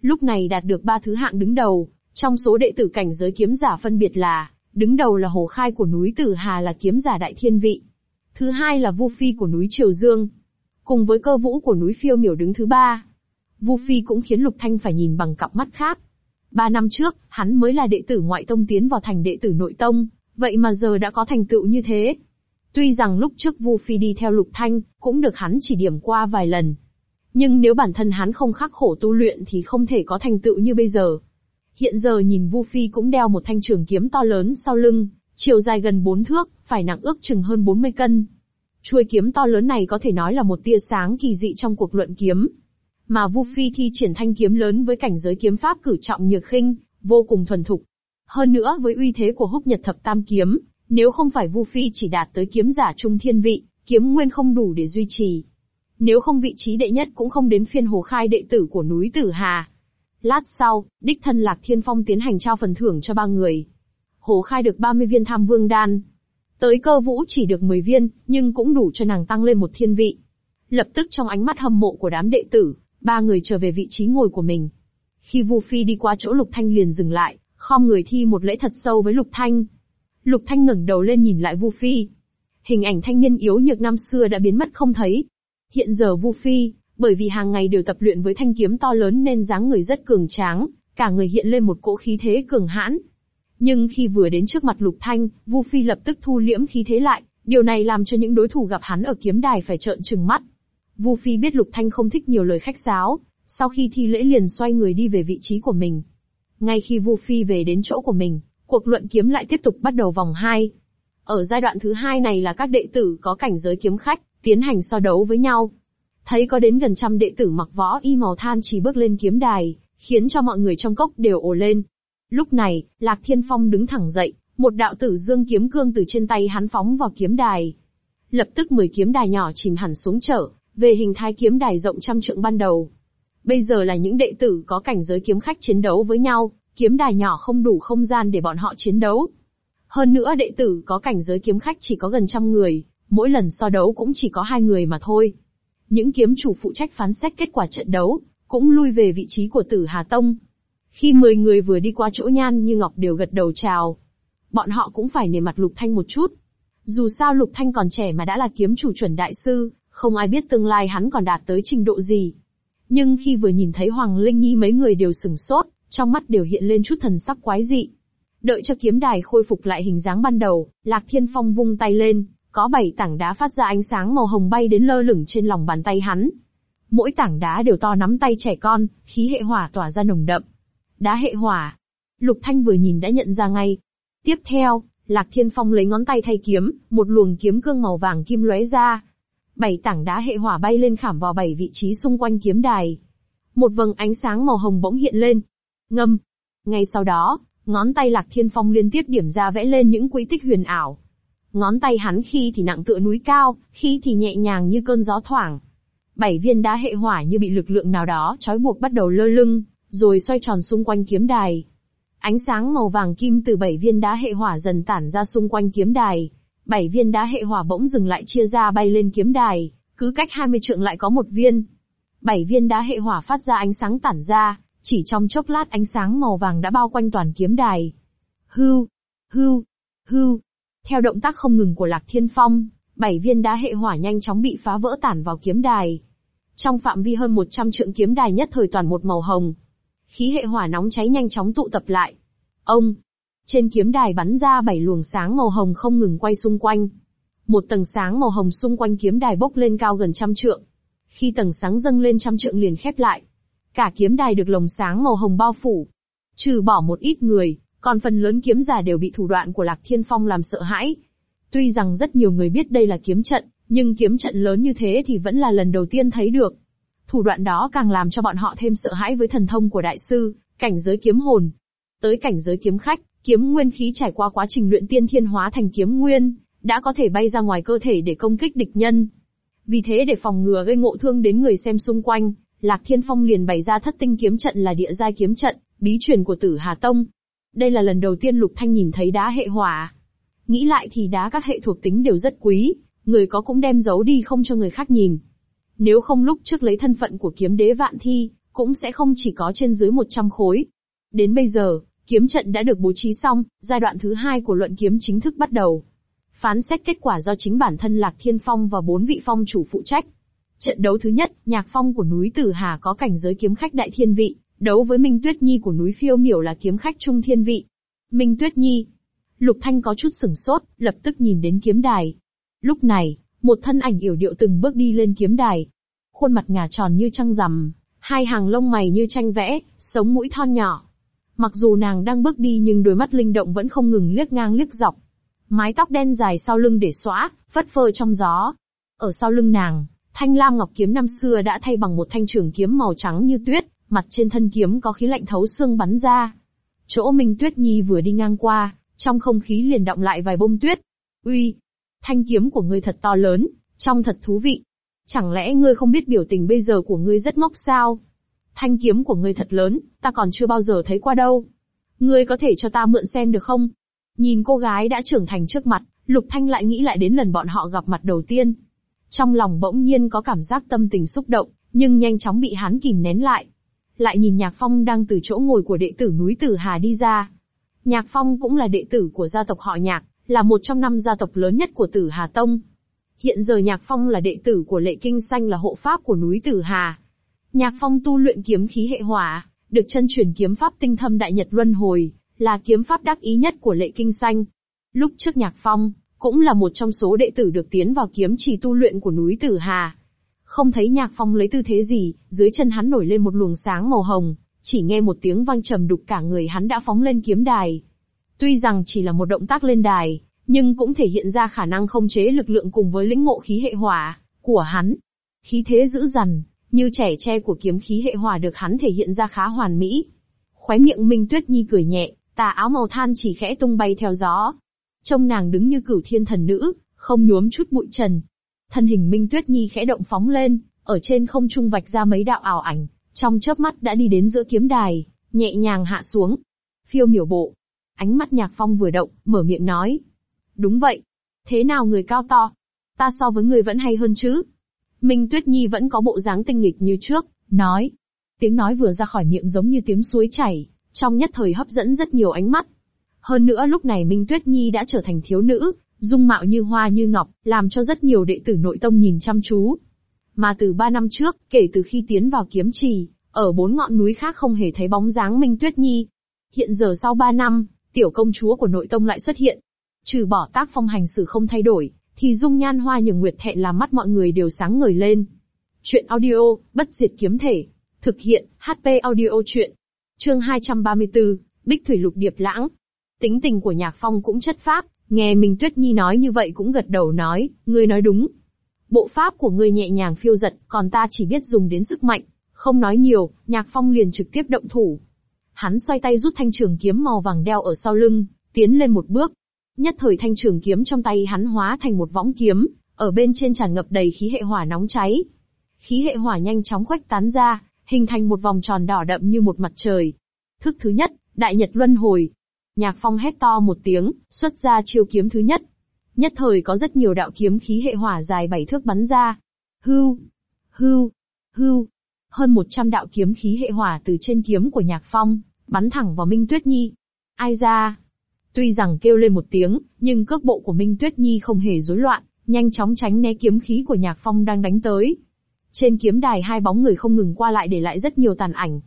Speaker 1: Lúc này đạt được ba thứ hạng đứng đầu, trong số đệ tử cảnh giới kiếm giả phân biệt là Đứng đầu là Hồ Khai của núi Tử Hà là kiếm giả đại thiên vị. Thứ hai là Vu Phi của núi Triều Dương. Cùng với cơ vũ của núi Phiêu Miểu đứng thứ ba. Vu Phi cũng khiến Lục Thanh phải nhìn bằng cặp mắt khác. Ba năm trước, hắn mới là đệ tử ngoại tông tiến vào thành đệ tử nội tông, vậy mà giờ đã có thành tựu như thế. Tuy rằng lúc trước Vu Phi đi theo Lục Thanh, cũng được hắn chỉ điểm qua vài lần. Nhưng nếu bản thân hắn không khắc khổ tu luyện thì không thể có thành tựu như bây giờ. Hiện giờ nhìn Vu Phi cũng đeo một thanh trường kiếm to lớn sau lưng, chiều dài gần 4 thước, phải nặng ước chừng hơn 40 cân. Chuôi kiếm to lớn này có thể nói là một tia sáng kỳ dị trong cuộc luận kiếm. Mà Vu Phi thi triển thanh kiếm lớn với cảnh giới kiếm pháp cử trọng nhược khinh, vô cùng thuần thục. Hơn nữa với uy thế của húc nhật thập tam kiếm, nếu không phải Vu Phi chỉ đạt tới kiếm giả trung thiên vị, kiếm nguyên không đủ để duy trì. Nếu không vị trí đệ nhất cũng không đến phiên hồ khai đệ tử của núi Tử Hà, Lát sau, đích thân Lạc Thiên Phong tiến hành trao phần thưởng cho ba người. Hồ Khai được 30 viên tham vương đan. Tới cơ vũ chỉ được 10 viên, nhưng cũng đủ cho nàng tăng lên một thiên vị. Lập tức trong ánh mắt hâm mộ của đám đệ tử, ba người trở về vị trí ngồi của mình. Khi Vu Phi đi qua chỗ Lục Thanh liền dừng lại, khom người thi một lễ thật sâu với Lục Thanh. Lục Thanh ngẩng đầu lên nhìn lại Vu Phi. Hình ảnh thanh niên yếu nhược năm xưa đã biến mất không thấy. Hiện giờ Vu Phi, bởi vì hàng ngày đều tập luyện với thanh kiếm to lớn nên dáng người rất cường tráng, cả người hiện lên một cỗ khí thế cường hãn. Nhưng khi vừa đến trước mặt Lục Thanh, Vu Phi lập tức thu liễm khí thế lại, điều này làm cho những đối thủ gặp hắn ở kiếm đài phải trợn trừng mắt. Vu Phi biết Lục Thanh không thích nhiều lời khách sáo, sau khi thi lễ liền xoay người đi về vị trí của mình. Ngay khi Vu Phi về đến chỗ của mình, cuộc luận kiếm lại tiếp tục bắt đầu vòng 2. Ở giai đoạn thứ hai này là các đệ tử có cảnh giới kiếm khách, tiến hành so đấu với nhau. Thấy có đến gần trăm đệ tử mặc võ y màu than chỉ bước lên kiếm đài, khiến cho mọi người trong cốc đều ồ lên. Lúc này, Lạc Thiên Phong đứng thẳng dậy, một đạo tử dương kiếm cương từ trên tay hắn phóng vào kiếm đài. Lập tức mười kiếm đài nhỏ chìm hẳn xuống trở, về hình thái kiếm đài rộng trăm trượng ban đầu. Bây giờ là những đệ tử có cảnh giới kiếm khách chiến đấu với nhau, kiếm đài nhỏ không đủ không gian để bọn họ chiến đấu. Hơn nữa đệ tử có cảnh giới kiếm khách chỉ có gần trăm người, mỗi lần so đấu cũng chỉ có hai người mà thôi những kiếm chủ phụ trách phán xét kết quả trận đấu, cũng lui về vị trí của tử Hà Tông. Khi mười người vừa đi qua chỗ Nhan Như Ngọc đều gật đầu chào. Bọn họ cũng phải nề mặt Lục Thanh một chút. Dù sao Lục Thanh còn trẻ mà đã là kiếm chủ chuẩn đại sư, không ai biết tương lai hắn còn đạt tới trình độ gì. Nhưng khi vừa nhìn thấy Hoàng Linh Nhi mấy người đều sừng sốt, trong mắt đều hiện lên chút thần sắc quái dị. Đợi cho kiếm đài khôi phục lại hình dáng ban đầu, Lạc Thiên Phong vung tay lên, có bảy tảng đá phát ra ánh sáng màu hồng bay đến lơ lửng trên lòng bàn tay hắn. Mỗi tảng đá đều to nắm tay trẻ con, khí hệ hỏa tỏa ra nồng đậm. Đá hệ hỏa. Lục Thanh vừa nhìn đã nhận ra ngay. Tiếp theo, Lạc Thiên Phong lấy ngón tay thay kiếm, một luồng kiếm cương màu vàng kim lóe ra. Bảy tảng đá hệ hỏa bay lên khảm vào bảy vị trí xung quanh kiếm đài. Một vầng ánh sáng màu hồng bỗng hiện lên. Ngâm. Ngay sau đó, ngón tay Lạc Thiên Phong liên tiếp điểm ra vẽ lên những quỹ tích huyền ảo. Ngón tay hắn khi thì nặng tựa núi cao, khi thì nhẹ nhàng như cơn gió thoảng. Bảy viên đá hệ hỏa như bị lực lượng nào đó trói buộc bắt đầu lơ lửng, rồi xoay tròn xung quanh kiếm đài. Ánh sáng màu vàng kim từ bảy viên đá hệ hỏa dần tản ra xung quanh kiếm đài. Bảy viên đá hệ hỏa bỗng dừng lại chia ra bay lên kiếm đài, cứ cách 20 trượng lại có một viên. Bảy viên đá hệ hỏa phát ra ánh sáng tản ra, chỉ trong chốc lát ánh sáng màu vàng đã bao quanh toàn kiếm đài. Hưu, hưu, hưu. Theo động tác không ngừng của Lạc Thiên Phong, bảy viên đá hệ hỏa nhanh chóng bị phá vỡ tản vào kiếm đài. Trong phạm vi hơn 100 trượng kiếm đài nhất thời toàn một màu hồng. Khí hệ hỏa nóng cháy nhanh chóng tụ tập lại. Ông! Trên kiếm đài bắn ra bảy luồng sáng màu hồng không ngừng quay xung quanh. Một tầng sáng màu hồng xung quanh kiếm đài bốc lên cao gần trăm trượng. Khi tầng sáng dâng lên trăm trượng liền khép lại. Cả kiếm đài được lồng sáng màu hồng bao phủ. Trừ bỏ một ít người, còn phần lớn kiếm giả đều bị thủ đoạn của Lạc Thiên Phong làm sợ hãi. Tuy rằng rất nhiều người biết đây là kiếm trận, nhưng kiếm trận lớn như thế thì vẫn là lần đầu tiên thấy được. Thủ đoạn đó càng làm cho bọn họ thêm sợ hãi với thần thông của đại sư, cảnh giới kiếm hồn. Tới cảnh giới kiếm khách, kiếm nguyên khí trải qua quá trình luyện tiên thiên hóa thành kiếm nguyên, đã có thể bay ra ngoài cơ thể để công kích địch nhân. Vì thế để phòng ngừa gây ngộ thương đến người xem xung quanh, Lạc Thiên Phong liền bày ra thất tinh kiếm trận là địa giai kiếm trận, bí truyền của Tử Hà Tông, đây là lần đầu tiên Lục Thanh nhìn thấy đá hệ hỏa. Nghĩ lại thì đá các hệ thuộc tính đều rất quý, người có cũng đem giấu đi không cho người khác nhìn. Nếu không lúc trước lấy thân phận của kiếm đế vạn thi, cũng sẽ không chỉ có trên dưới 100 khối. Đến bây giờ, kiếm trận đã được bố trí xong, giai đoạn thứ hai của luận kiếm chính thức bắt đầu. Phán xét kết quả do chính bản thân Lạc Thiên Phong và bốn vị phong chủ phụ trách. Trận đấu thứ nhất, nhạc phong của núi Tử Hà có cảnh giới kiếm khách đại thiên vị, Đấu với Minh Tuyết Nhi của núi phiêu miểu là kiếm khách trung thiên vị. Minh Tuyết Nhi. Lục Thanh có chút sửng sốt, lập tức nhìn đến kiếm đài. Lúc này, một thân ảnh yểu điệu từng bước đi lên kiếm đài. Khuôn mặt ngà tròn như trăng rằm, hai hàng lông mày như tranh vẽ, sống mũi thon nhỏ. Mặc dù nàng đang bước đi nhưng đôi mắt linh động vẫn không ngừng liếc ngang liếc dọc. Mái tóc đen dài sau lưng để xõa, phất phơ trong gió. Ở sau lưng nàng, thanh lam ngọc kiếm năm xưa đã thay bằng một thanh trường kiếm màu trắng như tuyết, Mặt trên thân kiếm có khí lạnh thấu xương bắn ra. Chỗ Minh Tuyết Nhi vừa đi ngang qua, trong không khí liền động lại vài bông tuyết. Uy, thanh kiếm của ngươi thật to lớn, trông thật thú vị. Chẳng lẽ ngươi không biết biểu tình bây giờ của ngươi rất ngốc sao? Thanh kiếm của ngươi thật lớn, ta còn chưa bao giờ thấy qua đâu. Ngươi có thể cho ta mượn xem được không? Nhìn cô gái đã trưởng thành trước mặt, Lục Thanh lại nghĩ lại đến lần bọn họ gặp mặt đầu tiên. Trong lòng bỗng nhiên có cảm giác tâm tình xúc động, nhưng nhanh chóng bị hắn kìm nén lại lại nhìn Nhạc Phong đang từ chỗ ngồi của đệ tử núi Tử Hà đi ra. Nhạc Phong cũng là đệ tử của gia tộc họ Nhạc, là một trong năm gia tộc lớn nhất của Tử Hà Tông. Hiện giờ Nhạc Phong là đệ tử của Lệ Kinh Xanh là hộ pháp của núi Tử Hà. Nhạc Phong tu luyện kiếm khí hệ hỏa, được chân truyền kiếm pháp tinh thâm đại nhật luân hồi, là kiếm pháp đắc ý nhất của Lệ Kinh Xanh. Lúc trước Nhạc Phong, cũng là một trong số đệ tử được tiến vào kiếm trì tu luyện của núi Tử Hà. Không thấy nhạc phong lấy tư thế gì, dưới chân hắn nổi lên một luồng sáng màu hồng, chỉ nghe một tiếng vang trầm đục cả người hắn đã phóng lên kiếm đài. Tuy rằng chỉ là một động tác lên đài, nhưng cũng thể hiện ra khả năng không chế lực lượng cùng với lĩnh ngộ khí hệ hỏa của hắn. Khí thế dữ dằn, như trẻ tre của kiếm khí hệ hỏa được hắn thể hiện ra khá hoàn mỹ. Khóe miệng Minh Tuyết Nhi cười nhẹ, tà áo màu than chỉ khẽ tung bay theo gió. Trông nàng đứng như cửu thiên thần nữ, không nhuốm chút bụi trần, Thân hình Minh Tuyết Nhi khẽ động phóng lên, ở trên không trung vạch ra mấy đạo ảo ảnh, trong chớp mắt đã đi đến giữa kiếm đài, nhẹ nhàng hạ xuống. Phiêu miểu bộ. Ánh mắt nhạc phong vừa động, mở miệng nói. Đúng vậy. Thế nào người cao to? Ta so với người vẫn hay hơn chứ? Minh Tuyết Nhi vẫn có bộ dáng tinh nghịch như trước, nói. Tiếng nói vừa ra khỏi miệng giống như tiếng suối chảy, trong nhất thời hấp dẫn rất nhiều ánh mắt. Hơn nữa lúc này Minh Tuyết Nhi đã trở thành thiếu nữ, dung mạo như hoa như ngọc, làm cho rất nhiều đệ tử nội tông nhìn chăm chú. Mà từ ba năm trước, kể từ khi tiến vào kiếm trì, ở bốn ngọn núi khác không hề thấy bóng dáng Minh Tuyết Nhi. Hiện giờ sau ba năm, tiểu công chúa của nội tông lại xuất hiện. Trừ bỏ tác phong hành xử không thay đổi, thì dung nhan hoa nhường nguyệt thẹn làm mắt mọi người đều sáng ngời lên. Chuyện audio, bất diệt kiếm thể. Thực hiện, HP audio chuyện. Chương 234, Bích Thủy Lục Điệp Lãng. Tính tình của Nhạc Phong cũng chất phác, Nghe Minh Tuyết Nhi nói như vậy cũng gật đầu nói, ngươi nói đúng. Bộ pháp của ngươi nhẹ nhàng phiêu giật, còn ta chỉ biết dùng đến sức mạnh. Không nói nhiều, Nhạc Phong liền trực tiếp động thủ. Hắn xoay tay rút thanh trường kiếm màu vàng đeo ở sau lưng, tiến lên một bước. Nhất thời thanh trường kiếm trong tay hắn hóa thành một võng kiếm, ở bên trên tràn ngập đầy khí hệ hỏa nóng cháy. Khí hệ hỏa nhanh chóng khuếch tán ra, hình thành một vòng tròn đỏ đậm như một mặt trời. Thức thứ nhất, Đại Nhật Luân Hồi, Nhạc Phong hét to một tiếng, xuất ra chiêu kiếm thứ nhất. Nhất thời có rất nhiều đạo kiếm khí hệ hỏa dài bảy thước bắn ra. Hưu, hưu, hưu. Hơn một trăm đạo kiếm khí hệ hỏa từ trên kiếm của Nhạc Phong, bắn thẳng vào Minh Tuyết Nhi. Ai ra? Tuy rằng kêu lên một tiếng, nhưng cước bộ của Minh Tuyết Nhi không hề rối loạn, nhanh chóng tránh né kiếm khí của Nhạc Phong đang đánh tới. Trên kiếm đài hai bóng người không ngừng qua lại để lại rất nhiều tàn ảnh.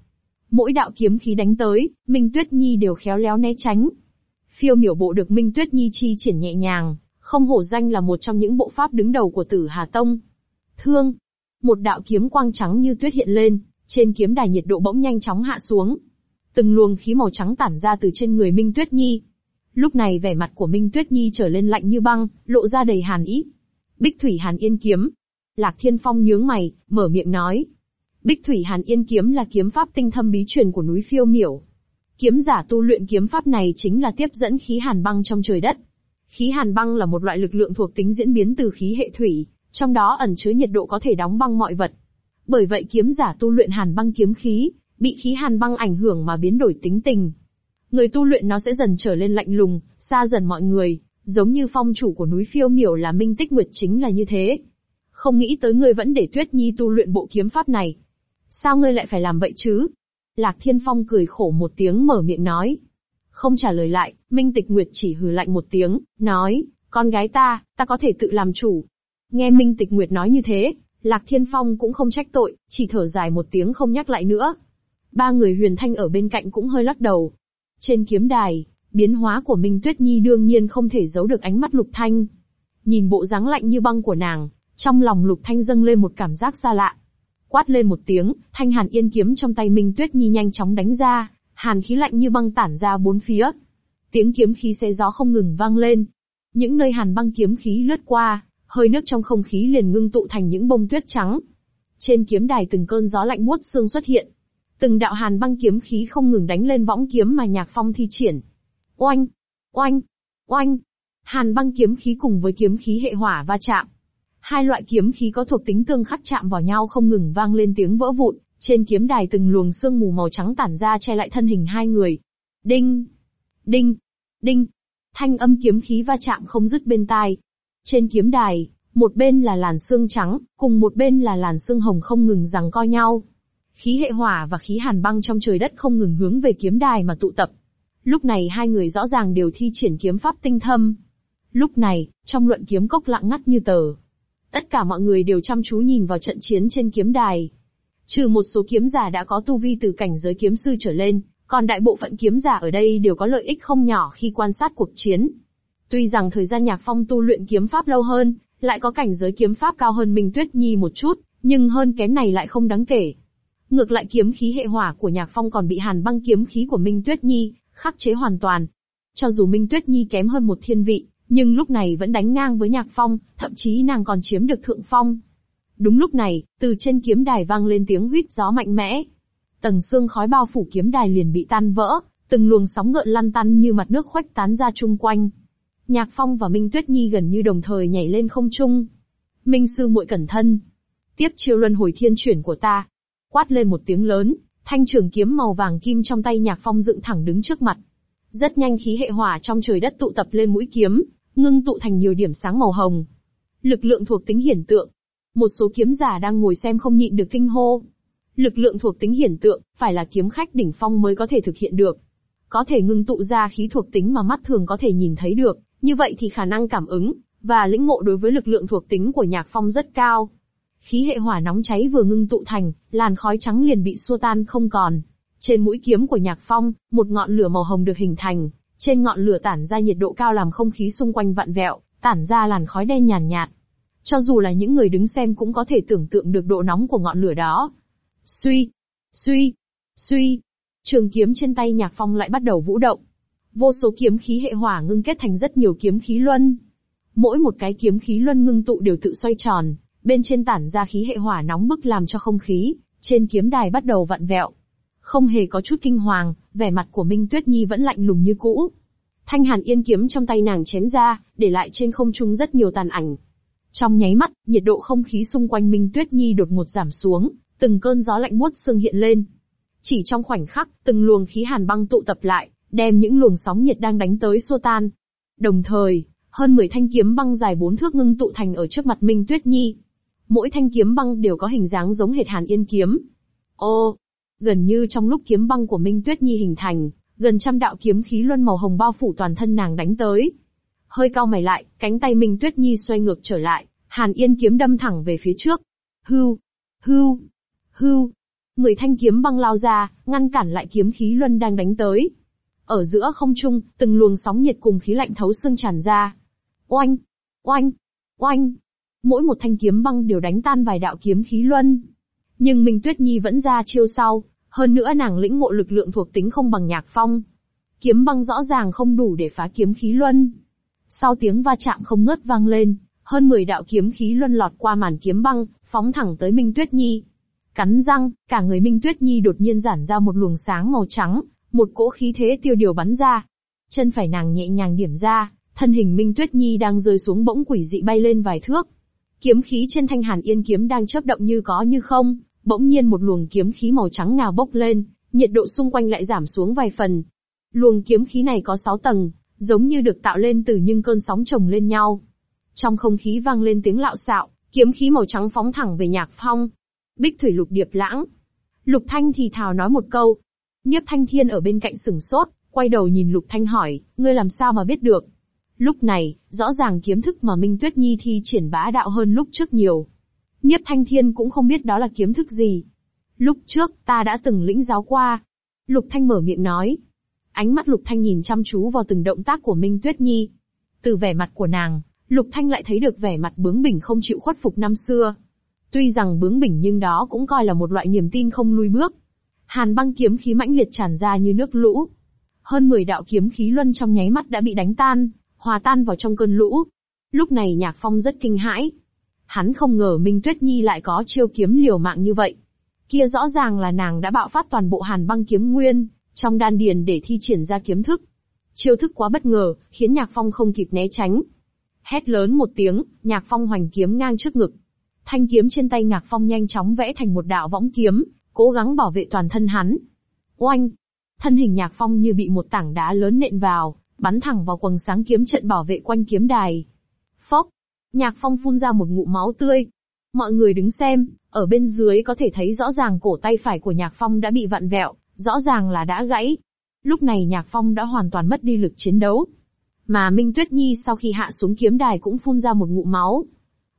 Speaker 1: Mỗi đạo kiếm khí đánh tới, Minh Tuyết Nhi đều khéo léo né tránh. Phiêu miểu bộ được Minh Tuyết Nhi chi triển nhẹ nhàng, không hổ danh là một trong những bộ pháp đứng đầu của tử Hà Tông. Thương! Một đạo kiếm quang trắng như tuyết hiện lên, trên kiếm đài nhiệt độ bỗng nhanh chóng hạ xuống. Từng luồng khí màu trắng tản ra từ trên người Minh Tuyết Nhi. Lúc này vẻ mặt của Minh Tuyết Nhi trở lên lạnh như băng, lộ ra đầy hàn ý. Bích Thủy Hàn Yên kiếm. Lạc Thiên Phong nhướng mày, mở miệng nói, Bích Thủy Hàn Yên kiếm là kiếm pháp tinh thâm bí truyền của núi Phiêu Miểu. Kiếm giả tu luyện kiếm pháp này chính là tiếp dẫn khí hàn băng trong trời đất. Khí hàn băng là một loại lực lượng thuộc tính diễn biến từ khí hệ thủy, trong đó ẩn chứa nhiệt độ có thể đóng băng mọi vật. Bởi vậy kiếm giả tu luyện hàn băng kiếm khí, bị khí hàn băng ảnh hưởng mà biến đổi tính tình. Người tu luyện nó sẽ dần trở lên lạnh lùng, xa dần mọi người, giống như phong chủ của núi phiêu miểu là Minh Tích Nguyệt chính là như thế. Không nghĩ tới người vẫn để Tuyết Nhi tu luyện bộ kiếm pháp này, Sao ngươi lại phải làm vậy chứ? Lạc Thiên Phong cười khổ một tiếng mở miệng nói. Không trả lời lại, Minh Tịch Nguyệt chỉ hừ lạnh một tiếng, nói, con gái ta, ta có thể tự làm chủ. Nghe Minh Tịch Nguyệt nói như thế, Lạc Thiên Phong cũng không trách tội, chỉ thở dài một tiếng không nhắc lại nữa. Ba người huyền thanh ở bên cạnh cũng hơi lắc đầu. Trên kiếm đài, biến hóa của Minh Tuyết Nhi đương nhiên không thể giấu được ánh mắt Lục Thanh. Nhìn bộ dáng lạnh như băng của nàng, trong lòng Lục Thanh dâng lên một cảm giác xa lạ. Quát lên một tiếng, thanh hàn yên kiếm trong tay Minh Tuyết Nhi nhanh chóng đánh ra, hàn khí lạnh như băng tản ra bốn phía. Tiếng kiếm khí xé gió không ngừng vang lên. Những nơi hàn băng kiếm khí lướt qua, hơi nước trong không khí liền ngưng tụ thành những bông tuyết trắng. Trên kiếm đài từng cơn gió lạnh buốt xương xuất hiện. Từng đạo hàn băng kiếm khí không ngừng đánh lên võng kiếm mà Nhạc Phong thi triển. Oanh, oanh, oanh. Hàn băng kiếm khí cùng với kiếm khí hệ hỏa va chạm, Hai loại kiếm khí có thuộc tính tương khắc chạm vào nhau không ngừng vang lên tiếng vỡ vụn, trên kiếm đài từng luồng sương mù màu trắng tản ra che lại thân hình hai người. Đinh! Đinh! Đinh! Thanh âm kiếm khí va chạm không dứt bên tai. Trên kiếm đài, một bên là làn sương trắng, cùng một bên là làn sương hồng không ngừng rằng co nhau. Khí hệ hỏa và khí hàn băng trong trời đất không ngừng hướng về kiếm đài mà tụ tập. Lúc này hai người rõ ràng đều thi triển kiếm pháp tinh thâm. Lúc này, trong luận kiếm cốc lặng ngắt như tờ, Tất cả mọi người đều chăm chú nhìn vào trận chiến trên kiếm đài. Trừ một số kiếm giả đã có tu vi từ cảnh giới kiếm sư trở lên, còn đại bộ phận kiếm giả ở đây đều có lợi ích không nhỏ khi quan sát cuộc chiến. Tuy rằng thời gian Nhạc Phong tu luyện kiếm pháp lâu hơn, lại có cảnh giới kiếm pháp cao hơn Minh Tuyết Nhi một chút, nhưng hơn kém này lại không đáng kể. Ngược lại kiếm khí hệ hỏa của Nhạc Phong còn bị hàn băng kiếm khí của Minh Tuyết Nhi khắc chế hoàn toàn. Cho dù Minh Tuyết Nhi kém hơn một thiên vị, nhưng lúc này vẫn đánh ngang với Nhạc Phong, thậm chí nàng còn chiếm được thượng phong. Đúng lúc này, từ trên kiếm đài vang lên tiếng huýt gió mạnh mẽ. Tầng xương khói bao phủ kiếm đài liền bị tan vỡ, từng luồng sóng gợn lăn tăn như mặt nước khuếch tán ra chung quanh. Nhạc Phong và Minh Tuyết Nhi gần như đồng thời nhảy lên không trung. Minh sư muội cẩn thân. Tiếp chiêu luân hồi thiên chuyển của ta. Quát lên một tiếng lớn, thanh trường kiếm màu vàng kim trong tay Nhạc Phong dựng thẳng đứng trước mặt. Rất nhanh khí hệ hỏa trong trời đất tụ tập lên mũi kiếm, ngưng tụ thành nhiều điểm sáng màu hồng. Lực lượng thuộc tính hiển tượng. Một số kiếm giả đang ngồi xem không nhịn được kinh hô. Lực lượng thuộc tính hiển tượng, phải là kiếm khách đỉnh phong mới có thể thực hiện được. Có thể ngưng tụ ra khí thuộc tính mà mắt thường có thể nhìn thấy được, như vậy thì khả năng cảm ứng và lĩnh ngộ đối với lực lượng thuộc tính của Nhạc Phong rất cao. Khí hệ hỏa nóng cháy vừa ngưng tụ thành, làn khói trắng liền bị xua tan không còn. Trên mũi kiếm của Nhạc Phong, một ngọn lửa màu hồng được hình thành, trên ngọn lửa tản ra nhiệt độ cao làm không khí xung quanh vặn vẹo, tản ra làn khói đen nhàn nhạt, Cho dù là những người đứng xem cũng có thể tưởng tượng được độ nóng của ngọn lửa đó. Suy, suy, suy, trường kiếm trên tay Nhạc Phong lại bắt đầu vũ động. Vô số kiếm khí hệ hỏa ngưng kết thành rất nhiều kiếm khí luân. Mỗi một cái kiếm khí luân ngưng tụ đều tự xoay tròn, bên trên tản ra khí hệ hỏa nóng bức làm cho không khí trên kiếm đài bắt đầu vặn vẹo. Không hề có chút kinh hoàng, vẻ mặt của Minh Tuyết Nhi vẫn lạnh lùng như cũ. Thanh hàn yên kiếm trong tay nàng chém ra, để lại trên không trung rất nhiều tàn ảnh. Trong nháy mắt, nhiệt độ không khí xung quanh Minh Tuyết Nhi đột ngột giảm xuống, từng cơn gió lạnh buốt xương hiện lên. Chỉ trong khoảnh khắc, từng luồng khí hàn băng tụ tập lại, đem những luồng sóng nhiệt đang đánh tới xua tan. Đồng thời, hơn 10 thanh kiếm băng dài 4 thước ngưng tụ thành ở trước mặt Minh Tuyết Nhi. Mỗi thanh kiếm băng đều có hình dáng giống hệt Hàn Yên kiếm. Ô, Gần như trong lúc kiếm băng của Minh Tuyết Nhi hình thành, gần trăm đạo kiếm khí luân màu hồng bao phủ toàn thân nàng đánh tới. Hơi cao mày lại, cánh tay Minh Tuyết Nhi xoay ngược trở lại, Hàn Yên kiếm đâm thẳng về phía trước. Hưu, hưu, hưu. Mười thanh kiếm băng lao ra, ngăn cản lại kiếm khí luân đang đánh tới. Ở giữa không trung, từng luồng sóng nhiệt cùng khí lạnh thấu xương tràn ra. Oanh, oanh, oanh. Mỗi một thanh kiếm băng đều đánh tan vài đạo kiếm khí luân. Nhưng Minh Tuyết Nhi vẫn ra chiêu sau, hơn nữa nàng lĩnh ngộ lực lượng thuộc tính không bằng Nhạc Phong. Kiếm băng rõ ràng không đủ để phá kiếm khí luân. Sau tiếng va chạm không ngớt vang lên, hơn 10 đạo kiếm khí luân lọt qua màn kiếm băng, phóng thẳng tới Minh Tuyết Nhi. Cắn răng, cả người Minh Tuyết Nhi đột nhiên giản ra một luồng sáng màu trắng, một cỗ khí thế tiêu điều bắn ra. Chân phải nàng nhẹ nhàng điểm ra, thân hình Minh Tuyết Nhi đang rơi xuống bỗng quỷ dị bay lên vài thước. Kiếm khí trên thanh hàn yên kiếm đang chớp động như có như không, Bỗng nhiên một luồng kiếm khí màu trắng ngào bốc lên, nhiệt độ xung quanh lại giảm xuống vài phần. Luồng kiếm khí này có 6 tầng, giống như được tạo lên từ những cơn sóng chồng lên nhau. Trong không khí vang lên tiếng lạo xạo, kiếm khí màu trắng phóng thẳng về Nhạc Phong. Bích thủy lục điệp lãng. Lục Thanh thì thào nói một câu. Nhiếp Thanh Thiên ở bên cạnh sừng sốt, quay đầu nhìn Lục Thanh hỏi, ngươi làm sao mà biết được? Lúc này, rõ ràng kiếm thức mà Minh Tuyết Nhi thi triển bá đạo hơn lúc trước nhiều. Nhiếp Thanh Thiên cũng không biết đó là kiếm thức gì. Lúc trước, ta đã từng lĩnh giáo qua. Lục Thanh mở miệng nói. Ánh mắt Lục Thanh nhìn chăm chú vào từng động tác của Minh Tuyết Nhi. Từ vẻ mặt của nàng, Lục Thanh lại thấy được vẻ mặt bướng bỉnh không chịu khuất phục năm xưa. Tuy rằng bướng bỉnh nhưng đó cũng coi là một loại niềm tin không lùi bước. Hàn băng kiếm khí mãnh liệt tràn ra như nước lũ. Hơn 10 đạo kiếm khí luân trong nháy mắt đã bị đánh tan, hòa tan vào trong cơn lũ. Lúc này Nhạc Phong rất kinh hãi, Hắn không ngờ Minh Tuyết Nhi lại có chiêu kiếm liều mạng như vậy. Kia rõ ràng là nàng đã bạo phát toàn bộ hàn băng kiếm nguyên, trong đan điền để thi triển ra kiếm thức. Chiêu thức quá bất ngờ, khiến Nhạc Phong không kịp né tránh. Hét lớn một tiếng, Nhạc Phong hoành kiếm ngang trước ngực. Thanh kiếm trên tay Nhạc Phong nhanh chóng vẽ thành một đạo võng kiếm, cố gắng bảo vệ toàn thân hắn. Oanh! Thân hình Nhạc Phong như bị một tảng đá lớn nện vào, bắn thẳng vào quầng sáng kiếm trận bảo vệ quanh kiếm đài. Nhạc Phong phun ra một ngụm máu tươi. Mọi người đứng xem, ở bên dưới có thể thấy rõ ràng cổ tay phải của Nhạc Phong đã bị vặn vẹo, rõ ràng là đã gãy. Lúc này Nhạc Phong đã hoàn toàn mất đi lực chiến đấu. Mà Minh Tuyết Nhi sau khi hạ xuống kiếm đài cũng phun ra một ngụm máu.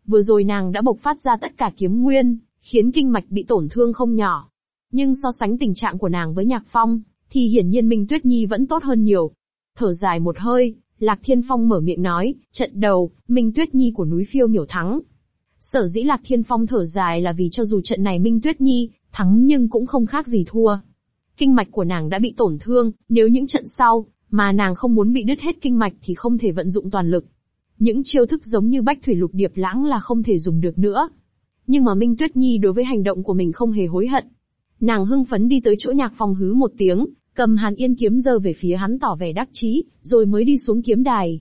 Speaker 1: Vừa rồi nàng đã bộc phát ra tất cả kiếm nguyên, khiến kinh mạch bị tổn thương không nhỏ. Nhưng so sánh tình trạng của nàng với Nhạc Phong, thì hiển nhiên Minh Tuyết Nhi vẫn tốt hơn nhiều. Thở dài một hơi, Lạc Thiên Phong mở miệng nói, trận đầu, Minh Tuyết Nhi của núi phiêu miểu thắng. Sở dĩ Lạc Thiên Phong thở dài là vì cho dù trận này Minh Tuyết Nhi thắng nhưng cũng không khác gì thua. Kinh mạch của nàng đã bị tổn thương, nếu những trận sau mà nàng không muốn bị đứt hết kinh mạch thì không thể vận dụng toàn lực. Những chiêu thức giống như bách thủy lục điệp lãng là không thể dùng được nữa. Nhưng mà Minh Tuyết Nhi đối với hành động của mình không hề hối hận. Nàng hưng phấn đi tới chỗ nhạc phòng hứ một tiếng, Cầm Hàn Yên kiếm giơ về phía hắn tỏ vẻ đắc chí, rồi mới đi xuống kiếm đài.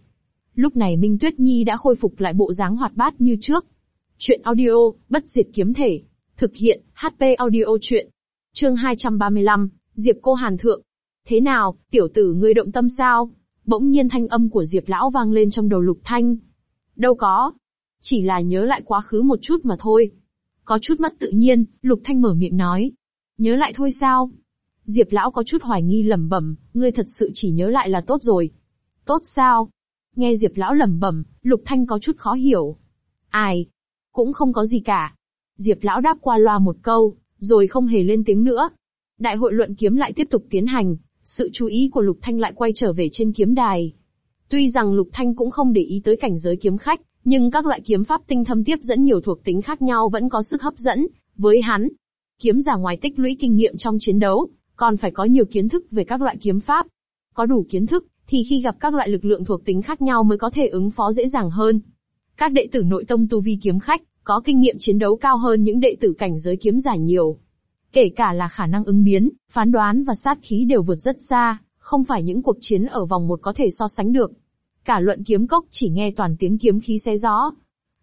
Speaker 1: Lúc này Minh Tuyết Nhi đã khôi phục lại bộ dáng hoạt bát như trước. Chuyện audio, bất diệt kiếm thể. Thực hiện, HP audio chuyện. Chương 235, Diệp cô Hàn Thượng. Thế nào, tiểu tử ngươi động tâm sao? Bỗng nhiên thanh âm của Diệp Lão vang lên trong đầu Lục Thanh. Đâu có. Chỉ là nhớ lại quá khứ một chút mà thôi. Có chút mất tự nhiên, Lục Thanh mở miệng nói. Nhớ lại thôi sao? Diệp lão có chút hoài nghi lẩm bẩm, ngươi thật sự chỉ nhớ lại là tốt rồi. Tốt sao? Nghe Diệp lão lẩm bẩm, Lục Thanh có chút khó hiểu. Ai? Cũng không có gì cả. Diệp lão đáp qua loa một câu, rồi không hề lên tiếng nữa. Đại hội luận kiếm lại tiếp tục tiến hành, sự chú ý của Lục Thanh lại quay trở về trên kiếm đài. Tuy rằng Lục Thanh cũng không để ý tới cảnh giới kiếm khách, nhưng các loại kiếm pháp tinh thâm tiếp dẫn nhiều thuộc tính khác nhau vẫn có sức hấp dẫn với hắn. Kiếm giả ngoài tích lũy kinh nghiệm trong chiến đấu, còn phải có nhiều kiến thức về các loại kiếm pháp. Có đủ kiến thức, thì khi gặp các loại lực lượng thuộc tính khác nhau mới có thể ứng phó dễ dàng hơn. Các đệ tử nội tông tu vi kiếm khách, có kinh nghiệm chiến đấu cao hơn những đệ tử cảnh giới kiếm giả nhiều. Kể cả là khả năng ứng biến, phán đoán và sát khí đều vượt rất xa, không phải những cuộc chiến ở vòng một có thể so sánh được. Cả luận kiếm cốc chỉ nghe toàn tiếng kiếm khí xé gió.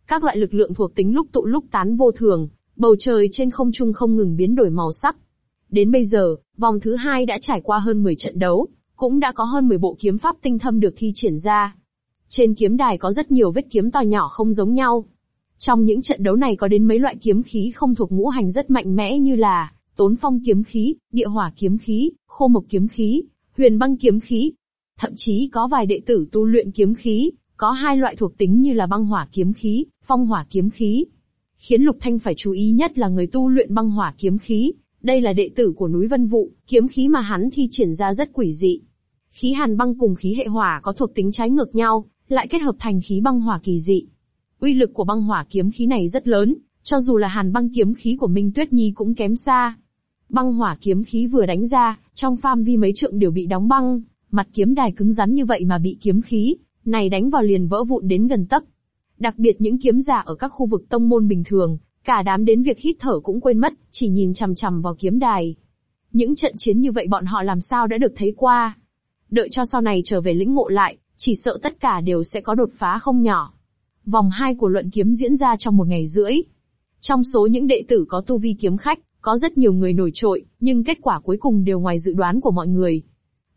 Speaker 1: Các loại lực lượng thuộc tính lúc tụ lúc tán vô thường, bầu trời trên không trung không ngừng biến đổi màu sắc, Đến bây giờ, vòng thứ hai đã trải qua hơn 10 trận đấu, cũng đã có hơn 10 bộ kiếm pháp tinh thâm được thi triển ra. Trên kiếm đài có rất nhiều vết kiếm to nhỏ không giống nhau. Trong những trận đấu này có đến mấy loại kiếm khí không thuộc ngũ hành rất mạnh mẽ như là tốn phong kiếm khí, địa hỏa kiếm khí, khô mộc kiếm khí, huyền băng kiếm khí. Thậm chí có vài đệ tử tu luyện kiếm khí, có hai loại thuộc tính như là băng hỏa kiếm khí, phong hỏa kiếm khí. Khiến Lục Thanh phải chú ý nhất là người tu luyện băng hỏa kiếm khí, đây là đệ tử của núi Vân Vụ, kiếm khí mà hắn thi triển ra rất quỷ dị. Khí hàn băng cùng khí hệ hỏa có thuộc tính trái ngược nhau, lại kết hợp thành khí băng hỏa kỳ dị. Uy lực của băng hỏa kiếm khí này rất lớn, cho dù là hàn băng kiếm khí của Minh Tuyết Nhi cũng kém xa. Băng hỏa kiếm khí vừa đánh ra, trong phạm vi mấy trượng đều bị đóng băng, mặt kiếm đài cứng rắn như vậy mà bị kiếm khí này đánh vào liền vỡ vụn đến gần tấc. Đặc biệt những kiếm giả ở các khu vực tông môn bình thường, Cả đám đến việc hít thở cũng quên mất, chỉ nhìn chằm chằm vào kiếm đài. Những trận chiến như vậy bọn họ làm sao đã được thấy qua. Đợi cho sau này trở về lĩnh ngộ lại, chỉ sợ tất cả đều sẽ có đột phá không nhỏ. Vòng 2 của luận kiếm diễn ra trong một ngày rưỡi. Trong số những đệ tử có tu vi kiếm khách, có rất nhiều người nổi trội, nhưng kết quả cuối cùng đều ngoài dự đoán của mọi người.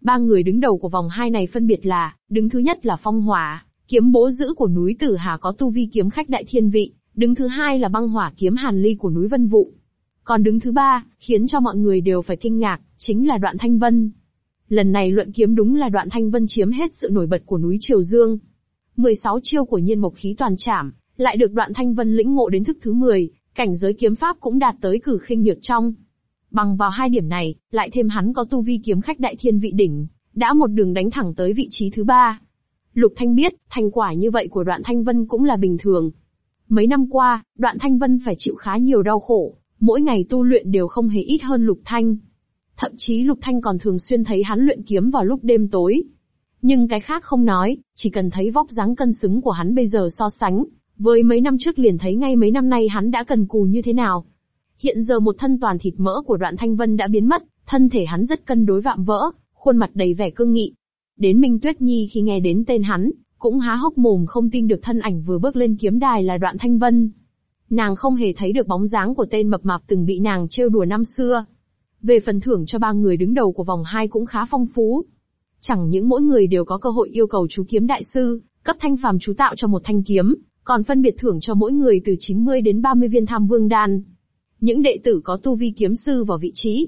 Speaker 1: Ba người đứng đầu của vòng 2 này phân biệt là, đứng thứ nhất là Phong Hòa, kiếm bố giữ của núi Tử Hà có tu vi kiếm khách đại thiên vị, Đứng thứ hai là băng hỏa kiếm hàn ly của núi Vân Vụ. Còn đứng thứ ba, khiến cho mọi người đều phải kinh ngạc, chính là đoạn Thanh Vân. Lần này luận kiếm đúng là đoạn Thanh Vân chiếm hết sự nổi bật của núi Triều Dương. 16 chiêu của nhiên mộc khí toàn trảm, lại được đoạn Thanh Vân lĩnh ngộ đến thức thứ 10, cảnh giới kiếm pháp cũng đạt tới cử khinh nhược trong. Bằng vào hai điểm này, lại thêm hắn có tu vi kiếm khách đại thiên vị đỉnh, đã một đường đánh thẳng tới vị trí thứ ba. Lục Thanh biết, thành quả như vậy của đoạn Thanh Vân cũng là bình thường, Mấy năm qua, đoạn Thanh Vân phải chịu khá nhiều đau khổ, mỗi ngày tu luyện đều không hề ít hơn Lục Thanh. Thậm chí Lục Thanh còn thường xuyên thấy hắn luyện kiếm vào lúc đêm tối. Nhưng cái khác không nói, chỉ cần thấy vóc dáng cân xứng của hắn bây giờ so sánh, với mấy năm trước liền thấy ngay mấy năm nay hắn đã cần cù như thế nào. Hiện giờ một thân toàn thịt mỡ của đoạn Thanh Vân đã biến mất, thân thể hắn rất cân đối vạm vỡ, khuôn mặt đầy vẻ cương nghị. Đến Minh Tuyết Nhi khi nghe đến tên hắn, cũng há hốc mồm không tin được thân ảnh vừa bước lên kiếm đài là đoạn thanh vân. Nàng không hề thấy được bóng dáng của tên mập mạp từng bị nàng trêu đùa năm xưa. Về phần thưởng cho ba người đứng đầu của vòng hai cũng khá phong phú. Chẳng những mỗi người đều có cơ hội yêu cầu chú kiếm đại sư, cấp thanh phàm chú tạo cho một thanh kiếm, còn phân biệt thưởng cho mỗi người từ 90 đến 30 viên tham vương đan. Những đệ tử có tu vi kiếm sư vào vị trí,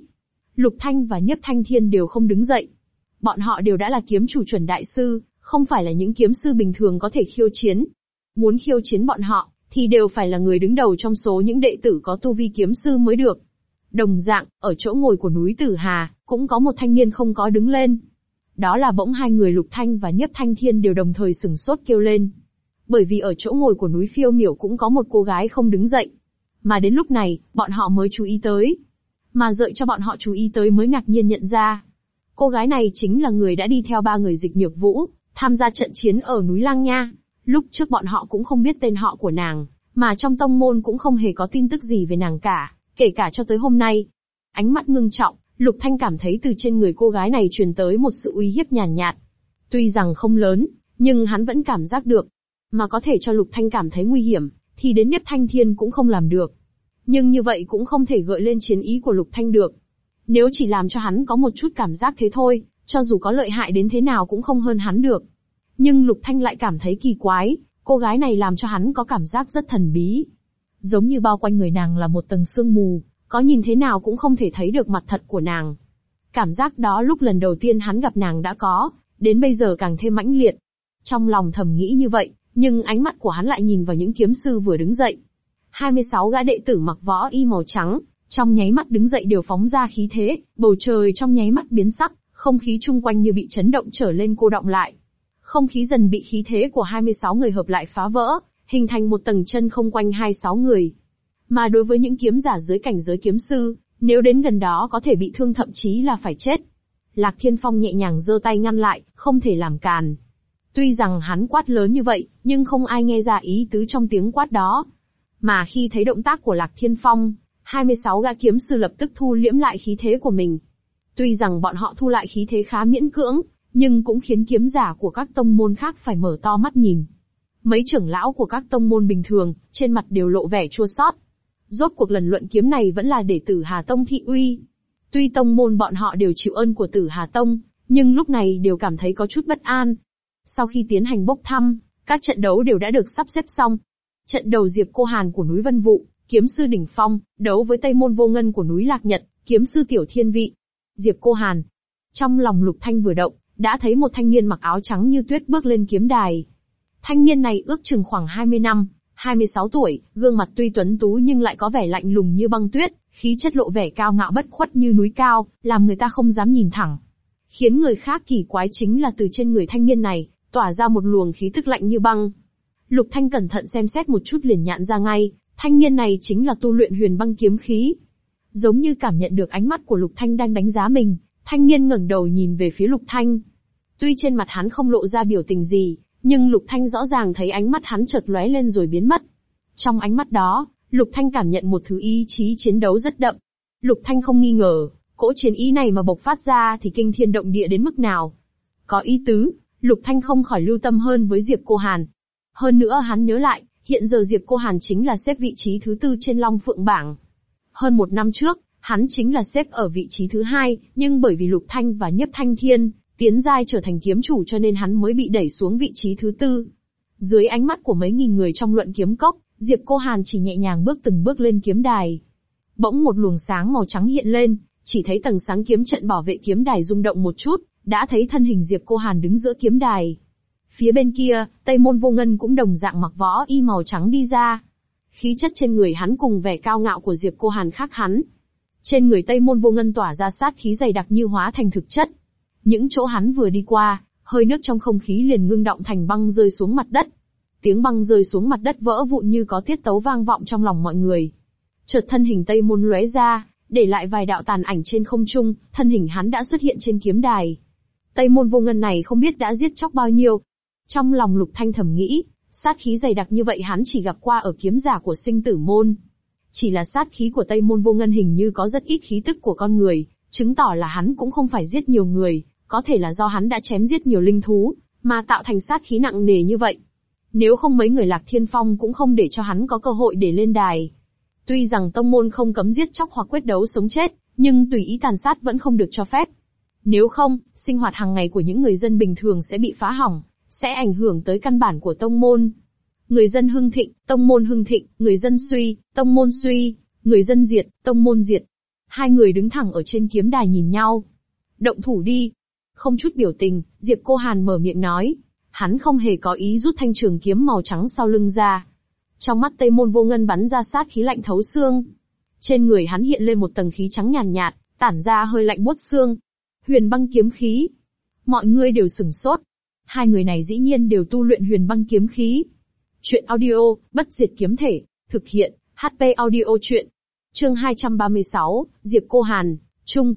Speaker 1: Lục Thanh và Nhất Thanh Thiên đều không đứng dậy. Bọn họ đều đã là kiếm chủ chuẩn đại sư, không phải là những kiếm sư bình thường có thể khiêu chiến. Muốn khiêu chiến bọn họ, thì đều phải là người đứng đầu trong số những đệ tử có tu vi kiếm sư mới được. Đồng dạng, ở chỗ ngồi của núi Tử Hà, cũng có một thanh niên không có đứng lên. Đó là bỗng hai người Lục Thanh và Nhất Thanh Thiên đều đồng thời sừng sốt kêu lên. Bởi vì ở chỗ ngồi của núi phiêu miểu cũng có một cô gái không đứng dậy. Mà đến lúc này, bọn họ mới chú ý tới. Mà đợi cho bọn họ chú ý tới mới ngạc nhiên nhận ra. Cô gái này chính là người đã đi theo ba người dịch nhược vũ, tham gia trận chiến ở núi Lang Nha. Lúc trước bọn họ cũng không biết tên họ của nàng, mà trong tông môn cũng không hề có tin tức gì về nàng cả, kể cả cho tới hôm nay. Ánh mắt ngưng trọng, Lục Thanh cảm thấy từ trên người cô gái này truyền tới một sự uy hiếp nhàn nhạt, nhạt. Tuy rằng không lớn, nhưng hắn vẫn cảm giác được, mà có thể cho Lục Thanh cảm thấy nguy hiểm, thì đến Niếp Thanh Thiên cũng không làm được. Nhưng như vậy cũng không thể gợi lên chiến ý của Lục Thanh được. Nếu chỉ làm cho hắn có một chút cảm giác thế thôi, cho dù có lợi hại đến thế nào cũng không hơn hắn được. Nhưng Lục Thanh lại cảm thấy kỳ quái, cô gái này làm cho hắn có cảm giác rất thần bí. Giống như bao quanh người nàng là một tầng sương mù, có nhìn thế nào cũng không thể thấy được mặt thật của nàng. Cảm giác đó lúc lần đầu tiên hắn gặp nàng đã có, đến bây giờ càng thêm mãnh liệt. Trong lòng thầm nghĩ như vậy, nhưng ánh mắt của hắn lại nhìn vào những kiếm sư vừa đứng dậy. 26 gã đệ tử mặc võ y màu trắng, trong nháy mắt đứng dậy đều phóng ra khí thế, bầu trời trong nháy mắt biến sắc, không khí chung quanh như bị chấn động trở lên cô động lại. Không khí dần bị khí thế của 26 người hợp lại phá vỡ, hình thành một tầng chân không quanh 26 người. Mà đối với những kiếm giả dưới cảnh giới kiếm sư, nếu đến gần đó có thể bị thương thậm chí là phải chết. Lạc Thiên Phong nhẹ nhàng giơ tay ngăn lại, không thể làm càn. Tuy rằng hắn quát lớn như vậy, nhưng không ai nghe ra ý tứ trong tiếng quát đó. Mà khi thấy động tác của Lạc Thiên Phong, 26 gã kiếm sư lập tức thu liễm lại khí thế của mình, Tuy rằng bọn họ thu lại khí thế khá miễn cưỡng, nhưng cũng khiến kiếm giả của các tông môn khác phải mở to mắt nhìn. Mấy trưởng lão của các tông môn bình thường, trên mặt đều lộ vẻ chua xót. Rốt cuộc lần luận kiếm này vẫn là để tử Hà Tông thị uy. Tuy tông môn bọn họ đều chịu ơn của tử Hà Tông, nhưng lúc này đều cảm thấy có chút bất an. Sau khi tiến hành bốc thăm, các trận đấu đều đã được sắp xếp xong. Trận đầu Diệp Cô Hàn của núi Vân Vụ, kiếm sư Đỉnh Phong, đấu với Tây Môn Vô Ngân của núi Lạc Nhật, kiếm sư Tiểu Thiên Vị, Diệp Cô Hàn. Trong lòng Lục Thanh vừa động, đã thấy một thanh niên mặc áo trắng như tuyết bước lên kiếm đài. Thanh niên này ước chừng khoảng 20 năm, 26 tuổi, gương mặt tuy tuấn tú nhưng lại có vẻ lạnh lùng như băng tuyết, khí chất lộ vẻ cao ngạo bất khuất như núi cao, làm người ta không dám nhìn thẳng. Khiến người khác kỳ quái chính là từ trên người thanh niên này, tỏa ra một luồng khí tức lạnh như băng. Lục Thanh cẩn thận xem xét một chút liền nhận ra ngay, thanh niên này chính là tu luyện huyền băng kiếm khí. Giống như cảm nhận được ánh mắt của Lục Thanh đang đánh giá mình, thanh niên ngẩng đầu nhìn về phía Lục Thanh. Tuy trên mặt hắn không lộ ra biểu tình gì, nhưng Lục Thanh rõ ràng thấy ánh mắt hắn chợt lóe lên rồi biến mất. Trong ánh mắt đó, Lục Thanh cảm nhận một thứ ý chí chiến đấu rất đậm. Lục Thanh không nghi ngờ, cỗ chiến ý này mà bộc phát ra thì kinh thiên động địa đến mức nào. Có ý tứ, Lục Thanh không khỏi lưu tâm hơn với Diệp Cô Hàn. Hơn nữa hắn nhớ lại, hiện giờ Diệp Cô Hàn chính là xếp vị trí thứ tư trên Long Phượng Bảng. Hơn một năm trước, hắn chính là xếp ở vị trí thứ hai, nhưng bởi vì Lục Thanh và Nhất Thanh Thiên, tiến giai trở thành kiếm chủ cho nên hắn mới bị đẩy xuống vị trí thứ tư. Dưới ánh mắt của mấy nghìn người trong luận kiếm cốc, Diệp Cô Hàn chỉ nhẹ nhàng bước từng bước lên kiếm đài. Bỗng một luồng sáng màu trắng hiện lên, chỉ thấy tầng sáng kiếm trận bảo vệ kiếm đài rung động một chút, đã thấy thân hình Diệp Cô Hàn đứng giữa kiếm đài. Phía bên kia, Tây Môn Vô Ngân cũng đồng dạng mặc võ y màu trắng đi ra, Khí chất trên người hắn cùng vẻ cao ngạo của Diệp Cô Hàn khác hắn. Trên người Tây Môn Vô Ngân tỏa ra sát khí dày đặc như hóa thành thực chất. Những chỗ hắn vừa đi qua, hơi nước trong không khí liền ngưng động thành băng rơi xuống mặt đất. Tiếng băng rơi xuống mặt đất vỡ vụn như có tiết tấu vang vọng trong lòng mọi người. Chợt thân hình Tây Môn lóe ra, để lại vài đạo tàn ảnh trên không trung, thân hình hắn đã xuất hiện trên kiếm đài. Tây môn vô ngân này không biết đã giết chóc bao nhiêu. Trong lòng lục thanh thầm nghĩ, Sát khí dày đặc như vậy hắn chỉ gặp qua ở kiếm giả của sinh tử môn. Chỉ là sát khí của Tây môn vô ngân hình như có rất ít khí tức của con người, chứng tỏ là hắn cũng không phải giết nhiều người, có thể là do hắn đã chém giết nhiều linh thú, mà tạo thành sát khí nặng nề như vậy. Nếu không mấy người lạc thiên phong cũng không để cho hắn có cơ hội để lên đài. Tuy rằng tông môn không cấm giết chóc hoặc quyết đấu sống chết, nhưng tùy ý tàn sát vẫn không được cho phép. Nếu không, sinh hoạt hàng ngày của những người dân bình thường sẽ bị phá hỏng, sẽ ảnh hưởng tới căn bản của tông môn. Người dân hưng thịnh, tông môn hưng thịnh, người dân suy, tông môn suy, người dân diệt, tông môn diệt. Hai người đứng thẳng ở trên kiếm đài nhìn nhau. Động thủ đi. Không chút biểu tình, Diệp Cô Hàn mở miệng nói. Hắn không hề có ý rút thanh trường kiếm màu trắng sau lưng ra. Trong mắt Tây Môn Vô Ngân bắn ra sát khí lạnh thấu xương. Trên người hắn hiện lên một tầng khí trắng nhàn nhạt, nhạt, tản ra hơi lạnh buốt xương. Huyền băng kiếm khí. Mọi người đều sửng sốt, hai người này dĩ nhiên đều tu luyện huyền băng kiếm khí. Chuyện audio, bất diệt kiếm thể, thực hiện, HP audio chuyện. Chương 236, Diệp Cô Hàn, Trung.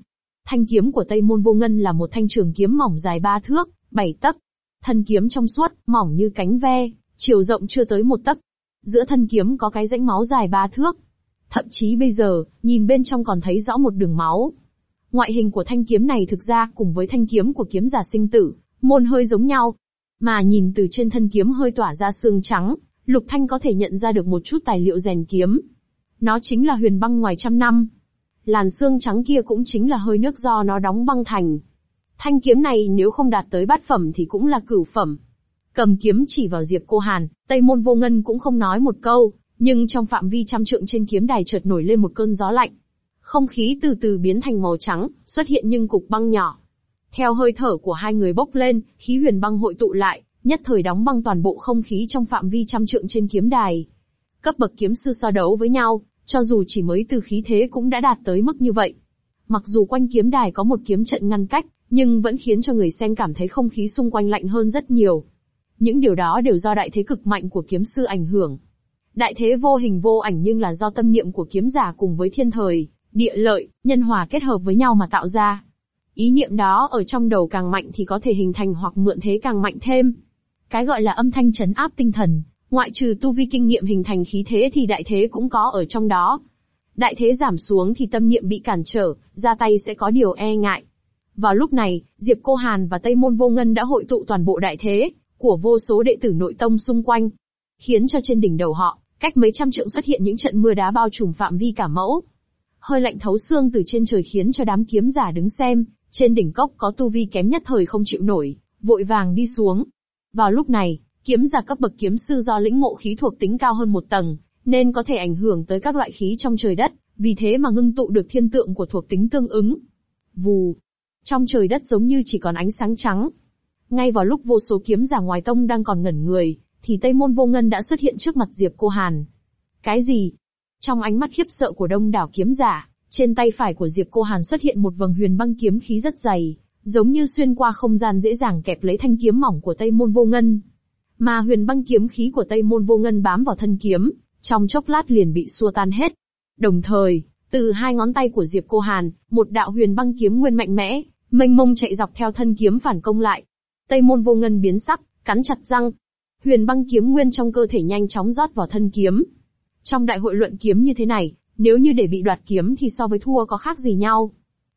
Speaker 1: Thanh kiếm của Tây Môn Vô Ngân là một thanh trường kiếm mỏng dài ba thước, bảy tấc. Thân kiếm trong suốt, mỏng như cánh ve, chiều rộng chưa tới một tấc. Giữa thân kiếm có cái rãnh máu dài ba thước. Thậm chí bây giờ, nhìn bên trong còn thấy rõ một đường máu. Ngoại hình của thanh kiếm này thực ra cùng với thanh kiếm của kiếm giả sinh tử, môn hơi giống nhau. Mà nhìn từ trên thân kiếm hơi tỏa ra xương trắng, Lục Thanh có thể nhận ra được một chút tài liệu rèn kiếm. Nó chính là huyền băng ngoài trăm năm. Làn xương trắng kia cũng chính là hơi nước do nó đóng băng thành. Thanh kiếm này nếu không đạt tới bát phẩm thì cũng là cửu phẩm. Cầm kiếm chỉ vào Diệp Cô Hàn, Tây Môn Vô Ngân cũng không nói một câu, nhưng trong phạm vi trăm trượng trên kiếm đài chợt nổi lên một cơn gió lạnh. Không khí từ từ biến thành màu trắng, xuất hiện những cục băng nhỏ, theo hơi thở của hai người bốc lên, khí huyền băng hội tụ lại, nhất thời đóng băng toàn bộ không khí trong phạm vi trăm trượng trên kiếm đài. Cấp bậc kiếm sư so đấu với nhau, cho dù chỉ mới từ khí thế cũng đã đạt tới mức như vậy. Mặc dù quanh kiếm đài có một kiếm trận ngăn cách, nhưng vẫn khiến cho người xem cảm thấy không khí xung quanh lạnh hơn rất nhiều. Những điều đó đều do đại thế cực mạnh của kiếm sư ảnh hưởng. Đại thế vô hình vô ảnh nhưng là do tâm niệm của kiếm giả cùng với thiên thời, địa lợi, nhân hòa kết hợp với nhau mà tạo ra. Ý niệm đó ở trong đầu càng mạnh thì có thể hình thành hoặc mượn thế càng mạnh thêm. Cái gọi là âm thanh chấn áp tinh thần, ngoại trừ tu vi kinh nghiệm hình thành khí thế thì đại thế cũng có ở trong đó. Đại thế giảm xuống thì tâm niệm bị cản trở, ra tay sẽ có điều e ngại. Vào lúc này, Diệp Cô Hàn và Tây Môn Vô Ngân đã hội tụ toàn bộ đại thế của vô số đệ tử nội tông xung quanh, khiến cho trên đỉnh đầu họ, cách mấy trăm trượng xuất hiện những trận mưa đá bao trùm phạm vi cả mẫu. Hơi lạnh thấu xương từ trên trời khiến cho đám kiếm giả đứng xem, trên đỉnh cốc có tu vi kém nhất thời không chịu nổi, vội vàng đi xuống. Vào lúc này, kiếm giả cấp bậc kiếm sư do lĩnh ngộ khí thuộc tính cao hơn một tầng, nên có thể ảnh hưởng tới các loại khí trong trời đất, vì thế mà ngưng tụ được thiên tượng của thuộc tính tương ứng. Vù! Trong trời đất giống như chỉ còn ánh sáng trắng. Ngay vào lúc vô số kiếm giả ngoài tông đang còn ngẩn người, thì Tây Môn Vô Ngân đã xuất hiện trước mặt Diệp Cô Hàn. Cái gì? Trong ánh mắt khiếp sợ của đông đảo kiếm giả, trên tay phải của Diệp Cô Hàn xuất hiện một vầng huyền băng kiếm khí rất dày, giống như xuyên qua không gian dễ dàng kẹp lấy thanh kiếm mỏng của Tây Môn Vô Ngân. Mà huyền băng kiếm khí của Tây Môn Vô Ngân bám vào thân kiếm, trong chốc lát liền bị xua tan hết. Đồng thời, từ hai ngón tay của Diệp Cô Hàn, một đạo huyền băng kiếm nguyên mạnh mẽ, mênh mông chạy dọc theo thân kiếm phản công lại. Tây Môn Vô Ngân biến sắc, cắn chặt răng. Huyền băng kiếm nguyên trong cơ thể nhanh chóng rót vào thân kiếm. Trong đại hội luận kiếm như thế này, nếu như để bị đoạt kiếm thì so với thua có khác gì nhau.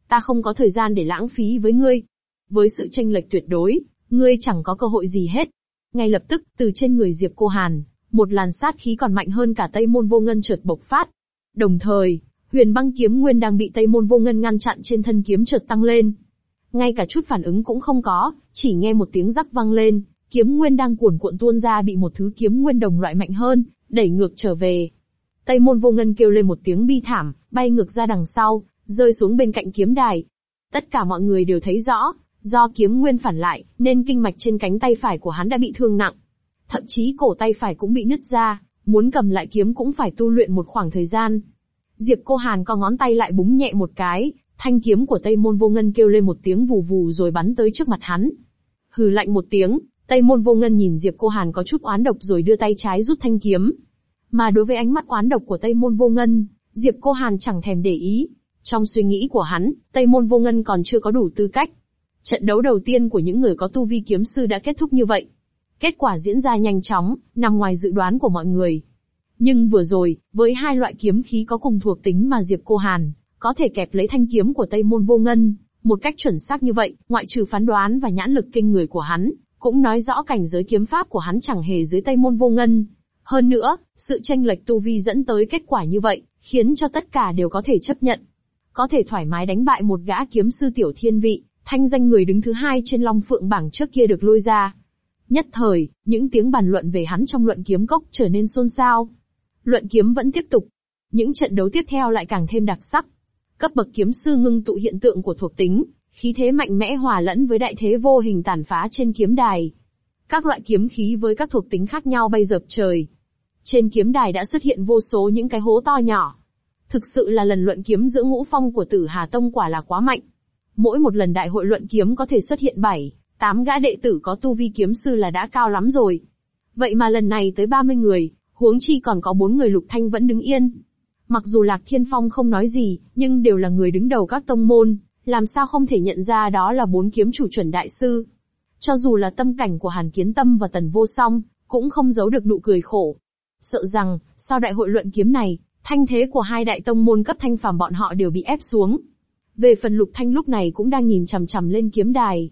Speaker 1: Ta không có thời gian để lãng phí với ngươi. Với sự tranh lệch tuyệt đối, ngươi chẳng có cơ hội gì hết. Ngay lập tức, từ trên người Diệp Cô Hàn, một làn sát khí còn mạnh hơn cả Tây Môn Vô Ngân chợt bộc phát. Đồng thời, huyền băng kiếm nguyên đang bị Tây Môn Vô Ngân ngăn chặn trên thân kiếm chợt tăng lên. Ngay cả chút phản ứng cũng không có, chỉ nghe một tiếng rắc vang lên, kiếm nguyên đang cuồn cuộn tuôn ra bị một thứ kiếm nguyên đồng loại mạnh hơn, đẩy ngược trở về, Tây môn vô ngân kêu lên một tiếng bi thảm, bay ngược ra đằng sau, rơi xuống bên cạnh kiếm đài. Tất cả mọi người đều thấy rõ, do kiếm nguyên phản lại, nên kinh mạch trên cánh tay phải của hắn đã bị thương nặng. Thậm chí cổ tay phải cũng bị nứt ra, muốn cầm lại kiếm cũng phải tu luyện một khoảng thời gian. Diệp cô Hàn co ngón tay lại búng nhẹ một cái, thanh kiếm của Tây môn vô ngân kêu lên một tiếng vù vù rồi bắn tới trước mặt hắn. Hừ lạnh một tiếng, Tây môn vô ngân nhìn Diệp cô Hàn có chút oán độc rồi đưa tay trái rút thanh kiếm, mà đối với ánh mắt oán độc của Tây Môn Vô Ngân, Diệp Cô Hàn chẳng thèm để ý. Trong suy nghĩ của hắn, Tây Môn Vô Ngân còn chưa có đủ tư cách. Trận đấu đầu tiên của những người có tu vi kiếm sư đã kết thúc như vậy. Kết quả diễn ra nhanh chóng, nằm ngoài dự đoán của mọi người. Nhưng vừa rồi, với hai loại kiếm khí có cùng thuộc tính mà Diệp Cô Hàn, có thể kẹp lấy thanh kiếm của Tây Môn Vô Ngân, một cách chuẩn xác như vậy, ngoại trừ phán đoán và nhãn lực kinh người của hắn, cũng nói rõ cảnh giới kiếm pháp của hắn chẳng hề dưới Tây Môn Vô Ngân, hơn nữa, sự tranh lệch tu vi dẫn tới kết quả như vậy, khiến cho tất cả đều có thể chấp nhận. Có thể thoải mái đánh bại một gã kiếm sư tiểu thiên vị, thanh danh người đứng thứ hai trên long phượng bảng trước kia được lôi ra. Nhất thời, những tiếng bàn luận về hắn trong luận kiếm cốc trở nên xôn xao. Luận kiếm vẫn tiếp tục. Những trận đấu tiếp theo lại càng thêm đặc sắc. Cấp bậc kiếm sư ngưng tụ hiện tượng của thuộc tính, khí thế mạnh mẽ hòa lẫn với đại thế vô hình tàn phá trên kiếm đài. Các loại kiếm khí với các thuộc tính khác nhau bay dập trời, trên kiếm đài đã xuất hiện vô số những cái hố to nhỏ. Thực sự là lần luận kiếm giữa ngũ phong của tử Hà Tông quả là quá mạnh. Mỗi một lần đại hội luận kiếm có thể xuất hiện 7, 8 gã đệ tử có tu vi kiếm sư là đã cao lắm rồi. Vậy mà lần này tới 30 người, huống chi còn có 4 người lục thanh vẫn đứng yên. Mặc dù Lạc Thiên Phong không nói gì, nhưng đều là người đứng đầu các tông môn, làm sao không thể nhận ra đó là bốn kiếm chủ chuẩn đại sư. Cho dù là tâm cảnh của Hàn Kiến Tâm và Tần Vô Song, cũng không giấu được nụ cười khổ, Sợ rằng, sau đại hội luận kiếm này, thanh thế của hai đại tông môn cấp thanh phẩm bọn họ đều bị ép xuống. Về phần lục thanh lúc này cũng đang nhìn chằm chằm lên kiếm đài.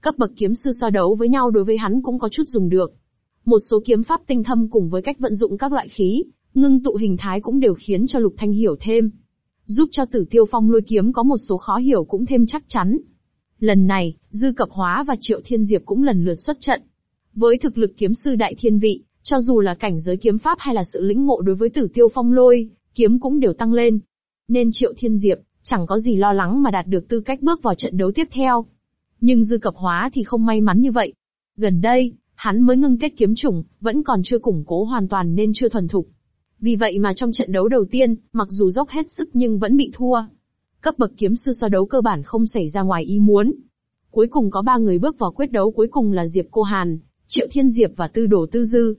Speaker 1: Cấp bậc kiếm sư so đấu với nhau đối với hắn cũng có chút dùng được. Một số kiếm pháp tinh thâm cùng với cách vận dụng các loại khí, ngưng tụ hình thái cũng đều khiến cho lục thanh hiểu thêm. Giúp cho tử tiêu phong lôi kiếm có một số khó hiểu cũng thêm chắc chắn. Lần này, Dư Cập Hóa và Triệu Thiên Diệp cũng lần lượt xuất trận. Với thực lực kiếm sư đại thiên vị, cho dù là cảnh giới kiếm pháp hay là sự lĩnh ngộ đối với tử tiêu phong lôi, kiếm cũng đều tăng lên. Nên Triệu Thiên Diệp, chẳng có gì lo lắng mà đạt được tư cách bước vào trận đấu tiếp theo. Nhưng dư cập hóa thì không may mắn như vậy. Gần đây, hắn mới ngưng kết kiếm chủng, vẫn còn chưa củng cố hoàn toàn nên chưa thuần thục. Vì vậy mà trong trận đấu đầu tiên, mặc dù dốc hết sức nhưng vẫn bị thua. Cấp bậc kiếm sư so đấu cơ bản không xảy ra ngoài ý muốn. Cuối cùng có ba người bước vào quyết đấu cuối cùng là Diệp Cô Hàn, Triệu Thiên Diệp và Tư Đồ Tư Dư.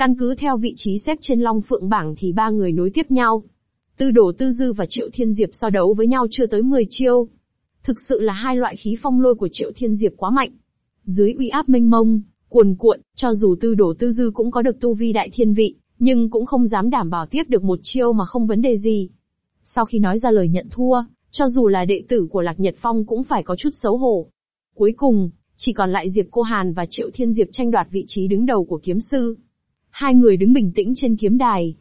Speaker 1: Căn cứ theo vị trí xếp trên Long Phượng bảng thì ba người nối tiếp nhau. Tư đổ tư dư và Triệu Thiên Diệp so đấu với nhau chưa tới 10 chiêu. Thực sự là hai loại khí phong lôi của Triệu Thiên Diệp quá mạnh. Dưới uy áp mênh mông, cuồn cuộn, cho dù tư đổ tư dư cũng có được tu vi đại thiên vị, nhưng cũng không dám đảm bảo tiếp được một chiêu mà không vấn đề gì. Sau khi nói ra lời nhận thua, cho dù là đệ tử của Lạc Nhật Phong cũng phải có chút xấu hổ. Cuối cùng, chỉ còn lại Diệp Cô Hàn và Triệu Thiên Diệp tranh đoạt vị trí đứng đầu của kiếm sư. Hai người đứng bình tĩnh trên kiếm đài.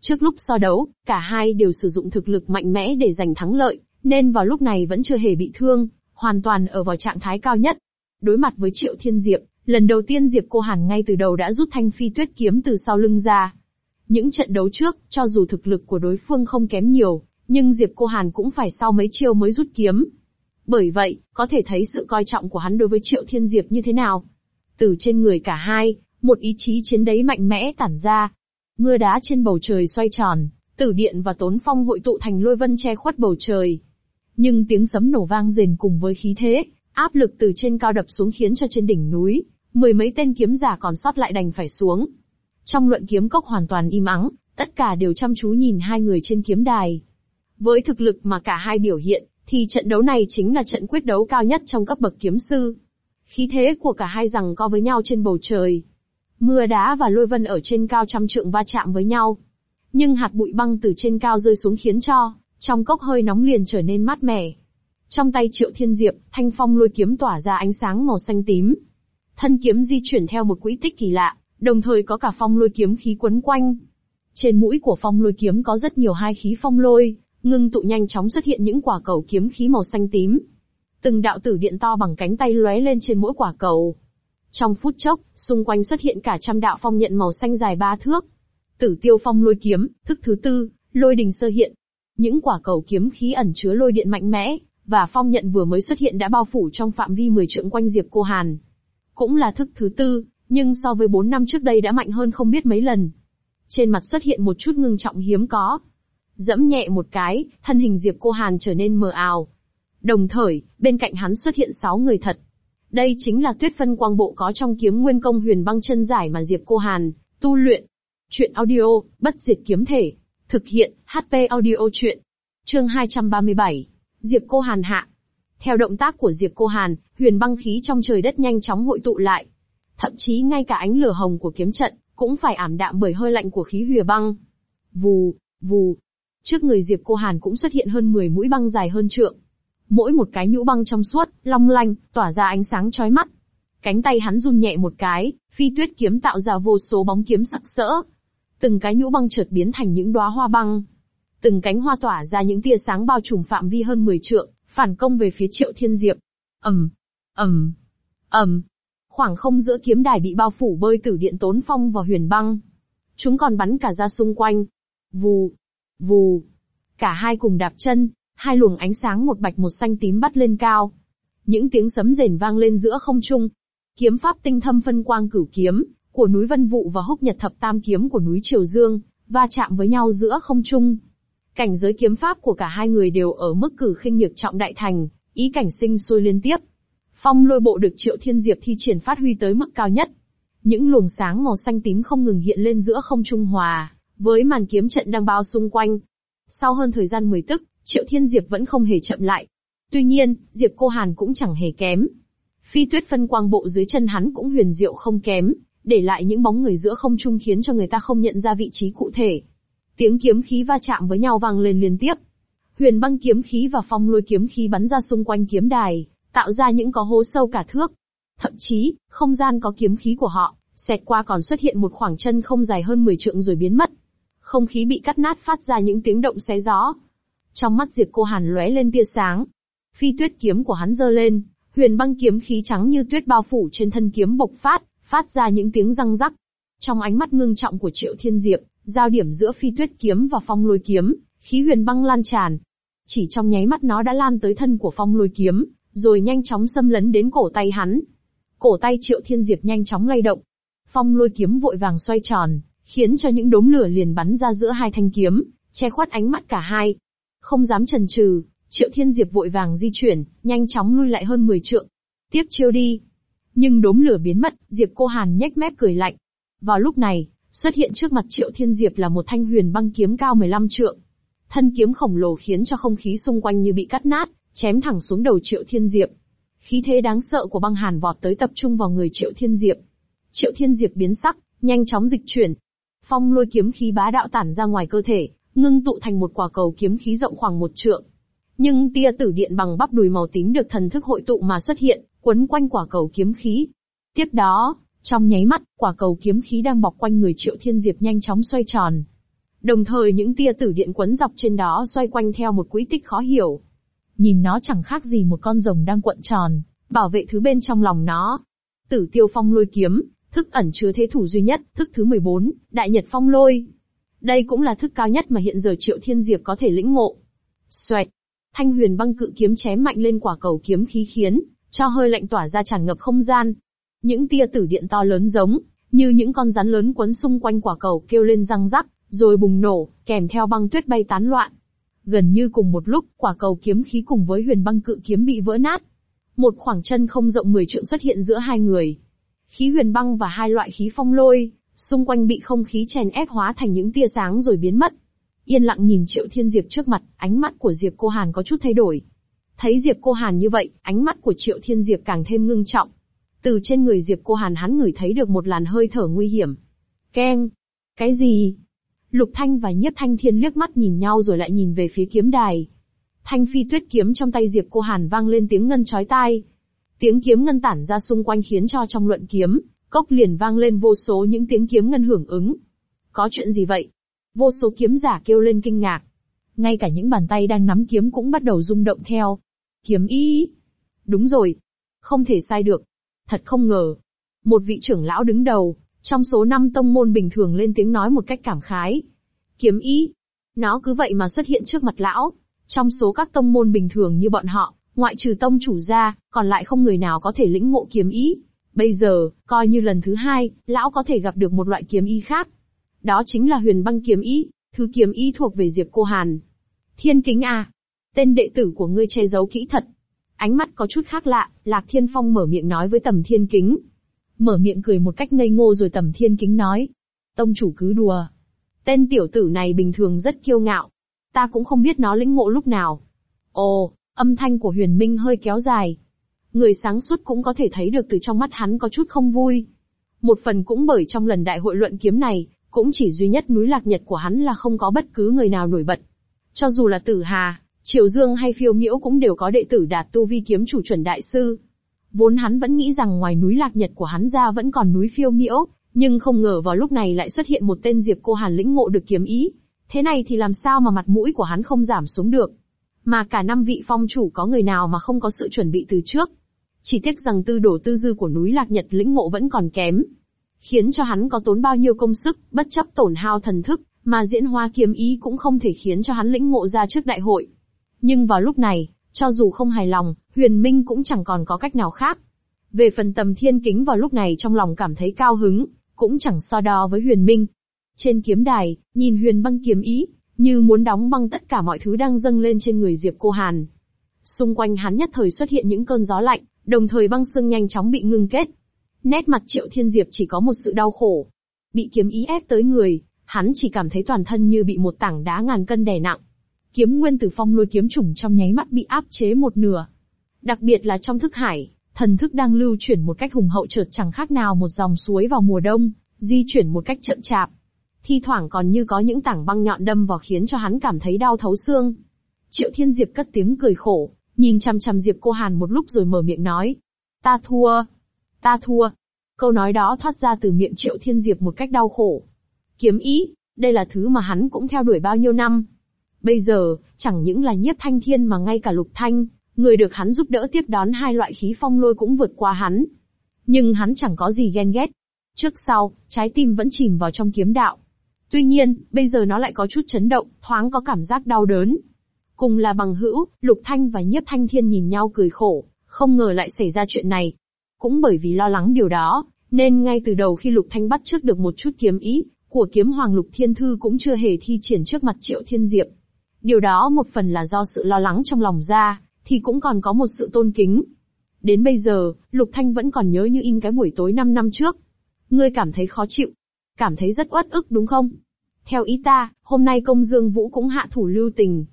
Speaker 1: Trước lúc so đấu, cả hai đều sử dụng thực lực mạnh mẽ để giành thắng lợi, nên vào lúc này vẫn chưa hề bị thương, hoàn toàn ở vào trạng thái cao nhất. Đối mặt với Triệu Thiên Diệp, lần đầu tiên Diệp Cô Hàn ngay từ đầu đã rút thanh phi tuyết kiếm từ sau lưng ra. Những trận đấu trước, cho dù thực lực của đối phương không kém nhiều, nhưng Diệp Cô Hàn cũng phải sau mấy chiêu mới rút kiếm. Bởi vậy, có thể thấy sự coi trọng của hắn đối với Triệu Thiên Diệp như thế nào. Từ trên người cả hai, một ý chí chiến đấy mạnh mẽ tản ra. Mưa đá trên bầu trời xoay tròn, tử điện và tốn phong hội tụ thành lôi vân che khuất bầu trời. Nhưng tiếng sấm nổ vang rền cùng với khí thế, áp lực từ trên cao đập xuống khiến cho trên đỉnh núi, mười mấy tên kiếm giả còn sót lại đành phải xuống. Trong luận kiếm cốc hoàn toàn im ắng, tất cả đều chăm chú nhìn hai người trên kiếm đài. Với thực lực mà cả hai biểu hiện, thì trận đấu này chính là trận quyết đấu cao nhất trong cấp bậc kiếm sư. Khí thế của cả hai rằng co với nhau trên bầu trời, Mưa đá và lôi vân ở trên cao trăm trượng va chạm với nhau. Nhưng hạt bụi băng từ trên cao rơi xuống khiến cho, trong cốc hơi nóng liền trở nên mát mẻ. Trong tay triệu thiên diệp, thanh phong lôi kiếm tỏa ra ánh sáng màu xanh tím. Thân kiếm di chuyển theo một quỹ tích kỳ lạ, đồng thời có cả phong lôi kiếm khí quấn quanh. Trên mũi của phong lôi kiếm có rất nhiều hai khí phong lôi, ngưng tụ nhanh chóng xuất hiện những quả cầu kiếm khí màu xanh tím. Từng đạo tử điện to bằng cánh tay lóe lên trên mỗi quả cầu. Trong phút chốc, xung quanh xuất hiện cả trăm đạo phong nhận màu xanh dài ba thước. Tử tiêu phong lôi kiếm, thức thứ tư, lôi đình sơ hiện. Những quả cầu kiếm khí ẩn chứa lôi điện mạnh mẽ, và phong nhận vừa mới xuất hiện đã bao phủ trong phạm vi 10 trượng quanh Diệp Cô Hàn. Cũng là thức thứ tư, nhưng so với 4 năm trước đây đã mạnh hơn không biết mấy lần. Trên mặt xuất hiện một chút ngưng trọng hiếm có. Dẫm nhẹ một cái, thân hình Diệp Cô Hàn trở nên mờ ảo. Đồng thời, bên cạnh hắn xuất hiện 6 người thật, đây chính là tuyết phân quang bộ có trong kiếm nguyên công huyền băng chân giải mà Diệp Cô Hàn, tu luyện. Chuyện audio, bất diệt kiếm thể. Thực hiện, HP audio chuyện. Chương 237, Diệp Cô Hàn hạ. Theo động tác của Diệp Cô Hàn, huyền băng khí trong trời đất nhanh chóng hội tụ lại. Thậm chí ngay cả ánh lửa hồng của kiếm trận, cũng phải ảm đạm bởi hơi lạnh của khí huyền băng. Vù, vù. Trước người Diệp Cô Hàn cũng xuất hiện hơn 10 mũi băng dài hơn trượng Mỗi một cái nhũ băng trong suốt, long lanh, tỏa ra ánh sáng chói mắt. Cánh tay hắn run nhẹ một cái, phi tuyết kiếm tạo ra vô số bóng kiếm sặc sỡ. Từng cái nhũ băng chợt biến thành những đóa hoa băng. Từng cánh hoa tỏa ra những tia sáng bao trùm phạm vi hơn 10 trượng, phản công về phía Triệu Thiên Diệp. Ầm, ầm, ầm. Khoảng không giữa kiếm đài bị bao phủ bơi tử điện tốn phong và huyền băng. Chúng còn bắn cả ra xung quanh. Vù, vù. Cả hai cùng đạp chân, hai luồng ánh sáng một bạch một xanh tím bắt lên cao. Những tiếng sấm rền vang lên giữa không trung. Kiếm pháp tinh thâm phân quang cửu kiếm của núi Vân Vụ và húc nhật thập tam kiếm của núi Triều Dương va chạm với nhau giữa không trung. Cảnh giới kiếm pháp của cả hai người đều ở mức cử khinh nhược trọng đại thành, ý cảnh sinh sôi liên tiếp. Phong lôi bộ được Triệu Thiên Diệp thi triển phát huy tới mức cao nhất. Những luồng sáng màu xanh tím không ngừng hiện lên giữa không trung hòa, với màn kiếm trận đang bao xung quanh. Sau hơn thời gian 10 tức, Triệu Thiên Diệp vẫn không hề chậm lại. Tuy nhiên, Diệp Cô Hàn cũng chẳng hề kém. Phi tuyết phân quang bộ dưới chân hắn cũng huyền diệu không kém, để lại những bóng người giữa không trung khiến cho người ta không nhận ra vị trí cụ thể. Tiếng kiếm khí va chạm với nhau vang lên liên tiếp. Huyền băng kiếm khí và phong lôi kiếm khí bắn ra xung quanh kiếm đài, tạo ra những có hố sâu cả thước. Thậm chí, không gian có kiếm khí của họ, xẹt qua còn xuất hiện một khoảng chân không dài hơn 10 trượng rồi biến mất. Không khí bị cắt nát phát ra những tiếng động xé gió, trong mắt Diệp Cô Hàn lóe lên tia sáng. Phi tuyết kiếm của hắn giơ lên, huyền băng kiếm khí trắng như tuyết bao phủ trên thân kiếm bộc phát, phát ra những tiếng răng rắc. Trong ánh mắt ngưng trọng của Triệu Thiên Diệp, giao điểm giữa phi tuyết kiếm và phong lôi kiếm, khí huyền băng lan tràn. Chỉ trong nháy mắt nó đã lan tới thân của phong lôi kiếm, rồi nhanh chóng xâm lấn đến cổ tay hắn. Cổ tay Triệu Thiên Diệp nhanh chóng lay động. Phong lôi kiếm vội vàng xoay tròn, khiến cho những đốm lửa liền bắn ra giữa hai thanh kiếm, che khuất ánh mắt cả hai. Không dám chần chừ, Triệu Thiên Diệp vội vàng di chuyển, nhanh chóng lui lại hơn 10 trượng. Tiếp chiêu đi. Nhưng đốm lửa biến mất, Diệp Cô Hàn nhếch mép cười lạnh. Vào lúc này, xuất hiện trước mặt Triệu Thiên Diệp là một thanh huyền băng kiếm cao 15 trượng. Thân kiếm khổng lồ khiến cho không khí xung quanh như bị cắt nát, chém thẳng xuống đầu Triệu Thiên Diệp. Khí thế đáng sợ của băng hàn vọt tới tập trung vào người Triệu Thiên Diệp. Triệu Thiên Diệp biến sắc, nhanh chóng dịch chuyển. Phong lôi kiếm khí bá đạo tản ra ngoài cơ thể, ngưng tụ thành một quả cầu kiếm khí rộng khoảng một trượng. Nhưng tia tử điện bằng bắp đùi màu tím được thần thức hội tụ mà xuất hiện, quấn quanh quả cầu kiếm khí. Tiếp đó, trong nháy mắt, quả cầu kiếm khí đang bọc quanh người Triệu Thiên Diệp nhanh chóng xoay tròn. Đồng thời những tia tử điện quấn dọc trên đó xoay quanh theo một quỹ tích khó hiểu. Nhìn nó chẳng khác gì một con rồng đang cuộn tròn, bảo vệ thứ bên trong lòng nó. Tử tiêu phong lôi kiếm, thức ẩn chứa thế thủ duy nhất, thức thứ 14, đại nhật phong lôi. Đây cũng là thức cao nhất mà hiện giờ Triệu Thiên Diệp có thể lĩnh ngộ. Xoẹt. Thanh huyền băng cự kiếm chém mạnh lên quả cầu kiếm khí khiến, cho hơi lạnh tỏa ra tràn ngập không gian. Những tia tử điện to lớn giống, như những con rắn lớn quấn xung quanh quả cầu kêu lên răng rắc, rồi bùng nổ, kèm theo băng tuyết bay tán loạn. Gần như cùng một lúc, quả cầu kiếm khí cùng với huyền băng cự kiếm bị vỡ nát. Một khoảng chân không rộng 10 trượng xuất hiện giữa hai người. Khí huyền băng và hai loại khí phong lôi, xung quanh bị không khí chèn ép hóa thành những tia sáng rồi biến mất. Yên lặng nhìn Triệu Thiên Diệp trước mặt, ánh mắt của Diệp Cô Hàn có chút thay đổi. Thấy Diệp Cô Hàn như vậy, ánh mắt của Triệu Thiên Diệp càng thêm ngưng trọng. Từ trên người Diệp Cô Hàn hắn ngửi thấy được một làn hơi thở nguy hiểm. Keng! Cái gì? Lục Thanh và Nhất Thanh Thiên liếc mắt nhìn nhau rồi lại nhìn về phía kiếm đài. Thanh phi tuyết kiếm trong tay Diệp Cô Hàn vang lên tiếng ngân chói tai. Tiếng kiếm ngân tản ra xung quanh khiến cho trong luận kiếm, Cốc liền vang lên vô số những tiếng kiếm ngân hưởng ứng. Có chuyện gì vậy? Vô số kiếm giả kêu lên kinh ngạc. Ngay cả những bàn tay đang nắm kiếm cũng bắt đầu rung động theo. Kiếm ý. Đúng rồi. Không thể sai được. Thật không ngờ. Một vị trưởng lão đứng đầu, trong số năm tông môn bình thường lên tiếng nói một cách cảm khái. Kiếm ý. Nó cứ vậy mà xuất hiện trước mặt lão. Trong số các tông môn bình thường như bọn họ, ngoại trừ tông chủ ra, còn lại không người nào có thể lĩnh ngộ kiếm ý. Bây giờ, coi như lần thứ hai, lão có thể gặp được một loại kiếm y khác. Đó chính là huyền băng kiếm y, thứ kiếm y thuộc về Diệp Cô Hàn. Thiên kính à, tên đệ tử của ngươi che giấu kỹ thật. Ánh mắt có chút khác lạ, Lạc Thiên Phong mở miệng nói với tầm thiên kính. Mở miệng cười một cách ngây ngô rồi tầm thiên kính nói. Tông chủ cứ đùa. Tên tiểu tử này bình thường rất kiêu ngạo. Ta cũng không biết nó lĩnh ngộ lúc nào. Ồ, âm thanh của huyền minh hơi kéo dài, Người sáng suốt cũng có thể thấy được từ trong mắt hắn có chút không vui. Một phần cũng bởi trong lần đại hội luận kiếm này, cũng chỉ duy nhất núi lạc nhật của hắn là không có bất cứ người nào nổi bật. Cho dù là tử hà, Triều Dương hay phiêu miễu cũng đều có đệ tử đạt tu vi kiếm chủ chuẩn đại sư. Vốn hắn vẫn nghĩ rằng ngoài núi lạc nhật của hắn ra vẫn còn núi phiêu miễu, nhưng không ngờ vào lúc này lại xuất hiện một tên Diệp Cô Hàn lĩnh ngộ được kiếm ý. Thế này thì làm sao mà mặt mũi của hắn không giảm xuống được. Mà cả năm vị phong chủ có người nào mà không có sự chuẩn bị từ trước, chỉ tiếc rằng tư đổ tư dư của núi Lạc Nhật lĩnh ngộ vẫn còn kém. Khiến cho hắn có tốn bao nhiêu công sức, bất chấp tổn hao thần thức, mà diễn hoa kiếm ý cũng không thể khiến cho hắn lĩnh ngộ ra trước đại hội. Nhưng vào lúc này, cho dù không hài lòng, huyền minh cũng chẳng còn có cách nào khác. Về phần tầm thiên kính vào lúc này trong lòng cảm thấy cao hứng, cũng chẳng so đo với huyền minh. Trên kiếm đài, nhìn huyền băng kiếm ý, như muốn đóng băng tất cả mọi thứ đang dâng lên trên người Diệp Cô Hàn. Xung quanh hắn nhất thời xuất hiện những cơn gió lạnh, Đồng thời băng xương nhanh chóng bị ngưng kết. Nét mặt Triệu Thiên Diệp chỉ có một sự đau khổ. Bị kiếm ý ép tới người, hắn chỉ cảm thấy toàn thân như bị một tảng đá ngàn cân đè nặng. Kiếm nguyên tử phong lôi kiếm trùng trong nháy mắt bị áp chế một nửa. Đặc biệt là trong thức hải, thần thức đang lưu chuyển một cách hùng hậu chợt chẳng khác nào một dòng suối vào mùa đông, di chuyển một cách chậm chạp. Thi thoảng còn như có những tảng băng nhọn đâm vào khiến cho hắn cảm thấy đau thấu xương. Triệu Thiên Diệp cất tiếng cười khổ, nhìn chằm chằm Diệp Cô Hàn một lúc rồi mở miệng nói. Ta thua. Ta thua. Câu nói đó thoát ra từ miệng Triệu Thiên Diệp một cách đau khổ. Kiếm ý, đây là thứ mà hắn cũng theo đuổi bao nhiêu năm. Bây giờ, chẳng những là nhiếp thanh thiên mà ngay cả lục thanh, người được hắn giúp đỡ tiếp đón hai loại khí phong lôi cũng vượt qua hắn. Nhưng hắn chẳng có gì ghen ghét. Trước sau, trái tim vẫn chìm vào trong kiếm đạo. Tuy nhiên, bây giờ nó lại có chút chấn động, thoáng có cảm giác đau đớn, Cùng là bằng hữu, Lục Thanh và Nhiếp Thanh Thiên nhìn nhau cười khổ, không ngờ lại xảy ra chuyện này. Cũng bởi vì lo lắng điều đó, nên ngay từ đầu khi Lục Thanh bắt trước được một chút kiếm ý, của kiếm hoàng Lục Thiên Thư cũng chưa hề thi triển trước mặt Triệu Thiên Diệp. Điều đó một phần là do sự lo lắng trong lòng ra, thì cũng còn có một sự tôn kính. Đến bây giờ, Lục Thanh vẫn còn nhớ như in cái buổi tối 5 năm trước. Ngươi cảm thấy khó chịu, cảm thấy rất uất ức đúng không? Theo ý ta, hôm nay công dương vũ cũng hạ thủ lưu tình,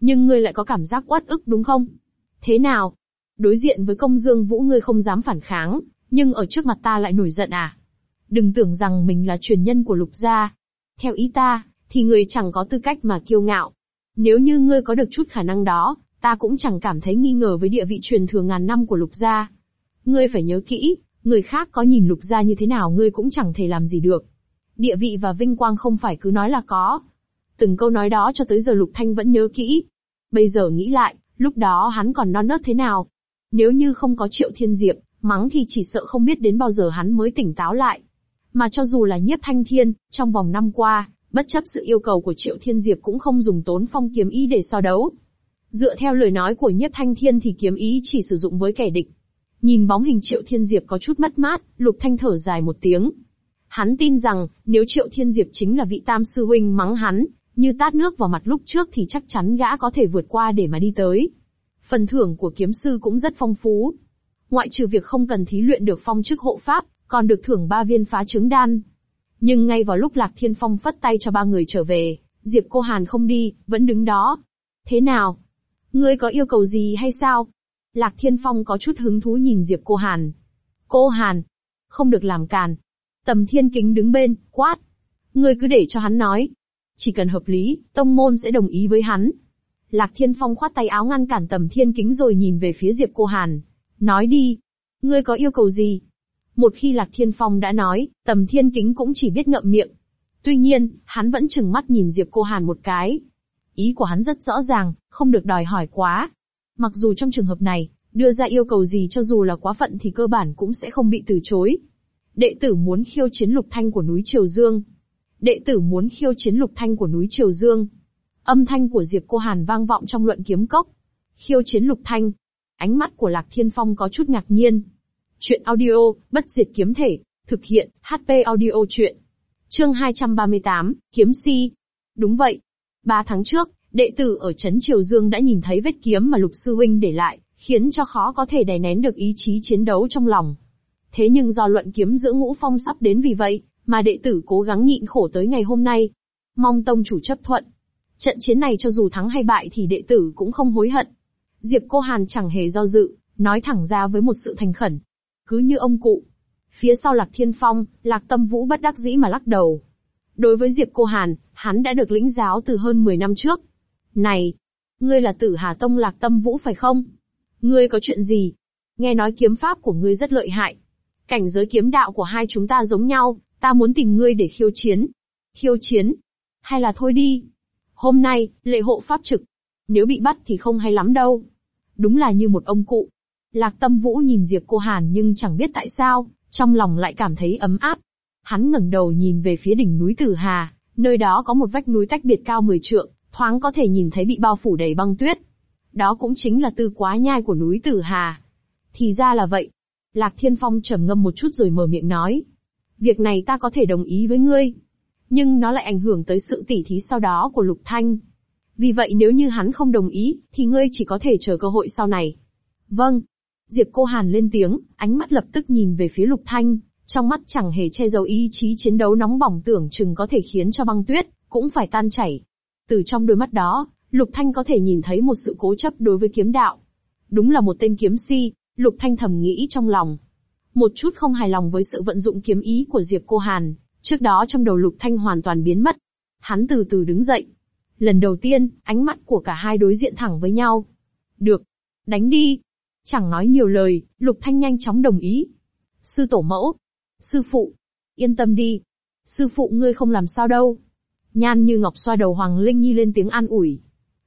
Speaker 1: nhưng ngươi lại có cảm giác oát ức đúng không? Thế nào? Đối diện với công dương vũ ngươi không dám phản kháng, nhưng ở trước mặt ta lại nổi giận à? Đừng tưởng rằng mình là truyền nhân của lục gia. Theo ý ta, thì ngươi chẳng có tư cách mà kiêu ngạo. Nếu như ngươi có được chút khả năng đó, ta cũng chẳng cảm thấy nghi ngờ với địa vị truyền thừa ngàn năm của lục gia. Ngươi phải nhớ kỹ, người khác có nhìn lục gia như thế nào ngươi cũng chẳng thể làm gì được. Địa vị và vinh quang không phải cứ nói là có, Từng câu nói đó cho tới giờ Lục Thanh vẫn nhớ kỹ. Bây giờ nghĩ lại, lúc đó hắn còn non nớt thế nào. Nếu như không có triệu thiên diệp, mắng thì chỉ sợ không biết đến bao giờ hắn mới tỉnh táo lại. Mà cho dù là nhiếp thanh thiên, trong vòng năm qua, bất chấp sự yêu cầu của triệu thiên diệp cũng không dùng tốn phong kiếm ý để so đấu. Dựa theo lời nói của nhiếp thanh thiên thì kiếm ý chỉ sử dụng với kẻ địch. Nhìn bóng hình triệu thiên diệp có chút mất mát, lục thanh thở dài một tiếng. Hắn tin rằng, nếu triệu thiên diệp chính là vị tam sư huynh mắng hắn, như tát nước vào mặt lúc trước thì chắc chắn gã có thể vượt qua để mà đi tới. Phần thưởng của kiếm sư cũng rất phong phú. Ngoại trừ việc không cần thí luyện được phong chức hộ pháp, còn được thưởng ba viên phá trứng đan. Nhưng ngay vào lúc Lạc Thiên Phong phất tay cho ba người trở về, Diệp Cô Hàn không đi, vẫn đứng đó. Thế nào? Ngươi có yêu cầu gì hay sao? Lạc Thiên Phong có chút hứng thú nhìn Diệp Cô Hàn. Cô Hàn, không được làm càn. Tầm Thiên Kính đứng bên, quát. Ngươi cứ để cho hắn nói, chỉ cần hợp lý, tông môn sẽ đồng ý với hắn. Lạc Thiên Phong khoát tay áo ngăn cản tầm thiên kính rồi nhìn về phía Diệp Cô Hàn. Nói đi. Ngươi có yêu cầu gì? Một khi Lạc Thiên Phong đã nói, tầm thiên kính cũng chỉ biết ngậm miệng. Tuy nhiên, hắn vẫn chừng mắt nhìn Diệp Cô Hàn một cái. Ý của hắn rất rõ ràng, không được đòi hỏi quá. Mặc dù trong trường hợp này, đưa ra yêu cầu gì cho dù là quá phận thì cơ bản cũng sẽ không bị từ chối. Đệ tử muốn khiêu chiến lục thanh của núi Triều Dương, đệ tử muốn khiêu chiến lục thanh của núi Triều Dương. Âm thanh của Diệp Cô Hàn vang vọng trong luận kiếm cốc. Khiêu chiến lục thanh. Ánh mắt của Lạc Thiên Phong có chút ngạc nhiên. Chuyện audio, bất diệt kiếm thể, thực hiện, HP audio chuyện. Chương 238, kiếm si. Đúng vậy. Ba tháng trước, đệ tử ở Trấn Triều Dương đã nhìn thấy vết kiếm mà lục sư huynh để lại, khiến cho khó có thể đè nén được ý chí chiến đấu trong lòng. Thế nhưng do luận kiếm giữa ngũ phong sắp đến vì vậy, mà đệ tử cố gắng nhịn khổ tới ngày hôm nay. Mong tông chủ chấp thuận. Trận chiến này cho dù thắng hay bại thì đệ tử cũng không hối hận. Diệp Cô Hàn chẳng hề do dự, nói thẳng ra với một sự thành khẩn. Cứ như ông cụ. Phía sau Lạc Thiên Phong, Lạc Tâm Vũ bất đắc dĩ mà lắc đầu. Đối với Diệp Cô Hàn, hắn đã được lĩnh giáo từ hơn 10 năm trước. Này, ngươi là tử Hà Tông Lạc Tâm Vũ phải không? Ngươi có chuyện gì? Nghe nói kiếm pháp của ngươi rất lợi hại. Cảnh giới kiếm đạo của hai chúng ta giống nhau. Ta muốn tìm ngươi để khiêu chiến. Khiêu chiến? Hay là thôi đi. Hôm nay, lệ hộ pháp trực. Nếu bị bắt thì không hay lắm đâu. Đúng là như một ông cụ. Lạc tâm vũ nhìn Diệp cô Hàn nhưng chẳng biết tại sao, trong lòng lại cảm thấy ấm áp. Hắn ngẩng đầu nhìn về phía đỉnh núi Tử Hà, nơi đó có một vách núi tách biệt cao 10 trượng, thoáng có thể nhìn thấy bị bao phủ đầy băng tuyết. Đó cũng chính là tư quá nhai của núi Tử Hà. Thì ra là vậy. Lạc Thiên Phong trầm ngâm một chút rồi mở miệng nói, Việc này ta có thể đồng ý với ngươi. Nhưng nó lại ảnh hưởng tới sự tỉ thí sau đó của Lục Thanh. Vì vậy nếu như hắn không đồng ý, thì ngươi chỉ có thể chờ cơ hội sau này. Vâng. Diệp Cô Hàn lên tiếng, ánh mắt lập tức nhìn về phía Lục Thanh, trong mắt chẳng hề che giấu ý chí chiến đấu nóng bỏng tưởng chừng có thể khiến cho băng tuyết, cũng phải tan chảy. Từ trong đôi mắt đó, Lục Thanh có thể nhìn thấy một sự cố chấp đối với kiếm đạo. Đúng là một tên kiếm si, Lục Thanh thầm nghĩ trong lòng một chút không hài lòng với sự vận dụng kiếm ý của Diệp Cô Hàn, trước đó trong đầu Lục Thanh hoàn toàn biến mất. Hắn từ từ đứng dậy. Lần đầu tiên, ánh mắt của cả hai đối diện thẳng với nhau. Được. Đánh đi. Chẳng nói nhiều lời, Lục Thanh nhanh chóng đồng ý. Sư tổ mẫu. Sư phụ. Yên tâm đi. Sư phụ ngươi không làm sao đâu. Nhan như ngọc xoa đầu Hoàng Linh Nhi lên tiếng an ủi.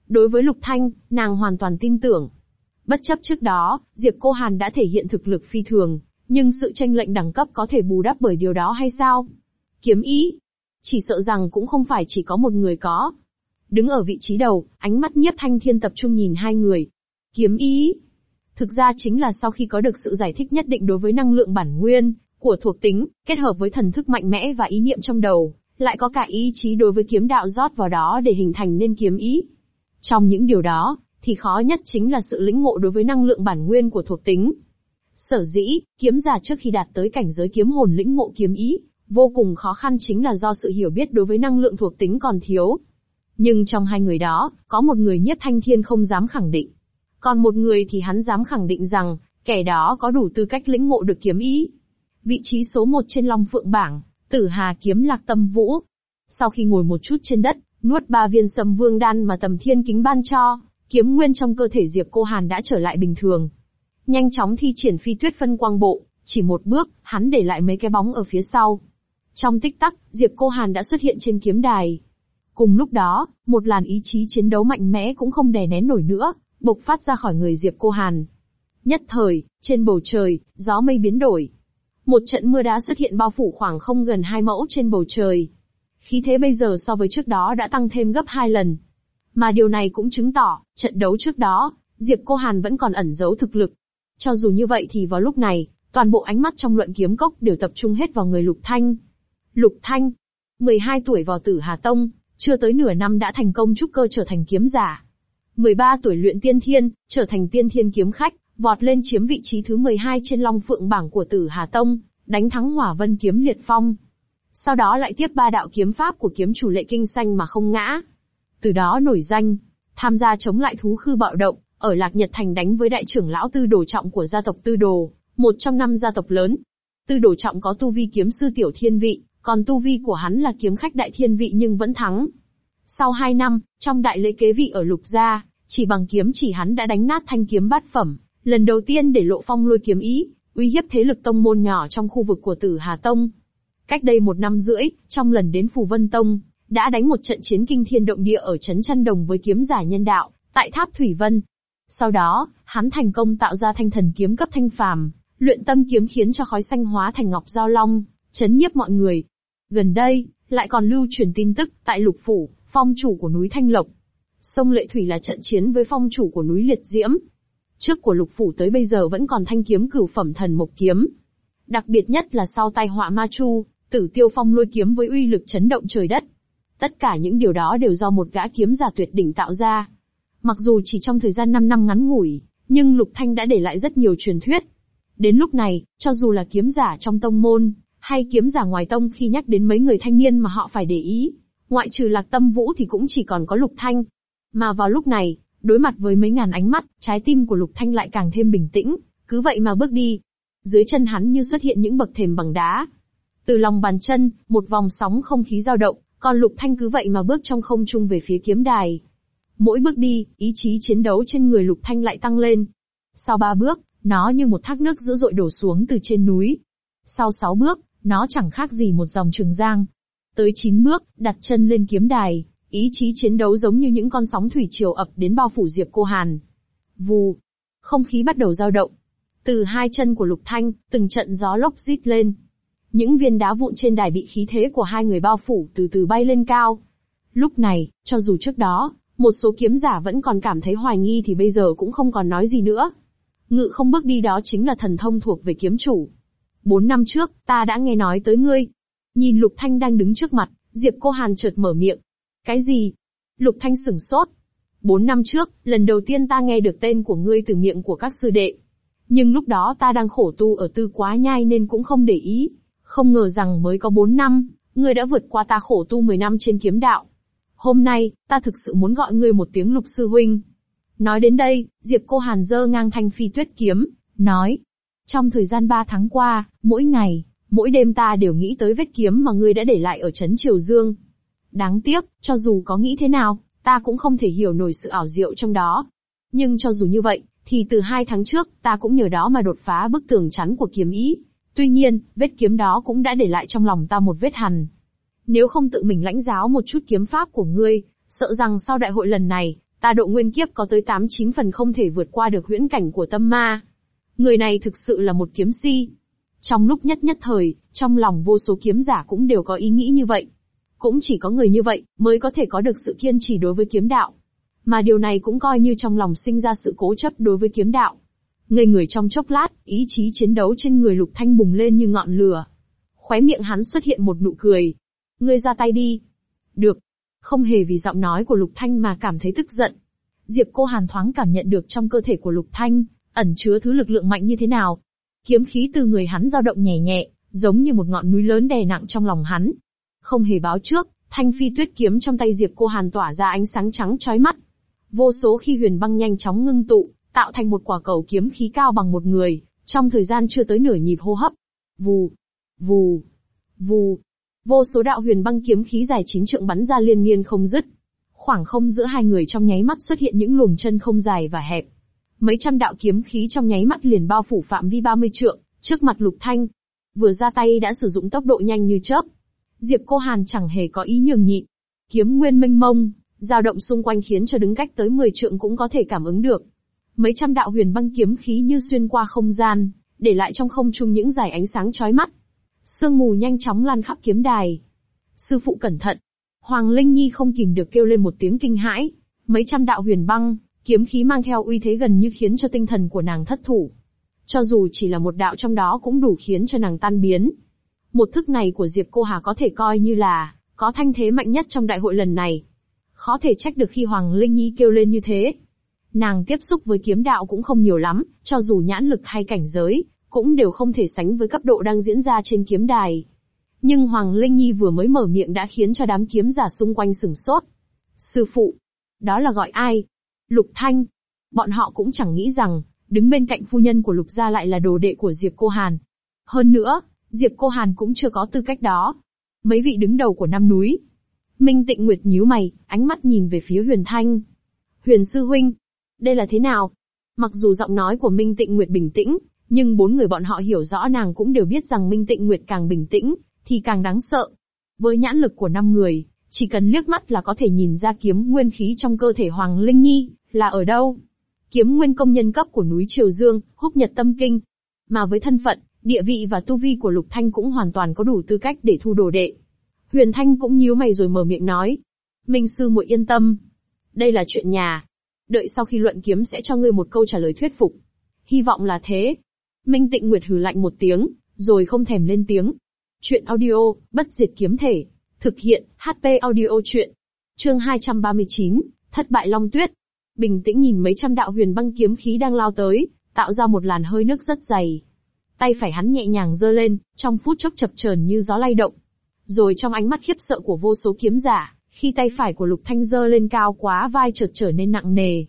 Speaker 1: Đối với Lục Thanh, nàng hoàn toàn tin tưởng. Bất chấp trước đó, Diệp Cô Hàn đã thể hiện thực lực phi thường, nhưng sự tranh lệnh đẳng cấp có thể bù đắp bởi điều đó hay sao? Kiếm ý. Chỉ sợ rằng cũng không phải chỉ có một người có. Đứng ở vị trí đầu, ánh mắt nhiếp thanh thiên tập trung nhìn hai người. Kiếm ý. Thực ra chính là sau khi có được sự giải thích nhất định đối với năng lượng bản nguyên, của thuộc tính, kết hợp với thần thức mạnh mẽ và ý niệm trong đầu, lại có cả ý chí đối với kiếm đạo rót vào đó để hình thành nên kiếm ý. Trong những điều đó, thì khó nhất chính là sự lĩnh ngộ đối với năng lượng bản nguyên của thuộc tính, Sở dĩ, kiếm giả trước khi đạt tới cảnh giới kiếm hồn lĩnh ngộ kiếm ý, vô cùng khó khăn chính là do sự hiểu biết đối với năng lượng thuộc tính còn thiếu. Nhưng trong hai người đó, có một người nhất thanh thiên không dám khẳng định. Còn một người thì hắn dám khẳng định rằng, kẻ đó có đủ tư cách lĩnh ngộ được kiếm ý. Vị trí số một trên Long Phượng Bảng, Tử Hà kiếm lạc tâm vũ. Sau khi ngồi một chút trên đất, nuốt ba viên sâm vương đan mà tầm thiên kính ban cho, kiếm nguyên trong cơ thể Diệp Cô Hàn đã trở lại bình thường, nhanh chóng thi triển phi tuyết phân quang bộ, chỉ một bước, hắn để lại mấy cái bóng ở phía sau. Trong tích tắc, Diệp Cô Hàn đã xuất hiện trên kiếm đài. Cùng lúc đó, một làn ý chí chiến đấu mạnh mẽ cũng không đè nén nổi nữa, bộc phát ra khỏi người Diệp Cô Hàn. Nhất thời, trên bầu trời, gió mây biến đổi. Một trận mưa đá xuất hiện bao phủ khoảng không gần hai mẫu trên bầu trời. Khí thế bây giờ so với trước đó đã tăng thêm gấp hai lần. Mà điều này cũng chứng tỏ, trận đấu trước đó, Diệp Cô Hàn vẫn còn ẩn giấu thực lực, cho dù như vậy thì vào lúc này, toàn bộ ánh mắt trong luận kiếm cốc đều tập trung hết vào người Lục Thanh. Lục Thanh, 12 tuổi vào tử Hà Tông, chưa tới nửa năm đã thành công trúc cơ trở thành kiếm giả. 13 tuổi luyện tiên thiên, trở thành tiên thiên kiếm khách, vọt lên chiếm vị trí thứ 12 trên long phượng bảng của tử Hà Tông, đánh thắng hỏa vân kiếm liệt phong. Sau đó lại tiếp ba đạo kiếm pháp của kiếm chủ lệ kinh xanh mà không ngã. Từ đó nổi danh, tham gia chống lại thú khư bạo động, ở Lạc Nhật Thành đánh với đại trưởng lão tư đồ trọng của gia tộc tư đồ, một trong năm gia tộc lớn. Tư đồ trọng có tu vi kiếm sư tiểu thiên vị, còn tu vi của hắn là kiếm khách đại thiên vị nhưng vẫn thắng. Sau hai năm, trong đại lễ kế vị ở lục gia, chỉ bằng kiếm chỉ hắn đã đánh nát thanh kiếm bát phẩm, lần đầu tiên để lộ phong lôi kiếm ý, uy hiếp thế lực tông môn nhỏ trong khu vực của tử Hà Tông. Cách đây một năm rưỡi, trong lần đến Phù Vân Tông, đã đánh một trận chiến kinh thiên động địa ở Trấn Chăn Đồng với kiếm giả nhân đạo, tại Tháp Thủy Vân, sau đó, hắn thành công tạo ra thanh thần kiếm cấp thanh phàm, luyện tâm kiếm khiến cho khói xanh hóa thành ngọc giao long, chấn nhiếp mọi người. Gần đây, lại còn lưu truyền tin tức tại lục phủ, phong chủ của núi Thanh Lộc. Sông Lệ Thủy là trận chiến với phong chủ của núi Liệt Diễm. Trước của lục phủ tới bây giờ vẫn còn thanh kiếm cửu phẩm thần mộc kiếm. Đặc biệt nhất là sau tai họa Ma Chu, tử tiêu phong lôi kiếm với uy lực chấn động trời đất. Tất cả những điều đó đều do một gã kiếm giả tuyệt đỉnh tạo ra, Mặc dù chỉ trong thời gian 5 năm ngắn ngủi, nhưng Lục Thanh đã để lại rất nhiều truyền thuyết. Đến lúc này, cho dù là kiếm giả trong tông môn, hay kiếm giả ngoài tông khi nhắc đến mấy người thanh niên mà họ phải để ý, ngoại trừ lạc tâm vũ thì cũng chỉ còn có Lục Thanh. Mà vào lúc này, đối mặt với mấy ngàn ánh mắt, trái tim của Lục Thanh lại càng thêm bình tĩnh, cứ vậy mà bước đi. Dưới chân hắn như xuất hiện những bậc thềm bằng đá. Từ lòng bàn chân, một vòng sóng không khí dao động, còn Lục Thanh cứ vậy mà bước trong không trung về phía kiếm đài. Mỗi bước đi, ý chí chiến đấu trên người Lục Thanh lại tăng lên. Sau ba bước, nó như một thác nước dữ dội đổ xuống từ trên núi. Sau sáu bước, nó chẳng khác gì một dòng trường giang. Tới chín bước, đặt chân lên kiếm đài, ý chí chiến đấu giống như những con sóng thủy triều ập đến bao phủ Diệp Cô Hàn. Vù, không khí bắt đầu dao động. Từ hai chân của Lục Thanh, từng trận gió lốc rít lên. Những viên đá vụn trên đài bị khí thế của hai người bao phủ từ từ bay lên cao. Lúc này, cho dù trước đó, một số kiếm giả vẫn còn cảm thấy hoài nghi thì bây giờ cũng không còn nói gì nữa. Ngự không bước đi đó chính là thần thông thuộc về kiếm chủ. Bốn năm trước, ta đã nghe nói tới ngươi. Nhìn Lục Thanh đang đứng trước mặt, Diệp Cô Hàn chợt mở miệng. Cái gì? Lục Thanh sửng sốt. Bốn năm trước, lần đầu tiên ta nghe được tên của ngươi từ miệng của các sư đệ. Nhưng lúc đó ta đang khổ tu ở tư quá nhai nên cũng không để ý. Không ngờ rằng mới có bốn năm, ngươi đã vượt qua ta khổ tu mười năm trên kiếm đạo hôm nay, ta thực sự muốn gọi ngươi một tiếng lục sư huynh. Nói đến đây, Diệp Cô Hàn dơ ngang thanh phi tuyết kiếm, nói. Trong thời gian ba tháng qua, mỗi ngày, mỗi đêm ta đều nghĩ tới vết kiếm mà ngươi đã để lại ở Trấn Triều Dương. Đáng tiếc, cho dù có nghĩ thế nào, ta cũng không thể hiểu nổi sự ảo diệu trong đó. Nhưng cho dù như vậy, thì từ hai tháng trước, ta cũng nhờ đó mà đột phá bức tường chắn của kiếm ý. Tuy nhiên, vết kiếm đó cũng đã để lại trong lòng ta một vết hằn, nếu không tự mình lãnh giáo một chút kiếm pháp của ngươi, sợ rằng sau đại hội lần này, ta độ nguyên kiếp có tới 89 phần không thể vượt qua được huyễn cảnh của tâm ma. Người này thực sự là một kiếm si. Trong lúc nhất nhất thời, trong lòng vô số kiếm giả cũng đều có ý nghĩ như vậy. Cũng chỉ có người như vậy mới có thể có được sự kiên trì đối với kiếm đạo. Mà điều này cũng coi như trong lòng sinh ra sự cố chấp đối với kiếm đạo. Ngây người trong chốc lát, ý chí chiến đấu trên người lục thanh bùng lên như ngọn lửa. Khóe miệng hắn xuất hiện một nụ cười, Ngươi ra tay đi. Được. Không hề vì giọng nói của Lục Thanh mà cảm thấy tức giận. Diệp Cô Hàn thoáng cảm nhận được trong cơ thể của Lục Thanh, ẩn chứa thứ lực lượng mạnh như thế nào. Kiếm khí từ người hắn dao động nhẹ nhẹ, giống như một ngọn núi lớn đè nặng trong lòng hắn. Không hề báo trước, thanh phi tuyết kiếm trong tay Diệp Cô Hàn tỏa ra ánh sáng trắng chói mắt. Vô số khi huyền băng nhanh chóng ngưng tụ, tạo thành một quả cầu kiếm khí cao bằng một người, trong thời gian chưa tới nửa nhịp hô hấp. Vù, vù, vù, vô số đạo huyền băng kiếm khí dài chín trượng bắn ra liên miên không dứt. Khoảng không giữa hai người trong nháy mắt xuất hiện những luồng chân không dài và hẹp. Mấy trăm đạo kiếm khí trong nháy mắt liền bao phủ phạm vi 30 trượng, trước mặt Lục Thanh. Vừa ra tay đã sử dụng tốc độ nhanh như chớp. Diệp Cô Hàn chẳng hề có ý nhường nhịn. Kiếm nguyên minh mông, dao động xung quanh khiến cho đứng cách tới 10 trượng cũng có thể cảm ứng được. Mấy trăm đạo huyền băng kiếm khí như xuyên qua không gian, để lại trong không trung những dải ánh sáng chói mắt. Sương mù nhanh chóng lan khắp kiếm đài. Sư phụ cẩn thận. Hoàng Linh Nhi không kìm được kêu lên một tiếng kinh hãi. Mấy trăm đạo huyền băng, kiếm khí mang theo uy thế gần như khiến cho tinh thần của nàng thất thủ. Cho dù chỉ là một đạo trong đó cũng đủ khiến cho nàng tan biến. Một thức này của Diệp Cô Hà có thể coi như là có thanh thế mạnh nhất trong đại hội lần này. Khó thể trách được khi Hoàng Linh Nhi kêu lên như thế. Nàng tiếp xúc với kiếm đạo cũng không nhiều lắm, cho dù nhãn lực hay cảnh giới, cũng đều không thể sánh với cấp độ đang diễn ra trên kiếm đài. Nhưng Hoàng Linh Nhi vừa mới mở miệng đã khiến cho đám kiếm giả xung quanh sửng sốt. Sư phụ, đó là gọi ai? Lục Thanh. Bọn họ cũng chẳng nghĩ rằng, đứng bên cạnh phu nhân của Lục gia lại là đồ đệ của Diệp Cô Hàn. Hơn nữa, Diệp Cô Hàn cũng chưa có tư cách đó. Mấy vị đứng đầu của năm núi. Minh Tịnh Nguyệt nhíu mày, ánh mắt nhìn về phía Huyền Thanh. Huyền Sư Huynh, đây là thế nào? Mặc dù giọng nói của Minh Tịnh Nguyệt bình tĩnh, nhưng bốn người bọn họ hiểu rõ nàng cũng đều biết rằng Minh Tịnh Nguyệt càng bình tĩnh, thì càng đáng sợ. Với nhãn lực của năm người, chỉ cần liếc mắt là có thể nhìn ra kiếm nguyên khí trong cơ thể Hoàng Linh Nhi, là ở đâu. Kiếm nguyên công nhân cấp của núi Triều Dương, húc nhật tâm kinh. Mà với thân phận, địa vị và tu vi của Lục Thanh cũng hoàn toàn có đủ tư cách để thu đồ đệ. Huyền Thanh cũng nhíu mày rồi mở miệng nói. Minh sư muội yên tâm. Đây là chuyện nhà. Đợi sau khi luận kiếm sẽ cho ngươi một câu trả lời thuyết phục. Hy vọng là thế. Minh Tịnh Nguyệt hừ lạnh một tiếng, rồi không thèm lên tiếng. Chuyện audio, bất diệt kiếm thể. Thực hiện, HP audio chuyện. Chương 239, thất bại long tuyết. Bình tĩnh nhìn mấy trăm đạo huyền băng kiếm khí đang lao tới, tạo ra một làn hơi nước rất dày. Tay phải hắn nhẹ nhàng giơ lên, trong phút chốc chập chờn như gió lay động. Rồi trong ánh mắt khiếp sợ của vô số kiếm giả, khi tay phải của Lục Thanh giơ lên cao quá vai chợt trở nên nặng nề.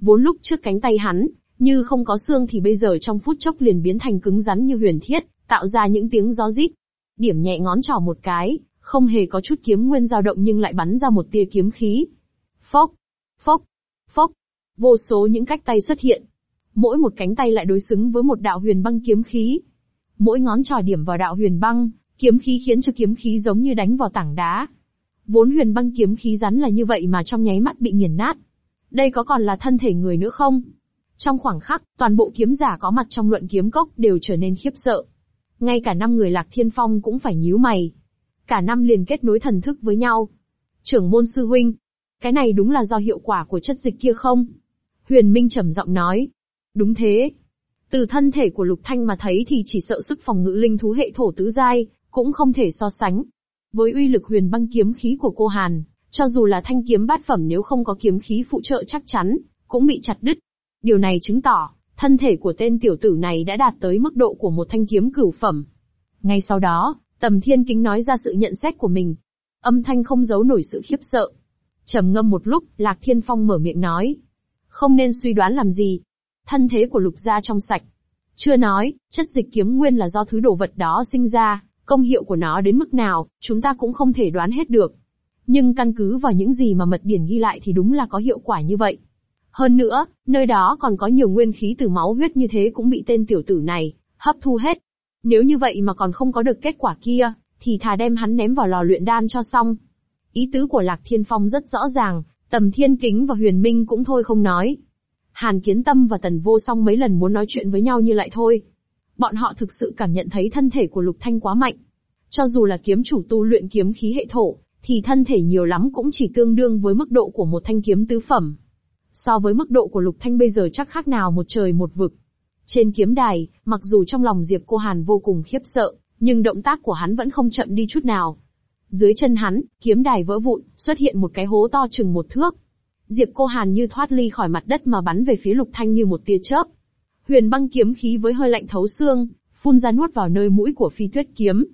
Speaker 1: Vốn lúc trước cánh tay hắn, như không có xương thì bây giờ trong phút chốc liền biến thành cứng rắn như huyền thiết, tạo ra những tiếng gió rít. Điểm nhẹ ngón trỏ một cái, không hề có chút kiếm nguyên dao động nhưng lại bắn ra một tia kiếm khí. Phốc, phốc, phốc, vô số những cách tay xuất hiện. Mỗi một cánh tay lại đối xứng với một đạo huyền băng kiếm khí. Mỗi ngón trỏ điểm vào đạo huyền băng, kiếm khí khiến cho kiếm khí giống như đánh vào tảng đá. Vốn huyền băng kiếm khí rắn là như vậy mà trong nháy mắt bị nghiền nát. Đây có còn là thân thể người nữa không? Trong khoảng khắc, toàn bộ kiếm giả có mặt trong luận kiếm cốc đều trở nên khiếp sợ. Ngay cả năm người Lạc Thiên Phong cũng phải nhíu mày. Cả năm liền kết nối thần thức với nhau. Trưởng môn sư huynh, cái này đúng là do hiệu quả của chất dịch kia không? Huyền Minh trầm giọng nói. Đúng thế. Từ thân thể của Lục Thanh mà thấy thì chỉ sợ sức phòng ngự linh thú hệ thổ tứ giai, cũng không thể so sánh. Với uy lực huyền băng kiếm khí của cô Hàn, cho dù là thanh kiếm bát phẩm nếu không có kiếm khí phụ trợ chắc chắn, cũng bị chặt đứt điều này chứng tỏ, thân thể của tên tiểu tử này đã đạt tới mức độ của một thanh kiếm cửu phẩm. Ngay sau đó, Tầm Thiên Kính nói ra sự nhận xét của mình. Âm thanh không giấu nổi sự khiếp sợ. Trầm ngâm một lúc, Lạc Thiên Phong mở miệng nói. Không nên suy đoán làm gì. Thân thế của lục gia trong sạch. Chưa nói, chất dịch kiếm nguyên là do thứ đồ vật đó sinh ra, công hiệu của nó đến mức nào, chúng ta cũng không thể đoán hết được. Nhưng căn cứ vào những gì mà mật điển ghi lại thì đúng là có hiệu quả như vậy. Hơn nữa, nơi đó còn có nhiều nguyên khí từ máu huyết như thế cũng bị tên tiểu tử này hấp thu hết. Nếu như vậy mà còn không có được kết quả kia, thì thà đem hắn ném vào lò luyện đan cho xong. Ý tứ của Lạc Thiên Phong rất rõ ràng, Tầm Thiên Kính và Huyền Minh cũng thôi không nói. Hàn Kiến Tâm và Tần Vô Song mấy lần muốn nói chuyện với nhau như lại thôi. Bọn họ thực sự cảm nhận thấy thân thể của Lục Thanh quá mạnh. Cho dù là kiếm chủ tu luyện kiếm khí hệ thổ, thì thân thể nhiều lắm cũng chỉ tương đương với mức độ của một thanh kiếm tứ phẩm. So với mức độ của Lục Thanh bây giờ chắc khác nào một trời một vực. Trên kiếm đài, mặc dù trong lòng Diệp Cô Hàn vô cùng khiếp sợ, nhưng động tác của hắn vẫn không chậm đi chút nào. Dưới chân hắn, kiếm đài vỡ vụn, xuất hiện một cái hố to chừng một thước. Diệp Cô Hàn như thoát ly khỏi mặt đất mà bắn về phía Lục Thanh như một tia chớp. Huyền băng kiếm khí với hơi lạnh thấu xương, phun ra nuốt vào nơi mũi của Phi Tuyết kiếm.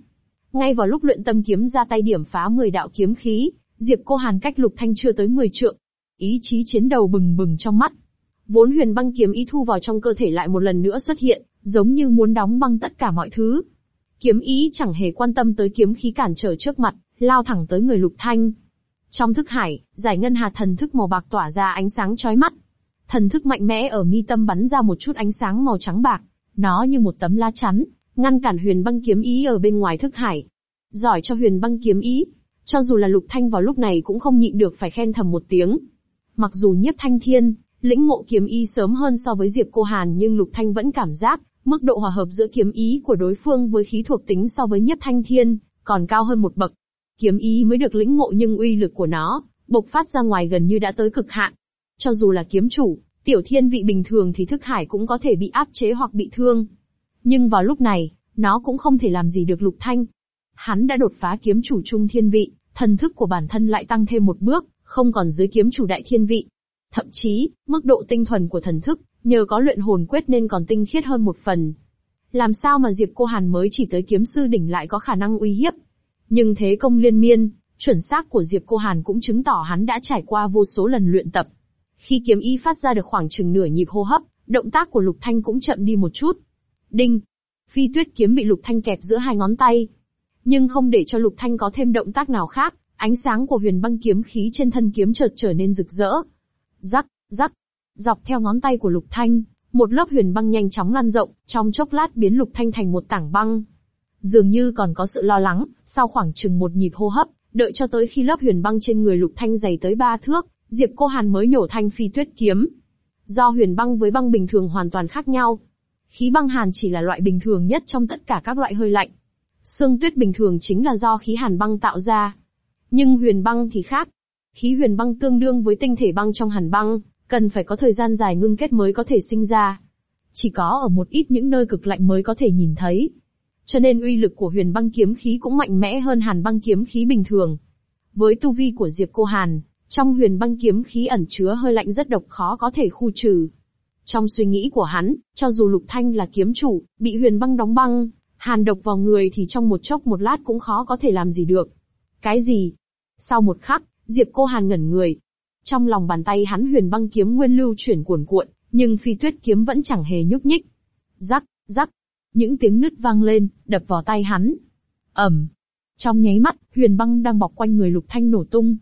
Speaker 1: Ngay vào lúc luyện tâm kiếm ra tay điểm phá 10 đạo kiếm khí, Diệp Cô Hàn cách Lục Thanh chưa tới 10 trượng, ý chí chiến đầu bừng bừng trong mắt. Vốn huyền băng kiếm ý thu vào trong cơ thể lại một lần nữa xuất hiện, giống như muốn đóng băng tất cả mọi thứ. Kiếm ý chẳng hề quan tâm tới kiếm khí cản trở trước mặt, lao thẳng tới người lục thanh. Trong thức hải, giải ngân hà thần thức màu bạc tỏa ra ánh sáng chói mắt. Thần thức mạnh mẽ ở mi tâm bắn ra một chút ánh sáng màu trắng bạc, nó như một tấm lá chắn, ngăn cản huyền băng kiếm ý ở bên ngoài thức hải. Giỏi cho huyền băng kiếm ý, cho dù là lục thanh vào lúc này cũng không nhịn được phải khen thầm một tiếng. Mặc dù nhiếp thanh thiên, lĩnh ngộ kiếm ý sớm hơn so với Diệp Cô Hàn nhưng Lục Thanh vẫn cảm giác, mức độ hòa hợp giữa kiếm ý của đối phương với khí thuộc tính so với nhiếp thanh thiên, còn cao hơn một bậc. Kiếm ý mới được lĩnh ngộ nhưng uy lực của nó, bộc phát ra ngoài gần như đã tới cực hạn. Cho dù là kiếm chủ, tiểu thiên vị bình thường thì thức hải cũng có thể bị áp chế hoặc bị thương. Nhưng vào lúc này, nó cũng không thể làm gì được lục thanh. Hắn đã đột phá kiếm chủ trung thiên vị, thần thức của bản thân lại tăng thêm một bước, không còn dưới kiếm chủ đại thiên vị. Thậm chí, mức độ tinh thuần của thần thức, nhờ có luyện hồn quyết nên còn tinh khiết hơn một phần. Làm sao mà Diệp Cô Hàn mới chỉ tới kiếm sư đỉnh lại có khả năng uy hiếp? Nhưng thế công liên miên, chuẩn xác của Diệp Cô Hàn cũng chứng tỏ hắn đã trải qua vô số lần luyện tập. Khi kiếm y phát ra được khoảng chừng nửa nhịp hô hấp, động tác của Lục Thanh cũng chậm đi một chút. Đinh! Phi tuyết kiếm bị Lục Thanh kẹp giữa hai ngón tay. Nhưng không để cho Lục Thanh có thêm động tác nào khác, Ánh sáng của huyền băng kiếm khí trên thân kiếm chợt trở nên rực rỡ. Rắc, rắc, dọc theo ngón tay của Lục Thanh, một lớp huyền băng nhanh chóng lan rộng, trong chốc lát biến Lục Thanh thành một tảng băng. Dường như còn có sự lo lắng, sau khoảng chừng một nhịp hô hấp, đợi cho tới khi lớp huyền băng trên người Lục Thanh dày tới ba thước, Diệp Cô Hàn mới nhổ thanh phi tuyết kiếm. Do huyền băng với băng bình thường hoàn toàn khác nhau. Khí băng hàn chỉ là loại bình thường nhất trong tất cả các loại hơi lạnh. Sương tuyết bình thường chính là do khí hàn băng tạo ra, nhưng huyền băng thì khác. Khí huyền băng tương đương với tinh thể băng trong hàn băng, cần phải có thời gian dài ngưng kết mới có thể sinh ra. Chỉ có ở một ít những nơi cực lạnh mới có thể nhìn thấy. Cho nên uy lực của huyền băng kiếm khí cũng mạnh mẽ hơn hàn băng kiếm khí bình thường. Với tu vi của Diệp Cô Hàn, trong huyền băng kiếm khí ẩn chứa hơi lạnh rất độc khó có thể khu trừ. Trong suy nghĩ của hắn, cho dù Lục Thanh là kiếm chủ, bị huyền băng đóng băng, hàn độc vào người thì trong một chốc một lát cũng khó có thể làm gì được. Cái gì, sau một khắc, Diệp Cô Hàn ngẩn người. Trong lòng bàn tay hắn huyền băng kiếm nguyên lưu chuyển cuồn cuộn, nhưng phi tuyết kiếm vẫn chẳng hề nhúc nhích. Rắc, rắc, những tiếng nứt vang lên, đập vào tay hắn. Ẩm. Trong nháy mắt, huyền băng đang bọc quanh người Lục Thanh nổ tung.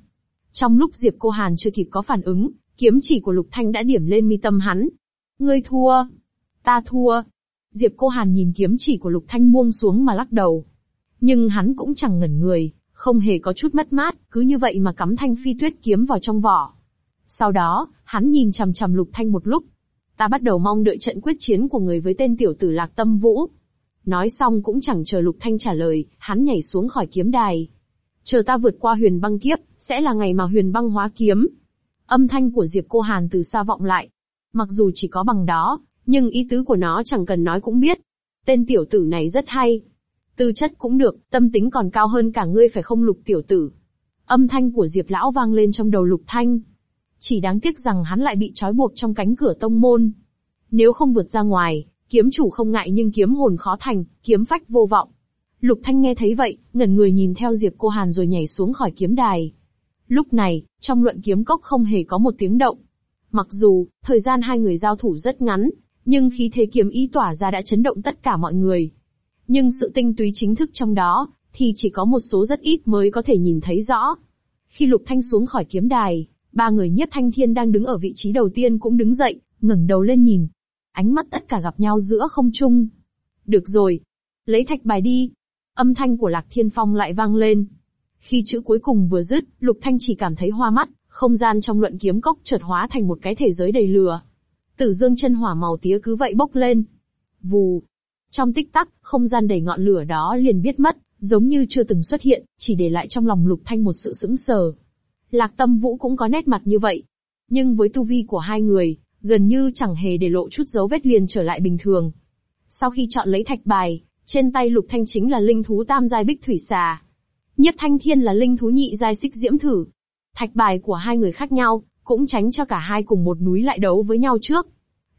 Speaker 1: Trong lúc Diệp Cô Hàn chưa kịp có phản ứng, kiếm chỉ của Lục Thanh đã điểm lên mi tâm hắn. Ngươi thua. Ta thua. Diệp Cô Hàn nhìn kiếm chỉ của Lục Thanh buông xuống mà lắc đầu. Nhưng hắn cũng chẳng ngẩn người, không hề có chút mất mát, cứ như vậy mà cắm thanh phi tuyết kiếm vào trong vỏ. Sau đó, hắn nhìn chằm chằm lục thanh một lúc. Ta bắt đầu mong đợi trận quyết chiến của người với tên tiểu tử lạc tâm vũ. Nói xong cũng chẳng chờ lục thanh trả lời, hắn nhảy xuống khỏi kiếm đài. Chờ ta vượt qua huyền băng kiếp, sẽ là ngày mà huyền băng hóa kiếm. Âm thanh của Diệp Cô Hàn từ xa vọng lại. Mặc dù chỉ có bằng đó, nhưng ý tứ của nó chẳng cần nói cũng biết. Tên tiểu tử này rất hay, tư chất cũng được, tâm tính còn cao hơn cả ngươi phải không lục tiểu tử. Âm thanh của Diệp Lão vang lên trong đầu lục thanh. Chỉ đáng tiếc rằng hắn lại bị trói buộc trong cánh cửa tông môn. Nếu không vượt ra ngoài, kiếm chủ không ngại nhưng kiếm hồn khó thành, kiếm phách vô vọng. Lục Thanh nghe thấy vậy, ngẩn người nhìn theo Diệp Cô Hàn rồi nhảy xuống khỏi kiếm đài. Lúc này, trong luận kiếm cốc không hề có một tiếng động. Mặc dù, thời gian hai người giao thủ rất ngắn, nhưng khí thế kiếm ý tỏa ra đã chấn động tất cả mọi người nhưng sự tinh túy chính thức trong đó, thì chỉ có một số rất ít mới có thể nhìn thấy rõ. Khi Lục Thanh xuống khỏi kiếm đài, ba người nhất thanh thiên đang đứng ở vị trí đầu tiên cũng đứng dậy, ngẩng đầu lên nhìn. Ánh mắt tất cả gặp nhau giữa không trung. Được rồi. Lấy thạch bài đi. Âm thanh của Lạc Thiên Phong lại vang lên. Khi chữ cuối cùng vừa dứt, Lục Thanh chỉ cảm thấy hoa mắt, không gian trong luận kiếm cốc chợt hóa thành một cái thế giới đầy lửa. Tử dương chân hỏa màu tía cứ vậy bốc lên. Vù, trong tích tắc, không gian đầy ngọn lửa đó liền biết mất, giống như chưa từng xuất hiện, chỉ để lại trong lòng Lục Thanh một sự sững sờ. Lạc Tâm Vũ cũng có nét mặt như vậy. Nhưng với tu vi của hai người, gần như chẳng hề để lộ chút dấu vết liền trở lại bình thường. Sau khi chọn lấy thạch bài, trên tay Lục Thanh chính là linh thú tam giai bích thủy xà. Nhất Thanh Thiên là linh thú nhị giai xích diễm thử. Thạch bài của hai người khác nhau, cũng tránh cho cả hai cùng một núi lại đấu với nhau trước.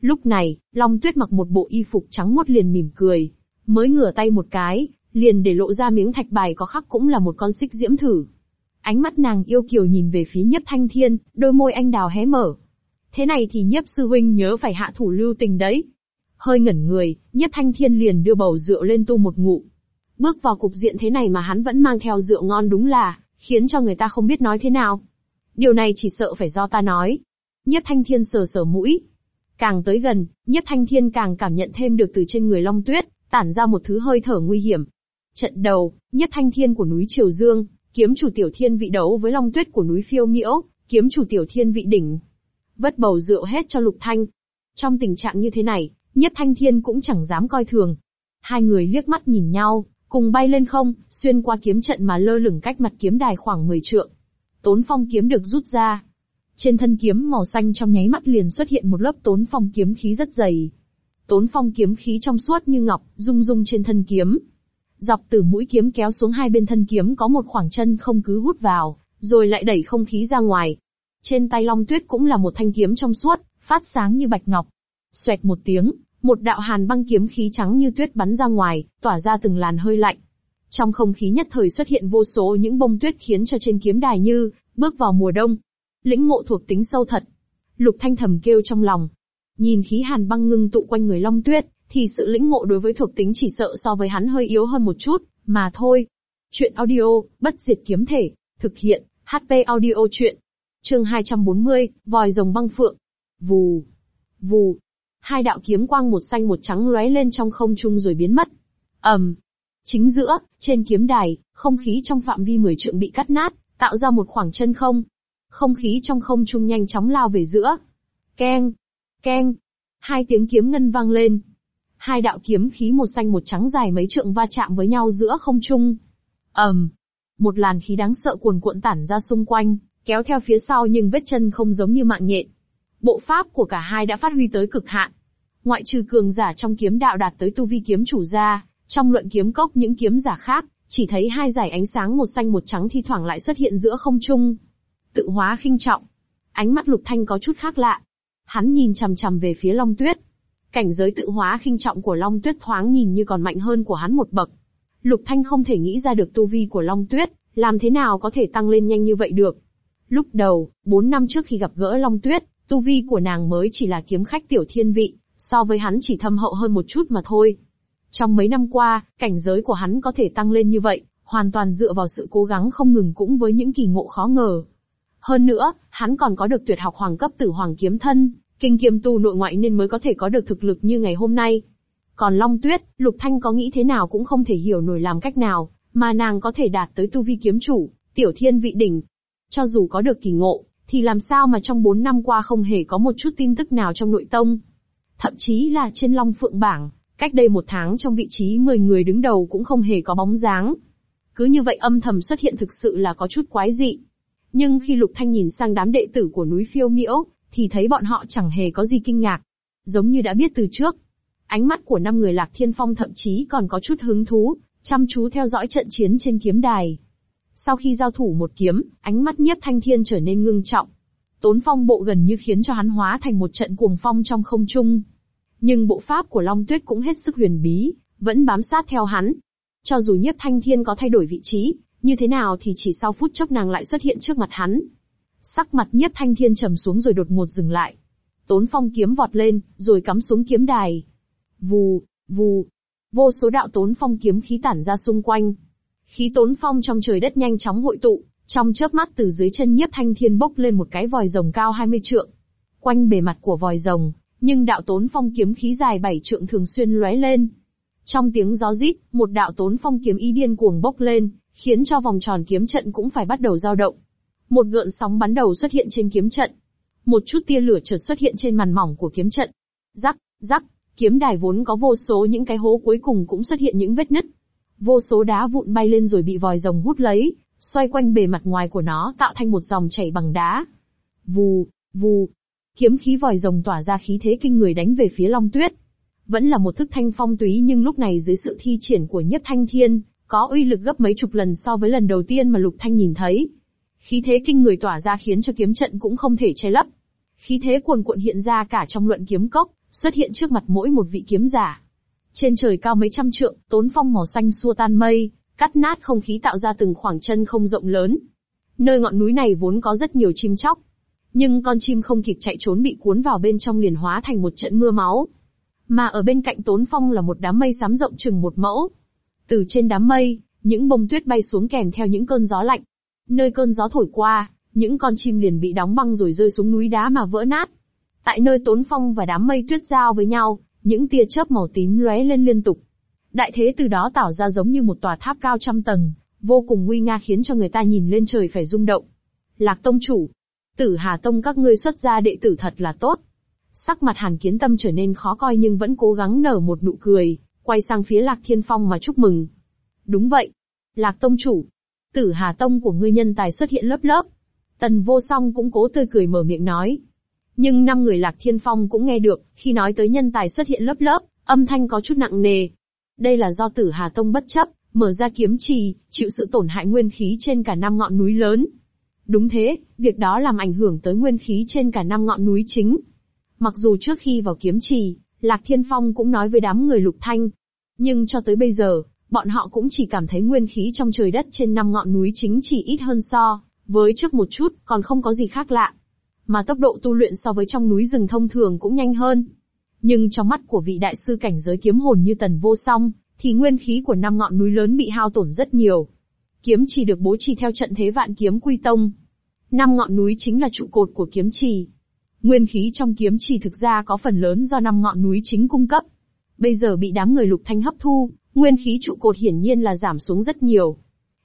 Speaker 1: Lúc này, Long Tuyết mặc một bộ y phục trắng muốt liền mỉm cười, mới ngửa tay một cái, liền để lộ ra miếng thạch bài có khắc cũng là một con xích diễm thử. Ánh mắt nàng yêu kiều nhìn về phía Nhất Thanh Thiên, đôi môi anh đào hé mở. Thế này thì Nhất sư huynh nhớ phải hạ thủ lưu tình đấy. Hơi ngẩn người, Nhất Thanh Thiên liền đưa bầu rượu lên tu một ngụ. Bước vào cục diện thế này mà hắn vẫn mang theo rượu ngon đúng là, khiến cho người ta không biết nói thế nào. Điều này chỉ sợ phải do ta nói. Nhất Thanh Thiên sờ sờ mũi, Càng tới gần, nhất thanh thiên càng cảm nhận thêm được từ trên người Long Tuyết, tản ra một thứ hơi thở nguy hiểm. Trận đầu, nhất thanh thiên của núi Triều Dương, kiếm chủ tiểu thiên vị đấu với Long Tuyết của núi Phiêu Miễu, kiếm chủ tiểu thiên vị đỉnh. Vất bầu rượu hết cho Lục Thanh. Trong tình trạng như thế này, nhất thanh thiên cũng chẳng dám coi thường. Hai người liếc mắt nhìn nhau, cùng bay lên không, xuyên qua kiếm trận mà lơ lửng cách mặt kiếm đài khoảng 10 trượng. Tốn phong kiếm được rút ra, trên thân kiếm màu xanh trong nháy mắt liền xuất hiện một lớp tốn phong kiếm khí rất dày. Tốn phong kiếm khí trong suốt như ngọc, rung rung trên thân kiếm. Dọc từ mũi kiếm kéo xuống hai bên thân kiếm có một khoảng chân không cứ hút vào, rồi lại đẩy không khí ra ngoài. Trên tay Long Tuyết cũng là một thanh kiếm trong suốt, phát sáng như bạch ngọc. Xoẹt một tiếng, một đạo hàn băng kiếm khí trắng như tuyết bắn ra ngoài, tỏa ra từng làn hơi lạnh. Trong không khí nhất thời xuất hiện vô số những bông tuyết khiến cho trên kiếm đài như bước vào mùa đông, lĩnh ngộ thuộc tính sâu thật. Lục Thanh thầm kêu trong lòng. Nhìn khí hàn băng ngưng tụ quanh người Long Tuyết, thì sự lĩnh ngộ đối với thuộc tính chỉ sợ so với hắn hơi yếu hơn một chút, mà thôi. Chuyện audio, bất diệt kiếm thể, thực hiện, HP audio chuyện. Chương 240, vòi rồng băng phượng. Vù, vù. Hai đạo kiếm quang một xanh một trắng lóe lên trong không trung rồi biến mất. ầm, um, Chính giữa, trên kiếm đài, không khí trong phạm vi 10 trượng bị cắt nát, tạo ra một khoảng chân không, không khí trong không trung nhanh chóng lao về giữa. Keng, keng, hai tiếng kiếm ngân vang lên. Hai đạo kiếm khí một xanh một trắng dài mấy trượng va chạm với nhau giữa không trung. ầm, một làn khí đáng sợ cuồn cuộn tản ra xung quanh, kéo theo phía sau nhưng vết chân không giống như mạng nhện. Bộ pháp của cả hai đã phát huy tới cực hạn. Ngoại trừ cường giả trong kiếm đạo đạt tới tu vi kiếm chủ ra, trong luận kiếm cốc những kiếm giả khác, chỉ thấy hai dải ánh sáng một xanh một trắng thi thoảng lại xuất hiện giữa không trung tự hóa khinh trọng. Ánh mắt Lục Thanh có chút khác lạ. Hắn nhìn chằm chằm về phía Long Tuyết. Cảnh giới tự hóa khinh trọng của Long Tuyết thoáng nhìn như còn mạnh hơn của hắn một bậc. Lục Thanh không thể nghĩ ra được tu vi của Long Tuyết, làm thế nào có thể tăng lên nhanh như vậy được. Lúc đầu, 4 năm trước khi gặp gỡ Long Tuyết, tu vi của nàng mới chỉ là kiếm khách tiểu thiên vị, so với hắn chỉ thâm hậu hơn một chút mà thôi. Trong mấy năm qua, cảnh giới của hắn có thể tăng lên như vậy, hoàn toàn dựa vào sự cố gắng không ngừng cũng với những kỳ ngộ khó ngờ. Hơn nữa, hắn còn có được tuyệt học hoàng cấp tử hoàng kiếm thân, kinh kiêm tu nội ngoại nên mới có thể có được thực lực như ngày hôm nay. Còn Long Tuyết, Lục Thanh có nghĩ thế nào cũng không thể hiểu nổi làm cách nào, mà nàng có thể đạt tới tu vi kiếm chủ, tiểu thiên vị đỉnh. Cho dù có được kỳ ngộ, thì làm sao mà trong 4 năm qua không hề có một chút tin tức nào trong nội tông. Thậm chí là trên Long Phượng Bảng, cách đây một tháng trong vị trí 10 người đứng đầu cũng không hề có bóng dáng. Cứ như vậy âm thầm xuất hiện thực sự là có chút quái dị. Nhưng khi Lục Thanh nhìn sang đám đệ tử của núi phiêu miễu, thì thấy bọn họ chẳng hề có gì kinh ngạc. Giống như đã biết từ trước. Ánh mắt của năm người lạc thiên phong thậm chí còn có chút hứng thú, chăm chú theo dõi trận chiến trên kiếm đài. Sau khi giao thủ một kiếm, ánh mắt nhiếp thanh thiên trở nên ngưng trọng. Tốn phong bộ gần như khiến cho hắn hóa thành một trận cuồng phong trong không trung. Nhưng bộ pháp của Long Tuyết cũng hết sức huyền bí, vẫn bám sát theo hắn. Cho dù nhiếp thanh thiên có thay đổi vị trí, như thế nào thì chỉ sau phút chốc nàng lại xuất hiện trước mặt hắn. Sắc mặt nhiếp thanh thiên trầm xuống rồi đột ngột dừng lại. Tốn phong kiếm vọt lên, rồi cắm xuống kiếm đài. Vù, vù. Vô số đạo tốn phong kiếm khí tản ra xung quanh. Khí tốn phong trong trời đất nhanh chóng hội tụ, trong chớp mắt từ dưới chân nhiếp thanh thiên bốc lên một cái vòi rồng cao 20 trượng. Quanh bề mặt của vòi rồng, nhưng đạo tốn phong kiếm khí dài bảy trượng thường xuyên lóe lên. Trong tiếng gió rít, một đạo tốn phong kiếm y điên cuồng bốc lên, khiến cho vòng tròn kiếm trận cũng phải bắt đầu dao động. Một gợn sóng bắn đầu xuất hiện trên kiếm trận. Một chút tia lửa chợt xuất hiện trên màn mỏng của kiếm trận. Rắc, rắc, kiếm đài vốn có vô số những cái hố cuối cùng cũng xuất hiện những vết nứt. Vô số đá vụn bay lên rồi bị vòi rồng hút lấy, xoay quanh bề mặt ngoài của nó tạo thành một dòng chảy bằng đá. Vù, vù. Kiếm khí vòi rồng tỏa ra khí thế kinh người đánh về phía Long Tuyết. Vẫn là một thức thanh phong túy nhưng lúc này dưới sự thi triển của Nhất Thanh Thiên, có uy lực gấp mấy chục lần so với lần đầu tiên mà Lục Thanh nhìn thấy. Khí thế kinh người tỏa ra khiến cho kiếm trận cũng không thể che lấp. Khí thế cuồn cuộn hiện ra cả trong luận kiếm cốc, xuất hiện trước mặt mỗi một vị kiếm giả. Trên trời cao mấy trăm trượng, tốn phong màu xanh xua tan mây, cắt nát không khí tạo ra từng khoảng chân không rộng lớn. Nơi ngọn núi này vốn có rất nhiều chim chóc. Nhưng con chim không kịp chạy trốn bị cuốn vào bên trong liền hóa thành một trận mưa máu. Mà ở bên cạnh tốn phong là một đám mây sám rộng chừng một mẫu, từ trên đám mây, những bông tuyết bay xuống kèm theo những cơn gió lạnh. Nơi cơn gió thổi qua, những con chim liền bị đóng băng rồi rơi xuống núi đá mà vỡ nát. Tại nơi tốn phong và đám mây tuyết giao với nhau, những tia chớp màu tím lóe lên liên tục. Đại thế từ đó tạo ra giống như một tòa tháp cao trăm tầng, vô cùng nguy nga khiến cho người ta nhìn lên trời phải rung động. Lạc tông chủ, tử Hà Tông các ngươi xuất ra đệ tử thật là tốt. Sắc mặt Hàn Kiến Tâm trở nên khó coi nhưng vẫn cố gắng nở một nụ cười, quay sang phía Lạc Thiên Phong mà chúc mừng. Đúng vậy. Lạc Tông Chủ. Tử Hà Tông của ngươi nhân tài xuất hiện lớp lớp. Tần vô song cũng cố tươi cười mở miệng nói. Nhưng năm người Lạc Thiên Phong cũng nghe được, khi nói tới nhân tài xuất hiện lớp lớp, âm thanh có chút nặng nề. Đây là do Tử Hà Tông bất chấp, mở ra kiếm trì, chịu sự tổn hại nguyên khí trên cả năm ngọn núi lớn. Đúng thế, việc đó làm ảnh hưởng tới nguyên khí trên cả năm ngọn núi chính. Mặc dù trước khi vào kiếm trì, Lạc Thiên Phong cũng nói với đám người Lục Thanh. Nhưng cho tới bây giờ, bọn họ cũng chỉ cảm thấy nguyên khí trong trời đất trên năm ngọn núi chính chỉ ít hơn so, với trước một chút, còn không có gì khác lạ. Mà tốc độ tu luyện so với trong núi rừng thông thường cũng nhanh hơn. Nhưng trong mắt của vị đại sư cảnh giới kiếm hồn như tần vô song, thì nguyên khí của năm ngọn núi lớn bị hao tổn rất nhiều. Kiếm chỉ được bố trì theo trận thế vạn kiếm quy tông. Năm ngọn núi chính là trụ cột của kiếm trì, Nguyên khí trong kiếm chỉ thực ra có phần lớn do năm ngọn núi chính cung cấp. Bây giờ bị đám người lục thanh hấp thu, nguyên khí trụ cột hiển nhiên là giảm xuống rất nhiều.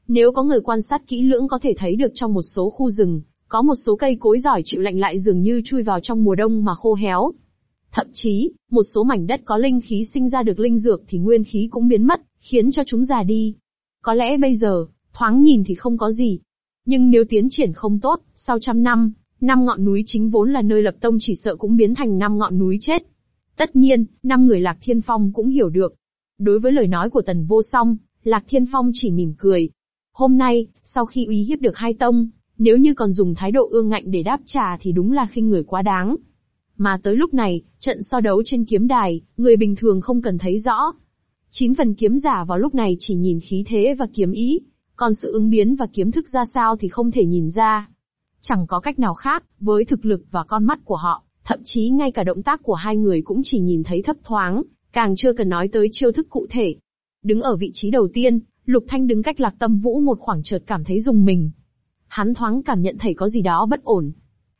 Speaker 1: Nếu có người quan sát kỹ lưỡng có thể thấy được trong một số khu rừng, có một số cây cối giỏi chịu lạnh lại dường như chui vào trong mùa đông mà khô héo. Thậm chí, một số mảnh đất có linh khí sinh ra được linh dược thì nguyên khí cũng biến mất, khiến cho chúng già đi. Có lẽ bây giờ, thoáng nhìn thì không có gì. Nhưng nếu tiến triển không tốt, sau trăm năm, Năm ngọn núi chính vốn là nơi lập tông chỉ sợ cũng biến thành năm ngọn núi chết. Tất nhiên, năm người Lạc Thiên Phong cũng hiểu được. Đối với lời nói của Tần Vô Song, Lạc Thiên Phong chỉ mỉm cười. Hôm nay, sau khi uy hiếp được hai tông, nếu như còn dùng thái độ ương ngạnh để đáp trả thì đúng là khinh người quá đáng. Mà tới lúc này, trận so đấu trên kiếm đài, người bình thường không cần thấy rõ. Chín phần kiếm giả vào lúc này chỉ nhìn khí thế và kiếm ý, còn sự ứng biến và kiếm thức ra sao thì không thể nhìn ra chẳng có cách nào khác, với thực lực và con mắt của họ, thậm chí ngay cả động tác của hai người cũng chỉ nhìn thấy thấp thoáng, càng chưa cần nói tới chiêu thức cụ thể. Đứng ở vị trí đầu tiên, Lục Thanh đứng cách Lạc Tâm Vũ một khoảng chợt cảm thấy dùng mình. Hắn thoáng cảm nhận thấy có gì đó bất ổn.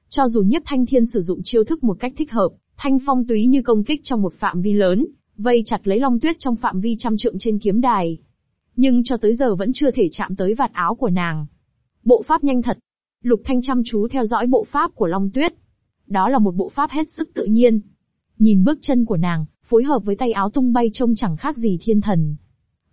Speaker 1: Cho dù Nhiếp Thanh Thiên sử dụng chiêu thức một cách thích hợp, thanh phong túy như công kích trong một phạm vi lớn, vây chặt lấy Long Tuyết trong phạm vi trăm trượng trên kiếm đài. Nhưng cho tới giờ vẫn chưa thể chạm tới vạt áo của nàng. Bộ pháp nhanh thật, Lục Thanh chăm chú theo dõi bộ pháp của Long Tuyết. Đó là một bộ pháp hết sức tự nhiên. Nhìn bước chân của nàng, phối hợp với tay áo tung bay trông chẳng khác gì thiên thần.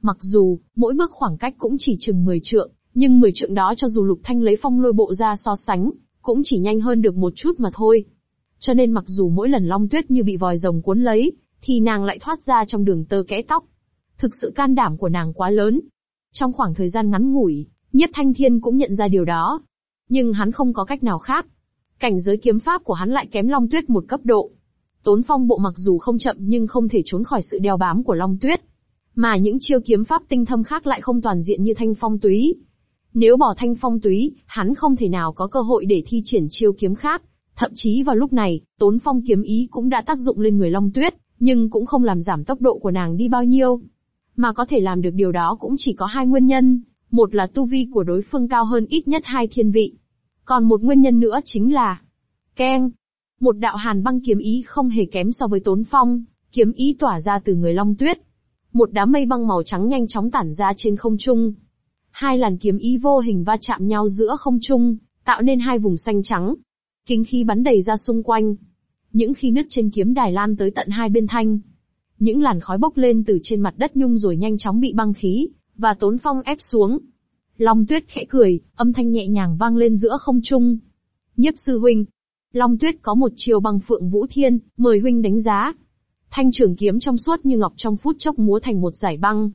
Speaker 1: Mặc dù, mỗi bước khoảng cách cũng chỉ chừng 10 trượng, nhưng 10 trượng đó cho dù Lục Thanh lấy phong lôi bộ ra so sánh, cũng chỉ nhanh hơn được một chút mà thôi. Cho nên mặc dù mỗi lần Long Tuyết như bị vòi rồng cuốn lấy, thì nàng lại thoát ra trong đường tơ kẽ tóc. Thực sự can đảm của nàng quá lớn. Trong khoảng thời gian ngắn ngủi, Nhất Thanh Thiên cũng nhận ra điều đó, nhưng hắn không có cách nào khác. Cảnh giới kiếm pháp của hắn lại kém Long Tuyết một cấp độ. Tốn phong bộ mặc dù không chậm nhưng không thể trốn khỏi sự đeo bám của Long Tuyết. Mà những chiêu kiếm pháp tinh thâm khác lại không toàn diện như thanh phong túy. Nếu bỏ thanh phong túy, hắn không thể nào có cơ hội để thi triển chiêu kiếm khác. Thậm chí vào lúc này, tốn phong kiếm ý cũng đã tác dụng lên người Long Tuyết, nhưng cũng không làm giảm tốc độ của nàng đi bao nhiêu. Mà có thể làm được điều đó cũng chỉ có hai nguyên nhân, một là tu vi của đối phương cao hơn ít nhất hai thiên vị, còn một nguyên nhân nữa chính là, keng, một đạo hàn băng kiếm ý không hề kém so với tốn phong, kiếm ý tỏa ra từ người long tuyết. Một đám mây băng màu trắng nhanh chóng tản ra trên không trung. Hai làn kiếm ý vô hình va chạm nhau giữa không trung, tạo nên hai vùng xanh trắng. Kính khí bắn đầy ra xung quanh. Những khi nứt trên kiếm đài lan tới tận hai bên thanh. Những làn khói bốc lên từ trên mặt đất nhung rồi nhanh chóng bị băng khí, và tốn phong ép xuống, Long Tuyết khẽ cười, âm thanh nhẹ nhàng vang lên giữa không trung. Nhiếp sư huynh, Long Tuyết có một chiều bằng phượng vũ thiên, mời huynh đánh giá. Thanh trường kiếm trong suốt như ngọc trong phút chốc múa thành một giải băng.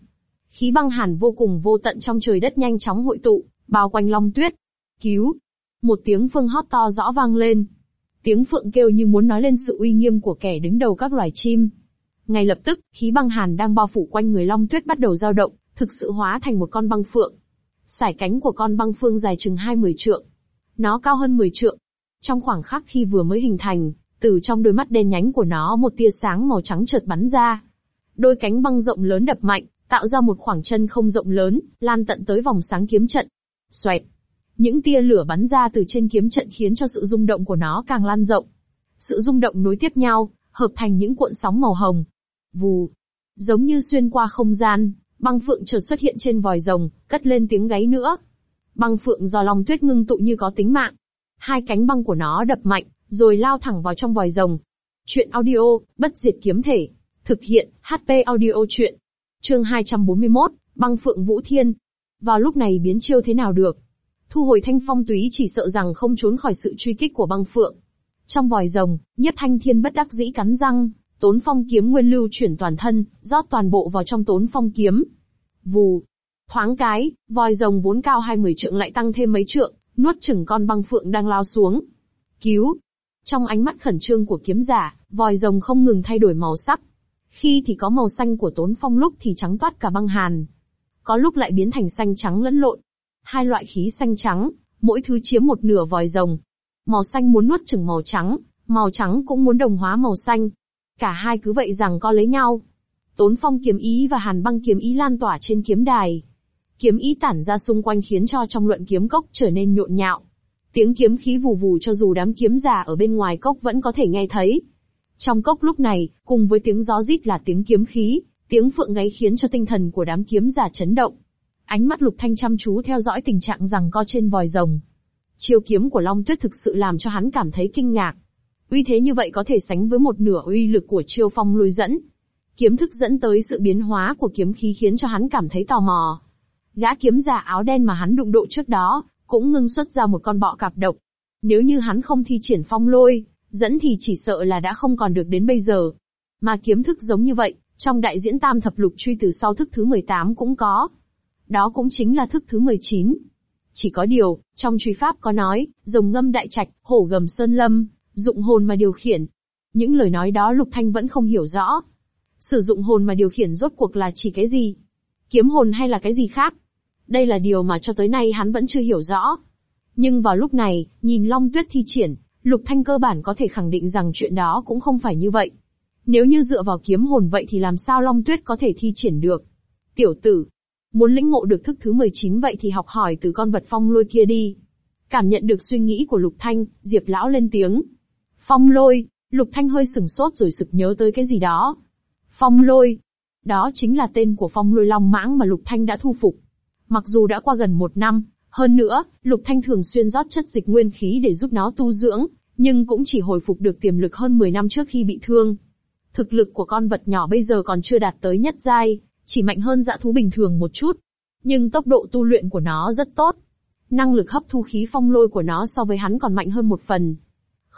Speaker 1: Khí băng hàn vô cùng vô tận trong trời đất nhanh chóng hội tụ, bao quanh Long Tuyết. Cứu! Một tiếng phương hót to rõ vang lên. Tiếng phượng kêu như muốn nói lên sự uy nghiêm của kẻ đứng đầu các loài chim. Ngay lập tức, khí băng hàn đang bao phủ quanh người Long Tuyết bắt đầu dao động, thực sự hóa thành một con băng phượng. Sải cánh của con băng phương dài chừng hai mười trượng. Nó cao hơn 10 trượng. Trong khoảng khắc khi vừa mới hình thành, từ trong đôi mắt đen nhánh của nó một tia sáng màu trắng chợt bắn ra. Đôi cánh băng rộng lớn đập mạnh, tạo ra một khoảng chân không rộng lớn, lan tận tới vòng sáng kiếm trận. Xoẹt. Những tia lửa bắn ra từ trên kiếm trận khiến cho sự rung động của nó càng lan rộng. Sự rung động nối tiếp nhau, hợp thành những cuộn sóng màu hồng. Vù. Giống như xuyên qua không gian, Băng phượng chợt xuất hiện trên vòi rồng, cất lên tiếng gáy nữa. Băng phượng do long tuyết ngưng tụ như có tính mạng. Hai cánh băng của nó đập mạnh, rồi lao thẳng vào trong vòi rồng. Chuyện audio, bất diệt kiếm thể. Thực hiện, HP audio chuyện. Chương 241, băng phượng vũ thiên. Vào lúc này biến chiêu thế nào được? Thu hồi thanh phong túy chỉ sợ rằng không trốn khỏi sự truy kích của băng phượng. Trong vòi rồng, nhất thanh thiên bất đắc dĩ cắn răng, Tốn phong kiếm nguyên lưu chuyển toàn thân, rót toàn bộ vào trong tốn phong kiếm. Vù. Thoáng cái, vòi rồng vốn cao hai mươi trượng lại tăng thêm mấy trượng, nuốt chửng con băng phượng đang lao xuống. Cứu. Trong ánh mắt khẩn trương của kiếm giả, vòi rồng không ngừng thay đổi màu sắc. Khi thì có màu xanh của tốn phong lúc thì trắng toát cả băng hàn. Có lúc lại biến thành xanh trắng lẫn lộn. Hai loại khí xanh trắng, mỗi thứ chiếm một nửa vòi rồng. Màu xanh muốn nuốt chửng màu trắng, màu trắng cũng muốn đồng hóa màu xanh. Cả hai cứ vậy rằng co lấy nhau. Tốn phong kiếm ý và hàn băng kiếm ý lan tỏa trên kiếm đài. Kiếm ý tản ra xung quanh khiến cho trong luận kiếm cốc trở nên nhộn nhạo. Tiếng kiếm khí vù vù cho dù đám kiếm giả ở bên ngoài cốc vẫn có thể nghe thấy. Trong cốc lúc này, cùng với tiếng gió rít là tiếng kiếm khí, tiếng phượng gáy khiến cho tinh thần của đám kiếm giả chấn động. Ánh mắt Lục Thanh chăm chú theo dõi tình trạng rằng co trên vòi rồng. Chiêu kiếm của Long Tuyết thực sự làm cho hắn cảm thấy kinh ngạc. Uy thế như vậy có thể sánh với một nửa uy lực của chiêu phong lôi dẫn. Kiếm thức dẫn tới sự biến hóa của kiếm khí khiến cho hắn cảm thấy tò mò. Gã kiếm giả áo đen mà hắn đụng độ trước đó, cũng ngưng xuất ra một con bọ cạp độc. Nếu như hắn không thi triển phong lôi, dẫn thì chỉ sợ là đã không còn được đến bây giờ. Mà kiếm thức giống như vậy, trong đại diễn tam thập lục truy từ sau thức thứ 18 cũng có. Đó cũng chính là thức thứ 19. Chỉ có điều, trong truy pháp có nói, rồng ngâm đại trạch, hổ gầm sơn lâm, dụng hồn mà điều khiển. Những lời nói đó Lục Thanh vẫn không hiểu rõ. Sử dụng hồn mà điều khiển rốt cuộc là chỉ cái gì? Kiếm hồn hay là cái gì khác? Đây là điều mà cho tới nay hắn vẫn chưa hiểu rõ. Nhưng vào lúc này, nhìn Long Tuyết thi triển, Lục Thanh cơ bản có thể khẳng định rằng chuyện đó cũng không phải như vậy. Nếu như dựa vào kiếm hồn vậy thì làm sao Long Tuyết có thể thi triển được? Tiểu tử, muốn lĩnh ngộ được thức thứ 19 vậy thì học hỏi từ con vật phong lôi kia đi. Cảm nhận được suy nghĩ của Lục Thanh, Diệp Lão lên tiếng. Phong lôi, Lục Thanh hơi sừng sốt rồi sực nhớ tới cái gì đó. Phong lôi, đó chính là tên của phong lôi long mãng mà Lục Thanh đã thu phục. Mặc dù đã qua gần một năm, hơn nữa, Lục Thanh thường xuyên rót chất dịch nguyên khí để giúp nó tu dưỡng, nhưng cũng chỉ hồi phục được tiềm lực hơn 10 năm trước khi bị thương. Thực lực của con vật nhỏ bây giờ còn chưa đạt tới nhất giai, chỉ mạnh hơn dã thú bình thường một chút. Nhưng tốc độ tu luyện của nó rất tốt. Năng lực hấp thu khí phong lôi của nó so với hắn còn mạnh hơn một phần,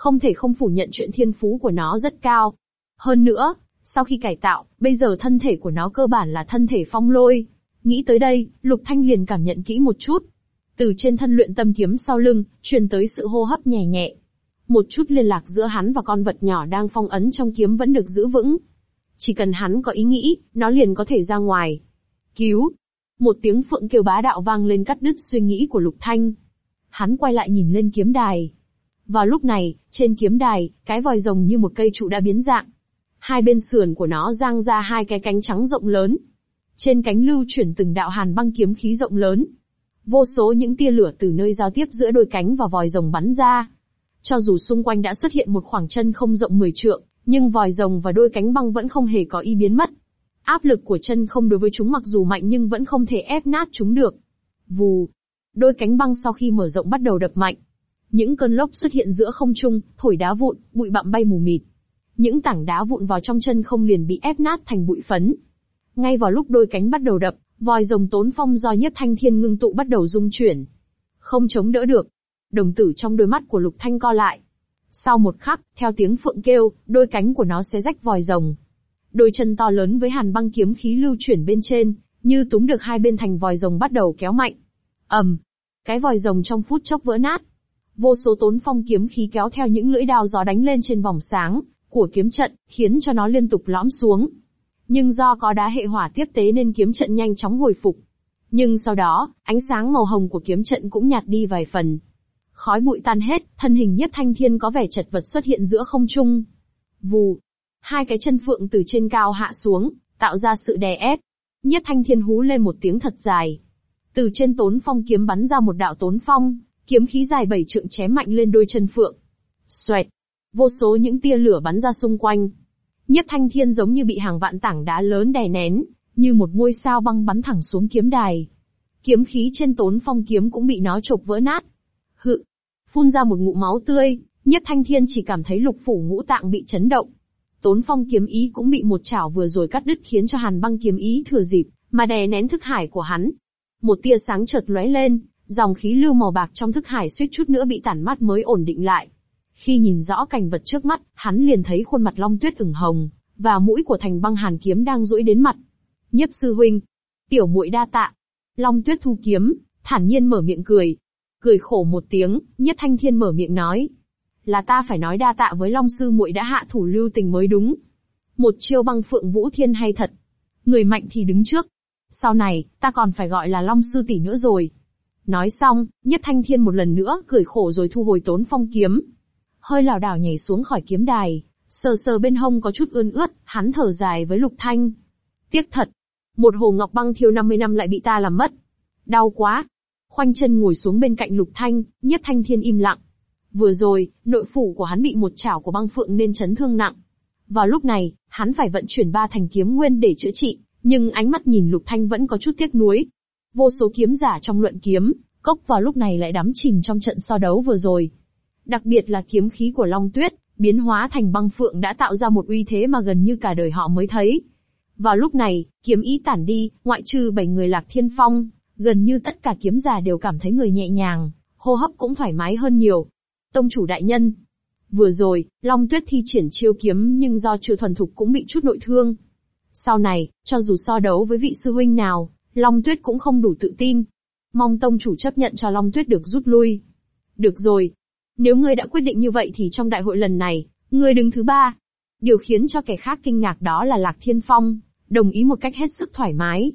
Speaker 1: không thể không phủ nhận chuyện thiên phú của nó rất cao. Hơn nữa, sau khi cải tạo, bây giờ thân thể của nó cơ bản là thân thể phong lôi. Nghĩ tới đây, Lục Thanh liền cảm nhận kỹ một chút. Từ trên thân luyện tâm kiếm sau lưng, truyền tới sự hô hấp nhẹ nhẹ. Một chút liên lạc giữa hắn và con vật nhỏ đang phong ấn trong kiếm vẫn được giữ vững. Chỉ cần hắn có ý nghĩ, nó liền có thể ra ngoài. Cứu! Một tiếng phượng kêu bá đạo vang lên cắt đứt suy nghĩ của Lục Thanh. Hắn quay lại nhìn lên kiếm đài, vào lúc này, trên kiếm đài, cái vòi rồng như một cây trụ đã biến dạng. Hai bên sườn của nó giang ra hai cái cánh trắng rộng lớn. Trên cánh lưu chuyển từng đạo hàn băng kiếm khí rộng lớn. Vô số những tia lửa từ nơi giao tiếp giữa đôi cánh và vòi rồng bắn ra. Cho dù xung quanh đã xuất hiện một khoảng chân không rộng 10 trượng, nhưng vòi rồng và đôi cánh băng vẫn không hề có ý biến mất. Áp lực của chân không đối với chúng mặc dù mạnh nhưng vẫn không thể ép nát chúng được. Vù. Đôi cánh băng sau khi mở rộng bắt đầu đập mạnh, những cơn lốc xuất hiện giữa không trung, thổi đá vụn, bụi bặm bay mù mịt. Những tảng đá vụn vào trong chân không liền bị ép nát thành bụi phấn. Ngay vào lúc đôi cánh bắt đầu đập, vòi rồng tốn phong do nhất thanh thiên ngưng tụ bắt đầu rung chuyển. Không chống đỡ được. Đồng tử trong đôi mắt của lục thanh co lại. Sau một khắc, theo tiếng phượng kêu, đôi cánh của nó sẽ rách vòi rồng. Đôi chân to lớn với hàn băng kiếm khí lưu chuyển bên trên, như túm được hai bên thành vòi rồng bắt đầu kéo mạnh. ầm, Cái vòi rồng trong phút chốc vỡ nát, vô số tốn phong kiếm khí kéo theo những lưỡi đao gió đánh lên trên vòng sáng của kiếm trận, khiến cho nó liên tục lõm xuống. Nhưng do có đá hệ hỏa tiếp tế nên kiếm trận nhanh chóng hồi phục. Nhưng sau đó, ánh sáng màu hồng của kiếm trận cũng nhạt đi vài phần. Khói bụi tan hết, thân hình Nhiếp Thanh Thiên có vẻ chật vật xuất hiện giữa không trung. Vù, hai cái chân phượng từ trên cao hạ xuống, tạo ra sự đè ép. Nhiếp Thanh Thiên hú lên một tiếng thật dài. Từ trên tốn phong kiếm bắn ra một đạo tốn phong, kiếm khí dài bảy trượng chém mạnh lên đôi chân phượng. Xoẹt, vô số những tia lửa bắn ra xung quanh. Nhất Thanh Thiên giống như bị hàng vạn tảng đá lớn đè nén, như một ngôi sao băng bắn thẳng xuống kiếm đài. Kiếm khí trên tốn phong kiếm cũng bị nó chộp vỡ nát. Hự, phun ra một ngụm máu tươi, Nhất Thanh Thiên chỉ cảm thấy lục phủ ngũ tạng bị chấn động. Tốn phong kiếm ý cũng bị một chảo vừa rồi cắt đứt khiến cho hàn băng kiếm ý thừa dịp, mà đè nén thức hải của hắn. Một tia sáng chợt lóe lên, Dòng khí lưu màu bạc trong thức hải suýt chút nữa bị tản mắt mới ổn định lại. Khi nhìn rõ cảnh vật trước mắt, hắn liền thấy khuôn mặt long tuyết ửng hồng, và mũi của thành băng hàn kiếm đang duỗi đến mặt. Nhiếp sư huynh, tiểu muội đa tạ. Long tuyết thu kiếm, thản nhiên mở miệng cười. Cười khổ một tiếng, nhất thanh thiên mở miệng nói. Là ta phải nói đa tạ với long sư muội đã hạ thủ lưu tình mới đúng. Một chiêu băng phượng vũ thiên hay thật. Người mạnh thì đứng trước. Sau này, ta còn phải gọi là long sư tỷ nữa rồi. Nói xong, nhất Thanh Thiên một lần nữa cười khổ rồi thu hồi Tốn Phong kiếm. Hơi lảo đảo nhảy xuống khỏi kiếm đài, sờ sờ bên hông có chút ươn ướt, hắn thở dài với Lục Thanh. Tiếc thật, một hồ ngọc băng thiêu 50 năm lại bị ta làm mất. Đau quá. Khoanh chân ngồi xuống bên cạnh Lục Thanh, nhất Thanh Thiên im lặng. Vừa rồi, nội phủ của hắn bị một chảo của băng phượng nên chấn thương nặng. Vào lúc này, hắn phải vận chuyển ba thành kiếm nguyên để chữa trị, nhưng ánh mắt nhìn Lục Thanh vẫn có chút tiếc nuối, vô số kiếm giả trong luận kiếm, cốc vào lúc này lại đắm chìm trong trận so đấu vừa rồi. Đặc biệt là kiếm khí của Long Tuyết, biến hóa thành băng phượng đã tạo ra một uy thế mà gần như cả đời họ mới thấy. Vào lúc này, kiếm ý tản đi, ngoại trừ bảy người lạc thiên phong, gần như tất cả kiếm giả đều cảm thấy người nhẹ nhàng, hô hấp cũng thoải mái hơn nhiều. Tông chủ đại nhân. Vừa rồi, Long Tuyết thi triển chiêu kiếm nhưng do chưa thuần thục cũng bị chút nội thương. Sau này, cho dù so đấu với vị sư huynh nào, Long Tuyết cũng không đủ tự tin. Mong tông chủ chấp nhận cho Long Tuyết được rút lui. Được rồi. Nếu ngươi đã quyết định như vậy thì trong đại hội lần này, ngươi đứng thứ ba. Điều khiến cho kẻ khác kinh ngạc đó là Lạc Thiên Phong, đồng ý một cách hết sức thoải mái.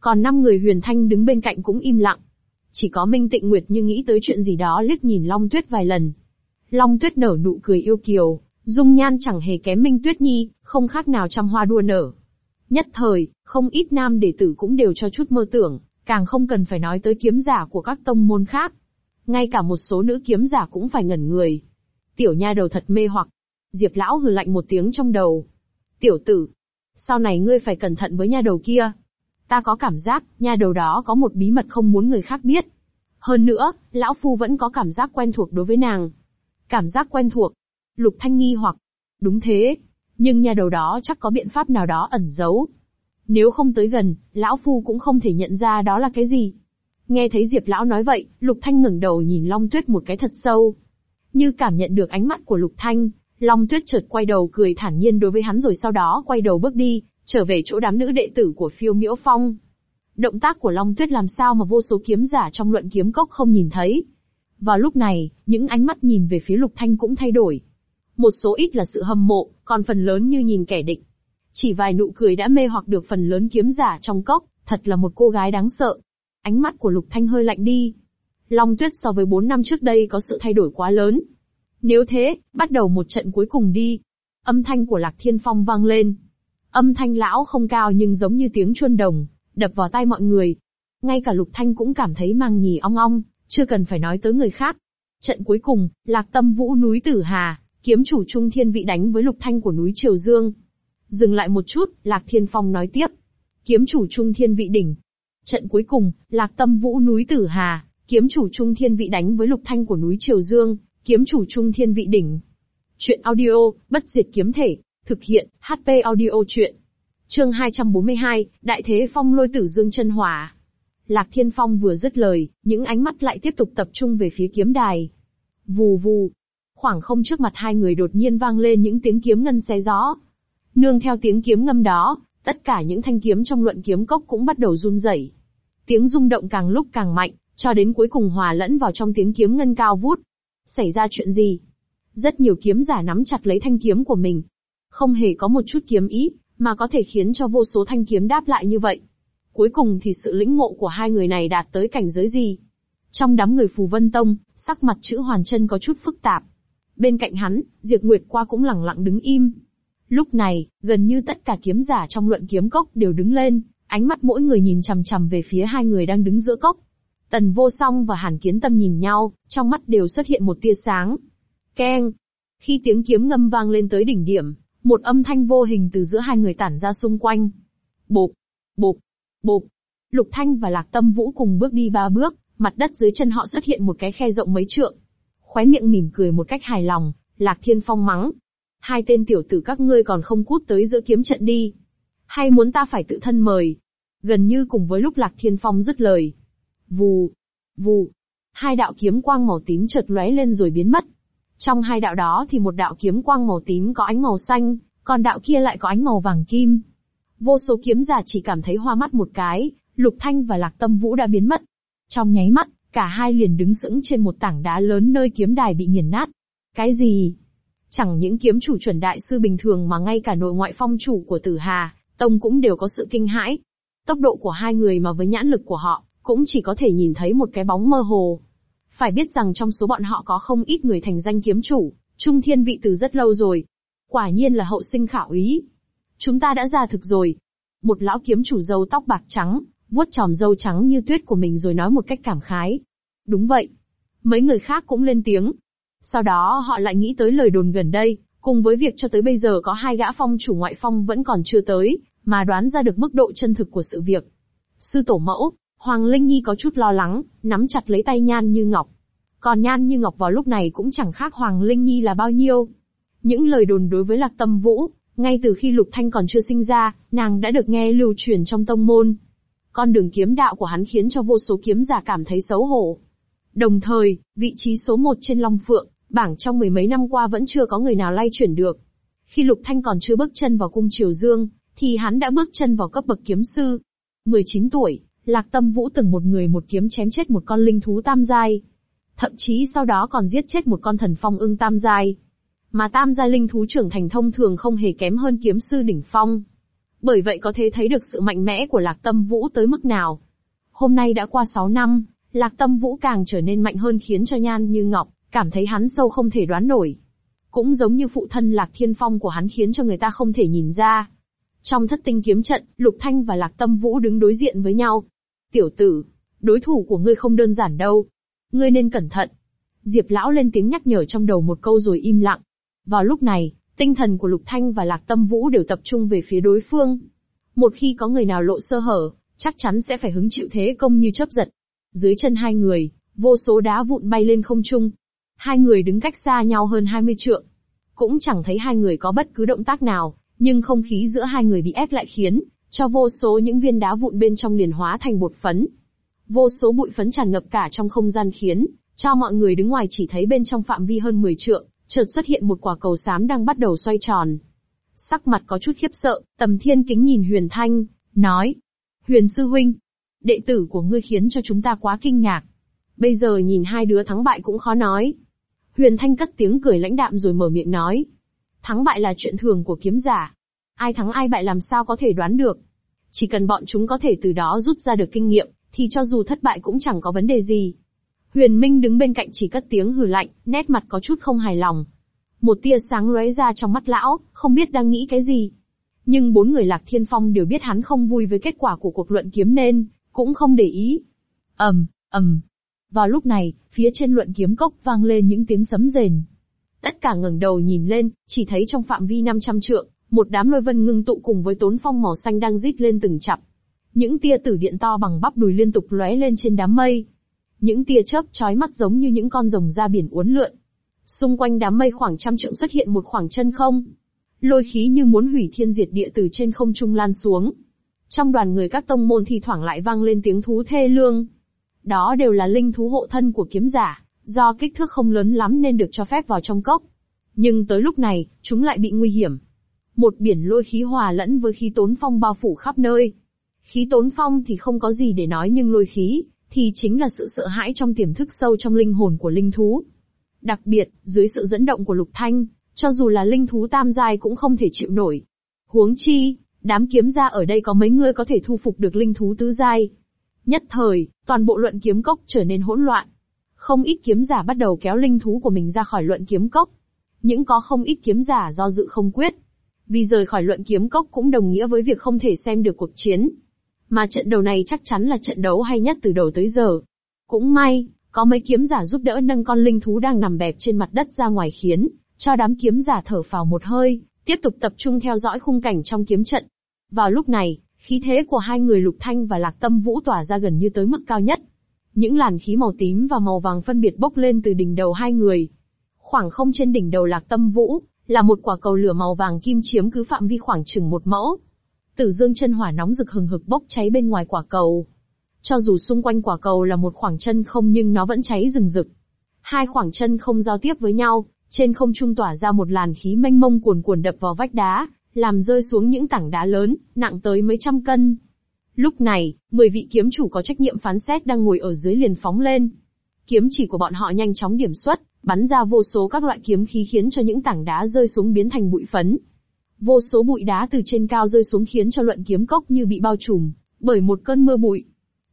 Speaker 1: Còn năm người huyền thanh đứng bên cạnh cũng im lặng. Chỉ có Minh Tịnh Nguyệt như nghĩ tới chuyện gì đó liếc nhìn Long Tuyết vài lần. Long Tuyết nở nụ cười yêu kiều, dung nhan chẳng hề kém Minh Tuyết Nhi, không khác nào trăm hoa đua nở. Nhất thời, không ít nam đệ tử cũng đều cho chút mơ tưởng, càng không cần phải nói tới kiếm giả của các tông môn khác. Ngay cả một số nữ kiếm giả cũng phải ngẩn người. Tiểu nha đầu thật mê hoặc. Diệp lão hừ lạnh một tiếng trong đầu. Tiểu tử, sau này ngươi phải cẩn thận với nha đầu kia. Ta có cảm giác, nha đầu đó có một bí mật không muốn người khác biết. Hơn nữa, lão phu vẫn có cảm giác quen thuộc đối với nàng. Cảm giác quen thuộc. Lục Thanh nghi hoặc. Đúng thế, nhưng nhà đầu đó chắc có biện pháp nào đó ẩn giấu. Nếu không tới gần, lão phu cũng không thể nhận ra đó là cái gì. Nghe thấy Diệp lão nói vậy, Lục Thanh ngẩng đầu nhìn Long Tuyết một cái thật sâu. Như cảm nhận được ánh mắt của Lục Thanh, Long Tuyết chợt quay đầu cười thản nhiên đối với hắn rồi sau đó quay đầu bước đi, trở về chỗ đám nữ đệ tử của phiêu miễu phong. Động tác của Long Tuyết làm sao mà vô số kiếm giả trong luận kiếm cốc không nhìn thấy. Vào lúc này, những ánh mắt nhìn về phía Lục Thanh cũng thay đổi. Một số ít là sự hâm mộ, còn phần lớn như nhìn kẻ địch. Chỉ vài nụ cười đã mê hoặc được phần lớn kiếm giả trong cốc, thật là một cô gái đáng sợ. Ánh mắt của Lục Thanh hơi lạnh đi. Long Tuyết so với 4 năm trước đây có sự thay đổi quá lớn. Nếu thế, bắt đầu một trận cuối cùng đi. Âm thanh của Lạc Thiên Phong vang lên. Âm thanh lão không cao nhưng giống như tiếng chuông đồng, đập vào tai mọi người. Ngay cả Lục Thanh cũng cảm thấy mang nhì ong ong, chưa cần phải nói tới người khác. Trận cuối cùng, Lạc Tâm Vũ núi Tử Hà, Kiếm chủ Trung Thiên Vị đánh với lục thanh của núi Triều Dương. Dừng lại một chút, Lạc Thiên Phong nói tiếp. Kiếm chủ Trung Thiên Vị đỉnh. Trận cuối cùng, Lạc Tâm Vũ núi Tử Hà, kiếm chủ Trung Thiên Vị đánh với lục thanh của núi Triều Dương, kiếm chủ Trung Thiên Vị đỉnh. Chuyện audio, bất diệt kiếm thể, thực hiện, HP audio chuyện. Chương 242, Đại thế phong lôi tử dương chân hỏa. Lạc Thiên Phong vừa dứt lời, những ánh mắt lại tiếp tục tập trung về phía kiếm đài. Vù vù, khoảng không trước mặt hai người đột nhiên vang lên những tiếng kiếm ngân xé gió. Nương theo tiếng kiếm ngâm đó, tất cả những thanh kiếm trong luận kiếm cốc cũng bắt đầu run rẩy. Tiếng rung động càng lúc càng mạnh, cho đến cuối cùng hòa lẫn vào trong tiếng kiếm ngân cao vút. Xảy ra chuyện gì? Rất nhiều kiếm giả nắm chặt lấy thanh kiếm của mình. Không hề có một chút kiếm ý, mà có thể khiến cho vô số thanh kiếm đáp lại như vậy. Cuối cùng thì sự lĩnh ngộ của hai người này đạt tới cảnh giới gì? Trong đám người phù vân tông, sắc mặt chữ hoàn chân có chút phức tạp. Bên cạnh hắn, Diệp Nguyệt qua cũng lẳng lặng đứng im. Lúc này, gần như tất cả kiếm giả trong luận kiếm cốc đều đứng lên, ánh mắt mỗi người nhìn chằm chằm về phía hai người đang đứng giữa cốc. Tần vô song và hàn kiến tâm nhìn nhau, trong mắt đều xuất hiện một tia sáng. Keng! Khi tiếng kiếm ngâm vang lên tới đỉnh điểm, một âm thanh vô hình từ giữa hai người tản ra xung quanh. Bộp! Bộp! Bộp! Lục Thanh và Lạc Tâm Vũ cùng bước đi ba bước, mặt đất dưới chân họ xuất hiện một cái khe rộng mấy trượng, khóe miệng mỉm cười một cách hài lòng, Lạc Thiên Phong mắng. Hai tên tiểu tử các ngươi còn không cút tới giữa kiếm trận đi. Hay muốn ta phải tự thân mời? Gần như cùng với lúc Lạc Thiên Phong dứt lời. Vù, vù, hai đạo kiếm quang màu tím chợt lóe lên rồi biến mất. Trong hai đạo đó thì một đạo kiếm quang màu tím có ánh màu xanh, còn đạo kia lại có ánh màu vàng kim. Vô số kiếm giả chỉ cảm thấy hoa mắt một cái, Lục Thanh và Lạc Tâm Vũ đã biến mất. Trong nháy mắt, Cả hai liền đứng sững trên một tảng đá lớn nơi kiếm đài bị nghiền nát. Cái gì? Chẳng những kiếm chủ chuẩn đại sư bình thường mà ngay cả nội ngoại phong chủ của Tử Hà, Tông cũng đều có sự kinh hãi. Tốc độ của hai người mà với nhãn lực của họ, cũng chỉ có thể nhìn thấy một cái bóng mơ hồ. Phải biết rằng trong số bọn họ có không ít người thành danh kiếm chủ, trung thiên vị từ rất lâu rồi. Quả nhiên là hậu sinh khảo ý. Chúng ta đã ra thực rồi. Một lão kiếm chủ dâu tóc bạc trắng, vuốt tròm râu trắng như tuyết của mình rồi nói một cách cảm khái. Đúng vậy. Mấy người khác cũng lên tiếng. Sau đó họ lại nghĩ tới lời đồn gần đây, cùng với việc cho tới bây giờ có hai gã phong chủ ngoại phong vẫn còn chưa tới, mà đoán ra được mức độ chân thực của sự việc. Sư tổ mẫu, Hoàng Linh Nhi có chút lo lắng, nắm chặt lấy tay Nhan Như Ngọc. Còn Nhan Như Ngọc vào lúc này cũng chẳng khác Hoàng Linh Nhi là bao nhiêu. Những lời đồn đối với Lạc Tâm Vũ, ngay từ khi Lục Thanh còn chưa sinh ra, nàng đã được nghe lưu truyền trong tông môn. Con đường kiếm đạo của hắn khiến cho vô số kiếm giả cảm thấy xấu hổ. Đồng thời, vị trí số một trên Long Phượng, bảng trong mười mấy năm qua vẫn chưa có người nào lay chuyển được. Khi Lục Thanh còn chưa bước chân vào cung Triều Dương, thì hắn đã bước chân vào cấp bậc kiếm sư. 19 tuổi, Lạc Tâm Vũ từng một người một kiếm chém chết một con linh thú tam giai. Thậm chí sau đó còn giết chết một con thần phong ưng tam giai. Mà tam giai linh thú trưởng thành thông thường không hề kém hơn kiếm sư đỉnh phong. Bởi vậy có thể thấy được sự mạnh mẽ của Lạc Tâm Vũ tới mức nào. Hôm nay đã qua 6 năm, Lạc Tâm Vũ càng trở nên mạnh hơn khiến cho Nhan Như Ngọc cảm thấy hắn sâu không thể đoán nổi. Cũng giống như phụ thân Lạc Thiên Phong của hắn khiến cho người ta không thể nhìn ra. Trong thất tinh kiếm trận, Lục Thanh và Lạc Tâm Vũ đứng đối diện với nhau. Tiểu tử, đối thủ của ngươi không đơn giản đâu. Ngươi nên cẩn thận. Diệp Lão lên tiếng nhắc nhở trong đầu một câu rồi im lặng. Vào lúc này, Tinh thần của Lục Thanh và Lạc Tâm Vũ đều tập trung về phía đối phương. Một khi có người nào lộ sơ hở, chắc chắn sẽ phải hứng chịu thế công như chớp giật. Dưới chân hai người, vô số đá vụn bay lên không trung. Hai người đứng cách xa nhau hơn 20 trượng. Cũng chẳng thấy hai người có bất cứ động tác nào, nhưng không khí giữa hai người bị ép lại khiến, cho vô số những viên đá vụn bên trong liền hóa thành bột phấn. Vô số bụi phấn tràn ngập cả trong không gian khiến, cho mọi người đứng ngoài chỉ thấy bên trong phạm vi hơn 10 trượng, chợt xuất hiện một quả cầu xám đang bắt đầu xoay tròn. Sắc mặt có chút khiếp sợ, tầm thiên kính nhìn Huyền Thanh, nói. Huyền Sư Huynh, đệ tử của ngươi khiến cho chúng ta quá kinh ngạc. Bây giờ nhìn hai đứa thắng bại cũng khó nói. Huyền Thanh cất tiếng cười lãnh đạm rồi mở miệng nói. Thắng bại là chuyện thường của kiếm giả. Ai thắng ai bại làm sao có thể đoán được. Chỉ cần bọn chúng có thể từ đó rút ra được kinh nghiệm, thì cho dù thất bại cũng chẳng có vấn đề gì. Huyền Minh đứng bên cạnh chỉ cất tiếng hừ lạnh, nét mặt có chút không hài lòng. Một tia sáng lóe ra trong mắt lão, không biết đang nghĩ cái gì. Nhưng bốn người Lạc Thiên Phong đều biết hắn không vui với kết quả của cuộc luận kiếm nên, cũng không để ý. ầm, um, ầm. Um. Vào lúc này, phía trên luận kiếm cốc vang lên những tiếng sấm rền. Tất cả ngẩng đầu nhìn lên, chỉ thấy trong phạm vi 500 trượng, một đám lôi vân ngưng tụ cùng với tốn phong màu xanh đang rít lên từng chặp. Những tia tử điện to bằng bắp đùi liên tục lóe lên trên đám mây, những tia chớp chói mắt giống như những con rồng ra biển uốn lượn. Xung quanh đám mây khoảng trăm trượng xuất hiện một khoảng chân không. Lôi khí như muốn hủy thiên diệt địa từ trên không trung lan xuống. Trong đoàn người các tông môn thì thoảng lại vang lên tiếng thú thê lương. Đó đều là linh thú hộ thân của kiếm giả, do kích thước không lớn lắm nên được cho phép vào trong cốc. Nhưng tới lúc này, chúng lại bị nguy hiểm. Một biển lôi khí hòa lẫn với khí tốn phong bao phủ khắp nơi. Khí tốn phong thì không có gì để nói nhưng lôi khí, thì chính là sự sợ hãi trong tiềm thức sâu trong linh hồn của linh thú. Đặc biệt, dưới sự dẫn động của Lục Thanh, cho dù là linh thú tam giai cũng không thể chịu nổi. Huống chi, đám kiếm gia ở đây có mấy người có thể thu phục được linh thú tứ giai. Nhất thời, toàn bộ luận kiếm cốc trở nên hỗn loạn. Không ít kiếm giả bắt đầu kéo linh thú của mình ra khỏi luận kiếm cốc. Những có không ít kiếm giả do dự không quyết. Vì rời khỏi luận kiếm cốc cũng đồng nghĩa với việc không thể xem được cuộc chiến, mà trận đầu này chắc chắn là trận đấu hay nhất từ đầu tới giờ. Cũng may, có mấy kiếm giả giúp đỡ nâng con linh thú đang nằm bẹp trên mặt đất ra ngoài khiến, cho đám kiếm giả thở phào một hơi, tiếp tục tập trung theo dõi khung cảnh trong kiếm trận. Vào lúc này, khí thế của hai người Lục Thanh và Lạc Tâm Vũ tỏa ra gần như tới mức cao nhất. Những làn khí màu tím và màu vàng phân biệt bốc lên từ đỉnh đầu hai người. Khoảng không trên đỉnh đầu Lạc Tâm Vũ, là một quả cầu lửa màu vàng kim chiếm cứ phạm vi khoảng chừng một mẫu. Tử dương chân hỏa nóng rực hừng hực bốc cháy bên ngoài quả cầu. Cho dù xung quanh quả cầu là một khoảng chân không nhưng nó vẫn cháy rừng rực. Hai khoảng chân không giao tiếp với nhau, trên không trung tỏa ra một làn khí mênh mông cuồn cuộn đập vào vách đá, làm rơi xuống những tảng đá lớn, nặng tới mấy trăm cân. Lúc này, 10 vị kiếm chủ có trách nhiệm phán xét đang ngồi ở dưới liền phóng lên. Kiếm chỉ của bọn họ nhanh chóng điểm xuất, bắn ra vô số các loại kiếm khí khiến cho những tảng đá rơi xuống biến thành bụi phấn, Vô số bụi đá từ trên cao rơi xuống khiến cho luận kiếm cốc như bị bao trùm bởi một cơn mưa bụi.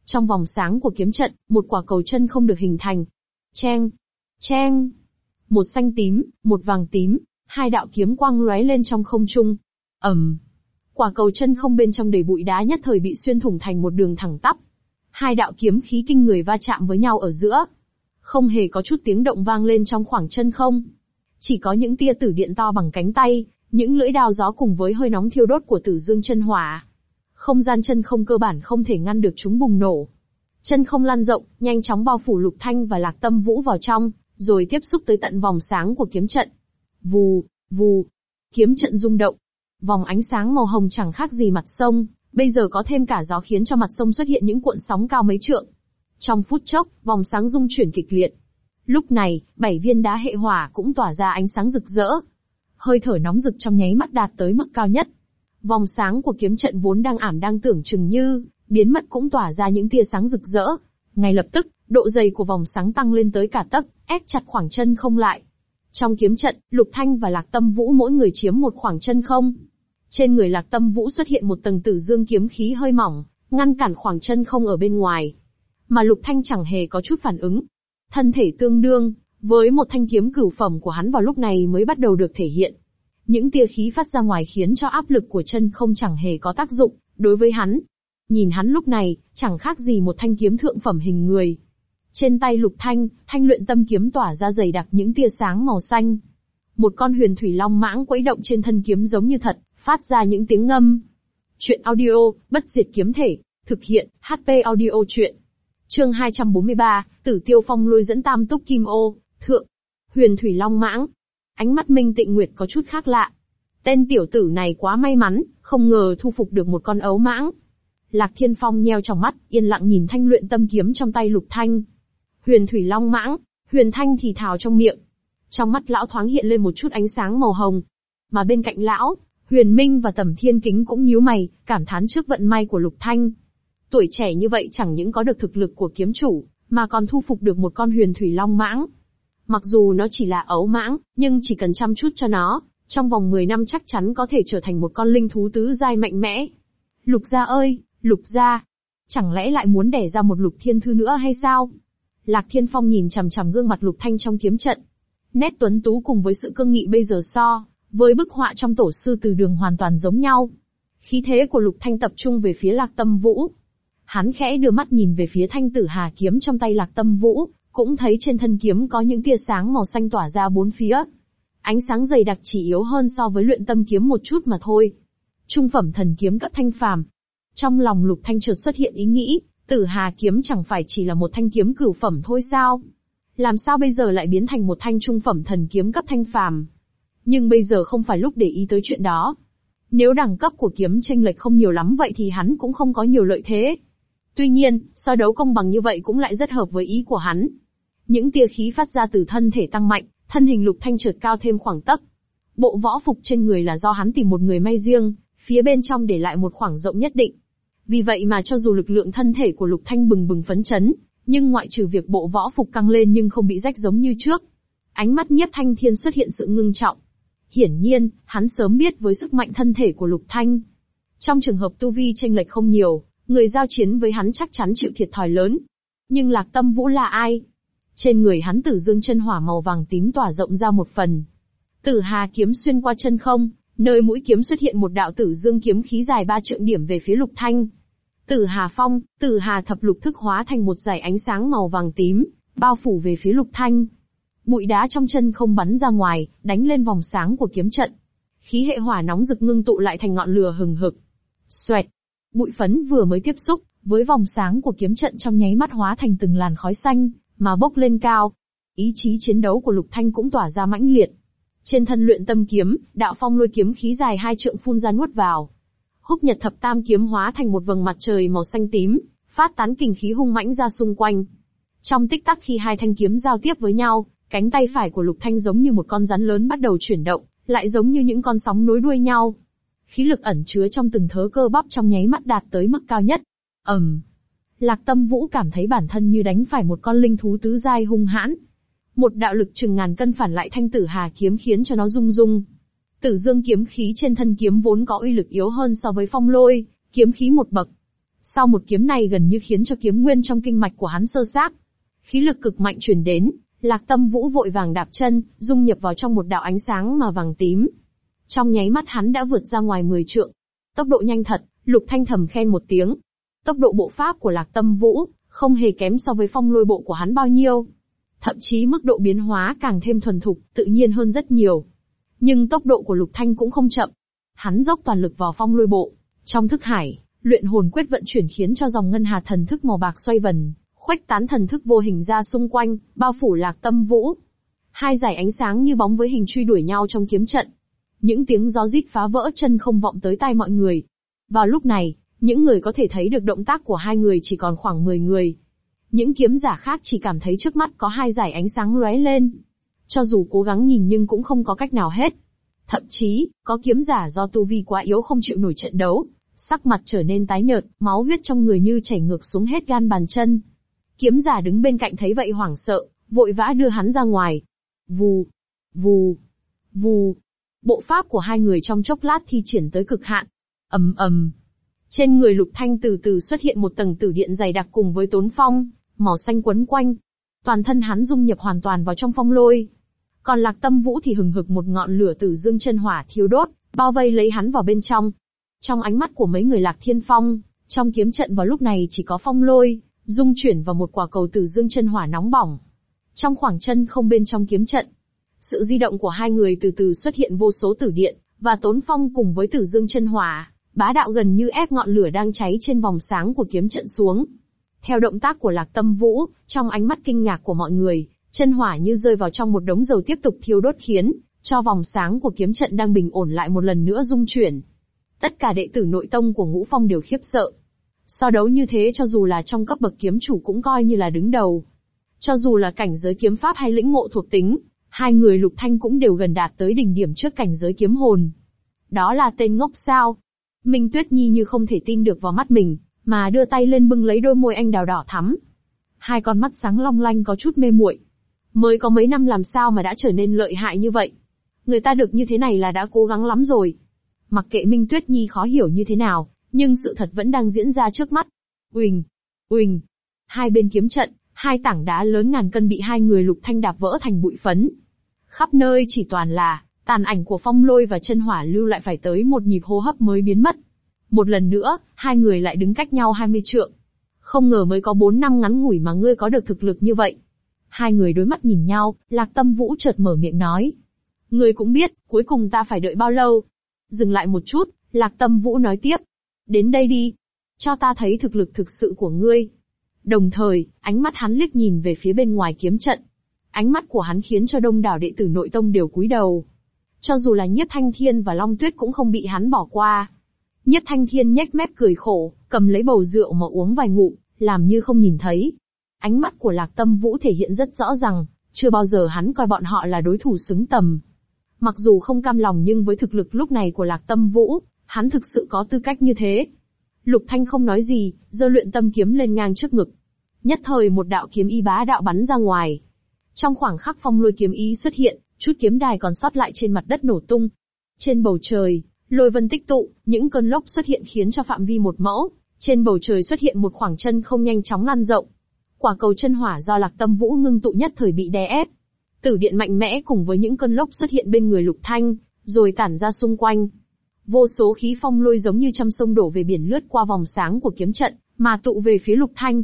Speaker 1: Trong vòng sáng của kiếm trận, một quả cầu chân không được hình thành. Cheng, cheng, một xanh tím, một vàng tím, hai đạo kiếm quang lóe lên trong không trung. ầm, quả cầu chân không bên trong đầy bụi đá nhất thời bị xuyên thủng thành một đường thẳng tắp. Hai đạo kiếm khí kinh người va chạm với nhau ở giữa, không hề có chút tiếng động vang lên trong khoảng chân không. Chỉ có những tia tử điện to bằng cánh tay, những lưỡi đao gió cùng với hơi nóng thiêu đốt của tử dương chân hỏa. Không gian chân không cơ bản không thể ngăn được chúng bùng nổ. Chân không lan rộng, nhanh chóng bao phủ lục thanh và lạc tâm vũ vào trong, rồi tiếp xúc tới tận vòng sáng của kiếm trận. Vù, vù, kiếm trận rung động. Vòng ánh sáng màu hồng chẳng khác gì mặt sông, bây giờ có thêm cả gió khiến cho mặt sông xuất hiện những cuộn sóng cao mấy trượng. Trong phút chốc, vòng sáng rung chuyển kịch liệt. Lúc này, bảy viên đá hệ hỏa cũng tỏa ra ánh sáng rực rỡ, hơi thở nóng rực trong nháy mắt đạt tới mức cao nhất. Vòng sáng của kiếm trận vốn đang ảm đang tưởng chừng như biến mất cũng tỏa ra những tia sáng rực rỡ. Ngay lập tức, độ dày của vòng sáng tăng lên tới cả tấc, ép chặt khoảng chân không lại. Trong kiếm trận, Lục Thanh và Lạc Tâm Vũ mỗi người chiếm một khoảng chân không. Trên người Lạc Tâm Vũ xuất hiện một tầng tử dương kiếm khí hơi mỏng, ngăn cản khoảng chân không ở bên ngoài. Mà Lục Thanh chẳng hề có chút phản ứng. Thân thể tương đương, với một thanh kiếm cửu phẩm của hắn vào lúc này mới bắt đầu được thể hiện. Những tia khí phát ra ngoài khiến cho áp lực của chân không chẳng hề có tác dụng, đối với hắn. Nhìn hắn lúc này, chẳng khác gì một thanh kiếm thượng phẩm hình người. Trên tay lục thanh, thanh luyện tâm kiếm tỏa ra dày đặc những tia sáng màu xanh. Một con huyền thủy long mãng quẫy động trên thân kiếm giống như thật, phát ra những tiếng ngâm. Chuyện audio, bất diệt kiếm thể, thực hiện, HP audio chuyện. Chương 243, Tử Tiêu Phong lôi dẫn Tam Túc Kim Ô. Thượng, huyền thủy long mãng. Ánh mắt Minh Tịnh Nguyệt có chút khác lạ. Tên tiểu tử này quá may mắn, không ngờ thu phục được một con ấu mãng. Lạc Thiên Phong nheo trong mắt, yên lặng nhìn thanh luyện tâm kiếm trong tay Lục Thanh. Huyền thủy long mãng, huyền thanh thì thào trong miệng. Trong mắt lão thoáng hiện lên một chút ánh sáng màu hồng. Mà bên cạnh lão, Huyền Minh và Tầm Thiên Kính cũng nhíu mày, cảm thán trước vận may của Lục Thanh. Tuổi trẻ như vậy chẳng những có được thực lực của kiếm chủ, mà còn thu phục được một con huyền thủy long mãng, Mặc dù nó chỉ là ấu mãng, nhưng chỉ cần chăm chút cho nó, trong vòng 10 năm chắc chắn có thể trở thành một con linh thú tứ giai mạnh mẽ. Lục gia ơi, lục gia, chẳng lẽ lại muốn đẻ ra một lục thiên thư nữa hay sao? Lạc Thiên Phong nhìn chằm chằm gương mặt lục thanh trong kiếm trận. Nét tuấn tú cùng với sự cương nghị bây giờ so, với bức họa trong tổ sư từ đường hoàn toàn giống nhau. Khí thế của lục thanh tập trung về phía lạc tâm vũ. Hắn khẽ đưa mắt nhìn về phía thanh tử hà kiếm trong tay lạc tâm vũ, cũng thấy trên thân kiếm có những tia sáng màu xanh tỏa ra bốn phía. Ánh sáng dày đặc chỉ yếu hơn so với luyện tâm kiếm một chút mà thôi. Trung phẩm thần kiếm cấp thanh phàm. Trong lòng lục thanh trượt xuất hiện ý nghĩ, tử hà kiếm chẳng phải chỉ là một thanh kiếm cửu phẩm thôi sao? Làm sao bây giờ lại biến thành một thanh trung phẩm thần kiếm cấp thanh phàm? Nhưng bây giờ không phải lúc để ý tới chuyện đó. Nếu đẳng cấp của kiếm tranh lệch không nhiều lắm vậy thì hắn cũng không có nhiều lợi thế. Tuy nhiên, so đấu công bằng như vậy cũng lại rất hợp với ý của hắn. Những tia khí phát ra từ thân thể tăng mạnh, thân hình lục thanh trượt cao thêm khoảng tấc. Bộ võ phục trên người là do hắn tìm một người may riêng, phía bên trong để lại một khoảng rộng nhất định. Vì vậy mà cho dù lực lượng thân thể của lục thanh bừng bừng phấn chấn, nhưng ngoại trừ việc bộ võ phục căng lên nhưng không bị rách giống như trước. Ánh mắt nhiếp thanh thiên xuất hiện sự ngưng trọng. Hiển nhiên, hắn sớm biết với sức mạnh thân thể của lục thanh. Trong trường hợp tu vi tranh lệch không nhiều, Người giao chiến với hắn chắc chắn chịu thiệt thòi lớn. Nhưng lạc tâm vũ là ai? Trên người hắn tử dương chân hỏa màu vàng tím tỏa rộng ra một phần. Tử hà kiếm xuyên qua chân không, nơi mũi kiếm xuất hiện một đạo tử dương kiếm khí dài ba trượng điểm về phía lục thanh. Tử hà phong, tử hà thập lục thức hóa thành một dải ánh sáng màu vàng tím, bao phủ về phía lục thanh. Bụi đá trong chân không bắn ra ngoài, đánh lên vòng sáng của kiếm trận. Khí hệ hỏa nóng rực ngưng tụ lại thành ngọn lửa hừng hực. Xoẹt, bụi phấn vừa mới tiếp xúc với vòng sáng của kiếm trận trong nháy mắt hóa thành từng làn khói xanh mà bốc lên cao. Ý chí chiến đấu của Lục Thanh cũng tỏa ra mãnh liệt. Trên thân luyện tâm kiếm, đạo phong lôi kiếm khí dài hai trượng phun ra nuốt vào. Húc Nhật thập tam kiếm hóa thành một vầng mặt trời màu xanh tím, phát tán kình khí hung mãnh ra xung quanh. Trong tích tắc khi hai thanh kiếm giao tiếp với nhau, cánh tay phải của Lục Thanh giống như một con rắn lớn bắt đầu chuyển động, lại giống như những con sóng nối đuôi nhau khí lực ẩn chứa trong từng thớ cơ bắp trong nháy mắt đạt tới mức cao nhất. ầm, um, lạc tâm vũ cảm thấy bản thân như đánh phải một con linh thú tứ giai hung hãn. Một đạo lực chừng ngàn cân phản lại thanh tử hà kiếm khiến cho nó rung rung. Tử dương kiếm khí trên thân kiếm vốn có uy lực yếu hơn so với phong lôi, kiếm khí một bậc. Sau một kiếm này gần như khiến cho kiếm nguyên trong kinh mạch của hắn sơ sát. Khí lực cực mạnh truyền đến, lạc tâm vũ vội vàng đạp chân, dung nhập vào trong một đạo ánh sáng mà vàng tím, trong nháy mắt hắn đã vượt ra ngoài 10 trượng. Tốc độ nhanh thật, Lục Thanh thầm khen một tiếng. Tốc độ bộ pháp của Lạc Tâm Vũ, không hề kém so với phong lôi bộ của hắn bao nhiêu. Thậm chí mức độ biến hóa càng thêm thuần thục, tự nhiên hơn rất nhiều. Nhưng tốc độ của Lục Thanh cũng không chậm. Hắn dốc toàn lực vào phong lôi bộ. Trong thức hải, luyện hồn quyết vận chuyển khiến cho dòng ngân hà thần thức màu bạc xoay vần, khuếch tán thần thức vô hình ra xung quanh, bao phủ lạc tâm vũ. Hai giải ánh sáng như bóng với hình truy đuổi nhau trong kiếm trận, những tiếng gió rít phá vỡ chân không vọng tới tai mọi người. Vào lúc này, những người có thể thấy được động tác của hai người chỉ còn khoảng 10 người. Những kiếm giả khác chỉ cảm thấy trước mắt có hai dải ánh sáng lóe lên. Cho dù cố gắng nhìn nhưng cũng không có cách nào hết. Thậm chí, có kiếm giả do tu vi quá yếu không chịu nổi trận đấu, sắc mặt trở nên tái nhợt, máu huyết trong người như chảy ngược xuống hết gan bàn chân. Kiếm giả đứng bên cạnh thấy vậy hoảng sợ, vội vã đưa hắn ra ngoài. Vù, vù, vù, bộ pháp của hai người trong chốc lát thi triển tới cực hạn. ầm ầm, trên người Lục Thanh từ từ xuất hiện một tầng tử điện dày đặc cùng với tốn phong, màu xanh quấn quanh. Toàn thân hắn dung nhập hoàn toàn vào trong phong lôi. Còn Lạc Tâm Vũ thì hừng hực một ngọn lửa tử dương chân hỏa thiêu đốt, bao vây lấy hắn vào bên trong. Trong ánh mắt của mấy người Lạc Thiên Phong, trong kiếm trận vào lúc này chỉ có phong lôi, dung chuyển vào một quả cầu tử dương chân hỏa nóng bỏng. Trong khoảng chân không bên trong kiếm trận, sự di động của hai người từ từ xuất hiện vô số tử điện, và Tốn Phong cùng với Tử Dương chân hỏa, bá đạo gần như ép ngọn lửa đang cháy trên vòng sáng của kiếm trận xuống. Theo động tác của Lạc Tâm Vũ, trong ánh mắt kinh ngạc của mọi người, chân hỏa như rơi vào trong một đống dầu tiếp tục thiêu đốt khiến cho vòng sáng của kiếm trận đang bình ổn lại một lần nữa rung chuyển. Tất cả đệ tử nội tông của Ngũ Phong đều khiếp sợ. So đấu như thế cho dù là trong cấp bậc kiếm chủ cũng coi như là đứng đầu. Cho dù là cảnh giới kiếm pháp hay lĩnh ngộ thuộc tính, hai người lục thanh cũng đều gần đạt tới đỉnh điểm trước cảnh giới kiếm hồn. Đó là tên ngốc sao. Minh Tuyết Nhi như không thể tin được vào mắt mình, mà đưa tay lên bưng lấy đôi môi anh đào đỏ thắm. Hai con mắt sáng long lanh có chút mê muội. Mới có mấy năm làm sao mà đã trở nên lợi hại như vậy. Người ta được như thế này là đã cố gắng lắm rồi. Mặc kệ Minh Tuyết Nhi khó hiểu như thế nào, nhưng sự thật vẫn đang diễn ra trước mắt. Uỳnh, uỳnh. Hai bên kiếm trận, hai tảng đá lớn ngàn cân bị hai người lục thanh đạp vỡ thành bụi phấn. Khắp nơi chỉ toàn là tàn ảnh của phong lôi và chân hỏa lưu lại phải tới một nhịp hô hấp mới biến mất. Một lần nữa, hai người lại đứng cách nhau 20 trượng. Không ngờ mới có 4 năm ngắn ngủi mà ngươi có được thực lực như vậy. Hai người đối mắt nhìn nhau, Lạc Tâm Vũ chợt mở miệng nói. Ngươi cũng biết, cuối cùng ta phải đợi bao lâu. Dừng lại một chút, Lạc Tâm Vũ nói tiếp. Đến đây đi. Cho ta thấy thực lực thực sự của ngươi. Đồng thời, ánh mắt hắn liếc nhìn về phía bên ngoài kiếm trận. Ánh mắt của hắn khiến cho đông đảo đệ tử nội tông đều cúi đầu. Cho dù là Nhất Thanh Thiên và Long Tuyết cũng không bị hắn bỏ qua. Nhất Thanh Thiên nhếch mép cười khổ, cầm lấy bầu rượu mà uống vài ngụm, làm như không nhìn thấy. Ánh mắt của Lạc Tâm Vũ thể hiện rất rõ rằng, chưa bao giờ hắn coi bọn họ là đối thủ xứng tầm. Mặc dù không cam lòng nhưng với thực lực lúc này của Lạc Tâm Vũ, hắn thực sự có tư cách như thế. Lục Thanh không nói gì, giơ luyện tâm kiếm lên ngang trước ngực. Nhất thời một đạo kiếm y bá đạo bắn ra ngoài. Trong khoảng khắc phong lôi kiếm ý xuất hiện, chút kiếm đài còn sót lại trên mặt đất nổ tung. Trên bầu trời, lôi vân tích tụ, những cơn lốc xuất hiện khiến cho phạm vi một mẫu, trên bầu trời xuất hiện một khoảng chân không nhanh chóng lan rộng. Quả cầu chân hỏa do lạc tâm vũ ngưng tụ nhất thời bị đè ép. Tử điện mạnh mẽ cùng với những cơn lốc xuất hiện bên người lục thanh, rồi tản ra xung quanh. Vô số khí phong lôi giống như trăm sông đổ về biển lướt qua vòng sáng của kiếm trận, mà tụ về phía lục thanh.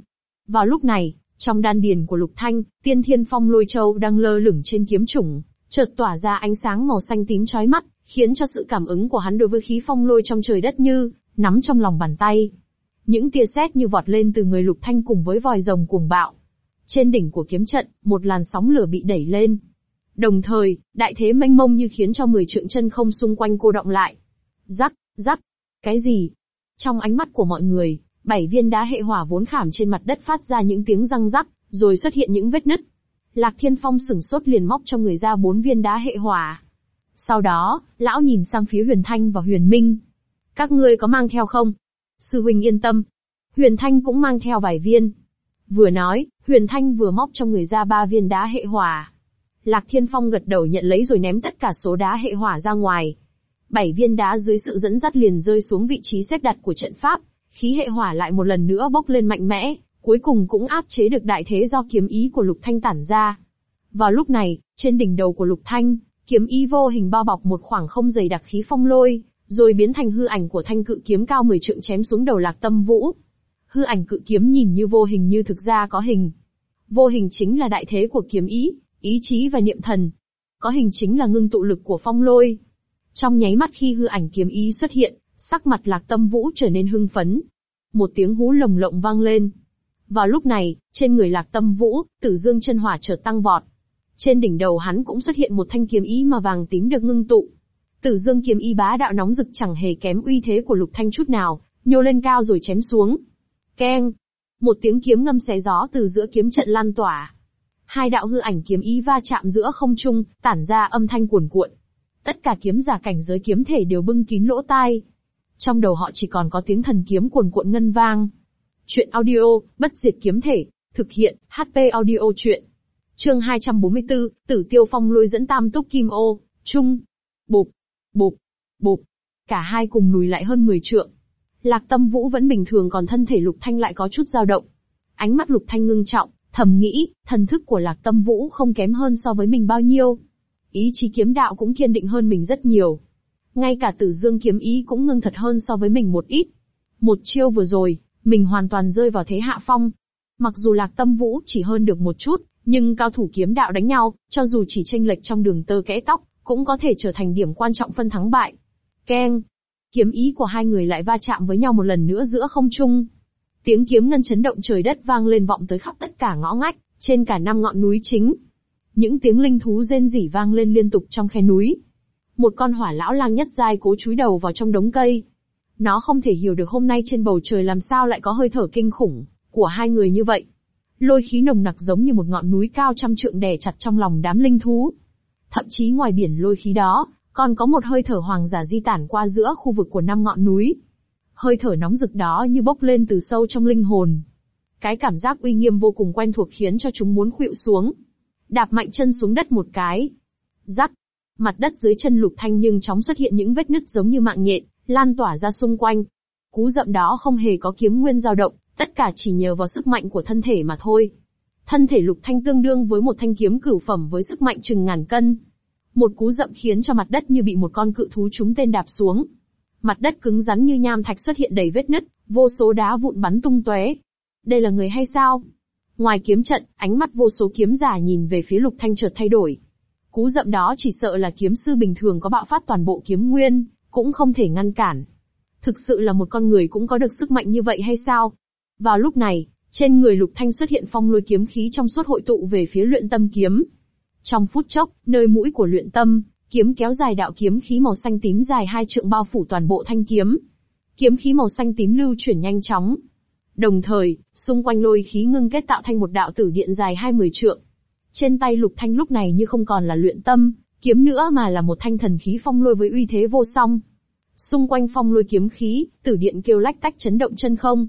Speaker 1: Vào lúc này, trong đan điền của Lục Thanh, tiên thiên phong lôi châu đang lơ lửng trên kiếm chủng, chợt tỏa ra ánh sáng màu xanh tím chói mắt, khiến cho sự cảm ứng của hắn đối với khí phong lôi trong trời đất như nắm trong lòng bàn tay. Những tia sét như vọt lên từ người Lục Thanh cùng với vòi rồng cuồng bạo. Trên đỉnh của kiếm trận, một làn sóng lửa bị đẩy lên. Đồng thời, đại thế mênh mông như khiến cho mười trượng chân không xung quanh cô động lại. Rắc, rắc, cái gì? Trong ánh mắt của mọi người, Bảy viên đá hệ hỏa vốn khảm trên mặt đất phát ra những tiếng răng rắc, rồi xuất hiện những vết nứt. Lạc Thiên Phong sửng sốt liền móc cho người ra bốn viên đá hệ hỏa. Sau đó, lão nhìn sang phía Huyền Thanh và Huyền Minh. Các ngươi có mang theo không? Sư huynh yên tâm. Huyền Thanh cũng mang theo vài viên. Vừa nói, Huyền Thanh vừa móc cho người ra ba viên đá hệ hỏa. Lạc Thiên Phong gật đầu nhận lấy rồi ném tất cả số đá hệ hỏa ra ngoài. Bảy viên đá dưới sự dẫn dắt liền rơi xuống vị trí xếp đặt của trận pháp, khí hệ hỏa lại một lần nữa bốc lên mạnh mẽ, cuối cùng cũng áp chế được đại thế do kiếm ý của Lục Thanh tản ra. Vào lúc này, trên đỉnh đầu của Lục Thanh, kiếm ý vô hình bao bọc một khoảng không dày đặc khí phong lôi, rồi biến thành hư ảnh của thanh cự kiếm cao 10 trượng chém xuống đầu Lạc Tâm Vũ. Hư ảnh cự kiếm nhìn như vô hình như thực ra có hình. Vô hình chính là đại thế của kiếm ý, ý chí và niệm thần. Có hình chính là ngưng tụ lực của phong lôi. Trong nháy mắt khi hư ảnh kiếm ý xuất hiện, sắc mặt lạc tâm vũ trở nên hưng phấn. Một tiếng hú lồng lộng vang lên. Vào lúc này, trên người lạc tâm vũ, tử dương chân hỏa trở tăng vọt. Trên đỉnh đầu hắn cũng xuất hiện một thanh kiếm ý mà vàng tím được ngưng tụ. Tử dương kiếm y bá đạo nóng rực chẳng hề kém uy thế của lục thanh chút nào, nhô lên cao rồi chém xuống. Keng! Một tiếng kiếm ngâm xé gió từ giữa kiếm trận lan tỏa. Hai đạo hư ảnh kiếm ý va chạm giữa không trung, tản ra âm thanh cuồn cuộn. Tất cả kiếm giả cảnh giới kiếm thể đều bưng kín lỗ tai, trong đầu họ chỉ còn có tiếng thần kiếm cuồn cuộn ngân vang. Chuyện audio, bất diệt kiếm thể, thực hiện, HP audio chuyện. Chương 244, Tử Tiêu Phong lôi dẫn tam túc kim ô, chung, bụp, bụp, bụp. Cả hai cùng lùi lại hơn 10 trượng. Lạc tâm vũ vẫn bình thường còn thân thể lục thanh lại có chút dao động. Ánh mắt lục thanh ngưng trọng, thầm nghĩ, thần thức của lạc tâm vũ không kém hơn so với mình bao nhiêu. Ý chí kiếm đạo cũng kiên định hơn mình rất nhiều. Ngay cả tử dương kiếm ý cũng ngưng thật hơn so với mình một ít. Một chiêu vừa rồi, mình hoàn toàn rơi vào thế hạ phong. Mặc dù lạc tâm vũ chỉ hơn được một chút, nhưng cao thủ kiếm đạo đánh nhau, cho dù chỉ tranh lệch trong đường tơ kẽ tóc, cũng có thể trở thành điểm quan trọng phân thắng bại. Keng! Kiếm ý của hai người lại va chạm với nhau một lần nữa giữa không trung. Tiếng kiếm ngân chấn động trời đất vang lên vọng tới khắp tất cả ngõ ngách, trên cả năm ngọn núi chính. Những tiếng linh thú rên rỉ vang lên liên tục trong khe núi một con hỏa lão lang nhất giai cố chúi đầu vào trong đống cây. Nó không thể hiểu được hôm nay trên bầu trời làm sao lại có hơi thở kinh khủng của hai người như vậy. Lôi khí nồng nặc giống như một ngọn núi cao trăm trượng đè chặt trong lòng đám linh thú. Thậm chí ngoài biển lôi khí đó, còn có một hơi thở hoàng giả di tản qua giữa khu vực của năm ngọn núi. Hơi thở nóng rực đó như bốc lên từ sâu trong linh hồn. Cái cảm giác uy nghiêm vô cùng quen thuộc khiến cho chúng muốn khuỵu xuống. Đạp mạnh chân xuống đất một cái. Rắc, Mặt đất dưới chân lục thanh nhưng chóng xuất hiện những vết nứt giống như mạng nhện, lan tỏa ra xung quanh. Cú dậm đó không hề có kiếm nguyên dao động, tất cả chỉ nhờ vào sức mạnh của thân thể mà thôi. Thân thể lục thanh tương đương với một thanh kiếm cửu phẩm với sức mạnh chừng ngàn cân. Một cú dậm khiến cho mặt đất như bị một con cự thú trúng tên đạp xuống. Mặt đất cứng rắn như nham thạch xuất hiện đầy vết nứt, vô số đá vụn bắn tung tóe. Đây là người hay sao? Ngoài kiếm trận, ánh mắt vô số kiếm giả nhìn về phía lục thanh chợt thay đổi, Cú dậm đó chỉ sợ là kiếm sư bình thường có bạo phát toàn bộ kiếm nguyên, cũng không thể ngăn cản. Thực sự là một con người cũng có được sức mạnh như vậy hay sao? Vào lúc này, trên người Lục Thanh xuất hiện phong lôi kiếm khí trong suốt hội tụ về phía luyện tâm kiếm. Trong phút chốc, nơi mũi của luyện tâm, kiếm kéo dài đạo kiếm khí màu xanh tím dài hai trượng bao phủ toàn bộ thanh kiếm. Kiếm khí màu xanh tím lưu chuyển nhanh chóng. Đồng thời, xung quanh lôi khí ngưng kết tạo thành một đạo tử điện dài hai mươi trượng, trên tay lục thanh lúc này như không còn là luyện tâm, kiếm nữa mà là một thanh thần khí phong lôi với uy thế vô song. Xung quanh phong lôi kiếm khí, tử điện kêu lách tách chấn động chân không.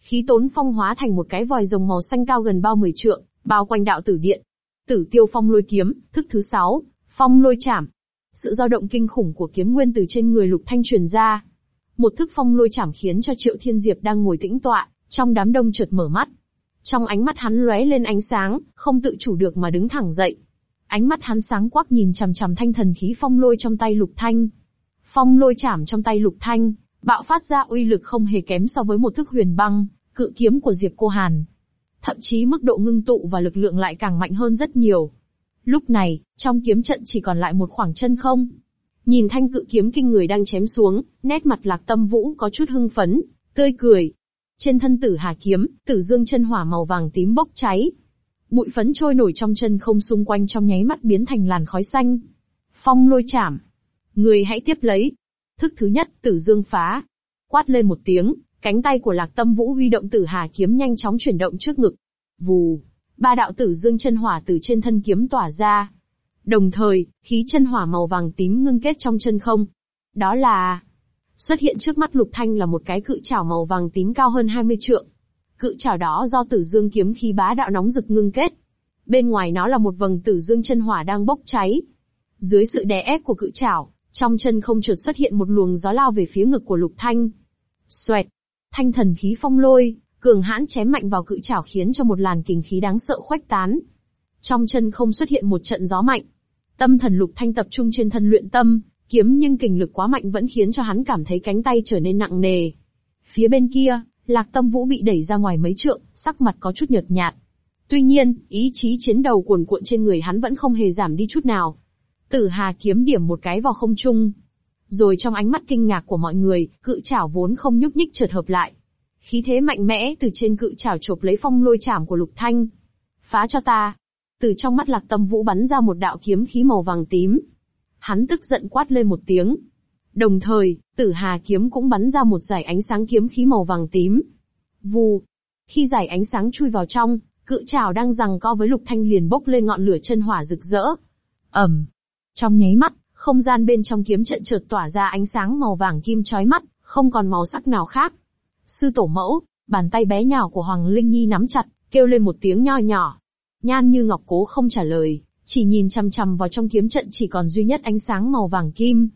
Speaker 1: Khí tốn phong hóa thành một cái vòi rồng màu xanh cao gần bao mười trượng, bao quanh đạo tử điện. Tử tiêu phong lôi kiếm, thức thứ sáu, phong lôi chạm. Sự dao động kinh khủng của kiếm nguyên từ trên người lục thanh truyền ra. Một thức phong lôi chạm khiến cho triệu thiên diệp đang ngồi tĩnh tọa, trong đám đông chợt mở mắt, trong ánh mắt hắn lóe lên ánh sáng, không tự chủ được mà đứng thẳng dậy. Ánh mắt hắn sáng quắc nhìn chằm chằm thanh thần khí phong lôi trong tay lục thanh. Phong lôi chảm trong tay lục thanh, bạo phát ra uy lực không hề kém so với một thức huyền băng, cự kiếm của Diệp Cô Hàn. Thậm chí mức độ ngưng tụ và lực lượng lại càng mạnh hơn rất nhiều. Lúc này, trong kiếm trận chỉ còn lại một khoảng chân không. Nhìn thanh cự kiếm kinh người đang chém xuống, nét mặt lạc tâm vũ có chút hưng phấn, tươi cười, trên thân tử hà kiếm, tử dương chân hỏa màu vàng tím bốc cháy. Bụi phấn trôi nổi trong chân không xung quanh trong nháy mắt biến thành làn khói xanh. Phong lôi chảm. Người hãy tiếp lấy. Thức thứ nhất, tử dương phá. Quát lên một tiếng, cánh tay của lạc tâm vũ huy động tử hà kiếm nhanh chóng chuyển động trước ngực. Vù. Ba đạo tử dương chân hỏa từ trên thân kiếm tỏa ra. Đồng thời, khí chân hỏa màu vàng tím ngưng kết trong chân không. Đó là Xuất hiện trước mắt Lục Thanh là một cái cự chảo màu vàng tím cao hơn 20 trượng. Cự chảo đó do tử dương kiếm khí bá đạo nóng rực ngưng kết. Bên ngoài nó là một vầng tử dương chân hỏa đang bốc cháy. Dưới sự đè ép của cự chảo, trong chân không chợt xuất hiện một luồng gió lao về phía ngực của Lục Thanh. Xoẹt! Thanh thần khí phong lôi, cường hãn chém mạnh vào cự chảo khiến cho một làn kình khí đáng sợ khuếch tán. Trong chân không xuất hiện một trận gió mạnh. Tâm thần Lục Thanh tập trung trên thân luyện tâm, Kiếm nhưng kình lực quá mạnh vẫn khiến cho hắn cảm thấy cánh tay trở nên nặng nề. Phía bên kia, Lạc Tâm Vũ bị đẩy ra ngoài mấy trượng, sắc mặt có chút nhợt nhạt. Tuy nhiên, ý chí chiến đầu cuồn cuộn trên người hắn vẫn không hề giảm đi chút nào. Tử Hà kiếm điểm một cái vào không trung. Rồi trong ánh mắt kinh ngạc của mọi người, cự chảo vốn không nhúc nhích chợt hợp lại. Khí thế mạnh mẽ từ trên cự chảo chộp lấy phong lôi chảm của Lục Thanh. Phá cho ta. Từ trong mắt Lạc Tâm Vũ bắn ra một đạo kiếm khí màu vàng tím, hắn tức giận quát lên một tiếng. Đồng thời, tử hà kiếm cũng bắn ra một giải ánh sáng kiếm khí màu vàng tím. Vù! Khi giải ánh sáng chui vào trong, cự trảo đang rằng co với lục thanh liền bốc lên ngọn lửa chân hỏa rực rỡ. ầm, Trong nháy mắt, không gian bên trong kiếm trận chợt tỏa ra ánh sáng màu vàng kim chói mắt, không còn màu sắc nào khác. Sư tổ mẫu, bàn tay bé nhỏ của Hoàng Linh Nhi nắm chặt, kêu lên một tiếng nho nhỏ. Nhan như ngọc cố không trả lời, chỉ nhìn chằm chằm vào trong kiếm trận chỉ còn duy nhất ánh sáng màu vàng kim.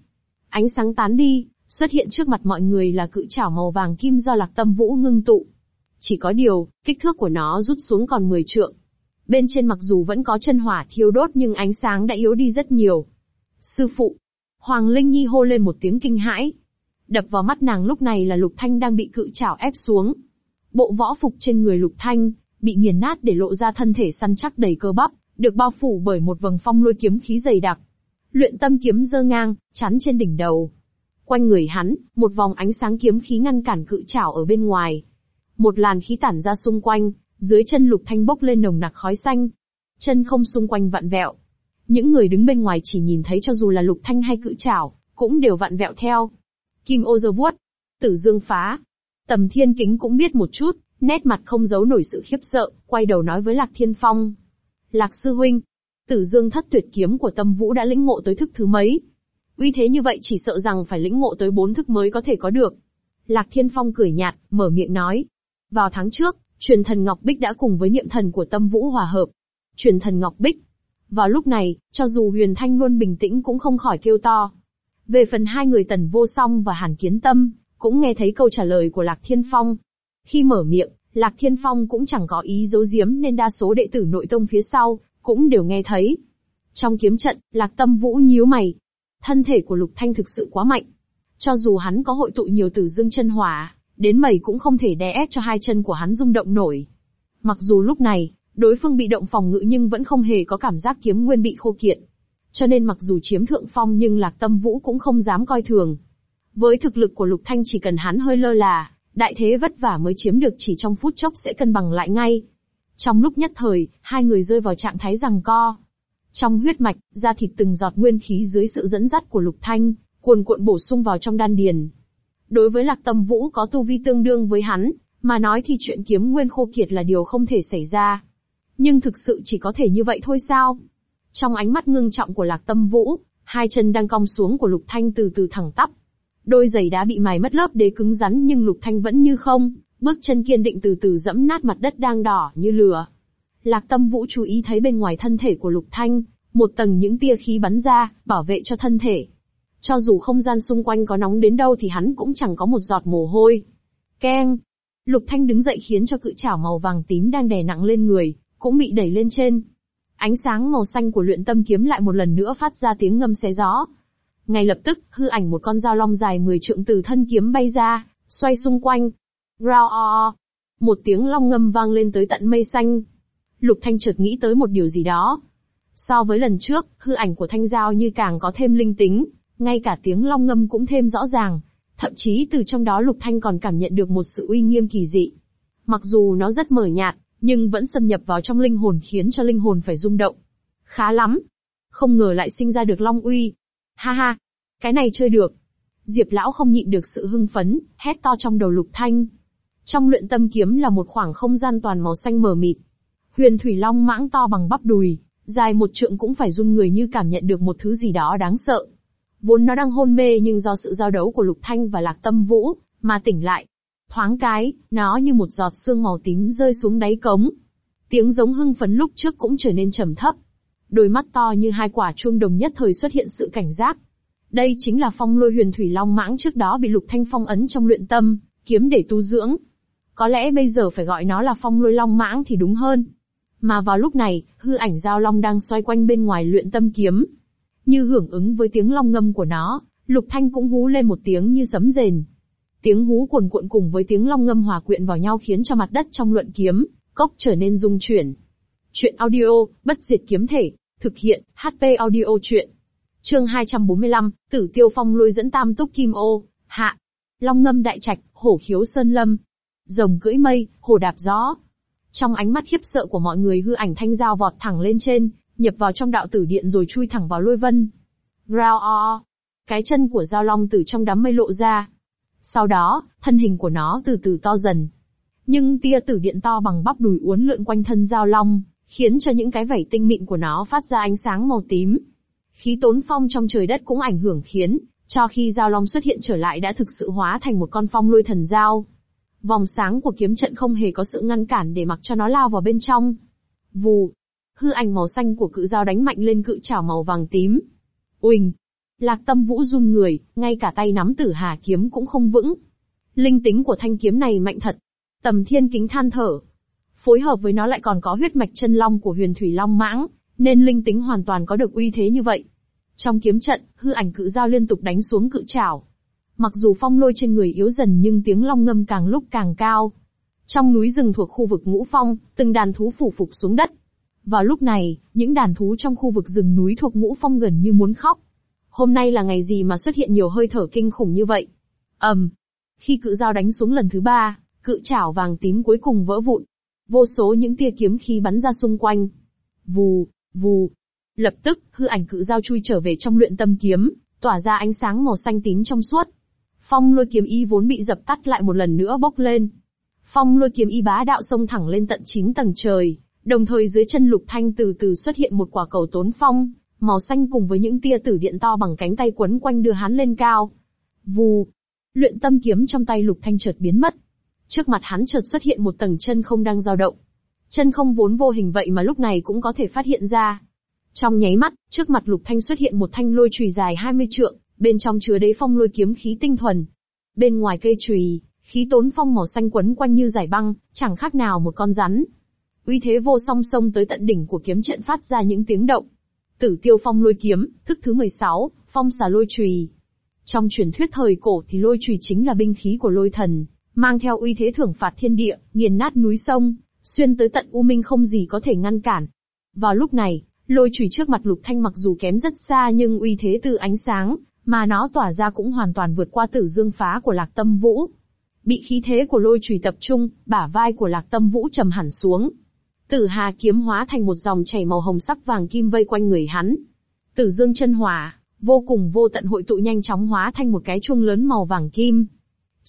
Speaker 1: Ánh sáng tán đi, xuất hiện trước mặt mọi người là cự chảo màu vàng kim do lạc tâm vũ ngưng tụ. Chỉ có điều, kích thước của nó rút xuống còn 10 trượng. Bên trên mặc dù vẫn có chân hỏa thiêu đốt nhưng ánh sáng đã yếu đi rất nhiều. Sư phụ! Hoàng Linh Nhi hô lên một tiếng kinh hãi. Đập vào mắt nàng lúc này là Lục Thanh đang bị cự chảo ép xuống. Bộ võ phục trên người Lục Thanh, bị nghiền nát để lộ ra thân thể săn chắc đầy cơ bắp được bao phủ bởi một vầng phong lôi kiếm khí dày đặc. Luyện tâm kiếm dơ ngang, chắn trên đỉnh đầu. Quanh người hắn, một vòng ánh sáng kiếm khí ngăn cản cự trảo ở bên ngoài. Một làn khí tản ra xung quanh, dưới chân lục thanh bốc lên nồng nặc khói xanh. Chân không xung quanh vặn vẹo. Những người đứng bên ngoài chỉ nhìn thấy cho dù là lục thanh hay cự trảo, cũng đều vặn vẹo theo. Kim ô dơ vuốt, tử dương phá. Tầm thiên kính cũng biết một chút, nét mặt không giấu nổi sự khiếp sợ, quay đầu nói với Lạc Thiên Phong, Lạc sư huynh, Tử Dương Thất Tuyệt kiếm của Tâm Vũ đã lĩnh ngộ tới thức thứ mấy? Uy thế như vậy chỉ sợ rằng phải lĩnh ngộ tới bốn thức mới có thể có được. Lạc Thiên Phong cười nhạt, mở miệng nói: "Vào tháng trước, truyền thần Ngọc Bích đã cùng với niệm thần của Tâm Vũ hòa hợp. Truyền thần Ngọc Bích." Vào lúc này, cho dù Huyền Thanh luôn bình tĩnh cũng không khỏi kêu to. Về phần hai người Tần Vô Song và Hàn Kiến Tâm, cũng nghe thấy câu trả lời của Lạc Thiên Phong. Khi mở miệng, Lạc Thiên Phong cũng chẳng có ý giấu giếm nên đa số đệ tử nội tông phía sau, cũng đều nghe thấy. Trong kiếm trận, Lạc Tâm Vũ nhíu mày. Thân thể của Lục Thanh thực sự quá mạnh. Cho dù hắn có hội tụ nhiều tử dương chân hỏa, đến mẩy cũng không thể đè ép cho hai chân của hắn rung động nổi. Mặc dù lúc này, đối phương bị động phòng ngự nhưng vẫn không hề có cảm giác kiếm nguyên bị khô kiện. Cho nên mặc dù chiếm thượng phong nhưng Lạc Tâm Vũ cũng không dám coi thường. Với thực lực của Lục Thanh chỉ cần hắn hơi lơ là, Đại thế vất vả mới chiếm được chỉ trong phút chốc sẽ cân bằng lại ngay. Trong lúc nhất thời, hai người rơi vào trạng thái rằng co. Trong huyết mạch, da thịt từng giọt nguyên khí dưới sự dẫn dắt của lục thanh, cuồn cuộn bổ sung vào trong đan điền. Đối với lạc tâm vũ có tu vi tương đương với hắn, mà nói thì chuyện kiếm nguyên khô kiệt là điều không thể xảy ra. Nhưng thực sự chỉ có thể như vậy thôi sao? Trong ánh mắt ngưng trọng của lạc tâm vũ, hai chân đang cong xuống của lục thanh từ từ thẳng tắp, Đôi giày đã bị mài mất lớp đế cứng rắn nhưng Lục Thanh vẫn như không, bước chân kiên định từ từ dẫm nát mặt đất đang đỏ như lửa. Lạc Tâm Vũ chú ý thấy bên ngoài thân thể của Lục Thanh, một tầng những tia khí bắn ra, bảo vệ cho thân thể. Cho dù không gian xung quanh có nóng đến đâu thì hắn cũng chẳng có một giọt mồ hôi. Keng! Lục Thanh đứng dậy khiến cho cự chảo màu vàng tím đang đè nặng lên người, cũng bị đẩy lên trên. Ánh sáng màu xanh của luyện tâm kiếm lại một lần nữa phát ra tiếng ngâm xé gió, ngay lập tức, hư ảnh một con dao long dài 10 trượng từ thân kiếm bay ra, xoay xung quanh. Rao o Một tiếng long ngâm vang lên tới tận mây xanh. Lục Thanh chợt nghĩ tới một điều gì đó. So với lần trước, hư ảnh của thanh dao như càng có thêm linh tính, ngay cả tiếng long ngâm cũng thêm rõ ràng. Thậm chí từ trong đó Lục Thanh còn cảm nhận được một sự uy nghiêm kỳ dị. Mặc dù nó rất mờ nhạt, nhưng vẫn xâm nhập vào trong linh hồn khiến cho linh hồn phải rung động. Khá lắm. Không ngờ lại sinh ra được long uy. Ha ha, cái này chơi được. Diệp lão không nhịn được sự hưng phấn, hét to trong đầu lục thanh. Trong luyện tâm kiếm là một khoảng không gian toàn màu xanh mờ mịt. Huyền thủy long mãng to bằng bắp đùi, dài một trượng cũng phải run người như cảm nhận được một thứ gì đó đáng sợ. Vốn nó đang hôn mê nhưng do sự giao đấu của lục thanh và lạc tâm vũ, mà tỉnh lại. Thoáng cái, nó như một giọt sương màu tím rơi xuống đáy cống. Tiếng giống hưng phấn lúc trước cũng trở nên trầm thấp, đôi mắt to như hai quả chuông đồng nhất thời xuất hiện sự cảnh giác. Đây chính là phong lôi huyền thủy long mãng trước đó bị lục thanh phong ấn trong luyện tâm, kiếm để tu dưỡng. Có lẽ bây giờ phải gọi nó là phong lôi long mãng thì đúng hơn. Mà vào lúc này, hư ảnh giao long đang xoay quanh bên ngoài luyện tâm kiếm. Như hưởng ứng với tiếng long ngâm của nó, lục thanh cũng hú lên một tiếng như sấm rền. Tiếng hú cuồn cuộn cùng với tiếng long ngâm hòa quyện vào nhau khiến cho mặt đất trong luận kiếm, cốc trở nên rung chuyển. Chuyện audio, bất diệt kiếm thể, Thực hiện, HP audio chuyện. Chương 245, Tử Tiêu Phong lôi dẫn tam túc kim ô, hạ. Long ngâm đại trạch, hổ khiếu sơn lâm. Rồng cưỡi mây, hổ đạp gió. Trong ánh mắt khiếp sợ của mọi người hư ảnh thanh dao vọt thẳng lên trên, nhập vào trong đạo tử điện rồi chui thẳng vào lôi vân. Rao o. Cái chân của dao long từ trong đám mây lộ ra. Sau đó, thân hình của nó từ từ to dần. Nhưng tia tử điện to bằng bắp đùi uốn lượn quanh thân dao long, khiến cho những cái vảy tinh mịn của nó phát ra ánh sáng màu tím. Khí tốn phong trong trời đất cũng ảnh hưởng khiến, cho khi giao long xuất hiện trở lại đã thực sự hóa thành một con phong lôi thần giao. Vòng sáng của kiếm trận không hề có sự ngăn cản để mặc cho nó lao vào bên trong. Vù, hư ảnh màu xanh của cự dao đánh mạnh lên cự trảo màu vàng tím. Uỳnh, lạc tâm vũ run người, ngay cả tay nắm tử hà kiếm cũng không vững. Linh tính của thanh kiếm này mạnh thật. Tầm thiên kính than thở, phối hợp với nó lại còn có huyết mạch chân long của huyền thủy long mãng, nên linh tính hoàn toàn có được uy thế như vậy. Trong kiếm trận, hư ảnh cự dao liên tục đánh xuống cự trảo. Mặc dù phong lôi trên người yếu dần nhưng tiếng long ngâm càng lúc càng cao. Trong núi rừng thuộc khu vực ngũ phong, từng đàn thú phủ phục xuống đất. Vào lúc này, những đàn thú trong khu vực rừng núi thuộc ngũ phong gần như muốn khóc. Hôm nay là ngày gì mà xuất hiện nhiều hơi thở kinh khủng như vậy? ầm, um, khi cự dao đánh xuống lần thứ ba, cự chảo vàng tím cuối cùng vỡ vụn, Vô số những tia kiếm khí bắn ra xung quanh. Vù, vù. Lập tức, hư ảnh cự dao chui trở về trong luyện tâm kiếm, tỏa ra ánh sáng màu xanh tím trong suốt. Phong lôi kiếm y vốn bị dập tắt lại một lần nữa bốc lên. Phong lôi kiếm y bá đạo sông thẳng lên tận 9 tầng trời, đồng thời dưới chân lục thanh từ từ xuất hiện một quả cầu tốn phong, màu xanh cùng với những tia tử điện to bằng cánh tay quấn quanh đưa hắn lên cao. Vù! Luyện tâm kiếm trong tay lục thanh chợt biến mất, Trước mặt hắn chợt xuất hiện một tầng chân không đang dao động. Chân không vốn vô hình vậy mà lúc này cũng có thể phát hiện ra. Trong nháy mắt, trước mặt Lục Thanh xuất hiện một thanh lôi chùy dài 20 trượng, bên trong chứa đầy phong lôi kiếm khí tinh thuần. Bên ngoài cây chùy, khí tốn phong màu xanh quấn quanh như giải băng, chẳng khác nào một con rắn. Uy thế vô song song tới tận đỉnh của kiếm trận phát ra những tiếng động. Tử tiêu phong lôi kiếm, thức thứ 16, phong xà lôi chùy. Trong truyền thuyết thời cổ thì lôi chùy chính là binh khí của lôi thần, mang theo uy thế thưởng phạt thiên địa, nghiền nát núi sông, xuyên tới tận u minh không gì có thể ngăn cản. Vào lúc này, lôi chủy trước mặt Lục Thanh mặc dù kém rất xa nhưng uy thế từ ánh sáng mà nó tỏa ra cũng hoàn toàn vượt qua tử dương phá của Lạc Tâm Vũ. Bị khí thế của lôi chủy tập trung, bả vai của Lạc Tâm Vũ trầm hẳn xuống. Tử Hà kiếm hóa thành một dòng chảy màu hồng sắc vàng kim vây quanh người hắn. Tử Dương chân hỏa, vô cùng vô tận hội tụ nhanh chóng hóa thành một cái chuông lớn màu vàng kim,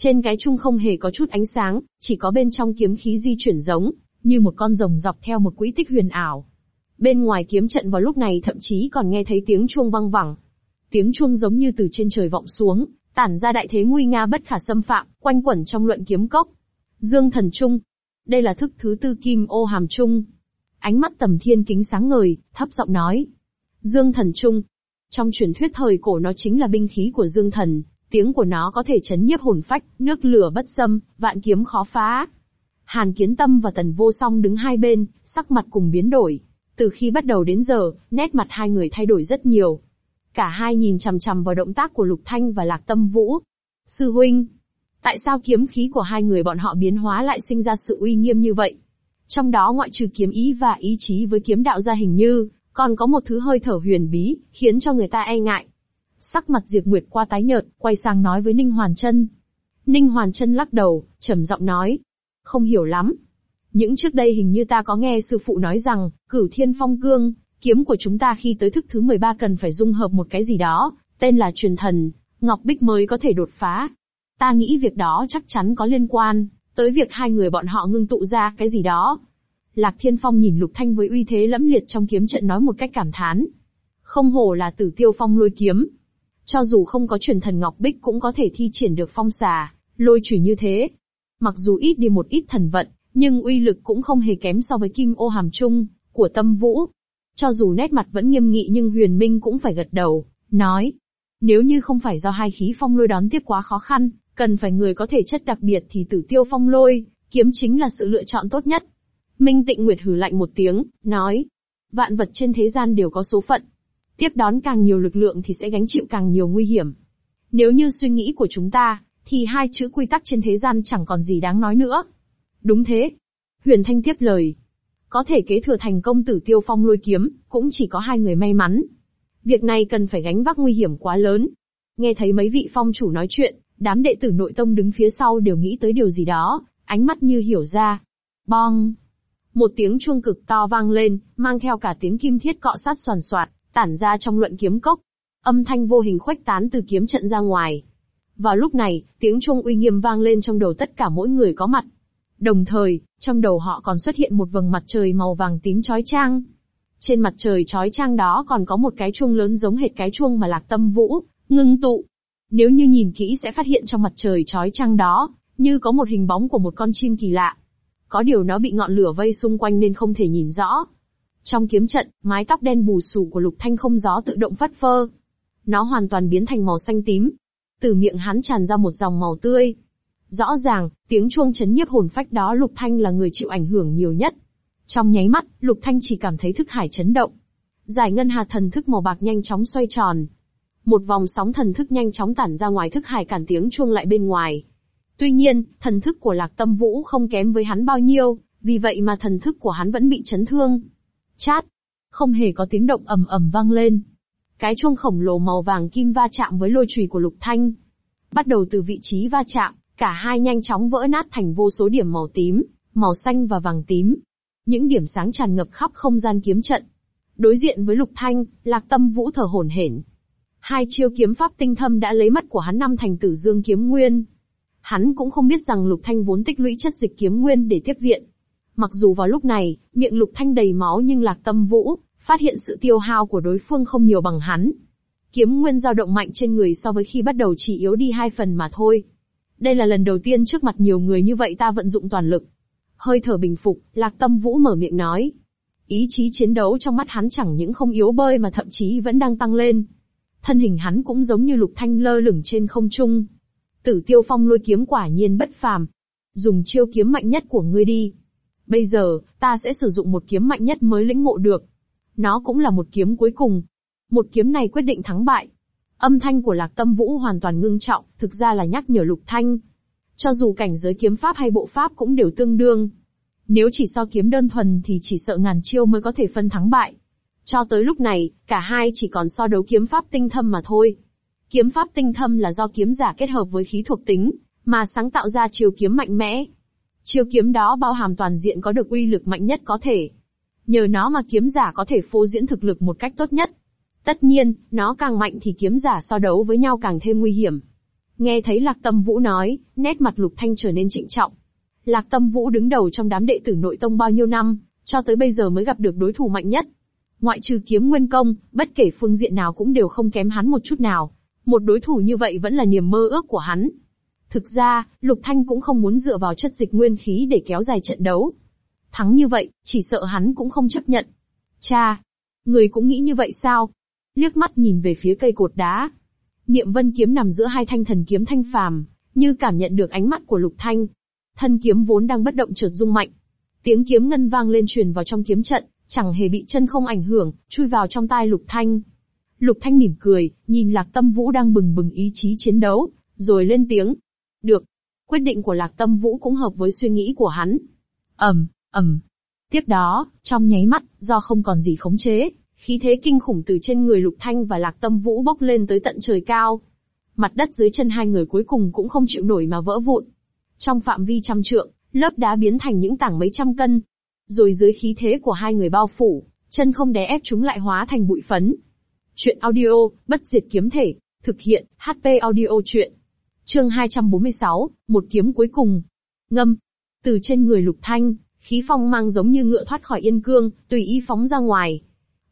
Speaker 1: trên cái chung không hề có chút ánh sáng, chỉ có bên trong kiếm khí di chuyển giống, như một con rồng dọc theo một quỹ tích huyền ảo. Bên ngoài kiếm trận vào lúc này thậm chí còn nghe thấy tiếng chuông vang vẳng. Tiếng chuông giống như từ trên trời vọng xuống, tản ra đại thế nguy nga bất khả xâm phạm, quanh quẩn trong luận kiếm cốc. Dương thần trung. Đây là thức thứ tư kim ô hàm trung. Ánh mắt tầm thiên kính sáng ngời, thấp giọng nói. Dương thần trung. Trong truyền thuyết thời cổ nó chính là binh khí của dương thần, Tiếng của nó có thể chấn nhiếp hồn phách, nước lửa bất xâm, vạn kiếm khó phá. Hàn Kiến Tâm và Tần Vô Song đứng hai bên, sắc mặt cùng biến đổi. Từ khi bắt đầu đến giờ, nét mặt hai người thay đổi rất nhiều. Cả hai nhìn chằm chằm vào động tác của Lục Thanh và Lạc Tâm Vũ. Sư huynh, tại sao kiếm khí của hai người bọn họ biến hóa lại sinh ra sự uy nghiêm như vậy? Trong đó ngoại trừ kiếm ý và ý chí với kiếm đạo ra hình như, còn có một thứ hơi thở huyền bí, khiến cho người ta e ngại. Sắc mặt Diệp Nguyệt qua tái nhợt, quay sang nói với Ninh Hoàn Trân. Ninh Hoàn Trân lắc đầu, trầm giọng nói. Không hiểu lắm. Những trước đây hình như ta có nghe sư phụ nói rằng, cửu thiên phong cương, kiếm của chúng ta khi tới thức thứ 13 cần phải dung hợp một cái gì đó, tên là truyền thần, Ngọc Bích mới có thể đột phá. Ta nghĩ việc đó chắc chắn có liên quan, tới việc hai người bọn họ ngưng tụ ra cái gì đó. Lạc Thiên Phong nhìn Lục Thanh với uy thế lẫm liệt trong kiếm trận nói một cách cảm thán. Không hổ là tử tiêu phong lôi kiếm, cho dù không có truyền thần ngọc bích cũng có thể thi triển được phong xà, lôi chủy như thế. Mặc dù ít đi một ít thần vận, nhưng uy lực cũng không hề kém so với kim ô hàm trung của tâm vũ. Cho dù nét mặt vẫn nghiêm nghị nhưng huyền minh cũng phải gật đầu, nói. Nếu như không phải do hai khí phong lôi đón tiếp quá khó khăn, cần phải người có thể chất đặc biệt thì tử tiêu phong lôi, kiếm chính là sự lựa chọn tốt nhất. Minh Tịnh Nguyệt hử lạnh một tiếng, nói. Vạn vật trên thế gian đều có số phận, Tiếp đón càng nhiều lực lượng thì sẽ gánh chịu càng nhiều nguy hiểm. Nếu như suy nghĩ của chúng ta, thì hai chữ quy tắc trên thế gian chẳng còn gì đáng nói nữa. Đúng thế. Huyền Thanh tiếp lời. Có thể kế thừa thành công tử tiêu phong lôi kiếm, cũng chỉ có hai người may mắn. Việc này cần phải gánh vác nguy hiểm quá lớn. Nghe thấy mấy vị phong chủ nói chuyện, đám đệ tử nội tông đứng phía sau đều nghĩ tới điều gì đó, ánh mắt như hiểu ra. Bong! Một tiếng chuông cực to vang lên, mang theo cả tiếng kim thiết cọ sát soàn soạt, tản ra trong luận kiếm cốc. Âm thanh vô hình khuếch tán từ kiếm trận ra ngoài. Vào lúc này, tiếng chuông uy nghiêm vang lên trong đầu tất cả mỗi người có mặt. Đồng thời, trong đầu họ còn xuất hiện một vầng mặt trời màu vàng tím chói chang. Trên mặt trời chói chang đó còn có một cái chuông lớn giống hệt cái chuông mà Lạc Tâm Vũ ngưng tụ. Nếu như nhìn kỹ sẽ phát hiện trong mặt trời chói chang đó, như có một hình bóng của một con chim kỳ lạ. Có điều nó bị ngọn lửa vây xung quanh nên không thể nhìn rõ, trong kiếm trận, mái tóc đen bù xù của Lục Thanh không gió tự động phát phơ. Nó hoàn toàn biến thành màu xanh tím. Từ miệng hắn tràn ra một dòng màu tươi. Rõ ràng, tiếng chuông chấn nhiếp hồn phách đó Lục Thanh là người chịu ảnh hưởng nhiều nhất. Trong nháy mắt, Lục Thanh chỉ cảm thấy thức hải chấn động. Giải ngân hà thần thức màu bạc nhanh chóng xoay tròn. Một vòng sóng thần thức nhanh chóng tản ra ngoài thức hải cản tiếng chuông lại bên ngoài. Tuy nhiên, thần thức của Lạc Tâm Vũ không kém với hắn bao nhiêu, vì vậy mà thần thức của hắn vẫn bị chấn thương chát. Không hề có tiếng động ầm ầm vang lên. Cái chuông khổng lồ màu vàng kim va chạm với lôi chùy của Lục Thanh. Bắt đầu từ vị trí va chạm, cả hai nhanh chóng vỡ nát thành vô số điểm màu tím, màu xanh và vàng tím. Những điểm sáng tràn ngập khắp không gian kiếm trận. Đối diện với Lục Thanh, Lạc Tâm Vũ thở hổn hển. Hai chiêu kiếm pháp tinh thâm đã lấy mất của hắn năm thành tử dương kiếm nguyên. Hắn cũng không biết rằng Lục Thanh vốn tích lũy chất dịch kiếm nguyên để tiếp viện, Mặc dù vào lúc này, miệng lục thanh đầy máu nhưng lạc tâm vũ, phát hiện sự tiêu hao của đối phương không nhiều bằng hắn. Kiếm nguyên dao động mạnh trên người so với khi bắt đầu chỉ yếu đi hai phần mà thôi. Đây là lần đầu tiên trước mặt nhiều người như vậy ta vận dụng toàn lực. Hơi thở bình phục, lạc tâm vũ mở miệng nói. Ý chí chiến đấu trong mắt hắn chẳng những không yếu bơi mà thậm chí vẫn đang tăng lên. Thân hình hắn cũng giống như lục thanh lơ lửng trên không trung. Tử tiêu phong lôi kiếm quả nhiên bất phàm. Dùng chiêu kiếm mạnh nhất của ngươi đi. Bây giờ, ta sẽ sử dụng một kiếm mạnh nhất mới lĩnh ngộ được. Nó cũng là một kiếm cuối cùng. Một kiếm này quyết định thắng bại. Âm thanh của Lạc Tâm Vũ hoàn toàn ngưng trọng, thực ra là nhắc nhở Lục Thanh. Cho dù cảnh giới kiếm pháp hay bộ pháp cũng đều tương đương. Nếu chỉ so kiếm đơn thuần thì chỉ sợ ngàn chiêu mới có thể phân thắng bại. Cho tới lúc này, cả hai chỉ còn so đấu kiếm pháp tinh thâm mà thôi. Kiếm pháp tinh thâm là do kiếm giả kết hợp với khí thuộc tính, mà sáng tạo ra chiều kiếm mạnh mẽ. Chiêu kiếm đó bao hàm toàn diện có được uy lực mạnh nhất có thể. Nhờ nó mà kiếm giả có thể phô diễn thực lực một cách tốt nhất. Tất nhiên, nó càng mạnh thì kiếm giả so đấu với nhau càng thêm nguy hiểm. Nghe thấy Lạc Tâm Vũ nói, nét mặt Lục Thanh trở nên trịnh trọng. Lạc Tâm Vũ đứng đầu trong đám đệ tử nội tông bao nhiêu năm, cho tới bây giờ mới gặp được đối thủ mạnh nhất. Ngoại trừ kiếm nguyên công, bất kể phương diện nào cũng đều không kém hắn một chút nào. Một đối thủ như vậy vẫn là niềm mơ ước của hắn, Thực ra, Lục Thanh cũng không muốn dựa vào chất dịch nguyên khí để kéo dài trận đấu. Thắng như vậy, chỉ sợ hắn cũng không chấp nhận. Cha! Người cũng nghĩ như vậy sao? Liếc mắt nhìn về phía cây cột đá. Niệm vân kiếm nằm giữa hai thanh thần kiếm thanh phàm, như cảm nhận được ánh mắt của Lục Thanh. Thân kiếm vốn đang bất động chợt rung mạnh. Tiếng kiếm ngân vang lên truyền vào trong kiếm trận, chẳng hề bị chân không ảnh hưởng, chui vào trong tai Lục Thanh. Lục Thanh mỉm cười, nhìn Lạc Tâm Vũ đang bừng bừng ý chí chiến đấu, rồi lên tiếng, được. Quyết định của Lạc Tâm Vũ cũng hợp với suy nghĩ của hắn. Ẩm, um, Ẩm. Tiếp đó, trong nháy mắt, do không còn gì khống chế, khí thế kinh khủng từ trên người Lục Thanh và Lạc Tâm Vũ bốc lên tới tận trời cao. Mặt đất dưới chân hai người cuối cùng cũng không chịu nổi mà vỡ vụn. Trong phạm vi trăm trượng, lớp đá biến thành những tảng mấy trăm cân. Rồi dưới khí thế của hai người bao phủ, chân không đè ép chúng lại hóa thành bụi phấn. Chuyện audio, bất diệt kiếm thể, thực hiện, HP audio chuyện. Chương 246, một kiếm cuối cùng. Ngâm. Từ trên người Lục Thanh, khí phong mang giống như ngựa thoát khỏi yên cương, tùy ý phóng ra ngoài.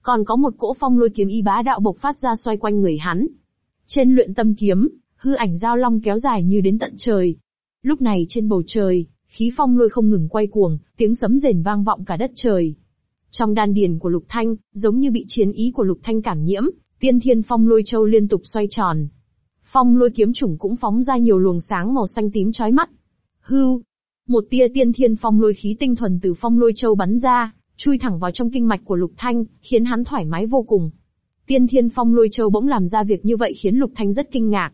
Speaker 1: Còn có một cỗ phong lôi kiếm y bá đạo bộc phát ra xoay quanh người hắn. Trên luyện tâm kiếm, hư ảnh giao long kéo dài như đến tận trời. Lúc này trên bầu trời, khí phong lôi không ngừng quay cuồng, tiếng sấm rền vang vọng cả đất trời. Trong đan điền của Lục Thanh, giống như bị chiến ý của Lục Thanh cảm nhiễm, tiên thiên phong lôi châu liên tục xoay tròn, Phong lôi kiếm chủng cũng phóng ra nhiều luồng sáng màu xanh tím chói mắt. Hưu, một tia tiên thiên phong lôi khí tinh thuần từ phong lôi châu bắn ra, chui thẳng vào trong kinh mạch của Lục Thanh, khiến hắn thoải mái vô cùng. Tiên thiên phong lôi châu bỗng làm ra việc như vậy khiến Lục Thanh rất kinh ngạc.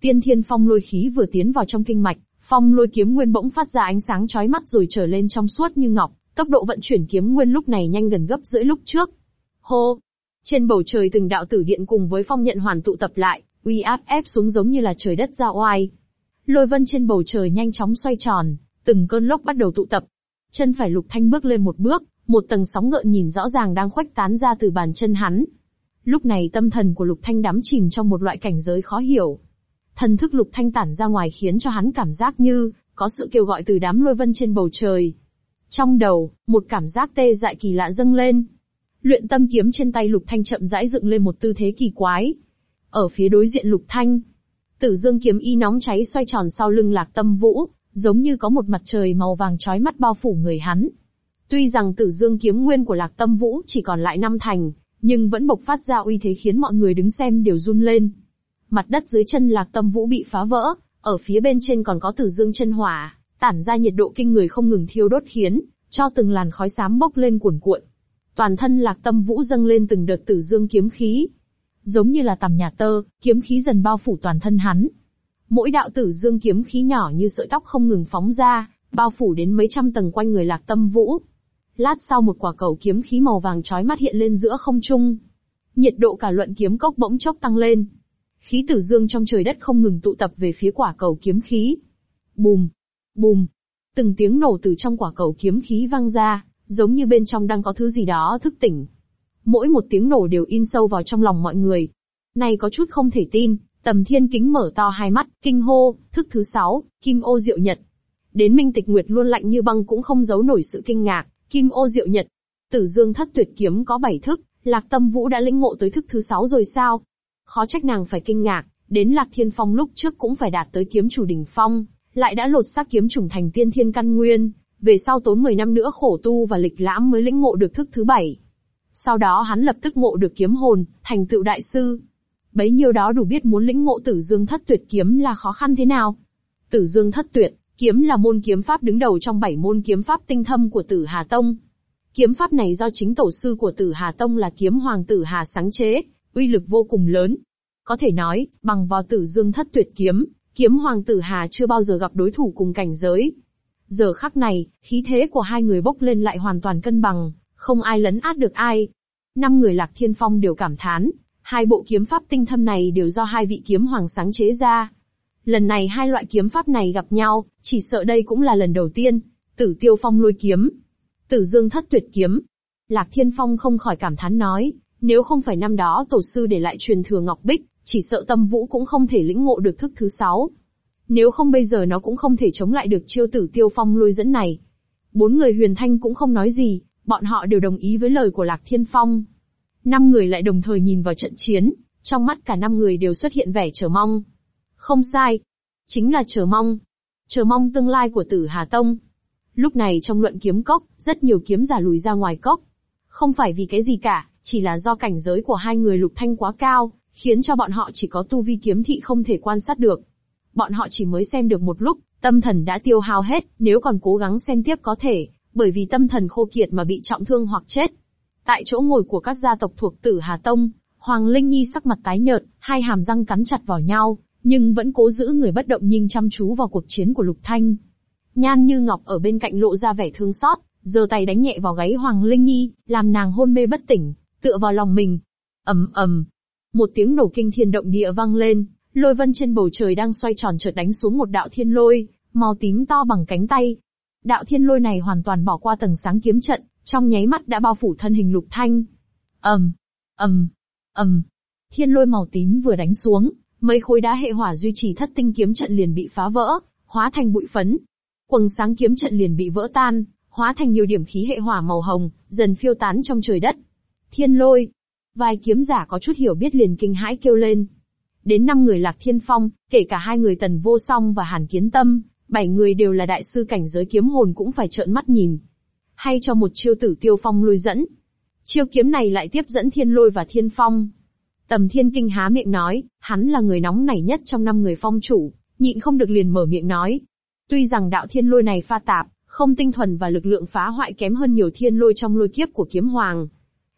Speaker 1: Tiên thiên phong lôi khí vừa tiến vào trong kinh mạch, phong lôi kiếm nguyên bỗng phát ra ánh sáng chói mắt rồi trở lên trong suốt như ngọc, tốc độ vận chuyển kiếm nguyên lúc này nhanh gần gấp rưỡi lúc trước. Hô! Trên bầu trời từng đạo tử điện cùng với phong nhận hoàn tụ tập lại, uy áp ép xuống giống như là trời đất ra oai. Lôi vân trên bầu trời nhanh chóng xoay tròn, từng cơn lốc bắt đầu tụ tập. Chân phải lục thanh bước lên một bước, một tầng sóng ngợn nhìn rõ ràng đang khuếch tán ra từ bàn chân hắn. Lúc này tâm thần của lục thanh đắm chìm trong một loại cảnh giới khó hiểu. Thần thức lục thanh tản ra ngoài khiến cho hắn cảm giác như, có sự kêu gọi từ đám lôi vân trên bầu trời. Trong đầu, một cảm giác tê dại kỳ lạ dâng lên. Luyện tâm kiếm trên tay lục thanh chậm rãi dựng lên một tư thế kỳ quái, ở phía đối diện Lục Thanh. Tử dương kiếm y nóng cháy xoay tròn sau lưng lạc tâm vũ, giống như có một mặt trời màu vàng chói mắt bao phủ người hắn. Tuy rằng tử dương kiếm nguyên của lạc tâm vũ chỉ còn lại năm thành, nhưng vẫn bộc phát ra uy thế khiến mọi người đứng xem đều run lên. Mặt đất dưới chân lạc tâm vũ bị phá vỡ, ở phía bên trên còn có tử dương chân hỏa, tản ra nhiệt độ kinh người không ngừng thiêu đốt khiến, cho từng làn khói xám bốc lên cuồn cuộn. Toàn thân lạc tâm vũ dâng lên từng đợt tử dương kiếm khí, giống như là tằm nhà tơ, kiếm khí dần bao phủ toàn thân hắn. Mỗi đạo tử dương kiếm khí nhỏ như sợi tóc không ngừng phóng ra, bao phủ đến mấy trăm tầng quanh người lạc tâm vũ. Lát sau một quả cầu kiếm khí màu vàng chói mắt hiện lên giữa không trung. Nhiệt độ cả luận kiếm cốc bỗng chốc tăng lên. Khí tử dương trong trời đất không ngừng tụ tập về phía quả cầu kiếm khí. Bùm! Bùm! Từng tiếng nổ từ trong quả cầu kiếm khí vang ra, giống như bên trong đang có thứ gì đó thức tỉnh. Mỗi một tiếng nổ đều in sâu vào trong lòng mọi người. này có chút không thể tin, tầm thiên kính mở to hai mắt, kinh hô, thức thứ sáu, kim ô diệu nhật. Đến minh tịch nguyệt luôn lạnh như băng cũng không giấu nổi sự kinh ngạc, kim ô diệu nhật. Tử dương thất tuyệt kiếm có bảy thức, lạc tâm vũ đã lĩnh ngộ tới thức thứ sáu rồi sao? Khó trách nàng phải kinh ngạc, đến lạc thiên phong lúc trước cũng phải đạt tới kiếm chủ đỉnh phong, lại đã lột xác kiếm trùng thành tiên thiên căn nguyên, về sau tốn 10 năm nữa khổ tu và lịch lãm mới lĩnh ngộ được thức thứ bảy. Sau đó hắn lập tức ngộ được kiếm hồn, thành tựu đại sư. Bấy nhiêu đó đủ biết muốn lĩnh ngộ tử dương thất tuyệt kiếm là khó khăn thế nào. Tử dương thất tuyệt, kiếm là môn kiếm pháp đứng đầu trong bảy môn kiếm pháp tinh thâm của tử Hà Tông. Kiếm pháp này do chính tổ sư của tử Hà Tông là kiếm hoàng tử Hà sáng chế, uy lực vô cùng lớn. Có thể nói, bằng vào tử dương thất tuyệt kiếm, kiếm hoàng tử Hà chưa bao giờ gặp đối thủ cùng cảnh giới. Giờ khắc này, khí thế của hai người bốc lên lại hoàn toàn cân bằng, không ai lấn át được ai. Năm người Lạc Thiên Phong đều cảm thán, hai bộ kiếm pháp tinh thâm này đều do hai vị kiếm hoàng sáng chế ra. Lần này hai loại kiếm pháp này gặp nhau, chỉ sợ đây cũng là lần đầu tiên. Tử Tiêu Phong lôi kiếm, Tử Dương thất tuyệt kiếm. Lạc Thiên Phong không khỏi cảm thán nói, nếu không phải năm đó tổ sư để lại truyền thừa Ngọc Bích, chỉ sợ tâm vũ cũng không thể lĩnh ngộ được thức thứ sáu. Nếu không bây giờ nó cũng không thể chống lại được chiêu tử tiêu phong lôi dẫn này. Bốn người huyền thanh cũng không nói gì, bọn họ đều đồng ý với lời của Lạc Thiên Phong. Năm người lại đồng thời nhìn vào trận chiến, trong mắt cả năm người đều xuất hiện vẻ chờ mong. Không sai, chính là chờ mong. Chờ mong tương lai của tử Hà Tông. Lúc này trong luận kiếm cốc, rất nhiều kiếm giả lùi ra ngoài cốc. Không phải vì cái gì cả, chỉ là do cảnh giới của hai người lục thanh quá cao, khiến cho bọn họ chỉ có tu vi kiếm thị không thể quan sát được. Bọn họ chỉ mới xem được một lúc, tâm thần đã tiêu hao hết, nếu còn cố gắng xem tiếp có thể, bởi vì tâm thần khô kiệt mà bị trọng thương hoặc chết. Tại chỗ ngồi của các gia tộc thuộc Tử Hà Tông, Hoàng Linh Nhi sắc mặt tái nhợt, hai hàm răng cắn chặt vào nhau, nhưng vẫn cố giữ người bất động nhưng chăm chú vào cuộc chiến của Lục Thanh. Nhan Như Ngọc ở bên cạnh lộ ra vẻ thương xót, giơ tay đánh nhẹ vào gáy Hoàng Linh Nhi, làm nàng hôn mê bất tỉnh, tựa vào lòng mình. ầm ầm, một tiếng nổ kinh thiên động địa vang lên, lôi vân trên bầu trời đang xoay tròn chợt đánh xuống một đạo thiên lôi, màu tím to bằng cánh tay, Đạo thiên lôi này hoàn toàn bỏ qua tầng sáng kiếm trận, trong nháy mắt đã bao phủ thân hình lục thanh. ầm, ầm, ầm. Thiên lôi màu tím vừa đánh xuống, mấy khối đá hệ hỏa duy trì thất tinh kiếm trận liền bị phá vỡ, hóa thành bụi phấn. quần sáng kiếm trận liền bị vỡ tan, hóa thành nhiều điểm khí hệ hỏa màu hồng, dần phiêu tán trong trời đất. Thiên lôi. Vài kiếm giả có chút hiểu biết liền kinh hãi kêu lên. Đến năm người lạc thiên phong, kể cả hai người tần vô song và hàn kiến tâm, Bảy người đều là đại sư cảnh giới kiếm hồn cũng phải trợn mắt nhìn. Hay cho một chiêu tử tiêu phong lôi dẫn. Chiêu kiếm này lại tiếp dẫn thiên lôi và thiên phong. Tầm thiên kinh há miệng nói, hắn là người nóng nảy nhất trong năm người phong chủ, nhịn không được liền mở miệng nói. Tuy rằng đạo thiên lôi này pha tạp, không tinh thuần và lực lượng phá hoại kém hơn nhiều thiên lôi trong lôi kiếp của kiếm hoàng.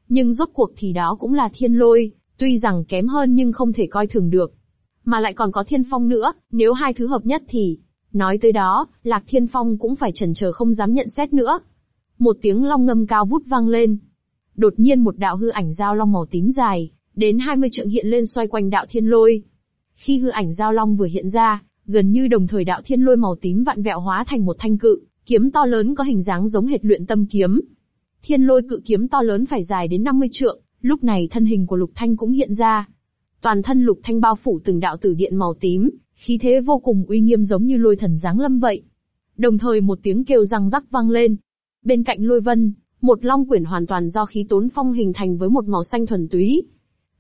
Speaker 1: Nhưng rốt cuộc thì đó cũng là thiên lôi, tuy rằng kém hơn nhưng không thể coi thường được. Mà lại còn có thiên phong nữa, nếu hai thứ hợp nhất thì, Nói tới đó, Lạc Thiên Phong cũng phải chần chờ không dám nhận xét nữa. Một tiếng long ngâm cao vút vang lên. Đột nhiên một đạo hư ảnh giao long màu tím dài, đến 20 trượng hiện lên xoay quanh đạo thiên lôi. Khi hư ảnh giao long vừa hiện ra, gần như đồng thời đạo thiên lôi màu tím vạn vẹo hóa thành một thanh cự, kiếm to lớn có hình dáng giống hệt luyện tâm kiếm. Thiên lôi cự kiếm to lớn phải dài đến 50 trượng, lúc này thân hình của Lục Thanh cũng hiện ra. Toàn thân Lục Thanh bao phủ từng đạo tử điện màu tím, khí thế vô cùng uy nghiêm giống như lôi thần giáng lâm vậy. Đồng thời một tiếng kêu răng rắc vang lên. Bên cạnh lôi vân, một long quyển hoàn toàn do khí tốn phong hình thành với một màu xanh thuần túy.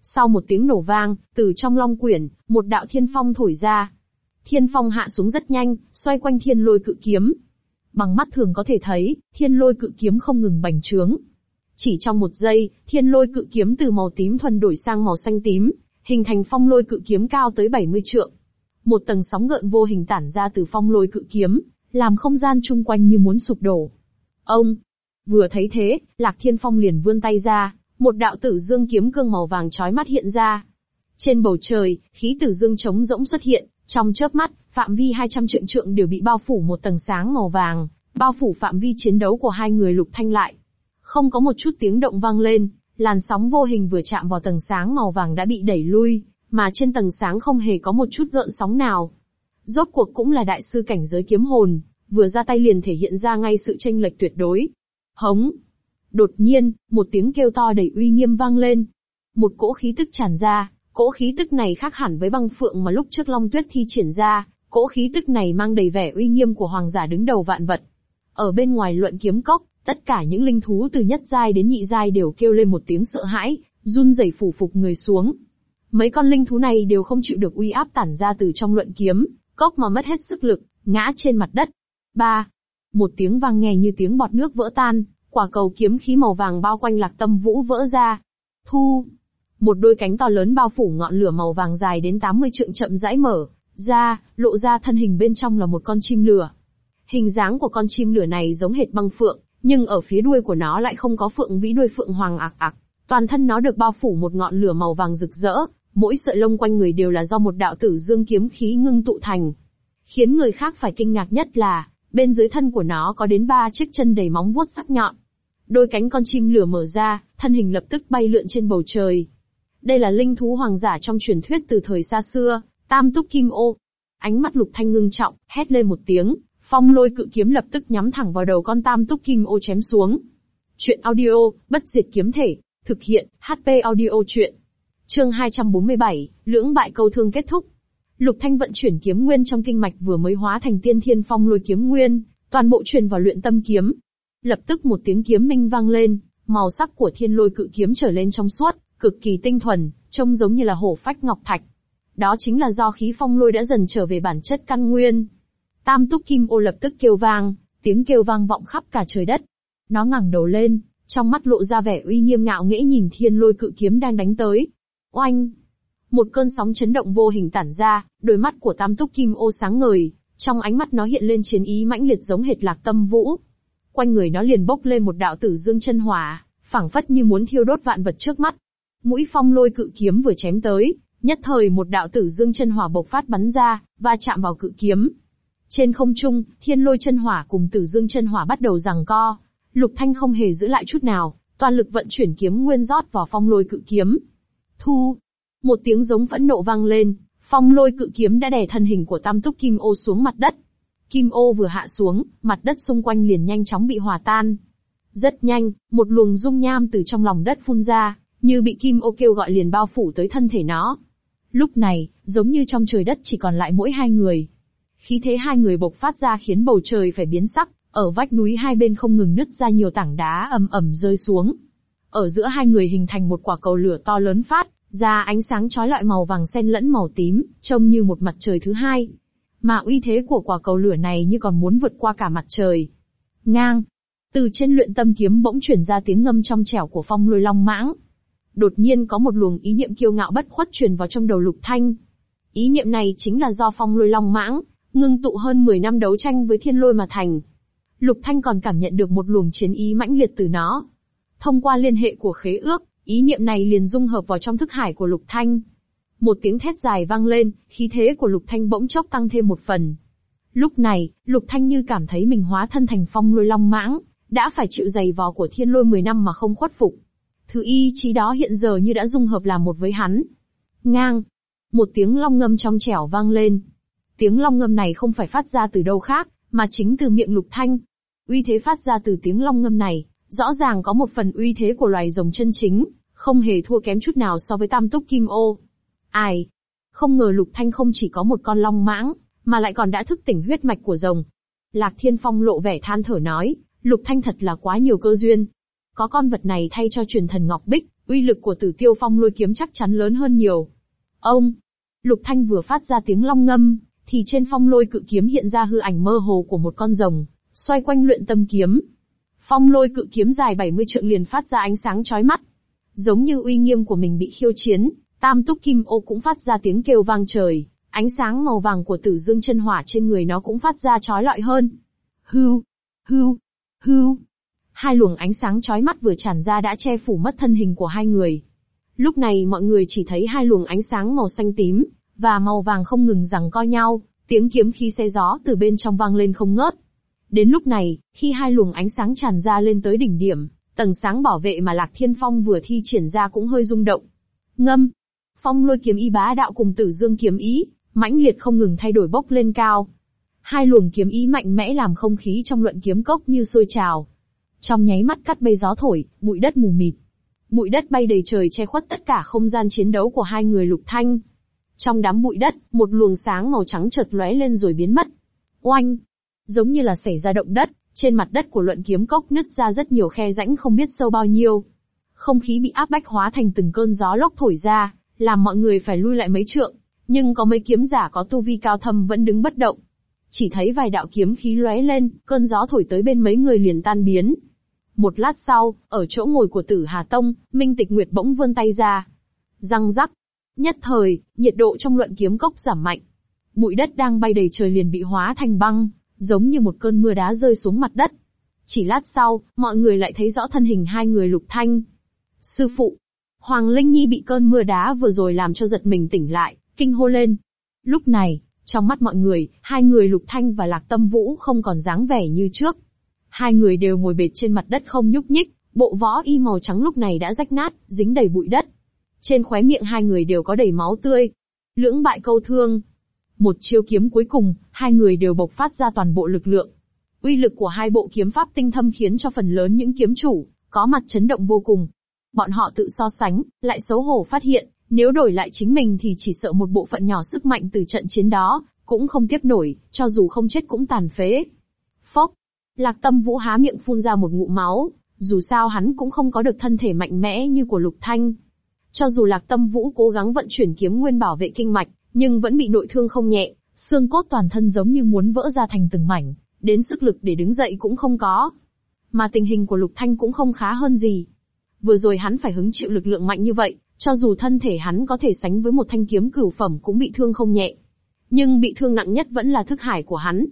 Speaker 1: Sau một tiếng nổ vang, từ trong long quyển, một đạo thiên phong thổi ra. Thiên phong hạ xuống rất nhanh, xoay quanh thiên lôi cự kiếm. Bằng mắt thường có thể thấy, thiên lôi cự kiếm không ngừng bành trướng. Chỉ trong một giây, thiên lôi cự kiếm từ màu tím thuần đổi sang màu xanh tím, hình thành phong lôi cự kiếm cao tới 70 trượng một tầng sóng gợn vô hình tản ra từ phong lôi cự kiếm, làm không gian chung quanh như muốn sụp đổ. Ông, vừa thấy thế, Lạc Thiên Phong liền vươn tay ra, một đạo tử dương kiếm cương màu vàng chói mắt hiện ra. Trên bầu trời, khí tử dương trống rỗng xuất hiện, trong chớp mắt, phạm vi 200 trượng trượng đều bị bao phủ một tầng sáng màu vàng, bao phủ phạm vi chiến đấu của hai người lục thanh lại. Không có một chút tiếng động vang lên, làn sóng vô hình vừa chạm vào tầng sáng màu vàng đã bị đẩy lui, mà trên tầng sáng không hề có một chút gợn sóng nào. Rốt cuộc cũng là đại sư cảnh giới kiếm hồn, vừa ra tay liền thể hiện ra ngay sự tranh lệch tuyệt đối. Hống! Đột nhiên, một tiếng kêu to đầy uy nghiêm vang lên. Một cỗ khí tức tràn ra, cỗ khí tức này khác hẳn với băng phượng mà lúc trước Long Tuyết thi triển ra, cỗ khí tức này mang đầy vẻ uy nghiêm của hoàng giả đứng đầu vạn vật. Ở bên ngoài luận kiếm cốc, tất cả những linh thú từ nhất giai đến nhị giai đều kêu lên một tiếng sợ hãi, run rẩy phủ phục người xuống. Mấy con linh thú này đều không chịu được uy áp tản ra từ trong luận kiếm, cốc mà mất hết sức lực, ngã trên mặt đất. Ba, Một tiếng vang nghe như tiếng bọt nước vỡ tan, quả cầu kiếm khí màu vàng bao quanh lạc tâm vũ vỡ ra. Thu! Một đôi cánh to lớn bao phủ ngọn lửa màu vàng dài đến 80 trượng chậm rãi mở, ra, lộ ra thân hình bên trong là một con chim lửa. Hình dáng của con chim lửa này giống hệt băng phượng, nhưng ở phía đuôi của nó lại không có phượng vĩ đuôi phượng hoàng ạc ạc. Toàn thân nó được bao phủ một ngọn lửa màu vàng rực rỡ, mỗi sợi lông quanh người đều là do một đạo tử dương kiếm khí ngưng tụ thành. Khiến người khác phải kinh ngạc nhất là, bên dưới thân của nó có đến ba chiếc chân đầy móng vuốt sắc nhọn. Đôi cánh con chim lửa mở ra, thân hình lập tức bay lượn trên bầu trời. Đây là linh thú hoàng giả trong truyền thuyết từ thời xa xưa, Tam Túc Kim Ô. Ánh mắt Lục Thanh ngưng trọng, hét lên một tiếng, phong lôi cự kiếm lập tức nhắm thẳng vào đầu con Tam Túc Kim Ô chém xuống. Chuyện audio, bất diệt kiếm thể, thực hiện, HP audio chuyện. Chương 247, lưỡng bại câu thương kết thúc. Lục Thanh vận chuyển kiếm nguyên trong kinh mạch vừa mới hóa thành tiên thiên phong lôi kiếm nguyên, toàn bộ truyền vào luyện tâm kiếm. Lập tức một tiếng kiếm minh vang lên, màu sắc của thiên lôi cự kiếm trở lên trong suốt, cực kỳ tinh thuần, trông giống như là hổ phách ngọc thạch. Đó chính là do khí phong lôi đã dần trở về bản chất căn nguyên. Tam túc kim ô lập tức kêu vang, tiếng kêu vang vọng khắp cả trời đất. Nó ngẩng đầu lên, trong mắt lộ ra vẻ uy nghiêm ngạo nghễ nhìn thiên lôi cự kiếm đang đánh tới, Oanh! Một cơn sóng chấn động vô hình tản ra, đôi mắt của tam túc kim ô sáng ngời, trong ánh mắt nó hiện lên chiến ý mãnh liệt giống hệt lạc tâm vũ. Quanh người nó liền bốc lên một đạo tử dương chân hỏa, phảng phất như muốn thiêu đốt vạn vật trước mắt. Mũi phong lôi cự kiếm vừa chém tới, nhất thời một đạo tử dương chân hỏa bộc phát bắn ra, va và chạm vào cự kiếm. Trên không trung, thiên lôi chân hỏa cùng tử dương chân hỏa bắt đầu giằng co. Lục Thanh không hề giữ lại chút nào, toàn lực vận chuyển kiếm nguyên rót vào phong lôi cự kiếm, Thu. Một tiếng giống phẫn nộ vang lên, phong lôi cự kiếm đã đè thân hình của tam túc kim ô xuống mặt đất. Kim ô vừa hạ xuống, mặt đất xung quanh liền nhanh chóng bị hòa tan. Rất nhanh, một luồng dung nham từ trong lòng đất phun ra, như bị kim ô kêu gọi liền bao phủ tới thân thể nó. Lúc này, giống như trong trời đất chỉ còn lại mỗi hai người. Khí thế hai người bộc phát ra khiến bầu trời phải biến sắc, ở vách núi hai bên không ngừng nứt ra nhiều tảng đá ầm ầm rơi xuống. Ở giữa hai người hình thành một quả cầu lửa to lớn phát ra ánh sáng chói lọi màu vàng xen lẫn màu tím, trông như một mặt trời thứ hai. Mà uy thế của quả cầu lửa này như còn muốn vượt qua cả mặt trời. Ngang. Từ trên luyện tâm kiếm bỗng chuyển ra tiếng ngâm trong trẻo của phong lôi long mãng. Đột nhiên có một luồng ý niệm kiêu ngạo bất khuất truyền vào trong đầu lục thanh. Ý niệm này chính là do phong lôi long mãng, ngưng tụ hơn 10 năm đấu tranh với thiên lôi mà thành. Lục Thanh còn cảm nhận được một luồng chiến ý mãnh liệt từ nó. Thông qua liên hệ của khế ước, ý niệm này liền dung hợp vào trong thức hải của Lục Thanh. Một tiếng thét dài vang lên, khí thế của Lục Thanh bỗng chốc tăng thêm một phần. Lúc này, Lục Thanh như cảm thấy mình hóa thân thành phong lôi long mãng, đã phải chịu dày vò của thiên lôi 10 năm mà không khuất phục. Thứ y chí đó hiện giờ như đã dung hợp làm một với hắn. Ngang! Một tiếng long ngâm trong trẻo vang lên. Tiếng long ngâm này không phải phát ra từ đâu khác, mà chính từ miệng Lục Thanh. Uy thế phát ra từ tiếng long ngâm này, Rõ ràng có một phần uy thế của loài rồng chân chính, không hề thua kém chút nào so với tam túc kim ô. Ai? Không ngờ Lục Thanh không chỉ có một con long mãng, mà lại còn đã thức tỉnh huyết mạch của rồng. Lạc Thiên Phong lộ vẻ than thở nói, Lục Thanh thật là quá nhiều cơ duyên. Có con vật này thay cho truyền thần Ngọc Bích, uy lực của tử tiêu phong lôi kiếm chắc chắn lớn hơn nhiều. Ông! Lục Thanh vừa phát ra tiếng long ngâm, thì trên phong lôi cự kiếm hiện ra hư ảnh mơ hồ của một con rồng, xoay quanh luyện tâm kiếm, Phong lôi cự kiếm dài 70 trượng liền phát ra ánh sáng chói mắt. Giống như uy nghiêm của mình bị khiêu chiến, tam túc kim ô cũng phát ra tiếng kêu vang trời, ánh sáng màu vàng của tử dương chân hỏa trên người nó cũng phát ra chói lọi hơn. Hưu, hưu, hưu. Hai luồng ánh sáng chói mắt vừa tràn ra đã che phủ mất thân hình của hai người. Lúc này mọi người chỉ thấy hai luồng ánh sáng màu xanh tím, và màu vàng không ngừng rằng co nhau, tiếng kiếm khí xe gió từ bên trong vang lên không ngớt. Đến lúc này, khi hai luồng ánh sáng tràn ra lên tới đỉnh điểm, tầng sáng bảo vệ mà Lạc Thiên Phong vừa thi triển ra cũng hơi rung động. Ngâm! Phong lôi kiếm y bá đạo cùng tử dương kiếm ý, mãnh liệt không ngừng thay đổi bốc lên cao. Hai luồng kiếm ý mạnh mẽ làm không khí trong luận kiếm cốc như sôi trào. Trong nháy mắt cắt bay gió thổi, bụi đất mù mịt. Bụi đất bay đầy trời che khuất tất cả không gian chiến đấu của hai người lục thanh. Trong đám bụi đất, một luồng sáng màu trắng chợt lóe lên rồi biến mất. Oanh! giống như là xảy ra động đất, trên mặt đất của luận kiếm cốc nứt ra rất nhiều khe rãnh không biết sâu bao nhiêu. Không khí bị áp bách hóa thành từng cơn gió lốc thổi ra, làm mọi người phải lui lại mấy trượng, nhưng có mấy kiếm giả có tu vi cao thâm vẫn đứng bất động. Chỉ thấy vài đạo kiếm khí lóe lên, cơn gió thổi tới bên mấy người liền tan biến. Một lát sau, ở chỗ ngồi của tử Hà Tông, Minh Tịch Nguyệt bỗng vươn tay ra. Răng rắc. Nhất thời, nhiệt độ trong luận kiếm cốc giảm mạnh. Bụi đất đang bay đầy trời liền bị hóa thành băng, giống như một cơn mưa đá rơi xuống mặt đất. Chỉ lát sau, mọi người lại thấy rõ thân hình hai người lục thanh. Sư phụ, Hoàng Linh Nhi bị cơn mưa đá vừa rồi làm cho giật mình tỉnh lại, kinh hô lên. Lúc này, trong mắt mọi người, hai người lục thanh và lạc tâm vũ không còn dáng vẻ như trước. Hai người đều ngồi bệt trên mặt đất không nhúc nhích, bộ võ y màu trắng lúc này đã rách nát, dính đầy bụi đất. Trên khóe miệng hai người đều có đầy máu tươi. Lưỡng bại câu thương, một chiêu kiếm cuối cùng, hai người đều bộc phát ra toàn bộ lực lượng. Uy lực của hai bộ kiếm pháp tinh thâm khiến cho phần lớn những kiếm chủ, có mặt chấn động vô cùng. Bọn họ tự so sánh, lại xấu hổ phát hiện, nếu đổi lại chính mình thì chỉ sợ một bộ phận nhỏ sức mạnh từ trận chiến đó, cũng không tiếp nổi, cho dù không chết cũng tàn phế. Phốc! Lạc tâm vũ há miệng phun ra một ngụm máu, dù sao hắn cũng không có được thân thể mạnh mẽ như của lục thanh. Cho dù lạc tâm vũ cố gắng vận chuyển kiếm nguyên bảo vệ kinh mạch, nhưng vẫn bị nội thương không nhẹ, xương cốt toàn thân giống như muốn vỡ ra thành từng mảnh, đến sức lực để đứng dậy cũng không có. Mà tình hình của Lục Thanh cũng không khá hơn gì. Vừa rồi hắn phải hứng chịu lực lượng mạnh như vậy, cho dù thân thể hắn có thể sánh với một thanh kiếm cửu phẩm cũng bị thương không nhẹ. Nhưng bị thương nặng nhất vẫn là thức hải của hắn.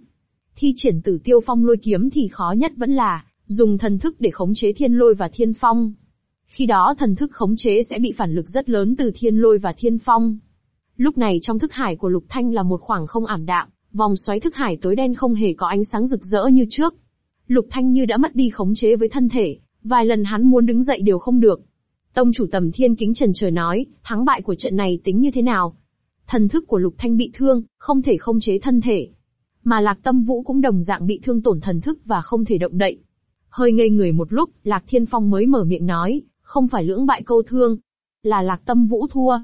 Speaker 1: Thi triển tử tiêu phong lôi kiếm thì khó nhất vẫn là, dùng thần thức để khống chế thiên lôi và thiên phong. Khi đó thần thức khống chế sẽ bị phản lực rất lớn từ thiên lôi và thiên phong. Lúc này trong thức hải của Lục Thanh là một khoảng không ảm đạm, vòng xoáy thức hải tối đen không hề có ánh sáng rực rỡ như trước. Lục Thanh như đã mất đi khống chế với thân thể, vài lần hắn muốn đứng dậy đều không được. Tông chủ tầm thiên kính trần chờ nói, thắng bại của trận này tính như thế nào? Thần thức của Lục Thanh bị thương, không thể khống chế thân thể. Mà Lạc Tâm Vũ cũng đồng dạng bị thương tổn thần thức và không thể động đậy. Hơi ngây người một lúc, Lạc Thiên Phong mới mở miệng nói, không phải lưỡng bại câu thương, là Lạc Tâm Vũ thua.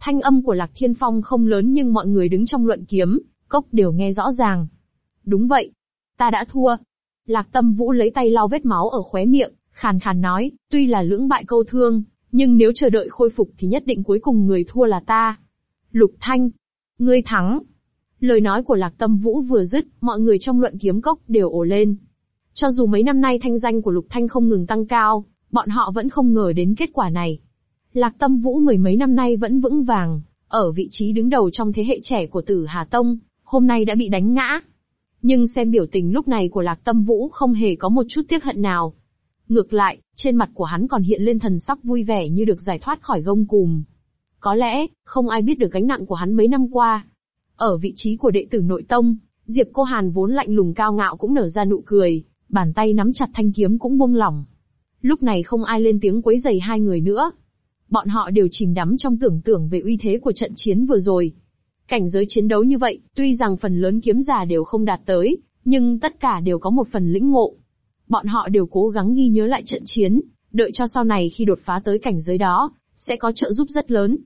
Speaker 1: Thanh âm của Lạc Thiên Phong không lớn nhưng mọi người đứng trong luận kiếm, cốc đều nghe rõ ràng. Đúng vậy. Ta đã thua. Lạc Tâm Vũ lấy tay lau vết máu ở khóe miệng, khàn khàn nói, tuy là lưỡng bại câu thương, nhưng nếu chờ đợi khôi phục thì nhất định cuối cùng người thua là ta. Lục Thanh. Ngươi thắng. Lời nói của Lạc Tâm Vũ vừa dứt, mọi người trong luận kiếm cốc đều ồ lên. Cho dù mấy năm nay thanh danh của Lục Thanh không ngừng tăng cao, bọn họ vẫn không ngờ đến kết quả này. Lạc Tâm Vũ mười mấy năm nay vẫn vững vàng, ở vị trí đứng đầu trong thế hệ trẻ của Tử Hà Tông, hôm nay đã bị đánh ngã. Nhưng xem biểu tình lúc này của Lạc Tâm Vũ không hề có một chút tiếc hận nào. Ngược lại, trên mặt của hắn còn hiện lên thần sắc vui vẻ như được giải thoát khỏi gông cùm. Có lẽ, không ai biết được gánh nặng của hắn mấy năm qua. Ở vị trí của đệ tử nội tông, Diệp Cô Hàn vốn lạnh lùng cao ngạo cũng nở ra nụ cười, bàn tay nắm chặt thanh kiếm cũng buông lỏng. Lúc này không ai lên tiếng quấy rầy hai người nữa, bọn họ đều chìm đắm trong tưởng tượng về uy thế của trận chiến vừa rồi. Cảnh giới chiến đấu như vậy, tuy rằng phần lớn kiếm giả đều không đạt tới, nhưng tất cả đều có một phần lĩnh ngộ. Bọn họ đều cố gắng ghi nhớ lại trận chiến, đợi cho sau này khi đột phá tới cảnh giới đó, sẽ có trợ giúp rất lớn.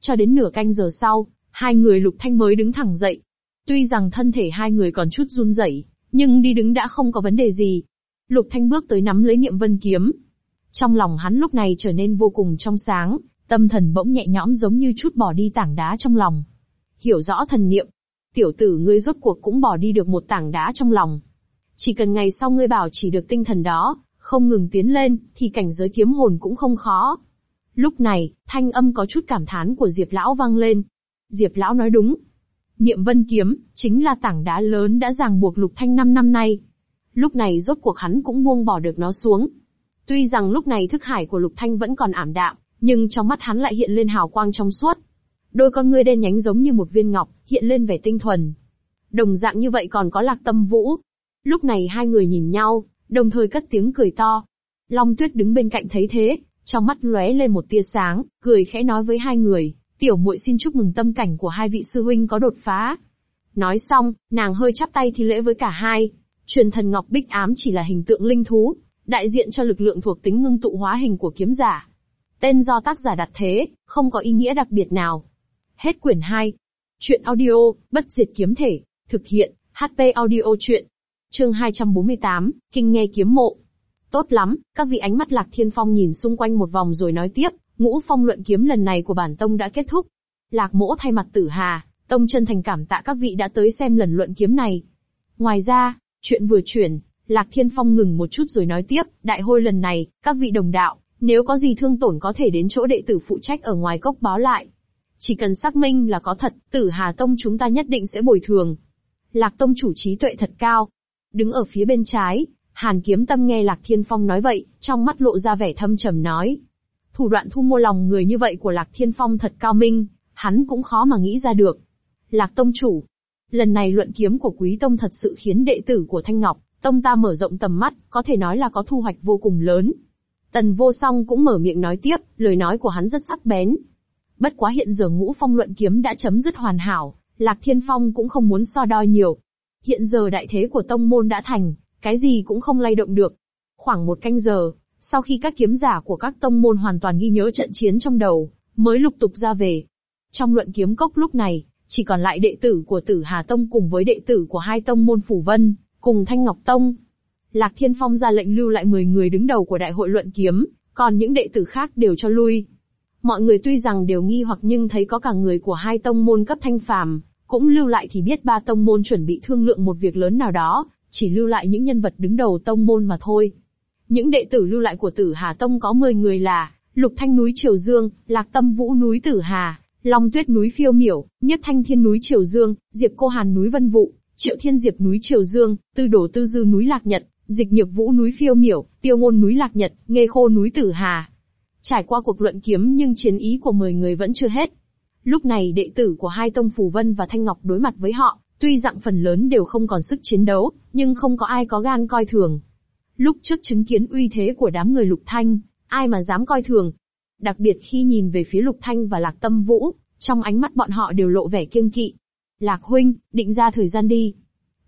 Speaker 1: Cho đến nửa canh giờ sau, hai người lục thanh mới đứng thẳng dậy. Tuy rằng thân thể hai người còn chút run rẩy, nhưng đi đứng đã không có vấn đề gì. Lục thanh bước tới nắm lấy niệm vân kiếm, trong lòng hắn lúc này trở nên vô cùng trong sáng, tâm thần bỗng nhẹ nhõm giống như chút bỏ đi tảng đá trong lòng. Hiểu rõ thần niệm, tiểu tử ngươi rốt cuộc cũng bỏ đi được một tảng đá trong lòng. Chỉ cần ngày sau ngươi bảo chỉ được tinh thần đó, không ngừng tiến lên, thì cảnh giới kiếm hồn cũng không khó. Lúc này, thanh âm có chút cảm thán của Diệp Lão vang lên. Diệp Lão nói đúng. Niệm vân kiếm, chính là tảng đá lớn đã ràng buộc lục thanh năm năm nay. Lúc này rốt cuộc hắn cũng buông bỏ được nó xuống, Tuy rằng lúc này thức hải của Lục Thanh vẫn còn ảm đạm, nhưng trong mắt hắn lại hiện lên hào quang trong suốt. Đôi con ngươi đen nhánh giống như một viên ngọc, hiện lên vẻ tinh thuần. Đồng dạng như vậy còn có Lạc Tâm Vũ. Lúc này hai người nhìn nhau, đồng thời cất tiếng cười to. Long Tuyết đứng bên cạnh thấy thế, trong mắt lóe lên một tia sáng, cười khẽ nói với hai người, "Tiểu muội xin chúc mừng tâm cảnh của hai vị sư huynh có đột phá." Nói xong, nàng hơi chắp tay thi lễ với cả hai. Truyền thần ngọc bích ám chỉ là hình tượng linh thú, đại diện cho lực lượng thuộc tính ngưng tụ hóa hình của kiếm giả. Tên do tác giả đặt thế, không có ý nghĩa đặc biệt nào. Hết quyển 2. Chuyện audio, bất diệt kiếm thể, thực hiện, HP audio chuyện. Chương 248, Kinh nghe kiếm mộ. Tốt lắm, các vị ánh mắt lạc thiên phong nhìn xung quanh một vòng rồi nói tiếp, ngũ phong luận kiếm lần này của bản tông đã kết thúc. Lạc mỗ thay mặt tử hà, tông chân thành cảm tạ các vị đã tới xem lần luận kiếm này. Ngoài ra, chuyện vừa chuyển, Lạc Thiên Phong ngừng một chút rồi nói tiếp, đại hôi lần này, các vị đồng đạo, nếu có gì thương tổn có thể đến chỗ đệ tử phụ trách ở ngoài cốc báo lại. Chỉ cần xác minh là có thật, tử Hà Tông chúng ta nhất định sẽ bồi thường. Lạc Tông chủ trí tuệ thật cao. Đứng ở phía bên trái, Hàn Kiếm Tâm nghe Lạc Thiên Phong nói vậy, trong mắt lộ ra vẻ thâm trầm nói. Thủ đoạn thu mua lòng người như vậy của Lạc Thiên Phong thật cao minh, hắn cũng khó mà nghĩ ra được. Lạc Tông chủ, lần này luận kiếm của Quý Tông thật sự khiến đệ tử của Thanh Ngọc Tông ta mở rộng tầm mắt, có thể nói là có thu hoạch vô cùng lớn. Tần vô song cũng mở miệng nói tiếp, lời nói của hắn rất sắc bén. Bất quá hiện giờ ngũ phong luận kiếm đã chấm dứt hoàn hảo, Lạc Thiên Phong cũng không muốn so đo nhiều. Hiện giờ đại thế của tông môn đã thành, cái gì cũng không lay động được. Khoảng một canh giờ, sau khi các kiếm giả của các tông môn hoàn toàn ghi nhớ trận chiến trong đầu, mới lục tục ra về. Trong luận kiếm cốc lúc này, chỉ còn lại đệ tử của tử Hà Tông cùng với đệ tử của hai tông môn Phủ Vân, cùng Thanh Ngọc Tông. Lạc Thiên Phong ra lệnh lưu lại 10 người đứng đầu của đại hội luận kiếm, còn những đệ tử khác đều cho lui. Mọi người tuy rằng đều nghi hoặc nhưng thấy có cả người của hai tông môn cấp thanh phàm, cũng lưu lại thì biết ba tông môn chuẩn bị thương lượng một việc lớn nào đó, chỉ lưu lại những nhân vật đứng đầu tông môn mà thôi. Những đệ tử lưu lại của Tử Hà Tông có 10 người là Lục Thanh núi Triều Dương, Lạc Tâm Vũ núi Tử Hà, Long Tuyết núi Phiêu Miểu, Nhất Thanh Thiên núi Triều Dương, Diệp Cô Hàn núi Vân Vụ, Triệu Thiên Diệp núi Triều Dương, Tư Đổ Tư Dư núi Lạc Nhật, Dịch Nhược Vũ núi Phiêu Miểu, Tiêu Ngôn núi Lạc Nhật, Nghe Khô núi Tử Hà. Trải qua cuộc luận kiếm nhưng chiến ý của mười người vẫn chưa hết. Lúc này đệ tử của hai tông Phù Vân và Thanh Ngọc đối mặt với họ, tuy dạng phần lớn đều không còn sức chiến đấu, nhưng không có ai có gan coi thường. Lúc trước chứng kiến uy thế của đám người Lục Thanh, ai mà dám coi thường. Đặc biệt khi nhìn về phía Lục Thanh và Lạc Tâm Vũ, trong ánh mắt bọn họ đều lộ vẻ kiêng kỵ, Lạc huynh, định ra thời gian đi.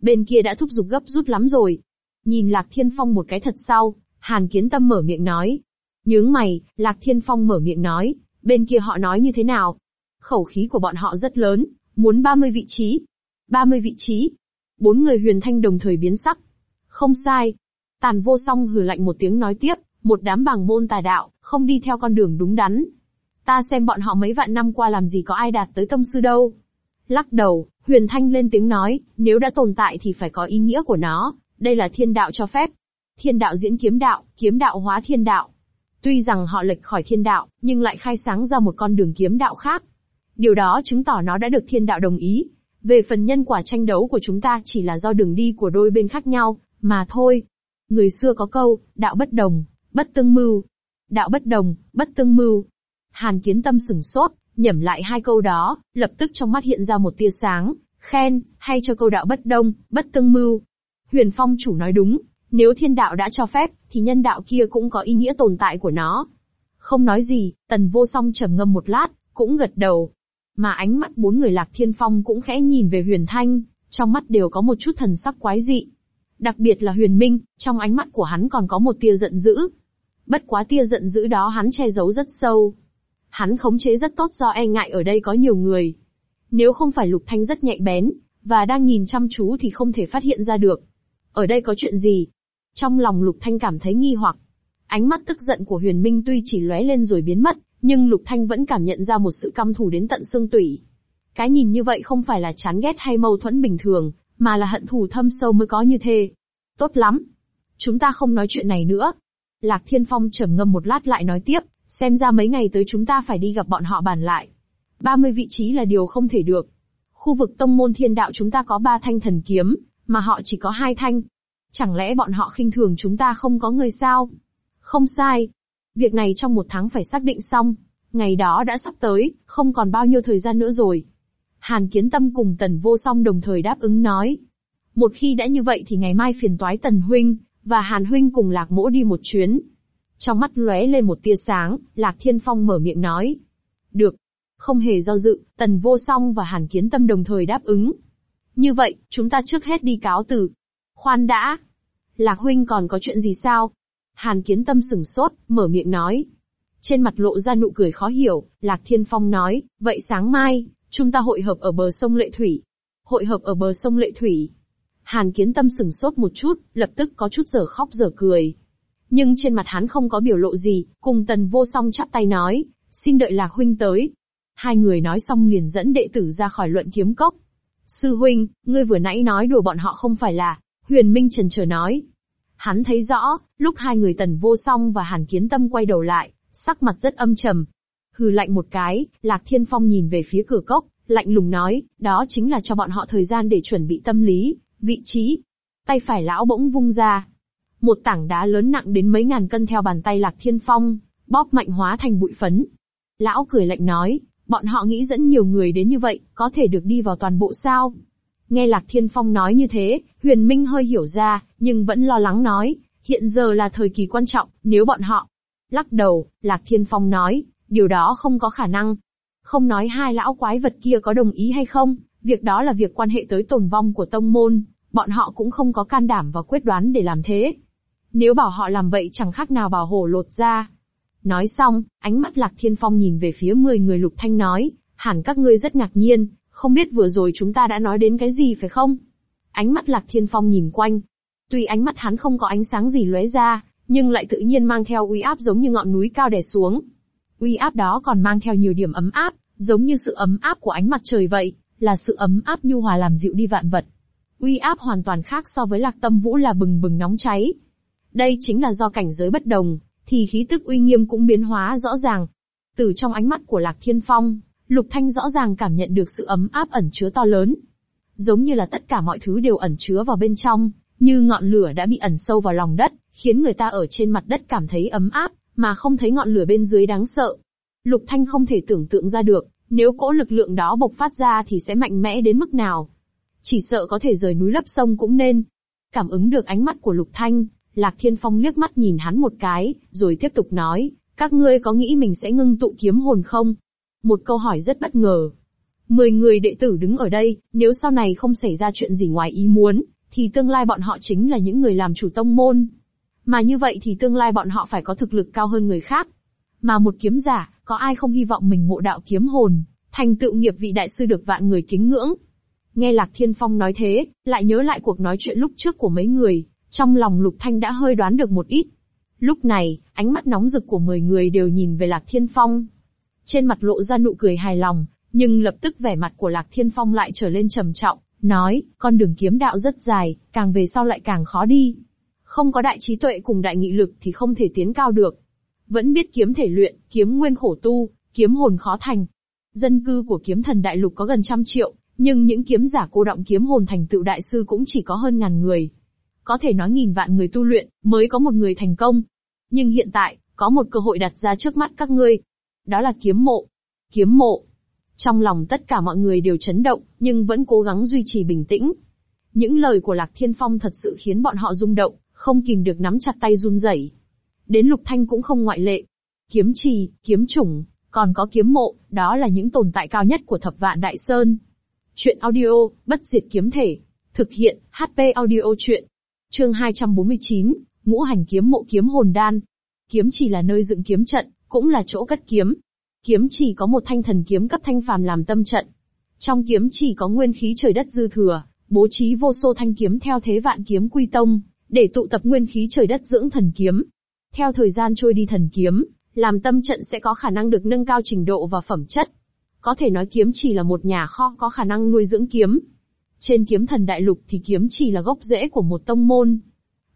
Speaker 1: Bên kia đã thúc giục gấp rút lắm rồi. Nhìn Lạc Thiên Phong một cái thật sau, Hàn Kiến Tâm mở miệng nói. Nhướng mày, Lạc Thiên Phong mở miệng nói, bên kia họ nói như thế nào? Khẩu khí của bọn họ rất lớn, muốn 30 vị trí. 30 vị trí. Bốn người huyền thanh đồng thời biến sắc. Không sai. Tàn vô song hừ lạnh một tiếng nói tiếp, một đám bằng môn tà đạo, không đi theo con đường đúng đắn. Ta xem bọn họ mấy vạn năm qua làm gì có ai đạt tới tâm sư đâu. Lắc đầu, Huyền Thanh lên tiếng nói, nếu đã tồn tại thì phải có ý nghĩa của nó, đây là thiên đạo cho phép. Thiên đạo diễn kiếm đạo, kiếm đạo hóa thiên đạo. Tuy rằng họ lệch khỏi thiên đạo, nhưng lại khai sáng ra một con đường kiếm đạo khác. Điều đó chứng tỏ nó đã được thiên đạo đồng ý. Về phần nhân quả tranh đấu của chúng ta chỉ là do đường đi của đôi bên khác nhau, mà thôi. Người xưa có câu, đạo bất đồng, bất tương mưu. Đạo bất đồng, bất tương mưu. Hàn kiến tâm sửng sốt, nhẩm lại hai câu đó, lập tức trong mắt hiện ra một tia sáng, khen, hay cho câu đạo bất đông, bất tương mưu. Huyền Phong chủ nói đúng, nếu thiên đạo đã cho phép, thì nhân đạo kia cũng có ý nghĩa tồn tại của nó. Không nói gì, tần vô song trầm ngâm một lát, cũng gật đầu. Mà ánh mắt bốn người lạc thiên phong cũng khẽ nhìn về huyền thanh, trong mắt đều có một chút thần sắc quái dị. Đặc biệt là huyền minh, trong ánh mắt của hắn còn có một tia giận dữ. Bất quá tia giận dữ đó hắn che giấu rất sâu, Hắn khống chế rất tốt do e ngại ở đây có nhiều người. Nếu không phải Lục Thanh rất nhạy bén, và đang nhìn chăm chú thì không thể phát hiện ra được. Ở đây có chuyện gì? Trong lòng Lục Thanh cảm thấy nghi hoặc. Ánh mắt tức giận của Huyền Minh tuy chỉ lóe lên rồi biến mất, nhưng Lục Thanh vẫn cảm nhận ra một sự căm thù đến tận xương tủy. Cái nhìn như vậy không phải là chán ghét hay mâu thuẫn bình thường, mà là hận thù thâm sâu mới có như thế. Tốt lắm. Chúng ta không nói chuyện này nữa. Lạc Thiên Phong trầm ngâm một lát lại nói tiếp, Xem ra mấy ngày tới chúng ta phải đi gặp bọn họ bàn lại. 30 vị trí là điều không thể được. Khu vực tông môn thiên đạo chúng ta có 3 thanh thần kiếm, mà họ chỉ có 2 thanh. Chẳng lẽ bọn họ khinh thường chúng ta không có người sao? Không sai. Việc này trong một tháng phải xác định xong. Ngày đó đã sắp tới, không còn bao nhiêu thời gian nữa rồi. Hàn Kiến Tâm cùng Tần Vô Song đồng thời đáp ứng nói. Một khi đã như vậy thì ngày mai phiền toái Tần Huynh, và Hàn Huynh cùng Lạc Mỗ đi một chuyến, trong mắt lóe lên một tia sáng, Lạc Thiên Phong mở miệng nói. Được. Không hề do dự, Tần Vô Song và Hàn Kiến Tâm đồng thời đáp ứng. Như vậy, chúng ta trước hết đi cáo từ. Khoan đã. Lạc Huynh còn có chuyện gì sao? Hàn Kiến Tâm sửng sốt, mở miệng nói. Trên mặt lộ ra nụ cười khó hiểu, Lạc Thiên Phong nói, vậy sáng mai, chúng ta hội hợp ở bờ sông Lệ Thủy. Hội hợp ở bờ sông Lệ Thủy. Hàn Kiến Tâm sửng sốt một chút, lập tức có chút giờ khóc giờ cười nhưng trên mặt hắn không có biểu lộ gì, cùng tần vô song chắp tay nói, xin đợi lạc huynh tới. Hai người nói xong liền dẫn đệ tử ra khỏi luận kiếm cốc. Sư huynh, ngươi vừa nãy nói đùa bọn họ không phải là, huyền minh trần chờ nói. Hắn thấy rõ, lúc hai người tần vô song và hàn kiến tâm quay đầu lại, sắc mặt rất âm trầm. Hừ lạnh một cái, lạc thiên phong nhìn về phía cửa cốc, lạnh lùng nói, đó chính là cho bọn họ thời gian để chuẩn bị tâm lý, vị trí. Tay phải lão bỗng vung ra, một tảng đá lớn nặng đến mấy ngàn cân theo bàn tay Lạc Thiên Phong, bóp mạnh hóa thành bụi phấn. Lão cười lạnh nói, bọn họ nghĩ dẫn nhiều người đến như vậy, có thể được đi vào toàn bộ sao? Nghe Lạc Thiên Phong nói như thế, Huyền Minh hơi hiểu ra, nhưng vẫn lo lắng nói, hiện giờ là thời kỳ quan trọng, nếu bọn họ... Lắc đầu, Lạc Thiên Phong nói, điều đó không có khả năng. Không nói hai lão quái vật kia có đồng ý hay không, việc đó là việc quan hệ tới tồn vong của tông môn, bọn họ cũng không có can đảm và quyết đoán để làm thế. Nếu bảo họ làm vậy chẳng khác nào bảo hổ lột ra. Nói xong, ánh mắt Lạc Thiên Phong nhìn về phía 10 người Lục Thanh nói, hẳn các ngươi rất ngạc nhiên, không biết vừa rồi chúng ta đã nói đến cái gì phải không? Ánh mắt Lạc Thiên Phong nhìn quanh. Tuy ánh mắt hắn không có ánh sáng gì lóe ra, nhưng lại tự nhiên mang theo uy áp giống như ngọn núi cao đè xuống. Uy áp đó còn mang theo nhiều điểm ấm áp, giống như sự ấm áp của ánh mặt trời vậy, là sự ấm áp nhu hòa làm dịu đi vạn vật. Uy áp hoàn toàn khác so với lạc tâm vũ là bừng bừng nóng cháy, đây chính là do cảnh giới bất đồng, thì khí tức uy nghiêm cũng biến hóa rõ ràng. Từ trong ánh mắt của Lạc Thiên Phong, Lục Thanh rõ ràng cảm nhận được sự ấm áp ẩn chứa to lớn. Giống như là tất cả mọi thứ đều ẩn chứa vào bên trong, như ngọn lửa đã bị ẩn sâu vào lòng đất, khiến người ta ở trên mặt đất cảm thấy ấm áp, mà không thấy ngọn lửa bên dưới đáng sợ. Lục Thanh không thể tưởng tượng ra được, nếu cỗ lực lượng đó bộc phát ra thì sẽ mạnh mẽ đến mức nào. Chỉ sợ có thể rời núi lấp sông cũng nên. Cảm ứng được ánh mắt của Lục Thanh, Lạc Thiên Phong liếc mắt nhìn hắn một cái, rồi tiếp tục nói, các ngươi có nghĩ mình sẽ ngưng tụ kiếm hồn không? Một câu hỏi rất bất ngờ. Mười người đệ tử đứng ở đây, nếu sau này không xảy ra chuyện gì ngoài ý muốn, thì tương lai bọn họ chính là những người làm chủ tông môn. Mà như vậy thì tương lai bọn họ phải có thực lực cao hơn người khác. Mà một kiếm giả, có ai không hy vọng mình ngộ đạo kiếm hồn, thành tựu nghiệp vị đại sư được vạn người kính ngưỡng. Nghe Lạc Thiên Phong nói thế, lại nhớ lại cuộc nói chuyện lúc trước của mấy người, trong lòng Lục Thanh đã hơi đoán được một ít. Lúc này, ánh mắt nóng rực của mười người đều nhìn về Lạc Thiên Phong. Trên mặt lộ ra nụ cười hài lòng, nhưng lập tức vẻ mặt của Lạc Thiên Phong lại trở lên trầm trọng, nói, con đường kiếm đạo rất dài, càng về sau lại càng khó đi. Không có đại trí tuệ cùng đại nghị lực thì không thể tiến cao được. Vẫn biết kiếm thể luyện, kiếm nguyên khổ tu, kiếm hồn khó thành. Dân cư của kiếm thần đại lục có gần trăm triệu, nhưng những kiếm giả cô động kiếm hồn thành tựu đại sư cũng chỉ có hơn ngàn người có thể nói nghìn vạn người tu luyện, mới có một người thành công. Nhưng hiện tại, có một cơ hội đặt ra trước mắt các ngươi. Đó là kiếm mộ. Kiếm mộ. Trong lòng tất cả mọi người đều chấn động, nhưng vẫn cố gắng duy trì bình tĩnh. Những lời của Lạc Thiên Phong thật sự khiến bọn họ rung động, không kìm được nắm chặt tay run rẩy. Đến Lục Thanh cũng không ngoại lệ. Kiếm trì, kiếm chủng, còn có kiếm mộ, đó là những tồn tại cao nhất của thập vạn đại sơn. Chuyện audio, bất diệt kiếm thể. Thực hiện, HP audio chuyện. Chương 249, Ngũ hành kiếm mộ kiếm hồn đan. Kiếm chỉ là nơi dựng kiếm trận, cũng là chỗ cất kiếm. Kiếm chỉ có một thanh thần kiếm cấp thanh phàm làm tâm trận. Trong kiếm chỉ có nguyên khí trời đất dư thừa, bố trí vô số thanh kiếm theo thế vạn kiếm quy tông, để tụ tập nguyên khí trời đất dưỡng thần kiếm. Theo thời gian trôi đi thần kiếm, làm tâm trận sẽ có khả năng được nâng cao trình độ và phẩm chất. Có thể nói kiếm chỉ là một nhà kho có khả năng nuôi dưỡng kiếm. Trên kiếm thần đại lục thì kiếm chỉ là gốc rễ của một tông môn.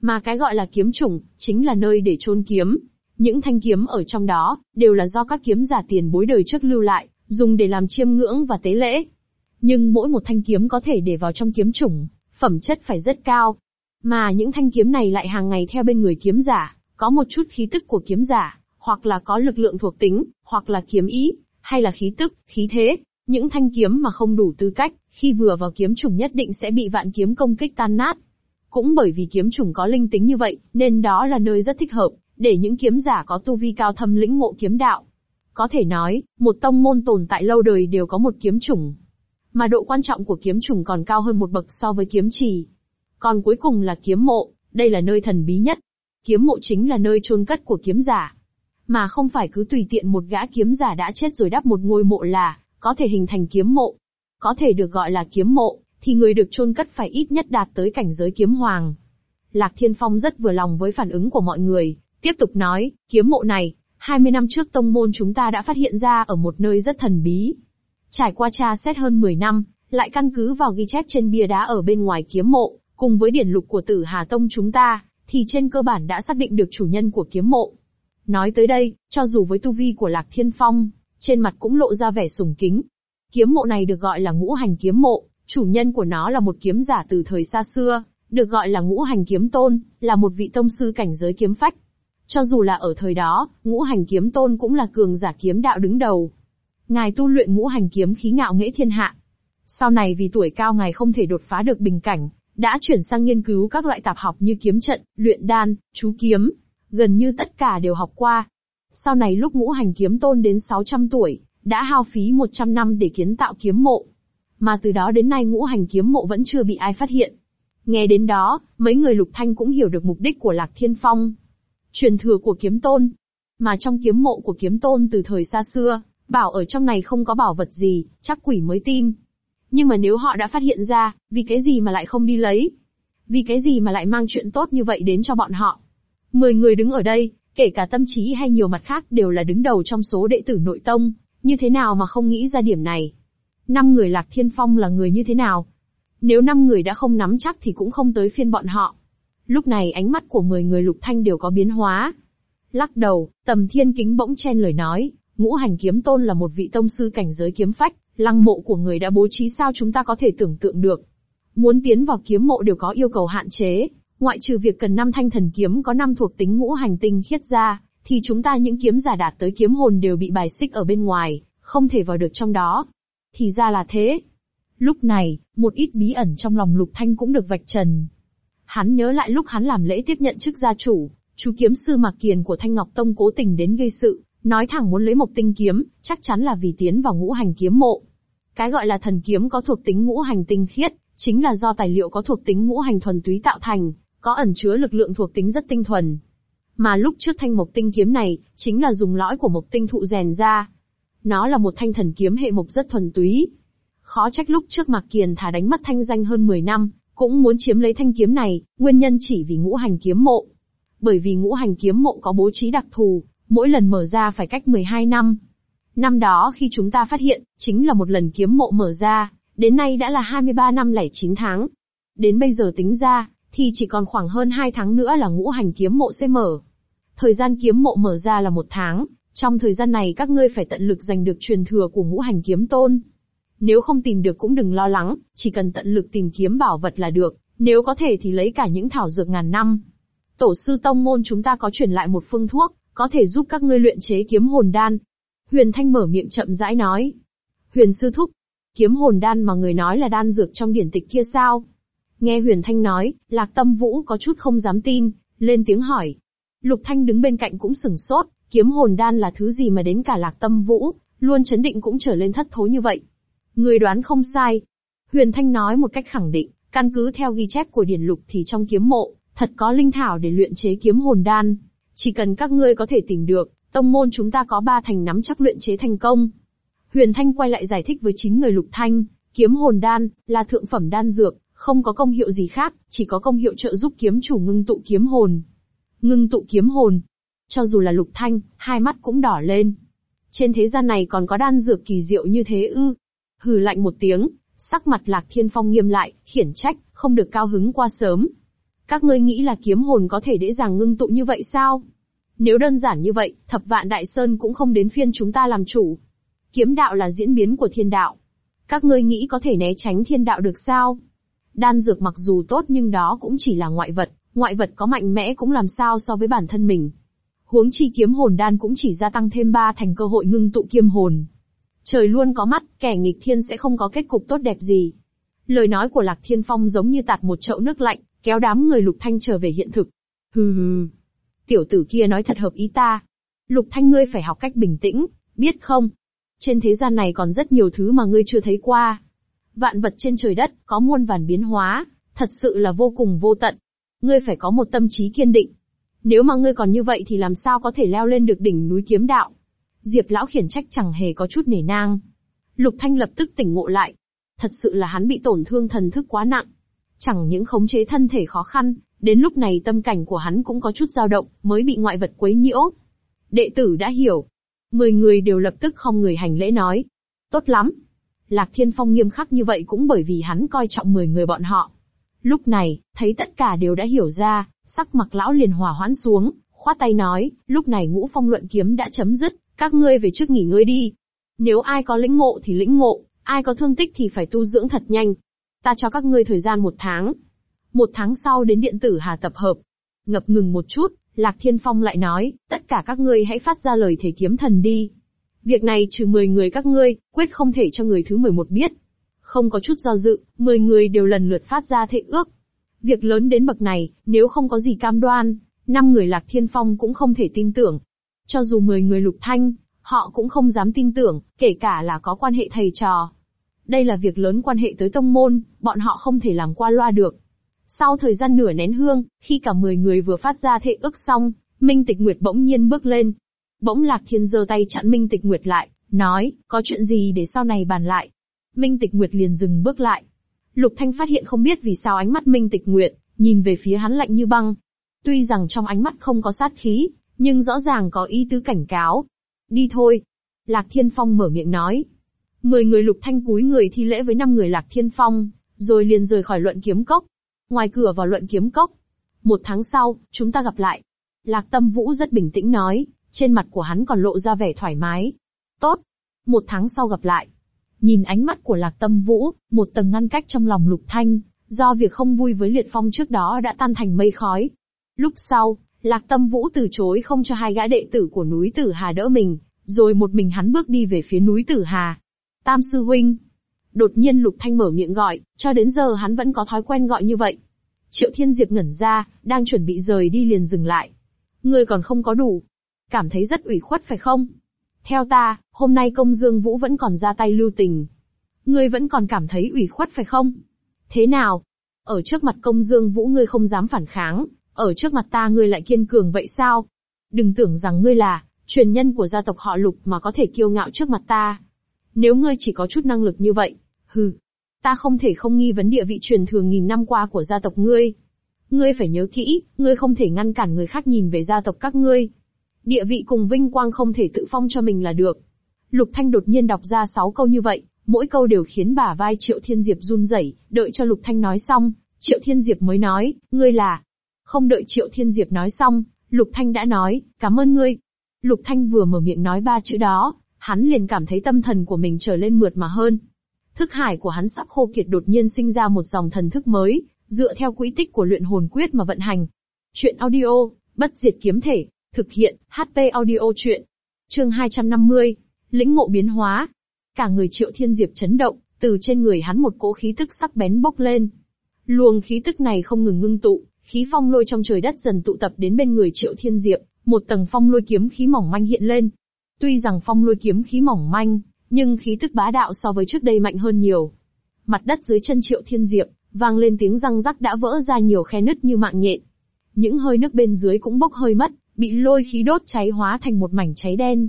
Speaker 1: Mà cái gọi là kiếm chủng, chính là nơi để chôn kiếm. Những thanh kiếm ở trong đó, đều là do các kiếm giả tiền bối đời trước lưu lại, dùng để làm chiêm ngưỡng và tế lễ. Nhưng mỗi một thanh kiếm có thể để vào trong kiếm chủng, phẩm chất phải rất cao. Mà những thanh kiếm này lại hàng ngày theo bên người kiếm giả, có một chút khí tức của kiếm giả, hoặc là có lực lượng thuộc tính, hoặc là kiếm ý, hay là khí tức, khí thế. Những thanh kiếm mà không đủ tư cách, khi vừa vào kiếm trùng nhất định sẽ bị vạn kiếm công kích tan nát. Cũng bởi vì kiếm trùng có linh tính như vậy, nên đó là nơi rất thích hợp, để những kiếm giả có tu vi cao thâm lĩnh ngộ kiếm đạo. Có thể nói, một tông môn tồn tại lâu đời đều có một kiếm trùng. Mà độ quan trọng của kiếm trùng còn cao hơn một bậc so với kiếm trì. Còn cuối cùng là kiếm mộ, đây là nơi thần bí nhất. Kiếm mộ chính là nơi chôn cất của kiếm giả. Mà không phải cứ tùy tiện một gã kiếm giả đã chết rồi đắp một ngôi mộ là, có thể hình thành kiếm mộ có thể được gọi là kiếm mộ, thì người được chôn cất phải ít nhất đạt tới cảnh giới kiếm hoàng. Lạc Thiên Phong rất vừa lòng với phản ứng của mọi người, tiếp tục nói, kiếm mộ này, 20 năm trước tông môn chúng ta đã phát hiện ra ở một nơi rất thần bí. Trải qua tra xét hơn 10 năm, lại căn cứ vào ghi chép trên bia đá ở bên ngoài kiếm mộ, cùng với điển lục của tử Hà Tông chúng ta, thì trên cơ bản đã xác định được chủ nhân của kiếm mộ. Nói tới đây, cho dù với tu vi của Lạc Thiên Phong, trên mặt cũng lộ ra vẻ sùng kính, Kiếm mộ này được gọi là ngũ hành kiếm mộ, chủ nhân của nó là một kiếm giả từ thời xa xưa, được gọi là ngũ hành kiếm tôn, là một vị tông sư cảnh giới kiếm phách. Cho dù là ở thời đó, ngũ hành kiếm tôn cũng là cường giả kiếm đạo đứng đầu. Ngài tu luyện ngũ hành kiếm khí ngạo nghễ thiên hạ. Sau này vì tuổi cao ngài không thể đột phá được bình cảnh, đã chuyển sang nghiên cứu các loại tạp học như kiếm trận, luyện đan, chú kiếm, gần như tất cả đều học qua. Sau này lúc ngũ hành kiếm tôn đến 600 tuổi, đã hao phí 100 năm để kiến tạo kiếm mộ. Mà từ đó đến nay ngũ hành kiếm mộ vẫn chưa bị ai phát hiện. Nghe đến đó, mấy người lục thanh cũng hiểu được mục đích của Lạc Thiên Phong. Truyền thừa của kiếm tôn. Mà trong kiếm mộ của kiếm tôn từ thời xa xưa, bảo ở trong này không có bảo vật gì, chắc quỷ mới tin. Nhưng mà nếu họ đã phát hiện ra, vì cái gì mà lại không đi lấy? Vì cái gì mà lại mang chuyện tốt như vậy đến cho bọn họ? Mười người đứng ở đây, kể cả tâm trí hay nhiều mặt khác đều là đứng đầu trong số đệ tử nội tông, như thế nào mà không nghĩ ra điểm này? Năm người Lạc Thiên Phong là người như thế nào? Nếu năm người đã không nắm chắc thì cũng không tới phiên bọn họ. Lúc này ánh mắt của 10 người Lục Thanh đều có biến hóa. Lắc đầu, Tầm Thiên Kính bỗng chen lời nói, ngũ hành kiếm tôn là một vị tông sư cảnh giới kiếm phách, lăng mộ của người đã bố trí sao chúng ta có thể tưởng tượng được. Muốn tiến vào kiếm mộ đều có yêu cầu hạn chế, ngoại trừ việc cần năm thanh thần kiếm có năm thuộc tính ngũ hành tinh khiết ra, thì chúng ta những kiếm giả đạt tới kiếm hồn đều bị bài xích ở bên ngoài, không thể vào được trong đó. Thì ra là thế. Lúc này, một ít bí ẩn trong lòng Lục Thanh cũng được vạch trần. Hắn nhớ lại lúc hắn làm lễ tiếp nhận chức gia chủ, chú kiếm sư Mạc Kiền của Thanh Ngọc Tông cố tình đến gây sự, nói thẳng muốn lấy mộc tinh kiếm, chắc chắn là vì tiến vào ngũ hành kiếm mộ. Cái gọi là thần kiếm có thuộc tính ngũ hành tinh khiết, chính là do tài liệu có thuộc tính ngũ hành thuần túy tạo thành, có ẩn chứa lực lượng thuộc tính rất tinh thuần, mà lúc trước thanh mộc tinh kiếm này, chính là dùng lõi của mộc tinh thụ rèn ra. Nó là một thanh thần kiếm hệ mộc rất thuần túy. Khó trách lúc trước Mạc Kiền thả đánh mất thanh danh hơn 10 năm, cũng muốn chiếm lấy thanh kiếm này, nguyên nhân chỉ vì ngũ hành kiếm mộ. Bởi vì ngũ hành kiếm mộ có bố trí đặc thù, mỗi lần mở ra phải cách 12 năm. Năm đó khi chúng ta phát hiện, chính là một lần kiếm mộ mở ra, đến nay đã là 23 năm lẻ 9 tháng. Đến bây giờ tính ra, thì chỉ còn khoảng hơn 2 tháng nữa là ngũ hành kiếm mộ sẽ mở. Thời gian kiếm mộ mở ra là một tháng, trong thời gian này các ngươi phải tận lực giành được truyền thừa của ngũ hành kiếm tôn. Nếu không tìm được cũng đừng lo lắng, chỉ cần tận lực tìm kiếm bảo vật là được, nếu có thể thì lấy cả những thảo dược ngàn năm. Tổ sư tông môn chúng ta có truyền lại một phương thuốc, có thể giúp các ngươi luyện chế kiếm hồn đan. Huyền Thanh mở miệng chậm rãi nói. Huyền sư thúc, kiếm hồn đan mà người nói là đan dược trong điển tịch kia sao? Nghe Huyền Thanh nói, Lạc Tâm Vũ có chút không dám tin, lên tiếng hỏi. Lục Thanh đứng bên cạnh cũng sửng sốt, kiếm hồn đan là thứ gì mà đến cả Lạc Tâm Vũ, luôn chấn định cũng trở lên thất thố như vậy. Người đoán không sai. Huyền Thanh nói một cách khẳng định, căn cứ theo ghi chép của Điển Lục thì trong kiếm mộ, thật có linh thảo để luyện chế kiếm hồn đan. Chỉ cần các ngươi có thể tìm được, tông môn chúng ta có ba thành nắm chắc luyện chế thành công. Huyền Thanh quay lại giải thích với chính người Lục Thanh, kiếm hồn đan là thượng phẩm đan dược, không có công hiệu gì khác, chỉ có công hiệu trợ giúp kiếm chủ ngưng tụ kiếm hồn. Ngưng tụ kiếm hồn. Cho dù là lục thanh, hai mắt cũng đỏ lên. Trên thế gian này còn có đan dược kỳ diệu như thế ư. Hừ lạnh một tiếng, sắc mặt lạc thiên phong nghiêm lại, khiển trách, không được cao hứng qua sớm. Các ngươi nghĩ là kiếm hồn có thể dễ dàng ngưng tụ như vậy sao? Nếu đơn giản như vậy, thập vạn đại sơn cũng không đến phiên chúng ta làm chủ. Kiếm đạo là diễn biến của thiên đạo. Các ngươi nghĩ có thể né tránh thiên đạo được sao? Đan dược mặc dù tốt nhưng đó cũng chỉ là ngoại vật, ngoại vật có mạnh mẽ cũng làm sao so với bản thân mình. Huống chi kiếm hồn đan cũng chỉ gia tăng thêm ba thành cơ hội ngưng tụ kiếm hồn. Trời luôn có mắt, kẻ nghịch thiên sẽ không có kết cục tốt đẹp gì. Lời nói của Lạc Thiên Phong giống như tạt một chậu nước lạnh, kéo đám người Lục Thanh trở về hiện thực. Hừ hừ. Tiểu tử kia nói thật hợp ý ta. Lục Thanh ngươi phải học cách bình tĩnh, biết không? Trên thế gian này còn rất nhiều thứ mà ngươi chưa thấy qua. Vạn vật trên trời đất, có muôn vàn biến hóa, thật sự là vô cùng vô tận. Ngươi phải có một tâm trí kiên định. Nếu mà ngươi còn như vậy thì làm sao có thể leo lên được đỉnh núi kiếm đạo? Diệp lão khiển trách chẳng hề có chút nể nang. Lục Thanh lập tức tỉnh ngộ lại. Thật sự là hắn bị tổn thương thần thức quá nặng. Chẳng những khống chế thân thể khó khăn, đến lúc này tâm cảnh của hắn cũng có chút dao động, mới bị ngoại vật quấy nhiễu. Đệ tử đã hiểu. Mười người đều lập tức không người hành lễ nói. Tốt lắm, Lạc Thiên Phong nghiêm khắc như vậy cũng bởi vì hắn coi trọng 10 người bọn họ. Lúc này, thấy tất cả đều đã hiểu ra, sắc mặt lão liền hòa hoãn xuống, khoát tay nói, lúc này ngũ phong luận kiếm đã chấm dứt, các ngươi về trước nghỉ ngơi đi. Nếu ai có lĩnh ngộ thì lĩnh ngộ, ai có thương tích thì phải tu dưỡng thật nhanh. Ta cho các ngươi thời gian một tháng. Một tháng sau đến điện tử Hà tập hợp. Ngập ngừng một chút, Lạc Thiên Phong lại nói, tất cả các ngươi hãy phát ra lời thể kiếm thần đi. Việc này trừ 10 người các ngươi, quyết không thể cho người thứ 11 biết. Không có chút do dự, 10 người đều lần lượt phát ra thệ ước. Việc lớn đến bậc này, nếu không có gì cam đoan, năm người Lạc Thiên Phong cũng không thể tin tưởng. Cho dù 10 người Lục Thanh, họ cũng không dám tin tưởng, kể cả là có quan hệ thầy trò. Đây là việc lớn quan hệ tới tông môn, bọn họ không thể làm qua loa được. Sau thời gian nửa nén hương, khi cả 10 người vừa phát ra thệ ước xong, Minh Tịch Nguyệt bỗng nhiên bước lên, Bỗng Lạc Thiên giơ tay chặn Minh Tịch Nguyệt lại, nói, có chuyện gì để sau này bàn lại. Minh Tịch Nguyệt liền dừng bước lại. Lục Thanh phát hiện không biết vì sao ánh mắt Minh Tịch Nguyệt, nhìn về phía hắn lạnh như băng. Tuy rằng trong ánh mắt không có sát khí, nhưng rõ ràng có ý tứ cảnh cáo. Đi thôi. Lạc Thiên Phong mở miệng nói. Mười người Lục Thanh cúi người thi lễ với năm người Lạc Thiên Phong, rồi liền rời khỏi luận kiếm cốc. Ngoài cửa vào luận kiếm cốc. Một tháng sau, chúng ta gặp lại. Lạc Tâm Vũ rất bình tĩnh nói. Trên mặt của hắn còn lộ ra vẻ thoải mái. Tốt. Một tháng sau gặp lại. Nhìn ánh mắt của Lạc Tâm Vũ, một tầng ngăn cách trong lòng Lục Thanh, do việc không vui với Liệt Phong trước đó đã tan thành mây khói. Lúc sau, Lạc Tâm Vũ từ chối không cho hai gã đệ tử của núi Tử Hà đỡ mình, rồi một mình hắn bước đi về phía núi Tử Hà. Tam sư huynh. Đột nhiên Lục Thanh mở miệng gọi, cho đến giờ hắn vẫn có thói quen gọi như vậy. Triệu Thiên Diệp ngẩn ra, đang chuẩn bị rời đi liền dừng lại. Người còn không có đủ, Cảm thấy rất ủy khuất phải không? Theo ta, hôm nay công dương vũ vẫn còn ra tay lưu tình. Ngươi vẫn còn cảm thấy ủy khuất phải không? Thế nào? Ở trước mặt công dương vũ ngươi không dám phản kháng, ở trước mặt ta ngươi lại kiên cường vậy sao? Đừng tưởng rằng ngươi là, truyền nhân của gia tộc họ lục mà có thể kiêu ngạo trước mặt ta. Nếu ngươi chỉ có chút năng lực như vậy, hừ, ta không thể không nghi vấn địa vị truyền thừa nghìn năm qua của gia tộc ngươi. Ngươi phải nhớ kỹ, ngươi không thể ngăn cản người khác nhìn về gia tộc các ngươi. Địa vị cùng vinh quang không thể tự phong cho mình là được. Lục Thanh đột nhiên đọc ra sáu câu như vậy, mỗi câu đều khiến bả vai Triệu Thiên Diệp run rẩy, đợi cho Lục Thanh nói xong, Triệu Thiên Diệp mới nói, ngươi là. Không đợi Triệu Thiên Diệp nói xong, Lục Thanh đã nói, cảm ơn ngươi. Lục Thanh vừa mở miệng nói ba chữ đó, hắn liền cảm thấy tâm thần của mình trở lên mượt mà hơn. Thức hải của hắn sắp khô kiệt đột nhiên sinh ra một dòng thần thức mới, dựa theo quỹ tích của luyện hồn quyết mà vận hành. Chuyện audio, bất diệt kiếm thể, Thực hiện, HP audio chuyện. Chương 250, lĩnh ngộ biến hóa. Cả người triệu thiên diệp chấn động, từ trên người hắn một cỗ khí tức sắc bén bốc lên. Luồng khí tức này không ngừng ngưng tụ, khí phong lôi trong trời đất dần tụ tập đến bên người triệu thiên diệp, một tầng phong lôi kiếm khí mỏng manh hiện lên. Tuy rằng phong lôi kiếm khí mỏng manh, nhưng khí tức bá đạo so với trước đây mạnh hơn nhiều. Mặt đất dưới chân triệu thiên diệp, vang lên tiếng răng rắc đã vỡ ra nhiều khe nứt như mạng nhện. Những hơi nước bên dưới cũng bốc hơi mất, bị lôi khí đốt cháy hóa thành một mảnh cháy đen.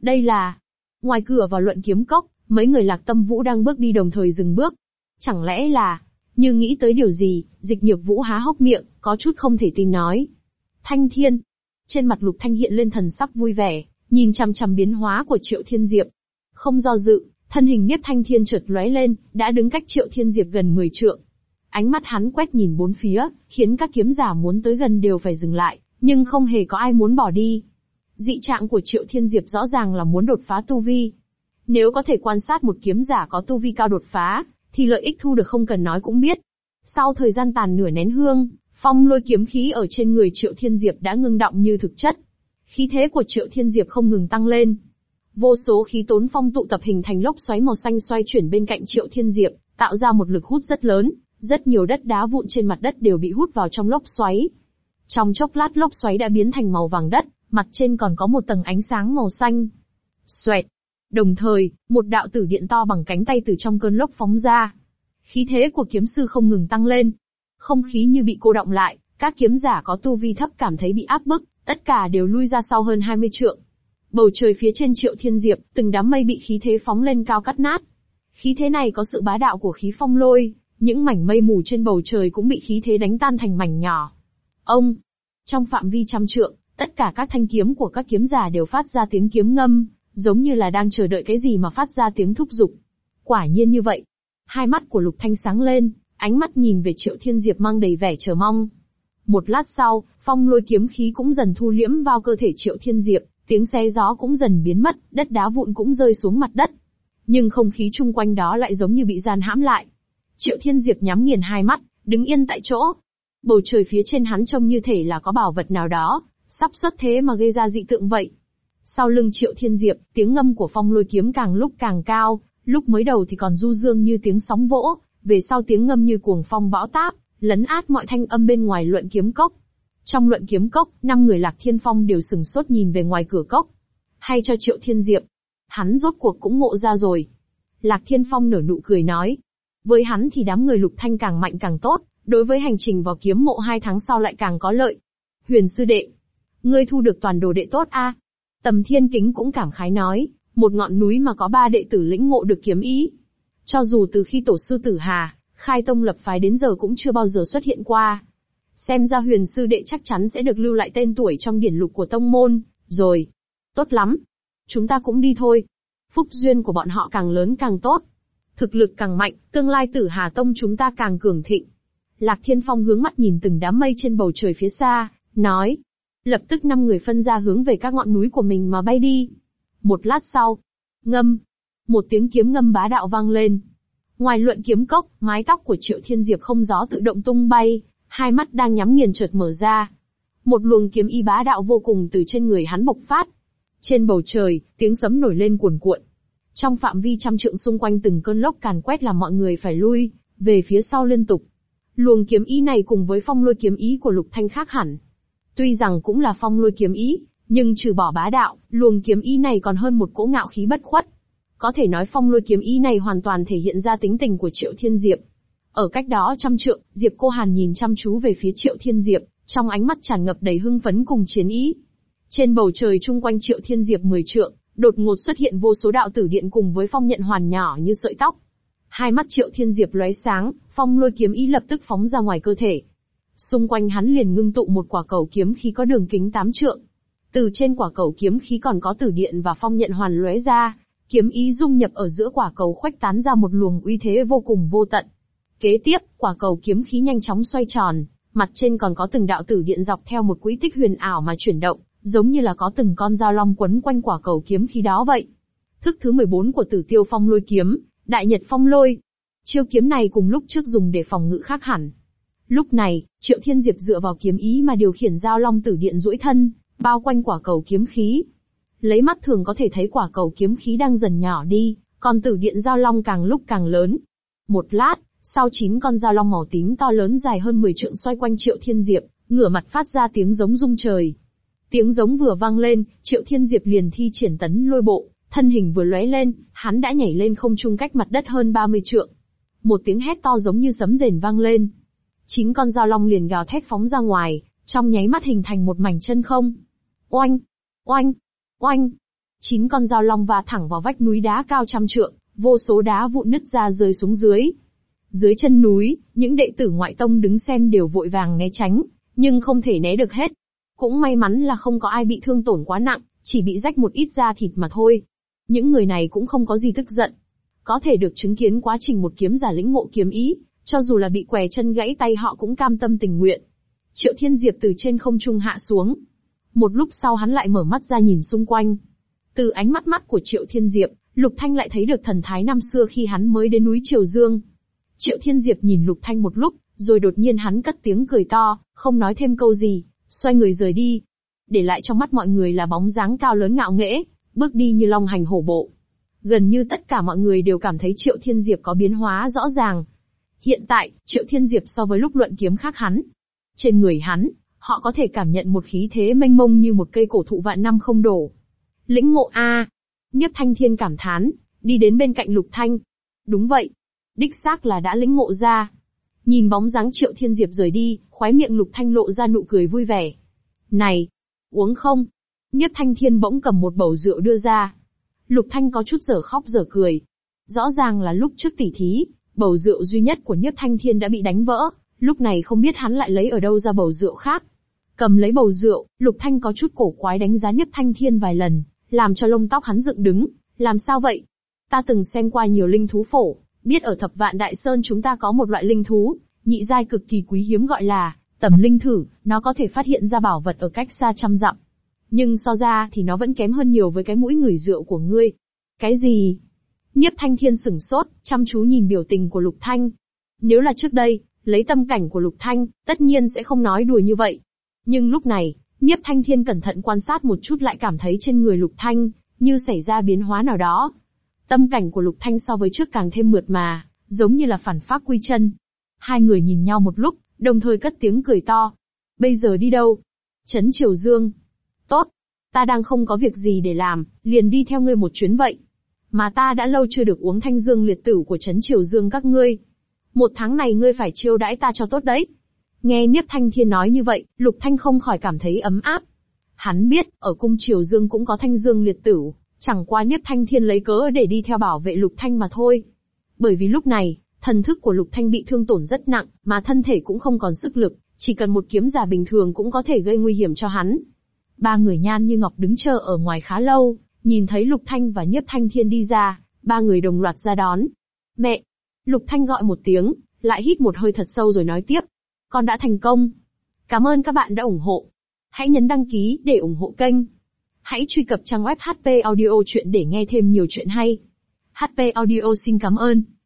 Speaker 1: Đây là, ngoài cửa vào luận kiếm cốc, mấy người lạc tâm vũ đang bước đi đồng thời dừng bước. Chẳng lẽ là, như nghĩ tới điều gì, dịch nhược vũ há hốc miệng, có chút không thể tin nói. Thanh thiên. Trên mặt lục thanh hiện lên thần sắc vui vẻ, nhìn chằm chằm biến hóa của triệu thiên diệp. Không do dự, thân hình nếp thanh thiên chợt lóe lên, đã đứng cách triệu thiên diệp gần 10 trượng. Ánh mắt hắn quét nhìn bốn phía, khiến các kiếm giả muốn tới gần đều phải dừng lại nhưng không hề có ai muốn bỏ đi. Dị trạng của Triệu Thiên Diệp rõ ràng là muốn đột phá tu vi. Nếu có thể quan sát một kiếm giả có tu vi cao đột phá, thì lợi ích thu được không cần nói cũng biết. Sau thời gian tàn nửa nén hương, phong lôi kiếm khí ở trên người Triệu Thiên Diệp đã ngưng động như thực chất. Khí thế của Triệu Thiên Diệp không ngừng tăng lên. Vô số khí tốn phong tụ tập hình thành lốc xoáy màu xanh xoay chuyển bên cạnh Triệu Thiên Diệp, tạo ra một lực hút rất lớn, rất nhiều đất đá vụn trên mặt đất đều bị hút vào trong lốc xoáy. Trong chốc lát lốc xoáy đã biến thành màu vàng đất, mặt trên còn có một tầng ánh sáng màu xanh. Xoẹt. Đồng thời, một đạo tử điện to bằng cánh tay từ trong cơn lốc phóng ra. Khí thế của kiếm sư không ngừng tăng lên. Không khí như bị cô động lại, các kiếm giả có tu vi thấp cảm thấy bị áp bức, tất cả đều lui ra sau hơn 20 trượng. Bầu trời phía trên triệu thiên diệp, từng đám mây bị khí thế phóng lên cao cắt nát. Khí thế này có sự bá đạo của khí phong lôi, những mảnh mây mù trên bầu trời cũng bị khí thế đánh tan thành mảnh nhỏ. Ông! Trong phạm vi trăm trượng, tất cả các thanh kiếm của các kiếm giả đều phát ra tiếng kiếm ngâm, giống như là đang chờ đợi cái gì mà phát ra tiếng thúc giục. Quả nhiên như vậy. Hai mắt của Lục Thanh sáng lên, ánh mắt nhìn về Triệu Thiên Diệp mang đầy vẻ chờ mong. Một lát sau, phong lôi kiếm khí cũng dần thu liễm vào cơ thể Triệu Thiên Diệp, tiếng xe gió cũng dần biến mất, đất đá vụn cũng rơi xuống mặt đất. Nhưng không khí chung quanh đó lại giống như bị gian hãm lại. Triệu Thiên Diệp nhắm nghiền hai mắt, đứng yên tại chỗ, bầu trời phía trên hắn trông như thể là có bảo vật nào đó, sắp xuất thế mà gây ra dị tượng vậy. Sau lưng triệu thiên diệp, tiếng ngâm của phong lôi kiếm càng lúc càng cao, lúc mới đầu thì còn du dương như tiếng sóng vỗ, về sau tiếng ngâm như cuồng phong bão táp, lấn át mọi thanh âm bên ngoài luận kiếm cốc. Trong luận kiếm cốc, năm người lạc thiên phong đều sừng sốt nhìn về ngoài cửa cốc. Hay cho triệu thiên diệp. Hắn rốt cuộc cũng ngộ ra rồi. Lạc thiên phong nở nụ cười nói. Với hắn thì đám người lục thanh càng mạnh càng tốt, đối với hành trình vào kiếm mộ hai tháng sau lại càng có lợi. Huyền sư đệ, ngươi thu được toàn đồ đệ tốt a. Tầm thiên kính cũng cảm khái nói, một ngọn núi mà có ba đệ tử lĩnh ngộ được kiếm ý. Cho dù từ khi tổ sư tử hà, khai tông lập phái đến giờ cũng chưa bao giờ xuất hiện qua. Xem ra huyền sư đệ chắc chắn sẽ được lưu lại tên tuổi trong điển lục của tông môn, rồi. Tốt lắm. Chúng ta cũng đi thôi. Phúc duyên của bọn họ càng lớn càng tốt. Thực lực càng mạnh, tương lai tử hà tông chúng ta càng cường thịnh. Lạc Thiên Phong hướng mắt nhìn từng đám mây trên bầu trời phía xa, nói. Lập tức năm người phân ra hướng về các ngọn núi của mình mà bay đi. Một lát sau, ngâm, một tiếng kiếm ngâm bá đạo vang lên. Ngoài luận kiếm cốc, mái tóc của Triệu Thiên Diệp không gió tự động tung bay, hai mắt đang nhắm nghiền chợt mở ra. Một luồng kiếm y bá đạo vô cùng từ trên người hắn bộc phát. Trên bầu trời, tiếng sấm nổi lên cuồn cuộn. Trong phạm vi trăm trượng xung quanh từng cơn lốc càn quét làm mọi người phải lui, về phía sau liên tục. Luồng kiếm ý này cùng với phong lôi kiếm ý của Lục Thanh khác hẳn. Tuy rằng cũng là phong lôi kiếm ý, nhưng trừ bỏ bá đạo, luồng kiếm ý này còn hơn một cỗ ngạo khí bất khuất. Có thể nói phong lôi kiếm ý này hoàn toàn thể hiện ra tính tình của Triệu Thiên Diệp. Ở cách đó trăm trượng, Diệp Cô Hàn nhìn chăm chú về phía Triệu Thiên Diệp, trong ánh mắt tràn ngập đầy hưng phấn cùng chiến ý. Trên bầu trời chung quanh Triệu Thiên Diệp mười trượng, đột ngột xuất hiện vô số đạo tử điện cùng với phong nhận hoàn nhỏ như sợi tóc. Hai mắt Triệu Thiên Diệp lóe sáng, phong lôi kiếm ý lập tức phóng ra ngoài cơ thể. Xung quanh hắn liền ngưng tụ một quả cầu kiếm khí có đường kính tám trượng. Từ trên quả cầu kiếm khí còn có tử điện và phong nhận hoàn lóe ra, kiếm ý dung nhập ở giữa quả cầu khoách tán ra một luồng uy thế vô cùng vô tận. Kế tiếp, quả cầu kiếm khí nhanh chóng xoay tròn, mặt trên còn có từng đạo tử điện dọc theo một quỹ tích huyền ảo mà chuyển động, giống như là có từng con dao long quấn quanh quả cầu kiếm khí đó vậy. Thức thứ 14 của Tử Tiêu Phong Lôi kiếm, Đại Nhật Phong Lôi, Chiêu kiếm này cùng lúc trước dùng để phòng ngự khác hẳn. Lúc này, Triệu Thiên Diệp dựa vào kiếm ý mà điều khiển giao long tử điện duỗi thân, bao quanh quả cầu kiếm khí. Lấy mắt thường có thể thấy quả cầu kiếm khí đang dần nhỏ đi, còn tử điện giao long càng lúc càng lớn. Một lát, sau chín con giao long màu tím to lớn dài hơn 10 trượng xoay quanh Triệu Thiên Diệp, ngửa mặt phát ra tiếng giống rung trời. Tiếng giống vừa vang lên, Triệu Thiên Diệp liền thi triển tấn lôi bộ, thân hình vừa lóe lên, hắn đã nhảy lên không trung cách mặt đất hơn 30 trượng một tiếng hét to giống như sấm rền vang lên. Chín con dao long liền gào thét phóng ra ngoài, trong nháy mắt hình thành một mảnh chân không. Oanh! Oanh! Oanh! Chín con dao long va thẳng vào vách núi đá cao trăm trượng, vô số đá vụn nứt ra rơi xuống dưới. Dưới chân núi, những đệ tử ngoại tông đứng xem đều vội vàng né tránh, nhưng không thể né được hết. Cũng may mắn là không có ai bị thương tổn quá nặng, chỉ bị rách một ít da thịt mà thôi. Những người này cũng không có gì tức giận, có thể được chứng kiến quá trình một kiếm giả lĩnh ngộ kiếm ý, cho dù là bị què chân gãy tay họ cũng cam tâm tình nguyện. Triệu Thiên Diệp từ trên không trung hạ xuống. Một lúc sau hắn lại mở mắt ra nhìn xung quanh. Từ ánh mắt mắt của Triệu Thiên Diệp, Lục Thanh lại thấy được thần thái năm xưa khi hắn mới đến núi Triều Dương. Triệu Thiên Diệp nhìn Lục Thanh một lúc, rồi đột nhiên hắn cất tiếng cười to, không nói thêm câu gì, xoay người rời đi. Để lại trong mắt mọi người là bóng dáng cao lớn ngạo nghễ, bước đi như long hành hổ bộ. Gần như tất cả mọi người đều cảm thấy Triệu Thiên Diệp có biến hóa rõ ràng. Hiện tại, Triệu Thiên Diệp so với lúc luận kiếm khác hắn. Trên người hắn, họ có thể cảm nhận một khí thế mênh mông như một cây cổ thụ vạn năm không đổ. Lĩnh ngộ A. Niếp Thanh Thiên cảm thán, đi đến bên cạnh Lục Thanh. Đúng vậy. Đích xác là đã lĩnh ngộ ra. Nhìn bóng dáng Triệu Thiên Diệp rời đi, khóe miệng Lục Thanh lộ ra nụ cười vui vẻ. Này! Uống không? Niếp Thanh Thiên bỗng cầm một bầu rượu đưa ra. Lục Thanh có chút giờ khóc giờ cười. Rõ ràng là lúc trước tỷ thí, bầu rượu duy nhất của Nhiếp Thanh Thiên đã bị đánh vỡ, lúc này không biết hắn lại lấy ở đâu ra bầu rượu khác. Cầm lấy bầu rượu, Lục Thanh có chút cổ quái đánh giá Nhiếp Thanh Thiên vài lần, làm cho lông tóc hắn dựng đứng, làm sao vậy? Ta từng xem qua nhiều linh thú phổ, biết ở thập vạn đại sơn chúng ta có một loại linh thú, nhị giai cực kỳ quý hiếm gọi là tầm linh thử, nó có thể phát hiện ra bảo vật ở cách xa trăm dặm, nhưng so ra thì nó vẫn kém hơn nhiều với cái mũi người rượu của ngươi. Cái gì? Nhiếp thanh thiên sửng sốt, chăm chú nhìn biểu tình của lục thanh. Nếu là trước đây, lấy tâm cảnh của lục thanh, tất nhiên sẽ không nói đùa như vậy. Nhưng lúc này, nhiếp thanh thiên cẩn thận quan sát một chút lại cảm thấy trên người lục thanh, như xảy ra biến hóa nào đó. Tâm cảnh của lục thanh so với trước càng thêm mượt mà, giống như là phản phát quy chân. Hai người nhìn nhau một lúc, đồng thời cất tiếng cười to. Bây giờ đi đâu? Trấn Triều Dương, Tốt, ta đang không có việc gì để làm, liền đi theo ngươi một chuyến vậy. Mà ta đã lâu chưa được uống thanh dương liệt tử của Trấn Triều Dương các ngươi. Một tháng này ngươi phải chiêu đãi ta cho tốt đấy. Nghe Niếp Thanh Thiên nói như vậy, Lục Thanh không khỏi cảm thấy ấm áp. Hắn biết, ở cung Triều Dương cũng có thanh dương liệt tử, chẳng qua Niếp Thanh Thiên lấy cớ để đi theo bảo vệ Lục Thanh mà thôi. Bởi vì lúc này, thần thức của Lục Thanh bị thương tổn rất nặng, mà thân thể cũng không còn sức lực, chỉ cần một kiếm giả bình thường cũng có thể gây nguy hiểm cho hắn. Ba người Nhan Như Ngọc đứng chờ ở ngoài khá lâu, nhìn thấy Lục Thanh và Nhiếp Thanh Thiên đi ra, ba người đồng loạt ra đón. Mẹ! Lục Thanh gọi một tiếng, lại hít một hơi thật sâu rồi nói tiếp. Con đã thành công. Cảm ơn các bạn đã ủng hộ. Hãy nhấn đăng ký để ủng hộ kênh. Hãy truy cập trang web HP Audio Chuyện để nghe thêm nhiều chuyện hay. HP Audio xin cảm ơn.